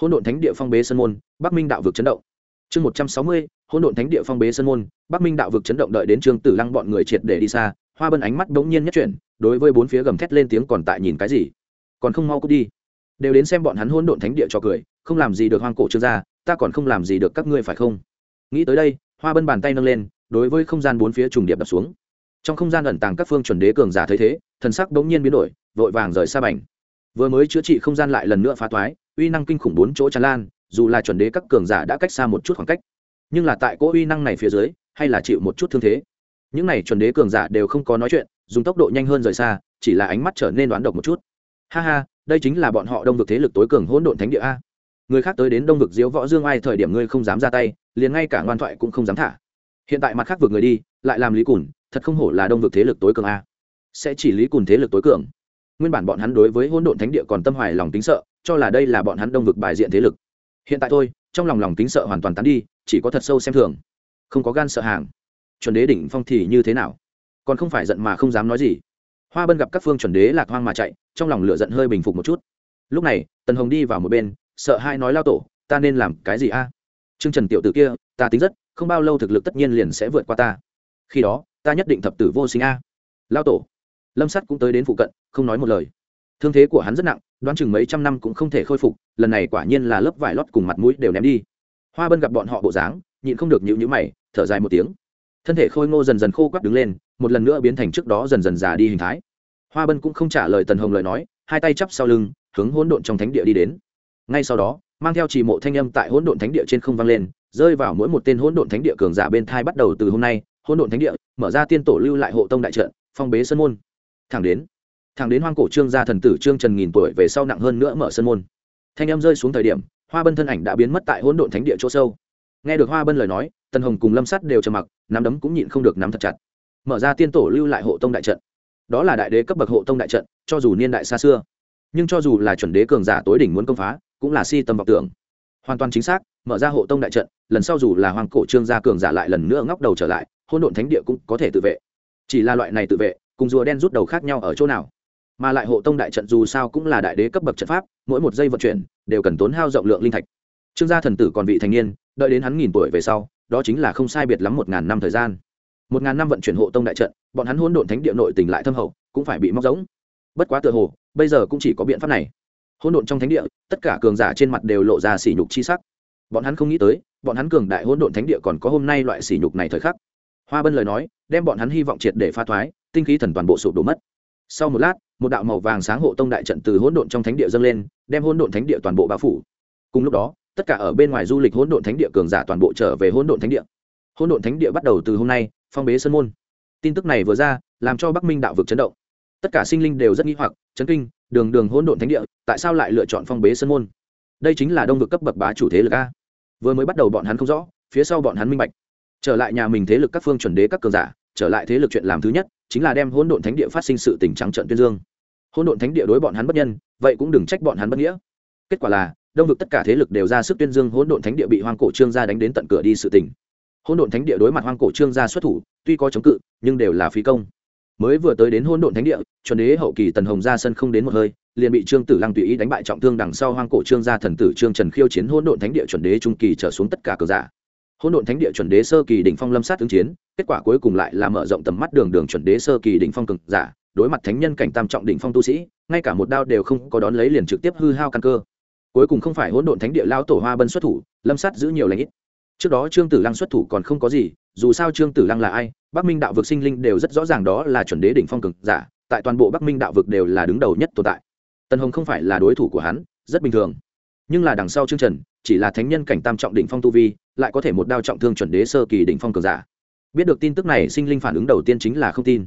Speaker 1: Hỗn độn thánh địa phong bế sân môn, bắc minh đạo vực chấn động. Chương một trăm sáu mươi, hỗn độn thánh địa phong bế sân môn, bắc minh đạo vực chấn động đợi đến trương tử lăng bọn người triệt để đi xa, hoa bân ánh mắt bỗng nhiên nhất chuyển, đối với bốn phía gầm thét lên tiếng còn tại nhìn cái gì. Còn không mau cút đi đều đến xem bọn hắn hỗn độn thánh địa cho cười, không làm gì được hoang cổ trương gia, ta còn không làm gì được các ngươi phải không? Nghĩ tới đây, hoa bân bàn tay nâng lên, đối với không gian bốn phía trùng điệp đập xuống. Trong không gian ẩn tàng các phương chuẩn đế cường giả thấy thế, thần sắc bỗng nhiên biến đổi, vội vàng rời xa bành. Vừa mới chữa trị không gian lại lần nữa phá toái uy năng kinh khủng bốn chỗ tràn lan, dù là chuẩn đế các cường giả đã cách xa một chút khoảng cách, nhưng là tại cỗ uy năng này phía dưới, hay là chịu một chút thương thế. Những này chuẩn đế cường giả đều không có nói chuyện, dùng tốc độ nhanh hơn rời xa, chỉ là ánh mắt trở nên đoán độc một chút ha ha, đây chính là bọn họ đông vực thế lực tối cường hỗn độn thánh địa a. Người khác tới đến đông vực diếu võ dương ai thời điểm ngươi không dám ra tay, liền ngay cả ngoan thoại cũng không dám thả. Hiện tại mặt khác vực người đi, lại làm lý cùn, thật không hổ là đông vực thế lực tối cường a. Sẽ chỉ lý cùn thế lực tối cường. Nguyên bản bọn hắn đối với hỗn độn thánh địa còn tâm hoài lòng tính sợ, cho là đây là bọn hắn đông vực bài diện thế lực. Hiện tại thôi, trong lòng lòng tính sợ hoàn toàn tán đi, chỉ có thật sâu xem thường. Không có gan sợ hàng. Chuẩn đế đỉnh phong thì như thế nào? Còn không phải giận mà không dám nói gì hoa bân gặp các phương chuẩn đế lạc hoang mà chạy, trong lòng lửa giận hơi bình phục một chút. Lúc này, tần hồng đi vào một bên, sợ hai nói lao tổ, ta nên làm cái gì a? À? trần tiểu t ử kia, ta tính rất, không bao lâu thực lực tất nhiên liền sẽ vượt qua ta. Khi đó, ta nhất định thập tử vô sinh a. Lao tổ. Lâm sắt cũng tới đến phụ cận, không nói một lời. Thương thế của hắn rất nặng, đoán chừng mấy trăm năm cũng không thể khôi phục, lần này quả nhiên là lớp vải lót cùng mặt mũi đều ném đi. Hoa bân gặp bọn họ bộ dáng, nhịn không được nhịu nhữ mày, thở dài một tiếng. Thân thể khôi ngô dần dần khô quắp đứng lên một lần nữa biến thành trước đó dần dần già đi hình thái. Hoa bân cũng không trả lời tần hồng lời nói, hai tay chắp sau lưng, hướng hỗn độn trong thánh địa đi đến. Ngay sau đó, mang theo trì mộ thanh âm tại hỗn độn thánh địa trên không vang lên, rơi vào mỗi một tên hỗn độn thánh địa cường giả bên thai bắt đầu từ hôm nay, hỗn độn thánh địa mở ra tiên tổ lưu lại hộ tông đại trận, phong bế sân môn. Thẳng đến thẳng đến hoang cổ trương gia thần tử trương trần nghìn tuổi về sau nặng hơn nữa mở sân môn. Thanh âm rơi xuống thời điểm, hoa bân thân ảnh đã biến mất tại hỗn độn thánh địa chỗ sâu. Nghe được hoa bân lời nói, tần hồng cùng lâm sắt đều trầm mặc, nắm đấm cũng nhịn không được nắm thật chặt mở ra tiên tổ lưu lại hộ tông đại trận. Đó là đại đế cấp bậc hộ tông đại trận, cho dù niên đại xa xưa, nhưng cho dù là chuẩn đế cường giả tối đỉnh muốn công phá, cũng là si tâm vọng tưởng. Hoàn toàn chính xác, mở ra hộ tông đại trận, lần sau dù là hoàng cổ trương gia cường giả lại lần nữa ngóc đầu trở lại hôn độn thánh địa cũng có thể tự vệ. Chỉ là loại này tự vệ, cùng rùa đen rút đầu khác nhau ở chỗ nào? Mà lại hộ tông đại trận dù sao cũng là đại đế cấp bậc trận pháp, mỗi một giây vận chuyển đều cần tốn hao rộng lượng linh thạch. Trương gia thần tử còn vị thành niên, đợi đến hắn nghìn tuổi về sau, đó chính là không sai biệt lắm một ngàn năm thời gian một ngàn năm vận chuyển hộ tông đại trận, bọn hắn hôn độn thánh địa nội tỉnh lại thâm hậu, cũng phải bị móc giống bất quá tựa hồ, bây giờ cũng chỉ có biện pháp này. Hôn độn trong thánh địa, tất cả cường giả trên mặt đều lộ ra sỉ nhục chi sắc. Bọn hắn không nghĩ tới, bọn hắn cường đại hôn độn thánh địa còn có hôm nay loại sỉ nhục này thời khắc. Hoa bân lời nói, đem bọn hắn hy vọng triệt để pha thoái, tinh khí thần toàn bộ sụp đổ mất. Sau một lát, một đạo màu vàng sáng hộ tông đại trận từ hỗn độn trong thánh địa dâng lên, đem hỗn độn thánh địa toàn bộ bao phủ. Cùng lúc đó, tất cả ở bên ngoài du lịch hỗn độn thánh địa cường giả toàn bộ trở về hỗn độn thánh địa. Hỗn độn thánh địa bắt đầu từ hôm nay phong bế sân môn. Tin tức này vừa ra, làm cho bắc minh đạo vực chấn động. Tất cả sinh linh đều rất nghi hoặc, chấn kinh, đường đường hỗn độn thánh địa, tại sao lại lựa chọn phong bế sân môn? Đây chính là đông vực cấp bậc bá chủ thế lực a. Vừa mới bắt đầu bọn hắn không rõ, phía sau bọn hắn minh bạch. Trở lại nhà mình thế lực các phương chuẩn đế các cường giả, trở lại thế lực chuyện làm thứ nhất, chính là đem hỗn độn thánh địa phát sinh sự tình trắng trận tuyên dương. Hỗn độn thánh địa đối bọn hắn bất nhân, vậy cũng đừng trách bọn hắn bất nghĩa. Kết quả là, đông vực tất cả thế lực đều ra sức tuyên dương hỗn độn thánh địa bị hoang cổ trương gia đánh đến tận cửa đi sự tình. Hôn độn thánh địa đối mặt hoang cổ trương gia xuất thủ, tuy có chống cự, nhưng đều là phí công. Mới vừa tới đến Hôn độn thánh địa, chuẩn đế hậu kỳ tần hồng ra sân không đến một hơi, liền bị trương tử lăng tùy ý đánh bại trọng thương đằng sau hoang cổ trương gia thần tử trương trần khiêu chiến Hôn độn thánh địa chuẩn đế trung kỳ trở xuống tất cả cờ giả. Hôn độn thánh địa chuẩn đế sơ kỳ đỉnh phong lâm sát ứng chiến, kết quả cuối cùng lại là mở rộng tầm mắt đường đường chuẩn đế sơ kỳ đỉnh phong cực giả, đối mặt thánh nhân cảnh tam trọng đỉnh phong tu sĩ, ngay cả một đao đều không có đón lấy liền trực tiếp hư hao căn cơ. Cuối cùng không phải hỗn độn thánh địa lao tổ hoa bân xuất thủ, lâm sát giữ nhiều lãnh ít trước đó trương tử lăng xuất thủ còn không có gì, dù sao trương tử lăng là ai, bắc minh đạo vực sinh linh đều rất rõ ràng đó là chuẩn đế đỉnh phong cực giả, tại toàn bộ bắc minh đạo vực đều là đứng đầu nhất tồn tại. Tần hồng không phải là đối thủ của hắn, rất bình thường. Nhưng là đằng sau trương trần, chỉ là thánh nhân cảnh tam trọng đỉnh phong tu vi, lại có thể một đao trọng thương chuẩn đế sơ kỳ đỉnh phong cường giả. Biết được tin tức này, sinh linh phản ứng đầu tiên chính là không tin.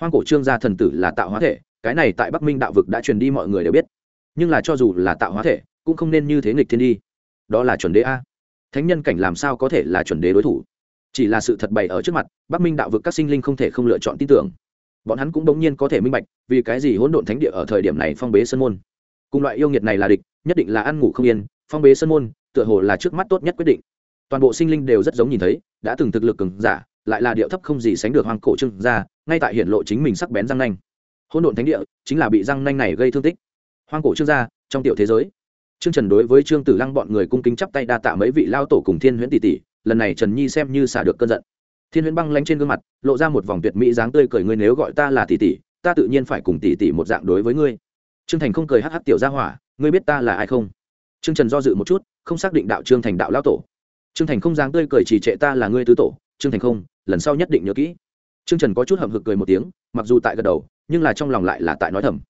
Speaker 1: Hoang cổ trương gia thần tử là tạo hóa thể, cái này tại bắc minh đạo vực đã truyền đi mọi người đều biết. Nhưng là cho dù là tạo hóa thể, cũng không nên như thế nghịch thiên đi. Đó là chuẩn đế a thánh nhân cảnh làm sao có thể là chuẩn đế đối thủ? Chỉ là sự thật bày ở trước mặt, bắc minh đạo vực các sinh linh không thể không lựa chọn tin tưởng. Bọn hắn cũng đống nhiên có thể minh bạch, vì cái gì hỗn độn thánh địa ở thời điểm này phong bế sân môn. Cùng loại yêu nghiệt này là địch, nhất định là ăn ngủ không yên, phong bế sân môn, tựa hồ là trước mắt tốt nhất quyết định. Toàn bộ sinh linh đều rất giống nhìn thấy, đã từng thực lực cường giả, lại là điệu thấp không gì sánh được hoàng cổ trương gia, ngay tại hiện lộ chính mình sắc bén răng nanh. Hỗn độn thánh địa chính là bị răng nanh này gây thương tích. Hoang cổ trương gia, trong tiểu thế giới trương trần đối với trương tử lăng bọn người cung kính chắp tay đa tạ mấy vị lao tổ cùng thiên huyễn tỷ tỷ, lần này trần nhi xem như xả được cơn giận. Thiên huyễn băng lánh trên gương mặt, lộ ra một vòng tuyệt mỹ dáng tươi cười, ngươi nếu gọi ta là tỷ tỷ, ta tự nhiên phải cùng tỷ tỷ một dạng đối với ngươi. Trương thành không cười hắc hắc tiểu gia hỏa, ngươi biết ta là ai không? Trương trần do dự một chút, không xác định đạo trương thành đạo lao tổ. Trương thành không dáng tươi cười chỉ trệ ta là ngươi tứ tổ, trương thành không, lần sau nhất định nhớ kỹ. Trương trần có chút hậm hực cười một tiếng, mặc dù tại gật đầu, nhưng là trong lòng lại là tại nói thầm.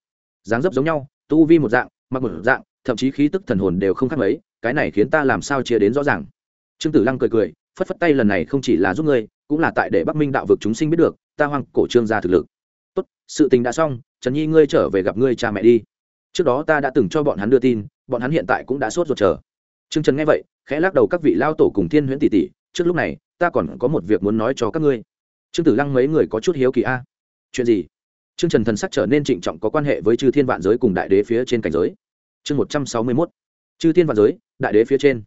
Speaker 1: Dáng dấp giống nhau, tu vi một dạng, mặc một dạng thậm chí khí tức thần hồn đều không khác mấy, cái này khiến ta làm sao chia đến rõ ràng. Trương tử lăng cười cười, phất phất tay lần này không chỉ là giúp ngươi, cũng là tại để bắc minh đạo vực chúng sinh biết được, ta hoang cổ trương gia thực lực. Tốt, sự tình đã xong, trần nhi ngươi trở về gặp ngươi cha mẹ đi. Trước đó ta đã từng cho bọn hắn đưa tin, bọn hắn hiện tại cũng đã sốt ruột chờ. Trương trần nghe vậy, khẽ lắc đầu các vị lao tổ cùng thiên huyễn tỷ tỷ, trước lúc này, ta còn có một việc muốn nói cho các ngươi. Trương tử lăng mấy người có chút hiếu kỳ a. Chuyện gì? Trương trần thần sắc trở nên trịnh trọng có quan hệ với chư thiên vạn giới cùng đại đế phía trên cảnh giới chương một trăm sáu mươi mốt. Chư thiên và giới, đại đế phía trên.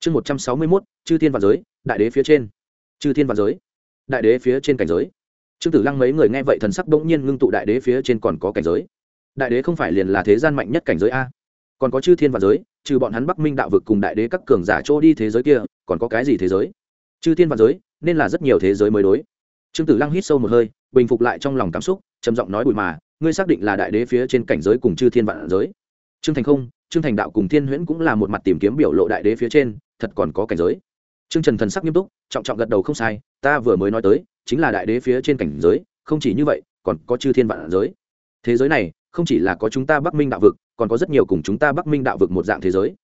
Speaker 1: Chương một trăm sáu mươi mốt, chư thiên và giới, đại đế phía trên. Chư thiên và giới, đại đế phía trên cảnh giới. Trương tử lăng mấy người nghe vậy thần sắc bỗng nhiên ngưng tụ đại đế phía trên còn có cảnh giới. Đại đế không phải liền là thế gian mạnh nhất cảnh giới a. Còn có chư thiên và giới, trừ bọn hắn bắc minh đạo vực cùng đại đế các cường giả chỗ đi thế giới kia, còn có cái gì thế giới? Chư thiên và giới, nên là rất nhiều thế giới mới đối. Trương tử lăng hít sâu một hơi, bình phục lại trong lòng cảm xúc, trầm giọng nói bụi mà, ngươi xác định là đại đế phía trên cảnh giới cùng chư thiên vạn giới? Trương thành không, trương thành đạo cùng thiên huyễn cũng là một mặt tìm kiếm biểu lộ đại đế phía trên, thật còn có cảnh giới. Trương trần thần sắc nghiêm túc, trọng trọng gật đầu không sai, ta vừa mới nói tới, chính là đại đế phía trên cảnh giới, không chỉ như vậy, còn có chư thiên vạn giới. Thế giới này, không chỉ là có chúng ta bắc minh đạo vực, còn có rất nhiều cùng chúng ta bắc minh đạo vực một dạng thế giới.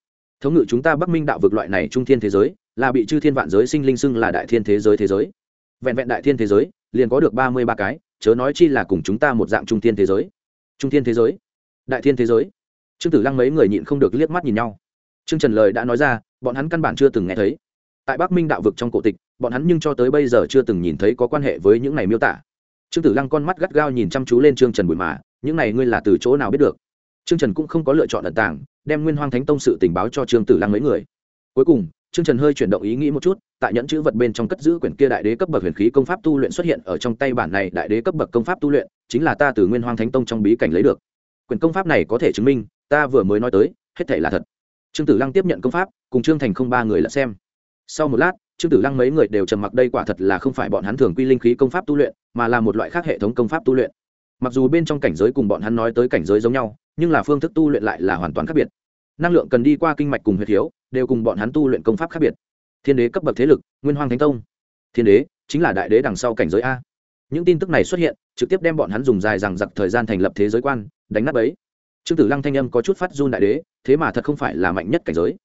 Speaker 1: Thống ngự chúng ta bắc minh đạo vực loại này trung thiên thế giới, là bị chư thiên vạn giới sinh linh xưng là đại thiên thế giới thế giới. Vẹn vẹn đại thiên thế giới, liền có được ba mươi ba cái, chớ nói chi là cùng chúng ta một dạng trung thiên thế giới. Trung thiên thế giới. Đại thiên thế giới trương tử lăng mấy người nhịn không được liếc mắt nhìn nhau. Trương trần lời đã nói ra, bọn hắn căn bản chưa từng nghe thấy. Tại bắc minh đạo vực trong cổ tịch, bọn hắn nhưng cho tới bây giờ chưa từng nhìn thấy có quan hệ với những này miêu tả. Trương tử lăng con mắt gắt gao nhìn chăm chú lên trương trần bụi mà, những này ngươi là từ chỗ nào biết được? Trương trần cũng không có lựa chọn ẩn tàng, đem nguyên hoang thánh tông sự tình báo cho trương tử lăng mấy người. Cuối cùng, trương trần hơi chuyển động ý nghĩ một chút, tại nhẫn chữ vật bên trong cất giữ quyển kia đại đế cấp bậc huyền khí công pháp tu luyện xuất hiện ở trong tay bản này đại đế cấp bậc công pháp tu luyện, chính là ta từ nguyên hoang thánh tông trong bí cảnh lấy được. Quyển công pháp này có thể chứng minh ta vừa mới nói tới, hết thể là thật. Trương tử lăng tiếp nhận công pháp, cùng trương thành không ba người lẫn xem. Sau một lát, trương tử lăng mấy người đều trầm mặc đây quả thật là không phải bọn hắn thường quy linh khí công pháp tu luyện, mà là một loại khác hệ thống công pháp tu luyện. Mặc dù bên trong cảnh giới cùng bọn hắn nói tới cảnh giới giống nhau, nhưng là phương thức tu luyện lại là hoàn toàn khác biệt. Năng lượng cần đi qua kinh mạch cùng huyệt thiếu, đều cùng bọn hắn tu luyện công pháp khác biệt. Thiên đế cấp bậc thế lực, nguyên hoàng thánh tông. Thiên đế, chính là đại đế đằng sau cảnh giới a. Những tin tức này xuất hiện, trực tiếp đem bọn hắn dùng dài rằng giặc thời gian thành lập thế giới quan, đánh nát ấy trương tử lăng thanh âm có chút phát run đại đế, thế mà thật không phải là mạnh nhất cảnh giới.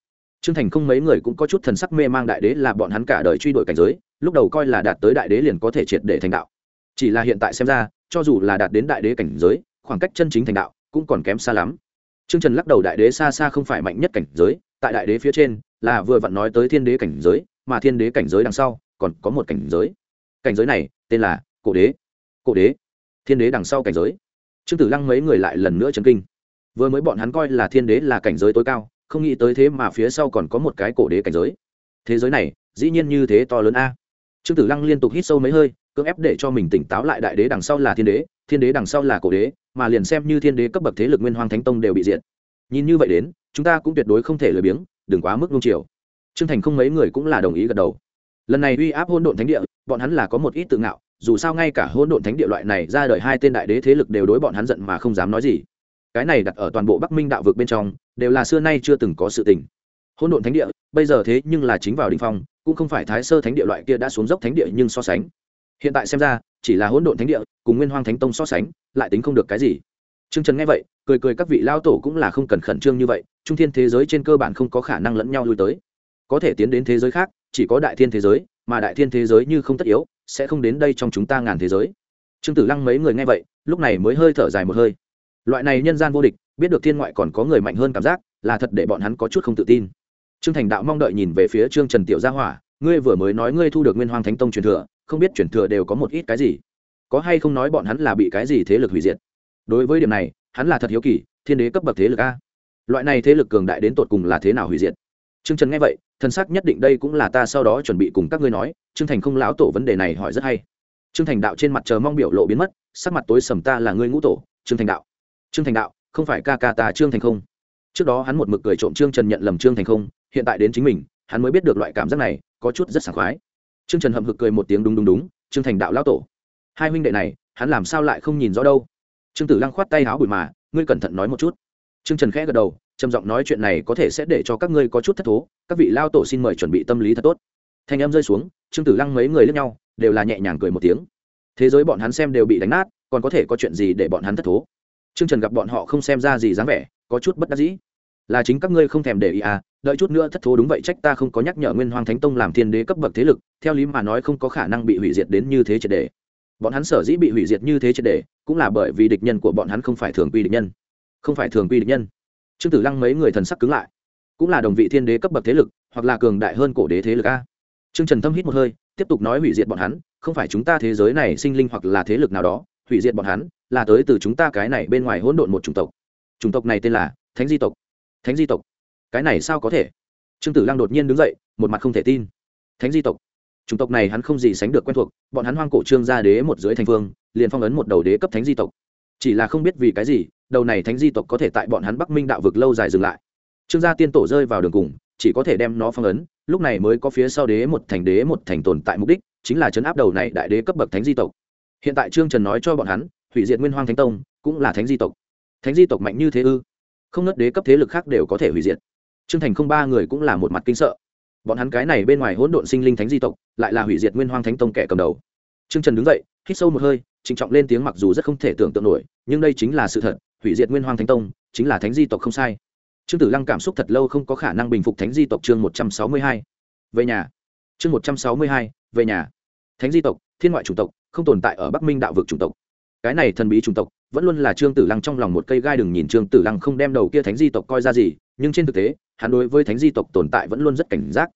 Speaker 1: Trương thành không mấy người cũng có chút thần sắc mê mang đại đế là bọn hắn cả đời truy đuổi cảnh giới, lúc đầu coi là đạt tới đại đế liền có thể triệt để thành đạo. Chỉ là hiện tại xem ra, cho dù là đạt đến đại đế cảnh giới, khoảng cách chân chính thành đạo cũng còn kém xa lắm. Trương trần lắc đầu đại đế xa xa không phải mạnh nhất cảnh giới, tại đại đế phía trên là vừa vặn nói tới thiên đế cảnh giới, mà thiên đế cảnh giới đằng sau còn có một cảnh giới. Cảnh giới này tên là cổ đế. Cổ đế, thiên đế đằng sau cảnh giới. Trương tử lăng mấy người lại lần nữa chấn kinh vừa mới bọn hắn coi là thiên đế là cảnh giới tối cao, không nghĩ tới thế mà phía sau còn có một cái cổ đế cảnh giới. Thế giới này, dĩ nhiên như thế to lớn a. Trương tử lăng liên tục hít sâu mấy hơi, cưỡng ép để cho mình tỉnh táo lại đại đế đằng sau là thiên đế thiên đế đằng sau là cổ đế, mà liền xem như thiên đế cấp bậc thế lực nguyên hoàng thánh tông đều bị diệt. Nhìn như vậy đến, chúng ta cũng tuyệt đối không thể lười biếng, đừng quá mức nung chiều. Trương thành không mấy người cũng là đồng ý gật đầu. Lần này uy áp hôn độn thánh địa, bọn hắn là có một ít tự ngạo, dù sao ngay cả hôn độn thánh địa loại này ra đời hai tên đại đế thế lực đều đối bọn hắn giận mà không dám nói gì cái này đặt ở toàn bộ bắc minh đạo vực bên trong, đều là xưa nay chưa từng có sự tình. Hôn độn thánh địa, bây giờ thế nhưng là chính vào đình phong, cũng không phải thái sơ thánh địa loại kia đã xuống dốc thánh địa nhưng so sánh. Hiện tại xem ra, chỉ là hỗn độn thánh địa cùng nguyên hoang thánh tông so sánh, lại tính không được cái gì. T r ư ơ n g trần nghe vậy, cười cười các vị lao tổ cũng là không cần khẩn trương như vậy, trung thiên thế giới trên cơ bản không có khả năng lẫn nhau lui tới. Có thể tiến đến thế giới khác, chỉ có đại thiên thế giới, mà đại thiên thế giới như không tất yếu, sẽ không đến đây trong chúng ta ngàn thế giới. Trương tử lăng mấy người nghe vậy, lúc này mới hơi thở dài một hơi loại này nhân gian vô địch, biết được thiên ngoại còn có người mạnh hơn cảm giác, là thật để bọn hắn có chút không tự tin. Trương thành đạo mong đợi nhìn về phía trương trần tiểu gia hỏa, ngươi vừa mới nói ngươi thu được nguyên hoàng thánh tông truyền thừa, không biết truyền thừa đều có một ít cái gì? Có hay không nói bọn hắn là bị cái gì thế lực hủy diệt? Đối với điểm này, hắn là thật hiếu kỳ, thiên đế cấp bậc thế lực a. Loại này thế lực cường đại đến tột cùng là thế nào hủy diệt? Trương trần nghe vậy thân xác nhất định đây cũng là ta sau đó chuẩn bị cùng các ngươi nói, trương thành không láo tổ vấn đề này hỏi rất hay. Trương thành đạo trên mặt chờ mong biểu lộ biến mất, sắc mặt tối sầm ta là ngươi ngũ tổ, trương thành đạo trương thành đạo, không phải ca ca ta trương thành không? Trước đó hắn một mực cười trộm trương trần nhận lầm trương thành không, hiện tại đến chính mình, hắn mới biết được loại cảm giác này, có chút rất sảng khoái. Trương trần hậm hực cười một tiếng đúng đúng đúng, trương thành đạo lão tổ. Hai huynh đệ này, hắn làm sao lại không nhìn rõ đâu? Trương tử lăng khoát tay háo bụi mà, ngươi cẩn thận nói một chút. Trương trần khẽ gật đầu, trầm giọng nói chuyện này có thể sẽ để cho các ngươi có chút thất thố, các vị lao tổ xin mời chuẩn bị tâm lý thật tốt. Thanh em rơi xuống, trương tử lăng mấy người lướt nhau, đều là nhẹ nhàng cười một tiếng. Thế giới bọn hắn xem đều bị đánh nát, còn có thể có chuyện gì để bọn hắn thất thố? Trương trần gặp bọn họ không xem ra gì dáng vẻ có chút bất đắc dĩ. Là chính các ngươi không thèm để ý à đợi chút nữa thất thố đúng vậy trách ta không có nhắc nhở nguyên hoàng thánh tông làm thiên đế cấp bậc thế lực theo lý mà nói không có khả năng bị hủy diệt đến như thế triệt để. bọn hắn sở dĩ bị hủy diệt như thế triệt để, cũng là bởi vì địch nhân của bọn hắn không phải thường quy địch nhân. Không phải thường quy địch nhân. Trương tử lăng mấy người thần sắc cứng lại. Cũng là đồng vị thiên đế cấp bậc thế lực hoặc là cường đại hơn cổ đế thế lực a. Trương trần thâm hít một hơi tiếp tục nói hủy diệt bọn hắn không phải chúng ta thế giới này sinh linh hoặc là thế lực nào đó hủy diệt bọn hắn là tới từ chúng ta cái này bên ngoài hỗn độn một chủng tộc. Chủng tộc này tên là thánh di tộc. Thánh di tộc. Cái này sao có thể? Trương tử lăng đột nhiên đứng dậy, một mặt không thể tin. Thánh di tộc. Chủng tộc này hắn không gì sánh được quen thuộc, bọn hắn hoang cổ trương gia đế một dưới thành phương liền phong ấn một đầu đế cấp thánh di tộc. Chỉ là không biết vì cái gì, đầu này thánh di tộc có thể tại bọn hắn bắc minh đạo vực lâu dài dừng lại. Trương gia tiên tổ rơi vào đường cùng, chỉ có thể đem nó phong ấn, lúc này mới có phía sau đế một thành đế một thành tồn tại mục đích, chính là chấn áp đầu này đại đế cấp bậc thánh di tộc. Hiện tại trương trần nói cho bọn hắn hủy diệt nguyên hoang thánh tông, cũng là thánh di tộc. Thánh di tộc mạnh như thế ư? Không nớt đế cấp thế lực khác đều có thể hủy diệt. Trương thành không ba người cũng là một mặt kinh sợ. Bọn hắn cái này bên ngoài hỗn độn sinh linh thánh di tộc, lại là hủy diệt nguyên hoang thánh tông kẻ cầm đầu. Trương trần đứng dậy, hít sâu một hơi, trịnh trọng lên tiếng mặc dù rất không thể tưởng tượng nổi, nhưng đây chính là sự thật, hủy diệt nguyên hoang thánh tông, chính là thánh di tộc không sai. Trương tử lăng cảm xúc thật lâu không có khả năng bình phục thánh di tộc chương một trăm sáu mươi hai. Về nhà. Chương một trăm sáu mươi hai, về nhà. Thánh di tộc, thiên ngoại chủng tộc, không tồn tại ở bắc minh đạo vực chủng tộc cái này thần bí chủng tộc, vẫn luôn là trương tử lăng trong lòng một cây gai đừng nhìn trương tử lăng không đem đầu kia thánh di tộc coi ra gì, nhưng trên thực tế, hắn đối với thánh di tộc tồn tại vẫn luôn rất cảnh giác.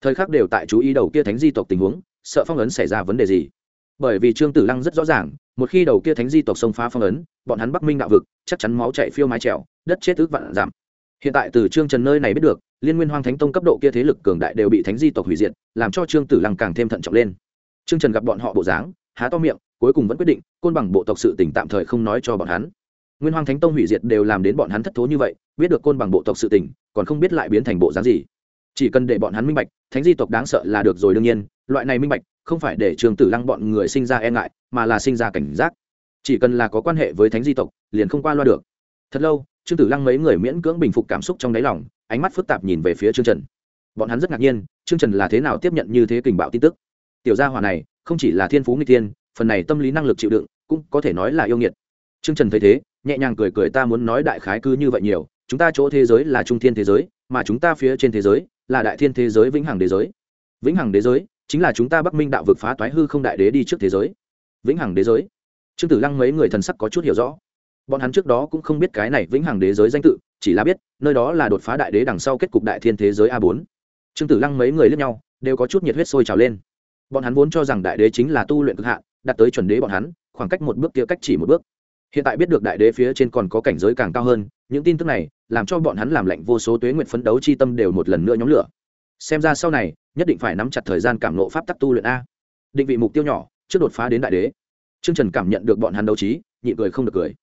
Speaker 1: Thời khắc đều tại chú ý đầu kia thánh di tộc tình huống, sợ phong ấn xảy ra vấn đề gì. Bởi vì trương tử lăng rất rõ ràng, một khi đầu kia thánh di tộc xông phá phong ấn, bọn hắn bắc minh đạo vực, chắc chắn máu chạy phiêu mái trèo, đất chết ước vạn giảm. Hiện tại từ trương trần nơi này biết được, liên nguyên hoang thánh tông cấp độ kia thế lực cường đại đều bị thánh di tộc hủy diệt, làm cho trương tử lăng càng thêm thận trọng lên. Trương trần gặp bọn họ bộ dáng, há to miệng cuối cùng vẫn quyết định, côn bằng bộ tộc sự tỉnh tạm thời không nói cho bọn hắn. Nguyên hoang thánh tông hủy diệt đều làm đến bọn hắn thất thố như vậy, biết được côn bằng bộ tộc sự tỉnh còn không biết lại biến thành bộ dáng gì. Chỉ cần để bọn hắn minh bạch, thánh di tộc đáng sợ là được rồi đương nhiên, loại này minh bạch, không phải để trường tử lăng bọn người sinh ra e ngại, mà là sinh ra cảnh giác. Chỉ cần là có quan hệ với thánh di tộc, liền không qua loa được. Thật lâu, trương tử lăng mấy người miễn cưỡng bình phục cảm xúc trong đáy lòng, ánh mắt phức tạp nhìn về phía trương trần. Bọn hắn rất ngạc nhiên, trương trần là thế nào tiếp nhận như thế kình bạo tin tức? Tiểu gia hòa này, không chỉ là thiên phú nghịch thiên phần này tâm lý năng lực chịu đựng cũng có thể nói là yêu nghiệt. Trương trần thấy thế, nhẹ nhàng cười cười, ta muốn nói đại khái cứ như vậy nhiều, chúng ta chỗ thế giới là trung thiên thế giới, mà chúng ta phía trên thế giới là đại thiên thế giới vĩnh hằng đế giới. Vĩnh hằng đế giới chính là chúng ta bắc minh đạo vực phá toái hư không đại đế đi trước thế giới. Vĩnh hằng đế giới. Trương tử lăng mấy người thần sắc có chút hiểu rõ. Bọn hắn trước đó cũng không biết cái này vĩnh hằng đế giới danh tự, chỉ là biết nơi đó là đột phá đại đế đằng sau kết cục đại thiên thế giới a bốn. Trương tử lăng mấy người lướt nhau, đều có chút nhiệt huyết sôi trào lên. Bọn hắn vốn cho rằng đại đế chính là tu luyện cực hạn đạt tới chuẩn đế bọn hắn, khoảng cách một bước kia cách chỉ một bước. Hiện tại biết được đại đế phía trên còn có cảnh giới càng cao hơn, những tin tức này làm cho bọn hắn làm lạnh vô số tuế nguyện phấn đấu chi tâm đều một lần nữa nhóm lửa. Xem ra sau này, nhất định phải nắm chặt thời gian cảm nộ pháp tắc tu luyện a. Định vị mục tiêu nhỏ, trước đột phá đến đại đế. Trương trần cảm nhận được bọn hắn đấu trí, nhịn cười không được cười.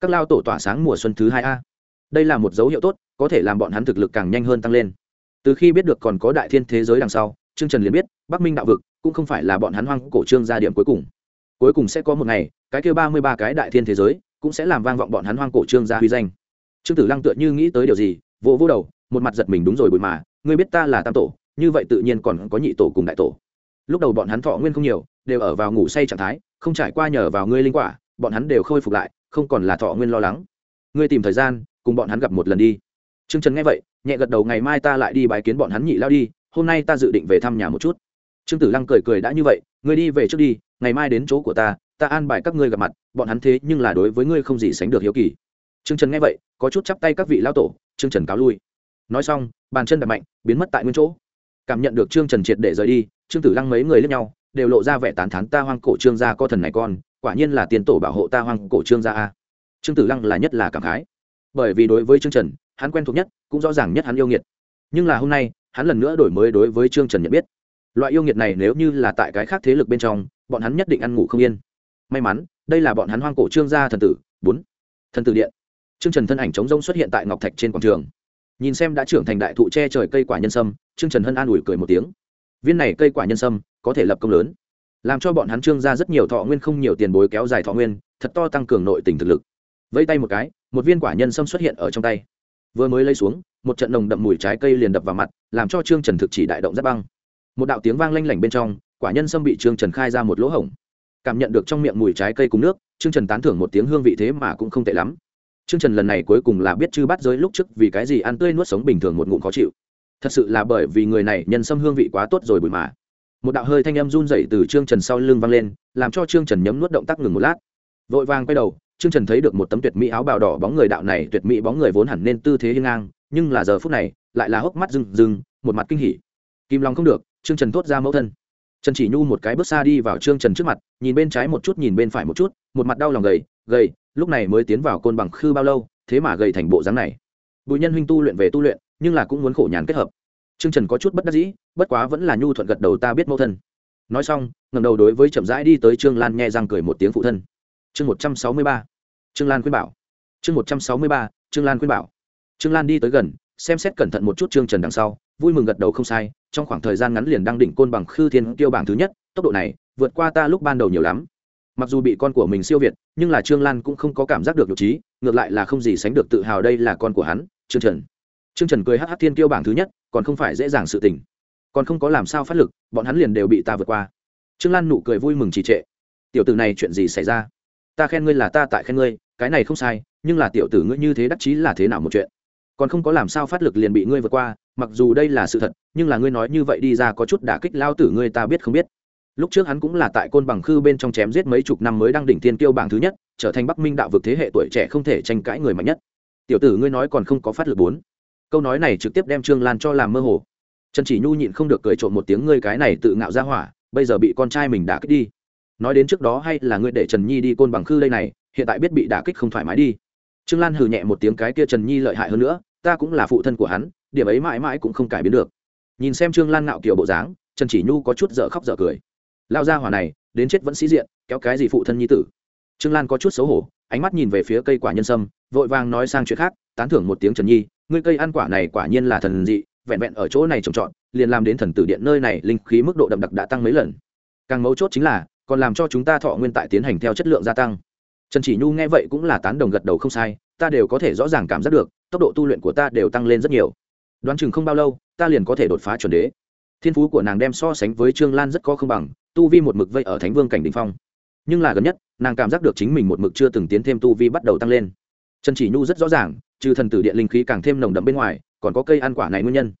Speaker 1: Các lao tổ tỏa sáng mùa xuân thứ hai a. Đây là một dấu hiệu tốt, có thể làm bọn hắn thực lực càng nhanh hơn tăng lên. Từ khi biết được còn có đại thiên thế giới đằng sau, trương trần liền biết, bắc minh đạo vực cũng không phải là bọn hắn hoang cổ trương gia điểm cuối cùng cuối cùng sẽ có một ngày, cái kêu ba mươi ba cái đại thiên thế giới cũng sẽ làm vang vọng bọn hắn hoang cổ trương gia huy danh. Trương tử lăng tựa như nghĩ tới điều gì, vỗ vỗ đầu, một mặt giật mình đúng rồi bụi mà, ngươi biết ta là tam tổ, như vậy tự nhiên còn có nhị tổ cùng đại tổ. Lúc đầu bọn hắn thọ nguyên không nhiều, đều ở vào ngủ say trạng thái, không trải qua nhờ vào ngươi linh quả, bọn hắn đều khôi phục lại, không còn là thọ nguyên lo lắng. Ngươi tìm thời gian, cùng bọn hắn gặp một lần đi. Trương trần nghe vậy, nhẹ gật đầu ngày mai ta lại đi bái kiến bọn hắn nhị lao đi, hôm nay ta dự định về thăm nhà một chút. Trương tử lăng cười cười đã như vậy, ngươi đi về trước đi ngày mai đến chỗ của ta ta an bài các ngươi gặp mặt, bọn hắn thế nhưng là đối với ngươi không gì sánh được hiếu kỳ. Trương trần nghe vậy, có chút chắp tay các vị lao tổ, trương trần cáo lui. Nói xong, bàn chân đập mạnh, biến mất tại nguyên chỗ. Cảm nhận được trương trần triệt để rời đi, trương tử lăng mấy người lẫn nhau, đều lộ ra vẻ tán thán ta hoang cổ trương gia co thần này con, quả nhiên là tiền tổ bảo hộ ta hoang cổ trương gia a. Trương tử lăng là nhất là cảm khái. Bởi vì đối với trương trần, hắn quen thuộc nhất, cũng rõ ràng nhất hắn yêu nghiệt. Nhưng là hôm nay, hắn lần nữa đổi mới đối với trương trần nhận biết. Loại yêu nghiệt này nếu như là tại cái khác thế lực bên trong bọn hắn nhất định ăn ngủ không yên. May mắn, đây là bọn hắn hoang cổ trương gia thần tử, bốn, thần tử điện. Trương trần thân ảnh chống rông xuất hiện tại ngọc thạch trên quảng trường. Nhìn xem đã trưởng thành đại thụ che trời cây quả nhân sâm, trương trần hân an ủi cười một tiếng. Viên này cây quả nhân sâm, có thể lập công lớn. Làm cho bọn hắn trương ra rất nhiều thọ nguyên không nhiều tiền bối kéo dài thọ nguyên, thật to tăng cường nội tình thực lực. Vẫy tay một cái, một viên quả nhân sâm xuất hiện ở trong tay. Vừa mới lấy xuống, một trận nồng đậm mùi trái cây liền đập vào mặt, làm cho trương trần thực chỉ đại động rất băng. Một đạo tiếng vang lanh lảnh bên trong quả nhân sâm bị trương trần khai ra một lỗ hổng. Cảm nhận được trong miệng mùi trái cây cùng nước, trương trần tán thưởng một tiếng hương vị thế mà cũng không tệ lắm. Trương trần lần này cuối cùng là biết chư bắt giới lúc trước vì cái gì ăn tươi nuốt sống bình thường một ngụm khó chịu. Thật sự là bởi vì người này nhân sâm hương vị quá tốt rồi bụi mà. Một đạo hơi thanh âm run dậy từ trương trần sau lưng vang lên, làm cho trương trần nhấm nuốt động tác ngừng một lát. Vội vàng quay đầu, trương trần thấy được một tấm tuyệt mỹ áo bào đỏ bóng người đạo này, tuyệt mỹ bóng người vốn hẳn nên tư thế hiên ngang, nhưng là giờ phút này, lại là hốc mắt rừng rừng một mặt kinh hỉ. Kim long không được, trương trần thốt ra mẫu thân trần chỉ nhu một cái bước xa đi vào trương trần trước mặt, nhìn bên trái một chút, nhìn bên phải một chút, một mặt đau lòng gầy gầy, lúc này mới tiến vào côn bằng khư bao lâu, thế mà gầy thành bộ dáng này. Bùi nhân huynh tu luyện về tu luyện, nhưng là cũng muốn khổ nhàn kết hợp. Trương trần có chút bất đắc dĩ, bất quá vẫn là nhu thuận gật đầu ta biết mẫu thân. Nói xong ngầm đầu đối với chậm rãi đi tới trương lan nghe răng cười một tiếng phụ thân. Chương một trăm sáu mươi ba, trương lan khuyên bảo. Chương một trăm sáu mươi ba, trương lan khuyên bảo. Trương lan đi tới gần, xem xét cẩn thận một chút trương trần đằng sau vui mừng gật đầu không sai, trong khoảng thời gian ngắn liền đang đỉnh côn bằng khư thiên tiêu bảng thứ nhất, tốc độ này vượt qua ta lúc ban đầu nhiều lắm. Mặc dù bị con của mình siêu việt, nhưng là trương lan cũng không có cảm giác được nhục trí, ngược lại là không gì sánh được tự hào đây là con của hắn, trương trần. Trương trần cười hh thiên tiêu bảng thứ nhất, còn không phải dễ dàng sự tình. Còn không có làm sao phát lực, bọn hắn liền đều bị ta vượt qua. Trương lan nụ cười vui mừng trì trệ. Tiểu tử này chuyện gì xảy ra? Ta khen ngươi là ta tại khen ngươi, cái này không sai, nhưng là tiểu tử ngươi như thế đắc chí là thế nào một chuyện? Còn không có làm sao phát lực liền bị ngươi vượt qua mặc dù đây là sự thật, nhưng là ngươi nói như vậy đi ra có chút đả kích lao tử ngươi ta biết không biết. Lúc trước hắn cũng là tại côn bằng khư bên trong chém giết mấy chục năm mới đang đỉnh tiên kiêu bảng thứ nhất, trở thành bắc minh đạo vực thế hệ tuổi trẻ không thể tranh cãi người mạnh nhất. Tiểu tử ngươi nói còn không có phát lực bốn. Câu nói này trực tiếp đem trương lan cho làm mơ hồ. Trần chỉ nhu nhịn không được cười trộm một tiếng ngươi cái này tự ngạo ra hỏa, bây giờ bị con trai mình đả kích đi. Nói đến trước đó hay là ngươi để trần nhi đi côn bằng khư đây này, hiện tại biết bị đả kích không thoải mái đi. Trương lan hừ nhẹ một tiếng cái kia trần nhi lợi hại hơn nữa ta cũng là phụ thân của hắn, điểm ấy mãi mãi cũng không cải biến được. Nhìn xem trương lan ngạo kiểu bộ dáng, trần chỉ nhu có chút dở khóc dở cười. Lao ra hỏa này, đến chết vẫn sĩ diện, kéo cái gì phụ thân nhi tử? Trương lan có chút xấu hổ, ánh mắt nhìn về phía cây quả nhân sâm, vội vàng nói sang chuyện khác, tán thưởng một tiếng trần nhi, ngươi cây ăn quả này quả nhiên là thần dị, vẹn vẹn ở chỗ này trồng trọt, liền làm đến thần tử điện nơi này linh khí mức độ đậm đặc đã tăng mấy lần. Càng mấu chốt chính là, còn làm cho chúng ta thọ nguyên tại tiến hành theo chất lượng gia tăng. Trần chỉ nhu nghe vậy cũng là tán đồng gật đầu không sai, ta đều có thể rõ ràng cảm giác được tốc độ tu luyện của ta đều tăng lên rất nhiều. Đoán chừng không bao lâu, ta liền có thể đột phá chuẩn đế. Thiên phú của nàng đem so sánh với trương lan rất có không bằng, tu vi một mực vây ở thánh vương cảnh đình phong. Nhưng là gần nhất, nàng cảm giác được chính mình một mực chưa từng tiến thêm tu vi bắt đầu tăng lên. Trần chỉ nhu rất rõ ràng, trừ thần tử điện linh khí càng thêm nồng đậm bên ngoài, còn có cây ăn quả này nguyên nhân.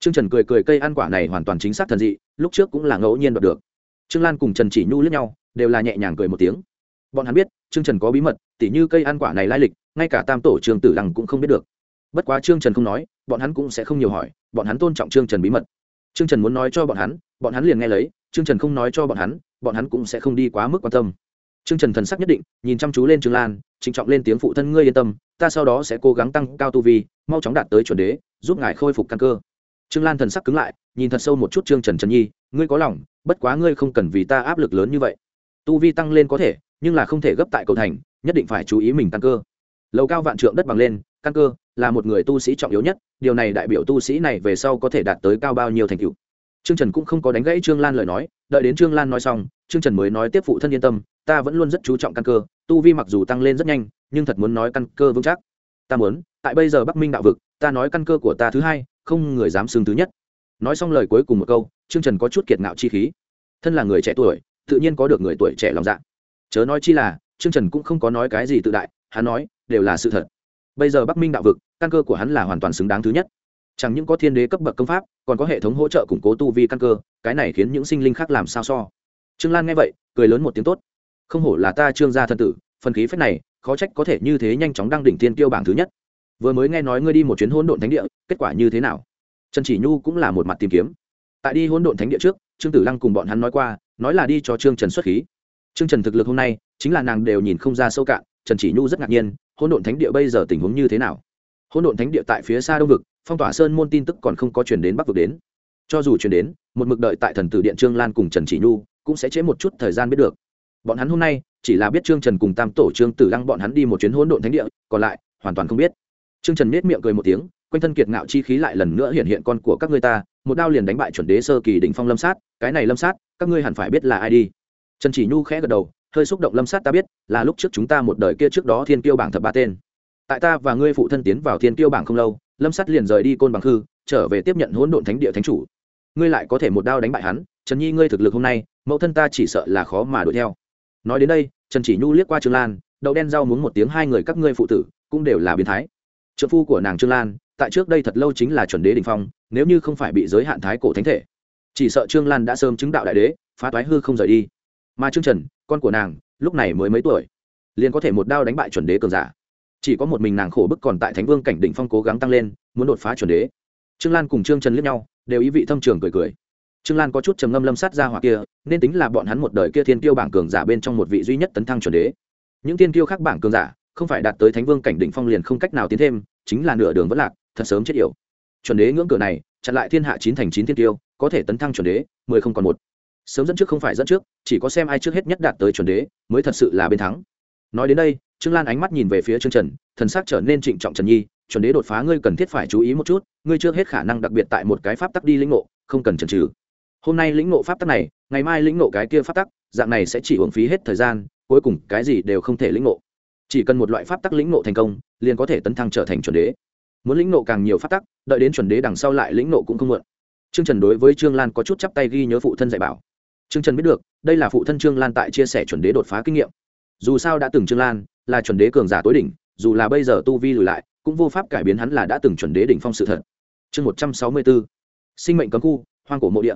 Speaker 1: Trương trần cười cười cây ăn quả này hoàn toàn chính xác thần dị, lúc trước cũng là ngẫu nhiên đoạt được. Trương lan cùng trần chỉ nhu lướt nhau, đều là nhẹ nhàng cười một tiếng. Bọn hắn biết, trương trần có bí mật, tỉ như cây ăn quả này lai lịch, ngay cả tam tổ trường tử lăng cũng không biết được bất quá trương trần không nói, bọn hắn cũng sẽ không nhiều hỏi, bọn hắn tôn trọng trương trần bí mật. Trương trần muốn nói cho bọn hắn bọn hắn liền nghe lấy, trương trần không nói cho bọn hắn bọn hắn cũng sẽ không đi quá mức quan tâm. Trương trần thần sắc nhất định, nhìn chăm chú lên trương lan, trịnh trọng lên tiếng phụ thân ngươi yên tâm, ta sau đó sẽ cố gắng tăng cao tu vi, mau chóng đạt tới chuẩn đế, giúp ngài khôi phục căn cơ. Trương lan thần sắc cứng lại, nhìn thật sâu một chút trương trần trần nhi, ngươi có lòng, bất quá ngươi không cần vì ta áp lực lớn như vậy. Tu vi tăng lên có thể, nhưng là không thể gấp tại cầu thành, nhất định phải chú ý mình tăng cơ. Lầu cao vạn trượng đất bằng lên căn cơ, là một người tu sĩ trọng yếu nhất, điều này đại biểu tu sĩ này về sau có thể đạt tới cao bao nhiêu thành tựu. Trương trần cũng không có đánh gãy trương lan lời nói, đợi đến trương lan nói xong, trương trần mới nói tiếp phụ thân yên tâm, ta vẫn luôn rất chú trọng căn cơ, tu vi mặc dù tăng lên rất nhanh, nhưng thật muốn nói căn cơ vững chắc. Ta muốn, tại bây giờ bắc minh đạo vực, ta nói căn cơ của ta thứ hai, không người dám xưng thứ nhất. Nói xong lời cuối cùng một câu, trương trần có chút kiệt ngạo chi khí. Thân là người trẻ tuổi, tự nhiên có được người tuổi trẻ lòng dạ. Chớ nói chi là, trương trần cũng không có nói cái gì tự đại, hắn nói, đều là sự thật bây giờ bắc minh đạo vực, căn cơ của hắn là hoàn toàn xứng đáng thứ nhất. Chẳng những có thiên đế cấp bậc công pháp, còn có hệ thống hỗ trợ củng cố tu vi căn cơ, cái này khiến những sinh linh khác làm sao so. Trương lan nghe vậy, cười lớn một tiếng tốt. Không hổ là ta trương gia thân tử, phần khí phép này, khó trách có thể như thế nhanh chóng đăng đỉnh tiên tiêu bảng thứ nhất. Vừa mới nghe nói ngươi đi một chuyến hỗn độn thánh địa, kết quả như thế nào? Trần chỉ nhu cũng là một mặt tìm kiếm. Tại đi hỗn độn thánh địa trước, trương tử lăng cùng bọn hắn nói qua, nói là đi cho trương trần xuất khí. Trương trần thực lực hôm nay, chính là nàng đều nhìn không ra sâu cạn trần chỉ nhu rất ngạc nhiên, hỗn độn thánh địa bây giờ tình huống như thế nào? Hỗn độn thánh địa tại phía xa đông vực, phong tỏa sơn môn tin tức còn không có chuyển đến bắc vực đến. Cho dù chuyển đến, một mực đợi tại thần tử điện trương lan cùng trần chỉ nhu cũng sẽ chế một chút thời gian biết được. Bọn hắn hôm nay chỉ là biết trương trần cùng tam tổ trương tử lăng bọn hắn đi một chuyến hỗn độn thánh địa, còn lại hoàn toàn không biết. Trương trần nết miệng cười một tiếng, quanh thân kiệt ngạo chi khí lại lần nữa hiện hiện con của các ngươi ta, một đao liền đánh bại chuẩn đế sơ kỳ đỉnh phong lâm sát, cái này lâm sát, các ngươi hẳn phải biết là ai đi. Trần chỉ nhu khẽ gật đầu hơi xúc động lâm sát ta biết, là lúc trước chúng ta một đời kia trước đó thiên kiêu bảng thập ba tên. Tại ta và ngươi phụ thân tiến vào thiên kiêu bảng không lâu, lâm sát liền rời đi côn bằng khư, trở về tiếp nhận hỗn độn thánh địa thánh chủ. Ngươi lại có thể một đao đánh bại hắn, trần nhi ngươi thực lực hôm nay, mẫu thân ta chỉ sợ là khó mà đuổi theo. Nói đến đây, trần chỉ nhu liếc qua trương lan, đậu đen rau muốn một tiếng hai người các ngươi phụ tử, cũng đều là biến thái. Trợ phu của nàng trương lan, tại trước đây thật lâu chính là chuẩn đế đình phong, nếu như không phải bị giới hạn thái cổ thánh thể. Chỉ sợ trương lan đã sớm chứng đạo đại đế, phá toái hư không rời đi. Mà trương trần con của nàng, lúc này mới mấy tuổi, liền có thể một đao đánh bại chuẩn đế cường giả. Chỉ có một mình nàng khổ bức còn tại thánh vương cảnh đỉnh phong cố gắng tăng lên, muốn đột phá chuẩn đế. Trương lan cùng trương trần liếc nhau, đều ý vị thâm trường cười cười. Trương lan có chút trầm ngâm lâm sát ra hoặc kia, nên tính là bọn hắn một đời kia thiên tiêu bảng cường giả bên trong một vị duy nhất tấn thăng chuẩn đế. Những thiên tiêu khác bảng cường giả, không phải đạt tới thánh vương cảnh đỉnh phong liền không cách nào tiến thêm, chính là nửa đường vẫn lạc, thật sớm chết yểu. Chuẩn đế ngưỡng cửa này, chặn lại thiên hạ chín thành chín thiên tiêu có thể tấn thăng chuẩn đế, mười không còn một sớm dẫn trước không phải dẫn trước, chỉ có xem ai trước hết nhất đạt tới chuẩn đế, mới thật sự là bên thắng. Nói đến đây, trương lan ánh mắt nhìn về phía trương trần, thần sắc trở nên trịnh trọng trần nhi, chuẩn đế đột phá ngươi cần thiết phải chú ý một chút, ngươi trước hết khả năng đặc biệt tại một cái pháp tắc đi lĩnh ngộ, không cần chần trừ hôm nay lĩnh ngộ pháp tắc này, ngày mai lĩnh ngộ cái kia pháp tắc, dạng này sẽ chỉ uống phí hết thời gian, cuối cùng cái gì đều không thể lĩnh ngộ. Chỉ cần một loại pháp tắc lĩnh ngộ thành công, liền có thể tấn thăng trở thành chuẩn đế. Muốn lĩnh ngộ càng nhiều pháp tắc, đợi đến chuẩn đế đằng sau lại lĩnh ngộ cũng không muộn. Trương trần đối với trương lan có chút chắp tay ghi nhớ phụ thân dạy bảo trương trần biết được, đây là phụ thân trương lan tại chia sẻ chuẩn đế đột phá kinh nghiệm. Dù sao đã từng trương lan là chuẩn đế cường giả tối đỉnh, dù là bây giờ tu vi lùi lại, cũng vô pháp cải biến hắn là đã từng chuẩn đế đỉnh phong sự thật. Chương một trăm sáu mươi b ố sinh mệnh cấm khu, hoang cổ mộ địa.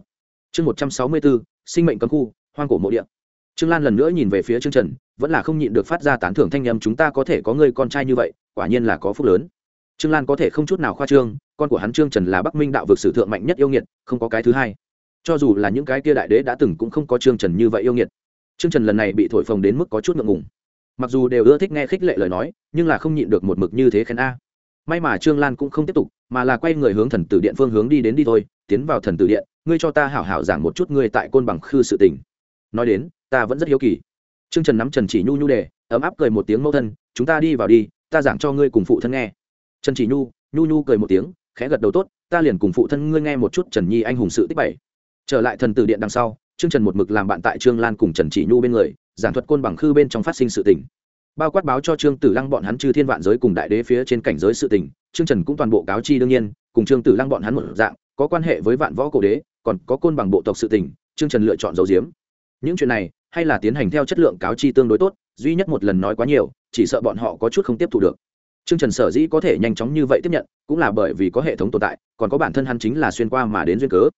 Speaker 1: Chương một trăm sáu mươi b ố sinh mệnh cấm khu, hoang cổ mộ địa. Trương lan lần nữa nhìn về phía trương trần, vẫn là không nhịn được phát ra tán thưởng thanh nhầm chúng ta có thể có người con trai như vậy, quả nhiên là có phúc lớn. Trương lan có thể không chút nào khoa trương, con của hắn trương trần là bắc minh đạo vực sử thượng mạnh nhất yêu nghiệt, không có cái thứ hai cho dù là những cái kia đại đế đã từng cũng không có trương trần như vậy yêu nghiệt. Trương trần lần này bị thổi phồng đến mức có chút ngượng ngùng. Mặc dù đều ưa thích nghe khích lệ lời nói, nhưng là không nhịn được một mực như thế khen a. May mà trương lan cũng không tiếp tục, mà là quay người hướng thần tử điện phương hướng đi đến đi thôi, tiến vào thần tử điện, ngươi cho ta hảo hảo giảng một chút ngươi tại côn bằng khư sự tình. Nói đến, ta vẫn rất hiếu kỳ. Trương trần nắm trần chỉ nhu nhu đề, ấm áp cười một tiếng mẫu thân, chúng ta đi vào đi, ta giảng cho ngươi cùng phụ thân nghe. Trần chỉ nhu nhu nhu cười một tiếng, khẽ gật đầu tốt, ta liền cùng phụ thân ngươi nghe một chút trần nhi anh hùng sự tích bảy trở lại thần tử điện đằng sau, trương trần một mực làm bạn tại trương lan cùng trần chỉ nhu bên người, giảng thuật côn bằng khư bên trong phát sinh sự tình. Bao quát báo cho trương tử lăng bọn hắn chư thiên vạn giới cùng đại đế phía trên cảnh giới sự tình, trương trần cũng toàn bộ cáo chi đương nhiên, cùng trương tử lăng bọn hắn một dạng, có quan hệ với vạn võ cổ đế, còn có côn bằng bộ tộc sự tình, trương trần lựa chọn dấu diếm những chuyện này, hay là tiến hành theo chất lượng cáo chi tương đối tốt, duy nhất một lần nói quá nhiều, chỉ sợ bọn họ có chút không tiếp thu được. Trương trần sở dĩ có thể nhanh chóng như vậy tiếp nhận, cũng là bởi vì có hệ thống tồn tại, còn có bản thân hắn chính là xuyên qua mà đến duyên cớ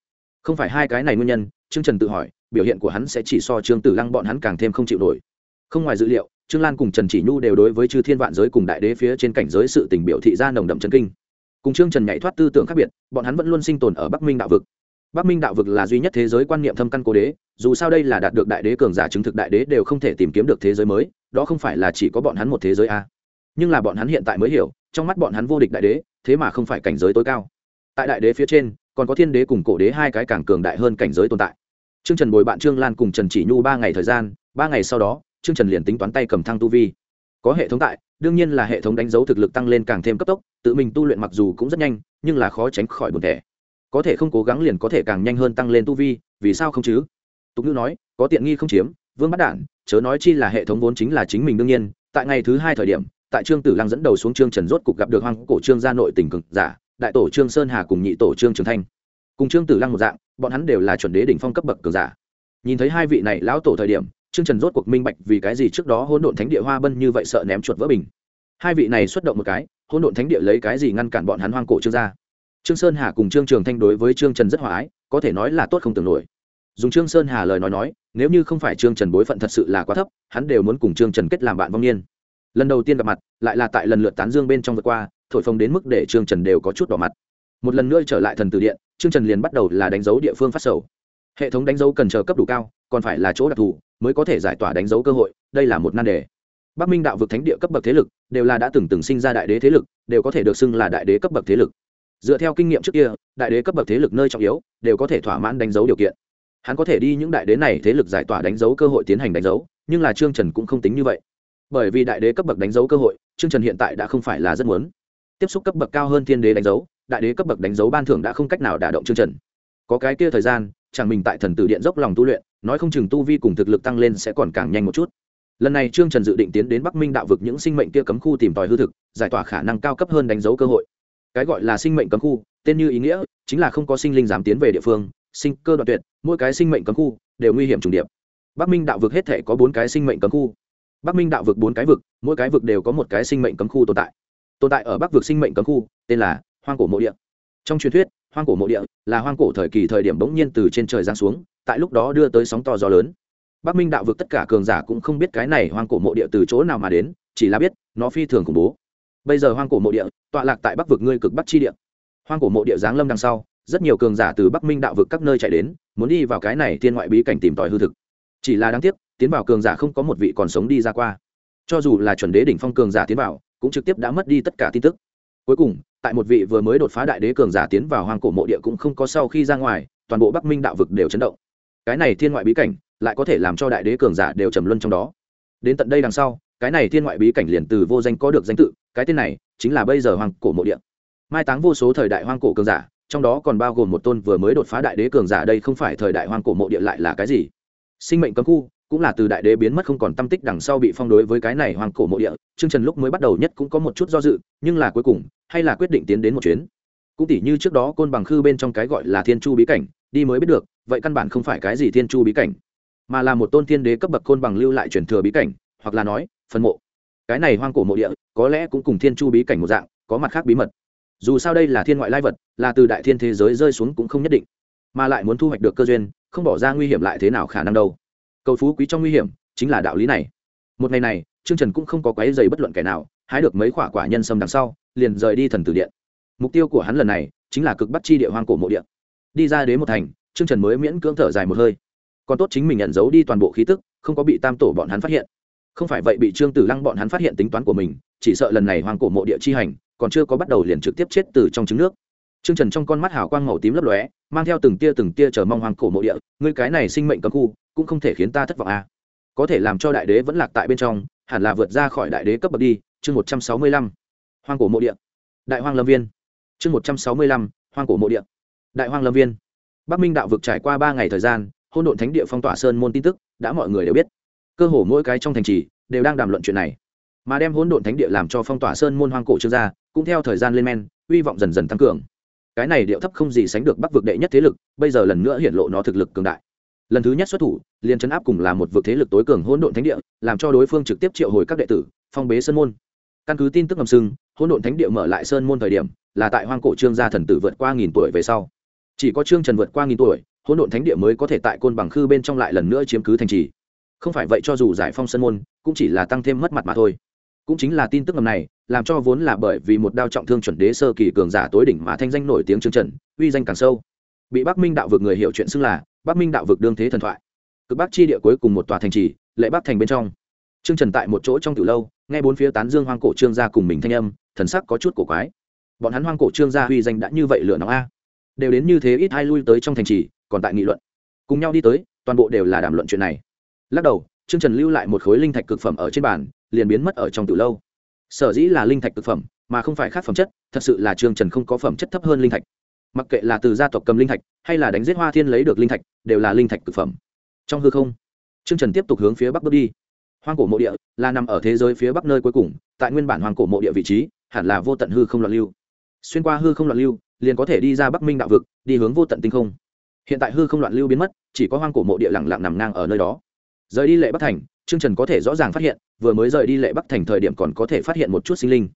Speaker 1: không phải hai cái này nguyên nhân, trương trần tự hỏi, biểu hiện của hắn sẽ chỉ so trương tử lăng bọn hắn càng thêm không chịu nổi. Không ngoài dữ liệu, trương lan cùng trần chỉ nhu đều đối với chư thiên vạn giới cùng đại đế phía trên cảnh giới sự tình biểu thị ra nồng đậm chân kinh. Cùng trương trần nhảy thoát tư tưởng khác biệt, bọn hắn vẫn luôn sinh tồn ở bắc minh đạo vực. Bắc minh đạo vực là duy nhất thế giới quan niệm thâm căn cố đế, dù sao đây là đạt được đại đế cường giả chứng thực đại đế đều không thể tìm kiếm được thế giới mới, đó không phải là chỉ có bọn hắn một thế giới a. Nhưng là bọn hắn hiện tại mới hiểu, trong mắt bọn hắn vô địch đại đế, thế mà không phải cảnh giới tối cao. Tại đại đế phía trên còn có thiên đế cùng cổ đế hai cái càng cường đại hơn cảnh giới tồn tại. Trương trần bồi bạn trương lan cùng trần chỉ nhu ba ngày thời gian, ba ngày sau đó, trương trần liền tính toán tay cầm thăng tu vi. Có hệ thống tại, đương nhiên là hệ thống đánh dấu thực lực tăng lên càng thêm cấp tốc, tự mình tu luyện mặc dù cũng rất nhanh, nhưng là khó tránh khỏi buồn thẻ có thể không cố gắng liền có thể càng nhanh hơn tăng lên tu vi, vì sao không chứ? Tục ngữ nói, có tiện nghi không chiếm, vương bắt đản, chớ nói chi là hệ thống vốn chính là chính mình đương nhiên. Tại ngày thứ hai thời điểm, tại trương tử lăng dẫn đầu xuống trương trần rốt cục gặp được hoang cổ trương gia nội tỉnh cực giả đại tổ trương sơn hà cùng nhị tổ trương trường thanh cùng trương tử lăng một dạng bọn hắn đều là chuẩn đế đỉnh phong cấp bậc cường giả nhìn thấy hai vị này lão tổ thời điểm trương trần rốt cuộc minh bạch vì cái gì trước đó hỗn độn thánh địa hoa bân như vậy sợ ném chuột vỡ bình hai vị này xuất động một cái hôn độn thánh địa lấy cái gì ngăn cản bọn hắn hoang cổ trương gia trương sơn hà cùng trương trường thanh đối với trương trần rất hòa ái có thể nói là tốt không tưởng nổi dùng trương sơn hà lời nói nói nếu như không phải trương trần bối phận thật sự là quá thấp hắn đều muốn cùng trương trần kết làm bạn vong niên lần đầu tiên gặp mặt lại là tại lần lượt tán dương bên trong vượt qua thổi phồng đến mức để trương trần đều có chút đỏ mặt. Một lần nữa trở lại thần từ điện, trương trần liền bắt đầu là đánh dấu địa phương phát sầu. Hệ thống đánh dấu cần chờ cấp đủ cao, còn phải là chỗ đặc thù mới có thể giải tỏa đánh dấu cơ hội, đây là một nan đề. Bắc minh đạo vực thánh địa cấp bậc thế lực, đều là đã từng từng sinh ra đại đế thế lực, đều có thể được xưng là đại đế cấp bậc thế lực. Dựa theo kinh nghiệm trước kia, đại đế cấp bậc thế lực nơi trọng yếu, đều có thể thỏa mãn đánh dấu điều kiện. Hắn có thể đi những đại đế này thế lực giải tỏa đánh dấu cơ hội tiến hành đánh dấu, nhưng là trương trần cũng không tính như vậy. Bởi vì đại đế cấp bậc đánh dấu cơ hội, trương trần hiện tại đã không phải là rất muốn tiếp xúc cấp bậc cao hơn thiên đế đánh dấu, đại đế cấp bậc đánh dấu ban thưởng đã không cách nào đả động trương trần. Có cái kia thời gian, chẳng mình tại thần tử điện dốc lòng tu luyện, nói không chừng tu vi cùng thực lực tăng lên sẽ còn càng nhanh một chút. Lần này trương trần dự định tiến đến bắc minh đạo vực những sinh mệnh kia cấm khu tìm tòi hư thực, giải tỏa khả năng cao cấp hơn đánh dấu cơ hội. Cái gọi là sinh mệnh cấm khu, tên như ý nghĩa, chính là không có sinh linh dám tiến về địa phương, sinh cơ đoạn tuyệt, mỗi cái sinh mệnh cấm khu đều nguy hiểm trùng điệp. Bắc minh đạo vực hết thể có bốn cái sinh mệnh cấm khu. Bắc minh đạo vực bốn cái vực, mỗi cái vực đều có một cái sinh mệnh cấm khu tồn tại tồn tại ở bắc vực sinh mệnh cấm khu, tên là hoang cổ mộ địa. Trong truyền thuyết, hoang cổ mộ địa là hoang cổ thời kỳ thời điểm bỗng nhiên từ trên trời giáng xuống, tại lúc đó đưa tới sóng to gió lớn. Bắc minh đạo vực tất cả cường giả cũng không biết cái này hoang cổ mộ địa từ chỗ nào mà đến, chỉ là biết, nó phi thường khủng bố. Bây giờ hoang cổ mộ địa tọa lạc tại bắc vực ngươi cực bắc chi địa. Hoang cổ mộ địa giáng lâm đằng sau, rất nhiều cường giả từ bắc minh đạo vực các nơi chạy đến, muốn đi vào cái này thiên ngoại bí cảnh tìm tòi hư thực. Chỉ là đáng tiếc, tiến vào cường giả không có một vị còn sống đi ra qua. Cho dù là chuẩn đế đỉnh phong cường giả tiến vào cũng trực tiếp đã mất đi tất cả tin tức. Cuối cùng, tại một vị vừa mới đột phá đại đế cường giả tiến vào hoang cổ mộ địa cũng không có sau khi ra ngoài, toàn bộ bắc minh đạo vực đều chấn động. Cái này thiên ngoại bí cảnh lại có thể làm cho đại đế cường giả đều trầm luân trong đó. Đến tận đây đằng sau, cái này thiên ngoại bí cảnh liền từ vô danh có được danh tự, cái tên này chính là bây giờ hoang cổ mộ địa. Mai táng vô số thời đại hoang cổ cường giả, trong đó còn bao gồm một tôn vừa mới đột phá đại đế cường giả, đây không phải thời đại hoang cổ mộ địa lại là cái gì? Sinh mệnh cấm khu cũng là từ đại đế biến mất không còn tâm tích đằng sau bị phong đối với cái này hoang cổ mộ địa chương trần lúc mới bắt đầu nhất cũng có một chút do dự, nhưng là cuối cùng, hay là quyết định tiến đến một chuyến. Cũng tỉ như trước đó côn bằng khư bên trong cái gọi là thiên chu bí cảnh, đi mới biết được, vậy căn bản không phải cái gì thiên chu bí cảnh, mà là một tôn thiên đế cấp bậc côn bằng lưu lại truyền thừa bí cảnh, hoặc là nói, phân mộ. Cái này hoang cổ mộ địa, có lẽ cũng cùng thiên chu bí cảnh một dạng, có mặt khác bí mật. Dù sao đây là thiên ngoại lai vật, là từ đại thiên thế giới rơi xuống cũng không nhất định, mà lại muốn thu hoạch được cơ duyên, không bỏ ra nguy hiểm lại thế nào khả năng đâu cầu phú quý trong nguy hiểm, chính là đạo lý này. Một ngày này, trương trần cũng không có quái dày bất luận kẻ nào, hái được mấy quả quả nhân sâm đằng sau, liền rời đi thần tử điện. Mục tiêu của hắn lần này, chính là cực bắt chi địa hoang cổ mộ điện đi ra đến một thành, trương trần mới miễn cưỡng thở dài một hơi. Còn tốt chính mình nhận giấu đi toàn bộ khí tức, không có bị tam tổ bọn hắn phát hiện. Không phải vậy bị trương tử lăng bọn hắn phát hiện tính toán của mình, chỉ sợ lần này hoang cổ mộ địa chi hành, còn chưa có bắt đầu liền trực tiếp chết từ trong trứng nước. Trương trần trong con mắt hào quang màu tím lấp lóe, mang theo từng tia từng tia chờ mong hoang cổ mộ địa, ngươi cái này sinh mệnh cấm khu cũng không thể khiến ta thất vọng à. có thể làm cho đại đế vẫn lạc tại bên trong, hẳn là vượt ra khỏi đại đế cấp bậc đi. Chương một trăm sáu mươi lăm. Hoang cổ mộ địa. Đại hoang lâm viên. Chương một trăm sáu mươi lăm. Hoang cổ mộ địa. Đại hoang lâm viên. Bắc minh đạo vực trải qua ba ngày thời gian hôn độn thánh địa phong tỏa sơn môn tin tức, đã mọi người đều biết. Cơ hồ mỗi cái trong thành trì, đều đang đàm luận chuyện này. Mà đem hỗn độn thánh địa làm cho phong tỏa sơn môn hoang cổ trương gia cũng theo thời gian lên men, hy vọng dần dần tăng cường. Cái này điệu thấp không gì sánh được bắc vực đệ nhất thế lực, bây giờ lần nữa hiện lộ nó thực lực cường đại lần thứ nhất xuất thủ, liền chấn áp cùng là một vực thế lực tối cường hỗn độn thánh địa, làm cho đối phương trực tiếp triệu hồi các đệ tử, phong bế sơn môn. Căn cứ tin tức ngầm sưng hỗn độn thánh địa mở lại sơn môn thời điểm, là tại hoang cổ trương gia thần tử vượt qua nghìn tuổi về sau. Chỉ có trương trần vượt qua nghìn tuổi, hỗn độn thánh địa mới có thể tại côn bằng khư bên trong lại lần nữa chiếm cứ thành trì. Không phải vậy cho dù giải phong sơn môn, cũng chỉ là tăng thêm mất mặt mà thôi. Cũng chính là tin tức ngầm này, làm cho vốn là bởi vì một đao trọng thương chuẩn đế sơ kỳ cường giả tối đỉnh mà thanh danh nổi tiếng trương trần, uy danh càng sâu. Bị bắc minh đạo vực người hiểu chuyện xưng là bắc minh đạo vực đương thế thần thoại. Cực bắc chi địa cuối cùng một tòa thành trì, lệ bắc thành bên trong. Trương trần tại một chỗ trong từ lâu, nghe bốn phía tán dương hoang cổ trương gia cùng mình thanh âm, thần sắc có chút cổ quái. Bọn hắn hoang cổ trương gia huy danh đã như vậy lửa nóng a. Đều đến như thế ít ai lui tới trong thành trì, còn tại nghị luận. Cùng nhau đi tới, toàn bộ đều là đàm luận chuyện này. Lắc đầu, trương trần lưu lại một khối linh thạch cực phẩm ở trên bàn, liền biến mất ở trong từ lâu. Sở dĩ là linh thạch cực phẩm, mà không phải khác phẩm chất, thật sự là trương trần không có phẩm chất thấp hơn linh thạch mặc kệ là từ gia tộc cầm linh thạch, hay là đánh giết hoa thiên lấy được linh thạch, đều là linh thạch cực phẩm. Trong hư không, trương trần tiếp tục hướng phía bắc bước đi. Hoang cổ mộ địa là nằm ở thế giới phía bắc nơi cuối cùng, tại nguyên bản hoang cổ mộ địa vị trí, hẳn là vô tận hư không loạn lưu. Xuyên qua hư không loạn lưu, liền có thể đi ra bắc minh đạo vực, đi hướng vô tận tinh không. Hiện tại hư không loạn lưu biến mất, chỉ có hoang cổ mộ địa lẳng lặng nằm ngang ở nơi đó. Rời đi lệ bắc thành, trương trần có thể rõ ràng phát hiện, vừa mới rời đi lệ bắc thành thời điểm còn có thể phát hiện một chút sinh linh.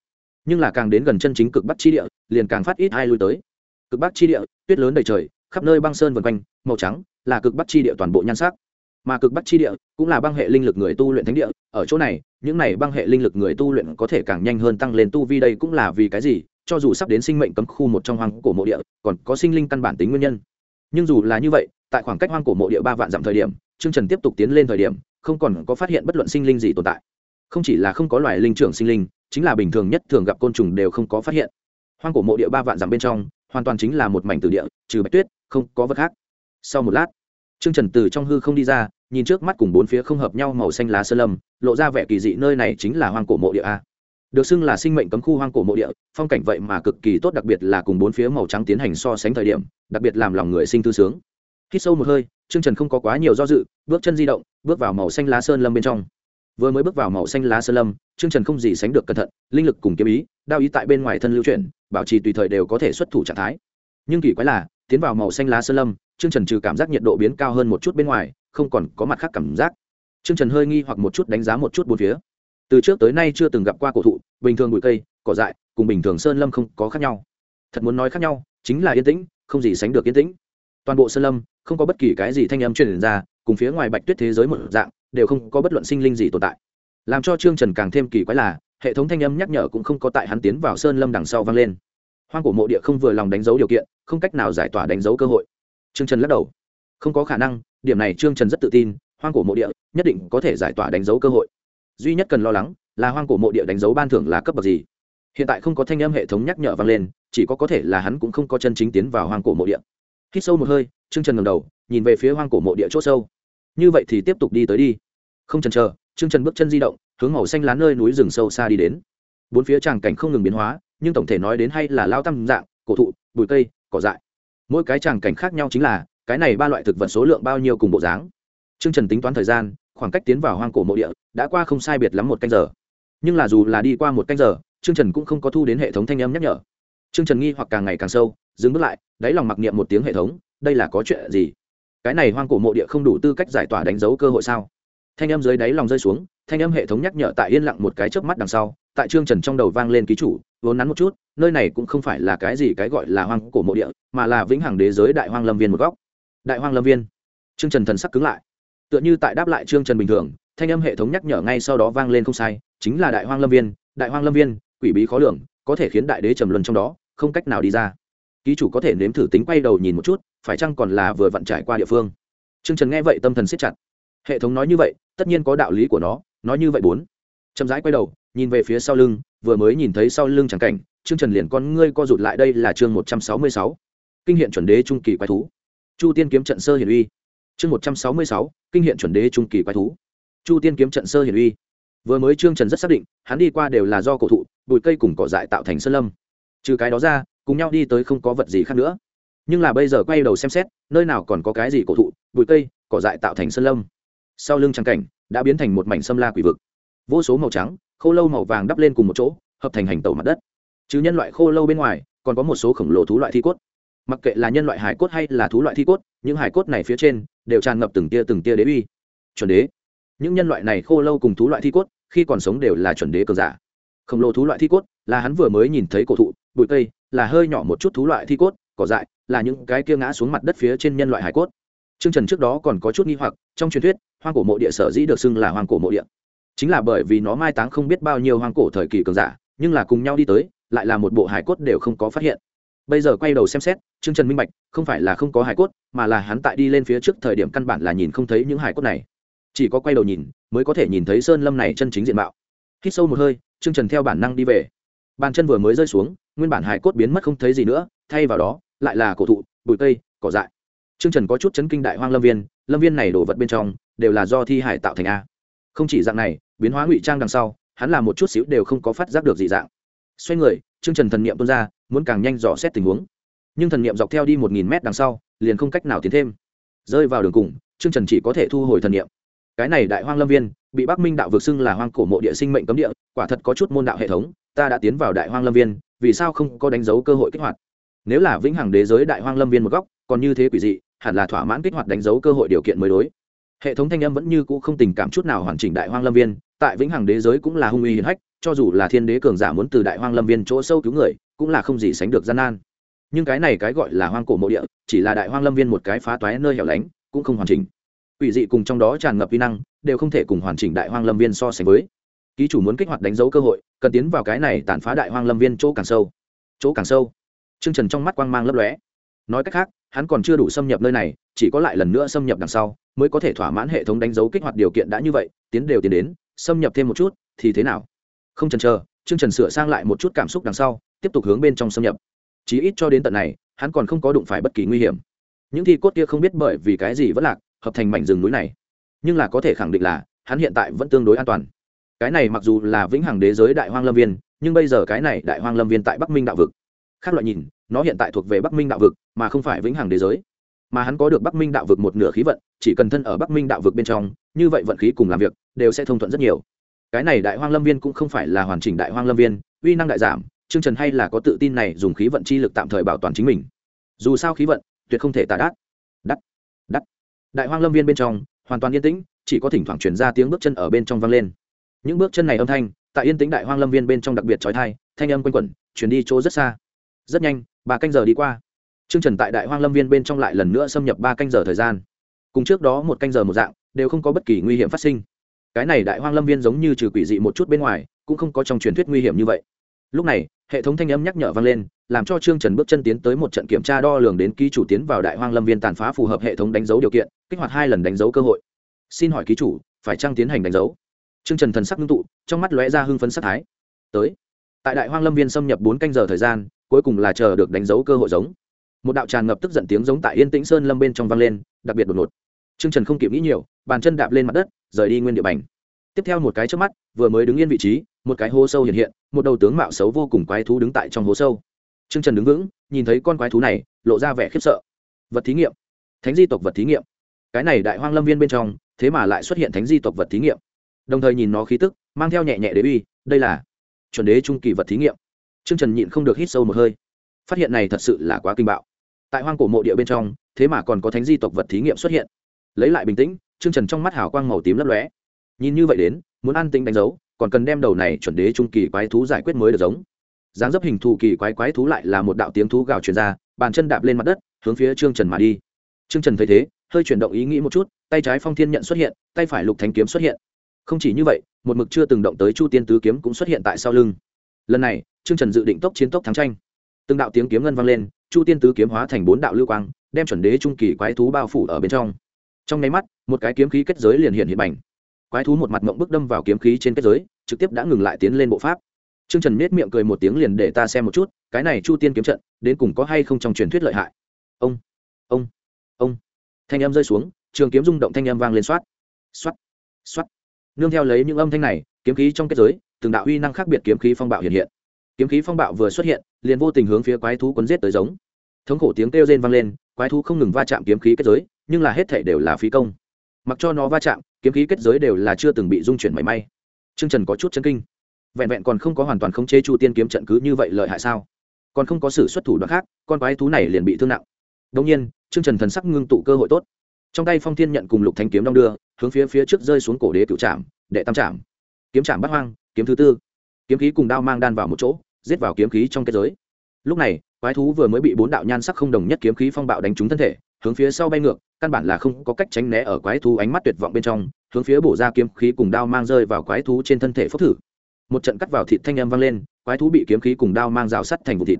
Speaker 1: Nhưng là càng đến gần chân chính cực bắc chi địa, liền càng phát ít ai lui tới cực bắc chi địa, tuyết lớn đầy trời, khắp nơi băng sơn vần quanh, màu trắng, là cực bắc chi địa toàn bộ nhan sắc. Mà cực bắc chi địa cũng là băng hệ linh lực người tu luyện thánh địa, ở chỗ này, những này băng hệ linh lực người tu luyện có thể càng nhanh hơn tăng lên tu vi đây cũng là vì cái gì? Cho dù sắp đến sinh mệnh cấm khu một trong hoang cổ mộ địa, còn có sinh linh căn bản tính nguyên nhân. Nhưng dù là như vậy, tại khoảng cách hoang cổ mộ địa ba vạn dặm thời điểm chương trần tiếp tục tiến lên thời điểm, không còn có phát hiện bất luận sinh linh gì tồn tại. Không chỉ là không có loài linh trưởng sinh linh, chính là bình thường nhất thường gặp côn trùng đều không có phát hiện. Hoang cổ mộ địa ba vạn dặm bên trong hoàn toàn chính là một mảnh tử địa, trừ bạch tuyết, không có vật khác. Sau một lát, trương trần từ trong hư không đi ra, nhìn trước mắt cùng bốn phía không hợp nhau màu xanh lá sơn lâm, lộ ra vẻ kỳ dị nơi này chính là hoang cổ mộ địa a. Được xưng là sinh mệnh cấm khu hoang cổ mộ địa, phong cảnh vậy mà cực kỳ tốt, đặc biệt là cùng bốn phía màu trắng tiến hành so sánh thời điểm, đặc biệt làm lòng người sinh tư sướng. Khi sâu một hơi, trương trần không có quá nhiều do dự, bước chân di động, bước vào màu xanh lá sơn lâm bên trong. Vừa mới bước vào màu xanh lá sơn lâm, trương trần không gì sánh được cẩn thận, linh lực cùng kiếm ý, đao ý tại bên ngoài thân lưu chuyển bảo trì tùy thời đều có thể xuất thủ trạng thái. Nhưng kỳ quái là, tiến vào màu xanh lá sơn lâm, trương trần trừ cảm giác nhiệt độ biến cao hơn một chút bên ngoài, không còn có mặt khác cảm giác. Trương trần hơi nghi hoặc một chút đánh giá một chút bốn phía. Từ trước tới nay chưa từng gặp qua cổ thụ, bình thường bụi cây, cỏ dại, cùng bình thường sơn lâm không có khác nhau. Thật muốn nói khác nhau, chính là yên tĩnh, không gì sánh được yên tĩnh. Toàn bộ sơn lâm, không có bất kỳ cái gì thanh âm truyền ra, cùng phía ngoài bạch tuyết thế giới một dạng, đều không có bất luận sinh linh gì tồn tại. Làm cho trương trần càng thêm kỳ quái là, hệ thống thanh âm nhắc nhở cũng không có tại hắn tiến vào sơn lâm đằng sau vang lên hoang cổ mộ địa không vừa lòng đánh dấu điều kiện, không cách nào giải tỏa đánh dấu cơ hội. Trương trần lắc đầu. Không có khả năng, điểm này trương trần rất tự tin, hoang cổ mộ địa nhất định có thể giải tỏa đánh dấu cơ hội. Duy nhất cần lo lắng là hoang cổ mộ địa đánh dấu ban thưởng là cấp bậc gì. Hiện tại không có thanh âm hệ thống nhắc nhở vang lên, chỉ có có thể là hắn cũng không có chân chính tiến vào hoang cổ mộ địa. Hít sâu một hơi, trương trần ngầm đầu, nhìn về phía hoang cổ mộ địa c h ỗ sâu. Như vậy thì tiếp tục đi tới đi. Không chần chờ, trương trần bước chân di động, hướng màu xanh lá nơi núi rừng sâu xa đi đến. Bốn phía tràng cảnh không ngừng biến hóa nhưng tổng thể nói đến hay là lao tam dạng, cổ thụ bụi cây, cỏ dại. Mỗi cái tràng cảnh khác nhau chính là, cái này ba loại thực vật số lượng bao nhiêu cùng bộ dáng. Trương trần tính toán thời gian, khoảng cách tiến vào hoang cổ mộ địa, đã qua không sai biệt lắm một canh giờ. Nhưng là dù là đi qua một canh giờ, trương trần cũng không có thu đến hệ thống thanh âm nhắc nhở. Trương trần nghi hoặc càng ngày càng sâu, dừng bước lại, đáy lòng mặc niệm một tiếng hệ thống, đây là có chuyện gì? Cái này hoang cổ mộ địa không đủ tư cách giải tỏa đánh dấu cơ hội sao? Thanh âm dưới đáy lòng rơi xuống, thanh âm hệ thống nhắc nhở tại yên lặng một cái chớp mắt đằng sau tại trương trần trong đầu vang lên ký chủ, vốn nắn một chút, nơi này cũng không phải là cái gì cái gọi là hoang cổ mộ địa, mà là vĩnh hằng đế giới đại hoang lâm viên một góc. Đại hoang lâm viên. Trương trần thần sắc cứng lại. Tựa như tại đáp lại trương trần bình thường, thanh âm hệ thống nhắc nhở ngay sau đó vang lên không sai, chính là đại hoang lâm viên, đại hoang lâm viên, quỷ bí khó lường, có thể khiến đại đế trầm luân trong đó, không cách nào đi ra. Ký chủ có thể nếm thử tính quay đầu nhìn một chút, phải chăng còn là vừa vặn trải qua địa phương? Trương trần nghe vậy tâm thần siết chặt. Hệ thống nói như vậy, tất nhiên có đạo lý của nó, nói như vậy bốn. Chậm rãi quay đầu nhìn về phía sau lưng, vừa mới nhìn thấy sau lưng chẳng cảnh, trương trần liền con ngươi co rụt lại đây là chương một trăm sáu mươi sáu. Kinh hiện chuẩn đế trung kỳ quái thú. Chu tiên kiếm trận sơ hiển uy. Chương một trăm sáu mươi sáu, kinh hiện chuẩn đế trung kỳ quái thú. Chu tiên kiếm trận sơ hiển uy. Vừa mới trương trần rất xác định, hắn đi qua đều là do cổ thụ, bụi cây cùng cỏ dại tạo thành sơn lâm. Trừ cái đó ra, cùng nhau đi tới không có vật gì khác nữa. Nhưng là bây giờ quay đầu xem xét, nơi nào còn có cái gì cổ thụ, bụi cây, cỏ dại tạo thành sơn lâm. Sau lưng trắng cảnh, đã biến thành một mảnh xâm la quỷ vực. Vô số màu trắng khô lâu màu vàng đắp lên cùng một chỗ hợp thành hành tàu mặt đất. Chứ nhân loại khô lâu bên ngoài còn có một số khổng lồ thú loại thi cốt. Mặc kệ là nhân loại hải cốt hay là thú loại thi cốt những hải cốt này phía trên đều tràn ngập từng tia từng tia đế uy. Chuẩn đế. Những nhân loại này khô lâu cùng thú loại thi cốt khi còn sống đều là chuẩn đế cường giả. Khổng lồ thú loại thi cốt là hắn vừa mới nhìn thấy cổ thụ bụi cây là hơi nhỏ một chút thú loại thi cốt cỏ dại là những cái kia ngã xuống mặt đất phía trên nhân loại hải cốt. Trương Trần trước đó còn có chút nghi hoặc, trong truyền thuyết, hoang cổ mộ địa sở dĩ được xưng là hoang cổ mộ địa, chính là bởi vì nó mai táng không biết bao nhiêu hoang cổ thời kỳ cường giả, nhưng là cùng nhau đi tới, lại là một bộ hải cốt đều không có phát hiện. Bây giờ quay đầu xem xét, Trương Trần minh bạch, không phải là không có hải cốt, mà là hắn tại đi lên phía trước thời điểm căn bản là nhìn không thấy những hải cốt này. Chỉ có quay đầu nhìn, mới có thể nhìn thấy sơn lâm này chân chính diện mạo. Hít sâu một hơi, Trương Trần theo bản năng đi về. Bàn chân vừa mới rơi xuống, nguyên bản hải cốt biến mất không thấy gì nữa, thay vào đó, lại là cổ thụ, bụi cây, cỏ dại Trương Trần có chút chấn kinh đại hoang lâm viên, lâm viên này đổ vật bên trong đều là do thi hải tạo thành a. Không chỉ dạng này, biến hóa ngụy trang đằng sau, hắn là một chút xíu đều không có phát giác được dị dạng. Xoay người, Trương Trần thần niệm tuôn ra, muốn càng nhanh dò xét tình huống. Nhưng thần niệm dọc theo đi một nghìn mét đằng sau, liền không cách nào tiến thêm. Rơi vào đường cùng, Trương Trần chỉ có thể thu hồi thần niệm. Cái này đại hoang lâm viên, bị Bắc Minh đạo vực xưng là hoang cổ mộ địa sinh mệnh cấm địa, quả thật có chút môn đạo hệ thống, ta đã tiến vào đại hoang lâm viên, vì sao không có đánh dấu cơ hội kích hoạt? Nếu là vĩnh hằng đế giới đại hoang lâm viên một góc, còn như thế quỷ dị, hẳn là thỏa mãn kích hoạt đánh dấu cơ hội điều kiện mới đối hệ thống thanh âm vẫn như cũ không tình cảm chút nào hoàn chỉnh đại hoang lâm viên tại vĩnh hằng đế giới cũng là hung uy hiển hách, cho dù là thiên đế cường giả muốn từ đại hoang lâm viên chỗ sâu cứu người, cũng là không gì sánh được gian nan. Nhưng cái này cái gọi là hoang cổ mộ địa, chỉ là đại hoang lâm viên một cái phá toái nơi hẻo lánh, cũng không hoàn chỉnh. Ủy dị cùng trong đó tràn ngập vi năng, đều không thể cùng hoàn chỉnh đại hoang lâm viên so sánh với. Ký chủ muốn kích hoạt đánh dấu cơ hội, cần tiến vào cái này tàn phá đại hoang lâm viên chỗ càng sâu. Chỗ càng sâu. Chương trần trong mắt quang mang lấp lóe. Nói cách khác, hắn còn chưa đủ xâm nhập nơi này, chỉ có lại lần nữa xâm nhập đằng sau, mới có thể thỏa mãn hệ thống đánh dấu kích hoạt điều kiện đã như vậy, tiến đều tiến đến xâm nhập thêm một chút, thì thế nào? Không chần chờ chương trần sửa sang lại một chút cảm xúc đằng sau, tiếp tục hướng bên trong xâm nhập. Chí ít cho đến tận này, hắn còn không có đụng phải bất kỳ nguy hiểm. Những thi cốt kia không biết bởi vì cái gì vẫn lạc, hợp thành mảnh rừng núi này. Nhưng là có thể khẳng định là, hắn hiện tại vẫn tương đối an toàn. Cái này mặc dù là vĩnh hằng đế giới đại hoang lâm viên, nhưng bây giờ cái này đại hoang lâm viên tại bắc minh đạo vực. Khác loại nhìn, nó hiện tại thuộc về bắc minh đạo vực, mà không phải vĩnh hằng đế giới mà hắn có được bắc minh đạo vực một nửa khí vận, chỉ cần thân ở bắc minh đạo vực bên trong, như vậy vận khí cùng làm việc đều sẽ thông thuận rất nhiều. Cái này đại hoang lâm viên cũng không phải là hoàn chỉnh đại hoang lâm viên, uy năng đại giảm chương trần hay là có tự tin này dùng khí vận chi lực tạm thời bảo toàn chính mình. Dù sao khí vận, tuyệt không thể tả đắt đắt đắt. Đại hoang lâm viên bên trong, hoàn toàn yên tĩnh, chỉ có thỉnh thoảng chuyển ra tiếng bước chân ở bên trong vang lên. Những bước chân này âm thanh, tại yên tĩnh đại hoang lâm viên bên trong đặc biệt trói thai thanh âm quanh quẩn chuyển đi chỗ rất xa. Rất nhanh Bà canh giờ đi qua. Trương trần tại đại hoang lâm viên bên trong lại lần nữa xâm nhập ba canh giờ thời gian cùng trước đó một canh giờ một dạng đều không có bất kỳ nguy hiểm phát sinh cái này đại hoang lâm viên giống như trừ quỷ dị một chút bên ngoài cũng không có trong truyền thuyết nguy hiểm như vậy lúc này hệ thống thanh âm nhắc nhở vang lên làm cho trương trần bước chân tiến tới một trận kiểm tra đo lường đến ký chủ tiến vào đại hoang lâm viên tàn phá phù hợp hệ thống đánh dấu điều kiện kích hoạt hai lần đánh dấu cơ hội xin hỏi ký chủ phải trăng tiến hành đánh dấu Trương Trần thần sắc ngưng tụ, trong mắt lóe ra hưng phấn sắc thái. Tới. Tại Đại Hoang Lâm Viên xâm nhập bốn canh giờ thời gian, cuối cùng là chờ được đánh dấu cơ hội giống. Một đạo tràn ngập tức giận tiếng giống tại Yên Tĩnh Sơn Lâm bên trong vang lên, đặc biệt đột ngột. Trương Trần không kịp nghĩ nhiều, bàn chân đạp lên mặt đất, rời đi nguyên địa bành. Tiếp theo một cái trước mắt, vừa mới đứng yên vị trí, một cái hố sâu hiện hiện, một đầu tướng mạo xấu vô cùng quái thú đứng tại trong hố sâu. Trương Trần đứng vững, nhìn thấy con quái thú này, lộ ra vẻ khiếp sợ. Vật thí nghiệm, thánh di tộc vật thí nghiệm. Cái này Đại Hoang Lâm Viên bên trong, thế mà lại xuất hiện thánh di tộc vật thí nghiệm đồng thời nhìn nó khí tức mang theo nhẹ nhẹ đế uy đây là chuẩn đế trung kỳ vật thí nghiệm t r ư ơ n g trần nhịn không được hít sâu một hơi phát hiện này thật sự là quá kinh bạo tại hoang cổ mộ địa bên trong, thế mà còn có thánh di tộc vật thí nghiệm xuất hiện. Lấy lại bình tĩnh chương trần trong mắt hào quang màu tím lấp lóe. Nhìn như vậy đến, muốn an tính đánh dấu, còn cần đem đầu này chuẩn đế trung kỳ quái thú giải quyết mới được giống. Dáng dấp hình thù kỳ quái quái thú lại là một đạo tiếng thú gào truyền ra, bàn chân đạp lên mặt đất, hướng phía trương trần mà đi. Trương trần thấy thế, hơi chuyển động ý nghĩ một chút, tay trái phong thiên nhận xuất hiện, tay phải lục thánh kiếm xuất hiện. Không chỉ như vậy, một mực chưa từng động tới chu tiên tứ kiếm cũng xuất hiện tại sau lưng. Lần này, trương trần dự định tốc chiến tốc thắng tranh. Từng đạo tiếng kiếm ngân vang lên chu tiên tứ kiếm hóa thành bốn đạo lưu quang, đem chuẩn đế trung kỳ quái thú bao phủ ở bên trong. Trong nháy mắt, một cái kiếm khí kết giới liền hiện hiện bành. Quái thú một mặt mộng bức đâm vào kiếm khí trên kết giới, trực tiếp đã ngừng lại tiến lên bộ pháp. Trương trần nết miệng cười một tiếng liền để ta xem một chút, cái này chu tiên kiếm trận, đến cùng có hay không trong truyền thuyết lợi hại. Ông ông ông. Thanh âm rơi xuống, trường kiếm rung động thanh âm vang lên soát soát soát nương theo lấy những âm thanh này, kiếm khí trong kết giới, từng đạo uy năng khác biệt kiếm khí phong bạo hiện hiện kiếm khí phong bạo vừa xuất hiện, liền vô tình hướng phía quái thú quấn giết tới giống. Thống khổ tiếng kêu rên vang lên, quái thú không ngừng va chạm kiếm khí kết giới, nhưng là hết thể đều là phí công. Mặc cho nó va chạm, kiếm khí kết giới đều là chưa từng bị dung chuyển mảy may. Chương trần có chút chân kinh. Vẹn vẹn còn không có hoàn toàn khống chế chu tiên kiếm trận cứ như vậy lợi hại sao? Còn không có sự xuất thủ đoạn khác, con quái thú này liền bị thương nặng. Đông nhiên chương trần thần sắc ngưng tụ cơ hội tốt. Trong tay phong thiên nhận cùng lục thanh kiếm đong đưa, hướng phía phía trước rơi xuống cổ đế cựu trạm đệ tam trạm kiếm trạm bắt hoang, kiếm thứ tư. Kiếm khí cùng đao mang đan vào một chỗ giết vào kiếm khí trong kết giới. Lúc này quái thú vừa mới bị bốn đạo nhan sắc không đồng nhất kiếm khí phong bạo đánh trúng thân thể hướng phía sau bay ngược căn bản là không có cách tránh né ở quái thú ánh mắt tuyệt vọng bên trong hướng phía bổ ra kiếm khí cùng đao mang rơi vào quái thú trên thân thể phốc thử. Một trận cắt vào thịt thanh âm vang lên quái thú bị kiếm khí cùng đao mang rào sắt thành vụ thịt.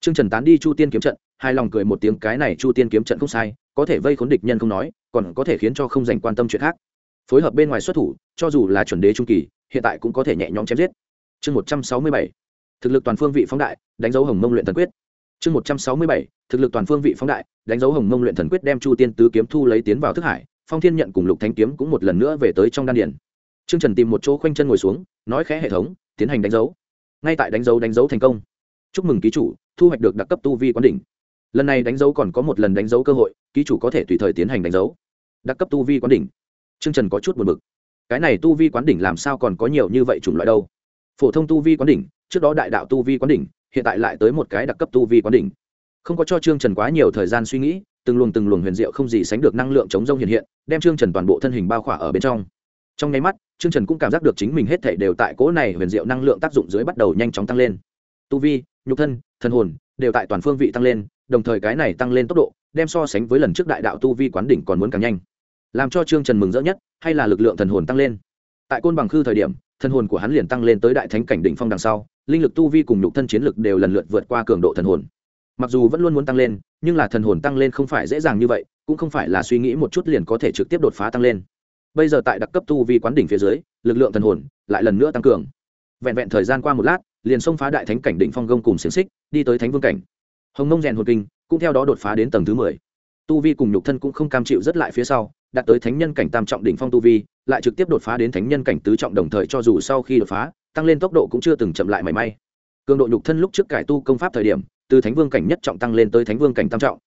Speaker 1: Trương Trần tán đi Chu Tiên kiếm trận, hai lòng cười một tiếng cái này Chu Tiên kiếm trận không sai, có thể vây khốn địch nhân không nói, còn có thể khiến cho không dành quan tâm chuyện khác. Phối hợp bên ngoài xuất thủ cho dù là chuẩn đế trung kỳ hiện tại cũng có thể nhẹ nhõm chém giết. Chương một trăm sáu mươi bảy thực lực toàn phương vị phóng đại đánh dấu hồng mông luyện thần quyết. Chương một trăm sáu mươi bảy thực lực toàn phương vị phóng đại đánh dấu hồng mông luyện thần quyết đem chu tiên tứ kiếm thu lấy tiến vào thức hải phong thiên nhận cùng lục thanh kiếm cũng một lần nữa về tới trong đan điển trương trần tìm một chỗ khoanh chân ngồi xuống nói khẽ hệ thống tiến hành đánh dấu. Ngay tại đánh dấu đánh dấu thành công. Chúc mừng ký chủ thu hoạch được đặc cấp tu vi quán đỉnh. Lần này đánh dấu còn có một lần đánh dấu cơ hội ký chủ có thể tùy thời tiến hành đánh dấu. Đặc cấp tu vi quán đỉnh. Trương Trần có chút buồn bực. Cái này tu vi quán đỉnh làm sao còn có nhiều như vậy chủng loại đâu? Phổ thông tu vi quán đỉnh, trước đó đại đạo tu vi quán đỉnh, hiện tại lại tới một cái đặc cấp tu vi quán đỉnh. Không có cho Trương Trần quá nhiều thời gian suy nghĩ, từng luồng từng luồng huyền diệu không gì sánh được năng lượng chống rông hiện hiện, đem Trương Trần toàn bộ thân hình bao khỏa ở bên trong. Trong nháy mắt, trương trần cũng cảm giác được chính mình hết thể đều tại cỗ này huyền diệu năng lượng tác dụng dưới bắt đầu nhanh chóng tăng lên tu vi nhục thân thần hồn đều tại toàn phương vị tăng lên đồng thời cái này tăng lên tốc độ đem so sánh với lần trước đại đạo tu vi quán đỉnh còn muốn càng nhanh làm cho trương trần mừng rỡ nhất hay là lực lượng thần hồn tăng lên tại côn bằng khư thời điểm thần hồn của hắn liền tăng lên tới đại thánh cảnh đỉnh phong đằng sau, linh lực tu vi cùng nhục thân chiến lực đều lần lượt vượt qua cường độ thần hồn. Mặc dù vẫn luôn muốn tăng lên, nhưng là thần hồn tăng lên không phải dễ dàng như vậy, cũng không phải là suy nghĩ một chút liền có thể trực tiếp đột phá tăng lên. Bây giờ tại đặc cấp tu vi quán đỉnh phía dưới, lực lượng thần hồn lại lần nữa tăng cường. Vẹn vẹn thời gian qua một lát, liền xông phá đại thánh cảnh đỉnh phong gông cùng xiềng xích, đi tới thánh vương cảnh. Hồng Mông rèn hồn kinh cũng theo đó đột phá đến tầng thứ mười. Tu vi cùng nhục thân cũng không cam chịu rất lại phía sau, đạt tới thánh nhân cảnh tam trọng đỉnh phong tu vi lại trực tiếp đột phá đến thánh nhân cảnh tứ trọng đồng thời cho dù sau khi đột phá, tăng lên tốc độ cũng chưa từng chậm lại mảy may. Cường độ nhục thân lúc trước cải tu công pháp thời điểm, từ thánh vương cảnh nhất trọng tăng lên tới thánh vương cảnh tam trọng.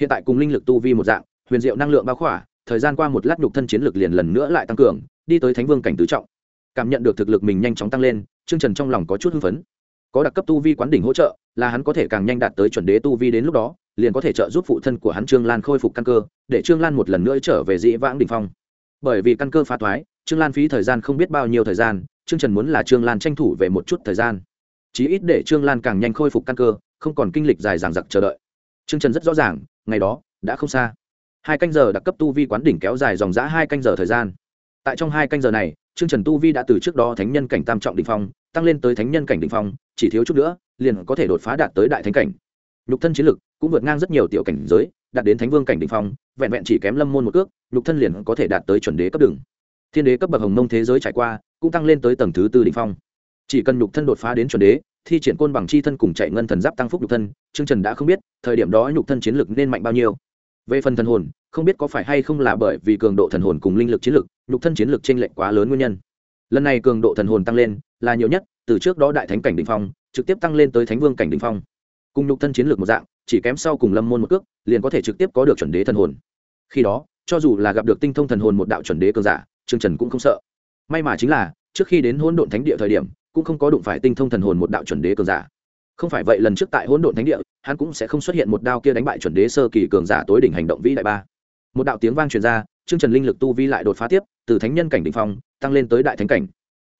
Speaker 1: Hiện tại cùng linh lực tu vi một dạng, huyền diệu năng lượng bao khỏa, thời gian qua một lát nhục thân chiến lực liền lần nữa lại tăng cường, đi tới thánh vương cảnh tứ trọng. Cảm nhận được thực lực mình nhanh chóng tăng lên chương trần trong lòng có chút hưng phấn. Có đặc cấp tu vi quán đỉnh hỗ trợ, là hắn có thể càng nhanh đạt tới chuẩn đế tu vi đến lúc đó, liền có thể trợ giúp phụ thân của hắn trương lan khôi phục căn cơ, để trương lan một lần nữa trở về dĩ vãng đỉnh phong bởi vì căn cơ phá thoái, trương lan phí thời gian không biết bao nhiêu thời gian, trương trần muốn là trương lan tranh thủ về một chút thời gian. Chí ít để trương lan càng nhanh khôi phục căn cơ, không còn kinh lịch dài dằng dặc chờ đợi. Trương trần rất rõ ràng, ngày đó, đã không xa. Hai canh giờ đặc cấp tu vi quán đỉnh kéo dài dòng giã hai canh giờ thời gian. Tại trong hai canh giờ này, trương trần tu vi đã từ trước đó thánh nhân cảnh tam trọng đ ỉ n h phong, tăng lên tới thánh nhân cảnh đ ỉ n h phong, chỉ thiếu chút nữa, liền có thể đột phá đạt tới đại thánh cảnh. Nhục thân chiến lực cũng vượt ngang rất nhiều tiểu cảnh giới đạt đến thánh vương cảnh đ ỉ n h phong, vẹn vẹn chỉ kém lâm môn một cước, nhục thân liền có thể đạt tới chuẩn đế cấp đường thiên đế cấp bậc hồng mông thế giới trải qua, cũng tăng lên tới tầng thứ tư đ ỉ n h phong. Chỉ cần nhục thân đột phá đến chuẩn đế, thi triển côn bằng chi thân cùng chạy ngân thần giáp tăng phúc nhục thân, trương trần đã không biết, thời điểm đó nhục thân chiến lực nên mạnh bao nhiêu. Về phần thần hồn, không biết có phải hay không là bởi vì cường độ thần hồn cùng linh lực chiến lực, nhục thân chiến lực t r ê n lệch quá lớn nguyên nhân. Lần này cường độ thần hồn tăng lên là nhiều nhất, từ trước đó đại thánh cảnh đình phong, trực tiếp tăng lên tới thánh vương cảnh đình phong cùng nhục thân chiến lược một dạng, chỉ kém sau cùng lâm môn một cước, liền có thể trực tiếp có được chuẩn đế thần hồn. Khi đó, cho dù là gặp được tinh thông thần hồn một đạo chuẩn đế cường giả, trương trần cũng không sợ. May mà chính là, trước khi đến hỗn độn thánh địa thời điểm, cũng không có đụng phải tinh thông thần hồn một đạo chuẩn đế cường giả. Không phải vậy lần trước tại hỗn độn thánh địa, hắn cũng sẽ không xuất hiện một đao kia đánh bại chuẩn đế sơ kỳ cường giả tối đỉnh hành động vĩ đại ba. Một đạo tiếng vang truyền ra, Trương trần linh lực tu vi lại đột phá tiếp, từ thánh nhân cảnh đ ỉ n h phong, tăng lên tới đại thánh cảnh.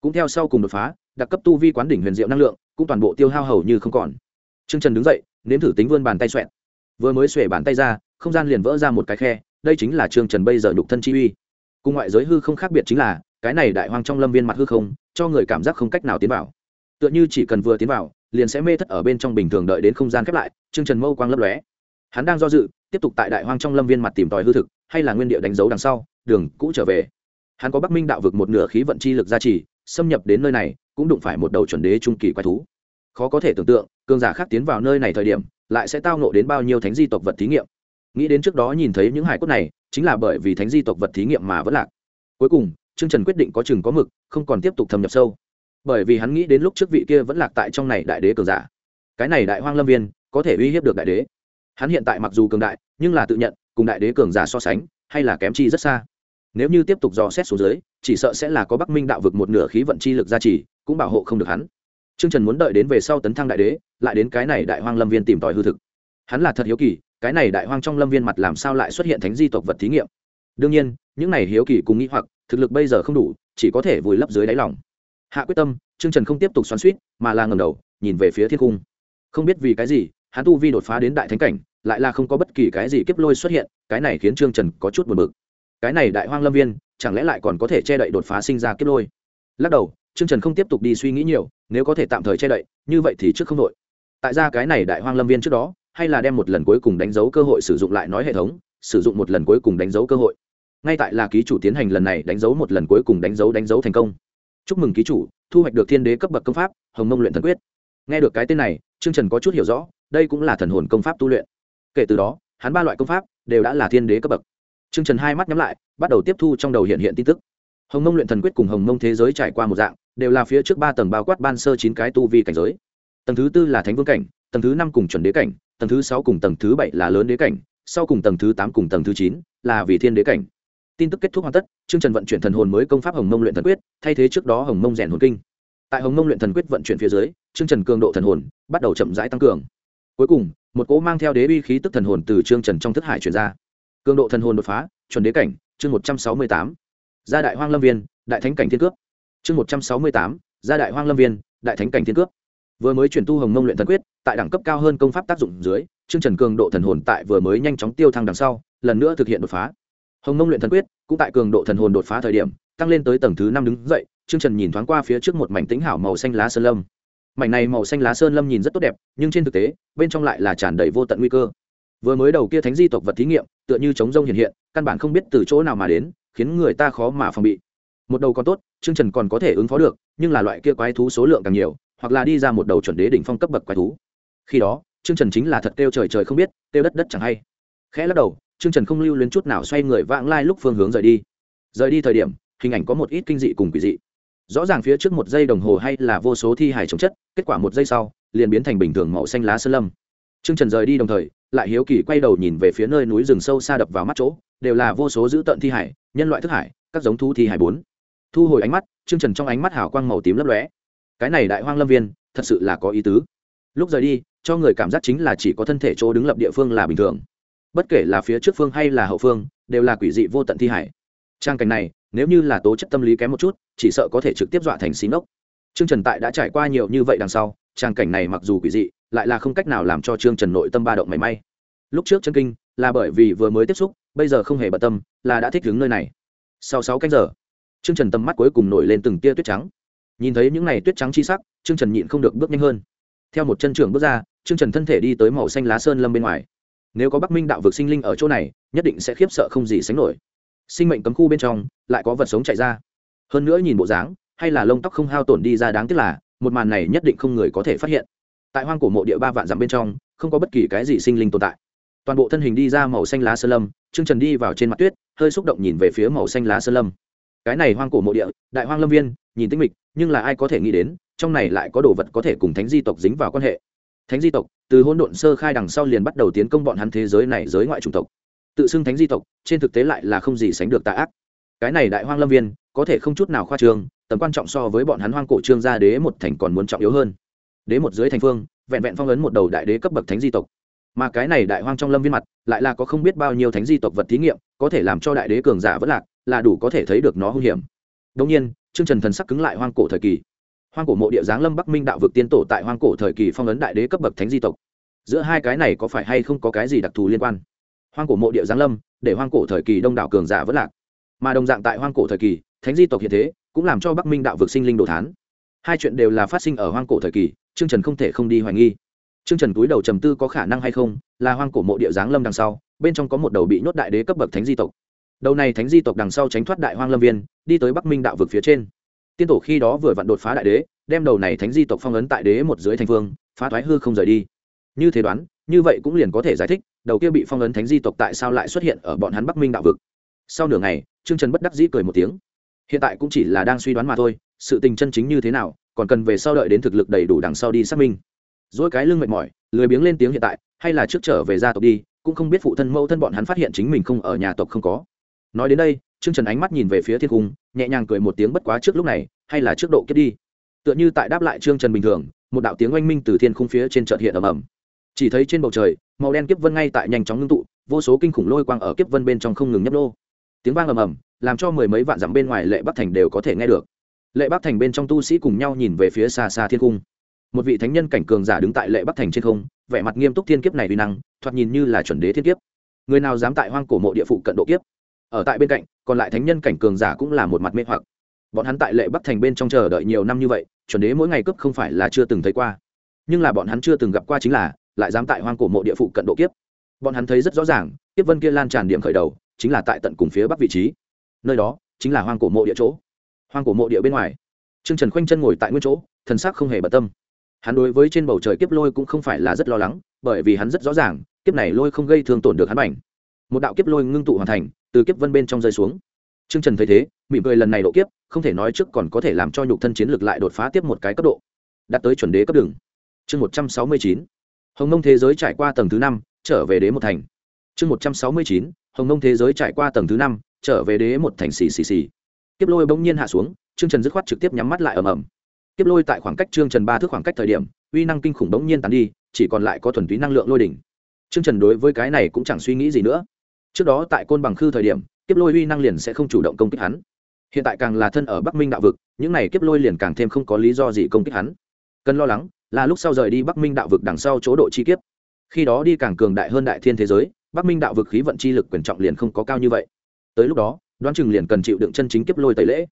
Speaker 1: Cũng theo sau cùng đột phá, đặc cấp tu vi quán đỉnh huyền diệu năng lượng, cũng toàn bộ tiêu hao hầu như không còn. Trương trần đứng dậy, nếm thử tính vươn bàn tay xoẹt. vừa mới xuề bàn tay ra, không gian liền vỡ ra một cái khe, đây chính là Trương trần bây giờ nhục thân chi uy. Cùng ngoại giới hư không khác biệt chính là, cái này đại hoang trong lâm viên mặt hư không, cho người cảm giác không cách nào tiến vào. Tựa như chỉ cần vừa tiến vào, liền sẽ mê thất ở bên trong bình thường đợi đến không gian khép lại, Trương trần mâu quang lấp lóe. Hắn đang do dự, tiếp tục tại đại hoang trong lâm viên mặt tìm tòi hư thực, hay là nguyên địa đánh dấu đằng sau, đường, cũ trở về. Hắn có bắc minh đạo vực một nửa khí vận chi lực gia trì, xâm nhập đến nơi này, cũng đụng phải một đầu chuẩn đế trung kỳ quái thú khó có thể tưởng tượng, cường giả khác tiến vào nơi này thời điểm, lại sẽ tao nộ đến bao nhiêu thánh di tộc vật thí nghiệm. Nghĩ đến trước đó nhìn thấy những hải cốt này, chính là bởi vì thánh di tộc vật thí nghiệm mà vẫn lạc. Cuối cùng, trương trần quyết định có chừng có mực, không còn tiếp tục thâm nhập sâu. Bởi vì hắn nghĩ đến lúc trước vị kia vẫn lạc tại trong này đại đế cường giả. Cái này đại hoang lâm viên, có thể uy hiếp được đại đế. Hắn hiện tại mặc dù cường đại, nhưng là tự nhận, cùng đại đế cường giả so sánh, hay là kém chi rất xa. Nếu như tiếp tục dò xét xuống dưới, chỉ sợ sẽ là có bắc minh đạo vực một nửa khí vận chi lực gia trì, cũng bảo hộ không được hắn. Trương trần muốn đợi đến về sau tấn thăng đại đế lại đến cái này đại hoang lâm viên tìm tòi hư thực. Hắn là thật hiếu kỳ cái này đại hoang trong lâm viên mặt làm sao lại xuất hiện thánh di tộc vật thí nghiệm? Đương nhiên những này hiếu kỳ cùng nghĩ hoặc thực lực bây giờ không đủ chỉ có thể vùi lấp dưới đáy lòng. Hạ quyết tâm Trương trần không tiếp tục xoắn xuýt, mà là ngẩng đầu nhìn về phía thiên cung. Không biết vì cái gì hắn tu vi đột phá đến đại thánh cảnh lại là không có bất kỳ cái gì kiếp lôi xuất hiện cái này khiến trương trần có chút buồn bực. Cái này đại hoang lâm viên chẳng lẽ lại còn có thể che đậy đột phá sinh ra kiếp lôi? Lắc đầu trương trần không tiếp tục đi suy nghĩ nhiều nếu có thể tạm thời che đậy, như vậy thì trước không đội tại ra cái này đại hoang lâm viên trước đó, hay là đem một lần cuối cùng đánh dấu cơ hội sử dụng lại nói hệ thống, sử dụng một lần cuối cùng đánh dấu cơ hội. Ngay tại là ký chủ tiến hành lần này đánh dấu một lần cuối cùng đánh dấu đánh dấu thành công. Chúc mừng ký chủ, thu hoạch được thiên đế cấp bậc công pháp, hồng mông luyện thần quyết. Nghe được cái tên này, trương trần có chút hiểu rõ, đây cũng là thần hồn công pháp tu luyện. Kể từ đó, hắn ba loại công pháp đều đã là thiên đế cấp bậc. Chương trần hai mắt nhắm lại, bắt đầu tiếp thu trong đầu hiện hiện tin tức hồng mông luyện thần quyết cùng hồng mông thế giới trải qua một dạng, đều là phía trước ba tầng bao quát ban sơ chín cái tu vi cảnh giới. Tầng thứ tư là thánh vương cảnh, tầng thứ năm cùng chuẩn đế cảnh, tầng thứ sáu cùng tầng thứ bảy là lớn đế cảnh, sau cùng tầng thứ tám cùng tầng thứ chín là vì thiên đế cảnh. Tin tức kết thúc hoàn tất, chương trần vận chuyển thần hồn mới công pháp hồng mông luyện thần quyết, thay thế trước đó hồng mông rèn hồn kinh. Tại hồng mông luyện thần quyết vận chuyển phía dưới, chương trần cường độ thần hồn bắt đầu chậm rãi tăng cường. Cuối cùng, một cỗ mang theo đế uy khí tức thần hồn từ trương trần trong thất hải chuyển ra. Cường độ thần hồn đột phá, chuẩn đế cảnh, chương một trăm sáu mươi tám gia đại hoang lâm viên, đại thánh cảnh thiên cướp. Chương một trăm sáu mươi tám, gia đại hoang lâm viên, đại thánh cảnh thiên cướp. Vừa mới chuyển tu hồng mông luyện thần quyết, tại đẳng cấp cao hơn công pháp tác dụng dưới chương trần cường độ thần hồn tại vừa mới nhanh chóng tiêu thăng đằng sau, lần nữa thực hiện đột phá. Hồng mông luyện thần quyết cũng tại cường độ thần hồn đột phá thời điểm, tăng lên tới tầng thứ năm đứng dậy chương trần nhìn thoáng qua phía trước một mảnh tính hảo màu xanh lá sơn lâm. Mảnh này màu xanh lá sơn lâm nhìn rất tốt đẹp, nhưng trên thực tế, bên trong lại là tràn đầy vô tận nguy cơ. Vừa mới đầu kia thánh di tộc vật thí nghiệm, tựa như chống rông hiện hiện, căn bản không biết từ chỗ nào mà đến khiến người ta khó mà phòng bị. Một đầu còn tốt chương trần còn có thể ứng phó được, nhưng là loại kia quái thú số lượng càng nhiều, hoặc là đi ra một đầu chuẩn đế đỉnh phong cấp bậc quái thú. Khi đó chương trần chính là thật kêu trời trời không biết, kêu đất đất chẳng hay. Khẽ lắc đầu chương trần không lưu luyến chút nào xoay người vãng lai lúc phương hướng rời đi. Rời đi thời điểm, hình ảnh có một ít kinh dị cùng quỷ dị. Rõ ràng phía trước một giây đồng hồ hay là vô số thi hài chống chất, kết quả một giây sau, liền biến thành bình thường màu xanh lá sơn lâm. Chương trần rời đi đồng thời, lại hiếu kỳ quay đầu nhìn về phía nơi núi rừng sâu xa đập vào mắt chỗ đều là vô số dữ tận thi hải, nhân loại thức hải, các giống thú thi hải bốn. Thu hồi ánh mắt chương trần trong ánh mắt hào quang màu tím lấp lóe. Cái này đại hoang lâm viên, thật sự là có ý tứ. Lúc rời đi, cho người cảm giác chính là chỉ có thân thể chỗ đứng lập địa phương là bình thường. Bất kể là phía trước phương hay là hậu phương, đều là quỷ dị vô tận thi hải. Trang cảnh này, nếu như là tố chất tâm lý kém một chút, chỉ sợ có thể trực tiếp dọa thành xí nốc trương trần tại đã trải qua nhiều như vậy đằng sau, trang cảnh này mặc dù quỷ dị, lại là không cách nào làm cho trương trần nội tâm ba động mảy may. Lúc trước chân kinh là bởi vì vừa mới tiếp xúc, bây giờ không hề bận tâm, là đã thích đứng nơi này. Sau sáu canh giờ, trương trần tầm mắt cuối cùng nổi lên từng tia tuyết trắng. Nhìn thấy những n à y tuyết trắng chi sắc, trương trần nhịn không được bước nhanh hơn. Theo một chân trưởng bước ra, trương trần thân thể đi tới màu xanh lá sơn lâm bên ngoài. Nếu có bắc minh đạo vực sinh linh ở chỗ này, nhất định sẽ khiếp sợ không gì sánh nổi. Sinh mệnh cấm khu bên trong, lại có vật sống chạy ra. Hơn nữa nhìn bộ dáng, hay là lông tóc không hao tổn đi ra đáng tiếc là, một màn này nhất định không người có thể phát hiện. Tại hoang cổ mộ địa ba vạn dặm bên trong, không có bất kỳ cái gì sinh linh tồn tại toàn bộ thân hình đi ra màu xanh lá sơn lâm, trương trần đi vào trên mặt tuyết, hơi xúc động nhìn về phía màu xanh lá sơn lâm. Cái này hoang cổ mộ địa, đại hoang lâm viên, nhìn tinh mịch, nhưng là ai có thể nghĩ đến, trong này lại có đồ vật có thể cùng thánh di tộc dính vào quan hệ. Thánh di tộc, từ hôn độn sơ khai đằng sau liền bắt đầu tiến công bọn hắn thế giới này giới ngoại chủng tộc. Tự xưng thánh di tộc, trên thực tế lại là không gì sánh được tà ác. Cái này đại hoang lâm viên, có thể không chút nào khoa trương, tầm quan trọng so với bọn hắn hoang cổ trương gia đế một thành còn muốn trọng yếu hơn. Đế một dưới thành phương, vẹn vẹn phong ấn một đầu đại đế cấp bậc thánh di tộc mà cái này đại hoang trong lâm viên mặt lại là có không biết bao nhiêu thánh di tộc vật thí nghiệm, có thể làm cho đại đế cường giả vẫn lạc, là đủ có thể thấy được nó hung hiểm. Đông nhiên chương trần thần sắc cứng lại hoang cổ thời kỳ. Hoang cổ mộ địa giáng lâm bắc minh đạo vực tiên tổ tại hoang cổ thời kỳ phong ấn đại đế cấp bậc thánh di tộc. Giữa hai cái này có phải hay không có cái gì đặc thù liên quan? Hoang cổ mộ địa giáng lâm, để hoang cổ thời kỳ đông đảo cường giả vẫn lạc. Mà đồng dạng tại hoang cổ thời kỳ, thánh di tộc hiện thế cũng làm cho bắc minh đạo vực sinh linh đồ thán. Hai chuyện đều là phát sinh ở hoang cổ thời kỳ chương trần không thể không đi hoài nghi. Trương trần túi đầu trầm tư có khả năng hay không, là hoang cổ mộ địa giáng lâm đằng sau, bên trong có một đầu bị nhốt đại đế cấp bậc thánh di tộc. Đầu này thánh di tộc đằng sau tránh thoát đại hoang lâm viên, đi tới bắc minh đạo vực phía trên. Tiên tổ khi đó vừa vặn đột phá đại đế, đem đầu này thánh di tộc phong ấn tại đế một dưới thành phương, phá thoái hư không rời đi. Như thế đoán, như vậy cũng liền có thể giải thích, đầu kia bị phong ấn thánh di tộc tại sao lại xuất hiện ở bọn hắn bắc minh đạo vực. Sau nửa ngày, trương trần bất đắc dĩ cười một tiếng. Hiện tại cũng chỉ là đang suy đoán mà thôi, sự tình chân chính như thế nào, còn cần về sau đợi đến thực lực đầy đủ đằng sau đi xác minh dỗi cái lưng mệt mỏi, lười biếng lên tiếng hiện tại, hay là trước trở về gia tộc đi, cũng không biết phụ thân mẫu thân bọn hắn phát hiện chính mình không ở nhà tộc không có. Nói đến đây, trương trần ánh mắt nhìn về phía thiên cung, nhẹ nhàng cười một tiếng bất quá trước lúc này, hay là trước độ kiếp đi. Tựa như tại đáp lại trương trần bình thường, một đạo tiếng oanh minh từ thiên khung phía trên trợt hiện ầm ầm. Chỉ thấy trên bầu trời, màu đen kiếp vân ngay tại nhanh chóng ngưng tụ, vô số kinh khủng lôi quang ở kiếp vân bên trong không ngừng nhấp nô. Tiếng vang ầm ầm, làm cho mười mấy vạn dặm bên ngoài lệ bắc thành đều có thể nghe được. Lệ bắc thành bên trong tu sĩ cùng nhau nhìn về phía xa xa thiên cung một vị thánh nhân cảnh cường giả đứng tại lệ bắc thành trên không, vẻ mặt nghiêm túc thiên kiếp này uy năng, thoạt nhìn như là chuẩn đế thiên kiếp. Người nào dám tại hoang cổ mộ địa phụ cận độ kiếp? Ở tại bên cạnh, còn lại thánh nhân cảnh cường giả cũng là một mặt mê hoặc. Bọn hắn tại lệ bắc thành bên trong chờ đợi nhiều năm như vậy, chuẩn đế mỗi ngày cướp không phải là chưa từng thấy qua. Nhưng là bọn hắn chưa từng gặp qua chính là, lại dám tại hoang cổ mộ địa phụ cận độ kiếp. Bọn hắn thấy rất rõ ràng, kiếp vân kia lan tràn điểm khởi đầu, chính là tại tận cùng phía bắc vị trí. Nơi đó, chính là hoang cổ mộ địa chỗ. Hoang cổ mộ địa bên ngoài. Trương trần khoanh chân ngồi tại nguyên chỗ, thần sắc không hề bận tâm hắn đối với trên bầu trời kiếp lôi cũng không phải là rất lo lắng, bởi vì hắn rất rõ ràng, kiếp này lôi không gây thương tổn được hắn mảnh. Một đạo kiếp lôi ngưng tụ hoàn thành, từ kiếp vân bên trong rơi xuống. Trương trần thấy thế, mỉm cười lần này độ kiếp, không thể nói trước còn có thể làm cho nhục thân chiến lực lại đột phá tiếp một cái cấp độ. Đạt tới chuẩn đế cấp đường. Chương một trăm sáu mươi chín. Hồng nông thế giới trải qua tầng thứ năm, trở về đế một thành. Chương một trăm sáu mươi chín. Hồng nông thế giới trải qua tầng thứ năm, trở về đế một thành xì xì xì. Kiếp lôi bỗng nhiên hạ xuống, trương trần dứt khoát trực tiếp nhắm mắt lại ầm ầm kiếp lôi tại khoảng cách trương trần ba thước khoảng cách thời điểm, uy năng kinh khủng bỗng nhiên tàn đi, chỉ còn lại có thuần túy năng lượng lôi đỉnh. Trương trần đối với cái này cũng chẳng suy nghĩ gì nữa. Trước đó tại côn bằng khư thời điểm, kiếp lôi uy năng liền sẽ không chủ động công kích hắn. Hiện tại càng là thân ở bắc minh đạo vực, những này kiếp lôi liền càng thêm không có lý do gì công kích hắn. Cần lo lắng là lúc sau rời đi bắc minh đạo vực đằng sau chỗ độ chi kiếp. Khi đó đi càng cường đại hơn đại thiên thế giới, bắc minh đạo vực khí vận chi lực quyền trọng liền không có cao như vậy. Tới lúc đó, đoán chừng liền cần chịu đựng chân chính kiếp lôi tẩy lễ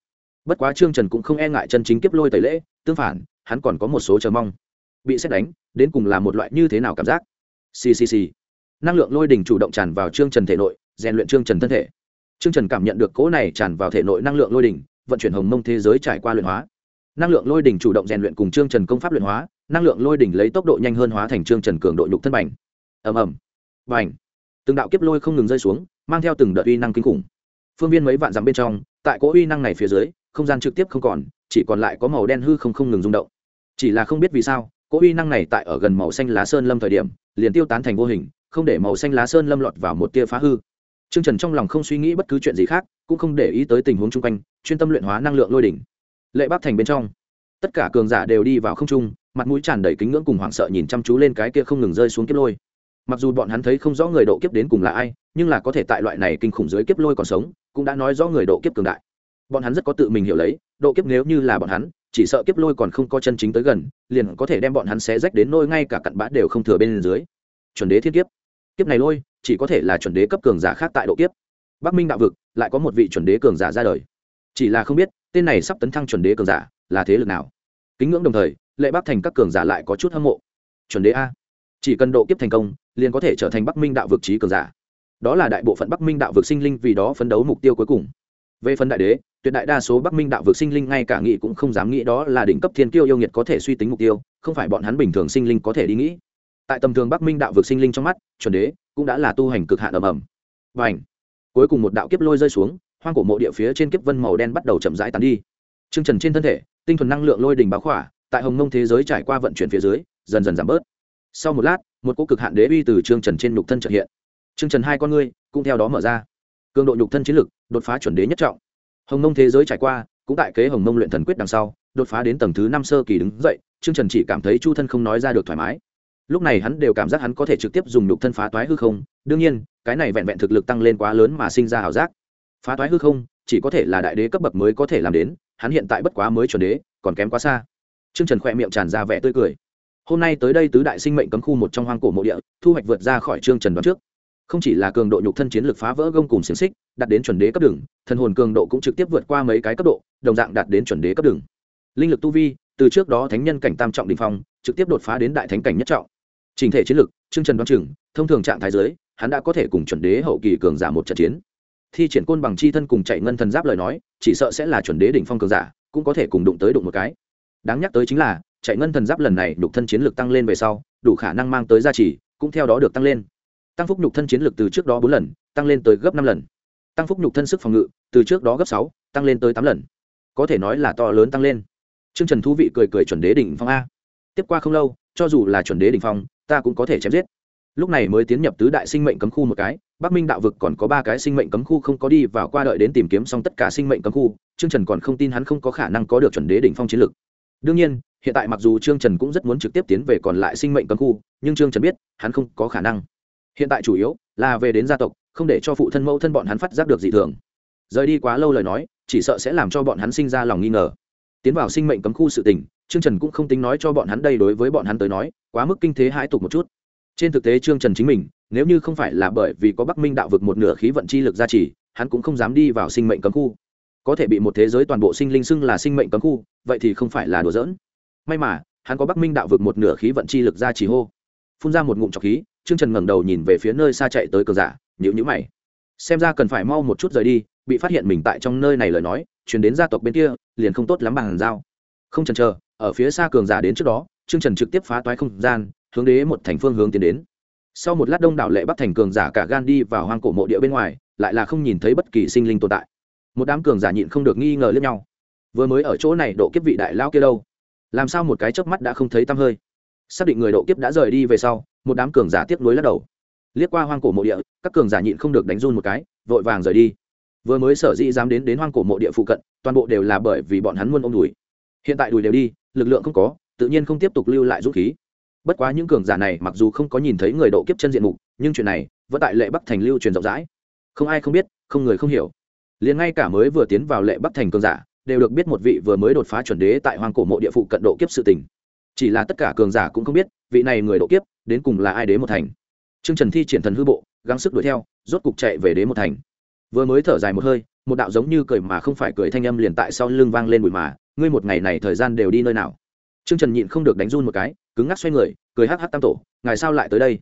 Speaker 1: bất quá trương trần cũng không e ngại chân chính kiếp lôi tẩy lễ, tương phản, hắn còn có một số chờ mong. Bị xét đánh, đến cùng là một loại như thế nào cảm giác? Ccc năng lượng lôi đỉnh chủ động tràn vào trương trần thể nội, rèn luyện trương trần thân thể. Trương trần cảm nhận được cỗ này tràn vào thể nội năng lượng lôi đỉnh, vận chuyển hồng mông thế giới trải qua luyện hóa. Năng lượng lôi đỉnh chủ động rèn luyện cùng trương trần công pháp luyện hóa, năng lượng lôi đỉnh lấy tốc độ nhanh hơn hóa thành trương trần cường độ nhục thân bành. Ầm ầm. Bành. Từng đạo kiếp lôi không ngừng rơi xuống, mang theo từng đợt uy năng kinh khủng. Phương viên mấy vạn dặm bên trong tại cỗ uy năng này phía dưới, không gian trực tiếp không còn, chỉ còn lại có màu đen hư không không ngừng rung động. Chỉ là không biết vì sao, cỗ uy năng này tại ở gần màu xanh lá sơn lâm thời điểm, liền tiêu tán thành vô hình, không để màu xanh lá sơn lâm lọt vào một tia phá hư. T r ư ơ n g trần trong lòng không suy nghĩ bất cứ chuyện gì khác, cũng không để ý tới tình huống chung quanh, chuyên tâm luyện hóa năng lượng lôi đỉnh. Lệ bắc thành bên trong, tất cả cường giả đều đi vào không trung, mặt mũi tràn đầy kính ngưỡng cùng hoảng sợ nhìn chăm chú lên cái kia không ngừng rơi xuống kiếp lôi. Mặc dù bọn hắn thấy không rõ người độ kiếp đến cùng là ai, nhưng là có thể tại loại này kinh khủng dưới kiếp lôi còn sống cũng đã nói rõ người độ kiếp cường đại. Bọn hắn rất có tự mình hiểu lấy, độ kiếp nếu như là bọn hắn, chỉ sợ kiếp lôi còn không có chân chính tới gần, liền có thể đem bọn hắn xé rách đến nôi ngay cả cặn bã đều không thừa bên dưới. Chuẩn đế thiên kiếp. Kiếp này lôi, chỉ có thể là chuẩn đế cấp cường giả khác tại độ kiếp. Bắc minh đạo vực, lại có một vị chuẩn đế cường giả ra đời. Chỉ là không biết, tên này sắp tấn thăng chuẩn đế cường giả, là thế lực nào. Kính ngưỡng đồng thời, lệ bắc thành các cường giả lại có chút hâm mộ. Chuẩn đế a. Chỉ cần độ kiếp thành công, liền có thể trở thành bắc minh đạo vực trí cường giả đó là đại bộ phận bắc minh đạo vực sinh linh vì đó phấn đấu mục tiêu cuối cùng. Về phần đại đế, tuyệt đại đa số bắc minh đạo vực sinh linh ngay cả nghĩ cũng không dám nghĩ đó là đỉnh cấp thiên kiêu yêu nghiệt có thể suy tính mục tiêu, không phải bọn hắn bình thường sinh linh có thể đi nghĩ. Tại tầm thường bắc minh đạo vực sinh linh trong mắt, chuẩn đế cũng đã là tu hành cực hạn ầm ầm. Và ảnh cuối cùng một đạo kiếp lôi rơi xuống, hoang cổ mộ địa phía trên kiếp vân màu đen bắt đầu chậm rãi tàn đi. T r ư ơ n g trần trên thân thể, tinh thuần năng lượng lôi đình báo khỏa, tại hồng nông thế giới trải qua vận chuyển phía dưới, dần dần giảm bớt. Sau một lát, một cỗ cực hạn đế uy từ trương trần trên nhục thân trợ hiện trương trần hai con ngươi cũng theo đó mở ra. Cường độ nhục thân chiến lực đột phá chuẩn đế nhất trọng. Hồng mông thế giới trải qua, cũng tại kế hồng mông luyện thần quyết đằng sau, đột phá đến tầng thứ năm sơ kỳ đứng dậy chương trần chỉ cảm thấy chu thân không nói ra được thoải mái. Lúc này hắn đều cảm giác hắn có thể trực tiếp dùng nhục thân phá toái hư không, đương nhiên, cái này vẹn vẹn thực lực tăng lên quá lớn mà sinh ra ảo giác. Phá toái hư không chỉ có thể là đại đế cấp bậc mới có thể làm đến, hắn hiện tại bất quá mới chuẩn đế, còn kém quá xa. Chương trần khỏe miệng tràn ra vẻ tươi cười. Hôm nay tới đây tứ đại sinh mệnh cấm khu một trong hoang cổ mộ địa, thu hoạch vượt ra khỏi chương trần đoán trước không chỉ là cường độ nhục thân chiến lực phá vỡ gông cùng xiềng xích, đạt đến chuẩn đế cấp đường, thần hồn cường độ cũng trực tiếp vượt qua mấy cái cấp độ, đồng dạng đạt đến chuẩn đế cấp đường. Linh lực tu vi, từ trước đó thánh nhân cảnh tam trọng đình phong, trực tiếp đột phá đến đại thánh cảnh nhất trọng. Trình thể chiến lực chương trần đoan chừng, thông thường trạng thái giới hắn đã có thể cùng chuẩn đế hậu kỳ cường giả một trận chiến. Thi triển côn bằng chi thân cùng chạy ngân thần giáp lời nói, chỉ sợ sẽ là chuẩn đế đỉnh phong cường giả, cũng có thể cùng đụng tới đụng một cái. Đáng nhắc tới chính là, chạy ngân thần giáp lần này đục thân chiến lực tăng lên về sau, đủ khả năng mang tới gia trì, cũng theo đó được tăng lên tăng phúc nhục thân chiến lực từ trước đó bốn lần, tăng lên tới gấp năm lần. Tăng phúc nhục thân sức phòng ngự, từ trước đó gấp sáu, tăng lên tới tám lần. Có thể nói là to lớn tăng lên. T r ư ơ n g trần thú vị cười cười chuẩn đế đỉnh phong a. Tiếp qua không lâu, cho dù là chuẩn đế đỉnh phong, ta cũng có thể chém giết. Lúc này mới tiến nhập tứ đại sinh mệnh cấm khu một cái, bắc minh đạo vực còn có ba cái sinh mệnh cấm khu không có đi vào qua đợi đến tìm kiếm xong tất cả sinh mệnh cấm khu, Trương trần còn không tin hắn không có khả năng có được chuẩn đế đỉnh phong chiến lực đương nhiên, hiện tại mặc dù trương trần cũng rất muốn trực tiếp tiến về còn lại sinh mệnh cấm khu, nhưng trương trần biết, hắn không có khả năng hiện tại chủ yếu là về đến gia tộc, không để cho phụ thân mẫu thân bọn hắn phát giác được dị thường. Rời đi quá lâu lời nói, chỉ sợ sẽ làm cho bọn hắn sinh ra lòng nghi ngờ. Tiến vào sinh mệnh cấm khu sự tình, trương trần cũng không tính nói cho bọn hắn đây đối với bọn hắn tới nói, quá mức kinh thế hãi tục một chút. Trên thực tế trương trần chính mình, nếu như không phải là bởi vì có bắc minh đạo vực một nửa khí vận chi lực gia trì, hắn cũng không dám đi vào sinh mệnh cấm khu. Có thể bị một thế giới toàn bộ sinh linh xưng là sinh mệnh cấm khu, vậy thì không phải là đùa giỡn. May mà, hắn có bắc minh đạo vực một nửa khí vận chi lực gia trì hô. Phun ra một ngụm trọc khí trương trần ngẩng đầu nhìn về phía nơi xa chạy tới cường giả nhữ nhữ mày. Xem ra cần phải mau một chút rời đi, bị phát hiện mình tại trong nơi này lời nói chuyển đến gia tộc bên kia, liền không tốt lắm bằng giao. Không chần chờ, ở phía xa cường giả đến trước đó, trương trần trực tiếp phá toái không gian, hướng đế một thành phương hướng tiến đến. Sau một lát đông đảo lệ bắt thành cường giả cả gan đi vào hoang cổ mộ địa bên ngoài, lại là không nhìn thấy bất kỳ sinh linh tồn tại. Một đám cường giả nhịn không được nghi ngờ lẫn nhau. Vừa mới ở chỗ này độ kiếp vị đại lao kia đâu? Làm sao một cái chớp mắt đã không thấy tăm hơi? Xác định người độ kiếp đã rời đi về sau một đám cường giả tiếp nối lắc đầu. Liếc qua hoang cổ mộ địa, các cường giả nhịn không được đánh run một cái, vội vàng rời đi. Vừa mới sở dĩ dám đến đến hoang cổ mộ địa phụ cận, toàn bộ đều là bởi vì bọn hắn muốn ôm đùi hiện tại đùi đều đi, lực lượng không có, tự nhiên không tiếp tục lưu lại dũng khí. Bất quá những cường giả này mặc dù không có nhìn thấy người độ kiếp chân diện mục, nhưng chuyện này vẫn tại lệ bắc thành lưu truyền rộng rãi. Không ai không biết, không người không hiểu. Liền ngay cả mới vừa tiến vào lệ bắc thành cường giả, đều được biết một vị vừa mới đột phá chuẩn đế tại hoang cổ mộ địa phụ cận độ kiếp sự tình. Chỉ là tất cả cường giả cũng không biết vị này người độ kiếp, đến cùng là ai đế một thành? Trương trần thi triển thần hư bộ, gắng sức đuổi theo, rốt cục chạy về đế một thành. Vừa mới thở dài một hơi, một đạo giống như cười mà không phải cười thanh âm liền tại sau lưng vang lên bụi mà, ngươi một ngày này thời gian đều đi nơi nào? Trương trần nhịn không được đánh run một cái, cứng ngắc xoay người, cười hắc hắc tam tổ, ngài sao lại tới đây?